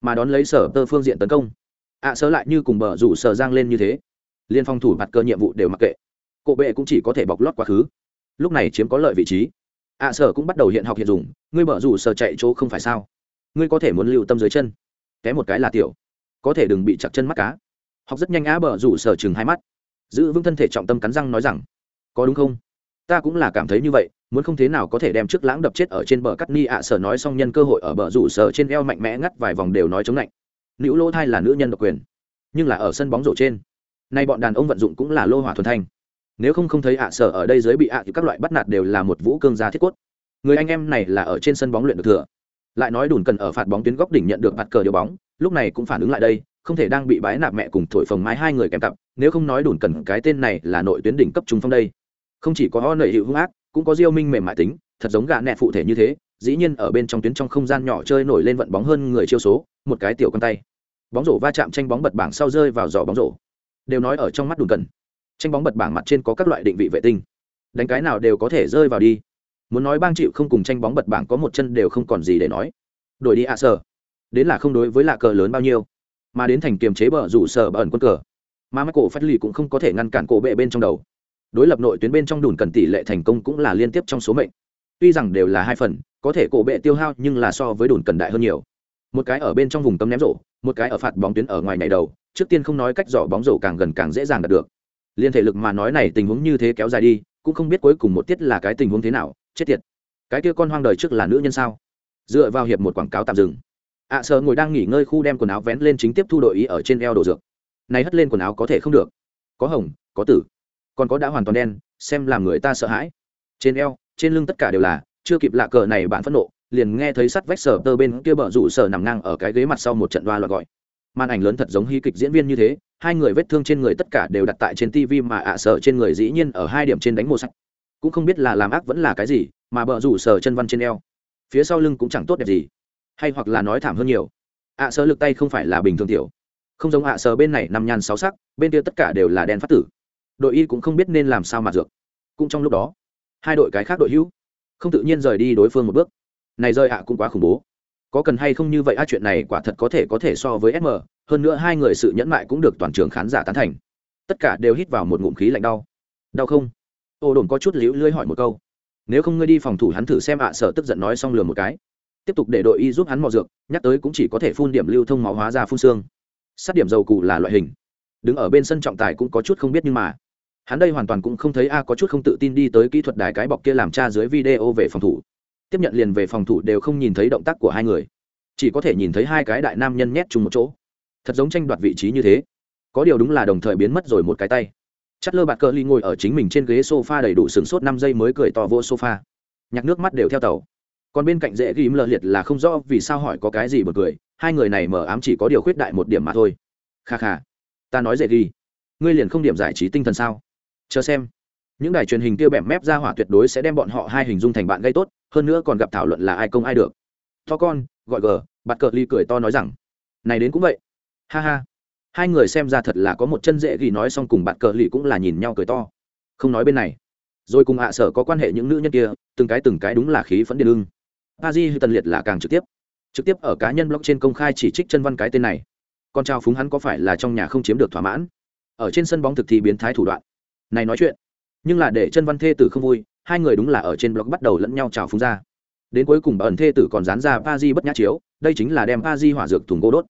mà đón lấy sở tơ phương diện tấn công. Ạ à, sơ lại như cùng bờ rủ sở giang lên như thế. Liên phong thủ mặt cơ nhiệm vụ đều mặc kệ cổ bệ cũng chỉ có thể bọc lót quá khứ. Lúc này chiếm có lợi vị trí ạ à, sở cũng bắt đầu hiện học hiện dùng ngươi bờ rủ sở chạy chỗ không phải sao? Ngươi có thể muốn lưu tâm dưới chân. Cái một cái là tiểu. Có thể đừng bị chặt chân mắt cá. Học rất nhanh á bờ rủ sở chừng hai mắt. Giữ vững thân thể trọng tâm cắn răng nói rằng có đúng không? Ta cũng là cảm thấy như vậy muốn không thế nào có thể đem trước lãng đập chết ở trên bờ cắt ni ạ sở nói xong nhân cơ hội ở bờ rủ sở trên eo mạnh mẽ ngắt vài vòng đều nói chống lạnh. Nữ lỗ thai là nữ nhân độc quyền nhưng là ở sân bóng rổ trên. Nay bọn đàn ông vận dụng cũng là lô hỏa thuần thanh nếu không không thấy ạ sở ở đây dưới bị ạ thì các loại bắt nạt đều là một vũ cương gia thiết cốt. Người anh em này là ở trên sân bóng luyện được thừa. Lại nói đùn cần ở phạt bóng tuyến góc đỉnh nhận được mặt cờ điều bóng, lúc này cũng phản ứng lại đây, không thể đang bị bái nạp mẹ cùng thổi phồng mái hai người kèm cặp, nếu không nói đùn cần cái tên này là nội tuyến đỉnh cấp trung phong đây. Không chỉ có ho nợ hiệu hung ác, cũng có diêu minh mềm mại tính, thật giống gạ nẹ phụ thể như thế, dĩ nhiên ở bên trong tuyến trong không gian nhỏ chơi nổi lên vận bóng hơn người chiêu số, một cái tiểu con tay. Bóng rổ va chạm tranh bóng bật bảng sau rơi vào giỏ bóng rổ. Đều nói ở trong mắt đùn cần tranh bóng bật bảng mặt trên có các loại định vị vệ tinh. Đánh cái nào đều có thể rơi vào đi. Muốn nói bang chịu không cùng tranh bóng bật bảng có một chân đều không còn gì để nói. Đổi đi ạ à sở đến là không đối với lạ cờ lớn bao nhiêu. Mà đến thành kiềm chế bờ rủ sở bờ ẩn quân cờ. Mà mắt cổ phát lì cũng không có thể ngăn cản cổ bệ bên trong đầu. Đối lập nội tuyến bên trong đùn cần tỷ lệ thành công cũng là liên tiếp trong số mệnh. Tuy rằng đều là hai phần, có thể cổ bệ tiêu hao nhưng là so với đùn cần đại hơn nhiều. Một cái ở bên trong vùng cấm ném rổ, một cái ở phạt bóng tuyến ở ngoài nhảy đầu, trước tiên không nói cách dò bóng rổ càng gần càng dễ dàng đạt được liên thể lực mà nói này tình huống như thế kéo dài đi cũng không biết cuối cùng một tiết là cái tình huống thế nào chết tiệt. Cái kia con hoang đời trước là nữ nhân sao? Dựa vào hiệp một quảng cáo tạm dừng. Ạ à, sợ ngồi đang nghỉ ngơi khu đem quần áo vén lên chính tiếp thu đội ý ở trên eo đồ dược. Này hất lên quần áo có thể không được. Có hồng có tử. Còn có đã hoàn toàn đen xem làm người ta sợ hãi. Trên eo trên lưng tất cả đều là chưa kịp lạ cờ này bạn phẫn nộ liền nghe thấy sắt vách sở tơ bên kia bờ rủ sở nằm ngang ở cái ghế mặt sau một trận đoa loạt gọi màn ảnh lớn thật giống hí kịch diễn viên như thế, hai người vết thương trên người tất cả đều đặt tại trên tv mà ạ sợ trên người dĩ nhiên ở hai điểm trên đánh màu sắc cũng không biết là làm ác vẫn là cái gì, mà bờ rủ sở chân văn trên eo. Phía sau lưng cũng chẳng tốt đẹp gì. Hay hoặc là nói thảm hơn nhiều. Ạ sợ lực tay không phải là bình thường tiểu. Không giống ạ sợ bên này nằm nhàn sáu sắc, bên kia tất cả đều là đen phát tử. Đội y cũng không biết nên làm sao mà dược. Cũng trong lúc đó, hai đội cái khác đội hữu không tự nhiên rời đi đối phương một bước. Này rơi ạ cũng quá khủng bố có cần hay không như vậy a chuyện này quả thật có thể có thể so với sm hơn nữa hai người sự nhẫn mại cũng được toàn trường khán giả tán thành. Tất cả đều hít vào một ngụm khí lạnh đau. Đau không? Ô đồn có chút liễu lưỡi hỏi một câu. Nếu không ngươi đi phòng thủ hắn thử xem ạ à, sợ tức giận nói xong lừa một cái. Tiếp tục để đội y giúp hắn mò dược, nhắc tới cũng chỉ có thể phun điểm lưu thông máu hóa ra phun xương. Sát điểm dầu cụ là loại hình. Đứng ở bên sân trọng tài cũng có chút không biết nhưng mà, hắn đây hoàn toàn cũng không thấy a, có chút không tự tin đi tới kỹ thuật đài cái bọc kia làm cha dưới video về phòng thủ tiếp nhận liền về phòng thủ đều không nhìn thấy động tác của hai người, chỉ có thể nhìn thấy hai cái đại nam nhân nhét chung một chỗ. Thật giống tranh đoạt vị trí như thế. Có điều đúng là đồng thời biến mất rồi một cái tay. Chất lơ bạt cờ ly ngồi ở chính mình trên ghế sofa đầy đủ sửng sốt năm giây mới cười to vô sofa. Nhạc nước mắt đều theo tàu. Còn bên cạnh dễ ghim lờ liệt là không rõ vì sao hỏi có cái gì bật cười, hai người này mở ám chỉ có điều khuyết đại một điểm mà thôi. Kha kha. Ta nói dễ ghi. Ngươi liền không điểm giải trí tinh thần sao? Chờ xem những đài truyền hình tiêu bẹm mép ra hỏa tuyệt đối sẽ đem bọn họ hai hình dung thành bạn gây tốt, hơn nữa còn gặp thảo luận là ai công ai được. To con, gọi gờ, bạt cờ ly cười to nói rằng, này đến cũng vậy. Ha ha. Hai người xem ra thật là có một chân dễ ghi nói xong cùng bạn cờ ly cũng là nhìn nhau cười to. Không nói bên này. Rồi cùng hạ sở có quan hệ những nữ nhân kia, từng cái từng cái đúng là khí phẫn điên lưng. A di tần liệt là càng trực tiếp. Trực tiếp ở cá nhân blog trên công khai chỉ trích chân văn cái tên này. Con trao phúng hắn có phải là trong nhà không chiếm được thỏa mãn? Ở trên sân bóng thực thi biến thái thủ đoạn. Này nói chuyện nhưng là để chân văn thê tử không vui, hai người đúng là ở trên blog bắt đầu lẫn nhau trào phúng ra. Đến cuối cùng bà ẩn thê tử còn dán ra pa di bất nhã chiếu, đây chính là đem pa di hỏa dược thùng gỗ đốt.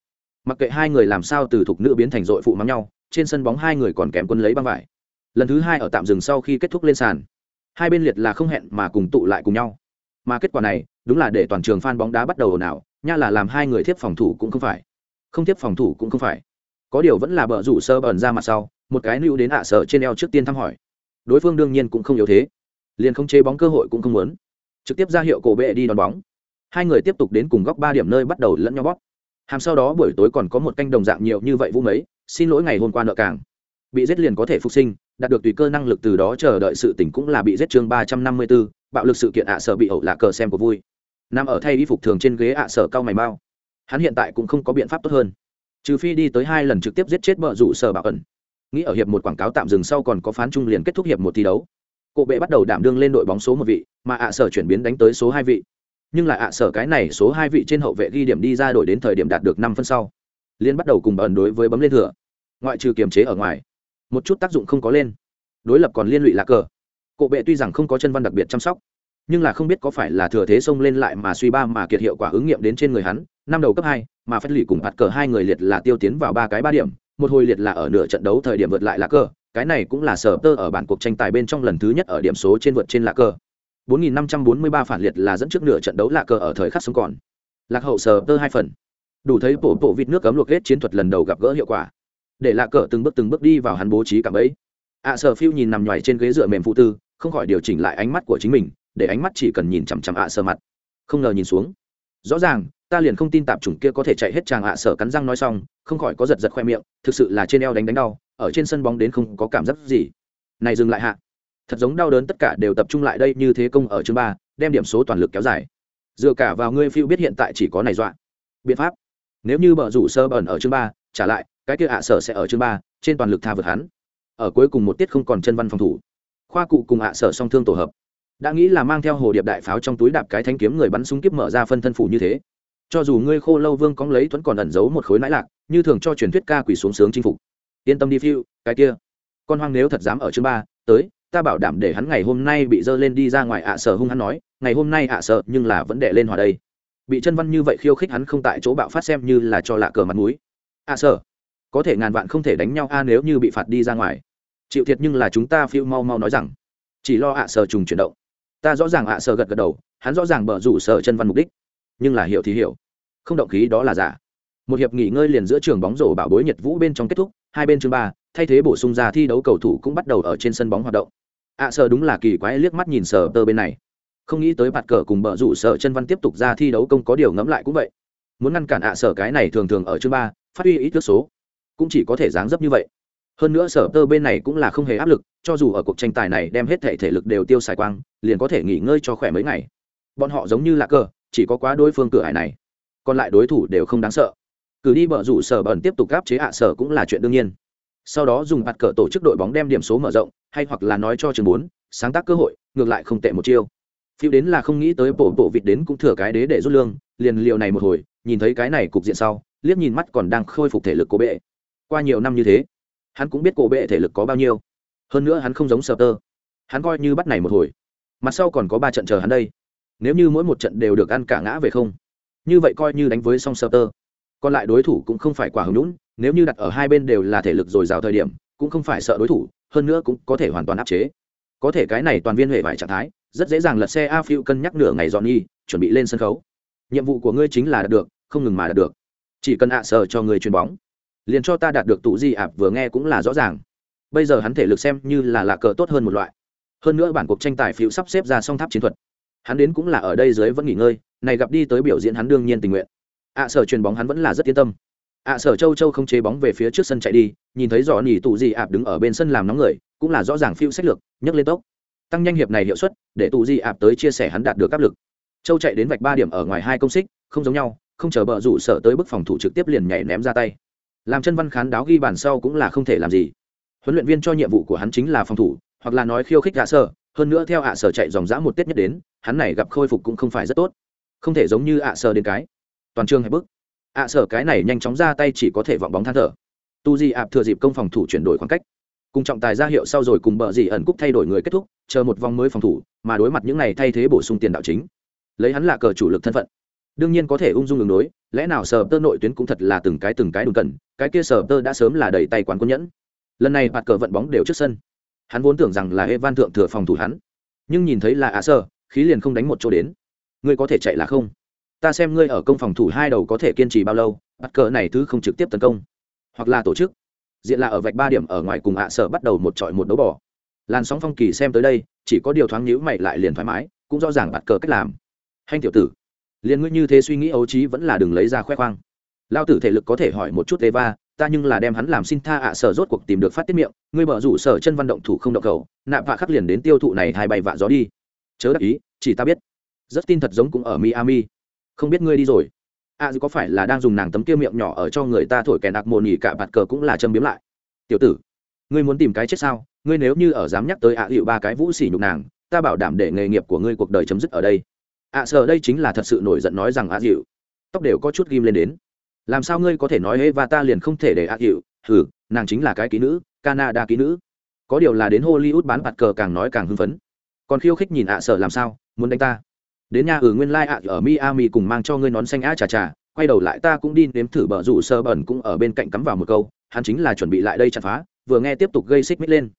Mặc kệ hai người làm sao từ thục nữ biến thành dội phụ mắm nhau, trên sân bóng hai người còn kém quân lấy băng vải. Lần thứ hai ở tạm dừng sau khi kết thúc lên sàn, hai bên liệt là không hẹn mà cùng tụ lại cùng nhau. Mà kết quả này, đúng là để toàn trường f bóng đá bắt đầu ồn ào, nha là làm hai người thiếp phòng thủ cũng không phải. Không thiếp phòng thủ cũng không phải. Có điều vẫn là bờ rủ sơ bẩn ra mặt sau, một cái nữ đến ạ sở trên eo trước tiên thăm hỏi đối phương đương nhiên cũng không yếu thế. Liền không chế bóng cơ hội cũng không muốn. Trực tiếp ra hiệu cổ bệ đi đón bóng. Hai người tiếp tục đến cùng góc ba điểm nơi bắt đầu lẫn nhau bóp. Hàm sau đó buổi tối còn có một canh đồng dạng nhiều như vậy vũ mấy, xin lỗi ngày hôm qua nợ càng. Bị giết liền có thể phục sinh, đạt được tùy cơ năng lực từ đó chờ đợi sự tỉnh cũng là bị giết chương ba trăm năm mươi b ố bạo lực sự kiện ạ sở bị ẩu lạ cờ xem của vui. Nằm ở thay y phục thường trên ghế ạ sở cao mày bao hắn hiện tại cũng không có biện pháp tốt hơn. Trừ phi đi tới hai lần trực tiếp giết chết vợ rủ sở bảo ẩn nghĩ ở hiệp một quảng cáo tạm dừng sau còn có phán trung liền kết thúc hiệp một thi đấu. Cổ bệ bắt đầu đảm đương lên đội bóng số một vị, mà ạ sở chuyển biến đánh tới số hai vị. Nhưng lại ạ sở cái này số hai vị trên hậu vệ ghi điểm đi ra đổi đến thời điểm đạt được năm phân sau. Liên bắt đầu cùng bẩn đối với bấm lên thừa. Ngoại trừ kiềm chế ở ngoài, một chút tác dụng không có lên. Đối lập còn liên lụy lạc cờ. Cổ bệ tuy rằng không có chân văn đặc biệt chăm sóc, nhưng là không biết có phải là thừa thế xông lên lại mà suy ba mà kiệt hiệu quả ứng nghiệm đến trên người hắn, năm đầu cấp hai, mà phát lì cùng hạt cờ hai người liệt là tiêu tiến vào ba cái ba điểm một hồi liệt là ở nửa trận đấu thời điểm vượt lại lạc cờ, cái này cũng là sở tơ ở bản cuộc tranh tài bên trong lần thứ nhất ở điểm số trên vượt trên lạc cờ. 4.543 phản liệt là dẫn trước nửa trận đấu lạc cờ ở thời khắc sống còn. Lạc hậu sở tơ hai phần. Đủ thấy bộ bộ vịt nước cấm luộc hết chiến thuật lần đầu gặp gỡ hiệu quả. Để lạc cờ từng bước từng bước đi vào hắn bố trí cảm ấy. Ạ sở phiêu nhìn nằm nhoài trên ghế dựa mềm phụ tư, không khỏi điều chỉnh lại ánh mắt của chính mình, để ánh mắt chỉ cần nhìn chằm chằm ạ sở mặt. Không ngờ nhìn xuống. Rõ ràng ta liền không tin tạp chủng kia có thể chạy hết chàng ạ sở cắn răng nói xong, không khỏi có giật giật khoe miệng, thực sự là trên eo đánh đánh đau, ở trên sân bóng đến không có cảm giác gì. Này dừng lại hạ. Thật giống đau đớn tất cả đều tập trung lại đây như thế công ở chương ba, đem điểm số toàn lực kéo dài. Dựa cả vào ngươi phiêu biết hiện tại chỉ có này dọa. Biện pháp. Nếu như bờ rủ sơ bẩn ở chương ba, trả lại, cái kia ạ sở sẽ ở chương ba, trên toàn lực tha vượt hắn. Ở cuối cùng một tiết không còn chân văn phòng thủ. Khoa cụ cùng ạ sở song thương tổ hợp. Đã nghĩ là mang theo hồ điệp đại pháo trong túi đạp cái thanh kiếm người bắn súng kiếp mở ra phân thân phủ như thế cho dù ngươi khô lâu vương cóng lấy thuẫn còn ẩn giấu một khối nãi lạc, như thường cho truyền thuyết ca quỷ xuống sướng chinh phục. Yên tâm đi phiêu cái kia. Con hoang nếu thật dám ở chương ba, tới, ta bảo đảm để hắn ngày hôm nay bị dơ lên đi ra ngoài ạ sở hung hắn nói, ngày hôm nay ạ sợ nhưng là vẫn đệ lên hòa đây. Bị chân văn như vậy khiêu khích hắn không tại chỗ bạo phát xem như là cho lạ cờ mặt mũi. Ạ sở, có thể ngàn vạn không thể đánh nhau a nếu như bị phạt đi ra ngoài. Chịu thiệt nhưng là chúng ta phiêu mau mau nói rằng, chỉ lo ạ sở trùng chuyển động. Ta rõ ràng ạ sở gật gật đầu, hắn rõ ràng bở rủ sở chân văn mục đích nhưng là hiểu thì hiểu. Không động khí đó là giả. Một hiệp nghỉ ngơi liền giữa trường bóng rổ bảo bối nhật vũ bên trong kết thúc hai bên chương ba thay thế bổ sung ra thi đấu cầu thủ cũng bắt đầu ở trên sân bóng hoạt động. Ạ à, sở đúng là kỳ quái liếc mắt nhìn sở tơ bên này. Không nghĩ tới bạt cờ cùng bờ rủ sợ chân văn tiếp tục ra thi đấu công có điều ngẫm lại cũng vậy. Muốn ngăn cản ạ sở cái này thường thường ở chương ba phát huy ít ước số. Cũng chỉ có thể dáng dấp như vậy. Hơn nữa sở tơ bên này cũng là không hề áp lực cho dù ở cuộc tranh tài này đem hết thể thể lực đều tiêu xài quang liền có thể nghỉ ngơi cho khỏe mấy ngày. Bọn họ giống như là cờ chỉ có quá đối phương cửa hải này. Còn lại đối thủ đều không đáng sợ. Cử đi bờ rủ sở bẩn tiếp tục gáp chế ạ sở cũng là chuyện đương nhiên. Sau đó dùng bạt cờ tổ chức đội bóng đem điểm số mở rộng, hay hoặc là nói cho trường bốn, sáng tác cơ hội, ngược lại không tệ một chiêu. Phiêu đến là không nghĩ tới bộ bộ vịt đến cũng thừa cái đế để rút lương, liền liệu này một hồi, nhìn thấy cái này cục diện sau, liếc nhìn mắt còn đang khôi phục thể lực của bệ. Qua nhiều năm như thế, hắn cũng biết cổ bệ thể lực có bao nhiêu. Hơn nữa hắn không giống sờ tơ. Hắn coi như bắt này một hồi. Mặt sau còn có ba trận chờ hắn đây nếu như mỗi một trận đều được ăn cả ngã về không, như vậy coi như đánh với song sơ tơ. Còn lại đối thủ cũng không phải quả hứng lũng nếu như đặt ở hai bên đều là thể lực dồi dào thời điểm, cũng không phải sợ đối thủ, hơn nữa cũng có thể hoàn toàn áp chế. Có thể cái này toàn viên hệ vải trạng thái, rất dễ dàng lật xe a phiêu cân nhắc nửa ngày dọn nhi chuẩn bị lên sân khấu. Nhiệm vụ của ngươi chính là đạt được, không ngừng mà đạt được. Chỉ cần ạ à sờ cho người chuyền bóng, liền cho ta đạt được tụ di ạp vừa nghe cũng là rõ ràng. Bây giờ hắn thể lực xem như là lạ cờ tốt hơn một loại. Hơn nữa bản cuộc tranh tài phiêu sắp xếp ra song tháp chiến thuật hắn đến cũng là ở đây dưới vẫn nghỉ ngơi, này gặp đi tới biểu diễn hắn đương nhiên tình nguyện. Ạ sở truyền bóng hắn vẫn là rất yên tâm. Ạ sở châu châu không chế bóng về phía trước sân chạy đi, nhìn thấy dò nỉ tụ gì ạp đứng ở bên sân làm nóng người, cũng là rõ ràng phiêu sách lược, nhấc lên tốc. Tăng nhanh hiệp này hiệu suất, để tụ gì ạp tới chia sẻ hắn đạt được áp lực. Châu chạy đến vạch ba điểm ở ngoài hai công xích, không giống nhau, không chờ bờ rủ sở tới bức phòng thủ trực tiếp liền nhảy ném ra tay. Làm chân văn khán đáo ghi bàn sau cũng là không thể làm gì. Huấn luyện viên cho nhiệm vụ của hắn chính là phòng thủ, hoặc là nói khiêu khích gạ sở hơn nữa theo ạ sở chạy dòng dã một tết nhất đến, hắn này gặp khôi phục cũng không phải rất tốt. Không thể giống như ạ sở đến cái. Toàn trường hay bức. Ạ sở cái này nhanh chóng ra tay chỉ có thể vọng bóng than thở. Tu di ạp thừa dịp công phòng thủ chuyển đổi khoảng cách. Cùng trọng tài ra hiệu sau rồi cùng bờ dì ẩn cúc thay đổi người kết thúc, chờ một vòng mới phòng thủ, mà đối mặt những này thay thế bổ sung tiền đạo chính. Lấy hắn là cờ chủ lực thân phận. Đương nhiên có thể ung dung đường đối, lẽ nào sở tơ nội tuyến cũng thật là từng cái từng cái đùn cần, cái kia sở tơ đã sớm là đầy tay quán quân nhẫn. Lần này bạt cờ vận bóng đều trước sân hắn vốn tưởng rằng là evan thượng thừa phòng thủ hắn. Nhưng nhìn thấy là ạ sơ, khí liền không đánh một chỗ đến. Ngươi có thể chạy là không? Ta xem ngươi ở công phòng thủ hai đầu có thể kiên trì bao lâu, bắt cờ này thứ không trực tiếp tấn công. Hoặc là tổ chức. Diện là ở vạch ba điểm ở ngoài cùng ạ sở bắt đầu một trọi một đấu bỏ. Làn sóng phong kỳ xem tới đây, chỉ có điều thoáng nhữ mày lại liền thoải mái, cũng rõ ràng bắt cờ cách làm. Hành tiểu tử, liền ngươi như thế suy nghĩ ấu trí vẫn là đừng lấy ra khoe khoang. Lao tử thể lực có thể hỏi một chút eva ta nhưng là đem hắn làm xin tha ạ sở rốt cuộc tìm được phát tiết miệng ngươi bở rủ sở chân văn động thủ không động cầu nạp vạ khắc liền đến tiêu thụ này hai bay vạ gió đi. Chớ đắc ý chỉ ta biết. Rất tin thật giống cũng ở miami. Không biết ngươi đi rồi. A à, có phải là đang dùng nàng tấm kia miệng nhỏ ở cho người ta thổi kẻ nạc mồ nhì cả bạt cờ cũng là châm biếm lại? Tiểu tử ngươi muốn tìm cái chết sao? Ngươi nếu như ở dám nhắc tới ạ à hiệu ba cái vũ xỉ nhục nàng ta bảo đảm để nghề nghiệp của ngươi cuộc đời chấm dứt ở đây. Ạ à, sợ đây chính là thật sự nổi giận nói rằng ạ dịu tóc đều có chút ghim lên đến làm sao ngươi có thể nói ê, và ta liền không thể để ạ dịu hừ, nàng chính là cái ký nữ, canada ký nữ. Có điều là đến hollywood bán bạt cờ càng nói càng hưng phấn. Còn khiêu khích nhìn ạ sợ làm sao, muốn đánh ta? Đến nhà ở nguyên lai ạ ở miami cùng mang cho ngươi nón xanh á chà chà quay đầu lại ta cũng đi nếm thử bờ rủ sơ bẩn cũng ở bên cạnh cắm vào một câu, hắn chính là chuẩn bị lại đây chặt phá, vừa nghe tiếp tục gây xích mích lên.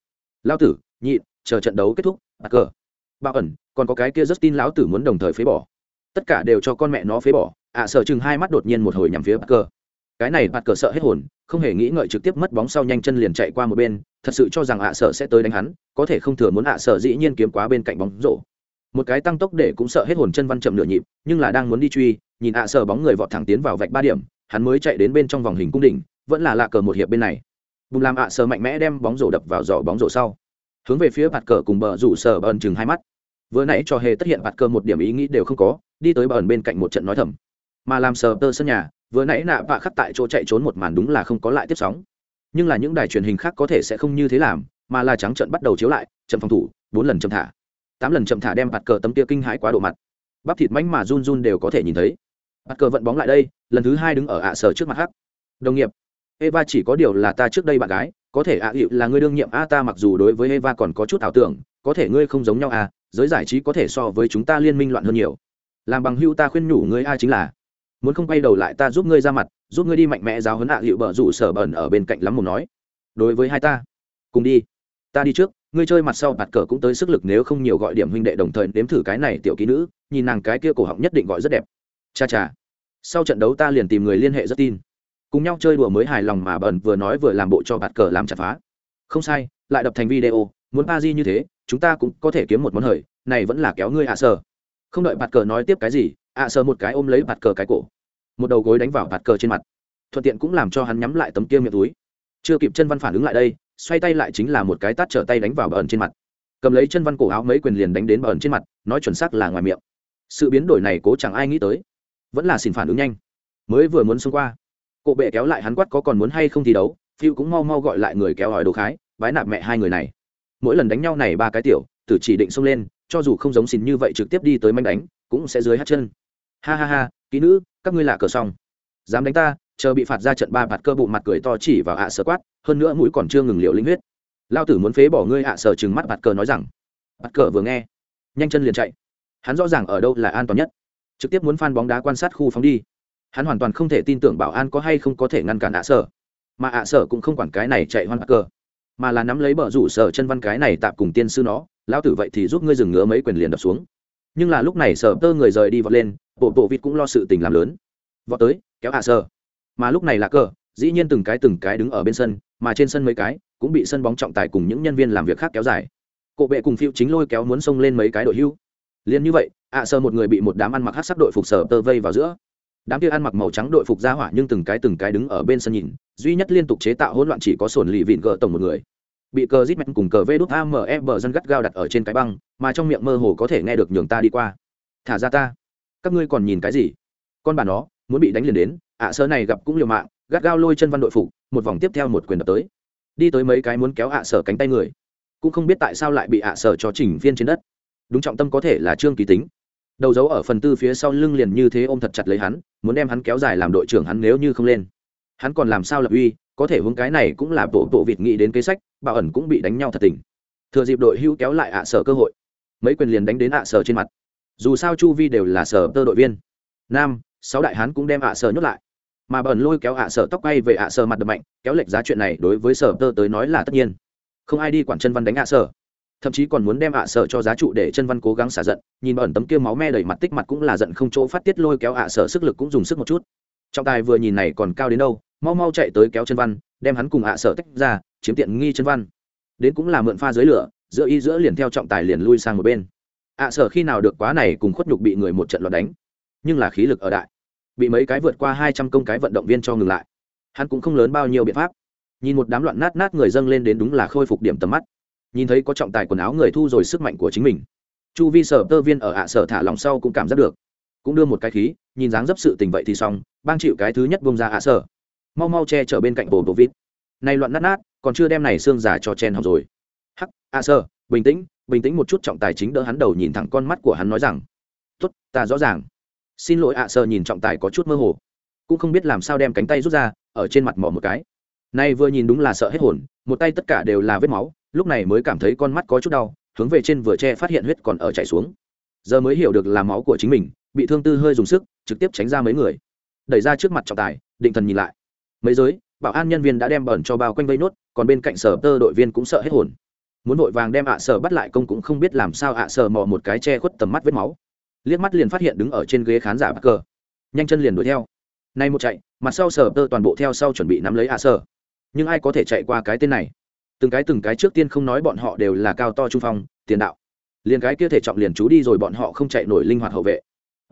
Lao tử nhịn chờ trận đấu kết thúc, bạt cờ. Bạo ẩn, còn có cái kia rất tin lão tử muốn đồng thời phế bỏ. Tất cả đều cho con mẹ nó phế bỏ ạ sợ chừng hai mắt đột nhiên một hồi nhằm phía bạt cờ cái này bạt cờ sợ hết hồn, không hề nghĩ ngợi trực tiếp mất bóng sau nhanh chân liền chạy qua một bên, thật sự cho rằng ạ sợ sẽ tới đánh hắn, có thể không thừa muốn ạ sợ dĩ nhiên kiếm quá bên cạnh bóng rổ. Một cái tăng tốc để cũng sợ hết hồn chân văn chậm nửa nhịp, nhưng là đang muốn đi truy, nhìn ạ sợ bóng người vọt thẳng tiến vào vạch ba điểm, hắn mới chạy đến bên trong vòng hình cung đỉnh, vẫn là lạ cờ một hiệp bên này. Bùng làm ạ sợ mạnh mẽ đem bóng rổ đập vào giỏ bóng rổ sau. Hướng về phía bạt cờ cùng bờ rủ sở bờn chừng hai mắt. Vừa nãy cho hề tất hiện bạt cờ một điểm ý nghĩ đều không có, đi tới bờn bên cạnh một trận nói thầm mà làm sờ tơ sân nhà, vừa nãy nạ vạ khắc tại chỗ chạy trốn một màn đúng là không có lại tiếp sóng. Nhưng là những đài truyền hình khác có thể sẽ không như thế làm, mà là trắng trận bắt đầu chiếu lại, chậm phòng thủ, bốn lần chậm thả. Tám lần chậm thả đem bạt cờ tấm tia kinh hãi quá độ mặt. Bắp thịt mánh mà run run đều có thể nhìn thấy. Bạt cờ vận bóng lại đây, lần thứ hai đứng ở ạ sở trước mặt hắc. Đồng nghiệp, eva chỉ có điều là ta trước đây bạn gái, có thể ạ hiệu là người đương nhiệm a, ta mặc dù đối với eva còn có chút ảo tưởng, có thể ngươi không giống nhau à giới giải trí có thể so với chúng ta liên minh loạn hơn nhiều. Làm bằng hưu ta khuyên nhủ ngươi a chính là muốn không quay đầu lại ta giúp ngươi ra mặt, giúp ngươi đi mạnh mẽ giáo huấn hạ hiệu bờ rủ sở bẩn ở bên cạnh lắm một nói. Đối với hai ta, cùng đi. Ta đi trước, ngươi chơi mặt sau bạt cờ cũng tới sức lực nếu không nhiều gọi điểm huynh đệ đồng thời đếm thử cái này tiểu ký nữ, nhìn nàng cái kia cổ họng nhất định gọi rất đẹp. Cha cha. Sau trận đấu ta liền tìm người liên hệ rất tin. Cùng nhau chơi đùa mới hài lòng mà bẩn vừa nói vừa làm bộ cho bạt cờ làm chặt phá. Không sai, lại đập thành video, muốn ba di như thế, chúng ta cũng có thể kiếm một món hời, này vẫn là kéo ngươi hạ à không đợi bạt cờ nói tiếp cái gì, ạ à sờ một cái ôm lấy bạt cờ cái cổ. Một đầu gối đánh vào bạt cờ trên mặt. Thuận tiện cũng làm cho hắn nhắm lại tấm kia miệng túi. Chưa kịp chân văn phản ứng lại đây, xoay tay lại chính là một cái tát trở tay đánh vào bờn trên mặt. Cầm lấy chân văn cổ áo mấy quyền liền đánh đến bờn trên mặt, nói chuẩn xác là ngoài miệng. Sự biến đổi này cố chẳng ai nghĩ tới. Vẫn là xin phản ứng nhanh. Mới vừa muốn xông qua cộ bệ kéo lại hắn quát có còn muốn hay không thi đấu, phiêu cũng mau mau gọi lại người kéo hỏi đồ khái, bái nạp mẹ hai người này. Mỗi lần đánh nhau này ba cái tiểu, tử chỉ định xông lên cho dù không giống xin như vậy trực tiếp đi tới manh đánh, cũng sẽ dưới hát chân. Ha ha ha, kỹ nữ, các ngươi lạ cờ xong. Dám đánh ta, chờ bị phạt ra trận ba bạt cơ bụng mặt cười to chỉ vào ạ à sở quát, hơn nữa mũi còn chưa ngừng liệu linh huyết. Lao tử muốn phế bỏ ngươi ạ à sở chừng mắt bạt cờ nói rằng. Bạt cờ vừa nghe, nhanh chân liền chạy. Hắn rõ ràng ở đâu là an toàn nhất. Trực tiếp muốn phan bóng đá quan sát khu phóng đi. Hắn hoàn toàn không thể tin tưởng bảo an có hay không có thể ngăn cản ạ sở. Mà ạ sở cũng không quản cái này chạy hoan bạt cờ, mà là nắm lấy bờ rủ sở chân văn cái này tạm cùng tiên sư nó lão tử vậy thì giúp ngươi dừng ngứa mấy quyền liền đập xuống. Nhưng là lúc này sở tơ người rời đi vọt lên, bộ bộ vịt cũng lo sự tình làm lớn. Vọt tới, kéo hạ sở mà lúc này là cờ, dĩ nhiên từng cái từng cái đứng ở bên sân, mà trên sân mấy cái cũng bị sân bóng trọng tài cùng những nhân viên làm việc khác kéo dài. Cộ bệ cùng phiêu chính lôi kéo muốn xông lên mấy cái đội hưu. Liền như vậy, ạ sơ một người bị một đám ăn mặc hát sắc đội phục sở tơ vây vào giữa. Đám kia ăn mặc màu trắng đội phục ra hỏa nhưng từng cái từng cái đứng ở bên sân nhìn, duy nhất liên tục chế tạo hỗn loạn chỉ có sồn lì vịn gờ tổng một người bị cờ rít mạnh cùng cờ vê đút ame bờ dân gắt gao đặt ở trên cái băng, mà trong miệng mơ hồ có thể nghe được nhường ta đi qua. Thả ra ta. Các ngươi còn nhìn cái gì? Con bà nó, muốn bị đánh liền đến, ạ sơ này gặp cũng liều mạng, gắt gao lôi chân văn đội phục, một vòng tiếp theo một quyền đập tới. Đi tới mấy cái muốn kéo ạ sở cánh tay người. Cũng không biết tại sao lại bị ạ sở cho chỉnh viên trên đất. Đúng trọng tâm có thể là trương kỳ tính. Đầu dấu ở phần tư phía sau lưng liền như thế ôm thật chặt lấy hắn, muốn đem hắn kéo dài làm đội trưởng hắn nếu như không lên. Hắn còn làm sao lập uy? Có thể hướng cái này cũng là bộ bộ vịt nghĩ đến kế sách bảo ẩn cũng bị đánh nhau thật tình. Thừa dịp đội hữu kéo lại ạ sở cơ hội. Mấy quyền liền đánh đến ạ sở trên mặt. Dù sao chu vi đều là sở tơ đội viên. Nam, sáu đại hán cũng đem ạ sở nhốt lại. Mà bẩn lôi kéo ạ sở tóc bay về ạ sở mặt đập mạnh, kéo lệch giá chuyện này đối với sở tơ tới nói là tất nhiên. Không ai đi quản chân văn đánh ạ sở. Thậm chí còn muốn đem ạ sở cho giá trụ để chân văn cố gắng xả giận, nhìn bẩn tấm kia máu me đầy mặt tích mặt cũng là giận không chỗ phát tiết lôi kéo ạ sở sức lực cũng dùng sức một chút. Trọng tài vừa nhìn này còn cao đến đâu mau mau chạy tới kéo chân văn, đem hắn cùng ạ sở tách ra, chiếm tiện nghi chân văn. Đến cũng là mượn pha dưới lửa, giữa y giữa liền theo trọng tài liền lui sang một bên. Ạ sở khi nào được quá này cùng khuất nhục bị người một trận loạt đánh. Nhưng là khí lực ở đại. Bị mấy cái vượt qua hai trăm công cái vận động viên cho ngừng lại. Hắn cũng không lớn bao nhiêu biện pháp. Nhìn một đám loạn nát nát người dâng lên đến đúng là khôi phục điểm tầm mắt. Nhìn thấy có trọng tài quần áo người thu rồi sức mạnh của chính mình. Chu vi sở tơ viên ở ạ sở thả lòng sau cũng cảm giác được. Cũng đưa một cái khí, nhìn dáng dấp sự tình vậy thì xong, bang chịu cái thứ nhất bông ra ạ sở mau mau che chở bên cạnh bồ bồ vít. Này loạn nát nát còn chưa đem này xương giả cho chen học rồi. Hắc a sơ, bình tĩnh bình tĩnh một chút trọng tài chính đỡ hắn đầu nhìn thẳng con mắt của hắn nói rằng tốt ta rõ ràng. Xin lỗi ạ sơ nhìn trọng tài có chút mơ hồ. Cũng không biết làm sao đem cánh tay rút ra ở trên mặt mỏ một cái. Nay vừa nhìn đúng là sợ hết hồn một tay tất cả đều là vết máu lúc này mới cảm thấy con mắt có chút đau hướng về trên vừa che phát hiện huyết còn ở chảy xuống. Giờ mới hiểu được là máu của chính mình bị thương tư hơi dùng sức trực tiếp tránh ra mấy người. Đẩy ra trước mặt trọng tài định thần nhìn lại mấy giới, bảo an nhân viên đã đem bẩn cho bao quanh vây nốt, còn bên cạnh sở tơ đội viên cũng sợ hết hồn. Muốn vội vàng đem ạ sở bắt lại công cũng không biết làm sao ạ sở mò một cái che khuất tầm mắt vết máu. Liếc mắt liền phát hiện đứng ở trên ghế khán giả bắc cờ. Nhanh chân liền đuổi theo. Nay một chạy, mặt sau sở tơ toàn bộ theo sau chuẩn bị nắm lấy ạ sở. Nhưng ai có thể chạy qua cái tên này? Từng cái từng cái trước tiên không nói bọn họ đều là cao to trung phong, tiền đạo. Liền cái kia thể trọng liền chú đi rồi bọn họ không chạy nổi linh hoạt hậu vệ.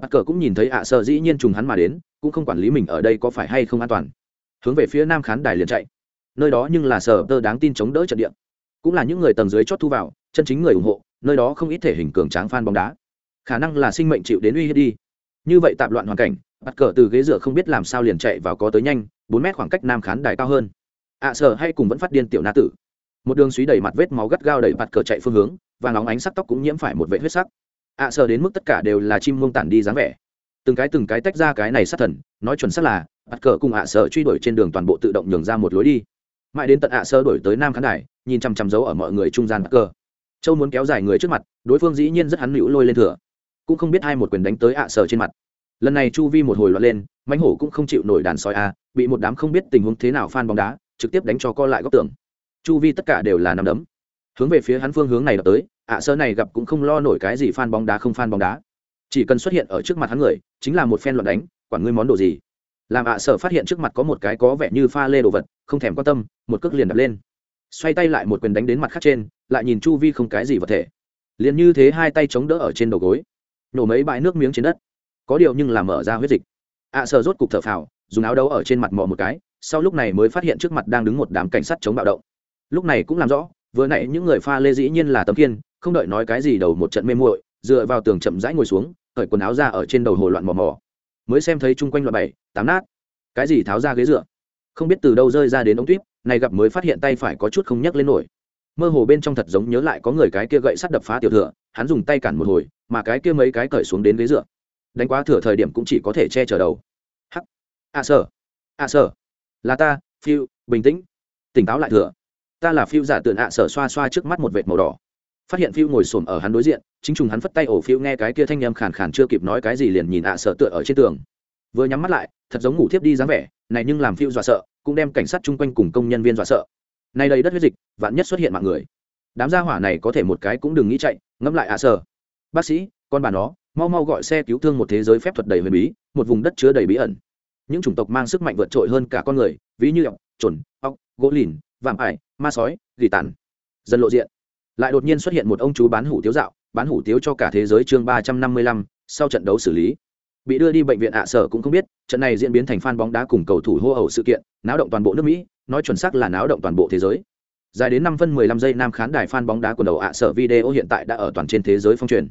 Bắc cờ cũng nhìn thấy ạ sở dĩ nhiên trùng hắn mà đến, cũng không quản lý mình ở đây có phải hay không an toàn hướng về phía nam khán đài liền chạy. Nơi đó nhưng là sở tơ đáng tin chống đỡ trận địa. Cũng là những người tầng dưới chót thu vào chân chính người ủng hộ nơi đó không ít thể hình cường tráng fan bóng đá. Khả năng là sinh mệnh chịu đến uy hiếp đi. Như vậy tạm loạn hoàn cảnh bắt cờ từ ghế dựa không biết làm sao liền chạy vào có tới nhanh bốn mét khoảng cách nam khán đài cao hơn. Ạ à, sở hay cùng vẫn phát điên tiểu na tử. Một đường suý đầy mặt vết máu gắt gao đẩy bạt cờ chạy phương hướng và nóng ánh sắc tóc cũng nhiễm phải một vệ huyết sắc. Ạ à, sở đến mức tất cả đều là chim mông tản đi dáng vẻ. Từng cái từng cái tách ra cái này sát thần nói chuẩn xác là bắt cờ cùng ạ à sở truy đuổi trên đường toàn bộ tự động nhường ra một lối đi. Mãi đến tận ạ sơ đổi tới nam khán đài, nhìn chằm chằm dấu ở mọi người trung gian bắt cờ. Châu muốn kéo dài người trước mặt, đối phương dĩ nhiên rất hắn hữu lôi lên thừa. Cũng không biết hai một quyền đánh tới ạ sơ trên mặt. Lần này chu vi một hồi loạn lên mánh hổ cũng không chịu nổi đàn sói a, bị một đám không biết tình huống thế nào phan bóng đá, trực tiếp đánh cho co lại góc tường. Chu vi tất cả đều là nằm đấm. Hướng về phía hắn phương hướng này đập tới, ạ sơ này gặp cũng không lo nổi cái gì phan bóng đá không phan bóng đá. Chỉ cần xuất hiện ở trước mặt hắn người, chính là một phen loạn đánh, quản ngươi món đồ gì làm ạ sở phát hiện trước mặt có một cái có vẻ như pha lê đồ vật, không thèm quan tâm, một cước liền đập lên. Xoay tay lại một quyền đánh đến mặt khác trên, lại nhìn chu vi không cái gì vật thể. Liền như thế hai tay chống đỡ ở trên đầu gối. Nổ mấy bãi nước miếng trên đất. Có điều nhưng làm mở ra huyết dịch. Ạ sở rốt cục thở phào, dùng áo đấu ở trên mặt mò một cái, sau lúc này mới phát hiện trước mặt đang đứng một đám cảnh sát chống bạo động. Lúc này cũng làm rõ, vừa nãy những người pha lê dĩ nhiên là tấm kiên, không đợi nói cái gì đầu một trận mê muội, dựa vào tường chậm rãi ngồi xuống, cởi quần áo ra ở trên đầu hồ loạn mò mò mới xem thấy chung quanh loại bảy, tám nát. Cái gì tháo ra ghế dựa? Không biết từ đâu rơi ra đến ống tuyếp, này gặp mới phát hiện tay phải có chút không nhấc lên nổi. Mơ hồ bên trong thật giống nhớ lại có người cái kia gậy sắt đập phá tiểu thừa, hắn dùng tay cản một hồi, mà cái kia mấy cái cởi xuống đến ghế dựa. Đánh quá thừa thời điểm cũng chỉ có thể che chở đầu. Hắc. A à sở a à sở là ta, phiêu, bình tĩnh. Tỉnh táo lại thừa. Ta là phiêu giả tượng ạ sở xoa xoa trước mắt một vệt màu đỏ phát hiện phiêu ngồi xổm ở hắn đối diện, chính trùng hắn phất tay ổ phiêu nghe cái kia thanh â m khàn khàn chưa kịp nói cái gì liền nhìn ạ sợ tựa ở trên tường. Vừa nhắm mắt lại, thật giống ngủ thiếp đi dáng vẻ, này nhưng làm phiêu dọa sợ, cũng đem cảnh sát chung quanh cùng công nhân viên dọa sợ. Nay đây đất huyết dịch, vạn nhất xuất hiện mạng người. Đám gia hỏa này có thể một cái cũng đừng nghĩ chạy, ngẫm lại ạ sợ. bác sĩ, con bà nó, mau mau gọi xe cứu thương một thế giới phép thuật đầy huyền bí, một vùng đất chứa đầy bí ẩn. Những chủng tộc mang sức mạnh vượt trội hơn cả con người, ví như ọc trồn ọc gỗ lìn, vạm ải, ma sói, gỉ tàn. Dần lộ diện lại đột nhiên xuất hiện một ông chú bán hủ tiếu dạo bán hủ tiếu cho cả thế giới chương ba trăm năm mươi lăm sau trận đấu xử lý. Bị đưa đi bệnh viện ạ sở cũng không biết trận này diễn biến thành phan bóng đá cùng cầu thủ hô ẩu sự kiện náo động toàn bộ nước mỹ nói chuẩn xác là náo động toàn bộ thế giới. Dài đến năm phân mười lăm giây nam khán đài phan bóng đá của đầu ạ sở video hiện tại đã ở toàn trên thế giới phong truyền.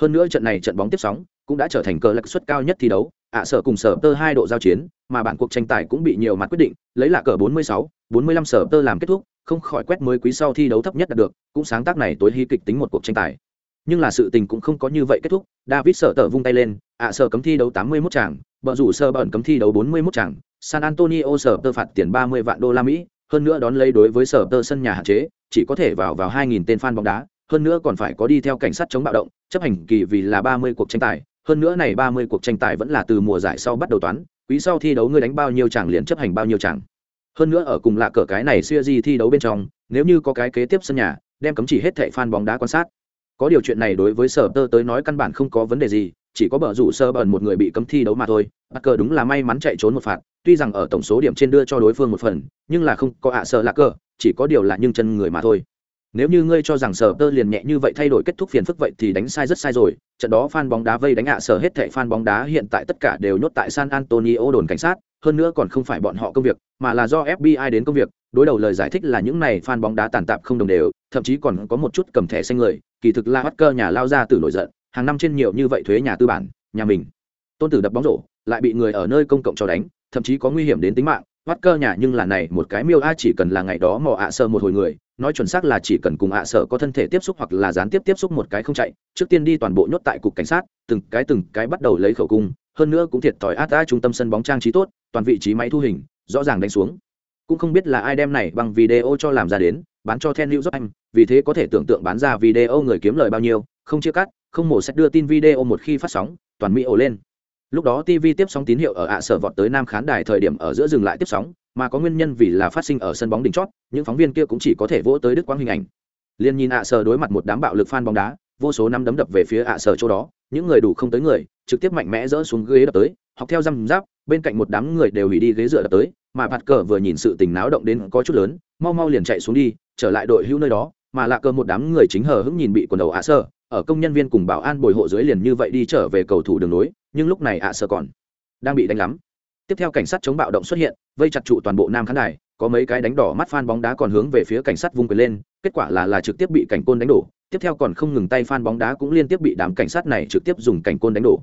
Hơn nữa trận này trận bóng tiếp sóng cũng đã trở thành cờ lạc suất cao nhất thi đấu ạ sở cùng sở tơ hai độ giao chiến mà bản cuộc tranh tài cũng bị nhiều mặt quyết định lấy là cờ 46, 45 sở tơ làm kết thúc không khỏi quét mới quý sau thi đấu thấp nhất đạt được, cũng sáng tác này tối hy kịch tính một cuộc tranh tài. Nhưng là sự tình cũng không có như vậy kết thúc, david sợ tờ vung tay lên, ạ sợ cấm thi đấu 81 tràng bờ rủ sơ bẩn cấm thi đấu 41 tràng, san antonio sợ tơ phạt tiền 30 vạn đô la mỹ, hơn nữa đón lấy đối với sở tơ sân nhà hạn chế, chỉ có thể vào vào 2.000 tên fan bóng đá, hơn nữa còn phải có đi theo cảnh sát chống bạo động, chấp hành kỳ vì là 30 cuộc tranh tài, hơn nữa này 30 cuộc tranh tài vẫn là từ mùa giải sau bắt đầu toán, quý sau thi đấu ngươi đánh bao nhiêu chàng liền chấp hành bao nhiêu chàng hơn nữa ở cùng lạ cờ cái này xuya di thi đấu bên trong, nếu như có cái kế tiếp sân nhà, đem cấm chỉ hết thệ fan bóng đá quan sát. Có điều chuyện này đối với sở tơ tới nói căn bản không có vấn đề gì, chỉ có bờ rủ sơ bẩn một người bị cấm thi đấu mà thôi. Bắt cờ đúng là may mắn chạy trốn một phạt, tuy rằng ở tổng số điểm trên đưa cho đối phương một phần, nhưng là không có ạ à sợ lạc cờ, chỉ có điều là nhưng chân người mà thôi nếu như ngươi cho rằng sở tơ liền nhẹ như vậy thay đổi kết thúc phiền phức vậy thì đánh sai rất sai rồi. Trận đó fan bóng đá vây đánh ạ sở hết thệ fan bóng đá hiện tại tất cả đều nhốt tại san antonio đồn cảnh sát. Hơn nữa còn không phải bọn họ công việc, mà là do fbi đến công việc. Đối đầu lời giải thích là những này fan bóng đá tàn tạp không đồng đều, thậm chí còn có một chút cầm thẻ xanh người. Kỳ thực là bắt cơ nhà lao ra từ nổi giận, hàng năm trên nhiều như vậy thuế nhà tư bản, nhà mình. Tôn tử đập bóng rổ, lại bị người ở nơi công cộng cho đánh, thậm chí có nguy hiểm đến tính mạng. Bắt cơ nhà nhưng là này, một cái miêu a chỉ cần là ngày đó mò ạ sơ một hồi người nói chuẩn xác là chỉ cần cùng ạ sở có thân thể tiếp xúc hoặc là gián tiếp tiếp xúc một cái không chạy, trước tiên đi toàn bộ nhốt tại cục cảnh sát, từng cái từng cái bắt đầu lấy khẩu cung, hơn nữa cũng thiệt thòi át a trung tâm sân bóng trang trí tốt, toàn vị trí máy thu hình, rõ ràng đánh xuống. Cũng không biết là ai đem này bằng video cho làm ra đến, bán cho then lưu giúp anh, vì thế có thể tưởng tượng bán ra video người kiếm lời bao nhiêu, không chia cắt, không mổ sẽ đưa tin video một khi phát sóng, toàn mỹ ổ lên. Lúc đó tv tiếp sóng tín hiệu ở ạ sở vọt tới nam khán đài thời điểm ở giữa dừng lại tiếp sóng mà có nguyên nhân vì là phát sinh ở sân bóng đỉnh chót, những phóng viên kia cũng chỉ có thể vỗ tới đức quang hình ảnh. Liên nhìn ạ sở đối mặt một đám bạo lực fan bóng đá, vô số năm đấm đập về phía ạ sở chỗ đó, những người đủ không tới người, trực tiếp mạnh mẽ dỡ xuống ghế đập tới, học theo răm giáp, bên cạnh một đám người đều hủy đi ghế dựa đập tới, mà bạt cờ vừa nhìn sự tình náo động đến có chút lớn, mau mau liền chạy xuống đi, trở lại đội hữu nơi đó, mà lạ cờ một đám người chính hờ hững nhìn bị quần đầu ạ sở ở công nhân viên cùng bảo an bồi hộ dưới liền như vậy đi trở về cầu thủ đường nối nhưng lúc này ạ sở còn đang bị đánh lắm tiếp theo cảnh sát chống bạo động xuất hiện, vây chặt trụ toàn bộ nam khán đài, có mấy cái đánh đỏ mắt phan bóng đá còn hướng về phía cảnh sát vung quyền lên, kết quả là là trực tiếp bị cảnh côn đánh đổ. Tiếp theo còn không ngừng tay phan bóng đá cũng liên tiếp bị đám cảnh sát này trực tiếp dùng cảnh côn đánh đổ.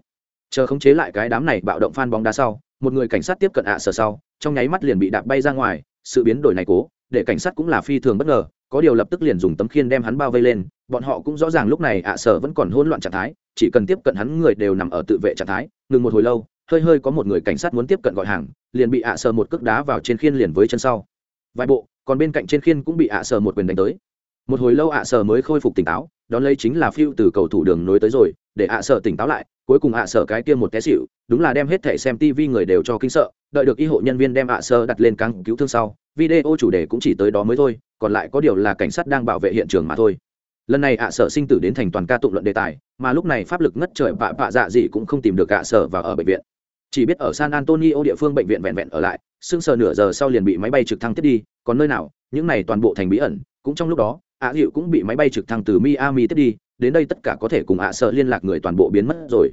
Chờ khống chế lại cái đám này bạo động phan bóng đá sau, một người cảnh sát tiếp cận ạ à sở sau, trong nháy mắt liền bị đạp bay ra ngoài, sự biến đổi này cố, để cảnh sát cũng là phi thường bất ngờ, có điều lập tức liền dùng tấm khiên đem hắn bao vây lên, bọn họ cũng rõ ràng lúc này ạ à sở vẫn còn hỗn loạn trạng thái, chỉ cần tiếp cận hắn người đều nằm ở tự vệ trạng thái, ngừng một hồi lâu hơi hơi có một người cảnh sát muốn tiếp cận gọi hàng, liền bị ạ à một cước đá vào trên khiên liền với chân sau. Vài bộ, còn bên cạnh trên khiên cũng bị ạ sờ một quyền đánh tới. Một hồi lâu ạ sờ mới khôi phục tỉnh táo, đón lấy chính là phiêu từ cầu thủ đường nối tới rồi, để ạ sờ tỉnh táo lại, cuối cùng ạ sờ cái kia một té xịu đúng là đem hết thẻ xem tv người đều cho kinh sợ, đợi được y hộ nhân viên đem ạ sờ đặt lên căng cứu thương sau, video chủ đề cũng chỉ tới đó mới thôi, còn lại có điều là cảnh sát đang bảo vệ hiện trường mà thôi. Lần này ạ sở sinh tử đến thành toàn ca tụng luận đề tài, mà lúc này pháp lực ngất trời bạ bạ dạ gì cũng không tìm được ạ sở và ở bệnh viện chỉ biết ở san antonio địa phương bệnh viện vẹn vẹn ở lại, sưng sờ nửa giờ sau liền bị máy bay trực thăng tiếp đi, còn nơi nào, những này toàn bộ thành bí ẩn, cũng trong lúc đó ạ hiệu cũng bị máy bay trực thăng từ miami tiếp đi, đến đây tất cả có thể cùng ạ sợ liên lạc người toàn bộ biến mất rồi.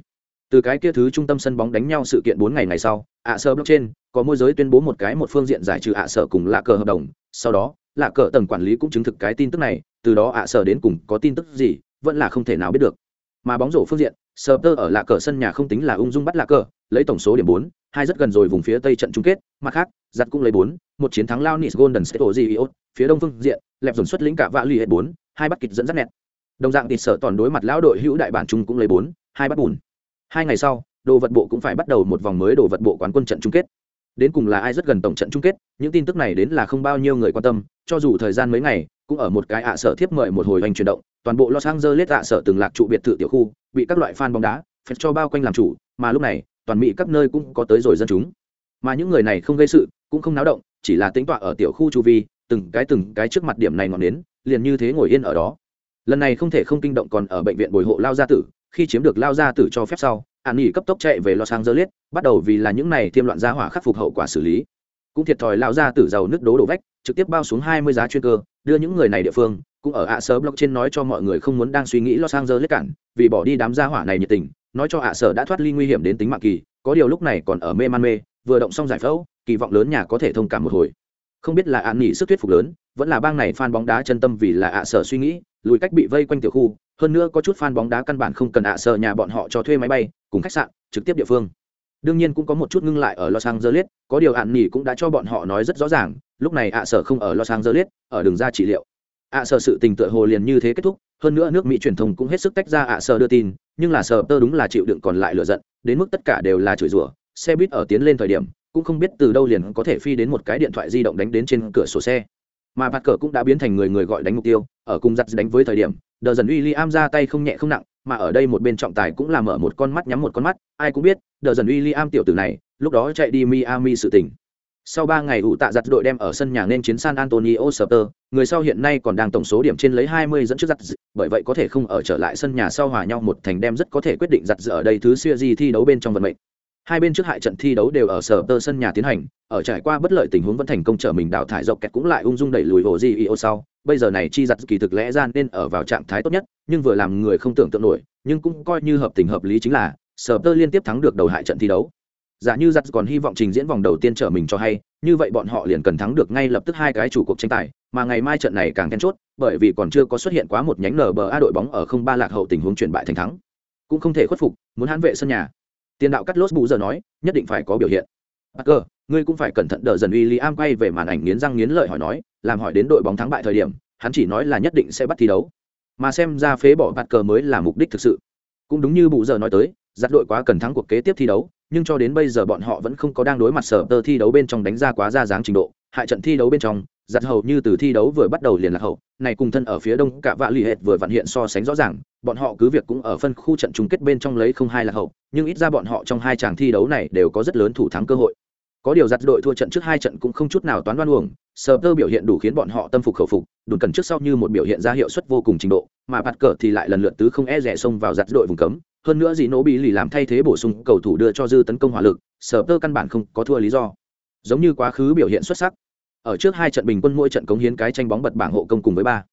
Từ cái kia thứ trung tâm sân bóng đánh nhau sự kiện bốn ngày ngày sau ạ sợ blockchain có môi giới tuyên bố một cái một phương diện giải trừ ạ sợ cùng lạ cờ hợp đồng. Sau đó, lạ cờ tầng quản lý cũng chứng thực cái tin tức này, từ đó ạ sợ đến cùng có tin tức gì, vẫn là không thể nào biết được mà bóng rổ phương diện sờ tơ ở lạ cờ sân nhà không tính là ung dung bắt lạ cờ, lấy tổng số điểm bốn, hai rất gần rồi vùng phía tây trận chung kết, mặt khác giặt cũng lấy bốn, một chiến thắng lao nis golden state oziot phía đông phương diện, lẹp dồn xuất lĩnh cả vạ lì hết bốn, hai bắt kịch dẫn dắt nẹt. Đồng dạng thịt sở toàn đối mặt lão đội hữu đại bản trung cũng lấy bốn, hai bắt bùn. Hai ngày sau, đồ vật bộ cũng phải bắt đầu một vòng mới đồ vật bộ quán quân trận chung kết. Đến cùng là ai rất gần tổng trận chung kết, những tin tức này đến là không bao nhiêu người quan tâm, cho dù thời gian mấy ngày cũng ở một cái ạ sở thiếp mời một hồi hành chuyển động, toàn bộ los angeles ạ sở từng lạc trụ biệt thự tiểu khu, bị các loại fan bóng đá phép cho bao quanh làm chủ, mà lúc này, toàn mỹ các nơi cũng có tới rồi dân chúng. Mà những người này không gây sự, cũng không náo động, chỉ là tính tọa ở tiểu khu chu vi, từng cái từng cái trước mặt điểm này ngọn đến liền như thế ngồi yên ở đó. Lần này không thể không kinh động còn ở bệnh viện bồi hộ lao gia tử, khi chiếm được lao gia tử cho phép sau an nghỉ cấp tốc chạy về los angeles, bắt đầu vì là những này thiêm loạn gia hỏa khắc phục hậu quả xử lý cũng thiệt thòi lao gia tử giàu nước đố đổ vách, trực tiếp bao xuống hai mươi giá chuyên cơ, đưa những người này địa phương, cũng ở ạ sở blockchain nói cho mọi người không muốn đang suy nghĩ los angeles cản vì bỏ đi đám gia hỏa này nhiệt tình, nói cho ạ sở đã thoát ly nguy hiểm đến tính mạng kỳ, có điều lúc này còn ở mê man mê, vừa động xong giải phẫu, kỳ vọng lớn nhà có thể thông cảm một hồi. Không biết là ạ nghỉ sức thuyết phục lớn, vẫn là bang này fan bóng đá chân tâm vì là ạ sở suy nghĩ, lùi cách bị vây quanh tiểu khu, hơn nữa có chút fan bóng đá căn bản không cần ạ sở nhà bọn họ cho thuê máy bay, cùng khách sạn, trực tiếp địa phương đương nhiên cũng có một chút ngưng lại ở los angeles, có điều an nghỉ cũng đã cho bọn họ nói rất rõ ràng, lúc này ạ sở không ở los angeles, ở đường ra trị liệu. Ạ sở sự tình tựa hồ liền như thế kết thúc, hơn nữa nước mỹ truyền thông cũng hết sức tách ra ạ sở đưa tin, nhưng là sở tơ đúng là chịu đựng còn lại lựa giận, đến mức tất cả đều là chửi rủa, xe buýt ở tiến lên thời điểm, cũng không biết từ đâu liền có thể phi đến một cái điện thoại di động đánh đến trên cửa sổ xe. Mà bạt cờ cũng đã biến thành người người gọi đánh mục tiêu, ở cùng giặt đánh với thời điểm đờ dần uy am ra tay không nhẹ không nặng mà ở đây một bên trọng tài cũng là mở một con mắt nhắm một con mắt ai cũng biết đờ dần William tiểu tử này lúc đó chạy đi miami sự tình. Sau ba ngày ủ tạ giặt đội đem ở sân nhà nên chiến san antonio Spurs, người sau hiện nay còn đang tổng số điểm trên lấy 20 dẫn trước giặt bởi vậy có thể không ở trở lại sân nhà sau hòa nhau một thành đem rất có thể quyết định giặt ở đây thứ series thi đấu bên trong vận mệnh hai bên trước hại trận thi đấu đều ở sở tơ sân nhà tiến hành, ở trải qua bất lợi tình huống vẫn thành công trở mình đào thải dọc kẹt cũng lại ung dung đẩy lùi hồ di ô sau. Bây giờ này chi giặt kỳ thực lẽ ra nên ở vào trạng thái tốt nhất, nhưng vừa làm người không tưởng tượng nổi, nhưng cũng coi như hợp tình hợp lý chính là, sở tơ liên tiếp thắng được đầu hại trận thi đấu. Giả như giặt còn hy vọng trình diễn vòng đầu tiên trở mình cho hay, như vậy bọn họ liền cần thắng được ngay lập tức hai cái chủ cuộc tranh tài, mà ngày mai trận này càng then chốt, bởi vì còn chưa có xuất hiện quá một nhánh nba đội bóng ở không ba lạc hậu tình huống chuyển bại thành thắng. Cũng không thể khuất phục, muốn hãn vệ sân nhà tiền đạo cắt lốt bù giờ nói nhất định phải có biểu hiện Parker, ngươi cũng phải cẩn thận đợi dần William quay về màn ảnh nghiến răng nghiến lợi hỏi nói, làm hỏi đến đội bóng thắng bại thời điểm, hắn chỉ nói là nhất định sẽ bắt thi đấu. Mà xem ra phế bỏ Parker mới là mục đích thực sự. Cũng đúng như bù giờ nói tới, dắt đội quá cần thắng cuộc kế tiếp thi đấu, nhưng cho đến bây giờ bọn họ vẫn không có đang đối mặt sở tơ thi đấu bên trong đánh ra quá ra dáng trình độ, hại trận thi đấu bên trong, giặt hầu như từ thi đấu vừa bắt đầu liền là hậu, này cùng thân ở phía đông cả vạ lì hệt vừa vặn hiện so sánh rõ ràng, bọn họ cứ việc cũng ở phân khu trận chung kết bên trong lấy không hai là hậu, nhưng ít ra bọn họ trong hai chàng thi đấu này đều có rất lớn thủ thắng cơ hội. Có điều giặt đội thua trận trước hai trận cũng không chút nào toán đoan uổng, sờ tơ biểu hiện đủ khiến bọn họ tâm phục khẩu phục, đồn cần trước sau như một biểu hiện ra hiệu suất vô cùng trình độ, mà bạt cờ thì lại lần lượt tứ không e rẻ xông vào giặt đội vùng cấm, hơn nữa gì nỗ bị lì làm thay thế bổ sung cầu thủ đưa cho dư tấn công hỏa lực, sờ tơ căn bản không có thua lý do. Giống như quá khứ biểu hiện xuất sắc, ở trước hai trận bình quân mỗi trận cống hiến cái tranh bóng bật bảng hộ công cùng với ba.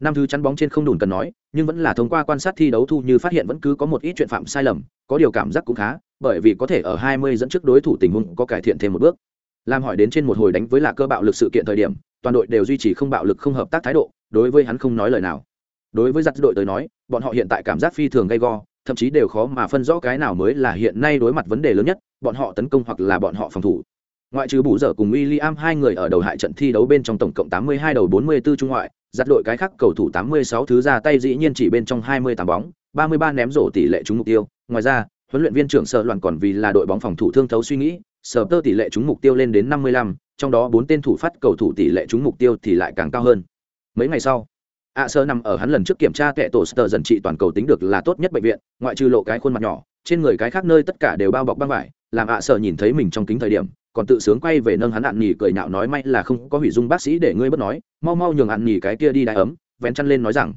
Năm thứ chắn bóng trên không đùn cần nói, nhưng vẫn là thông qua quan sát thi đấu thu như phát hiện vẫn cứ có một ít chuyện phạm sai lầm, có điều cảm giác cũng khá, bởi vì có thể ở 20 dẫn trước đối thủ tình huống có cải thiện thêm một bước. Làm hỏi đến trên một hồi đánh với là cơ bạo lực sự kiện thời điểm, toàn đội đều duy trì không bạo lực không hợp tác thái độ, đối với hắn không nói lời nào. Đối với giặc đội tới nói, bọn họ hiện tại cảm giác phi thường gay go, thậm chí đều khó mà phân rõ cái nào mới là hiện nay đối mặt vấn đề lớn nhất, bọn họ tấn công hoặc là bọn họ phòng thủ ngoại trừ bù dở cùng William hai người ở đầu hại trận thi đấu bên trong tổng cộng 82 đầu 44 trung ngoại, giặt đội cái khác cầu thủ 86 thứ ra tay dĩ nhiên chỉ bên trong 28 bóng, 33 ném rổ tỷ lệ trúng mục tiêu. Ngoài ra, huấn luyện viên trưởng sợ loạn còn vì là đội bóng phòng thủ thương thấu suy nghĩ, sở tơ tỷ lệ trúng mục tiêu lên đến 55, trong đó bốn tên thủ phát cầu thủ tỷ lệ trúng mục tiêu thì lại càng cao hơn. Mấy ngày sau, ạ sơ nằm ở hắn lần trước kiểm tra kệ tổ sơ dần trị toàn cầu tính được là tốt nhất bệnh viện ngoại trừ lộ cái khuôn mặt nhỏ trên người cái khác nơi tất cả đều bao bọc băng vải làm ạ sơ nhìn thấy mình trong kính thời điểm còn tự sướng quay về nâng hắn ạn nhì cười nhạo nói may là không có hủy dung bác sĩ để ngươi bất nói mau mau nhường ạn nhì cái kia đi đái ấm vén chăn lên nói rằng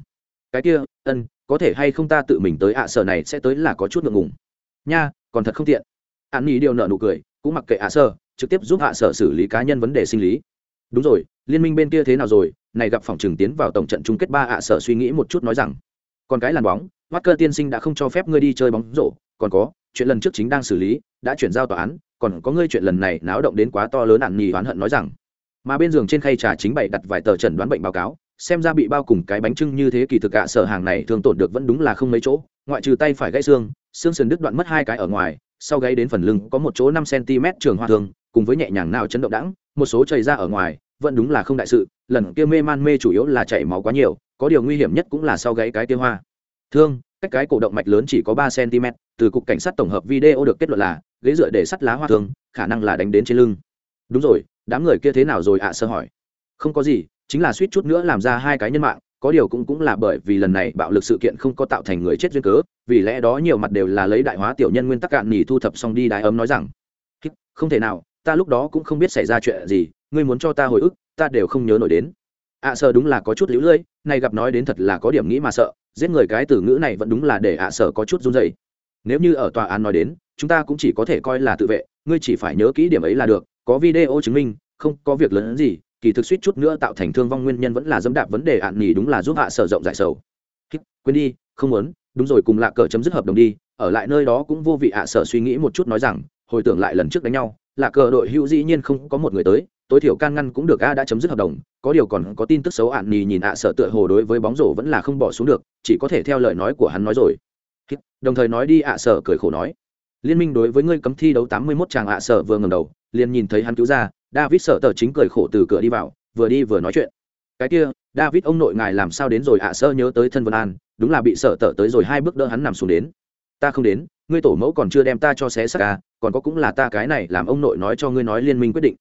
cái kia ân có thể hay không ta tự mình tới ạ sở này sẽ tới là có chút ngượng ngùng. Nha còn thật không tiện. Ạn nhì điều nợ nụ cười cũng mặc kệ ạ sở trực tiếp giúp ạ sở xử lý cá nhân vấn đề sinh lý. Đúng rồi liên minh bên kia thế nào rồi? Này gặp phòng trường tiến vào tổng trận chung kết ba ạ sở suy nghĩ một chút nói rằng còn cái làn bóng Walker tiên sinh đã không cho phép ngươi đi chơi bóng rổ, còn có, chuyện lần trước chính đang xử lý, đã chuyển giao tòa án, còn có ngươi chuyện lần này náo động đến quá to lớn ạn nhì oán hận nói rằng. Mà bên giường trên khay trà chính bày đặt vài tờ trần đoán bệnh báo cáo, xem ra bị bao cùng cái bánh trưng như thế kỳ thực ạ sở hàng này thường tổn được vẫn đúng là không mấy chỗ, ngoại trừ tay phải gãy xương, xương sườn đứt đoạn mất hai cái ở ngoài, sau gáy đến phần lưng có một chỗ năm cm trường hoa thường, cùng với nhẹ nhàng nào chấn động đãng, một số chảy ra ở ngoài, vẫn đúng là không đại sự lần kia mê man mê chủ yếu là chảy máu quá nhiều có điều nguy hiểm nhất cũng là sau gáy cái tiêu hoa thương cách cái cổ động mạch lớn chỉ có ba cm từ cục cảnh sát tổng hợp video được kết luận là ghế dựa để sắt lá hoa thương khả năng là đánh đến trên lưng. Đúng rồi đám người kia thế nào rồi ạ sơ hỏi. Không có gì chính là suýt chút nữa làm ra hai cái nhân mạng có điều cũng cũng là bởi vì lần này bạo lực sự kiện không có tạo thành người chết duyên cớ vì lẽ đó nhiều mặt đều là lấy đại hóa tiểu nhân nguyên tắc cạn nhì thu thập xong đi đái ấm nói rằng không thể nào ta lúc đó cũng không biết xảy ra chuyện gì ngươi muốn cho ta hồi ức ta đều không nhớ nổi đến. Ạ à, sợ đúng là có chút lũ lưỡi này gặp nói đến thật là có điểm nghĩ mà sợ giết người cái từ ngữ này vẫn đúng là để ạ à sợ có chút run dày nếu như ở tòa án nói đến, chúng ta cũng chỉ có thể coi là tự vệ, ngươi chỉ phải nhớ kỹ điểm ấy là được, có video chứng minh, không có việc lớn gì, kỳ thực suýt chút nữa tạo thành thương vong nguyên nhân vẫn là dẫm đạp vấn đề ạn nhì đúng là giúp hạ sở rộng giải sầu. Quên đi, không muốn, đúng rồi cùng lạ cờ chấm dứt hợp đồng đi, ở lại nơi đó cũng vô vị ạ, sở suy nghĩ một chút nói rằng, hồi tưởng lại lần trước đánh nhau là cờ đội hữu dĩ nhiên không có một người tới, tối thiểu can ngăn cũng được a, đã chấm dứt hợp đồng, có điều còn có tin tức xấu ạn nhì nhìn ạ sợ tựa hồ đối với bóng rổ vẫn là không bỏ xuống được, chỉ có thể theo lời nói của hắn nói rồi đồng thời nói đi ạ sợ cười khổ nói. Liên minh đối với ngươi cấm thi đấu tám mươi 81 chàng ạ sợ vừa ngẩng đầu, liền nhìn thấy hắn cứu ra, david sợ tờ chính cười khổ từ cửa đi vào, vừa đi vừa nói chuyện. Cái kia, david ông nội ngài làm sao đến rồi ạ sơ nhớ tới thân vân an, đúng là bị sợ tờ tới rồi, hai bước đỡ hắn nằm xuống đến. Ta không đến, ngươi tổ mẫu còn chưa đem ta cho xé xác ca còn có cũng là ta cái này làm ông nội nói cho ngươi nói liên minh quyết định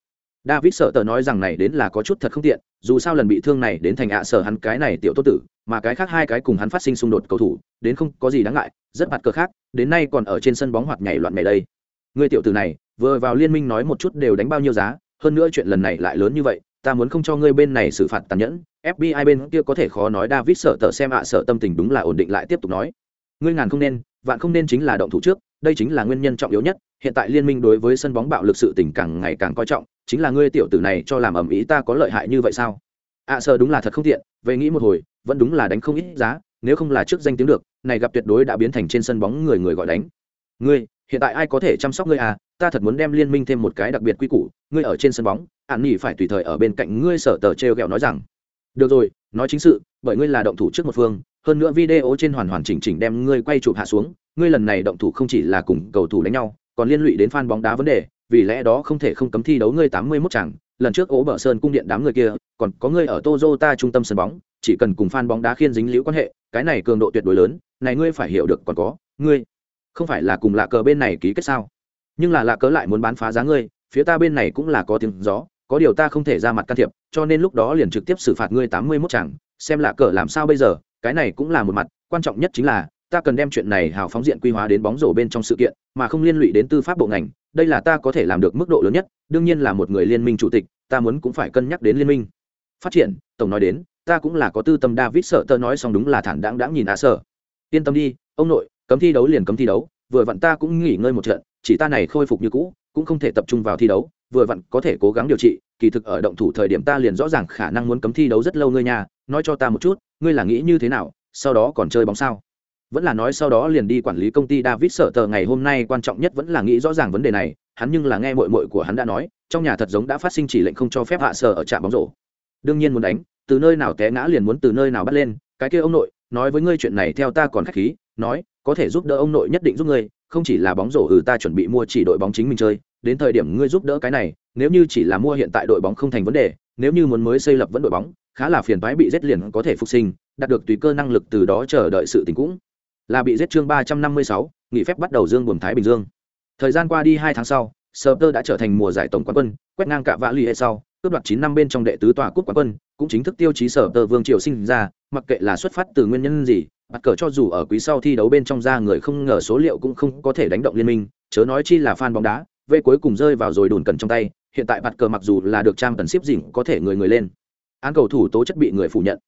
david sợ tờ nói rằng này đến là có chút thật không tiện, dù sao lần bị thương này đến thành ạ sở hắn cái này tiểu tốt tử, mà cái khác hai cái cùng hắn phát sinh xung đột cầu thủ, đến không có gì đáng ngại, rất mặt cờ khác, đến nay còn ở trên sân bóng hoạt nhảy loạn mẹ đây. Ngươi tiểu tử này, vừa vào liên minh nói một chút đều đánh bao nhiêu giá, hơn nữa chuyện lần này lại lớn như vậy, ta muốn không cho ngươi bên này xử phạt tàn nhẫn fbi bên kia có thể khó nói david sợ tờ xem ạ sợ tâm tình đúng là ổn định lại tiếp tục nói. Ngươi ngàn không nên, vạn không nên chính là động thủ trước, đây chính là nguyên nhân trọng yếu nhất, hiện tại liên minh đối với sân bóng bạo lực sự tình càng ngày càng coi trọng chính là ngươi tiểu tử này cho làm ầm ĩ ta có lợi hại như vậy sao? Ạ à, sợ đúng là thật không tiện về nghĩ một hồi vẫn đúng là đánh không ít giá nếu không là trước danh tiếng được này gặp tuyệt đối đã biến thành trên sân bóng người người gọi đánh. Ngươi hiện tại ai có thể chăm sóc ngươi à? Ta thật muốn đem liên minh thêm một cái đặc biệt quy củ ngươi ở trên sân bóng ạn nghỉ phải tùy thời ở bên cạnh ngươi sở tờ t r nói rằng. Được rồi nói chính sự bởi ngươi là động thủ trước một phương hơn nữa video trên hoàn hoàn chỉnh chỉnh đem ngươi quay chụp hạ xuống ngươi lần này động thủ không chỉ là cùng cầu thủ đánh nhau còn liên lụy đến fan bóng đá vấn đề vì lẽ đó không thể không cấm thi đấu ngươi tám mươi 81 chẳng lần trước ố bờ sơn cung điện đám người kia, còn có ngươi ở Toyota trung tâm sân bóng, chỉ cần cùng fan bóng đá khiên dính liễu quan hệ, cái này cường độ tuyệt đối lớn, này ngươi phải hiểu được còn có, ngươi, không phải là cùng lạ cờ bên này ký kết sao? Nhưng là lạ cờ lại muốn bán phá giá ngươi, phía ta bên này cũng là có tiếng gió, có điều ta không thể ra mặt can thiệp, cho nên lúc đó liền trực tiếp xử phạt ngươi tám mươi 81 chẳng xem lạ cờ làm sao bây giờ, cái này cũng là một mặt, quan trọng nhất chính là, ta cần đem chuyện này hào phóng diện quy hóa đến bóng rổ bên trong sự kiện, mà không liên lụy đến tư pháp bộ ngành đây là ta có thể làm được mức độ lớn nhất, đương nhiên là một người liên minh chủ tịch, ta muốn cũng phải cân nhắc đến liên minh. Phát triển, tổng nói đến, ta cũng là có tư tâm david sợ tơ nói xong đúng là thản đáng đáng nhìn á sợ yên tâm đi, ông nội, cấm thi đấu liền cấm thi đấu, vừa vặn ta cũng nghỉ ngơi một trận, chỉ ta này khôi phục như cũ, cũng không thể tập trung vào thi đấu, vừa vặn có thể cố gắng điều trị, kỳ thực ở động thủ thời điểm ta liền rõ ràng khả năng muốn cấm thi đấu rất lâu ngươi nhà nói cho ta một chút, ngươi là nghĩ như thế nào, sau đó còn chơi bóng sao? Vẫn là nói sau đó liền đi quản lý công ty david sợ tờ ngày hôm nay quan trọng nhất vẫn là nghĩ rõ ràng vấn đề này, hắn nhưng là nghe mội mội của hắn đã nói, trong nhà thật giống đã phát sinh chỉ lệnh không cho phép hạ sở ở trạm bóng rổ. Đương nhiên muốn đánh, từ nơi nào té ngã liền muốn từ nơi nào bắt lên, cái kia ông nội, nói với ngươi chuyện này theo ta còn khách khí, nói, có thể giúp đỡ ông nội nhất định giúp ngươi, không chỉ là bóng rổ ừ ta chuẩn bị mua chỉ đội bóng chính mình chơi, đến thời điểm ngươi giúp đỡ cái này, nếu như chỉ là mua hiện tại đội bóng không thành vấn đề, nếu như muốn mới xây lập vẫn đội bóng, khá là phiền toái bị giết liền có thể phục sinh, đạt được tùy cơ năng lực từ đó chờ đợi sự tình cũng là bị giết chương ba trăm năm mươi sáu, nghỉ phép bắt đầu dương buồm thái bình dương. Thời gian qua đi hai tháng sau sơ đã trở thành mùa giải tổng quán quân, quét ngang cả vã l ì hệ sau, cướp đoạt chín năm bên trong đệ tứ tòa cúp quán quân, cũng chính thức tiêu chí sở tơ vương triều sinh ra, mặc kệ là xuất phát từ nguyên nhân gì, bắt cờ cho dù ở quý sau thi đấu bên trong ra người không ngờ số liệu cũng không có thể đánh động liên minh, chớ nói chi là fan bóng đá về cuối cùng rơi vào rồi đùn cần trong tay, hiện tại bạt cờ mặc dù là được trang tần ship dỉnh có thể người người lên. Án cầu thủ tố chất bị người phủ nhận.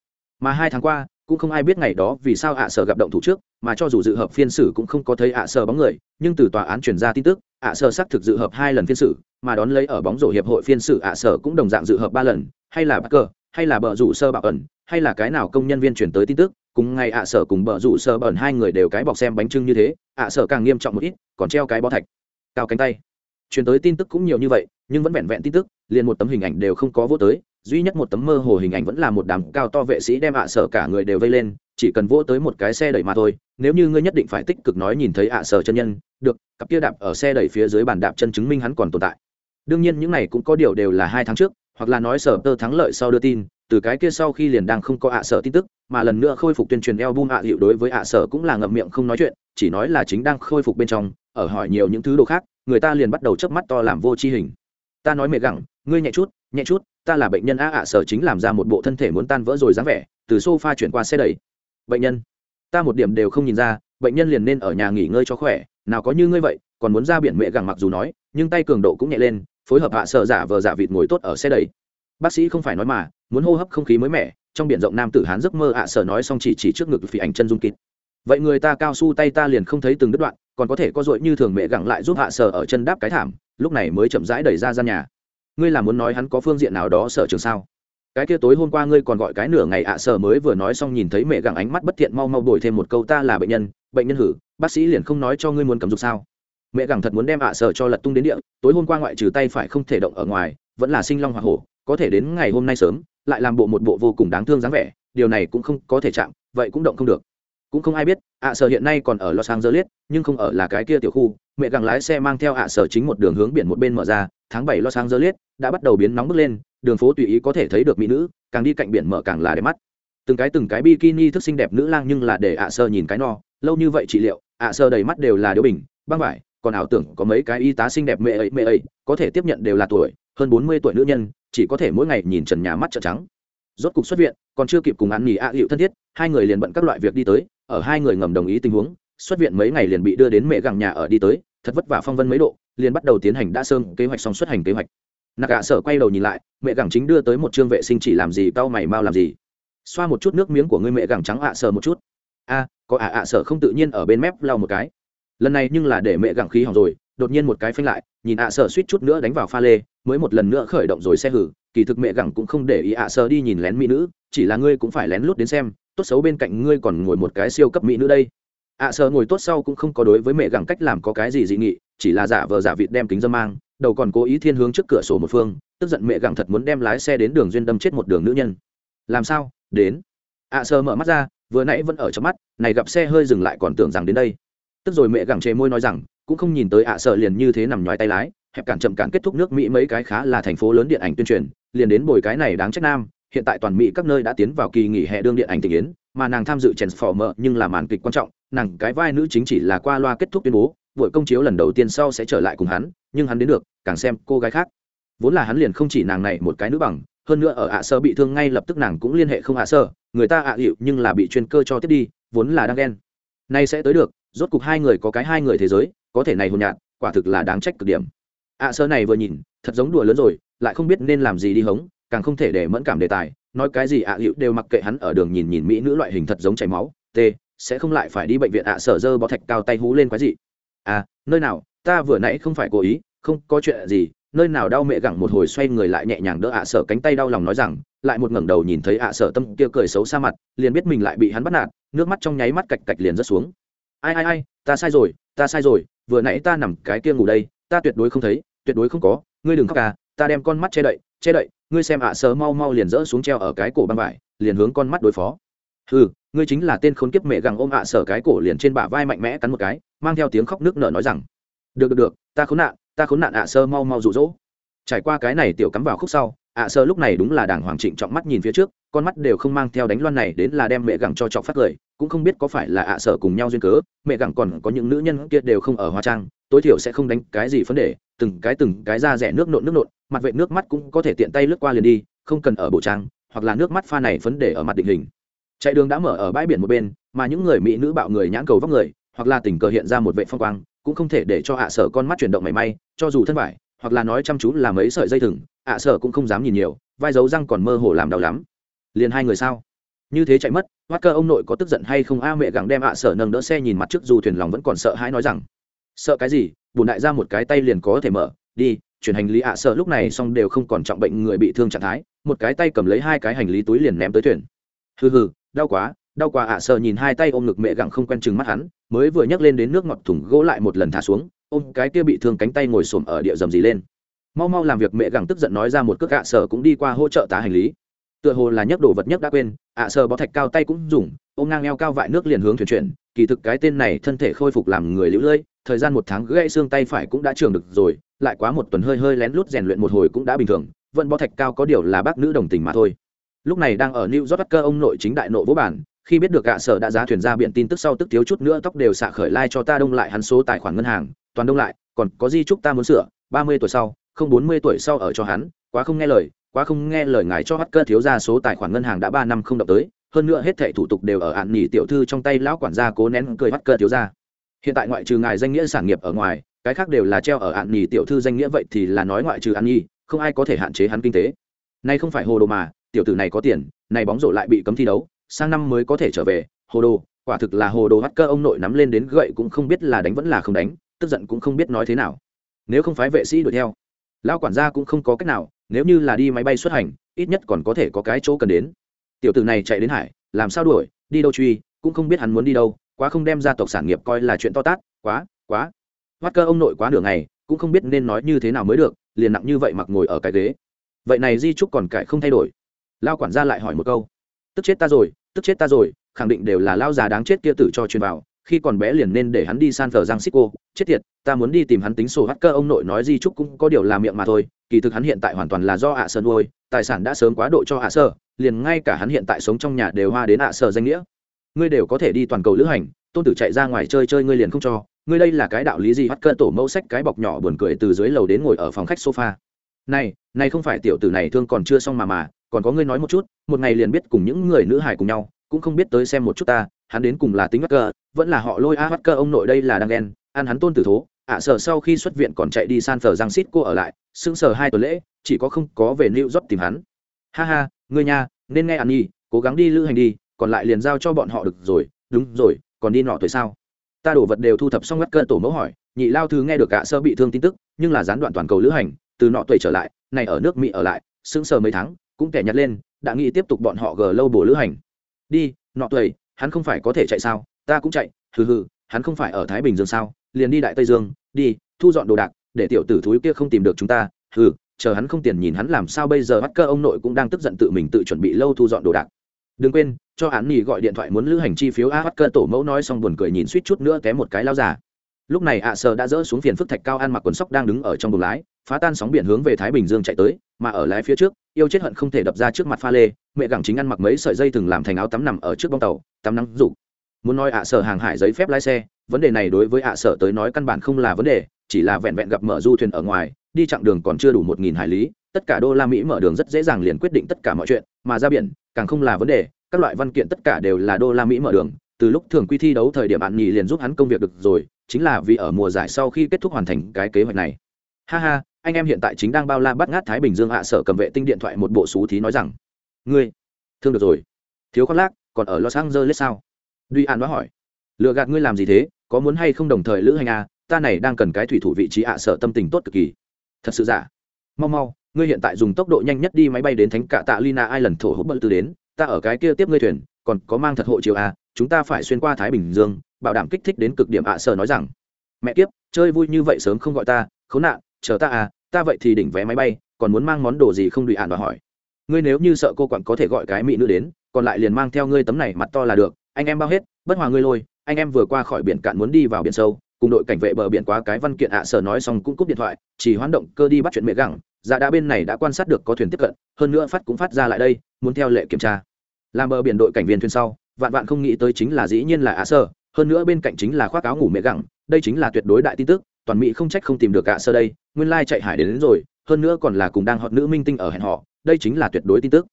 Mà hai tháng qua cũng không ai biết ngày đó vì sao ạ sở gặp động thủ trước, mà cho dù dự hợp phiên xử cũng không có thấy ạ sở bóng người, nhưng từ tòa án chuyển ra tin tức, ạ sở xác thực dự hợp hai lần phiên xử, mà đón lấy ở bóng rổ hiệp hội phiên xử ạ sở cũng đồng dạng dự hợp ba lần, hay là bắc cờ hay là bờ rủ sơ bảo ẩn, hay là cái nào công nhân viên chuyển tới tin tức, cùng ngày ạ sở cùng bờ rủ sơ bẩn hai người đều cái bọc xem bánh trưng như thế, ạ sở càng nghiêm trọng một ít, còn treo cái bó thạch, cao cánh tay. Chuyển tới tin tức cũng nhiều như vậy, nhưng vẫn vẹn vẹn tin tức, liền một tấm hình ảnh đều không có vô tới duy nhất một tấm mơ hồ hình ảnh vẫn là một đám cao to vệ sĩ đem ạ sở cả người đều vây lên, chỉ cần vỗ tới một cái xe đẩy mà thôi, nếu như ngươi nhất định phải tích cực nói nhìn thấy ạ sở chân nhân, được, cặp kia đạp ở xe đẩy phía dưới bàn đạp chân chứng minh hắn còn tồn tại. Đương nhiên những này cũng có điều đều là hai tháng trước, hoặc là nói sở tơ thắng lợi sau đưa tin, từ cái kia sau khi liền đang không có ạ sở tin tức, mà lần nữa khôi phục tuyên truyền eo bum ạ hiệu đối với ạ sở cũng là ngậm miệng không nói chuyện, chỉ nói là chính đang khôi phục bên trong, ở hỏi nhiều những thứ đồ khác, người ta liền bắt đầu chớp mắt to làm vô chi hình. Ta nói mệt gẳng, ngươi nhẹ chút nhẹ chút, ta là bệnh nhân a ạ, sở chính làm ra một bộ thân thể muốn tan vỡ rồi dáng vẻ, từ sofa chuyển qua xe đẩy. Bệnh nhân, ta một điểm đều không nhìn ra, bệnh nhân liền nên ở nhà nghỉ ngơi cho khỏe, nào có như ngươi vậy, còn muốn ra biển mẹ gẳng mặc dù nói, nhưng tay cường độ cũng nhẹ lên, phối hợp hạ sợ giả vờ giả vịt ngồi tốt ở xe đẩy. Bác sĩ không phải nói mà, muốn hô hấp không khí mới mẻ, trong biển rộng nam tử hán giấc mơ ạ, sở nói xong chỉ chỉ trước ngực phỉ ảnh chân dung kịt vậy người ta cao su tay ta liền không thấy từng đứt đoạn, còn có thể có dội như thường mẹ gặng lại giúp hạ sở ở chân đáp cái thảm, lúc này mới chậm rãi đẩy ra gian nhà ngươi là muốn nói hắn có phương diện nào đó sở trường sao? Cái kia tối hôm qua ngươi còn gọi cái nửa ngày ạ, sở mới vừa nói xong nhìn thấy mẹ gặng ánh mắt bất thiện mau mau đổi thêm một câu, ta là bệnh nhân bệnh nhân hử, bác sĩ liền không nói cho ngươi muốn cầm dục sao? Mẹ gặng thật muốn đem ạ, sở cho lật tung đến địa, tối hôm qua ngoại trừ tay phải không thể động ở ngoài, vẫn là sinh long hoa hổ, có thể đến ngày hôm nay sớm, lại làm bộ một bộ vô cùng đáng thương dáng vẻ, điều này cũng không có thể chạm, vậy cũng động không được. Cũng không ai biết, ạ, sở hiện nay còn ở los angeles, nhưng không ở là cái kia tiểu khu mẹ gặng lái xe mang theo ạ sở chính một đường hướng biển một bên mở ra, tháng bảy lo sang dơ liết đã bắt đầu biến nóng bước lên, đường phố tùy ý có thể thấy được mỹ nữ, càng đi cạnh biển mở càng là đẹp mắt. Từng cái từng cái bikini thức xinh đẹp nữ lang nhưng là để ạ sơ nhìn cái no, lâu như vậy trị liệu, ạ sơ đầy mắt đều là điếu bình, băng vải, còn ảo tưởng có mấy cái y tá xinh đẹp mẹ ấy mẹ ấy, có thể tiếp nhận đều là tuổi, hơn bốn mươi tuổi nữ nhân, chỉ có thể mỗi ngày nhìn trần nhà mắt trợn trắng. Rốt cục xuất viện, còn chưa kịp cùng ăn nghỉ ạ hiệu thân thiết, hai người liền bận các loại việc đi tới, ở hai người ngầm đồng ý tình huống xuất viện mấy ngày liền bị đưa đến mẹ gặng nhà ở đi tới, thật vất vả phong vân mấy độ, liền bắt đầu tiến hành đã sơn kế hoạch xong xuất hành kế hoạch. Nạc ạ sở quay đầu nhìn lại, mẹ gẳng chính đưa tới một chương vệ sinh chỉ làm gì, cau mày mau làm gì. Xoa một chút nước miếng của ngươi mẹ gẳng trắng ạ sở một chút. A, có ạ ạ sở không tự nhiên ở bên mép lau một cái. Lần này nhưng là để mẹ gẳng khí hỏng rồi, đột nhiên một cái phanh lại, nhìn ạ sở suýt chút nữa đánh vào pha lê, mới một lần nữa khởi động rồi xe hử. Kỳ thực mẹ gẳng cũng không để ý ạ sở đi nhìn lén mỹ nữ, chỉ là ngươi cũng phải lén lút đến xem, tốt xấu bên cạnh ngươi còn ngồi một cái siêu cấp mỹ nữ đây ạ à, sợ ngồi tốt sau cũng không có đối với mẹ gẳng cách làm có cái gì dị nghị, chỉ là giả vờ giả vịt đem kính dâm mang, đầu còn cố ý thiên hướng trước cửa sổ một phương, tức giận mẹ gặng thật muốn đem lái xe đến đường duyên đâm chết một đường nữ nhân. Làm sao? Đến. ạ à, sợ mở mắt ra, vừa nãy vẫn ở trong mắt, này gặp xe hơi dừng lại còn tưởng rằng đến đây. Tức rồi mẹ gặng chề môi nói rằng, cũng không nhìn tới ạ à, sợ liền như thế nằm nhói tay lái, hẹp cản chậm cản kết thúc nước mỹ mấy cái khá là thành phố lớn điện ảnh tuyên truyền, liền đến bồi cái này đáng trách nam, hiện tại toàn mỹ các nơi đã tiến vào kỳ nghỉ hè đương điện ảnh tình yến, mà nàng tham dự triển phò mợ nhưng là màn kịch quan trọng nàng cái vai nữ chính chỉ là qua loa kết thúc tuyên bố, buổi công chiếu lần đầu tiên sau sẽ trở lại cùng hắn, nhưng hắn đến được, càng xem cô gái khác. Vốn là hắn liền không chỉ nàng này một cái nữ bằng, hơn nữa ở ạ sơ bị thương ngay lập tức nàng cũng liên hệ không ạ sơ, người ta ạ hiệu nhưng là bị chuyên cơ cho tiếp đi, vốn là đang ghen. Nay sẽ tới được, rốt cục hai người có cái hai người thế giới, có thể này hồn nhạt quả thực là đáng trách cực điểm. Ạ sơ này vừa nhìn, thật giống đùa lớn rồi, lại không biết nên làm gì đi hống, càng không thể để mẫn cảm đề tài, nói cái gì ạ hiệu đều mặc kệ hắn ở đường nhìn nhìn mỹ nữ loại hình thật giống chảy máu t sẽ không lại phải đi bệnh viện ạ sở dơ bó thạch cao tay hú lên quái gì à nơi nào, ta vừa nãy không phải cố ý, không có chuyện gì, nơi nào đau mẹ gẳng một hồi xoay người lại nhẹ nhàng đỡ ạ sở cánh tay đau lòng nói rằng, lại một ngẩng đầu nhìn thấy ạ sở tâm kia cười xấu xa mặt, liền biết mình lại bị hắn bắt nạt, nước mắt trong nháy mắt cạch cạch liền rớt xuống. Ai ai ai, ta sai rồi, ta sai rồi, vừa nãy ta nằm cái kia ngủ đây, ta tuyệt đối không thấy, tuyệt đối không có, ngươi đừng khóc à ta đem con mắt che đậy che đậy, ngươi xem ạ sở mau mau liền rỡ xuống treo ở cái cổ băng vải, liền hướng con mắt đối phó. Ừ ngươi chính là tên khốn kiếp mẹ gằng ôm ạ sở cái cổ liền trên bả vai mạnh mẽ cắn một cái, mang theo tiếng khóc nước nở nói rằng, được được được, ta khốn nạn, ta khốn nạn ạ sơ mau mau rụ rỗ trải qua cái này tiểu cắm vào khúc sau, ạ sơ lúc này đúng là đàng hoàng trịnh trọng mắt nhìn phía trước, con mắt đều không mang theo đánh loan này đến là đem mẹ gẳng cho chọc phát cười, cũng không biết có phải là ạ sở cùng nhau duyên cớ, mẹ gẳng còn có những nữ nhân kia đều không ở hoa trang, tối thiểu sẽ không đánh cái gì vấn đề, từng cái từng cái ra rẻ nước nộn nước nộn, mặt vệ nước mắt cũng có thể tiện tay lướt qua liền đi, không cần ở bộ trang, hoặc là nước mắt pha này vấn đề ở mặt định hình chạy đường đã mở ở bãi biển một bên, mà những người mỹ nữ bạo người nhãn cầu vóc người, hoặc là tình cờ hiện ra một vệ phong quang, cũng không thể để cho ạ sở con mắt chuyển động mảy may, cho dù thân vải, hoặc là nói chăm chú là mấy sợi dây thừng, ạ sở cũng không dám nhìn nhiều, vai dấu răng còn mơ hồ làm đau lắm. Liền hai người sao? Như thế chạy mất hoắt cơ ông nội có tức giận hay không? A mẹ gắng đem ạ sở nâng đỡ xe nhìn mặt trước dù thuyền lòng vẫn còn sợ hãi nói rằng, sợ cái gì? Bùn đại ra một cái tay liền có thể mở, đi, chuyển hành lý ạ sợ lúc này xong đều không còn trọng bệnh người bị thương trạng thái, một cái tay cầm lấy hai cái hành lý túi liền ném tới thuyền. Hừ hừ đau quá đau quá ạ sợ nhìn hai tay ôm ngực mẹ gặng không quen chừng mắt hắn, mới vừa nhấc lên đến nước ngọt thùng gỗ lại một lần thả xuống, ôm cái kia bị thương cánh tay ngồi xổm ở địa dầm gì lên. Mau mau làm việc mẹ gặng tức giận nói ra một cước ạ sợ cũng đi qua hỗ trợ tá hành lý. Tựa hồ là nhấc đồ vật nhất đã quên, ạ sợ bó thạch cao tay cũng dùng, ôm ngang eo cao vại nước liền hướng thuyền chuyển, kỳ thực cái tên này thân thể khôi phục làm người lũ lưỡi thời gian một tháng gãy xương tay phải cũng đã trường được rồi, lại quá một tuần hơi hơi lén lút rèn luyện một hồi cũng đã bình thường, vẫn bó thạch cao có điều là bác nữ đồng tình mà thôi lúc này đang ở new york cơ ông nội chính đại nộ vũ bản khi biết được gạ sở đã giá thuyền ra biển tin tức sau tức thiếu chút nữa tóc đều xạ khởi lai、like、cho ta đông lại hắn số tài khoản ngân hàng, toàn đông lại, còn có di chúc ta muốn sửa, ba mươi tuổi sau, không bốn mươi tuổi sau ở cho hắn, quá không nghe lời, quá không nghe lời ngài cho hát cơ thiếu ra số tài khoản ngân hàng đã ba năm không động tới, hơn nữa hết thảy thủ tục đều ở ạn nhỉ tiểu thư trong tay lão quản gia cố nén cười hát cơ thiếu ra. Hiện tại ngoại trừ ngài danh nghĩa sản nghiệp ở ngoài, cái khác đều là treo ở ạn nhỉ tiểu thư danh nghĩa vậy thì là nói ngoại trừ an nhi không ai có thể hạn chế hắn kinh tế. Nay không phải hồ đồ mà tiểu tử này có tiền, này bóng rổ lại bị cấm thi đấu, sang năm mới có thể trở về, hồ đồ, quả thực là hồ đồ hắt cơ ông nội nắm lên đến gậy cũng không biết là đánh vẫn là không đánh, tức giận cũng không biết nói thế nào. Nếu không phái vệ sĩ đuổi theo, lão quản gia cũng không có cách nào, nếu như là đi máy bay xuất hành, ít nhất còn có thể có cái chỗ cần đến. Tiểu tử này chạy đến hải, làm sao đuổi, đi đâu truy, cũng không biết hắn muốn đi đâu, quá không đem gia tộc sản nghiệp coi là chuyện to tát, quá quá. Hoắt cơ ông nội quá nửa ngày, cũng không biết nên nói như thế nào mới được, liền nặng như vậy mặc ngồi ở cái ghế. Vậy này di trúc còn cải không thay đổi lao quản gia lại hỏi một câu. Tức chết ta rồi, tức chết ta rồi, khẳng định đều là lao già đáng chết kia tử cho truyền vào, khi còn bé liền nên để hắn đi san thờ giang xích cô. Chết tiệt, ta muốn đi tìm hắn tính sổ hắt cơ ông nội nói di trúc cũng có điều làm miệng mà thôi, kỳ thực hắn hiện tại hoàn toàn là do ạ à sơn nuôi, tài sản đã sớm quá độ cho ạ sơ, liền ngay cả hắn hiện tại sống trong nhà đều hoa đến ạ sơ danh nghĩa. Ngươi đều có thể đi toàn cầu lữ hành, tôn tử chạy ra ngoài chơi chơi ngươi liền không cho, ngươi đây là cái đạo lý gì? Hắt cơ tổ mẫu sách cái bọc nhỏ buồn cười từ dưới lầu đến ngồi ở phòng khách sofa này này không phải tiểu tử này thương còn chưa xong mà mà còn có ngươi nói một chút một ngày liền biết cùng những người nữ hải cùng nhau cũng không biết tới xem một chút ta hắn đến cùng là tính bắt cơ vẫn là họ lôi a bắt cơ ông nội đây là đang ghen ăn hắn tôn tử thố ạ à, sở sau khi xuất viện còn chạy đi san phờ giang xít cô ở lại sững sờ hai tuần lễ chỉ có không có về new york tìm hắn. Ha ha ngươi nha nên nghe ăn nhi cố gắng đi lữ hành đi còn lại liền giao cho bọn họ được rồi đúng rồi còn đi nọ tuổi sao? Ta đổ vật đều thu thập xong ngắt cơ tổ mẫu hỏi nhị lao thư nghe được cả sơ bị thương tin tức nhưng là gián đoạn toàn cầu lữ hành từ nọ tuổi trở lại, này ở nước mỹ ở lại, sững sờ mấy tháng, cũng kẻ nhặt lên, đã nghĩ tiếp tục bọn họ gờ lâu bổ lữ hành. Đi, nọ tuổi hắn không phải có thể chạy sao? Ta cũng chạy, hừ hừ, hắn không phải ở thái bình dương sao? Liền đi đại tây dương, đi, thu dọn đồ đạc, để tiểu tử thúi kia không tìm được chúng ta. Hừ, chờ hắn không tiền nhìn hắn làm sao bây giờ? Bắt cơ ông nội cũng đang tức giận tự mình tự chuẩn bị lâu thu dọn đồ đạc. Đừng quên, cho hắn nghỉ gọi điện thoại muốn lữ hành chi phiếu. A, bắt cơ tổ mẫu nói xong buồn cười nhìn suýt chút nữa té một cái lao giả lúc này ạ à sờ đã dỡ xuống phiền phức thạch cao ăn mặc quần sóc đang đứng ở trong buồng lái phá tan sóng biển hướng về thái bình dương chạy tới, mà ở lái phía trước, yêu chết hận không thể đập ra trước mặt pha lê, mẹ gẳng chính ăn mặc mấy sợi dây thừng làm thành áo tắm nằm ở trước bong tàu, tắm nắng rủ. Muốn nói ạ à sở hàng hải giấy phép lái xe, vấn đề này đối với ạ à sở tới nói căn bản không là vấn đề, chỉ là vẹn vẹn gặp mở du thuyền ở ngoài, đi chặng đường còn chưa đủ một nghìn hải lý, tất cả đô la mỹ mở đường rất dễ dàng liền quyết định tất cả mọi chuyện, mà ra biển, càng không là vấn đề, các loại văn kiện tất cả đều là đô la mỹ mở đường, từ lúc thường quy thi đấu thời điểm bạn nhì liền giúp hắn công việc được rồi, chính là vì ở mùa giải sau khi kết thúc hoàn thành cái kế hoạch này. Ha ha anh em hiện tại chính đang bao la bắt ngát thái bình dương hạ sở cầm vệ tinh điện thoại một bộ xú thí nói rằng, ngươi, thương được rồi. Thiếu khoác lác, còn ở los angeles sao? Duy an đã hỏi lựa gạt ngươi làm gì thế? Có muốn hay không đồng thời lữ hành à? Ta này đang cần cái thủy thủ vị trí hạ sở tâm tình tốt cực kỳ. Thật sự giả mau mau, ngươi hiện tại dùng tốc độ nhanh nhất đi máy bay đến thánh cả tạ lina ai lần thổ hốt bận từ đến. Ta ở cái kia tiếp ngươi thuyền, còn có mang thật hộ chiều à? Chúng ta phải xuyên qua thái bình dương, bảo đảm kích thích đến cực điểm ạ, sở nói rằng, mẹ kiếp, chơi vui như vậy sớm không gọi ta, khốn nạn, chờ ta à? Ta vậy thì đỉnh vé máy bay, còn muốn mang món đồ gì không đùi ạn và hỏi. Ngươi nếu như sợ cô quặn có thể gọi cái mỹ nữ đến, còn lại liền mang theo ngươi tấm này mặt to là được, anh em bao hết, bất hòa ngươi lôi, anh em vừa qua khỏi biển cạn muốn đi vào biển sâu, cùng đội cảnh vệ bờ biển quá cái văn kiện ạ sở nói xong cũng cúp điện thoại, chỉ hoán động cơ đi bắt chuyện mẹ gẳng dạ đã bên này đã quan sát được có thuyền tiếp cận, hơn nữa phát cũng phát ra lại đây, muốn theo lệ kiểm tra. Làm bờ biển đội cảnh viên thuyền sau, vạn vạn không nghĩ tới chính là dĩ nhiên là ạ sở, hơn nữa bên cạnh chính là khoác áo ngủ mẹ gẳng, đây chính là tuyệt đối đại tin tức toàn mỹ không trách không tìm được ạ sơ đây nguyên lai chạy hải đến, đến rồi hơn nữa còn là cùng đang họ nữ minh tinh ở hẹn họ đây chính là tuyệt đối tin tức.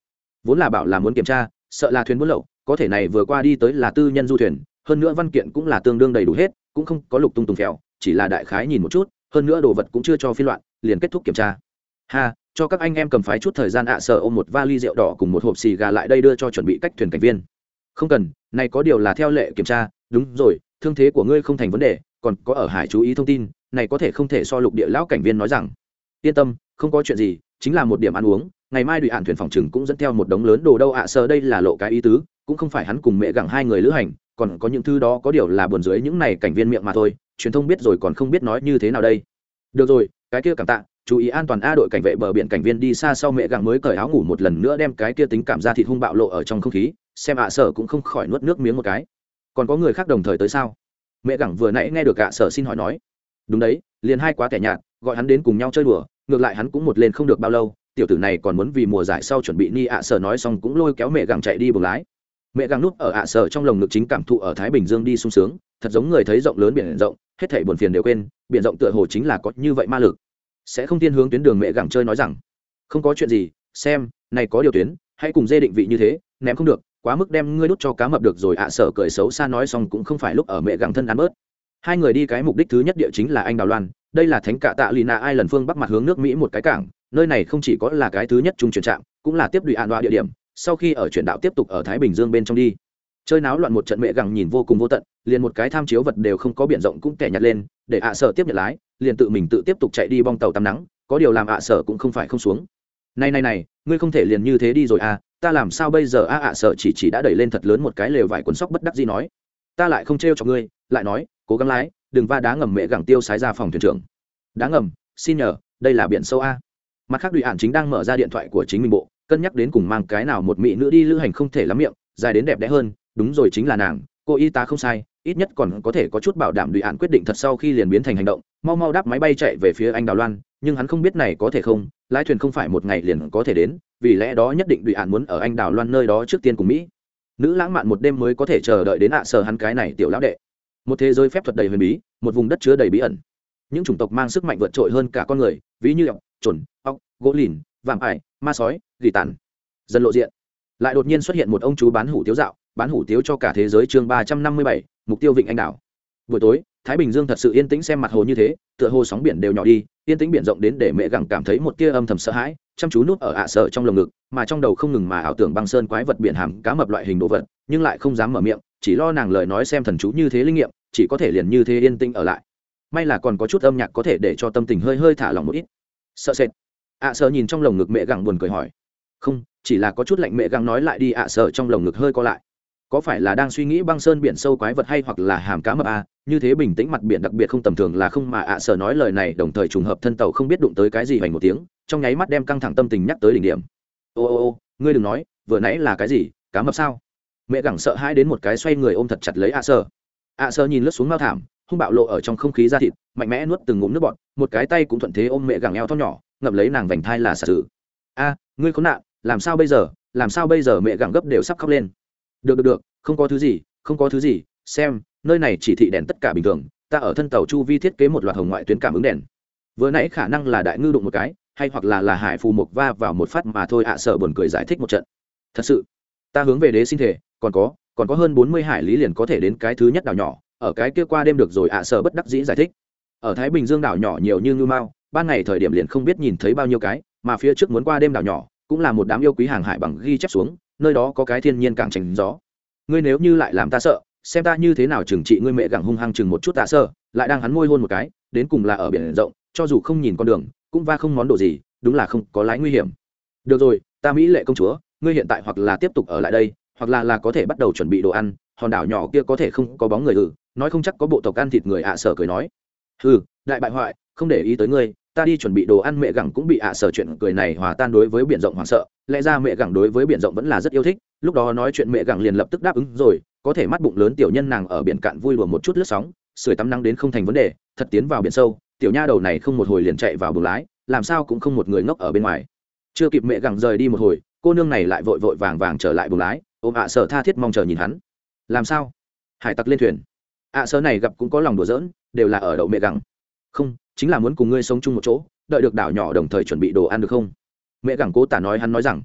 Vốn là bảo là muốn kiểm tra sợ là thuyền buôn lậu có thể này vừa qua đi tới là tư nhân du thuyền hơn nữa văn kiện cũng là tương đương đầy đủ hết cũng không có lục tung tùng phèo chỉ là đại khái nhìn một chút hơn nữa đồ vật cũng chưa cho phiên loạn liền kết thúc kiểm tra. Ha cho các anh em cầm phái chút thời gian ạ sợ ôm một vali rượu đỏ cùng một hộp xì gà lại đây đưa cho chuẩn bị cách thuyền cảnh viên. Không cần này có điều là theo lệ kiểm tra đúng rồi thương thế của ngươi không thành vấn đề còn có ở hải chú ý thông tin này có thể không thể so lục địa lão cảnh viên nói rằng. Yên tâm không có chuyện gì chính là một điểm ăn uống ngày mai đùi ạn thuyền phòng trừng cũng dẫn theo một đống lớn đồ đâu ạ à, đây là lộ cái ý tứ cũng không phải hắn cùng mẹ gặng hai người lữ hành còn có những thứ đó có điều là buồn dưới những này cảnh viên miệng mà thôi truyền thông biết rồi còn không biết nói như thế nào đây. Được rồi cái kia cảm tạ chú ý an toàn a đội cảnh vệ bờ biển cảnh viên đi xa sau mẹ gặng mới cởi áo ngủ một lần nữa đem cái kia tính cảm ra thịt hung bạo lộ ở trong không khí xem ạ sở cũng không khỏi nuốt nước miếng một cái. Còn có người khác đồng thời tới sao? Mẹ gặng vừa nãy nghe được ạ sở xin hỏi nói đúng đấy, liền hai quá kẻ nhạt, gọi hắn đến cùng nhau chơi đùa, ngược lại hắn cũng một lên không được bao lâu, tiểu tử này còn muốn vì mùa giải sau chuẩn bị ni ạ sở nói xong cũng lôi kéo mẹ gặng chạy đi buồng lái. Mẹ gặng núp ở ạ sở trong lồng ngực chính cảm thụ ở thái bình dương đi sung sướng, thật giống người thấy rộng lớn biển rộng, hết thảy buồn phiền đều quên, biển rộng tựa hồ chính là có như vậy ma lực. Sẽ không thiên hướng tuyến đường mẹ gặng chơi nói rằng, không có chuyện gì, xem, này có điều tuyến, hãy cùng dê định vị như thế, ném không được, quá mức đem ngươi đút cho cá mập được rồi. ạ sở cười xấu xa nói xong cũng không phải lúc ở mẹ gặng thân ăn bớt hai người đi cái mục đích thứ nhất địa chính là anh đào loan, đây là thánh cạ tạ lì nạ ai lần phương bắc mặt hướng nước mỹ một cái cảng, nơi này không chỉ có là cái thứ nhất trung chuyển trạm, cũng là tiếp đụy an đoạ địa điểm, sau khi ở chuyển đạo tiếp tục ở thái bình dương bên trong đi. Chơi náo loạn một trận mẹ gẳng nhìn vô cùng vô tận, liền một cái tham chiếu vật đều không có biển rộng cũng kẻ nhặt lên, để ạ sở tiếp nhận lái, liền tự mình tự tiếp tục chạy đi bong tàu tắm nắng, có điều làm ạ sở cũng không phải không xuống. Này này này, ngươi không thể liền như thế đi rồi à ta làm sao bây giờ? A, ạ sở chỉ chỉ đã đẩy lên thật lớn một cái lều vải cuốn sóc bất đắc gì nói. Ta lại không trêu cho ngươi, lại nói cố gắng lái, đừng va đá ngầm mẹ gẳng tiêu sái ra phòng thuyền trưởng. Đá ngầm, xin nhờ, đây là biển sâu a. Mặt khác, đùi ạn chính đang mở ra điện thoại của chính mình bộ, cân nhắc đến cùng mang cái nào một mỹ nữ đi lữ hành không thể lắm miệng, dài đến đẹp đẽ hơn, đúng rồi chính là nàng, cô y tá không sai, ít nhất còn có thể có chút bảo đảm đùi ạn quyết định thật sau khi liền biến thành hành động, mau mau đáp máy bay chạy về phía anh đào loan, nhưng hắn không biết này có thể không, lái thuyền không phải một ngày liền có thể đến, vì lẽ đó nhất định đùi ạn muốn ở anh đào loan nơi đó trước tiên cùng mỹ. Nữ lãng mạn một đêm mới có thể chờ đợi đến ạ à sờ hắn cái này tiểu lão đệ một thế giới phép thuật đầy huyền bí, một vùng đất chứa đầy bí ẩn. Những chủng tộc mang sức mạnh vượt trội hơn cả con người, ví như ọc chuẩn ọc gỗ lìn, vạm ải, ma sói, gỉ tàn. Dần lộ diện. Lại đột nhiên xuất hiện một ông chú bán hủ tiếu dạo, bán hủ tiếu cho cả thế giới chương ba trăm năm mươi bảy, mục tiêu vịnh anh đảo. Buổi tối, thái bình dương thật sự yên tĩnh xem mặt hồ như thế, tựa hồ sóng biển đều nhỏ đi, yên tĩnh biển rộng đến để mẹ gẳng cảm thấy một tia âm thầm sợ hãi, chăm chú núp ở ạ sợ trong lồng ngực, mà trong đầu không ngừng mà ảo tưởng băng sơn quái vật biển hàm cá mập loại hình đồ vật, nhưng lại không dám mở miệng chỉ lo nàng lời nói xem thần chú như thế linh nghiệm chỉ có thể liền như thế yên tĩnh ở lại. May là còn có chút âm nhạc có thể để cho tâm tình hơi hơi thả lỏng một ít. Sợ sệt. Ạ sợ nhìn trong lồng ngực mẹ gẳng buồn cười hỏi. Không chỉ là có chút lạnh mẹ gẳng nói lại đi ạ sợ trong lồng ngực hơi co lại. Có phải là đang suy nghĩ băng sơn biển sâu quái vật hay hoặc là hàm cá mập à, như thế bình tĩnh mặt biển đặc biệt không tầm thường là không mà ạ sợ nói lời này đồng thời trùng hợp thân tàu không biết đụng tới cái gì hoành một tiếng trong nháy mắt đem căng thẳng tâm tình nhắc tới đỉnh điểm. Ô ô ô ngươi đừng nói vừa nãy là cái gì cá mập sao? Mẹ gẳng sợ hãi đến một cái xoay người ôm thật chặt lấy ạ sợ ạ sợ nhìn lướt xuống mao thảm, hung bạo lộ ở trong không khí da thịt, mạnh mẽ nuốt từng ngụm nước bọt, một cái tay cũng thuận thế ôm mẹ gẳng eo thon nhỏ, ngậm lấy nàng vành thai là xả sử a, ngươi khốn nạn, làm sao bây giờ, làm sao bây giờ mẹ gẳng gấp đều sắp khóc lên. Được được được, không có thứ gì, không có thứ gì, xem, nơi này chỉ thị đèn tất cả bình thường, ta ở thân tàu chu vi thiết kế một loạt hồng ngoại tuyến cảm ứng đèn. Vừa nãy khả năng là đại ngư đụng một cái, hay hoặc là là hải phù mục va vào một phát mà thôi ạ sợ buồn cười giải thích một trận. Thật sự, ta hướng về đế sinh thể còn có còn có hơn bốn mươi hải lý liền có thể đến cái thứ nhất đảo nhỏ, ở cái kia qua đêm được rồi ạ, sợ bất đắc dĩ giải thích. Ở thái bình dương đảo nhỏ nhiều như ngư mao, ban ngày thời điểm liền không biết nhìn thấy bao nhiêu cái, mà phía trước muốn qua đêm đảo nhỏ, cũng là một đám yêu quý hàng hải bằng ghi chép xuống, nơi đó có cái thiên nhiên càng tránh gió. Ngươi nếu như lại làm ta sợ, xem ta như thế nào trừng trị ngươi mẹ gặng hung hăng chừng một chút tạ sơ lại đang hắn môi hôn một cái, đến cùng là ở biển rộng, cho dù không nhìn con đường, cũng va không món đồ gì, đúng là không có lái nguy hiểm. Được rồi, ta mỹ lệ công chúa, ngươi hiện tại hoặc là tiếp tục ở lại đây hoặc là là có thể bắt đầu chuẩn bị đồ ăn, hòn đảo nhỏ kia có thể không có bóng người ừ nói không chắc có bộ tộc ăn thịt người ạ sở cười nói. Ừ đại bại hoại, không để ý tới ngươi, ta đi chuẩn bị đồ ăn mẹ gẳng cũng bị ạ sở chuyện cười này hòa tan đối với biển rộng hoảng sợ. Lẽ ra mẹ gẳng đối với biển rộng vẫn là rất yêu thích, lúc đó nói chuyện mẹ gẳng liền lập tức đáp ứng rồi, có thể mắt bụng lớn tiểu nhân nàng ở biển cạn vui đùa một chút lướt sóng, sưởi tắm nắng đến không thành vấn đề, thật tiến vào biển sâu, tiểu nha đầu này không một hồi liền chạy vào buồng lái, làm sao cũng không một người ngốc ở bên ngoài. Chưa kịp mẹ gẳng rời đi một hồi, cô nương này lại vội vội vàng vàng trở lại buồng lái ôm ạ sở tha thiết mong chờ nhìn hắn. Làm sao? Hải tặc lên thuyền. Ạ sở này gặp cũng có lòng đùa giỡn, đều là ở đậu mẹ gẳng. Không, chính là muốn cùng ngươi sống chung một chỗ, đợi được đảo nhỏ đồng thời chuẩn bị đồ ăn được không? Mẹ gẳng cố tả nói hắn nói rằng.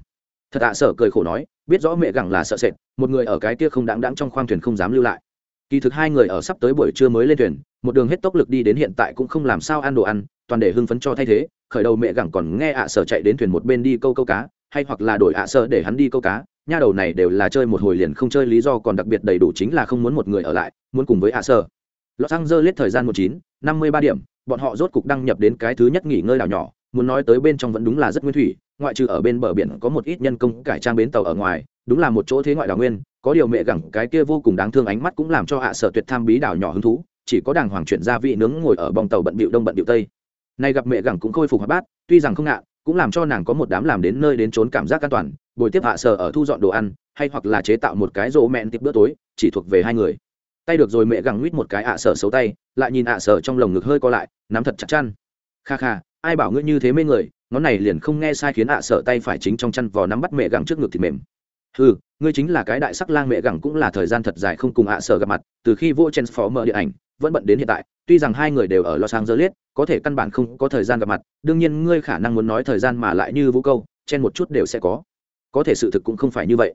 Thật ạ sở cười khổ nói, biết rõ mẹ gẳng là sợ sệt, một người ở cái kia không đáng đáng trong khoang thuyền không dám lưu lại. Kỳ thực hai người ở sắp tới buổi trưa mới lên thuyền, một đường hết tốc lực đi đến hiện tại cũng không làm sao ăn đồ ăn, toàn để hưng phấn cho thay thế, khởi đầu mẹ gẳng còn nghe ạ sở chạy đến thuyền một bên đi câu câu cá, hay hoặc là đổi ạ sở để hắn đi câu cá nha đầu này đều là chơi một hồi liền không chơi lý do còn đặc biệt đầy đủ chính là không muốn một người ở lại muốn cùng với ạ sở Los Angeles thời gian 19, 53 điểm, bọn họ rốt cục đăng nhập đến cái thứ nhất nghỉ ngơi đảo nhỏ, muốn nói tới bên trong vẫn đúng là rất nguyên thủy, ngoại trừ ở bên bờ biển có một ít nhân công cải trang bến tàu ở ngoài, đúng là một chỗ thế ngoại đảo nguyên, có điều mẹ gẳng cái kia vô cùng đáng thương ánh mắt cũng làm cho hạ sở tuyệt tham bí đảo nhỏ hứng thú, chỉ có đàng hoàng chuyển gia vị nướng ngồi ở bong tàu bận bịu đông bận bịu tây. Nay gặp mẹ gẳng cũng khôi phục hoạt bát, tuy rằng không ngạ, cũng làm cho nàng có một đám làm đến nơi đến trốn cảm giác an toàn, buổi tiếp hạ sở ở thu dọn đồ ăn, hay hoặc là chế tạo một cái rỗ mẹn tiếp bữa tối, chỉ thuộc về hai người. Tay được rồi mẹ gẳng nguyết một cái ạ sở xấu tay lại nhìn ạ sở trong lồng ngực hơi co lại nắm thật chặt chăn. Kha kha ai bảo ngươi như thế mê người ngón này liền không nghe sai khiến ạ sở tay phải chính trong chăn vò nắm bắt mẹ gẳng trước ngực thì mềm. Ừ ngươi chính là cái đại sắc lang mẹ gẳng cũng là thời gian thật dài không cùng ạ sở gặp mặt từ khi vô chen phó mở điện ảnh vẫn bận đến hiện tại tuy rằng hai người đều ở los angeles có thể căn bản không có thời gian gặp mặt đương nhiên ngươi khả năng muốn nói thời gian mà lại như vũ câu chen một chút đều sẽ có có thể sự thực cũng không phải như vậy.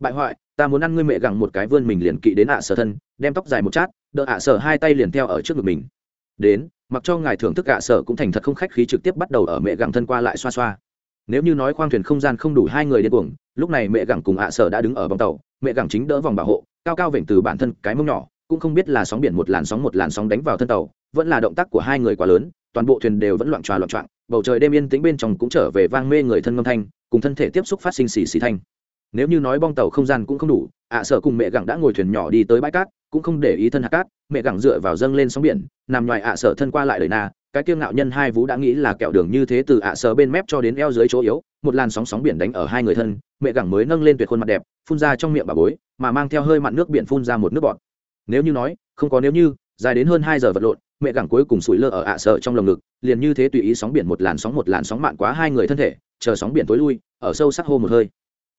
Bại hoại, ta muốn ăn ngươi mẹ gẳng một cái vươn mình liền kỵ đến ạ sở thân, đem tóc dài một chát, đỡ ạ sở hai tay liền theo ở trước ngực mình. Đến, mặc cho ngài thưởng thức ạ sở cũng thành thật không khách khí trực tiếp bắt đầu ở mẹ gẳng thân qua lại xoa xoa. Nếu như nói khoang thuyền không gian không đủ hai người điên cuồng, lúc này mẹ gẳng cùng ạ sở đã đứng ở bóng tàu, mẹ gẳng chính đỡ vòng bảo hộ, cao cao vểnh từ bản thân cái mông nhỏ, cũng không biết là sóng biển một làn sóng một làn sóng đánh vào thân tàu, vẫn là động tác của hai người quá lớn, toàn bộ thuyền đều vẫn loạn tròa loạn trọng bầu trời đêm yên tĩnh bên trong cũng trở về vang mê người thân ngâm thanh, cùng thân thể tiếp xúc phát sinh xì xì thanh. Nếu như nói bong tàu không gian cũng không đủ, ạ sở cùng mẹ gẳng đã ngồi thuyền nhỏ đi tới bãi cát, cũng không để ý thân hạt cát, mẹ gẳng dựa vào dâng lên sóng biển, nằm ngoài ạ sở thân qua lại đời na, cái kiêng ngạo nhân hai vú đã nghĩ là kẹo đường như thế từ ạ sở bên mép cho đến eo dưới chỗ yếu, một làn sóng sóng biển đánh ở hai người thân, mẹ gẳng mới nâng lên tuyệt khuôn mặt đẹp, phun ra trong miệng bà bối, mà mang theo hơi mặn nước biển phun ra một nước bọt. Nếu như nói, không có nếu như, dài đến hơn hai giờ vật lộn mẹ gẳng cuối cùng sủi lơ ở ạ sở trong lồng ngực liền như thế tùy ý sóng biển một làn sóng một làn sóng mạn quá hai người thân thể chờ sóng biển tối lui ở sâu sắc hô một hơi.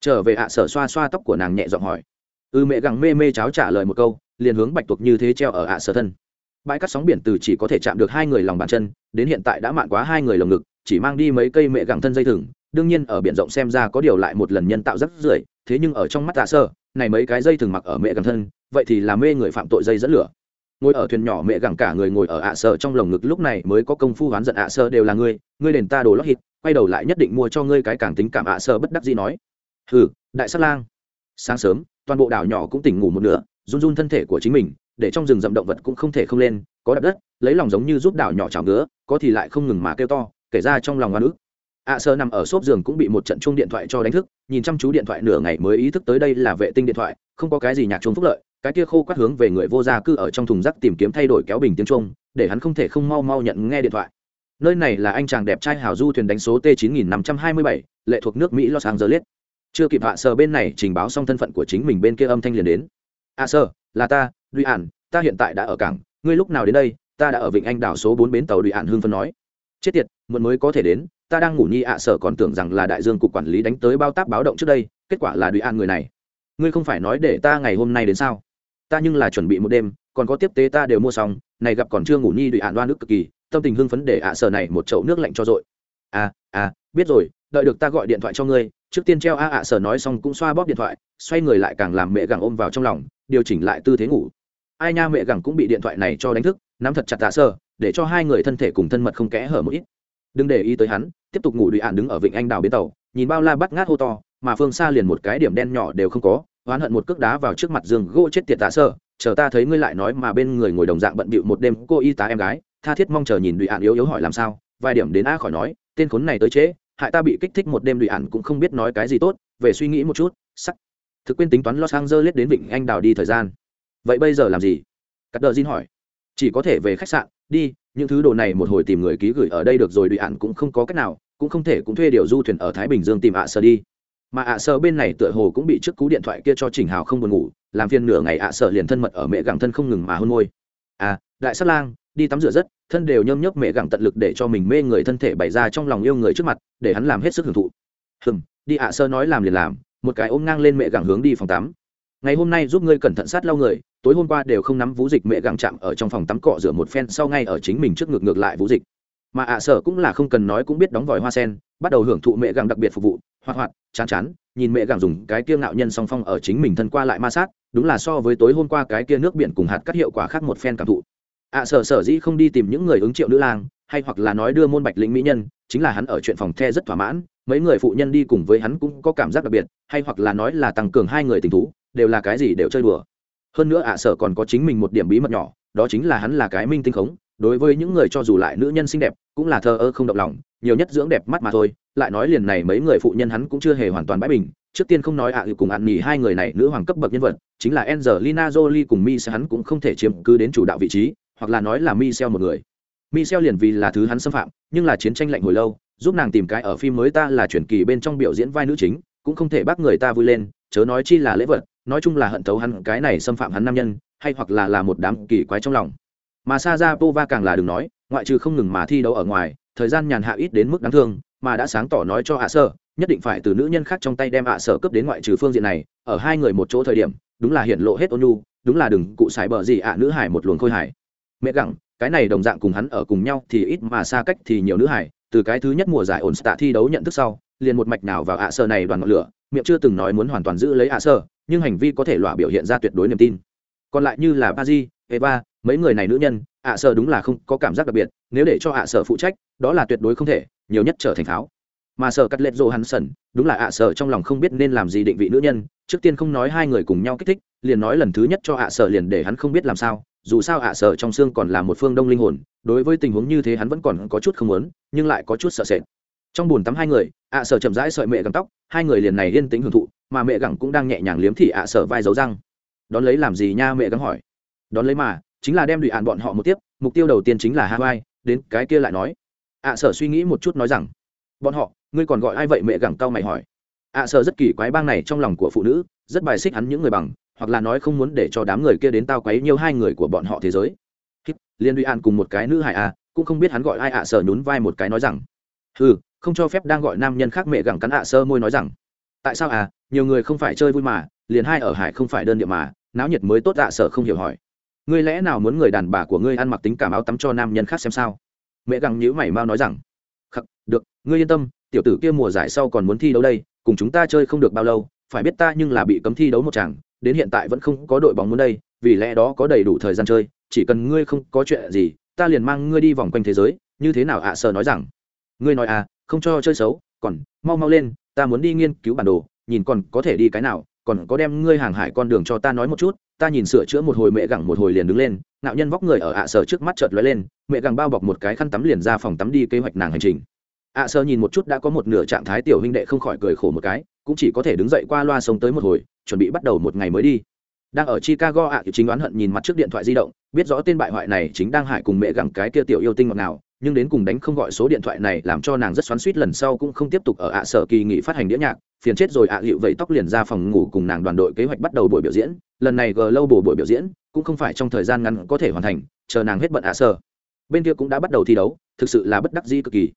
Trở về ạ sở xoa xoa tóc của nàng nhẹ giọng hỏi. Ư ừ, mẹ gẳng mê mê cháo trả lời một câu liền hướng bạch tuộc như thế treo ở ạ sở thân. Bãi cắt sóng biển từ chỉ có thể chạm được hai người lòng bàn chân đến hiện tại đã mạn quá hai người lồng ngực chỉ mang đi mấy cây mẹ gẳng thân dây thừng đương nhiên ở biển rộng xem ra có điều lại một lần nhân tạo rất rưởi thế nhưng ở trong mắt ạ sở này mấy cái dây thừng mặc ở mẹ gẳng thân vậy thì là mê người phạm tội dây dẫn lửa ngồi ở thuyền nhỏ mẹ gẳng cả người ngồi ở ạ sợ trong lồng ngực, lúc này mới có công phu hoán giận ạ sợ đều là ngươi ngươi đền ta đồ lót hít quay đầu lại nhất định mua cho ngươi cái càng tính cảm ạ sợ bất đắc gì nói. Hừ, đại sát lang. Sáng sớm, toàn bộ đảo nhỏ cũng tỉnh ngủ một nửa, run run thân thể của chính mình, để trong rừng rậm động vật cũng không thể không lên, có đập đất, lấy lòng giống như giúp đảo nhỏ chảo ngứa, có thì lại không ngừng mà kêu to, kể ra trong lòng oan ức. Ạ sơ nằm ở xốp giường cũng bị một trận chuông điện thoại cho đánh thức, nhìn chăm chú điện thoại nửa ngày mới ý thức tới đây là vệ tinh điện thoại, không có cái gì nhạc chuông phúc lợi cái kia khô quát hướng về người vô gia cư ở trong thùng rác tìm kiếm thay đổi kéo bình tiếng chuông để hắn không thể không mau mau nhận nghe điện thoại. Nơi này là anh chàng đẹp trai hào du thuyền đánh số t 9527, lệ thuộc nước mỹ los angeles. Chưa kịp hạ sờ bên này trình báo xong thân phận của chính mình bên kia âm thanh liền đến. À, A sơ là ta duy ản ta hiện tại đã ở cảng ngươi lúc nào đến đây? Ta đã ở vịnh anh đảo số bốn bến tàu duy ản hương phân nói. Chết tiệt muộn mới có thể đến ta đang ngủ nhi ạ sở còn tưởng rằng là đại dương cục quản lý đánh tới bao tác báo động trước đây kết quả là duy ản người này. Ngươi không phải nói để ta ngày hôm nay đến sao? Ta nhưng là chuẩn bị một đêm, còn có tiếp tế ta đều mua xong, này gặp còn chưa ngủ nhi duy ạn đoan nước cực kỳ, tâm tình hưng phấn để ạ sở này một chậu nước lạnh cho dội. À à biết rồi, đợi được ta gọi điện thoại cho ngươi, trước tiên treo a ạ sở nói xong cũng xoa bóp điện thoại, xoay người lại càng làm mẹ gẳng ôm vào trong lòng, điều chỉnh lại tư thế ngủ. Ai nha mẹ gẳng cũng bị điện thoại này cho đánh thức, nắm thật chặt tạ sơ để cho hai người thân thể cùng thân mật không kẽ hở một ít. Đừng để ý tới hắn, tiếp tục ngủ đùi ạn đứng ở vịnh anh đào bến tàu, nhìn bao la bắt ngát hô to, mà phương xa liền một cái điểm đen nhỏ đều không có oán hận một cước đá vào trước mặt giường gỗ chết tiệt tạ sơ, chờ ta thấy ngươi lại nói mà bên người ngồi đồng dạng bận bịu một đêm, cô y tá em gái, tha thiết mong chờ nhìn đùi ạn yếu yếu hỏi làm sao, vài điểm đến a khỏi nói, tên khốn này tới chế, hại ta bị kích thích một đêm đùi ạn cũng không biết nói cái gì tốt, về suy nghĩ một chút, sắc. Thực quên tính toán los angeles đến vịnh anh đào đi thời gian. Vậy bây giờ làm gì? Cắt đờ xin hỏi. Chỉ có thể về khách sạn, đi, những thứ đồ này một hồi tìm người ký gửi ở đây được rồi, đùi ạn cũng không có cách nào, cũng không thể cũng thuê điều du thuyền ở thái bình dương tìm ạ sơ đi mà ạ sợ bên này tựa hồ cũng bị trước cú điện thoại kia cho chỉnh hào không buồn ngủ, làm phiền nửa ngày ạ sợ liền thân mật ở mẹ gặng thân không ngừng mà hôn môi. À đại sát lang, đi tắm rửa rất, thân đều nhâm nhấp mẹ gặng tận lực để cho mình mê người thân thể bày ra trong lòng yêu người trước mặt, để hắn làm hết sức hưởng thụ. Hừm, đi ạ sơ nói làm liền làm, một cái ôm ngang lên mẹ gặng hướng đi phòng tắm. Ngày hôm nay giúp ngươi cẩn thận sát lau người, tối hôm qua đều không nắm vũ dịch mẹ gặng chạm ở trong phòng tắm cọ rửa một phen sau ngay ở chính mình trước ngược ngược lại vũ dịch. Mà ạ sở cũng là không cần nói cũng biết đóng vòi hoa sen, bắt đầu hưởng thụ mẹ gặng đặc biệt phục vụ hoạt hoạt chán chán, nhìn mẹ gàng dùng cái kia ngạo nhân song phong ở chính mình thân qua lại ma sát, đúng là so với tối hôm qua cái kia nước biển cùng hạt cắt hiệu quả khác một phen cảm thụ. À, ạ sở sở dĩ không đi tìm những người ứng triệu nữ lang, hay hoặc là nói đưa môn bạch lĩnh mỹ nhân, chính là hắn ở chuyện phòng the rất thỏa mãn, mấy người phụ nhân đi cùng với hắn cũng có cảm giác đặc biệt, hay hoặc là nói là tăng cường hai người tình thú, đều là cái gì đều chơi đùa. Hơn nữa à, ạ sở còn có chính mình một điểm bí mật nhỏ, đó chính là hắn là cái minh tinh khống đối với những người cho dù lại nữ nhân xinh đẹp cũng là thờ ơ không động lòng nhiều nhất dưỡng đẹp mắt mà thôi. Lại nói liền này mấy người phụ nhân hắn cũng chưa hề hoàn toàn bãi bình. Trước tiên không nói ạ à, cùng ăn nghỉ hai người này nữ hoàng cấp bậc nhân vật chính là Angelina Jolie cùng Mi hắn cũng không thể chiếm cứ đến chủ đạo vị trí hoặc là nói là Michelle một người. Michelle liền vì là thứ hắn xâm phạm nhưng là chiến tranh lạnh hồi lâu giúp nàng tìm cái ở phim mới ta là chuyển kỳ bên trong biểu diễn vai nữ chính cũng không thể bắt người ta vui lên chớ nói chi là lễ vật nói chung là hận thấu hắn cái này xâm phạm hắn nam nhân hay hoặc là là một đám kỳ quái trong lòng mà sa ra pova càng là đừng nói ngoại trừ không ngừng mà thi đấu ở ngoài thời gian nhàn hạ ít đến mức đáng thương mà đã sáng tỏ nói cho hạ sơ nhất định phải từ nữ nhân khác trong tay đem hạ sơ cướp đến ngoại trừ phương diện này ở hai người một chỗ thời điểm đúng là hiện lộ hết ôn nhu đúng là đừng cụ xài bờ gì ạ nữ hải một luồng khôi hải mẹ gẳng cái này đồng dạng cùng hắn ở cùng nhau thì ít mà xa cách thì nhiều nữ hải từ cái thứ nhất mùa giải ổn tạ thi đấu nhận thức sau liền một mạch nào vào ạ sơ này đoàn ngọn lửa miệng chưa từng nói muốn hoàn toàn giữ lấy ạ sơ nhưng hành vi có thể lọa biểu hiện ra tuyệt đối niềm tin. Còn lại như là Pazi, Eva, mấy người này nữ nhân, ạ sợ đúng là không có cảm giác đặc biệt, nếu để cho ạ sợ phụ trách, đó là tuyệt đối không thể, nhiều nhất trở thành pháo. Mà sở cắt hắn Johansson, đúng là ạ sợ trong lòng không biết nên làm gì định vị nữ nhân, trước tiên không nói hai người cùng nhau kích thích, liền nói lần thứ nhất cho ạ sợ liền để hắn không biết làm sao, dù sao ạ sợ trong xương còn là một phương đông linh hồn, đối với tình huống như thế hắn vẫn còn có chút không muốn, nhưng lại có chút sợ sệt. Trong buồn tắm hai người ạ sở chậm rãi sợi mẹ gẳng tóc hai người liền này yên tĩnh hưởng thụ mà mẹ gẳng cũng đang nhẹ nhàng liếm thì ạ sở vai dấu răng. Đón lấy làm gì nha? mẹ gắng hỏi đón lấy mà, chính là đem đùi ạn bọn họ một tiếp, mục tiêu đầu tiên chính là hawaii, đến cái kia lại nói. Ạ sở suy nghĩ một chút nói rằng, bọn họ, ngươi còn gọi ai vậy? Mẹ gẳng cao mày hỏi. Ạ sở rất kỳ quái bang này trong lòng của phụ nữ, rất bài xích hắn những người bằng, hoặc là nói không muốn để cho đám người kia đến tao quấy nhiều hai người của bọn họ thế giới. Liên đùi ạn cùng một cái nữ hải à cũng không biết hắn gọi ai, ạ sở nhún vai một cái nói rằng ừ không cho phép đang gọi nam nhân khác. Mẹ gẳng cắn ạ sơ môi nói rằng, tại sao à nhiều người không phải chơi vui mà, liền hai ở hải không phải đơn điệu mà, náo nhiệt mới tốt ạ sở không hiểu hỏi ngươi lẽ nào muốn người đàn bà của ngươi ăn mặc tính cảm áo tắm cho nam nhân khác xem sao? Mẹ gẳng nhữ mày mau nói rằng, khắc, được, ngươi yên tâm, tiểu tử kia mùa giải sau còn muốn thi đấu đây, cùng chúng ta chơi không được bao lâu, phải biết ta nhưng là bị cấm thi đấu một chàng, đến hiện tại vẫn không có đội bóng muốn đây, vì lẽ đó có đầy đủ thời gian chơi, chỉ cần ngươi không có chuyện gì, ta liền mang ngươi đi vòng quanh thế giới. Như thế nào ạ sợ nói rằng, ngươi nói à không cho chơi xấu, còn, mau mau lên, ta muốn đi nghiên cứu bản đồ, nhìn còn có thể đi cái nào còn có đem ngươi hàng hải con đường cho ta nói một chút, ta nhìn sửa chữa một hồi mẹ gẳng một hồi liền đứng lên nạo nhân vóc người ở ạ sở trước mắt chợt lóe lên, mẹ gẳng bao bọc một cái khăn tắm liền ra phòng tắm đi kế hoạch nàng hành trình. ạ sở nhìn một chút đã có một nửa trạng thái tiểu huynh đệ không khỏi cười khổ một cái, cũng chỉ có thể đứng dậy qua loa sống tới một hồi, chuẩn bị bắt đầu một ngày mới đi. Đang ở chicago ạ chính đoán hận nhìn mặt trước điện thoại di động, biết rõ tên bại hoại này chính đang hại cùng mẹ gẳng cái kia tiểu yêu tinh ngọt nào nhưng đến cùng đánh không gọi số điện thoại này làm cho nàng rất xoắn suýt lần sau cũng không tiếp tục ở ạ sở kỳ nghỉ phát hành đĩa nhạc, phiền chết rồi ạ hiệu vậy tóc liền ra phòng ngủ cùng nàng đoàn đội kế hoạch bắt đầu buổi biểu diễn, lần này g lâu bổ buổi biểu diễn, cũng không phải trong thời gian ngắn có thể hoàn thành, chờ nàng hết bận ạ sở. Bên kia cũng đã bắt đầu thi đấu, thực sự là bất đắc dĩ cực kỳ.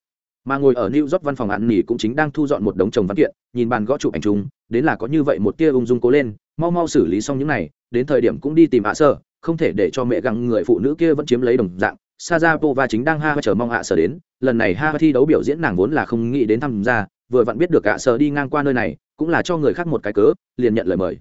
Mà ngồi ở new york văn phòng ăn nghỉ cũng chính đang thu dọn một đống chồng văn kiện, nhìn bàn gõ chụp ảnh chung, đến là có như vậy một tia ung dung cố lên, mau mau xử lý xong những này, đến thời điểm cũng đi tìm ạ sở, không thể để cho mẹ gặng người phụ nữ kia vẫn chiếm lấy đồng dạng Sajapova chính đang ha chờ mong hạ sở đến, lần này ha thi đấu biểu diễn nàng vốn là không nghĩ đến tham gia, vừa vặn biết được hạ sở đi ngang qua nơi này, cũng là cho người khác một cái cớ, liền nhận lời mời.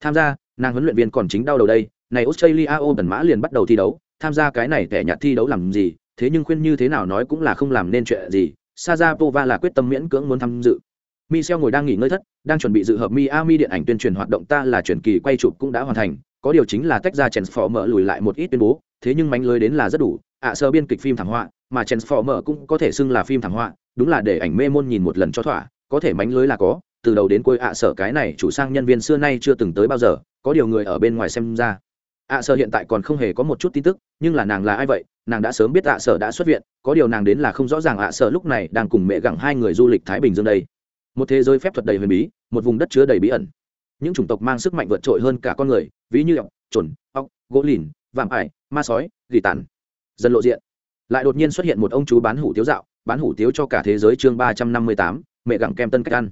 Tham gia, nàng huấn luyện viên còn chính đau đầu đây, này Australia Open mã liền bắt đầu thi đấu, tham gia cái này kẻ nhạt thi đấu làm gì, thế nhưng khuyên như thế nào nói cũng là không làm nên chuyện gì, Sajapova là quyết tâm miễn cưỡng muốn tham dự. Michel ngồi đang nghỉ ngơi thất, đang chuẩn bị dự hợp Miami điện ảnh tuyên truyền hoạt động ta là truyền kỳ quay chụp cũng đã hoàn thành, có điều chính là tách ra mở lùi lại một ít tuyên bố, thế nhưng mánh lưới đến là rất đủ, ạ sơ biên kịch phim thảm họa, mà transformer cũng có thể xưng là phim thảm họa, đúng là để ảnh mê môn nhìn một lần cho thỏa, có thể mánh lưới là có, từ đầu đến cuối ạ sở cái này chủ sang nhân viên xưa nay chưa từng tới bao giờ, có điều người ở bên ngoài xem ra. ạ sở hiện tại còn không hề có một chút tin tức, nhưng là nàng là ai vậy? Nàng đã sớm biết ạ sở đã xuất viện, có điều nàng đến là không rõ ràng ạ sở lúc này đang cùng mẹ gặng hai người du lịch thái bình dương đây. Một thế giới phép thuật đầy huyền bí, một vùng đất chứa đầy bí ẩn. Những chủng tộc mang sức mạnh vượt trội hơn cả con người, ví như ọc trồn ọc gỗ lìn, vạm ải, ma sói, gỉ tàn dần lộ diện. Lại đột nhiên xuất hiện một ông chú bán hủ tiếu dạo, bán hủ tiếu cho cả thế giới chương ba trăm năm mươi tám, mẹ gặng kem tân cách ăn.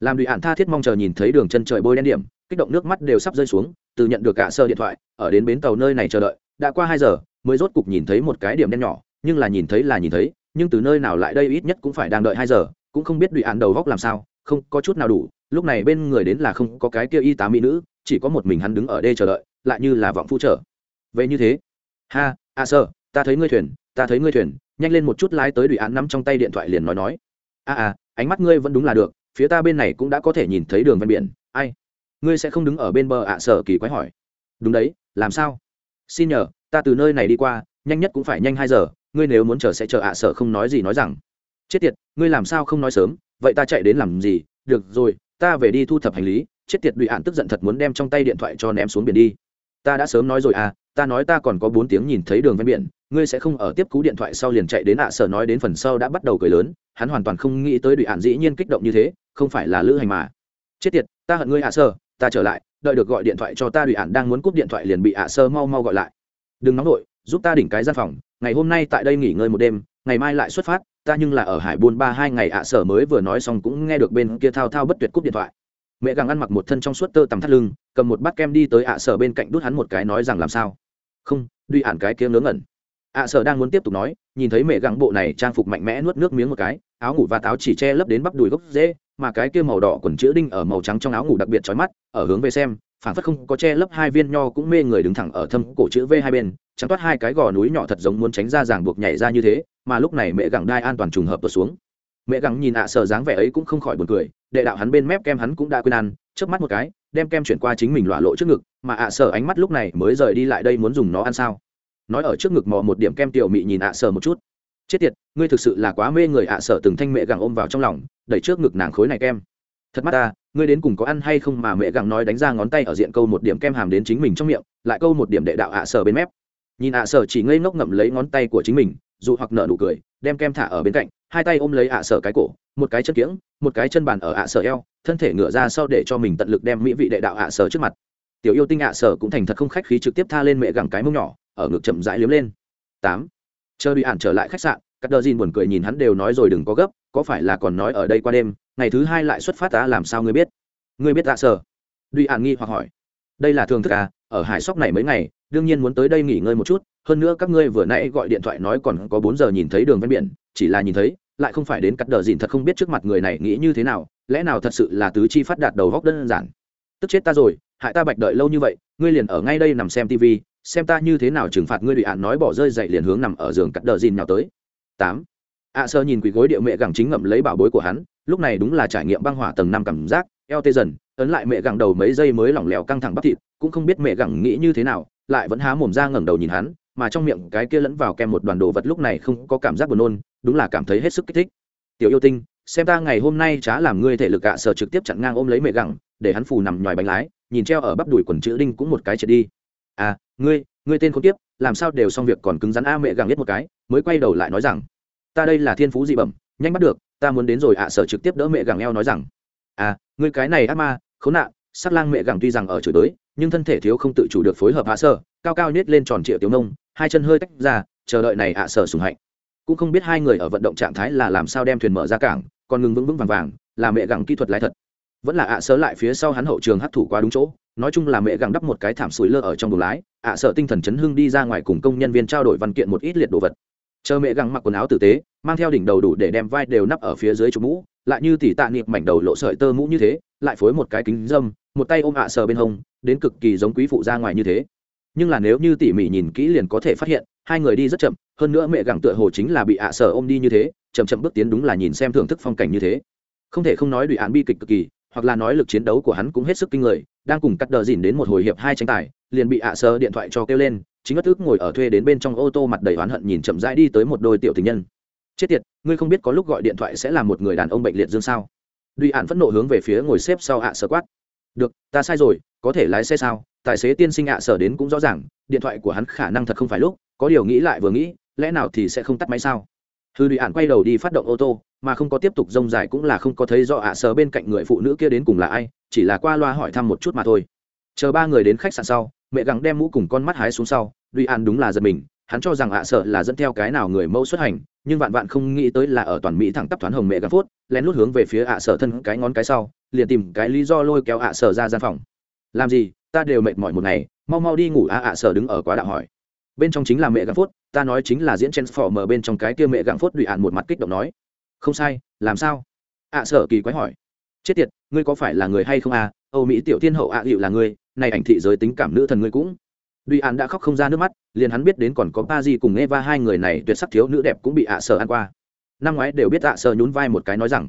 Làm đùi ạn tha thiết mong chờ nhìn thấy đường chân trời bôi đen điểm, kích động nước mắt đều sắp rơi xuống, từ nhận được cả sơ điện thoại, ở đến bến tàu nơi này chờ đợi, đã qua hai giờ, mới rốt cục nhìn thấy một cái điểm đen nhỏ, nhưng là nhìn thấy là nhìn thấy, nhưng từ nơi nào lại đây ít nhất cũng phải đang đợi hai giờ, cũng không biết đùi ạn đầu góc làm sao, không có chút nào đủ, lúc này bên người đến là không có cái kia y tá mỹ nữ, chỉ có một mình hắn đứng ở đây chờ đợi, lại như là vọng phu trở. Vậy như thế. Ha, a sơ ta thấy ngươi thuyền, ta thấy ngươi thuyền, nhanh lên một chút lái tới đùi án nắm trong tay điện thoại liền nói nói. A à ánh mắt ngươi vẫn đúng là được, phía ta bên này cũng đã có thể nhìn thấy đường ven biển. Ai? Ngươi sẽ không đứng ở bên bờ ạ sở kỳ quái hỏi. Đúng đấy, làm sao? Xin nhờ, ta từ nơi này đi qua, nhanh nhất cũng phải nhanh hai giờ, ngươi nếu muốn chờ sẽ chờ ạ sở không nói gì nói rằng. Chết tiệt, ngươi làm sao không nói sớm, vậy ta chạy đến làm gì? Được rồi, ta về đi thu thập hành lý. Chết tiệt, đùi ạn tức giận thật muốn đem trong tay điện thoại cho ném xuống biển đi. Ta đã sớm nói rồi à ta nói ta còn có bốn tiếng nhìn thấy đường ven biển ngươi sẽ không ở tiếp cú điện thoại sau liền chạy đến ạ sở nói đến phần sau đã bắt đầu cười lớn, hắn hoàn toàn không nghĩ tới đùi ạn dĩ nhiên kích động như thế, không phải là lữ hành mà. Chết tiệt, ta hận ngươi ạ sở, ta trở lại, đợi được gọi điện thoại cho ta đùi ạn đang muốn cúp điện thoại liền bị ạ sơ mau mau gọi lại. Đừng nóng nổi giúp ta đỉnh cái gian phòng, ngày hôm nay tại đây nghỉ ngơi một đêm, ngày mai lại xuất phát, ta nhưng là ở hải buôn ba hai ngày ạ sở mới vừa nói xong cũng nghe được bên kia thao thao bất tuyệt cúp điện thoại. Mẹ gàng ăn mặc một thân trong suốt tơ tằm thắt lưng, cầm một bát kem đi tới ạ sở bên cạnh đút hắn một cái nói rằng làm sao. Không đùi ạn cái kia ngớ ngẩn ạ sở đang muốn tiếp tục nói, nhìn thấy mẹ gắng bộ này trang phục mạnh mẽ nuốt nước miếng một cái, áo ngủ và táo chỉ che lấp đến bắp đùi gốc dễ, mà cái kia màu đỏ quần chữ đinh ở màu trắng trong áo ngủ đặc biệt chói mắt, ở hướng về xem phản phất không có che lấp hai viên nho cũng mê người đứng thẳng ở thâm cổ chữ v hai bên, chẳng toát hai cái gò núi nhỏ thật giống muốn tránh ra ràng buộc nhảy ra như thế, mà lúc này mẹ gẳng đai an toàn trùng hợp tuột xuống. Mẹ gẳng nhìn ạ sợ dáng vẻ ấy cũng không khỏi buồn cười, đệ đạo hắn bên mép kem hắn cũng đã quên ăn, chớp mắt một cái, đem kem chuyển qua chính mình lọa lộ trước ngực, mà ạ sợ ánh mắt lúc này mới rời đi lại đây muốn dùng nó ăn sao? Nói ở trước ngực mò một điểm kem tiểu mị nhìn ạ sở một chút. Chết tiệt, ngươi thực sự là quá mê người ạ sở từng thanh mẹ gẳng ôm vào trong lòng, đẩy trước ngực nàng khối này kem. Thật mắt ta, ngươi đến cùng có ăn hay không mà mẹ gặng nói đánh ra ngón tay ở diện câu một điểm kem hàm đến chính mình trong miệng, lại câu một điểm đệ đạo ạ sở bên mép. Nhìn ạ sở chỉ ngây ngốc ngậm lấy ngón tay của chính mình dù hoặc nở nụ cười, đem kem thả ở bên cạnh, hai tay ôm lấy ạ sở cái cổ, một cái chân kiễng một cái chân bàn ở ạ sở eo, thân thể ngửa ra sau để cho mình tận lực đem mỹ vị đệ đạo ạ sở trước mặt. Tiểu yêu tinh ạ sở cũng thành thật không khách khí trực tiếp tha lên mẹ gặng cái mông nhỏ ở ngực chậm rãi liếm lên. Tám. Chờ đi ản trở lại khách sạn các đờ buồn cười nhìn hắn đều nói rồi đừng có gấp, có phải là còn nói ở đây qua đêm, ngày thứ hai lại xuất phát ta làm sao ngươi biết? Ngươi biết tạ sở duy ản nghi hoặc hỏi. Đây là thường thức à ở hải sóc này mấy ngày, đương nhiên muốn tới đây nghỉ ngơi một chút, hơn nữa các ngươi vừa nãy gọi điện thoại nói còn có bốn giờ nhìn thấy đường ven biển, chỉ là nhìn thấy, lại không phải đến cắt đờ dìn thật không biết trước mặt người này nghĩ như thế nào, lẽ nào thật sự là tứ chi phát đạt đầu góc đơn giản. Tức chết ta rồi, hại ta bạch đợi lâu như vậy, ngươi liền ở ngay đây nằm xem tv xem ta như thế nào trừng phạt ngươi bị ạn nói bỏ rơi dậy liền hướng nằm ở giường cắt đờ dìn nào tới. Tám. Ạ sơ nhìn quỳ gối địa mẹ gẳng chính ngậm lấy bảo bối của hắn, lúc này đúng là trải nghiệm băng hỏa tầng năm cảm giác, eo tê dần, ấn lại mẹ gẳng đầu mấy giây mới lỏng lẻo căng thẳng bắp thịt, cũng không biết mẹ gẳng nghĩ như thế nào, lại vẫn há mồm ra ngẩng đầu nhìn hắn, mà trong miệng cái kia lẫn vào kem một đoàn đồ vật lúc này không có cảm giác buồn nôn, đúng là cảm thấy hết sức kích thích. Tiểu yêu tinh, xem ta ngày hôm nay trá làm ngươi thể lực ạ sở trực tiếp chặn ngang ôm lấy mẹ gẳng, để hắn phù nằm nhòi bánh lái, nhìn treo ở bắp đùi quần chữ đinh cũng một cái trượt đi à ngươi ngươi tên không tiếp làm sao đều xong việc còn cứng rắn a mẹ gàng biết một cái, mới quay đầu lại nói rằng, ta đây là thiên phú dị bẩm, nhanh bắt được, ta muốn đến rồi ạ, sở trực tiếp đỡ mẹ gàng eo nói rằng à ngươi cái này ác ma, khốn nạn sắc lang mẹ gàng tuy rằng ở chửi tới nhưng thân thể thiếu không tự chủ được phối hợp hạ sở, cao cao nhét lên tròn triệu tiểu nông, hai chân hơi tách ra, chờ đợi này ạ, sở sùng hạnh. Cũng không biết hai người ở vận động trạng thái là làm sao đem thuyền mở ra cảng, còn ngừng vững vững vàng vàng, là mẹ gẳng kỹ thuật lái thật. Vẫn là ạ, sở lại phía sau hắn hậu trường hấp thủ qua đúng chỗ nói chung là mẹ gặng đắp một cái thảm sủi lơ ở trong buồng lái, ạ sở tinh thần chấn hưng đi ra ngoài cùng công nhân viên trao đổi văn kiện một ít liệt đồ vật. Chờ mẹ gặng mặc quần áo tử tế, mang theo đỉnh đầu đủ để đem vai đều nắp ở phía dưới chỗ mũ, lại như tỉ tạ niệm mảnh đầu lộ sợi tơ mũ như thế, lại phối một cái kính dâm, một tay ôm ạ sờ bên hông, đến cực kỳ giống quý phụ ra ngoài như thế. Nhưng là nếu như tỉ mỉ nhìn kỹ liền có thể phát hiện, hai người đi rất chậm, hơn nữa mẹ gẳng tựa hồ chính là bị ạ sở ôm đi như thế, chậm chậm bước tiến đúng là nhìn xem thưởng thức phong cảnh như thế. Không thể không nói đùi án bi kịch cực kỳ, hoặc là nói lực chiến đấu của hắn cũng hết sức kinh người đang cùng cắt đờ dìn đến một hồi hiệp hai tranh tài, liền bị ạ sơ điện thoại cho kêu lên, chính bất thức ngồi ở thuê đến bên trong ô tô mặt đầy oán hận nhìn chậm rãi đi tới một đôi tiểu tình nhân. Chết tiệt, ngươi không biết có lúc gọi điện thoại sẽ là một người đàn ông bệnh liệt dương sao? Duy ạn phẫn nộ hướng về phía ngồi xếp sau ạ sở quát. Được, ta sai rồi, có thể lái xe sao? Tài xế tiên sinh ạ sở đến cũng rõ ràng, điện thoại của hắn khả năng thật không phải lúc, có điều nghĩ lại vừa nghĩ, lẽ nào thì sẽ không tắt máy sao? Hư Duy ạn quay đầu đi phát động ô tô mà không có tiếp tục rông dài cũng là không có thấy do ạ à bên cạnh người phụ nữ kia đến cùng là ai, chỉ là qua loa hỏi thăm một chút mà thôi. Chờ ba người đến khách sạn sau, mẹ gắng đem mũ cùng con mắt hái xuống sau đùi an đúng là giật mình, hắn cho rằng ạ sợ là dẫn theo cái nào người mẫu xuất hành, nhưng vạn vạn không nghĩ tới là ở toàn mỹ thẳng tắp thoáng hồng mẹ gắng phốt, lén lút hướng về phía ạ sợ thân cái ngón cái sau, liền tìm cái lý do lôi kéo ạ sợ ra gian phòng. Làm gì, ta đều mệt mỏi một ngày, mau mau đi ngủ a, ạ sợ đứng ở quá đạo hỏi. Bên trong chính là mẹ gắng phốt, ta nói chính là diễn chen phỏ bên trong cái kia mẹ gắng phốt đùi ạn một mặt kích động nói không sai làm sao? Ạ sợ kỳ quái hỏi. Chết tiệt ngươi có phải là người hay không à? Âu mỹ tiểu thiên hậu ạ hiệu là ngươi này ảnh thị giới tính cảm nữ thần ngươi cũng. Duy An đã khóc không ra nước mắt, liền hắn biết đến còn có Pazi cùng Eva hai người này tuyệt sắc thiếu nữ đẹp cũng bị ạ sở ăn qua. Năm ngoái đều biết ạ sở nhún vai một cái nói rằng,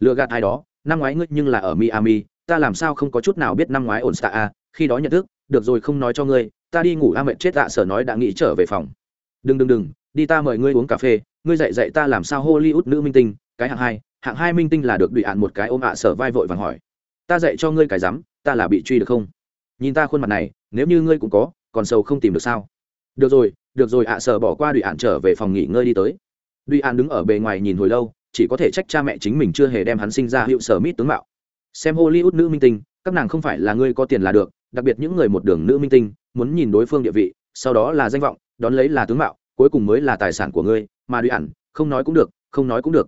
lừa gạt ai đó, năm ngoái ngươi nhưng là ở Miami, ta làm sao không có chút nào biết năm ngoái ổn xạ a, khi đó nhận thức, được rồi không nói cho ngươi, ta đi ngủ a mệt chết ạ sở nói đã nghĩ trở về phòng. Đừng đừng đừng, đi ta mời ngươi uống cà phê, ngươi dạy dạy ta làm sao Hollywood nữ minh tinh, cái hạng hai, hạng hai minh tinh là được bị ạn một cái ôm ạ sở vai vội vàng hỏi, ta dạy cho ngươi cái rắm, ta là bị truy được không? Nhìn ta khuôn mặt này, nếu như ngươi cũng có, còn sâu không tìm được sao? Được rồi được rồi ạ à bỏ qua đùi ạn trở về phòng nghỉ ngơi đi tới. Đùi ạn đứng ở bề ngoài nhìn hồi lâu chỉ có thể trách cha mẹ chính mình chưa hề đem hắn sinh ra hiệu sở mít tướng mạo. Xem hollywood nữ minh tinh các nàng không phải là ngươi có tiền là được đặc biệt những người một đường nữ minh tinh muốn nhìn đối phương địa vị sau đó là danh vọng đón lấy là tướng mạo cuối cùng mới là tài sản của ngươi mà đùi ẩn, không nói cũng được không nói cũng được.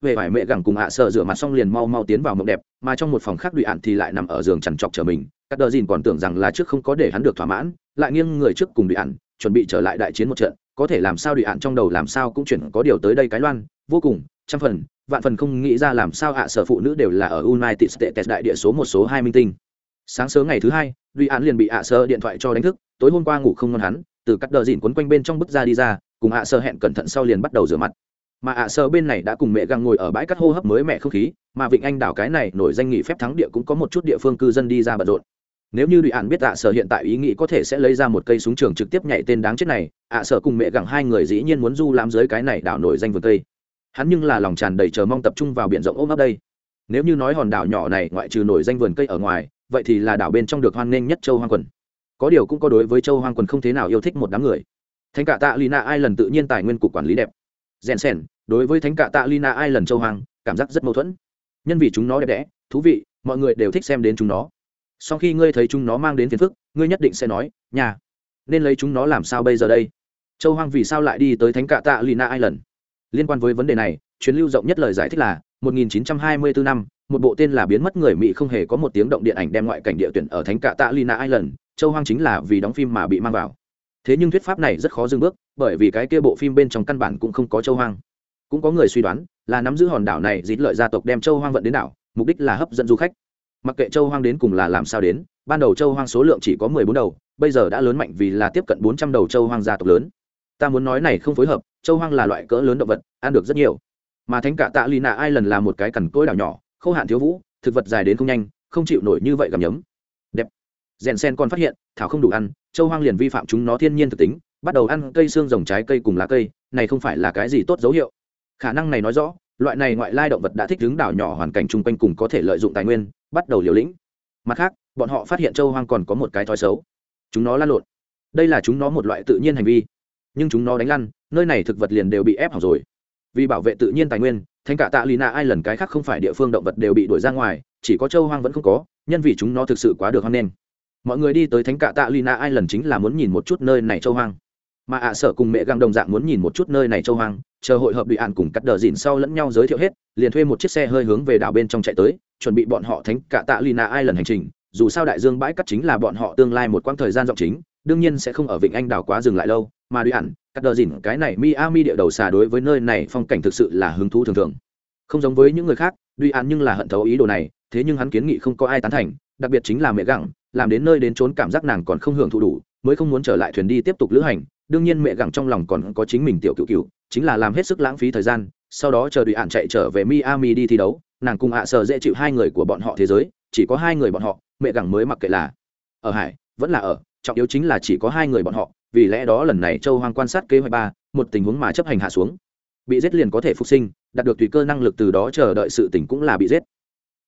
Về vải mẹ gẳng cùng ạ sợ rửa mặt xong liền mau mau tiến vào mộng đẹp mà trong một phòng khác đùi ẩn thì lại nằm ở giường chằn trọc chờ mình. Các đờ dìn còn tưởng rằng là trước không có để hắn được thỏa mãn lại nghiêng người trước cùng đùi ẩn, chuẩn bị trở lại đại chiến một trận có thể làm sao đùi ẩn trong đầu làm sao cũng chuyển có điều tới đây cái loan vô cùng trăm phần vạn phần không nghĩ ra làm sao ạ sở phụ nữ đều là ở united states đại địa số một số hai minh tinh. Sáng sớm ngày thứ hai đùi ạn liền bị ạ sở điện thoại cho đánh thức tối hôm qua ngủ không ngon hắn từ cắt đờ dìn quấn quanh bên trong bức ra đi ra, cùng ạ sơ hẹn cẩn thận sau liền bắt đầu rửa mặt. Mà ạ sơ bên này đã cùng mẹ găng ngồi ở bãi cắt hô hấp mới mẹ không khí, mà vịnh anh đảo cái này nổi danh nghị phép thắng địa cũng có một chút địa phương cư dân đi ra bận rộn. Nếu như đụy ạn biết ạ sở hiện tại ý nghĩ có thể sẽ lấy ra một cây súng trường trực tiếp nhảy tên đáng chết này, ạ sở cùng mẹ gặng hai người dĩ nhiên muốn du làm dưới cái này đảo nổi danh vườn cây. Hắn nhưng là lòng tràn đầy chờ mong tập trung vào biển rộng ôm ấp đây. Nếu như nói hòn đảo nhỏ này ngoại trừ nổi danh vườn cây ở ngoài, vậy thì là đảo bên trong được hoan nghênh nhất châu hoang quần có điều cũng có đối với châu hoang quần không thế nào yêu thích một đám người. Thánh cả tạ lina ai lần tự nhiên tài nguyên cục quản lý đẹp. Rèn sèn, đối với thánh cả tạ lina ai lần châu hoang, cảm giác rất mâu thuẫn. Nhân vì chúng nó đẹp đẽ, thú vị, mọi người đều thích xem đến chúng nó. Sau khi ngươi thấy chúng nó mang đến phiền phức, ngươi nhất định sẽ nói, nhà, nên lấy chúng nó làm sao bây giờ đây? Châu hoang vì sao lại đi tới thánh cạ tạ lina island liên quan với vấn đề này, chuyến lưu rộng nhất lời giải thích là 1924 năm, một bộ tên là biến mất người mỹ không hề có một tiếng động điện ảnh đem ngoại cảnh địa tuyển ở thánh cạ tạ lina island châu hoang chính là vì đóng phim mà bị mang vào. Thế nhưng thuyết pháp này rất khó dừng bước, bởi vì cái kia bộ phim bên trong căn bản cũng không có châu hoang. Cũng có người suy đoán, là nắm giữ hòn đảo này dít lợi gia tộc đem châu hoang vận đến đảo, mục đích là hấp dẫn du khách. Mặc kệ châu hoang đến cùng là làm sao đến, ban đầu châu hoang số lượng chỉ có mười bốn đầu, bây giờ đã lớn mạnh vì là tiếp cận bốn trăm đầu châu hoang gia tộc lớn. Ta muốn nói này không phối hợp, châu hoang là loại cỡ lớn động vật, ăn được rất nhiều. Mà thánh cả tạ lì nạ ai lần là một cái cằn cỗi đảo nhỏ khâu hạn thiếu vũ, thực vật dài đến không nhanh, không chịu nổi như vậy gặm nhấm rèn sen còn phát hiện, thảo không đủ ăn, châu hoang liền vi phạm chúng nó thiên nhiên thực tính, bắt đầu ăn cây xương rồng trái cây cùng lá cây, này không phải là cái gì tốt dấu hiệu. Khả năng này nói rõ, loại này ngoại lai động vật đã thích đứng đảo nhỏ hoàn cảnh chung quanh cùng có thể lợi dụng tài nguyên, bắt đầu liều lĩnh. Mặt khác, bọn họ phát hiện châu hoang còn có một cái thói xấu. Chúng nó lan lộn. Đây là chúng nó một loại tự nhiên hành vi. Nhưng chúng nó đánh lăn, nơi này thực vật liền đều bị ép hỏng rồi. Vì bảo vệ tự nhiên tài nguyên thanh cả tạ lì nạ ai lần cái khác không phải địa phương động vật đều bị đuổi ra ngoài, chỉ có châu hoang vẫn không có, nhân vì chúng nó thực sự quá được hoang nghênh mọi người đi tới thánh cạ tạ lina ai lần chính là muốn nhìn một chút nơi này châu hoang. Mà ạ sở cùng mẹ găng đồng dạng muốn nhìn một chút nơi này châu hoang, chờ hội hợp bị ạn cùng cắt đờ dìn sau lẫn nhau giới thiệu hết, liền thuê một chiếc xe hơi hướng về đảo bên trong chạy tới, chuẩn bị bọn họ thánh cả tạ lina ai lần hành trình. Dù sao đại dương bãi cắt chính là bọn họ tương lai một quãng thời gian rộng chính, đương nhiên sẽ không ở vịnh anh đảo quá dừng lại lâu. Mà đi ạn, cắt đờ dìn cái này miami địa đầu xà đối với nơi này phong cảnh thực sự là hứng thú thường thường. Không giống với những người khác duy ạn nhưng là hận thấu ý đồ này, thế nhưng hắn kiến nghị không có ai tán thành, đặc biệt chính là mẹ gặng làm đến nơi đến trốn cảm giác nàng còn không hưởng thụ đủ, mới không muốn trở lại thuyền đi tiếp tục lữ hành. Đương nhiên mẹ gặng trong lòng còn có chính mình tiểu cựu cựu, chính là làm hết sức lãng phí thời gian, sau đó chờ đùi ạn chạy trở về miami đi thi đấu. Nàng cùng ạ sợ dễ chịu hai người của bọn họ thế giới, chỉ có hai người bọn họ, mẹ gặng mới mặc kệ là ở hải, vẫn là ở, trọng yếu chính là chỉ có hai người bọn họ, vì lẽ đó lần này châu hoang quan sát kế hoạch ba, một tình huống mà chấp hành hạ xuống. Bị giết liền có thể phục sinh, đạt được tùy cơ năng lực từ đó chờ đợi sự tỉnh cũng là bị giết.